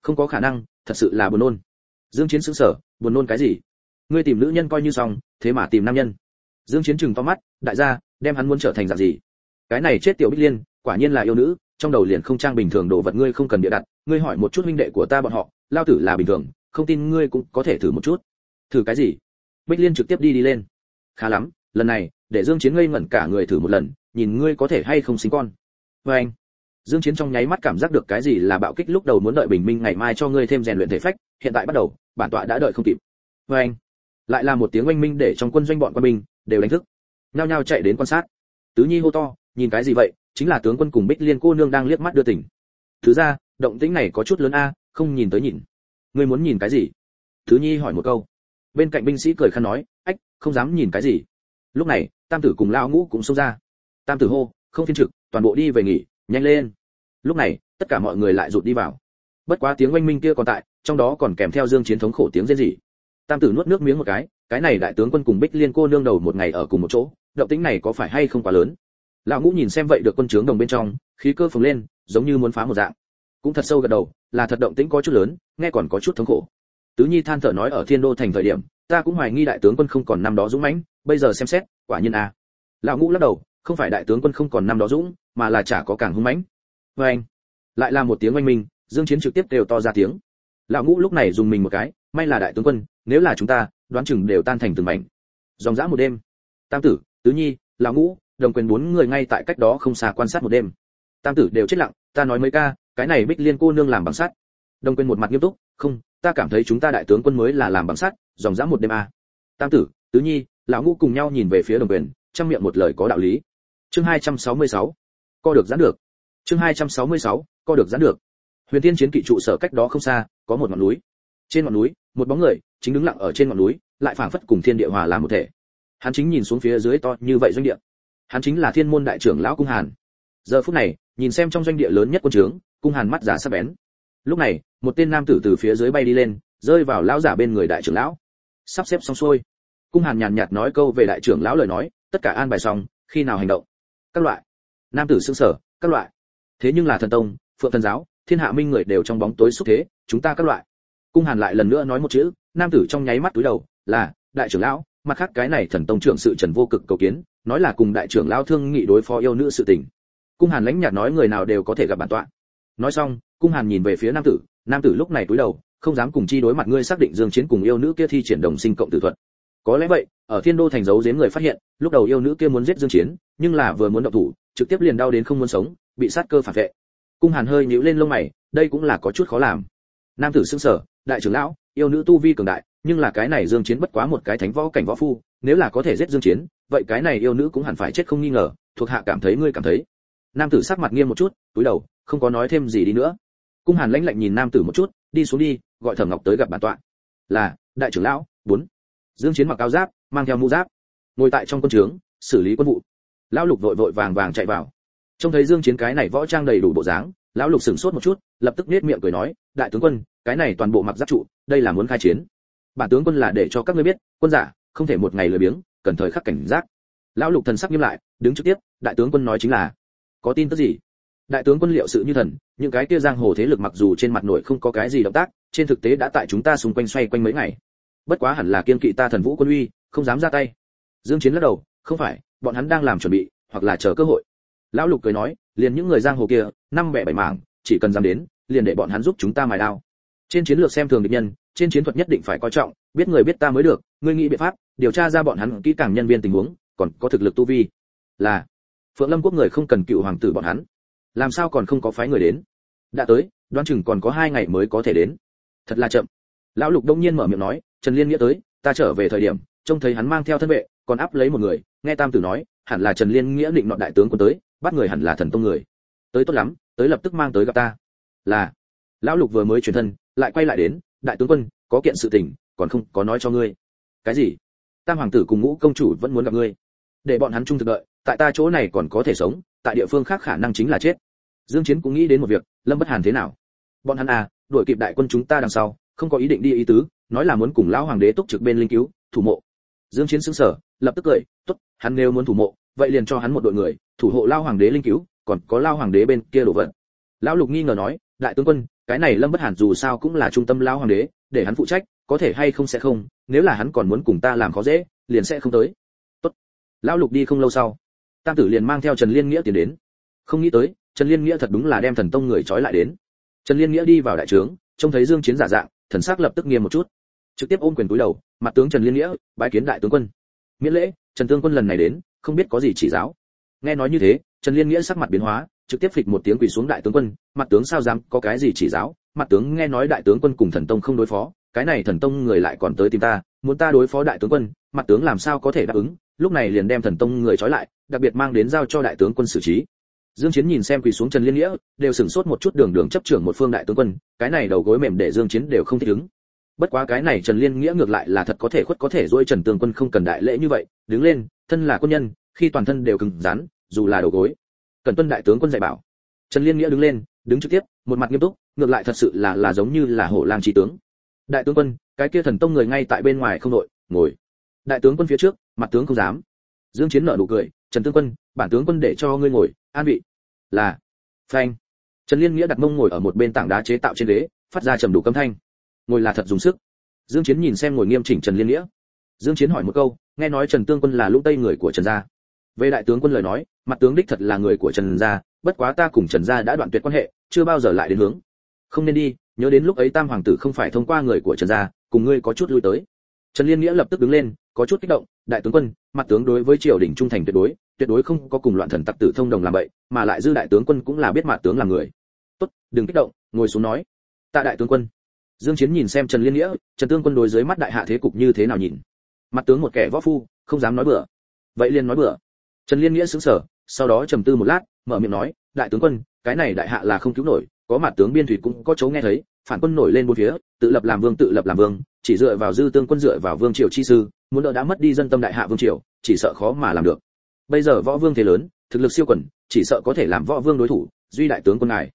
Không có khả năng, thật sự là buồn nôn. Dương chiến sững sờ, buồn nôn cái gì? Ngươi tìm nữ nhân coi như xong, thế mà tìm nam nhân. Dương chiến chừng to mắt, đại gia, đem hắn muốn trở thành dạng gì? Cái này chết tiểu bích liên, quả nhiên là yêu nữ, trong đầu liền không trang bình thường đồ vật ngươi không cần địa đặt, ngươi hỏi một chút huynh đệ của ta bọn họ lao tử là bình thường, không tin ngươi cũng có thể thử một chút. Thử cái gì? Bích liên trực tiếp đi đi lên. Khá lắm, lần này, để dương chiến ngây ngẩn cả người thử một lần, nhìn ngươi có thể hay không sinh con. Với anh, dương chiến trong nháy mắt cảm giác được cái gì là bạo kích lúc đầu muốn đợi bình minh ngày mai cho ngươi thêm rèn luyện thể phách, hiện tại bắt đầu, bản tọa đã đợi không kịp. Với anh, lại là một tiếng oanh minh để trong quân doanh bọn quân binh đều đánh thức. Nhao nhao chạy đến quan sát. Tứ nhi hô to, nhìn cái gì vậy? Chính là tướng quân cùng bích liên cô nương đang liếc mắt đưa tỉnh. Thứ ra, động tĩnh này có chút lớn a không nhìn tới nhìn. Ngươi muốn nhìn cái gì? Thứ nhi hỏi một câu. Bên cạnh binh sĩ cười khăn nói, ách, không dám nhìn cái gì. Lúc này, tam tử cùng lao ngũ cũng xông ra. Tam tử hô, không phiên trực, toàn bộ đi về nghỉ, nhanh lên. Lúc này, tất cả mọi người lại rụt đi vào. Bất quá tiếng oanh minh kia còn tại, trong đó còn kèm theo dương chiến thống khổ tiếng rên rỉ. Tam tử nuốt nước miếng một cái cái này đại tướng quân cùng bích liên cô nương đầu một ngày ở cùng một chỗ, động tĩnh này có phải hay không quá lớn? Lão ngũ nhìn xem vậy được quân trướng đồng bên trong, khí cơ phồng lên, giống như muốn phá một dạng cũng thật sâu gật đầu, là thật động tĩnh có chút lớn, nghe còn có chút thống khổ. Tứ nhi than thở nói ở thiên đô thành thời điểm, ta cũng hoài nghi đại tướng quân không còn năm đó dũng mãnh, bây giờ xem xét, quả nhiên a à. lão ngũ lắc đầu, không phải đại tướng quân không còn năm đó dũng, mà là chả có càng hung mãnh. Vê anh, lại là một tiếng oanh minh, dương chiến trực tiếp đều to ra tiếng. Lão ngũ lúc này dùng mình một cái, may là đại tướng quân, nếu là chúng ta, đoán chừng đều tan thành từng mảnh. Dòng dã một đêm. Tam tử, tứ nhi, lão ngũ, đồng quyền bốn người ngay tại cách đó không xa quan sát một đêm. Tam tử đều chết lặng, ta nói mấy ca cái này bích liên cô nương làm bằng sắt đồng quyền một mặt nghiêm túc, không, ta cảm thấy chúng ta đại tướng quân mới là làm bằng sắt, dòng dã một đêm a à. tam tử, tứ nhi, lão ngũ cùng nhau nhìn về phía đồng quyền trong miệng một lời có đạo lý chương 266. co được giãn được chương 266. co được giãn được huyền tiên chiến kỵ trụ sở cách đó không xa, có một ngọn núi trên ngọn núi, một bóng người, chính đứng lặng ở trên ngọn núi, lại phảng phất cùng thiên địa hòa làm một thể hắn chính nhìn xuống phía dưới to như vậy doanh địa hắn chính là thiên môn đại trưởng lão cung hàn giờ phút này, nhìn xem trong doanh địa lớn nhất quân trướng cung hàn mắt giả sắc bén. Lúc này, một tên nam tử từ phía dưới bay đi lên, rơi vào lão giả bên người đại trưởng lão. Sắp xếp xong xuôi. Cung hàn nhàn nhạt nói câu về đại trưởng lão lời nói, tất cả an bài xong, khi nào hành động? Các loại. Nam tử sững sở các loại. Thế nhưng là thần tông, phượng thần giáo, thiên hạ minh người đều trong bóng tối xúc thế, chúng ta các loại. Cung hàn lại lần nữa nói một chữ, nam tử trong nháy mắt túi đầu, là, đại trưởng lão, mặt khác cái này thần tông trưởng sự trần vô cực cầu kiến, nói là cùng đại trưởng lão thương nghị đối phó yêu nữ sự tình. Cung hàn lãnh nhạt nói người nào đều có thể gặp bản tọa nói xong, cung hàn nhìn về phía nam tử nam tử lúc này cúi đầu, không dám cùng chi đối mặt ngươi xác định dương chiến cùng yêu nữ kia thi triển đồng sinh cộng tử thuật. Có lẽ vậy, ở thiên đô thành dấu giếm người phát hiện, lúc đầu yêu nữ kia muốn giết dương chiến, nhưng là vừa muốn động thủ, trực tiếp liền đau đến không muốn sống, bị sát cơ phản vệ. Cung hàn hơi nhíu lên lông mày, đây cũng là có chút khó làm. Nam tử sững sờ, đại trưởng lão, yêu nữ tu vi cường đại, nhưng là cái này dương chiến bất quá một cái thánh võ cảnh võ phu, nếu là có thể giết dương chiến, vậy cái này yêu nữ cũng hẳn phải chết không nghi ngờ, thuộc hạ cảm thấy ngươi cảm thấy. Nam tử sắc mặt nghiêm một chút, túi đầu không có nói thêm gì đi nữa. Cung hàn lãnh lạnh nhìn nam tử một chút, đi xuống đi, gọi thẩm ngọc tới gặp bản tọa. Là, đại trưởng lão, bốn. Dương chiến mặc áo giáp, mang theo mũ giáp, ngồi tại trong quân trướng, xử lý quân vụ. Lão lục vội vội vàng vàng chạy vào. Trông thấy dương chiến cái này võ trang đầy đủ bộ dáng, lão lục sửng sốt một chút, lập tức nét miệng cười nói, đại tướng quân, cái này toàn bộ mặc giáp trụ, đây là muốn khai chiến. Bản tướng quân là để cho các ngươi biết, quân giả, không thể một ngày lười biếng, cần thời khắc cảnh giác. Lão lục thần sắc nghiêm lại, đứng trực tiếp, đại tướng quân nói chính là, có tin tức gì? Đại tướng quân liệu sự như thần, những cái kia giang hồ thế lực mặc dù trên mặt nội không có cái gì động tác, trên thực tế đã tại chúng ta xung quanh xoay quanh mấy ngày. Bất quá hẳn là kiên kỵ ta thần vũ quân uy, không dám ra tay. Dương chiến lắc đầu, không phải, bọn hắn đang làm chuẩn bị, hoặc là chờ cơ hội. Lão lục cười nói, liền những người giang hồ kia, năm bẻ bảy mảng, chỉ cần dám đến, liền để bọn hắn giúp chúng ta mài đao. Trên chiến lược xem thường địch nhân, trên chiến thuật nhất định phải coi trọng, biết người biết ta mới được, ngươi nghĩ biện pháp, điều tra ra bọn hắn kỹ càng nhân viên tình huống, còn có thực lực tu vi. Là, phượng lâm quốc người không cần cựu hoàng tử bọn hắn làm sao còn không có phái người đến? Đã tới, đoán chừng còn có hai ngày mới có thể đến. Thật là chậm. Lão lục đông nhiên mở miệng nói, trần liên nghĩa tới, ta trở về thời điểm, trông thấy hắn mang theo thân vệ, còn áp lấy một người. Nghe tam tử nói, hẳn là trần liên nghĩa định nọ đại tướng quân tới, bắt người hẳn là thần tông người. Tới tốt lắm, tới lập tức mang tới gặp ta. Là. Lão lục vừa mới chuyển thân, lại quay lại đến, đại tướng quân, có kiện sự tình, còn không có nói cho ngươi. Cái gì? Tam hoàng tử cùng ngũ công chủ vẫn muốn gặp ngươi. Để bọn hắn chung thực đợi, tại ta chỗ này còn có thể sống, tại địa phương khác khả năng chính là chết dương chiến cũng nghĩ đến một việc, lâm bất hàn thế nào? Bọn hắn à đuổi kịp đại quân chúng ta đằng sau, không có ý định đi ý tứ, nói là muốn cùng lão hoàng đế túc trực bên linh cứu, thủ mộ. Dương chiến sững sờ, lập tức cười, tốt, hắn nếu muốn thủ mộ, vậy liền cho hắn một đội người, thủ hộ lao hoàng đế linh cứu, còn có lao hoàng đế bên kia đổ vận lão lục nghi ngờ nói, đại tướng quân, cái này lâm bất hàn dù sao cũng là trung tâm lao hoàng đế, để hắn phụ trách, có thể hay không sẽ không, nếu là hắn còn muốn cùng ta làm khó dễ, liền sẽ không tới. Tốt. Lão lục đi không lâu sau, tam tử liền mang theo trần liên nghĩa tiến đến. Không nghĩ tới trần liên nghĩa thật đúng là đem thần tông người trói lại đến. Trần liên nghĩa đi vào đại trướng, trông thấy dương chiến giả dạng, thần sắc lập tức nghiêm một chút. Trực tiếp ôm quyền cúi đầu, mặt tướng trần liên nghĩa, bái kiến đại tướng quân. Miễn lễ, trần tướng quân lần này đến, không biết có gì chỉ giáo. Nghe nói như thế, trần liên nghĩa sắc mặt biến hóa, trực tiếp phịch một tiếng quỳ xuống đại tướng quân, mặt tướng sao dám, có cái gì chỉ giáo? Mặt tướng nghe nói đại tướng quân cùng thần tông không đối phó, cái này thần tông người lại còn tới tìm ta, muốn ta đối phó đại tướng quân, mặt tướng làm sao có thể đáp ứng? Lúc này liền đem thần tông người trói lại, đặc biệt mang đến giao cho đại tướng quân xử trí dương chiến nhìn xem quỳ xuống trần liên nghĩa, đều sửng sốt một chút đường đường chấp trưởng một phương đại tướng quân, cái này đầu gối mềm để dương chiến đều không thích ứng. Bất quá cái này trần liên nghĩa ngược lại là thật có thể khuất có thể dỗi trần tướng quân không cần đại lễ như vậy, đứng lên, thân là quân nhân, khi toàn thân đều cứng rắn, dù là đầu gối. Cần tuân đại tướng quân dạy bảo. Trần liên nghĩa đứng lên, đứng trực tiếp, một mặt nghiêm túc, ngược lại thật sự là là giống như là hổ lang chỉ tướng. Đại tướng quân, cái kia thần tông người ngay tại bên ngoài không đội, ngồi. Đại tướng quân phía trước, mặt tướng không dám. Dương chiến nở nụ cười, trần tướng quân, bản tướng quân để cho ngươi ngồi an vị. Là. Phanh. Trần liên nghĩa đặt mông ngồi ở một bên tảng đá chế tạo trên đế, phát ra trầm đủ câm thanh. Ngồi là thật dùng sức. Dương chiến nhìn xem ngồi nghiêm chỉnh trần liên nghĩa. Dương chiến hỏi một câu nghe nói trần tương quân là lũng tây người của trần gia. Về đại tướng quân lời nói mặt tướng đích thật là người của trần gia bất quá ta cùng trần gia đã đoạn tuyệt quan hệ chưa bao giờ lại đến hướng. Không nên đi nhớ đến lúc ấy tam hoàng tử không phải thông qua người của trần gia cùng ngươi có chút lui tới trần liên nghĩa lập tức đứng lên, có chút kích động, đại tướng quân, mặt tướng đối với triều đình trung thành tuyệt đối tuyệt đối không có cùng loạn thần tặc tử thông đồng làm vậy mà lại dư đại tướng quân cũng là biết mặt tướng là người. Tốt, đừng kích động, ngồi xuống nói. Tạ đại tướng quân. Dương chiến nhìn xem trần liên nghĩa, trần tướng quân đối dưới mắt đại hạ thế cục như thế nào nhìn? Mặt tướng một kẻ võ phu, không dám nói bừa. Vậy liền nói bừa. Trần liên nghĩa sững sờ, sau đó trầm tư một lát, mở miệng nói, đại tướng quân, cái này đại hạ là không cứu nổi, có mặt tướng biên thủy cũng có chỗ nghe thấy phản quân nổi lên bốn phía, tự lập làm vương, tự lập làm vương, chỉ dựa vào dư tương quân, dựa vào vương triều chi sư, muốn đỡ đã mất đi dân tâm đại hạ vương triều, chỉ sợ khó mà làm được. Bây giờ võ vương thế lớn, thực lực siêu quần, chỉ sợ có thể làm võ vương đối thủ, duy đại tướng quân ngài.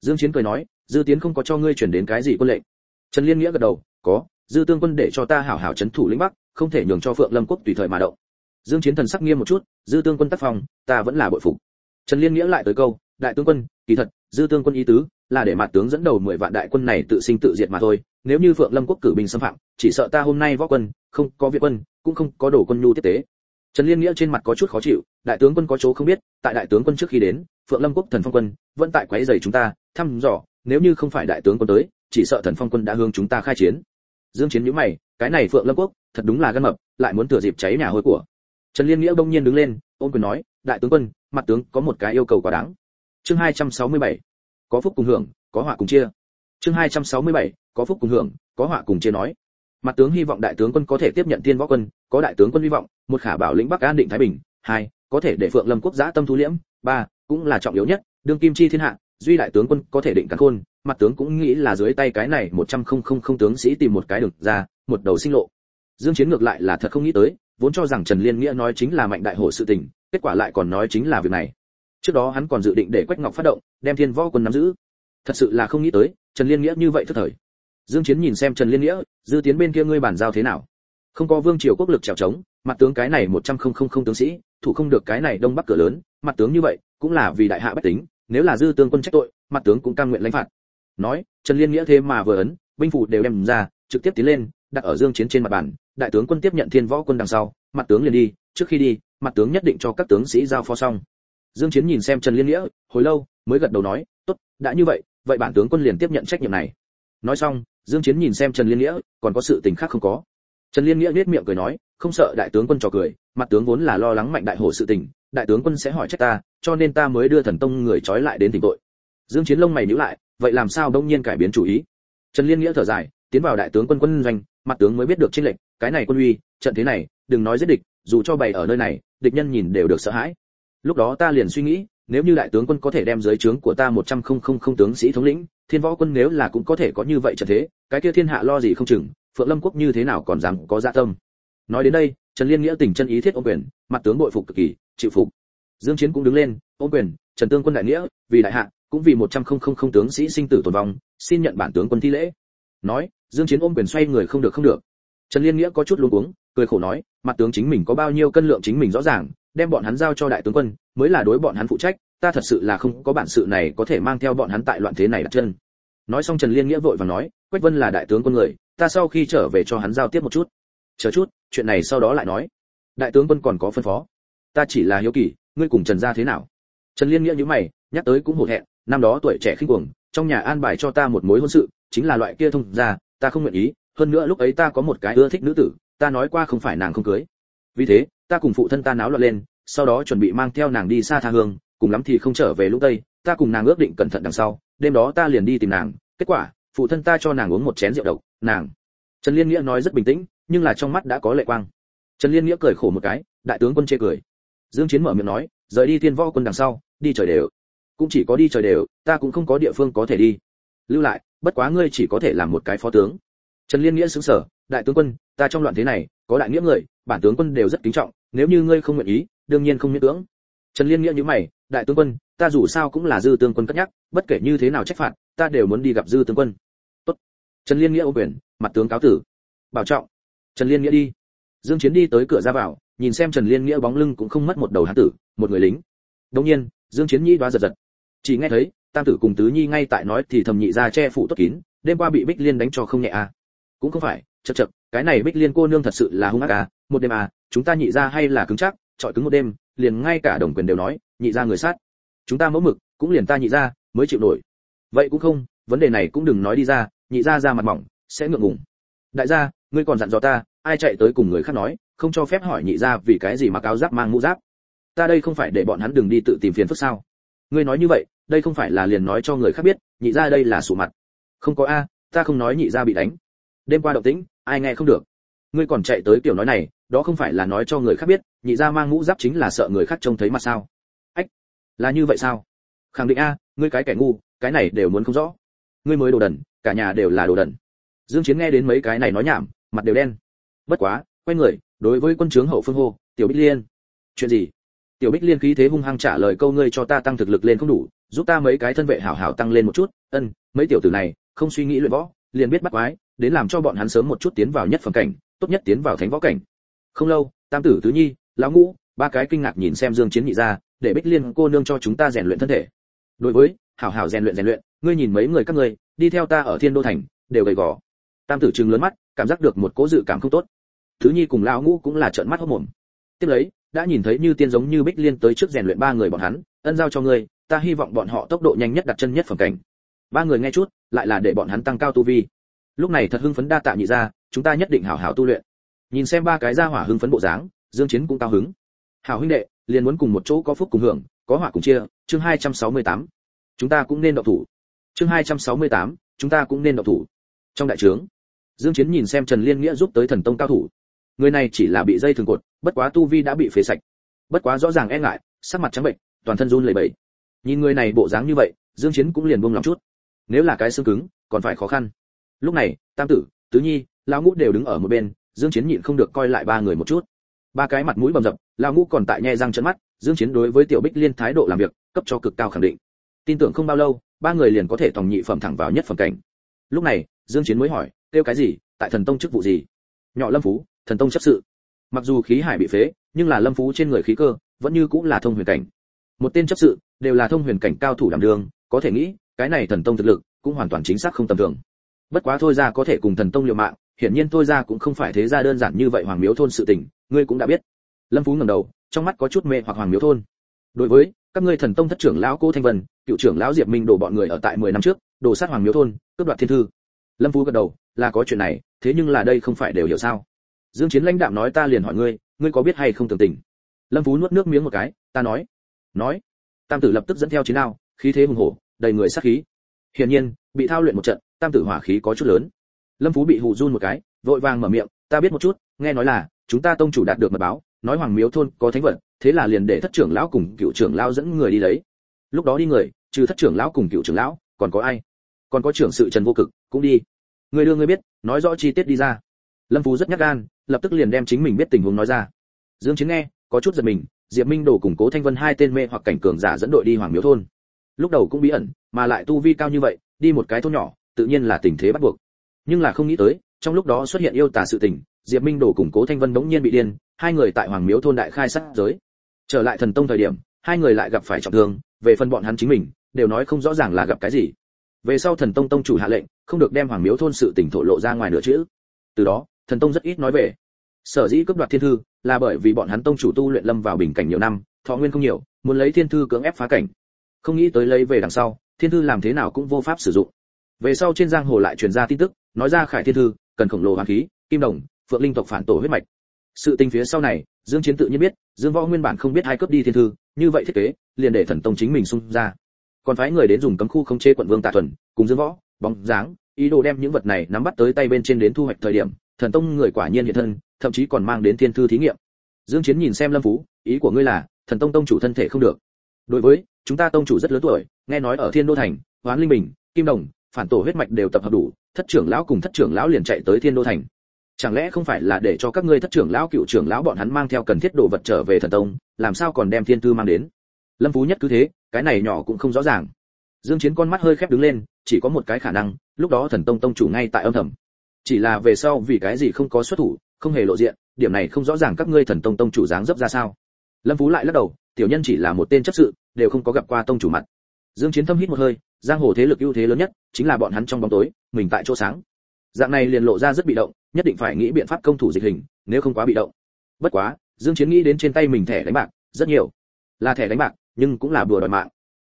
Dương chiến cười nói, dư tiến không có cho ngươi chuyển đến cái gì quân lệnh. Trần liên nghĩa gật đầu, có, dư tương quân để cho ta hảo hảo chấn thủ lĩnh bắc, không thể nhường cho phượng lâm quốc tùy thời mà động. Dương chiến thần sắc nghiêm một chút, dư tương quân tác phòng ta vẫn là bội phục. Trần liên nghĩa lại tới câu, đại tướng quân, kỳ thật, dư tương quân ý tứ là để mặt tướng dẫn đầu 10 vạn đại quân này tự sinh tự diệt mà thôi. Nếu như phượng lâm quốc cử binh xâm phạm, chỉ sợ ta hôm nay võ quân, không có viện quân, cũng không có đổ quân nhu tiếp tế. Trần liên nghĩa trên mặt có chút khó chịu, đại tướng quân có chỗ không biết, tại đại tướng quân trước khi đến, phượng lâm quốc thần phong quân vẫn tại quấy rầy chúng ta, thăm dò, nếu như không phải đại tướng quân tới, chỉ sợ thần phong quân đã hướng chúng ta khai chiến. Dương chiến nhíu mày, cái này phượng lâm quốc, thật đúng là gan mập, lại muốn thừa dịp cháy nhà hôi của. Trần liên nghĩa đông nhiên đứng lên, ôn quyền nói, đại tướng quân, mặt tướng có một cái yêu cầu quá đáng. Chương 267 có phúc cùng hưởng, có họa cùng chia. Chương 267 có phúc cùng hưởng, có họa cùng chia nói. Mặt tướng hy vọng đại tướng quân có thể tiếp nhận thiên võ quân, có đại tướng quân hy vọng, một khả bảo lĩnh bắc an định thái bình, hai, có thể để phượng lâm quốc giã tâm thu liễm, ba, cũng là trọng yếu nhất, đương kim chi thiên hạ, duy đại tướng quân có thể định cắn khôn, mặt tướng cũng nghĩ là dưới tay cái này một trăm không không không tướng sĩ tìm một cái đường ra, một đầu sinh lộ. Dương chiến ngược lại là thật không nghĩ tới, vốn cho rằng trần liên nghĩa nói chính là mạnh đại hổ sự tình, kết quả lại còn nói chính là việc này trước đó hắn còn dự định để quách ngọc phát động, đem thiên võ quân nắm giữ. Thật sự là không nghĩ tới, trần liên nghĩa như vậy thức thời. Dương chiến nhìn xem trần liên nghĩa, dư tiến bên kia ngươi bản giao thế nào? Không có vương triều quốc lực trèo chống mặt tướng cái này một trăm không không không tướng sĩ, thủ không được cái này đông bắc cửa lớn, mặt tướng như vậy, cũng là vì đại hạ bất tính, nếu là dư tướng quân trách tội, mặt tướng cũng cam nguyện lãnh phạt. Nói, trần liên nghĩa thế mà vừa ấn, binh phủ đều đem ra, trực tiếp tiến lên, đặt ở dương chiến trên mặt bàn, đại tướng quân tiếp nhận thiên võ quân đằng sau, mặt tướng liền đi, trước khi đi, mặt tướng nhất định cho các tướng sĩ giao phó xong dương chiến nhìn xem trần liên nghĩa, hồi lâu, mới gật đầu nói, tốt, đã như vậy vậy bản tướng quân liền tiếp nhận trách nhiệm này. Nói xong, dương chiến nhìn xem trần liên nghĩa, còn có sự tình khác không có. Trần liên nghĩa nét miệng cười nói, không sợ đại tướng quân trò cười, mặt tướng vốn là lo lắng mạnh đại hổ sự tình, đại tướng quân sẽ hỏi trách ta, cho nên ta mới đưa thần tông người trói lại đến tỉnh tội. Dương chiến lông mày nhíu lại, vậy làm sao đông nhiên cải biến chủ ý? Trần liên nghĩa thở dài, tiến vào đại tướng quân quân doanh, mặt tướng mới biết được trên lệnh cái này quân uy, trận thế này, đừng nói giết địch, dù cho bày ở nơi này, địch nhân nhìn đều được sợ hãi lúc đó ta liền suy nghĩ, nếu như đại tướng quân có thể đem dưới trướng của ta một trăm không không không tướng sĩ thống lĩnh, thiên võ quân nếu là cũng có thể có như vậy trận thế, cái kia thiên hạ lo gì không chừng, phượng lâm quốc như thế nào còn dám có dạ tâm. Nói đến đây, trần liên nghĩa tình chân ý thiết ôm quyền, mặt tướng bội phục cực kỳ, chịu phục. Dương chiến cũng đứng lên, ôm quyền, trần tương quân đại nghĩa, vì đại hạ, cũng vì một trăm không không không tướng sĩ sinh tử tồn vong, xin nhận bản tướng quân thi lễ. Nói, dương chiến ôm quyền xoay người không được không được. Trần liên nghĩa có chút luống cuống, cười khổ nói, mặt tướng chính mình có bao nhiêu cân lượng chính mình rõ ràng đem bọn hắn giao cho đại tướng quân, mới là đối bọn hắn phụ trách, ta thật sự là không có bản sự này có thể mang theo bọn hắn tại loạn thế này đặt chân. Nói xong trần liên nghĩa vội vàng nói, quách vân là đại tướng quân người, ta sau khi trở về cho hắn giao tiếp một chút. Chờ chút, chuyện này sau đó lại nói. Đại tướng quân còn có phân phó. Ta chỉ là hiếu kỳ, ngươi cùng trần gia thế nào? Trần liên nghĩa nhíu mày, nhắc tới cũng hổ thẹn, năm đó tuổi trẻ khinh cuồng, trong nhà an bài cho ta một mối hôn sự, chính là loại kia thông gia, ta không nguyện ý, hơn nữa lúc ấy ta có một cái ưa thích nữ tử, ta nói qua không phải nàng không cưới. Vì thế ta cùng phụ thân ta náo loạn lên, sau đó chuẩn bị mang theo nàng đi xa tha hương, cùng lắm thì không trở về lúc tây, ta cùng nàng ước định cẩn thận đằng sau, đêm đó ta liền đi tìm nàng, kết quả, phụ thân ta cho nàng uống một chén rượu độc, nàng. Trần liên nghĩa nói rất bình tĩnh, nhưng là trong mắt đã có lệ quang. Trần liên nghĩa cười khổ một cái, đại tướng quân chê cười. Dương chiến mở miệng nói, rời đi thiên võ quân đằng sau, đi trời đều. Cũng chỉ có đi trời đều, ta cũng không có địa phương có thể đi. Lưu lại, bất quá ngươi chỉ có thể làm một cái phó tướng. Trần liên nghĩa sững sờ, đại tướng quân, ta trong loạn thế này, có đại nghĩa người, bản tướng quân đều rất kính trọng nếu như ngươi không nguyện ý, đương nhiên không miễn cưỡng. Trần liên nghĩa như mày, đại tướng quân, ta dù sao cũng là dư tướng quân cất nhắc, bất kể như thế nào trách phạt, ta đều muốn đi gặp dư tướng quân. Tốt. Trần liên nghĩa ô quyền, mặt tướng cáo tử. Bảo trọng. Trần liên nghĩa đi. Dương chiến đi tới cửa ra vào, nhìn xem trần liên nghĩa bóng lưng cũng không mất một đầu hán tử, một người lính. Đống nhiên, dương chiến nhĩ đoá giật giật. Chỉ nghe thấy, tam tử cùng tứ nhi ngay tại nói thì thầm nhị ra che phủ tốt kín, đêm qua bị bích liên đánh cho không nhẹ à. Cũng không phải chật chật cái này bích liên cô nương thật sự là hung ác à một đêm à chúng ta nhị ra hay là cứng chắc trọi cứng một đêm, liền ngay cả đồng quyền đều nói, nhị ra người sát. Chúng ta mẫu mực, cũng liền ta nhị ra, mới chịu nổi. Vậy cũng không, vấn đề này cũng đừng nói đi ra, nhị gia ra mặt mỏng, sẽ ngượng ngùng. Đại gia, ngươi còn dặn dò ta, ai chạy tới cùng người khác nói, không cho phép hỏi nhị gia vì cái gì mà áo giáp mang mũ giáp. Ta đây không phải để bọn hắn đừng đi tự tìm phiền phức sao? Ngươi nói như vậy, đây không phải là liền nói cho người khác biết, nhị gia đây là sụ mặt. Không có a, ta không nói nhị gia bị đánh. Đêm qua động tĩnh, ai nghe không được. Ngươi còn chạy tới kiểu nói này đó không phải là nói cho người khác biết, nhị gia mang mũ giáp chính là sợ người khác trông thấy mặt sao? Ách, là như vậy sao? Khẳng định a, ngươi cái kẻ ngu, cái này đều muốn không rõ. Ngươi mới đồ đần, cả nhà đều là đồ đần. Dương chiến nghe đến mấy cái này nói nhảm, mặt đều đen. Bất quá, quay người, đối với quân trướng hậu phương hô, tiểu bích liên. Chuyện gì? Tiểu bích liên khí thế hung hăng trả lời câu ngươi cho ta tăng thực lực lên không đủ, giúp ta mấy cái thân vệ hảo hảo tăng lên một chút. Ân, mấy tiểu tử này, không suy nghĩ luyện võ, liền biết bắt quái, đến làm cho bọn hắn sớm một chút tiến vào nhất phẩm cảnh, tốt nhất tiến vào thánh võ cảnh không lâu, tam tử tứ nhi, lão ngũ, ba cái kinh ngạc nhìn xem dương chiến nhị ra để bích liên cô nương cho chúng ta rèn luyện thân thể. Đối với, hảo hảo rèn luyện rèn luyện, ngươi nhìn mấy người các ngươi, đi theo ta ở thiên đô thành, đều gầy gò. Tam tử trừng lớn mắt, cảm giác được một cố dự cảm không tốt. Thứ nhi cùng lão ngũ cũng là trợn mắt hốt mồm. Tiếp lấy, đã nhìn thấy như tiên giống như bích liên tới trước rèn luyện ba người bọn hắn, ân giao cho ngươi, ta hy vọng bọn họ tốc độ nhanh nhất đặt chân nhất phẩm cảnh. Ba người nghe chút, lại là để bọn hắn tăng cao tu vi. Lúc này thật hưng phấn đa tạ nhị ra chúng ta nhất định hảo hảo tu luyện nhìn xem ba cái ra hỏa hưng phấn bộ dáng dương chiến cũng cao hứng. Hảo huynh đệ liền muốn cùng một chỗ có phúc cùng hưởng có họa cùng chia chương 268. chúng ta cũng nên động thủ. Chương 268, chúng ta cũng nên động thủ. Trong đại trướng dương chiến nhìn xem trần liên nghĩa giúp tới thần tông cao thủ. Người này chỉ là bị dây thường cột bất quá tu vi đã bị phế sạch. Bất quá rõ ràng e ngại sắc mặt trắng bệnh toàn thân run lẩy bẩy. Nhìn người này bộ dáng như vậy dương chiến cũng liền buông lòng chút. Nếu là cái xương cứng còn phải khó khăn. Lúc này tam tử tứ nhi lão ngũ đều đứng ở một bên dương chiến nhịn không được coi lại ba người một chút. Ba cái mặt mũi bầm dập, lão ngũ còn tại nhe răng trợn mắt, dương chiến đối với tiểu bích liên thái độ làm việc, cấp cho cực cao khẳng định. Tin tưởng không bao lâu, ba người liền có thể tòng nhị phẩm thẳng vào nhất phẩm cảnh. Lúc này, dương chiến mới hỏi tiêu cái gì? Tại thần tông chức vụ gì? Nhỏ lâm phú, thần tông chấp sự. Mặc dù khí hải bị phế, nhưng là lâm phú trên người khí cơ vẫn như cũng là thông huyền cảnh. Một tên chấp sự đều là thông huyền cảnh cao thủ đảm đường có thể nghĩ, cái này thần tông thực lực cũng hoàn toàn chính xác không tầm thường. Bất quá thôi ra có thể cùng thần tông liều mạng hiển nhiên tôi ra cũng không phải thế ra đơn giản như vậy hoàng miếu thôn sự tình, ngươi cũng đã biết. Lâm phú ngẩng đầu, trong mắt có chút mê hoặc hoàng miếu thôn. Đối với các ngươi thần tông thất trưởng lão cô thanh vân, cựu trưởng lão diệp minh đổ bọn người ở tại 10 năm trước đổ sát hoàng miếu thôn, cướp đoạt thiên thư. Lâm phú gật đầu, là có chuyện này, thế nhưng là đây không phải đều hiểu sao? Dương chiến lãnh đạm nói ta liền hỏi ngươi ngươi có biết hay không tường tình? Lâm phú nuốt nước miếng một cái, ta nói. Nói. Tam tử lập tức dẫn theo chiến đao, khí thế hùng hổ, đầy người sát khí. Hiển nhiên, bị thao luyện một trận, tam tử hỏa khí có chút lớn lâm phú bị hù run một cái, vội vàng mở miệng, ta biết một chút, nghe nói là chúng ta tông chủ đạt được mật báo, nói hoàng miếu thôn có thánh vật, thế là liền để thất trưởng lão cùng cựu trưởng lão dẫn người đi lấy. Lúc đó đi người, trừ thất trưởng lão cùng cựu trưởng lão, còn có ai? Còn có trưởng sự trần vô cực, cũng đi. Người đưa người biết, nói rõ chi tiết đi ra. Lâm phú rất nhát gan, lập tức liền đem chính mình biết tình huống nói ra. Dương chiến nghe, có chút giật mình, diệp minh đổ cùng cố thanh vân hai tên mê hoặc cảnh cường giả dẫn đội đi hoàng miếu thôn. Lúc đầu cũng bí ẩn, mà lại tu vi cao như vậy, đi một cái thôn nhỏ, tự nhiên là tình thế bắt buộc nhưng là không nghĩ tới, trong lúc đó xuất hiện yêu tà sự tình, diệp minh đổ củng cố thanh vân bỗng nhiên bị điên, hai người tại hoàng miếu thôn đại khai sát giới. Trở lại thần tông thời điểm, hai người lại gặp phải trọng thương, về phần bọn hắn chính mình, đều nói không rõ ràng là gặp cái gì. Về sau thần tông tông chủ hạ lệnh, không được đem hoàng miếu thôn sự tình thổ lộ ra ngoài nữa chứ. Từ đó, thần tông rất ít nói về. Sở dĩ cướp đoạt thiên thư, là bởi vì bọn hắn tông chủ tu luyện lâm vào bình cảnh nhiều năm, thọ nguyên không nhiều, muốn lấy thiên thư cưỡng ép phá cảnh. Không nghĩ tới lấy về đằng sau, thiên thư làm thế nào cũng vô pháp sử dụng. Về sau trên giang hồ lại truyền ra tin tức nói ra khải thiên thư, cần khổng lồ hoàng khí, kim đồng, phượng linh tộc phản tổ huyết mạch. Sự tình phía sau này, dương chiến tự nhiên biết, dương võ nguyên bản không biết hai cướp đi thiên thư, như vậy thiết kế, liền để thần tông chính mình xung ra. Còn phái người đến dùng cấm khu không chế quận vương tạ thuần, cùng dương võ, bóng dáng, ý đồ đem những vật này nắm bắt tới tay bên trên đến thu hoạch thời điểm, thần tông người quả nhiên hiện thân, thậm chí còn mang đến thiên thư thí nghiệm. Dương chiến nhìn xem lâm phú, ý của ngươi là, thần tông tông chủ thân thể không được. Đối với, chúng ta tông chủ rất lớn tuổi, nghe nói ở thiên đô thành, hoán linh bình, kim đồng phản tổ huyết mạch đều tập hợp đủ, thất trưởng lão cùng thất trưởng lão liền chạy tới thiên đô thành. Chẳng lẽ không phải là để cho các ngươi thất trưởng lão, cựu trưởng lão bọn hắn mang theo cần thiết đồ vật trở về thần tông, làm sao còn đem thiên tư mang đến? Lâm phú nhất cứ thế, cái này nhỏ cũng không rõ ràng. Dương chiến con mắt hơi khép đứng lên, chỉ có một cái khả năng, lúc đó thần tông tông chủ ngay tại âm thầm. Chỉ là về sau vì cái gì không có xuất thủ, không hề lộ diện, điểm này không rõ ràng các ngươi thần tông tông chủ dáng dấp ra sao. Lâm phú lại lắc đầu, tiểu nhân chỉ là một tên chấp sự, đều không có gặp qua tông chủ mặt. Dương chiến thâm hít một hơi giang hồ thế lực ưu thế lớn nhất chính là bọn hắn trong bóng tối, mình tại chỗ sáng. Dạng này liền lộ ra rất bị động, nhất định phải nghĩ biện pháp công thủ dịch hình, nếu không quá bị động. Bất quá, dương chiến nghĩ đến trên tay mình thẻ đánh bạc, rất nhiều. Là thẻ đánh bạc, nhưng cũng là bừa đòi mạng.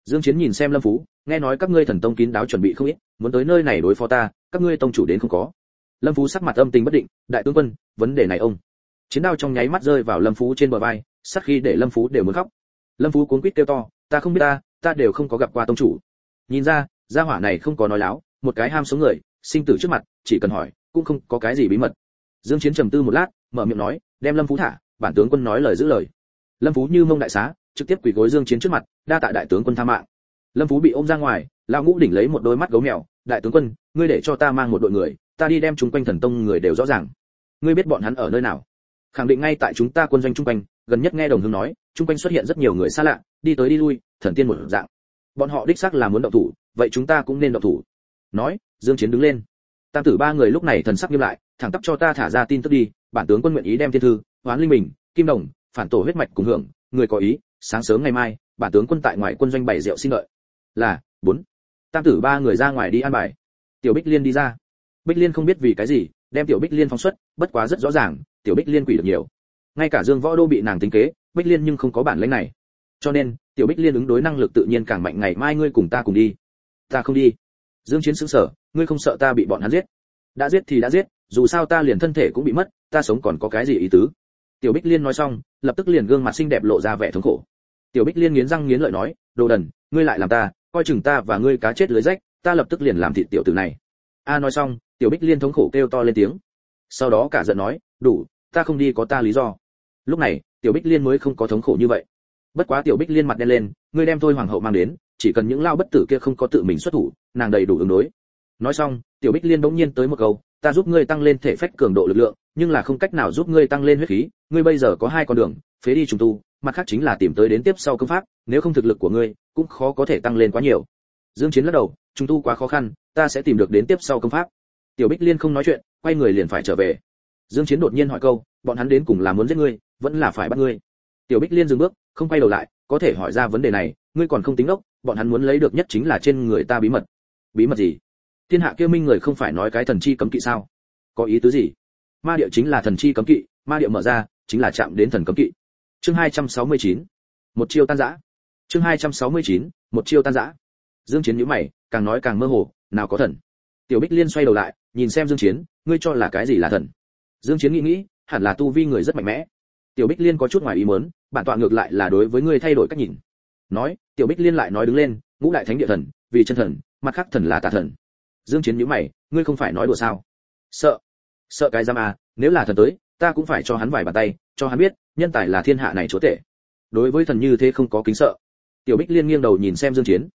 Dương chiến nhìn xem lâm phú, nghe nói các ngươi thần tông kín đáo chuẩn bị không ít, muốn tới nơi này đối phó ta, các ngươi tông chủ đến không có. Lâm phú sắc mặt âm tình bất định, đại tướng quân, vấn đề này ông. Chiến đao trong nháy mắt rơi vào lâm phú trên bờ vai, sát khi để lâm phú đều muốn khóc. Lâm phú cuốn quýt kêu to, ta không biết ta ta đều không có gặp qua tông chủ nhìn ra, gia hỏa này không có nói láo, một cái ham sống người, sinh tử trước mặt, chỉ cần hỏi, cũng không có cái gì bí mật. Dương chiến trầm tư một lát, mở miệng nói, đem lâm phú thả, bản tướng quân nói lời giữ lời. Lâm phú như mông đại xá, trực tiếp quỳ gối dương chiến trước mặt, đa tạ đại tướng quân tha mạng. Lâm phú bị ôm ra ngoài, lão ngũ đỉnh lấy một đôi mắt gấu mèo, đại tướng quân, ngươi để cho ta mang một đội người, ta đi đem chúng quanh thần tông người đều rõ ràng. Ngươi biết bọn hắn ở nơi nào? Khẳng định ngay tại chúng ta quân doanh trung quanh, gần nhất nghe đồng hương nói, trung quanh xuất hiện rất nhiều người xa lạ, đi tới đi lui, thần tiên một dạng bọn họ đích xác là muốn động thủ, vậy chúng ta cũng nên động thủ. Nói, dương chiến đứng lên. Tam tử ba người lúc này thần sắc nghiêm lại, thẳng tắp cho ta thả ra tin tức đi, bản tướng quân nguyện ý đem thiên thư, hoán linh mình, kim đồng, phản tổ huyết mạch cùng hưởng, người có ý, sáng sớm ngày mai, bản tướng quân tại ngoài quân doanh bảy rượu xin lợi. Là, bốn. Tam tử ba người ra ngoài đi ăn bài. Tiểu bích liên đi ra. Bích liên không biết vì cái gì, đem tiểu bích liên phóng xuất, bất quá rất rõ ràng, tiểu bích liên quỷ được nhiều. Ngay cả dương võ đô bị nàng tính kế, bích liên nhưng không có bản lĩnh này. Cho nên tiểu bích liên ứng đối năng lực tự nhiên càng mạnh, ngày mai ngươi cùng ta cùng đi. Ta không đi. Dương chiến sững sở ngươi không sợ ta bị bọn hắn giết? Đã giết thì đã giết, dù sao ta liền thân thể cũng bị mất, ta sống còn có cái gì ý tứ? Tiểu bích liên nói xong, lập tức liền gương mặt xinh đẹp lộ ra vẻ thống khổ. Tiểu bích liên nghiến răng nghiến lợi nói, đồ đần, ngươi lại làm ta, coi chừng ta và ngươi cá chết lưới rách, ta lập tức liền làm thịt tiểu tử này. A nói xong, tiểu bích liên thống khổ kêu to lên tiếng. Sau đó cả giận nói, đủ, ta không đi có ta lý do. Lúc này, tiểu bích liên mới không có thống khổ như vậy bất quá tiểu bích liên mặt đen lên, ngươi đem thôi hoàng hậu mang đến, chỉ cần những lao bất tử kia không có tự mình xuất thủ, nàng đầy đủ ứng đối. Nói xong, tiểu bích liên bỗng nhiên tới một câu, ta giúp ngươi tăng lên thể phách cường độ lực lượng, nhưng là không cách nào giúp ngươi tăng lên huyết khí, ngươi bây giờ có hai con đường, phế đi trùng tu, mặt khác chính là tìm tới đến tiếp sau công pháp, nếu không thực lực của ngươi, cũng khó có thể tăng lên quá nhiều. Dương chiến lắc đầu, trùng tu quá khó khăn, ta sẽ tìm được đến tiếp sau công pháp. Tiểu bích liên không nói chuyện, quay người liền phải trở về. Dương chiến đột nhiên hỏi câu, bọn hắn đến cùng là muốn giết ngươi, vẫn là phải bắt ngươi? Tiểu bích liên dừng bước không quay đầu lại, có thể hỏi ra vấn đề này, ngươi còn không tính ốc, bọn hắn muốn lấy được nhất chính là trên người ta bí mật bí mật gì thiên hạ kia minh người không phải nói cái thần chi cấm kỵ sao có ý tứ gì ma địa chính là thần chi cấm kỵ, ma địa mở ra, chính là chạm đến thần cấm kỵ chương 269. một chiêu tan dã. chương 269. một chiêu tan dã. dương chiến nhíu mày, càng nói càng mơ hồ, nào có thần tiểu bích liên xoay đầu lại, nhìn xem dương chiến, ngươi cho là cái gì là thần dương chiến nghĩ nghĩ, hẳn là tu vi người rất mạnh mẽ tiểu bích liên có chút ngoài ý muốn bản tọa ngược lại là đối với ngươi thay đổi cách nhìn. Nói, tiểu bích liên lại nói đứng lên, ngũ đại thánh địa thần, vì chân thần, mặt khác thần là tà thần. Dương chiến nhíu mày, ngươi không phải nói đùa sao? Sợ. Sợ cái giam à nếu là thần tới, ta cũng phải cho hắn vài bàn tay, cho hắn biết, nhân tài là thiên hạ này chúa tể. Đối với thần như thế không có kính sợ. Tiểu bích liên nghiêng đầu nhìn xem dương chiến.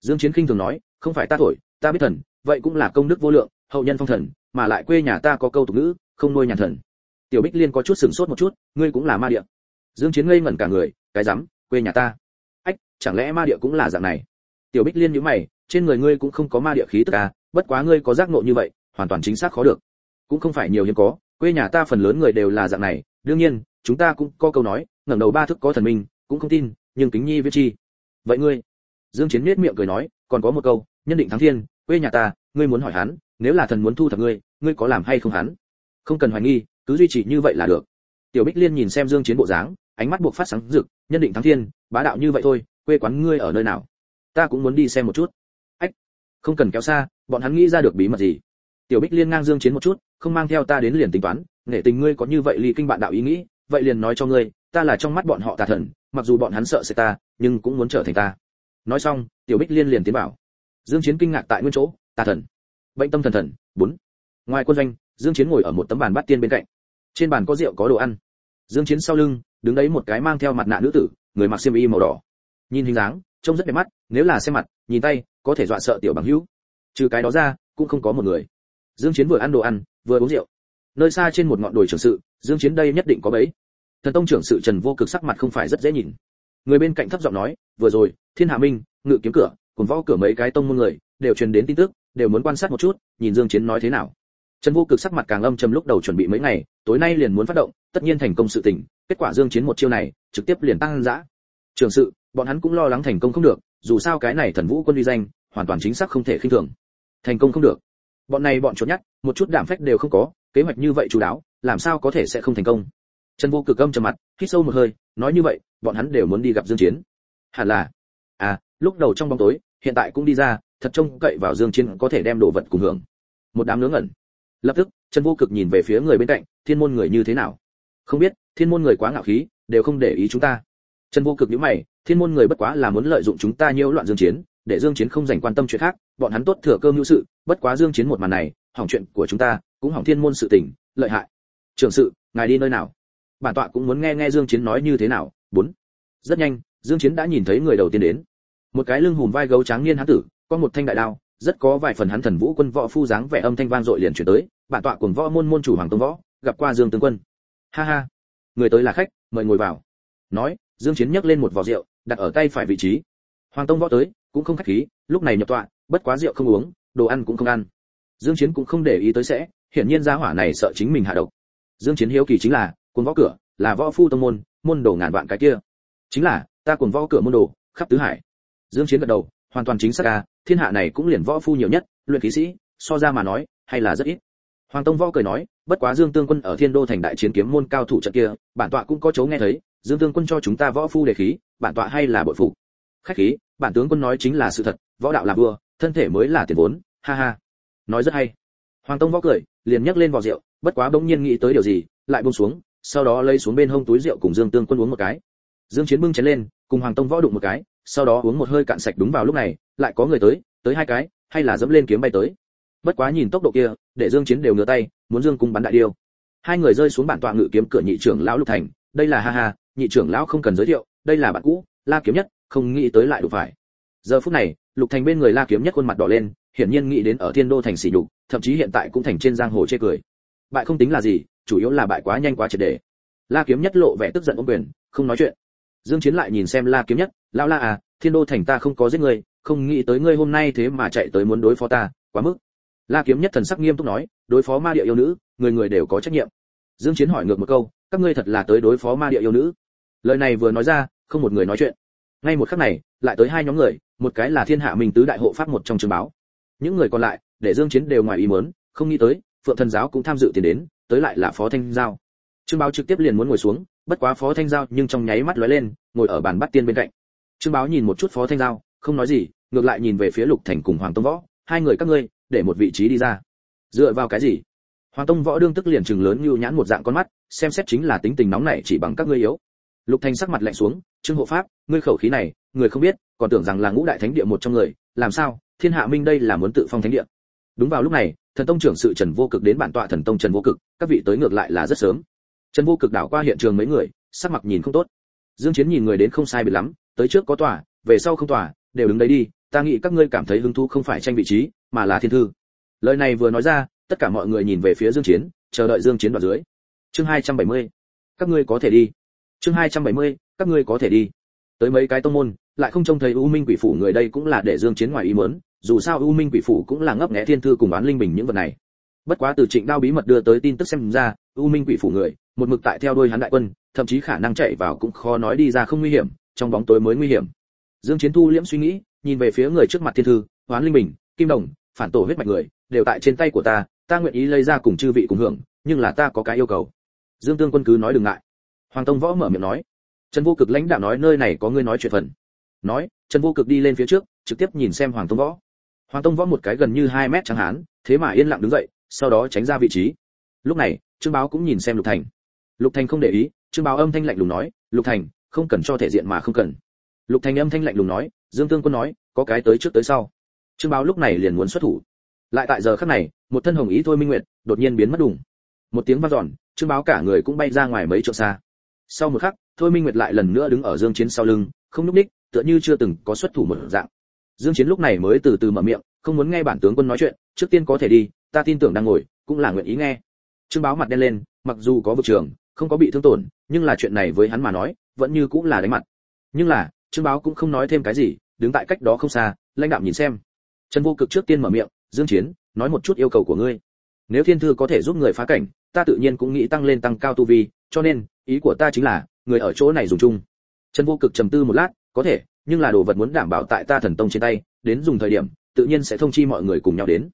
Dương chiến khinh thường nói, không phải ta thổi, ta biết thần, vậy cũng là công đức vô lượng, hậu nhân phong thần, mà lại quê nhà ta có câu tục ngữ, không nuôi nhà thần. Tiểu bích liên có chút sừng sốt một chút, ngươi cũng là ma địa dương chiến ngây ngẩn cả người, cái rắm, quê nhà ta. Ách, chẳng lẽ ma địa cũng là dạng này? Tiểu bích liên nhíu mày, trên người ngươi cũng không có ma địa khí tức à bất quá ngươi có giác ngộ như vậy, hoàn toàn chính xác khó được. Cũng không phải nhiều hiếm có, quê nhà ta phần lớn người đều là dạng này, đương nhiên, chúng ta cũng có câu nói, ngẩng đầu ba thức có thần minh, cũng không tin, nhưng kính nhi viết chi. Vậy ngươi? Dương chiến nét miệng cười nói, còn có một câu, nhân định thắng thiên, quê nhà ta, ngươi muốn hỏi hắn, nếu là thần muốn thu thập ngươi ngươi có làm hay không hắn? Không cần hoài nghi, cứ duy trì như vậy là được. Tiểu bích liên nhìn xem dương chiến bộ dáng ánh mắt buộc phát sáng rực, nhân định thắng thiên, bá đạo như vậy thôi, quê quán ngươi ở nơi nào? Ta cũng muốn đi xem một chút. Ách, không cần kéo xa, bọn hắn nghĩ ra được bí mật gì? Tiểu bích liên ngang dương chiến một chút, không mang theo ta đến liền tính toán, nghệ tình ngươi có như vậy ly kinh bạn đạo ý nghĩ, vậy liền nói cho ngươi, ta là trong mắt bọn họ tà thần, mặc dù bọn hắn sợ sẽ ta, nhưng cũng muốn trở thành ta. Nói xong, tiểu bích liên liền tiến bảo dương chiến kinh ngạc tại nguyên chỗ, tà thần, bệnh tâm thần thần, bốn. Ngoài quân doanh, dương chiến ngồi ở một tấm bàn bát tiên bên cạnh. Trên bàn có rượu có đồ ăn. Dương chiến sau lưng đứng đấy một cái mang theo mặt nạ nữ tử, người mặc xiêm y màu đỏ. Nhìn hình dáng, trông rất đẹp mắt, nếu là xem mặt, nhìn tay, có thể dọa sợ tiểu bằng hữu. Trừ cái đó ra, cũng không có một người. Dương chiến vừa ăn đồ ăn, vừa uống rượu. Nơi xa trên một ngọn đồi trưởng sự, dương chiến đây nhất định có bẫy. Thần tông trưởng sự trần vô cực sắc mặt không phải rất dễ nhìn. Người bên cạnh thấp giọng nói, vừa rồi, thiên hạ minh, ngự kiếm cửa, cùng võ cửa mấy cái tông môn người, đều truyền đến tin tức, đều muốn quan sát một chút, nhìn dương chiến nói thế nào. Trần vô cực sắc mặt càng âm trầm lúc đầu chuẩn bị mấy ngày tối nay liền muốn phát động, tất nhiên thành công sự tình, kết quả dương chiến một chiêu này, trực tiếp liền tăng dã. Trường sự, bọn hắn cũng lo lắng thành công không được, dù sao cái này thần vũ quân uy danh, hoàn toàn chính xác không thể khinh thường. Thành công không được. Bọn này bọn chốt nhắt, một chút đảm phách đều không có, kế hoạch như vậy chú đáo, làm sao có thể sẽ không thành công? Trần vô cực âm trầm mặt, hít sâu một hơi, nói như vậy, bọn hắn đều muốn đi gặp dương chiến. Hẳn là. À lúc đầu trong bóng tối, hiện tại cũng đi ra, thật trông cậy vào dương chiến có thể đem đồ vật cùng hưởng. Một đám nướng ẩn lập tức, trần vô cực nhìn về phía người bên cạnh thiên môn người như thế nào? Không biết, thiên môn người quá ngạo khí, đều không để ý chúng ta. Trần vô cực nhíu mày, thiên môn người bất quá là muốn lợi dụng chúng ta nhiễu loạn dương chiến, để dương chiến không dành quan tâm chuyện khác, bọn hắn tốt thừa cơ mưu sự, bất quá dương chiến một màn này, hỏng chuyện của chúng ta, cũng hỏng thiên môn sự tình, lợi hại. Trưởng sự, ngài đi nơi nào? Bản tọa cũng muốn nghe nghe dương chiến nói như thế nào. Bốn. Rất nhanh, dương chiến đã nhìn thấy người đầu tiên đến. Một cái lưng hùm vai gấu trắng niên hán tử, có một thanh đại đao, rất có vài phần hắn thần vũ quân võ phu dáng vẻ âm thanh vang dội liền chuyển tới. Bản tọa cùng võ môn môn chủ hoàng tông võ gặp qua dương tướng quân. Ha ha. Người tới là khách, mời ngồi vào. Nói, dương chiến nhấc lên một vò rượu, đặt ở tay phải vị trí. Hoàng tông võ tới, cũng không khách khí, lúc này nhập tọa, bất quá rượu không uống, đồ ăn cũng không ăn. Dương chiến cũng không để ý tới sẽ, hiển nhiên gia hỏa này sợ chính mình hạ độc. Dương chiến hiếu kỳ chính là, cuồng võ cửa, là võ phu tông môn môn đồ ngàn vạn cái kia. Chính là, ta cuồng võ cửa môn đồ, khắp tứ hải. Dương chiến gật đầu, hoàn toàn chính xác a thiên hạ này cũng liền võ phu nhiều nhất, luyện khí sĩ, so ra mà nói, hay là rất ít hoàng tông võ cười nói, bất quá dương tương quân ở thiên đô thành đại chiến kiếm môn cao thủ trận kia, bản tọa cũng có chỗ nghe thấy, dương tương quân cho chúng ta võ phu đề khí, bản tọa hay là bội phục. Khách khí, bản tướng quân nói chính là sự thật, võ đạo là vua, thân thể mới là tiền vốn, ha ha. Nói rất hay. Hoàng tông võ cười, liền nhấc lên vò rượu, bất quá bỗng nhiên nghĩ tới điều gì, lại buông xuống, sau đó lấy xuống bên hông túi rượu cùng dương tương quân uống một cái. Dương chiến bưng chén lên, cùng hoàng tông võ đụng một cái, sau đó uống một hơi cạn sạch đúng vào lúc này, lại có người tới tới hai cái, hay là dẫm lên kiếm bay tới bất quá nhìn tốc độ kia, để dương chiến đều ngửa tay, muốn dương cung bắn đại điêu. Hai người rơi xuống bản tọa ngự kiếm cửa nhị trưởng lão lục thành. Đây là ha ha, nhị trưởng lão không cần giới thiệu, đây là bạn cũ, la kiếm nhất, không nghĩ tới lại đủ phải. Giờ phút này, lục thành bên người la kiếm nhất khuôn mặt đỏ lên, hiển nhiên nghĩ đến ở thiên đô thành xỉ nhục, thậm chí hiện tại cũng thành trên giang hồ chê cười. Bại không tính là gì, chủ yếu là bại quá nhanh quá triệt để. La kiếm nhất lộ vẻ tức giận ôm quyền, không nói chuyện. Dương chiến lại nhìn xem la kiếm nhất, lão la à thiên đô thành ta không có giết ngươi, không nghĩ tới ngươi hôm nay thế mà chạy tới muốn đối phó ta, quá mức la kiếm nhất thần sắc nghiêm túc nói, đối phó ma địa yêu nữ, người người đều có trách nhiệm. Dương chiến hỏi ngược một câu, các ngươi thật là tới đối phó ma địa yêu nữ? Lời này vừa nói ra, không một người nói chuyện. Ngay một khắc này, lại tới hai nhóm người, một cái là thiên hạ minh tứ đại hộ pháp một trong trường báo. Những người còn lại, để dương chiến đều ngoài ý muốn, không nghĩ tới, phượng thần giáo cũng tham dự tiền đến, tới lại là phó thanh giao. Trương báo trực tiếp liền muốn ngồi xuống, bất quá phó thanh giao nhưng trong nháy mắt lóe lên, ngồi ở bàn bắt tiên bên cạnh. Trương báo nhìn một chút phó thanh giao, không nói gì, ngược lại nhìn về phía lục thành cùng hoàng tông võ. Hai người các ngươi để một vị trí đi ra. Dựa vào cái gì? Hoàng tông võ đương tức liền chừng lớn như nhãn một dạng con mắt, xem xét chính là tính tình nóng này chỉ bằng các ngươi yếu. Lục thành sắc mặt lạnh xuống, trương hộ pháp, ngươi khẩu khí này, người không biết, còn tưởng rằng là ngũ đại thánh địa một trong người, làm sao? Thiên hạ minh đây là muốn tự phong thánh địa. Đúng vào lúc này, thần tông trưởng sự trần vô cực đến bản tọa thần tông trần vô cực, các vị tới ngược lại là rất sớm. Trần vô cực đảo qua hiện trường mấy người, sắc mặt nhìn không tốt. Dương chiến nhìn người đến không sai biệt lắm, tới trước có tòa, về sau không tòa, đều đứng đấy đi, ta nghĩ các ngươi cảm thấy hứng thú không phải tranh vị trí mà là thiên thư. Lời này vừa nói ra tất cả mọi người nhìn về phía dương chiến chờ đợi dương chiến đoạt dưới. Chương 270. các ngươi có thể đi. Chương 270, các ngươi có thể đi. Tới mấy cái tông môn lại không trông thấy u minh quỷ phủ người đây cũng là để dương chiến ngoài ý muốn dù sao u minh quỷ phủ cũng là ngấp nghé thiên thư cùng bán linh bình những vật này. Bất quá từ trịnh đao bí mật đưa tới tin tức xem ra u minh quỷ phủ người một mực tại theo đuôi hắn đại quân thậm chí khả năng chạy vào cũng khó nói đi ra không nguy hiểm trong bóng tối mới nguy hiểm. Dương chiến thu liễm suy nghĩ nhìn về phía người trước mặt thiên thư hoán linh bình kim đồng, phản tổ huyết mạch người, đều tại trên tay của ta ta nguyện ý lấy ra cùng chư vị cùng hưởng, nhưng là ta có cái yêu cầu. Dương tương quân cứ nói đừng ngại. Hoàng tông võ mở miệng nói. Trần vô cực lãnh đạo nói nơi này có ngươi nói chuyện phần. Nói, trần vô cực đi lên phía trước, trực tiếp nhìn xem hoàng tông võ. Hoàng tông võ một cái gần như hai mét trắng hán, thế mà yên lặng đứng dậy, sau đó tránh ra vị trí. Lúc này, trương báo cũng nhìn xem lục thành. Lục thành không để ý, trương báo âm thanh lạnh lùng nói, lục thành, không cần cho thể diện mà không cần. Lục thành âm thanh lạnh lùng nói, dương tương quân nói, có cái tới trước tới sau trương báo lúc này liền muốn xuất thủ. Lại tại giờ khắc này, một thân hồng ý thôi minh nguyệt đột nhiên biến mất đùng. Một tiếng vang dọn, trương báo cả người cũng bay ra ngoài mấy trượng xa. Sau một khắc, thôi minh nguyệt lại lần nữa đứng ở dương chiến sau lưng, không núp đích tựa như chưa từng có xuất thủ một dạng. Dương chiến lúc này mới từ từ mở miệng, không muốn nghe bản tướng quân nói chuyện, trước tiên có thể đi, ta tin tưởng đang ngồi, cũng là nguyện ý nghe. Trương báo mặt đen lên, mặc dù có vực trường, không có bị thương tổn, nhưng là chuyện này với hắn mà nói, vẫn như cũng là đánh mặt. Nhưng là, trương báo cũng không nói thêm cái gì, đứng tại cách đó không xa, lãnh đạo nhìn xem trần vô cực trước tiên mở miệng, dương chiến, nói một chút yêu cầu của ngươi. Nếu thiên thư có thể giúp người phá cảnh, ta tự nhiên cũng nghĩ tăng lên tăng cao tu vi, cho nên, ý của ta chính là, người ở chỗ này dùng chung. Trần vô cực trầm tư một lát, có thể, nhưng là đồ vật muốn đảm bảo tại ta thần tông trên tay, đến dùng thời điểm, tự nhiên sẽ thông chi mọi người cùng nhau đến.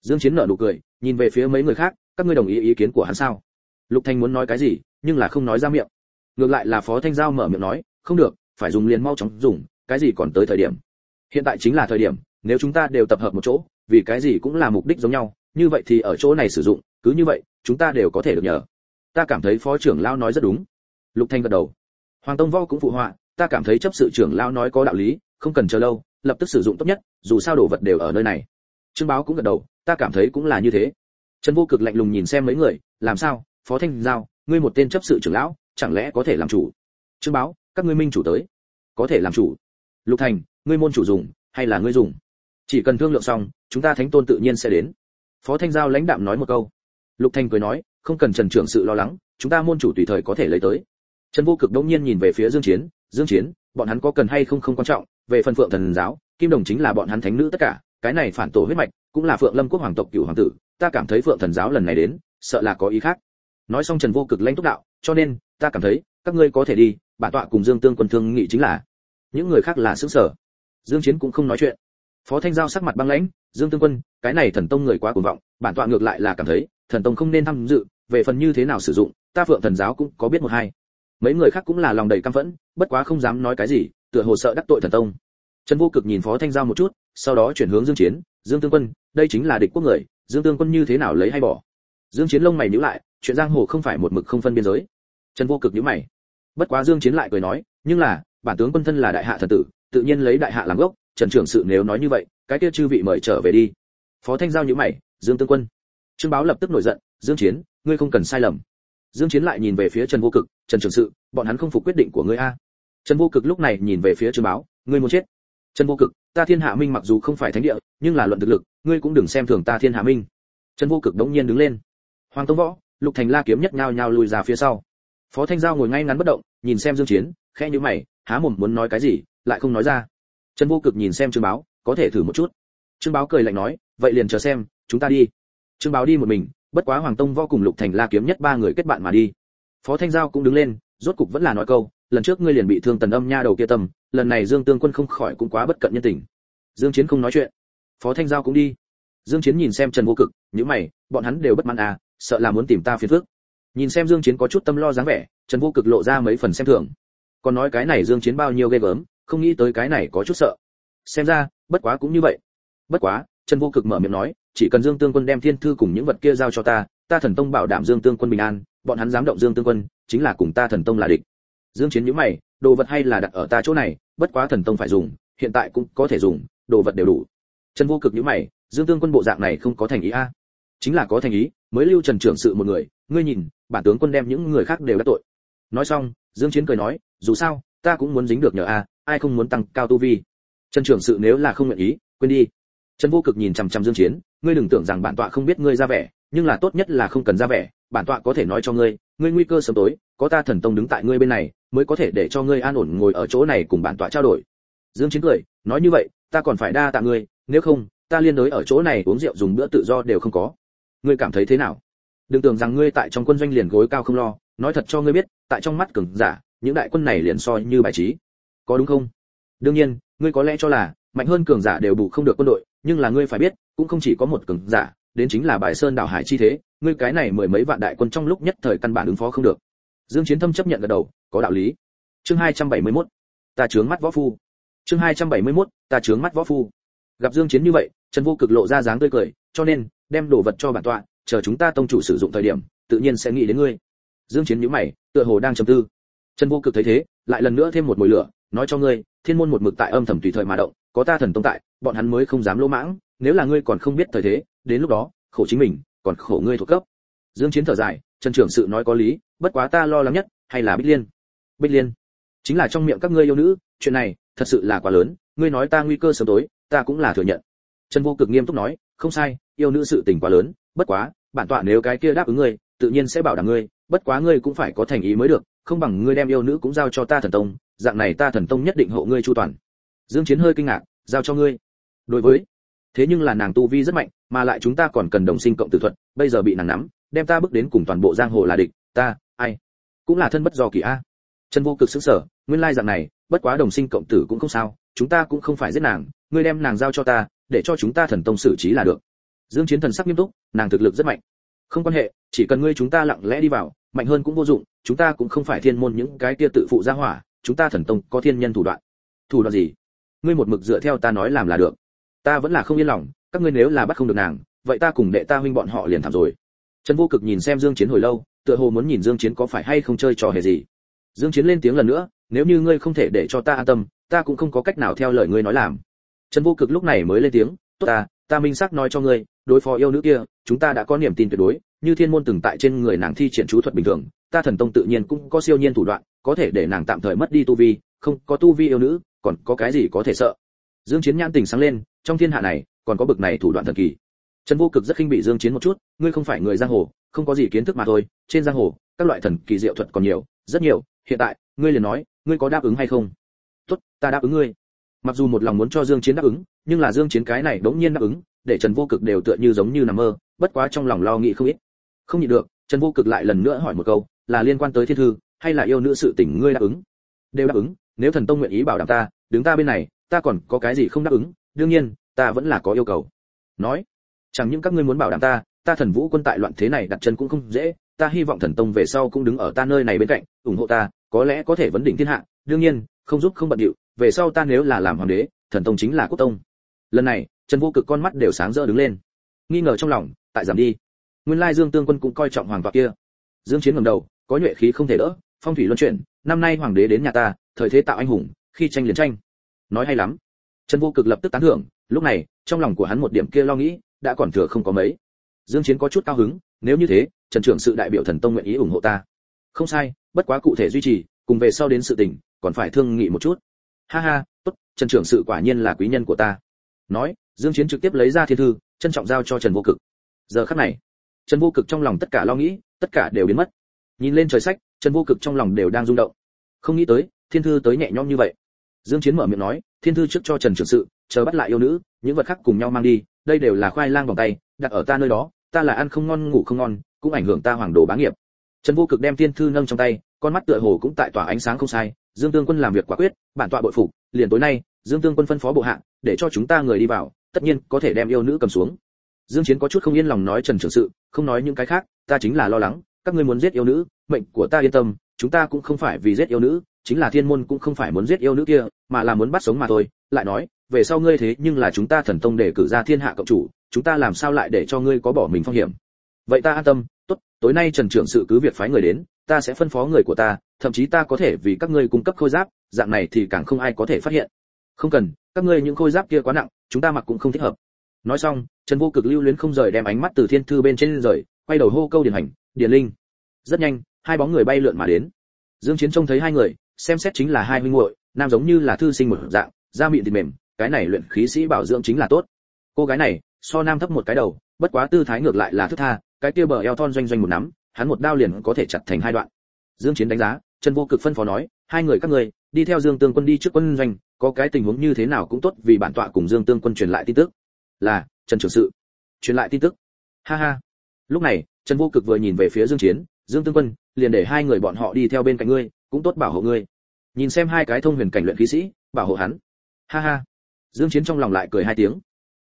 Dương chiến nở nụ cười, nhìn về phía mấy người khác, các ngươi đồng ý ý kiến của hắn sao? Lục thanh muốn nói cái gì, nhưng là không nói ra miệng. Ngược lại là phó thanh giao mở miệng nói, không được, phải dùng liền mau chóng dùng, cái gì còn tới thời điểm? Hiện tại chính là thời điểm nếu chúng ta đều tập hợp một chỗ, vì cái gì cũng là mục đích giống nhau, như vậy thì ở chỗ này sử dụng, cứ như vậy, chúng ta đều có thể được nhờ. Ta cảm thấy phó trưởng lão nói rất đúng. Lục thanh gật đầu. Hoàng tông võ cũng phụ họa, ta cảm thấy chấp sự trưởng lão nói có đạo lý, không cần chờ lâu, lập tức sử dụng tốt nhất, dù sao đồ vật đều ở nơi này. Trương báo cũng gật đầu, ta cảm thấy cũng là như thế. Trần vô cực lạnh lùng nhìn xem mấy người, làm sao, phó thanh giao, ngươi một tên chấp sự trưởng lão, chẳng lẽ có thể làm chủ? Trương báo, các ngươi minh chủ tới. Có thể làm chủ. Lục thành, ngươi môn chủ dùng, hay là ngươi dùng? Chỉ cần thương lượng xong, chúng ta thánh tôn tự nhiên sẽ đến. Phó thanh giao lãnh đạm nói một câu. Lục Thanh cười nói, không cần trần trưởng sự lo lắng, chúng ta môn chủ tùy thời có thể lấy tới. Trần vô cực đống nhiên nhìn về phía dương chiến dương chiến, bọn hắn có cần hay không không quan trọng, về phần phượng thần giáo, kim đồng chính là bọn hắn thánh nữ tất cả, cái này phản tổ huyết mạch, cũng là phượng lâm quốc hoàng tộc cửu hoàng tử, ta cảm thấy phượng thần giáo lần này đến, sợ là có ý khác. Nói xong trần vô cực lãnh túc đạo, cho nên, ta cảm thấy, các ngươi có thể đi, bản tọa cùng dương tương quân thương nghị chính là, những người khác là xứng sở. Dương chiến cũng không nói chuyện phó thanh giao sắc mặt băng lãnh, dương tương quân, cái này thần tông người quá cuồng vọng, bản tọa ngược lại là cảm thấy, thần tông không nên tham dự, về phần như thế nào sử dụng, ta phượng thần giáo cũng có biết một hai. Mấy người khác cũng là lòng đầy căm phẫn, bất quá không dám nói cái gì, tựa hồ sợ đắc tội thần tông. Trần vô cực nhìn phó thanh giao một chút, sau đó chuyển hướng dương chiến, dương tương quân, đây chính là địch quốc người, dương tương quân như thế nào lấy hay bỏ? Dương chiến lông mày nhíu lại, chuyện giang hồ không phải một mực không phân biên giới. Trần vô cực nhíu mày. Bất quá dương chiến lại cười nói, nhưng là, bản tướng quân thân là đại hạ thần tử, tự nhiên lấy đại hạ làm gốc trần trưởng sự nếu nói như vậy, cái kia chư vị mời trở về đi. Phó thanh giao nhíu mày, dương tương quân. Trương báo lập tức nổi giận, dương chiến, ngươi không cần sai lầm. Dương chiến lại nhìn về phía trần vô cực, trần trưởng sự, bọn hắn không phục quyết định của ngươi a. Trần vô cực lúc này nhìn về phía trương báo, ngươi muốn chết. Trần vô cực, ta thiên hạ minh mặc dù không phải thánh địa, nhưng là luận thực lực, ngươi cũng đừng xem thường ta thiên hạ minh. Trần vô cực đống nhiên đứng lên. Hoàng tông võ, lục thành la kiếm nhất nhao nhao lùi ra phía sau. Phó thanh giao ngồi ngay ngắn bất động, nhìn xem dương chiến, khẽ nhíu mày, há mồm muốn nói cái gì, lại không nói ra trần vô cực nhìn xem trương báo, có thể thử một chút. Trương báo cười lạnh nói, vậy liền chờ xem, chúng ta đi. Trương báo đi một mình, bất quá hoàng tông võ cùng lục thành la kiếm nhất ba người kết bạn mà đi. Phó thanh giao cũng đứng lên, rốt cục vẫn là nói câu, lần trước ngươi liền bị thương tần âm nha đầu kia tâm, lần này dương tương quân không khỏi cũng quá bất cận nhân tình. Dương chiến không nói chuyện. Phó thanh giao cũng đi. Dương chiến nhìn xem trần vô cực những mày, bọn hắn đều bất mãn à sợ là muốn tìm ta phiền phức. Nhìn xem dương chiến có chút tâm lo dáng vẻ, trần vô cực lộ ra mấy phần xem thường. Còn nói cái này dương chiến bao nhiêu ghê gớm không nghĩ tới cái này có chút sợ. Xem ra, bất quá cũng như vậy. Bất quá, trần vô cực mở miệng nói, chỉ cần dương tương quân đem thiên thư cùng những vật kia giao cho ta ta thần tông bảo đảm dương tương quân bình an, bọn hắn dám động dương tương quân, chính là cùng ta thần tông là địch. Dương chiến nhíu mày, đồ vật hay là đặt ở ta chỗ này, bất quá thần tông phải dùng, hiện tại cũng có thể dùng, đồ vật đều đủ. Trần vô cực nhíu mày, dương tương quân bộ dạng này không có thành ý a? Chính là có thành ý, mới lưu trần trưởng sự một người, ngươi nhìn, bản tướng quân đem những người khác đều đã tội. Nói xong, dương chiến cười nói, dù sao, ta cũng muốn dính được nhờ a ai không muốn tăng cao tu vi? Trần trưởng sự nếu là không nguyện ý, quên đi. Trần vô cực nhìn chằm chằm dương chiến, ngươi đừng tưởng rằng bản tọa không biết ngươi ra vẻ, nhưng là tốt nhất là không cần ra vẻ, bản tọa có thể nói cho ngươi ngươi nguy cơ sớm tối, có ta thần tông đứng tại ngươi bên này, mới có thể để cho ngươi an ổn ngồi ở chỗ này cùng bản tọa trao đổi. Dương chiến cười, nói như vậy, ta còn phải đa tạ ngươi, nếu không, ta liên đối ở chỗ này uống rượu dùng bữa tự do đều không có. Ngươi cảm thấy thế nào? Đừng tưởng rằng ngươi tại trong quân doanh liền gối cao không lo, nói thật cho ngươi biết, tại trong mắt cường giả, những đại quân này liền soi như bài trí có đúng không? Đương nhiên, ngươi có lẽ cho là mạnh hơn cường giả đều bù không được quân đội, nhưng là ngươi phải biết, cũng không chỉ có một cường giả, đến chính là bài sơn đảo hải chi thế, ngươi cái này mười mấy vạn đại quân trong lúc nhất thời căn bản ứng phó không được. Dương chiến thâm chấp nhận gật đầu, có đạo lý. Chương 271 ta chướng mắt võ phu. Chương 271 ta chướng mắt võ phu. Gặp dương chiến như vậy trần vô cực lộ ra dáng tươi cười, cho nên, đem đồ vật cho bản tọa, chờ chúng ta tông chủ sử dụng thời điểm, tự nhiên sẽ nghĩ đến ngươi. Dương chiến nhíu mày, tựa hồ đang trầm tư. Trần vô cực thấy thế, lại lần nữa thêm một mùi lửa nói cho ngươi, thiên môn một mực tại âm thầm tùy thời mà động, có ta thần tông tại, bọn hắn mới không dám lỗ mãng, nếu là ngươi còn không biết thời thế, đến lúc đó, khổ chính mình, còn khổ ngươi thuộc cấp. Dương chiến thở dài, trần trưởng sự nói có lý, bất quá ta lo lắng nhất, hay là bích liên. Bích liên, chính là trong miệng các ngươi yêu nữ, chuyện này, thật sự là quá lớn, ngươi nói ta nguy cơ sớm tối, ta cũng là thừa nhận. Trần vô cực nghiêm túc nói, không sai, yêu nữ sự tình quá lớn, bất quá, bản tọa nếu cái kia đáp ứng ngươi, tự nhiên sẽ bảo đảm ngươi, bất quá ngươi cũng phải có thành ý mới được, không bằng ngươi đem yêu nữ cũng giao cho ta thần tông dạng này ta thần tông nhất định hộ ngươi chu toàn. Dương chiến hơi kinh ngạc, giao cho ngươi. Đối với, thế nhưng là nàng tu vi rất mạnh, mà lại chúng ta còn cần đồng sinh cộng tử thuật, bây giờ bị nàng nắm, đem ta bước đến cùng toàn bộ giang hồ là địch, ta, ai, cũng là thân bất do kỳ a. Trần vô cực sững sờ, nguyên lai dạng này, bất quá đồng sinh cộng tử cũng không sao, chúng ta cũng không phải giết nàng, ngươi đem nàng giao cho ta, để cho chúng ta thần tông xử trí là được. Dương chiến thần sắc nghiêm túc, nàng thực lực rất mạnh. Không quan hệ, chỉ cần ngươi chúng ta lặng lẽ đi vào, mạnh hơn cũng vô dụng, chúng ta cũng không phải thiên môn những cái kia tự phụ gia hỏa chúng ta thần tông có thiên nhân thủ đoạn. Thủ đoạn gì? Ngươi một mực dựa theo ta nói làm là được. Ta vẫn là không yên lòng, các ngươi nếu là bắt không được nàng, vậy ta cùng đệ ta huynh bọn họ liền thảm rồi. Trần vô cực nhìn xem dương chiến hồi lâu, tựa hồ muốn nhìn dương chiến có phải hay không chơi trò hề gì. Dương chiến lên tiếng lần nữa, nếu như ngươi không thể để cho ta an tâm, ta cũng không có cách nào theo lời ngươi nói làm. Trần vô cực lúc này mới lên tiếng, tốt ta ta minh xác nói cho ngươi, đối phó yêu nữ kia, chúng ta đã có niềm tin tuyệt đối như thiên môn từng tại trên người nàng thi triển chú thuật bình thường, ta thần tông tự nhiên cũng có siêu nhiên thủ đoạn, có thể để nàng tạm thời mất đi tu vi, không có tu vi yêu nữ, còn có cái gì có thể sợ? Dương chiến nhãn tình sáng lên, trong thiên hạ này, còn có bực này thủ đoạn thần kỳ. Trần vô cực rất khinh bị dương chiến một chút, ngươi không phải người giang hồ, không có gì kiến thức mà thôi, trên giang hồ, các loại thần kỳ diệu thuật còn nhiều, rất nhiều, hiện tại, ngươi liền nói, ngươi có đáp ứng hay không? Tốt, ta đáp ứng ngươi. Mặc dù một lòng muốn cho dương chiến đáp ứng, nhưng là dương chiến cái này đống nhiên đáp ứng, để trần vô cực đều tựa như giống như nằm mơ, bất quá trong lòng lo nghĩ không ít không nhịn được, trần vô cực lại lần nữa hỏi một câu, là liên quan tới thiên thư, hay là yêu nữ sự tình ngươi đáp ứng? Đều đáp ứng, nếu thần tông nguyện ý bảo đảm ta, đứng ta bên này, ta còn có cái gì không đáp ứng? Đương nhiên, ta vẫn là có yêu cầu. Nói, chẳng những các ngươi muốn bảo đảm ta ta thần vũ quân tại loạn thế này đặt chân cũng không dễ, ta hy vọng thần tông về sau cũng đứng ở ta nơi này bên cạnh, ủng hộ ta, có lẽ có thể vấn đỉnh thiên hạ. Đương nhiên, không giúp không bận điệu, về sau ta nếu là làm hoàng đế, thần tông chính là quốc tông. Lần này, trần vô cực con mắt đều sáng rỡ đứng lên. Nghi ngờ trong lòng, tại giảm đi nguyên lai dương tương quân cũng coi trọng hoàng tọa kia. Dương chiến ngẩng đầu, có nhuệ khí không thể đỡ, phong thủy luân chuyển, năm nay hoàng đế đến nhà ta, thời thế tạo anh hùng, khi tranh liền tranh. Nói hay lắm. Trần vô cực lập tức tán thưởng, lúc này, trong lòng của hắn một điểm kia lo nghĩ, đã còn thừa không có mấy. Dương chiến có chút cao hứng, nếu như thế, trần trưởng sự đại biểu thần tông nguyện ý ủng hộ ta. Không sai, bất quá cụ thể duy trì, cùng về sau đến sự tình, còn phải thương nghị một chút. Ha ha, tốt, trần trưởng sự quả nhiên là quý nhân của ta. Nói, dương chiến trực tiếp lấy ra thiên thư, trân trọng giao cho trần vô cực. Giờ khắc này trần vô cực trong lòng tất cả lo nghĩ, tất cả đều biến mất. Nhìn lên trời sách, trần vô cực trong lòng đều đang rung động. Không nghĩ tới, thiên thư tới nhẹ nhõm như vậy. Dương chiến mở miệng nói, thiên thư trước cho trần trưởng sự, chờ bắt lại yêu nữ, những vật khác cùng nhau mang đi, đây đều là khoai lang vòng tay, đặt ở ta nơi đó, ta là ăn không ngon, ngủ không ngon, cũng ảnh hưởng ta hoàng đồ bá nghiệp. Trần vô cực đem thiên thư nâng trong tay, con mắt tựa hồ cũng tại tỏa ánh sáng không sai, dương tương quân làm việc quả quyết, bản tọa bội phục, liền tối nay, dương tương quân phân phó bộ hạ, để cho chúng ta người đi vào, tất nhiên có thể đem yêu nữ cầm xuống dương chiến có chút không yên lòng nói trần trưởng sự, không nói những cái khác, ta chính là lo lắng, các ngươi muốn giết yêu nữ, mệnh của ta yên tâm, chúng ta cũng không phải vì giết yêu nữ, chính là thiên môn cũng không phải muốn giết yêu nữ kia, mà là muốn bắt sống mà thôi. Lại nói, về sau ngươi thế nhưng là chúng ta thần tông để cử ra thiên hạ cộng chủ, chúng ta làm sao lại để cho ngươi có bỏ mình phong hiểm? Vậy ta an tâm, tốt, tối nay trần trưởng sự cứ việc phái người đến, ta sẽ phân phó người của ta, thậm chí ta có thể vì các ngươi cung cấp khôi giáp, dạng này thì càng không ai có thể phát hiện. Không cần, các ngươi những khôi giáp kia quá nặng, chúng ta mặc cũng không thích hợp nói xong, trần vô cực lưu luyến không rời đem ánh mắt từ thiên thư bên trên rời, quay đầu hô câu điển hành, điển linh. Rất nhanh, hai bóng người bay lượn mà đến. Dương chiến trông thấy hai người, xem xét chính là hai huynh muội, nam giống như là thư sinh một dạng, da mịn thịt mềm, cái này luyện khí sĩ bảo dưỡng chính là tốt. Cô gái này, so nam thấp một cái đầu, bất quá tư thái ngược lại là thức tha, cái kia bờ eo thon doanh doanh một nắm, hắn một đao liền có thể chặt thành hai đoạn. Dương chiến đánh giá, trần vô cực phân phó nói, hai người các người, đi theo dương tương quân đi trước quân doanh, có cái tình huống như thế nào cũng tốt vì bản tọa cùng dương tương quân truyền lại tin tức là, trần trưởng sự. Truyền lại tin tức. Ha ha. Lúc này, trần vô cực vừa nhìn về phía dương chiến, dương tương quân, liền để hai người bọn họ đi theo bên cạnh ngươi, cũng tốt bảo hộ ngươi. Nhìn xem hai cái thông huyền cảnh luyện khí sĩ, bảo hộ hắn. Ha ha. Dương chiến trong lòng lại cười hai tiếng.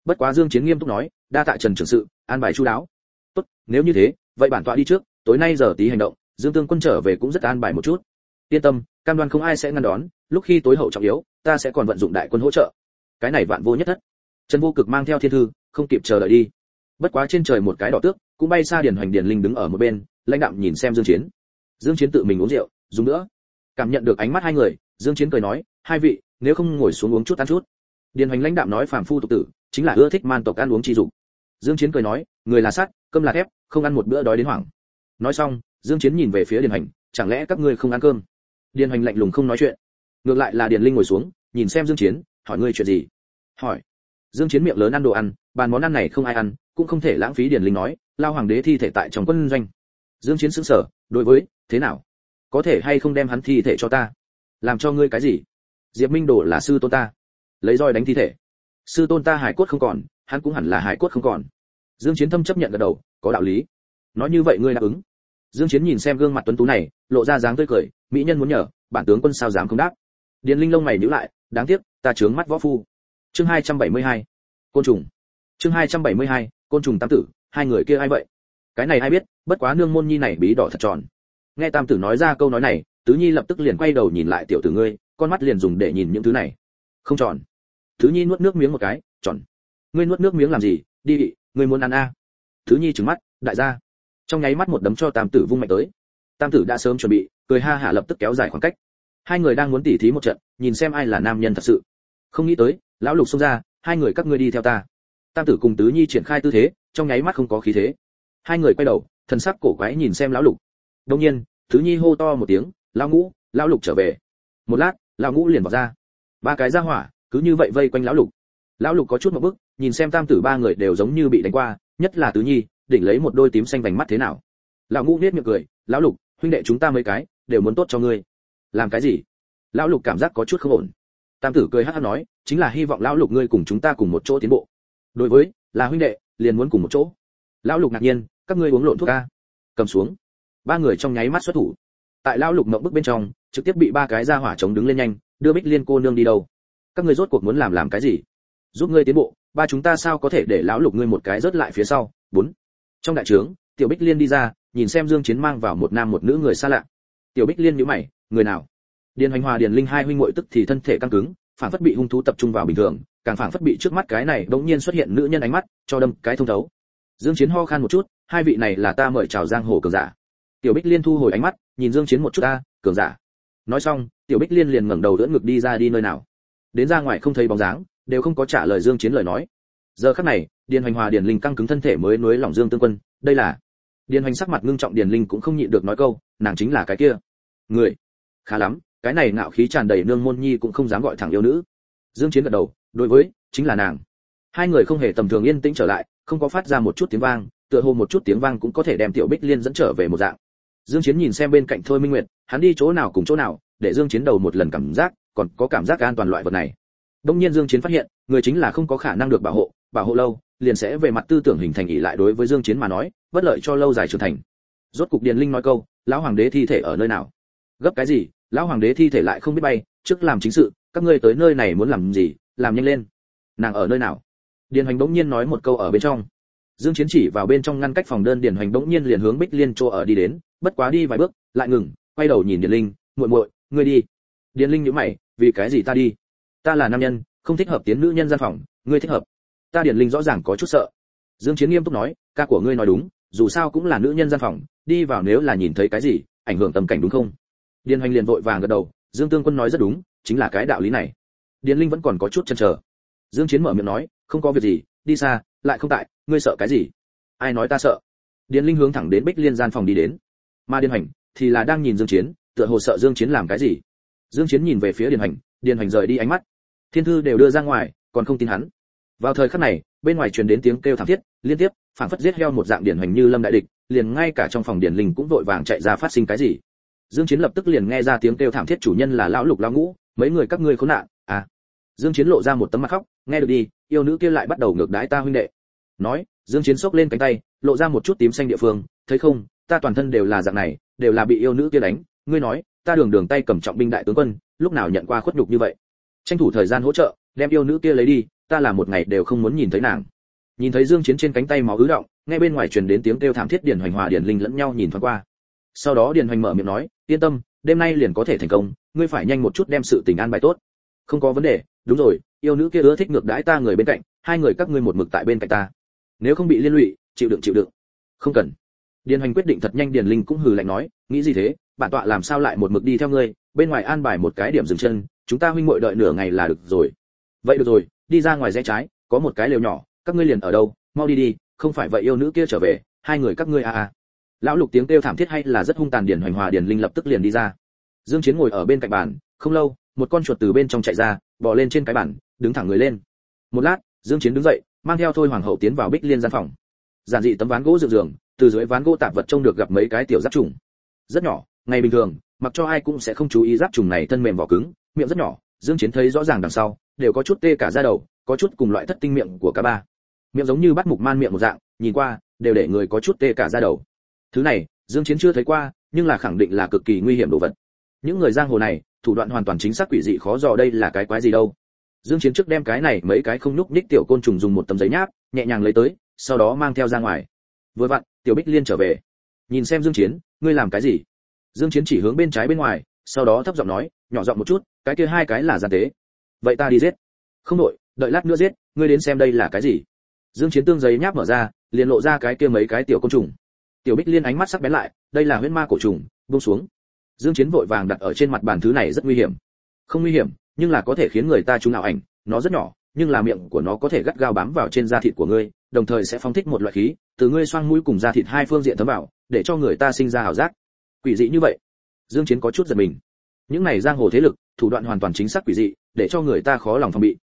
Bất quá dương chiến nghiêm túc nói, đa tạ trần trưởng sự, an bài chu đáo. Tốt, nếu như thế, vậy bản tọa đi trước, tối nay giờ tí hành động, dương tương quân trở về cũng rất an bài một chút. Yên tâm, cam đoan không ai sẽ ngăn đón, lúc khi tối hậu trọng yếu, ta sẽ còn vận dụng đại quân hỗ trợ. Cái này vạn vô nhất thất trần vô cực mang theo thiên thư, không kịp chờ đợi đi. Bất quá trên trời một cái đỏ tước, cũng bay xa điền hoành điền linh đứng ở một bên, lãnh đạm nhìn xem dương chiến. Dương chiến tự mình uống rượu, dùng nữa. Cảm nhận được ánh mắt hai người, dương chiến cười nói, hai vị, nếu không ngồi xuống uống chút ăn chút. Điền hoành lãnh đạm nói phàm phu tục tử, chính là ưa thích man tộc ăn uống chi dục. Dương chiến cười nói, người là sắt, cơm là thép, không ăn một bữa đói đến hoảng. Nói xong, dương chiến nhìn về phía điền hoành, chẳng lẽ các ngươi không ăn cơm? Điền hoành lạnh lùng không nói chuyện. Ngược lại là điền linh ngồi xuống, nhìn xem dương chiến, hỏi ngươi chuyện gì? Hỏi dương chiến miệng lớn ăn đồ ăn, bàn món ăn này không ai ăn, cũng không thể lãng phí điền linh nói, lao hoàng đế thi thể tại trong quân doanh. Dương chiến sững sờ, đối với, thế nào? Có thể hay không đem hắn thi thể cho ta? Làm cho ngươi cái gì? Diệp minh đồ là sư tôn ta. Lấy roi đánh thi thể. Sư tôn ta hải cốt không còn, hắn cũng hẳn là hải cốt không còn. Dương chiến thâm chấp nhận gật đầu, có đạo lý. Nói như vậy ngươi đáp ứng. Dương chiến nhìn xem gương mặt tuấn tú này, lộ ra dáng tươi cười, mỹ nhân muốn nhờ, bản tướng quân sao dám không đáp? Điền linh lông mày nhíu lại, đáng tiếc, ta trướng mắt võ phu chương 272. côn trùng. Chương 272, côn trùng tam tử hai người kia ai vậy? Cái này ai biết bất quá nương môn nhi này bí đỏ thật tròn. Nghe tam tử nói ra câu nói này tứ nhi lập tức liền quay đầu nhìn lại tiểu tử ngươi con mắt liền dùng để nhìn những thứ này. Không tròn. Thứ nhi nuốt nước miếng một cái tròn. Ngươi nuốt nước miếng làm gì? Đi vị ngươi muốn ăn a? À. thứ nhi trừng mắt đại gia. Trong nháy mắt một đấm cho tam tử vung mạnh tới. Tam tử đã sớm chuẩn bị cười ha hả lập tức kéo dài khoảng cách. Hai người đang muốn tỉ thí một trận nhìn xem ai là nam nhân thật sự. Không nghĩ tới lão lục xông ra, hai người các ngươi đi theo ta. Tam tử cùng tứ nhi triển khai tư thế, trong nháy mắt không có khí thế. Hai người quay đầu, thần sắc cổ quái nhìn xem lão lục. Đông nhiên, tứ nhi hô to một tiếng, lão ngũ, lão lục trở về. Một lát, lão ngũ liền vào ra. Ba cái ra hỏa, cứ như vậy vây quanh lão lục. Lão lục có chút một bức, nhìn xem tam tử ba người đều giống như bị đánh qua, nhất là tứ nhi, đỉnh lấy một đôi tím xanh vành mắt thế nào. Lão ngũ nết miệng cười, lão lục, huynh đệ chúng ta mấy cái, đều muốn tốt cho ngươi. Làm cái gì? Lão lục cảm giác có chút không ổn. Tam tử cười hắt hắt nói chính là hy vọng lão lục ngươi cùng chúng ta cùng một chỗ tiến bộ. Đối với, là huynh đệ, liền muốn cùng một chỗ. Lão lục ngạc nhiên, các ngươi uống lộn thuốc a cầm xuống. Ba người trong nháy mắt xuất thủ. Tại lão lục mộng bức bên trong, trực tiếp bị ba cái ra hỏa chống đứng lên nhanh, đưa bích liên cô nương đi đâu? Các ngươi rốt cuộc muốn làm làm cái gì? Giúp ngươi tiến bộ, ba chúng ta sao có thể để lão lục ngươi một cái rớt lại phía sau? Bốn. Trong đại trướng, tiểu bích liên đi ra, nhìn xem dương chiến mang vào một nam một nữ người xa lạ. Tiểu bích liên nhíu mày, người nào? Điền hoành hòa, điền linh hai huynh muội tức thì thân thể căng cứng phản phất bị hung thú tập trung vào bình thường, càng phản phất bị trước mắt cái này đống nhiên xuất hiện nữ nhân ánh mắt, cho đâm cái thông thấu. Dương chiến ho khan một chút, hai vị này là ta mời chào giang hồ cường giả. Tiểu bích liên thu hồi ánh mắt, nhìn dương chiến một chút ta, cường giả. Nói xong, tiểu bích liên liền ngẩng đầu đỡ ngực đi ra đi nơi nào. Đến ra ngoài không thấy bóng dáng, đều không có trả lời dương chiến lời nói. Giờ khắc này, điền hoành hòa điền linh căng cứng thân thể mới nuối lòng dương tương quân, đây là điền hoành sắc mặt ngưng trọng điền linh cũng không nhịn được nói câu, nàng chính là cái kia. Người, khá lắm cái này ngạo khí tràn đầy nương môn nhi cũng không dám gọi thẳng yêu nữ. Dương chiến gật đầu, đối với, chính là nàng. Hai người không hề tầm thường yên tĩnh trở lại, không có phát ra một chút tiếng vang, tựa hồ một chút tiếng vang cũng có thể đem tiểu bích liên dẫn trở về một dạng. Dương chiến nhìn xem bên cạnh thôi minh nguyệt, hắn đi chỗ nào cùng chỗ nào, để dương chiến đầu một lần cảm giác, còn có cảm giác an toàn loại vật này. Đông nhiên dương chiến phát hiện, người chính là không có khả năng được bảo hộ bảo hộ lâu, liền sẽ về mặt tư tưởng hình thành ý lại đối với dương chiến mà nói, bất lợi cho lâu dài trưởng thành. Rốt cục điền linh nói câu, lão hoàng đế thi thể ở nơi nào? Gấp cái gì? Lão hoàng đế thi thể lại không biết bay, trước làm chính sự, các ngươi tới nơi này muốn làm gì, làm nhanh lên. Nàng ở nơi nào? Điền hoành bỗng nhiên nói một câu ở bên trong. Dương chiến chỉ vào bên trong ngăn cách phòng đơn, điền hoành bỗng nhiên liền hướng bích liên chỗ ở đi đến, bất quá đi vài bước, lại ngừng, quay đầu nhìn điền linh, muội muội, ngươi đi. Điền linh nhíu mày, vì cái gì ta đi? Ta là nam nhân, không thích hợp tiến nữ nhân gian phòng, ngươi thích hợp. Ta điền linh rõ ràng có chút sợ. Dương chiến nghiêm túc nói, ca của ngươi nói đúng, dù sao cũng là nữ nhân gian phòng, đi vào nếu là nhìn thấy cái gì, ảnh hưởng tâm cảnh đúng không? Điền hoành liền vội vàng gật đầu, dương tương quân nói rất đúng, chính là cái đạo lý này. Điền linh vẫn còn có chút chần chờ. Dương chiến mở miệng nói, không có việc gì, đi xa, lại không tại, ngươi sợ cái gì? Ai nói ta sợ? Điền linh hướng thẳng đến bích liên gian phòng đi đến. Mà điền hoành thì là đang nhìn dương chiến, tựa hồ sợ dương chiến làm cái gì. Dương chiến nhìn về phía điền hoành điền hoành rời đi ánh mắt. Thiên thư đều đưa ra ngoài, còn không tin hắn. Vào thời khắc này, bên ngoài truyền đến tiếng kêu thảm thiết, liên tiếp phản phất giết heo một dạng điển hoành như lâm đại địch, liền ngay cả trong phòng điển linh cũng vội vàng chạy ra phát sinh cái gì dương chiến lập tức liền nghe ra tiếng kêu thảm thiết chủ nhân là lão lục lão ngũ, mấy người các ngươi khốn nạn à. Dương chiến lộ ra một tấm mặt khóc, nghe được đi, yêu nữ kia lại bắt đầu ngược đãi ta huynh đệ. Nói, dương chiến sốc lên cánh tay, lộ ra một chút tím xanh địa phương, thấy không, ta toàn thân đều là dạng này, đều là bị yêu nữ kia đánh. Ngươi nói, ta đường đường tay cầm trọng binh đại tướng quân, lúc nào nhận qua khuất nhục như vậy? Tranh thủ thời gian hỗ trợ, đem yêu nữ kia lấy đi, ta là một ngày đều không muốn nhìn thấy nàng. Nhìn thấy dương chiến trên cánh tay máu ứ động, nghe bên ngoài truyền đến tiếng kêu thảm thiết điền hoành hòa điền linh lẫn nhau nhìn thoáng qua. Sau đó điền hoành mở miệng nói yên tâm, đêm nay liền có thể thành công, ngươi phải nhanh một chút đem sự tình an bài tốt. Không có vấn đề, đúng rồi, yêu nữ kia ưa thích ngược đãi ta người bên cạnh, hai người các ngươi một mực tại bên cạnh ta. Nếu không bị liên lụy, chịu đựng chịu đựng. Không cần. Điền hoành quyết định thật nhanh điền linh cũng hừ lạnh nói, nghĩ gì thế, bản tọa làm sao lại một mực đi theo ngươi, bên ngoài an bài một cái điểm dừng chân, chúng ta huynh muội đợi nửa ngày là được rồi. Vậy được rồi, đi ra ngoài rẽ trái, có một cái lều nhỏ, các ngươi liền ở đâu, mau đi đi, không phải vậy yêu nữ kia trở về, hai người các ngươi à à lão lục tiếng kêu thảm thiết hay là rất hung tàn điển hoành hòa điển linh lập tức liền đi ra. Dương chiến ngồi ở bên cạnh bàn, không lâu, một con chuột từ bên trong chạy ra, bò lên trên cái bàn, đứng thẳng người lên. Một lát, dương chiến đứng dậy, mang theo thôi hoàng hậu tiến vào bích liên gian phòng. Giản dị tấm ván gỗ dựng giường, từ dưới ván gỗ tạp vật trông được gặp mấy cái tiểu giáp trùng. Rất nhỏ, ngày bình thường, mặc cho ai cũng sẽ không chú ý giáp trùng này thân mềm vỏ cứng, miệng rất nhỏ, dương chiến thấy rõ ràng đằng sau, đều có chút tê cả da đầu, có chút cùng loại thất tinh miệng của cá ba. Miệng giống như bắt mục man miệng một dạng, nhìn qua, đều để người có chút tê cả da đầu thứ này, dương chiến chưa thấy qua, nhưng là khẳng định là cực kỳ nguy hiểm đồ vật. Những người giang hồ này, thủ đoạn hoàn toàn chính xác quỷ dị khó dò đây là cái quái gì đâu. Dương chiến trước đem cái này mấy cái không nhúc nhích tiểu côn trùng dùng một tấm giấy nháp, nhẹ nhàng lấy tới, sau đó mang theo ra ngoài. Vừa vặn, tiểu bích liên trở về. Nhìn xem dương chiến, ngươi làm cái gì? Dương chiến chỉ hướng bên trái bên ngoài, sau đó thấp giọng nói, nhỏ giọng một chút, cái kia hai cái là gian tế. Vậy ta đi giết. Không đội đợi lát nữa giết, ngươi đến xem đây là cái gì. Dương chiến tương giấy nháp mở ra, liền lộ ra cái kia mấy cái tiểu côn trùng tiểu bích liên ánh mắt sắc bén lại, đây là huyễn ma cổ trùng, buông xuống. Dương chiến vội vàng đặt ở trên mặt bàn thứ này rất nguy hiểm. Không nguy hiểm, nhưng là có thể khiến người ta trúng ảo ảnh, nó rất nhỏ, nhưng là miệng của nó có thể gắt gao bám vào trên da thịt của ngươi, đồng thời sẽ phóng thích một loại khí, từ ngươi xoang mũi cùng da thịt hai phương diện thấm vào, để cho người ta sinh ra hảo giác. Quỷ dị như vậy. Dương chiến có chút giật mình. Những này giang hồ thế lực, thủ đoạn hoàn toàn chính xác quỷ dị, để cho người ta khó lòng phòng bị.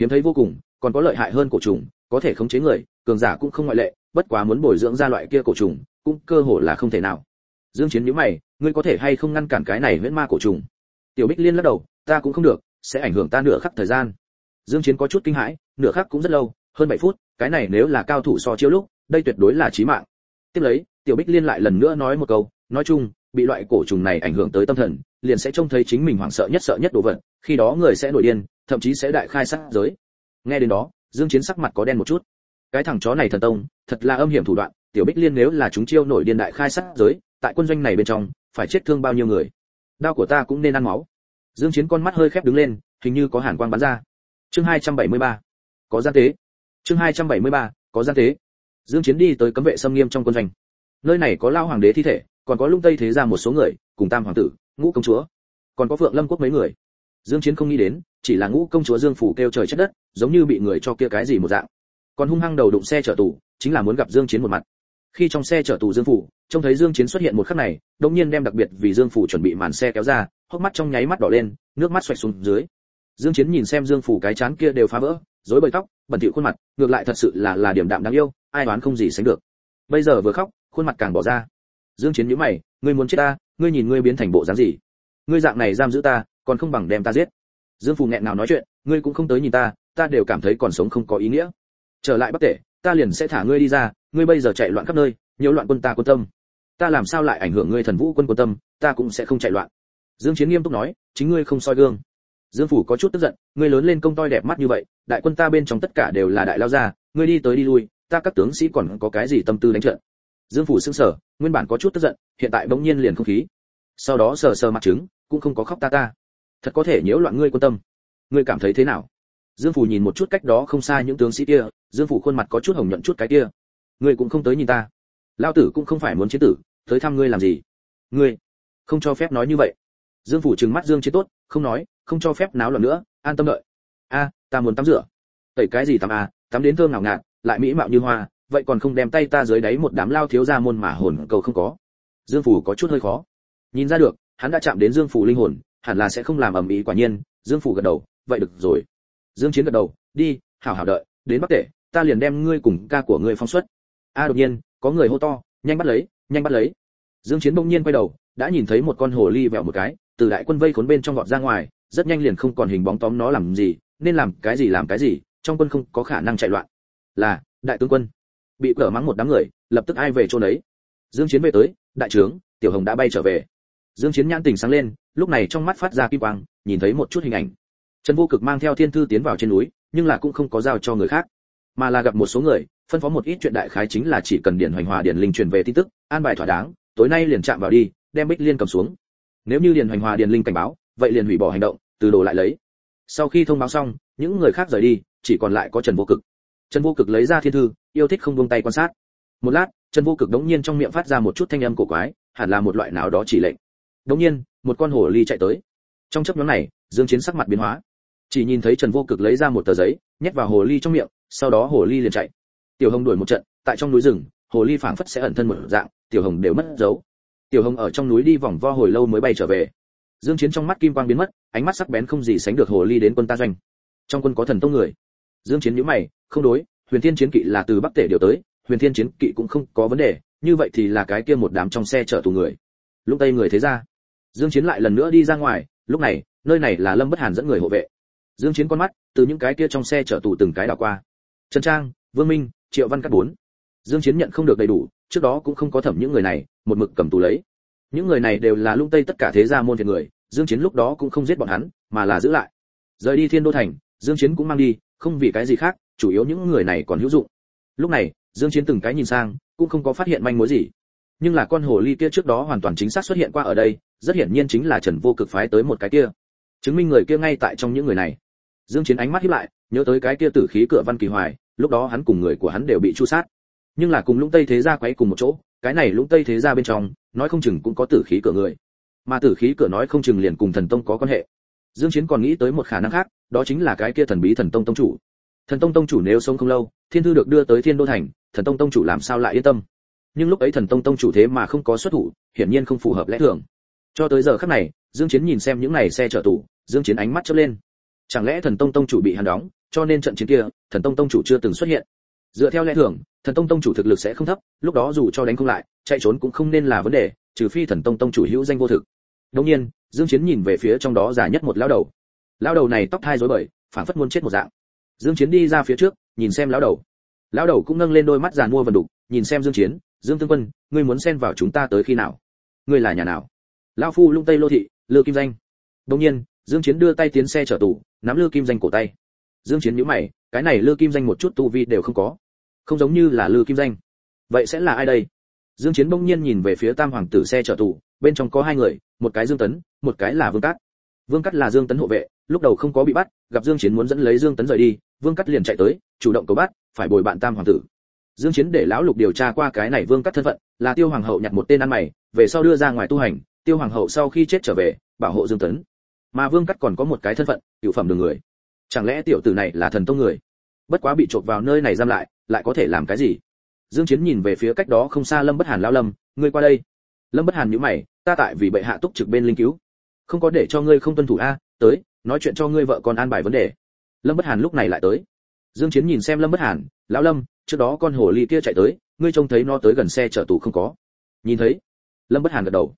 Hiếm thấy vô cùng, còn có lợi hại hơn cổ trùng, có thể khống chế người, cường giả cũng không ngoại lệ, bất quá muốn bồi dưỡng ra loại kia cổ trùng cũng cơ hồ là không thể nào. Dương chiến nhíu mày, ngươi có thể hay không ngăn cản cái này huyễn ma cổ trùng? Tiểu bích liên lắc đầu, ta cũng không được, sẽ ảnh hưởng ta nửa khắc thời gian. Dương chiến có chút kinh hãi, nửa khắc cũng rất lâu, hơn 7 phút, cái này nếu là cao thủ so chiêu lúc, đây tuyệt đối là chí mạng. Tiếp lấy, tiểu bích liên lại lần nữa nói một câu, nói chung, bị loại cổ trùng này ảnh hưởng tới tâm thần, liền sẽ trông thấy chính mình hoảng sợ nhất sợ nhất đồ vật, khi đó người sẽ nổi điên, thậm chí sẽ đại khai sát giới. Nghe đến đó, dương chiến sắc mặt có đen một chút. Cái thằng chó này thần tông, thật là âm hiểm thủ đoạn tiểu bích liên nếu là chúng chiêu nổi điên đại khai sát giới, tại quân doanh này bên trong, phải chết thương bao nhiêu người? Đao của ta cũng nên ăn máu. Dương chiến con mắt hơi khép đứng lên, hình như có hàn quang bắn ra. Chương 273 có gian tế. Chương 273 có gian tế. Dương chiến đi tới cấm vệ xâm nghiêm trong quân doanh. Nơi này có lao hoàng đế thi thể, còn có lung tây thế gia một số người, cùng tam hoàng tử, ngũ công chúa. Còn có phượng lâm quốc mấy người. Dương chiến không nghĩ đến, chỉ là ngũ công chúa dương phủ kêu trời chất đất, giống như bị người cho kia cái gì một dạng. Còn hung hăng đầu đụng xe chở tù, chính là muốn gặp dương chiến một mặt khi trong xe chở tù dương phủ, trông thấy dương chiến xuất hiện một khắc này đống nhiên đem đặc biệt vì dương phủ chuẩn bị màn xe kéo ra, hốc mắt trong nháy mắt đỏ lên, nước mắt xoẹt xuống dưới. Dương chiến nhìn xem dương phủ cái chán kia đều phá vỡ, rối bời tóc, bẩn thỉu khuôn mặt, ngược lại thật sự là là điểm đạm đáng yêu, ai đoán không gì sánh được. Bây giờ vừa khóc, khuôn mặt càng bỏ ra. Dương chiến nhíu mày, ngươi muốn chết ta, ngươi nhìn ngươi biến thành bộ dáng gì? Ngươi dạng này giam giữ ta, còn không bằng đem ta giết. Dương Phủ nghẹn nào nói chuyện, ngươi cũng không tới nhìn ta ta đều cảm thấy còn sống không có ý nghĩa. Trở lại bắc tể ta liền sẽ thả ngươi đi ra, ngươi bây giờ chạy loạn khắp nơi, nhiều loạn quân ta quân tâm. Ta làm sao lại ảnh hưởng ngươi thần vũ quân quân tâm, ta cũng sẽ không chạy loạn. Dương chiến nghiêm túc nói, chính ngươi không soi gương. Dương phủ có chút tức giận, ngươi lớn lên công toi đẹp mắt như vậy, đại quân ta bên trong tất cả đều là đại lao gia, ngươi đi tới đi lui, ta các tướng sĩ còn có cái gì tâm tư đánh trận? Dương phủ sững sờ, nguyên bản có chút tức giận, hiện tại bỗng nhiên liền không khí. Sau đó sờ sờ mặt trứng, cũng không có khóc ta ta. Thật có thể nhiễu loạn ngươi quan tâm. Ngươi cảm thấy thế nào? Dương phủ nhìn một chút cách đó không xa những tướng sĩ kia, dương phủ khuôn mặt có chút hồng nhuận chút cái kia. Ngươi cũng không tới nhìn ta. Lao tử cũng không phải muốn chiến tử, tới thăm ngươi làm gì? Ngươi không cho phép nói như vậy. Dương phủ trừng mắt dương chiến tốt, không nói, không cho phép náo loạn nữa, an tâm đợi. A, ta muốn tắm rửa. Tẩy cái gì tắm à tắm đến thơm ngào ngạt, lại mỹ mạo như hoa, vậy còn không đem tay ta dưới đáy một đám lao thiếu ra môn mà hồn cầu không có. Dương phủ có chút hơi khó. Nhìn ra được, hắn đã chạm đến dương phủ linh hồn, hẳn là sẽ không làm ầm ĩ quả nhiên. Dương phủ gật đầu, vậy được rồi dương chiến gật đầu, đi, hảo hảo đợi, đến bắc tể, ta liền đem ngươi cùng ca của ngươi phong xuất. A đột nhiên, có người hô to, nhanh bắt lấy, nhanh bắt lấy. Dương chiến bỗng nhiên quay đầu, đã nhìn thấy một con hồ ly vẹo một cái, từ đại quân vây khốn bên trong vọt ra ngoài, rất nhanh liền không còn hình bóng tóm nó làm gì, nên làm cái gì làm cái gì, trong quân không có khả năng chạy loạn. Là, đại tướng quân. Bị cở mắng một đám người, lập tức ai về chỗ đấy dương chiến về tới, đại trướng tiểu hồng đã bay trở về. Dương chiến nhãn tình sáng lên, lúc này trong mắt phát ra kim quang, nhìn thấy một chút hình ảnh trần vô cực mang theo thiên thư tiến vào trên núi, nhưng là cũng không có giao cho người khác, mà là gặp một số người, phân phó một ít chuyện đại khái chính là chỉ cần điện hoành hòa điện linh truyền về tin tức, an bài thỏa đáng, tối nay liền chạm vào đi, đem bích liên cầm xuống. Nếu như điện hoành hòa điện linh cảnh báo, vậy liền hủy bỏ hành động, từ đồ lại lấy. Sau khi thông báo xong, những người khác rời đi, chỉ còn lại có trần vô cực. Trần vô cực lấy ra thiên thư, yêu thích không buông tay quan sát. Một lát, trần vô cực đống nhiên trong miệng phát ra một chút thanh âm cổ quái, hẳn là một loại nào đó chỉ lệnh. Đống nhiên, một con hổ ly chạy tới. Trong chớp nhoáng này, dương chiến sắc mặt biến hóa chỉ nhìn thấy trần vô cực lấy ra một tờ giấy, nhét vào hồ ly trong miệng, sau đó hồ ly liền chạy. Tiểu hồng đuổi một trận, tại trong núi rừng, hồ ly phảng phất sẽ ẩn thân một dạng, tiểu hồng đều mất dấu. Tiểu hồng ở trong núi đi vòng vo hồi lâu mới bay trở về. Dương chiến trong mắt kim quang biến mất, ánh mắt sắc bén không gì sánh được hồ ly đến quân ta doanh. Trong quân có thần tông người. Dương chiến nhíu mày, không đối, huyền thiên chiến kỵ là từ bắc tể điều tới, huyền thiên chiến kỵ cũng không có vấn đề, như vậy thì là cái kia một đám trong xe chở tù người. Lúc tây người thế ra. Dương chiến lại lần nữa đi ra ngoài, lúc này, nơi này là lâm bất hàn dẫn người hộ vệ dương chiến con mắt từ những cái kia trong xe chở tù từng cái đảo qua. Trần trang, vương minh, triệu văn cát bốn. Dương chiến nhận không được đầy đủ, trước đó cũng không có thẩm những người này, một mực cầm tù lấy. Những người này đều là lung tây tất cả thế gia môn thiệt người, dương chiến lúc đó cũng không giết bọn hắn, mà là giữ lại. Rời đi thiên đô thành, dương chiến cũng mang đi, không vì cái gì khác, chủ yếu những người này còn hữu dụng. Lúc này, dương chiến từng cái nhìn sang, cũng không có phát hiện manh mối gì. Nhưng là con hồ ly kia trước đó hoàn toàn chính xác xuất hiện qua ở đây, rất hiển nhiên chính là trần vô cực phái tới một cái kia chứng minh người kia ngay tại trong những người này. Dương chiến ánh mắt híp lại, nhớ tới cái kia tử khí cửa văn kỳ hoài, lúc đó hắn cùng người của hắn đều bị chu sát. Nhưng là cùng lũng tây thế gia quấy cùng một chỗ, cái này lũng tây thế gia bên trong, nói không chừng cũng có tử khí cửa người. Mà tử khí cửa nói không chừng liền cùng thần tông có quan hệ. Dương chiến còn nghĩ tới một khả năng khác, đó chính là cái kia thần bí thần tông tông chủ. Thần tông tông chủ nếu sống không lâu, thiên thư được đưa tới thiên đô thành, thần tông tông chủ làm sao lại yên tâm? Nhưng lúc ấy thần tông tông chủ thế mà không có xuất thủ, hiển nhiên không phù hợp lẽ thường. Cho tới giờ khắc này, dương chiến nhìn xem những này xe chở tù dương chiến ánh mắt chớp lên. Chẳng lẽ thần tông tông chủ bị hắn đóng, cho nên trận chiến kia, thần tông tông chủ chưa từng xuất hiện? Dựa theo lẽ thường, thần tông tông chủ thực lực sẽ không thấp, lúc đó dù cho đánh không lại, chạy trốn cũng không nên là vấn đề, trừ phi thần tông tông chủ hữu danh vô thực. Đương nhiên, dương chiến nhìn về phía trong đó già nhất một lão đầu. Lão đầu này tóc thai rối bời phản phất muốn chết một dạng. Dương chiến đi ra phía trước, nhìn xem lão đầu. Lão đầu cũng nâng lên đôi mắt giàn mua vần đục, nhìn xem dương chiến, dương tương quân, ngươi muốn xen vào chúng ta tới khi nào? Ngươi là nhà nào? Lão phu lung tây lô thị lừa kim danh. Đương nhiên dương chiến đưa tay tiến xe chở tù, nắm lư kim danh cổ tay. Dương chiến nhíu mày, cái này lư kim danh một chút tu vi đều không có. Không giống như là lư kim danh. Vậy sẽ là ai đây? Dương chiến bỗng nhiên nhìn về phía tam hoàng tử xe chở tù, bên trong có hai người, một cái dương tấn, một cái là vương cát. Vương cát là dương tấn hộ vệ, lúc đầu không có bị bắt, gặp dương chiến muốn dẫn lấy dương tấn rời đi, vương cát liền chạy tới, chủ động cầu bắt, phải bồi bạn tam hoàng tử. Dương chiến để lão lục điều tra qua cái này vương cát thân phận, là tiêu hoàng hậu nhặt một tên ăn mày, về sau đưa ra ngoài tu hành, tiêu hoàng hậu sau khi chết trở về, bảo hộ dương tấn mà vương cắt còn có một cái thân phận tiểu phẩm đường người. Chẳng lẽ tiểu tử này là thần tông người? Bất quá bị trộm vào nơi này giam lại lại có thể làm cái gì? Dương chiến nhìn về phía cách đó không xa lâm bất hàn lão lâm, ngươi qua đây. Lâm bất hàn nhíu mày, ta tại vì bệ hạ túc trực bên linh cứu. Không có để cho ngươi không tuân thủ a, tới, nói chuyện cho ngươi vợ con an bài vấn đề. Lâm bất hàn lúc này lại tới. Dương chiến nhìn xem lâm bất hàn, lão lâm, trước đó con hồ ly kia chạy tới, ngươi trông thấy nó tới gần xe chở tù không có? Nhìn thấy, lâm bất hàn gật đầu.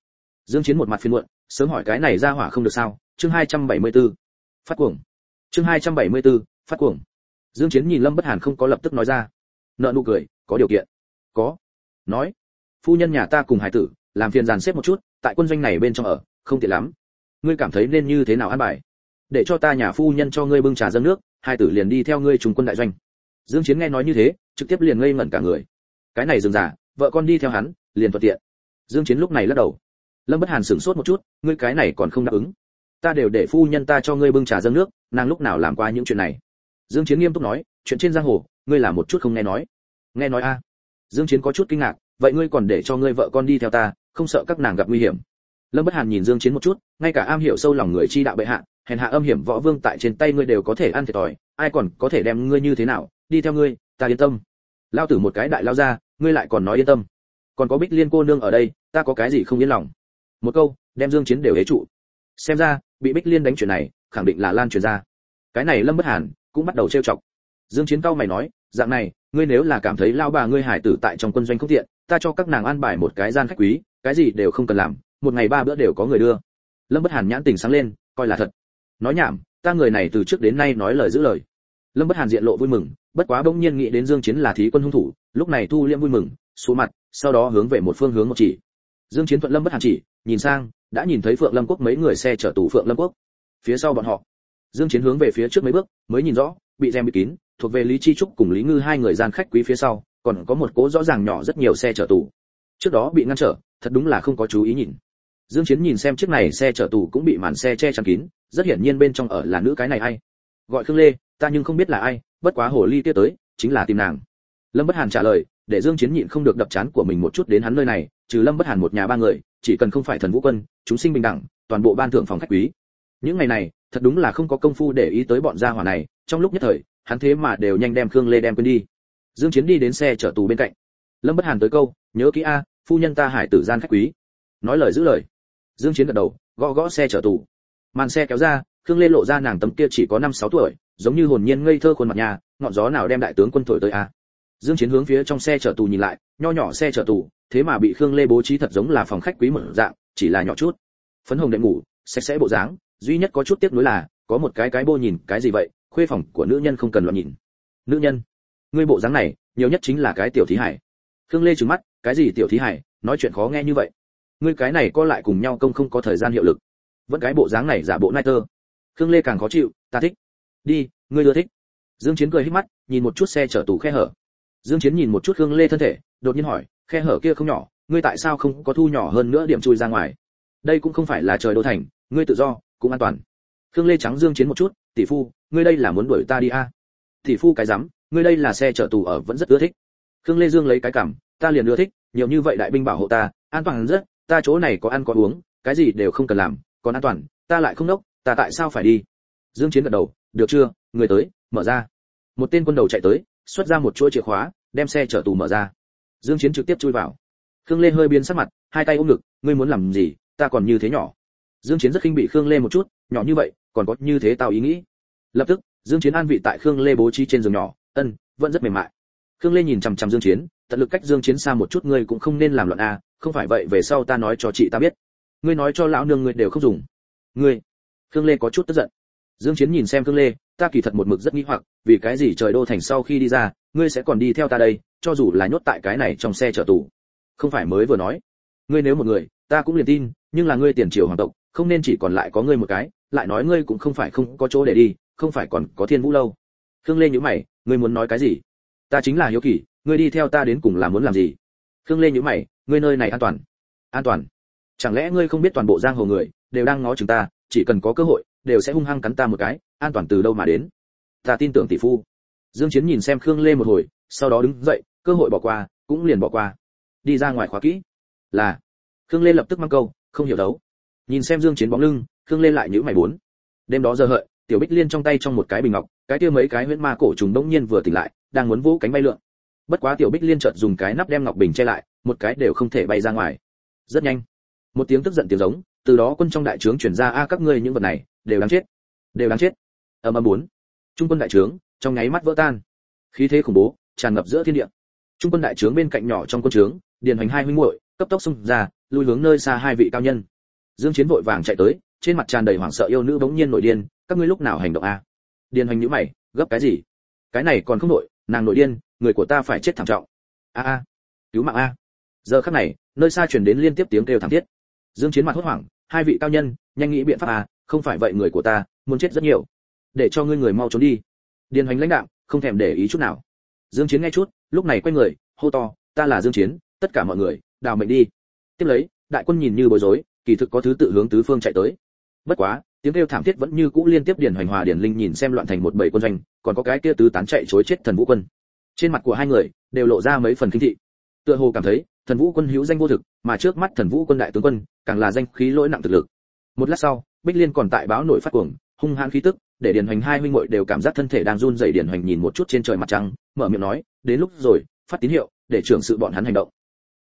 Dương chiến một mặt phiền muộn, sớm hỏi cái này ra hỏa không được sao? Chương 274. phát cuồng. Chương 274, phát cuồng. Dương chiến nhìn lâm bất hàn không có lập tức nói ra. Nợ nụ cười có điều kiện. Có. Nói. Phu nhân nhà ta cùng hải tử làm phiền dàn xếp một chút tại quân doanh này bên trong ở không tiện lắm. Ngươi cảm thấy nên như thế nào an bài? Để cho ta nhà phu nhân cho ngươi bưng trà dâng nước hai tử liền đi theo ngươi trùng quân đại doanh. Dương chiến nghe nói như thế trực tiếp liền ngây ngẩn cả người. Cái này dừng giả vợ con đi theo hắn liền thuận tiện. Dương chiến lúc này lắc đầu. Lâm bất hàn sửng sốt một chút ngươi cái này còn không đáp ứng ta đều để phu nhân ta cho ngươi bưng trà dâng nước, nàng lúc nào làm qua những chuyện này? Dương chiến nghiêm túc nói, chuyện trên giang hồ, ngươi làm một chút không nghe nói. Nghe nói a? Dương chiến có chút kinh ngạc, vậy ngươi còn để cho ngươi vợ con đi theo ta, không sợ các nàng gặp nguy hiểm? Lâm bất hàn nhìn dương chiến một chút, ngay cả am hiểu sâu lòng người chi đạo bệ hạ, hèn hạ âm hiểm võ vương tại trên tay ngươi đều có thể ăn thiệt thòi, ai còn có thể đem ngươi như thế nào? Đi theo ngươi, ta yên tâm. Lao tử một cái đại lao ra, ngươi lại còn nói yên tâm. Còn có bích liên cô nương ở đây, ta có cái gì không yên lòng? Một câu, đem dương chiến đều hế trụ. Xem ra bị bích liên đánh chuyện này, khẳng định là lan truyền ra. Cái này lâm bất hàn cũng bắt đầu trêu chọc. Dương chiến cao mày nói, dạng này, ngươi nếu là cảm thấy lao bà ngươi hải tử tại trong quân doanh không tiện, ta cho các nàng an bài một cái gian khách quý, cái gì đều không cần làm, một ngày ba bữa đều có người đưa. Lâm bất hàn nhãn tình sáng lên, coi là thật. Nói nhảm, ta người này từ trước đến nay nói lời giữ lời. Lâm bất hàn diện lộ vui mừng, bất quá bỗng nhiên nghĩ đến dương chiến là thí quân hung thủ, lúc này thu liễm vui mừng xuống mặt, sau đó hướng về một phương hướng một chỉ. Dương chiến thuận lâm bất hàn chỉ, nhìn sang đã nhìn thấy phượng lâm quốc mấy người xe chở tù phượng lâm quốc. Phía sau bọn họ, dương chiến hướng về phía trước mấy bước, mới nhìn rõ, bị rèm bị kín, thuộc về lý chi trúc cùng lý ngư hai người gian khách quý phía sau, còn có một cố rõ ràng nhỏ rất nhiều xe chở tù. Trước đó bị ngăn trở, thật đúng là không có chú ý nhìn. Dương chiến nhìn xem chiếc này xe chở tù cũng bị màn xe che chắn kín, rất hiển nhiên bên trong ở là nữ cái này ai. Gọi khương lê, ta nhưng không biết là ai, bất quá hồ ly kia tới, chính là tìm nàng. Lâm bất hàn trả lời, để dương chiến nhịn không được đập chán của mình một chút đến hắn nơi này, trừ lâm bất hàn một nhà ba người chỉ cần không phải thần vũ quân, chúng sinh bình đẳng, toàn bộ ban thượng phòng khách quý. Những ngày này, thật đúng là không có công phu để ý tới bọn gia hỏa này, trong lúc nhất thời, hắn thế mà đều nhanh đem khương lê đem quên đi. Dương chiến đi đến xe chở tù bên cạnh. Lâm bất hàn tới câu, nhớ kỹ a, phu nhân ta hải tử gian khách quý. Nói lời giữ lời. Dương chiến gật đầu, gõ gõ xe chở tù. Màn xe kéo ra, khương lê lộ ra nàng tấm kia chỉ có năm sáu tuổi, giống như hồn nhiên ngây thơ khuôn mặt nhà, ngọn gió nào đem đại tướng quân thổi tới a. Dương chiến hướng phía trong xe chở tù nhìn lại, nho nhỏ xe chở tù thế mà bị khương lê bố trí thật giống là phòng khách quý mở dạng, chỉ là nhỏ chút. Phấn hồng đệm ngủ, sạch sẽ bộ dáng, duy nhất có chút tiếc nuối là, có một cái cái bô nhìn, cái gì vậy, khuê phòng của nữ nhân không cần loạn nhìn. Nữ nhân, ngươi bộ dáng này, nhiều nhất chính là cái tiểu thí hải. Khương lê trừng mắt, cái gì tiểu thí hải, nói chuyện khó nghe như vậy. Ngươi cái này co lại cùng nhau công không có thời gian hiệu lực. Vẫn cái bộ dáng này giả bộ nai tơ khương lê càng khó chịu, ta thích. Đi, ngươi ưa thích. Dương chiến cười hít mắt, nhìn một chút xe chở tù khe hở dương chiến nhìn một chút khương lê thân thể, đột nhiên hỏi, khe hở kia không nhỏ, ngươi tại sao không có thu nhỏ hơn nữa điểm chui ra ngoài? Đây cũng không phải là trời đô thành, ngươi tự do, cũng an toàn. Khương lê trắng dương chiến một chút, tỷ phu, ngươi đây là muốn đuổi ta đi a? À? tỷ phu cái rắm, ngươi đây là xe chở tù ở vẫn rất ưa thích. Khương lê dương lấy cái cảm, ta liền ưa thích, nhiều như vậy đại binh bảo hộ ta, an toàn rất, ta chỗ này có ăn có uống, cái gì đều không cần làm, còn an toàn, ta lại không nốc, ta tại sao phải đi? Dương chiến gật đầu, được chưa, người tới, mở ra. Một tên quân đầu chạy tới xuất ra một chuỗi chìa khóa, đem xe chở tù mở ra. Dương chiến trực tiếp chui vào. Khương lê hơi biến sắc mặt, hai tay ôm ngực, ngươi muốn làm gì? Ta còn như thế nhỏ. Dương chiến rất khinh bị khương lê một chút, nhỏ như vậy, còn có như thế tao ý nghĩ. Lập tức, dương chiến an vị tại khương lê bố trí trên giường nhỏ, ân, vẫn rất mềm mại. Khương lê nhìn chằm chằm dương chiến, tận lực cách dương chiến xa một chút, ngươi cũng không nên làm loạn a, không phải vậy về sau ta nói cho chị ta biết. Ngươi nói cho lão nương ngươi đều không dùng. Ngươi? Khương lê có chút tức giận dương chiến nhìn xem khương lê, ta kỳ thật một mực rất nghi hoặc, vì cái gì trời đô thành sau khi đi ra, ngươi sẽ còn đi theo ta đây, cho dù là nhốt tại cái này trong xe chở tù. Không phải mới vừa nói. Ngươi nếu một người, ta cũng liền tin, nhưng là ngươi tiền triều hoàng tộc, không nên chỉ còn lại có ngươi một cái, lại nói ngươi cũng không phải không có chỗ để đi, không phải còn có thiên vũ lâu. Khương lê nhíu mày, ngươi muốn nói cái gì? Ta chính là hiếu kỳ, ngươi đi theo ta đến cùng là muốn làm gì? Khương lê nhíu mày, ngươi nơi này an toàn. An toàn. Chẳng lẽ ngươi không biết toàn bộ giang hồ người, đều đang ngó chúng ta, chỉ cần có cơ hội đều sẽ hung hăng cắn ta một cái, an toàn từ đâu mà đến? Ta tin tưởng tỷ phu. Dương chiến nhìn xem khương lê một hồi, sau đó đứng dậy, cơ hội bỏ qua, cũng liền bỏ qua. Đi ra ngoài khóa kỹ. Là. Khương lê lập tức mang câu, không hiểu đấu. Nhìn xem dương chiến bóng lưng, khương lê lại nhíu mày bốn. Đêm đó giờ hợi, tiểu bích liên trong tay trong một cái bình ngọc, cái kia mấy cái huyễn ma cổ trùng đông nhiên vừa tỉnh lại, đang muốn vỗ cánh bay lượn. Bất quá tiểu bích liên chợt dùng cái nắp đem ngọc bình che lại, một cái đều không thể bay ra ngoài. Rất nhanh. Một tiếng tức giận tiếng giống, từ đó quân trong đại trướng truyền ra, a, các ngươi những vật này đều đáng chết. Đều đáng chết. Ầm ầm bốn. Trung quân đại trướng, trong nháy mắt vỡ tan. Khí thế khủng bố, tràn ngập giữa thiên địa. Trung quân đại trướng bên cạnh nhỏ trong quân trướng, điền hoành hai huynh muội, cấp tốc xung ra, lui hướng nơi xa hai vị cao nhân. Dương chiến vội vàng chạy tới, trên mặt tràn đầy hoảng sợ yêu nữ bỗng nhiên nổi điên, các ngươi lúc nào hành động a? Điền hoành nhíu mày, gấp cái gì? Cái này còn không nổi, nàng nổi điên, người của ta phải chết thảm trọng. A a, cứu mạng a. Giờ khắc này, nơi xa truyền đến liên tiếp tiếng kêu thảm thiết. Dương chiến mặt hốt hoảng, hai vị cao nhân, nhanh nghĩ biện pháp a không phải vậy người của ta, muốn chết rất nhiều. Để cho ngươi người mau trốn đi. Điền hoành lãnh đạo không thèm để ý chút nào. Dương chiến nghe chút, lúc này quay người, hô to, ta là dương chiến, tất cả mọi người, đào mệnh đi. Tiếp lấy, đại quân nhìn như bối rối, kỳ thực có thứ tự hướng tứ phương chạy tới. Bất quá, tiếng kêu thảm thiết vẫn như cũ liên tiếp điền hoành hòa điền linh nhìn xem loạn thành một bầy quân doanh, còn có cái kia tứ tán chạy chối chết thần vũ quân. Trên mặt của hai người, đều lộ ra mấy phần kinh thị. Tựa hồ cảm thấy, thần vũ quân hữu danh vô thực, mà trước mắt thần vũ quân đại tướng quân, càng là danh khí lỗi nặng thực lực. Một lát sau bích liên còn tại báo nổi phát cuồng, hung hãn khí tức, để điền hoành hai huynh muội đều cảm giác thân thể đang run rẩy. Điền hoành nhìn một chút trên trời mặt trăng, mở miệng nói, đến lúc rồi, phát tín hiệu, để trưởng sự bọn hắn hành động.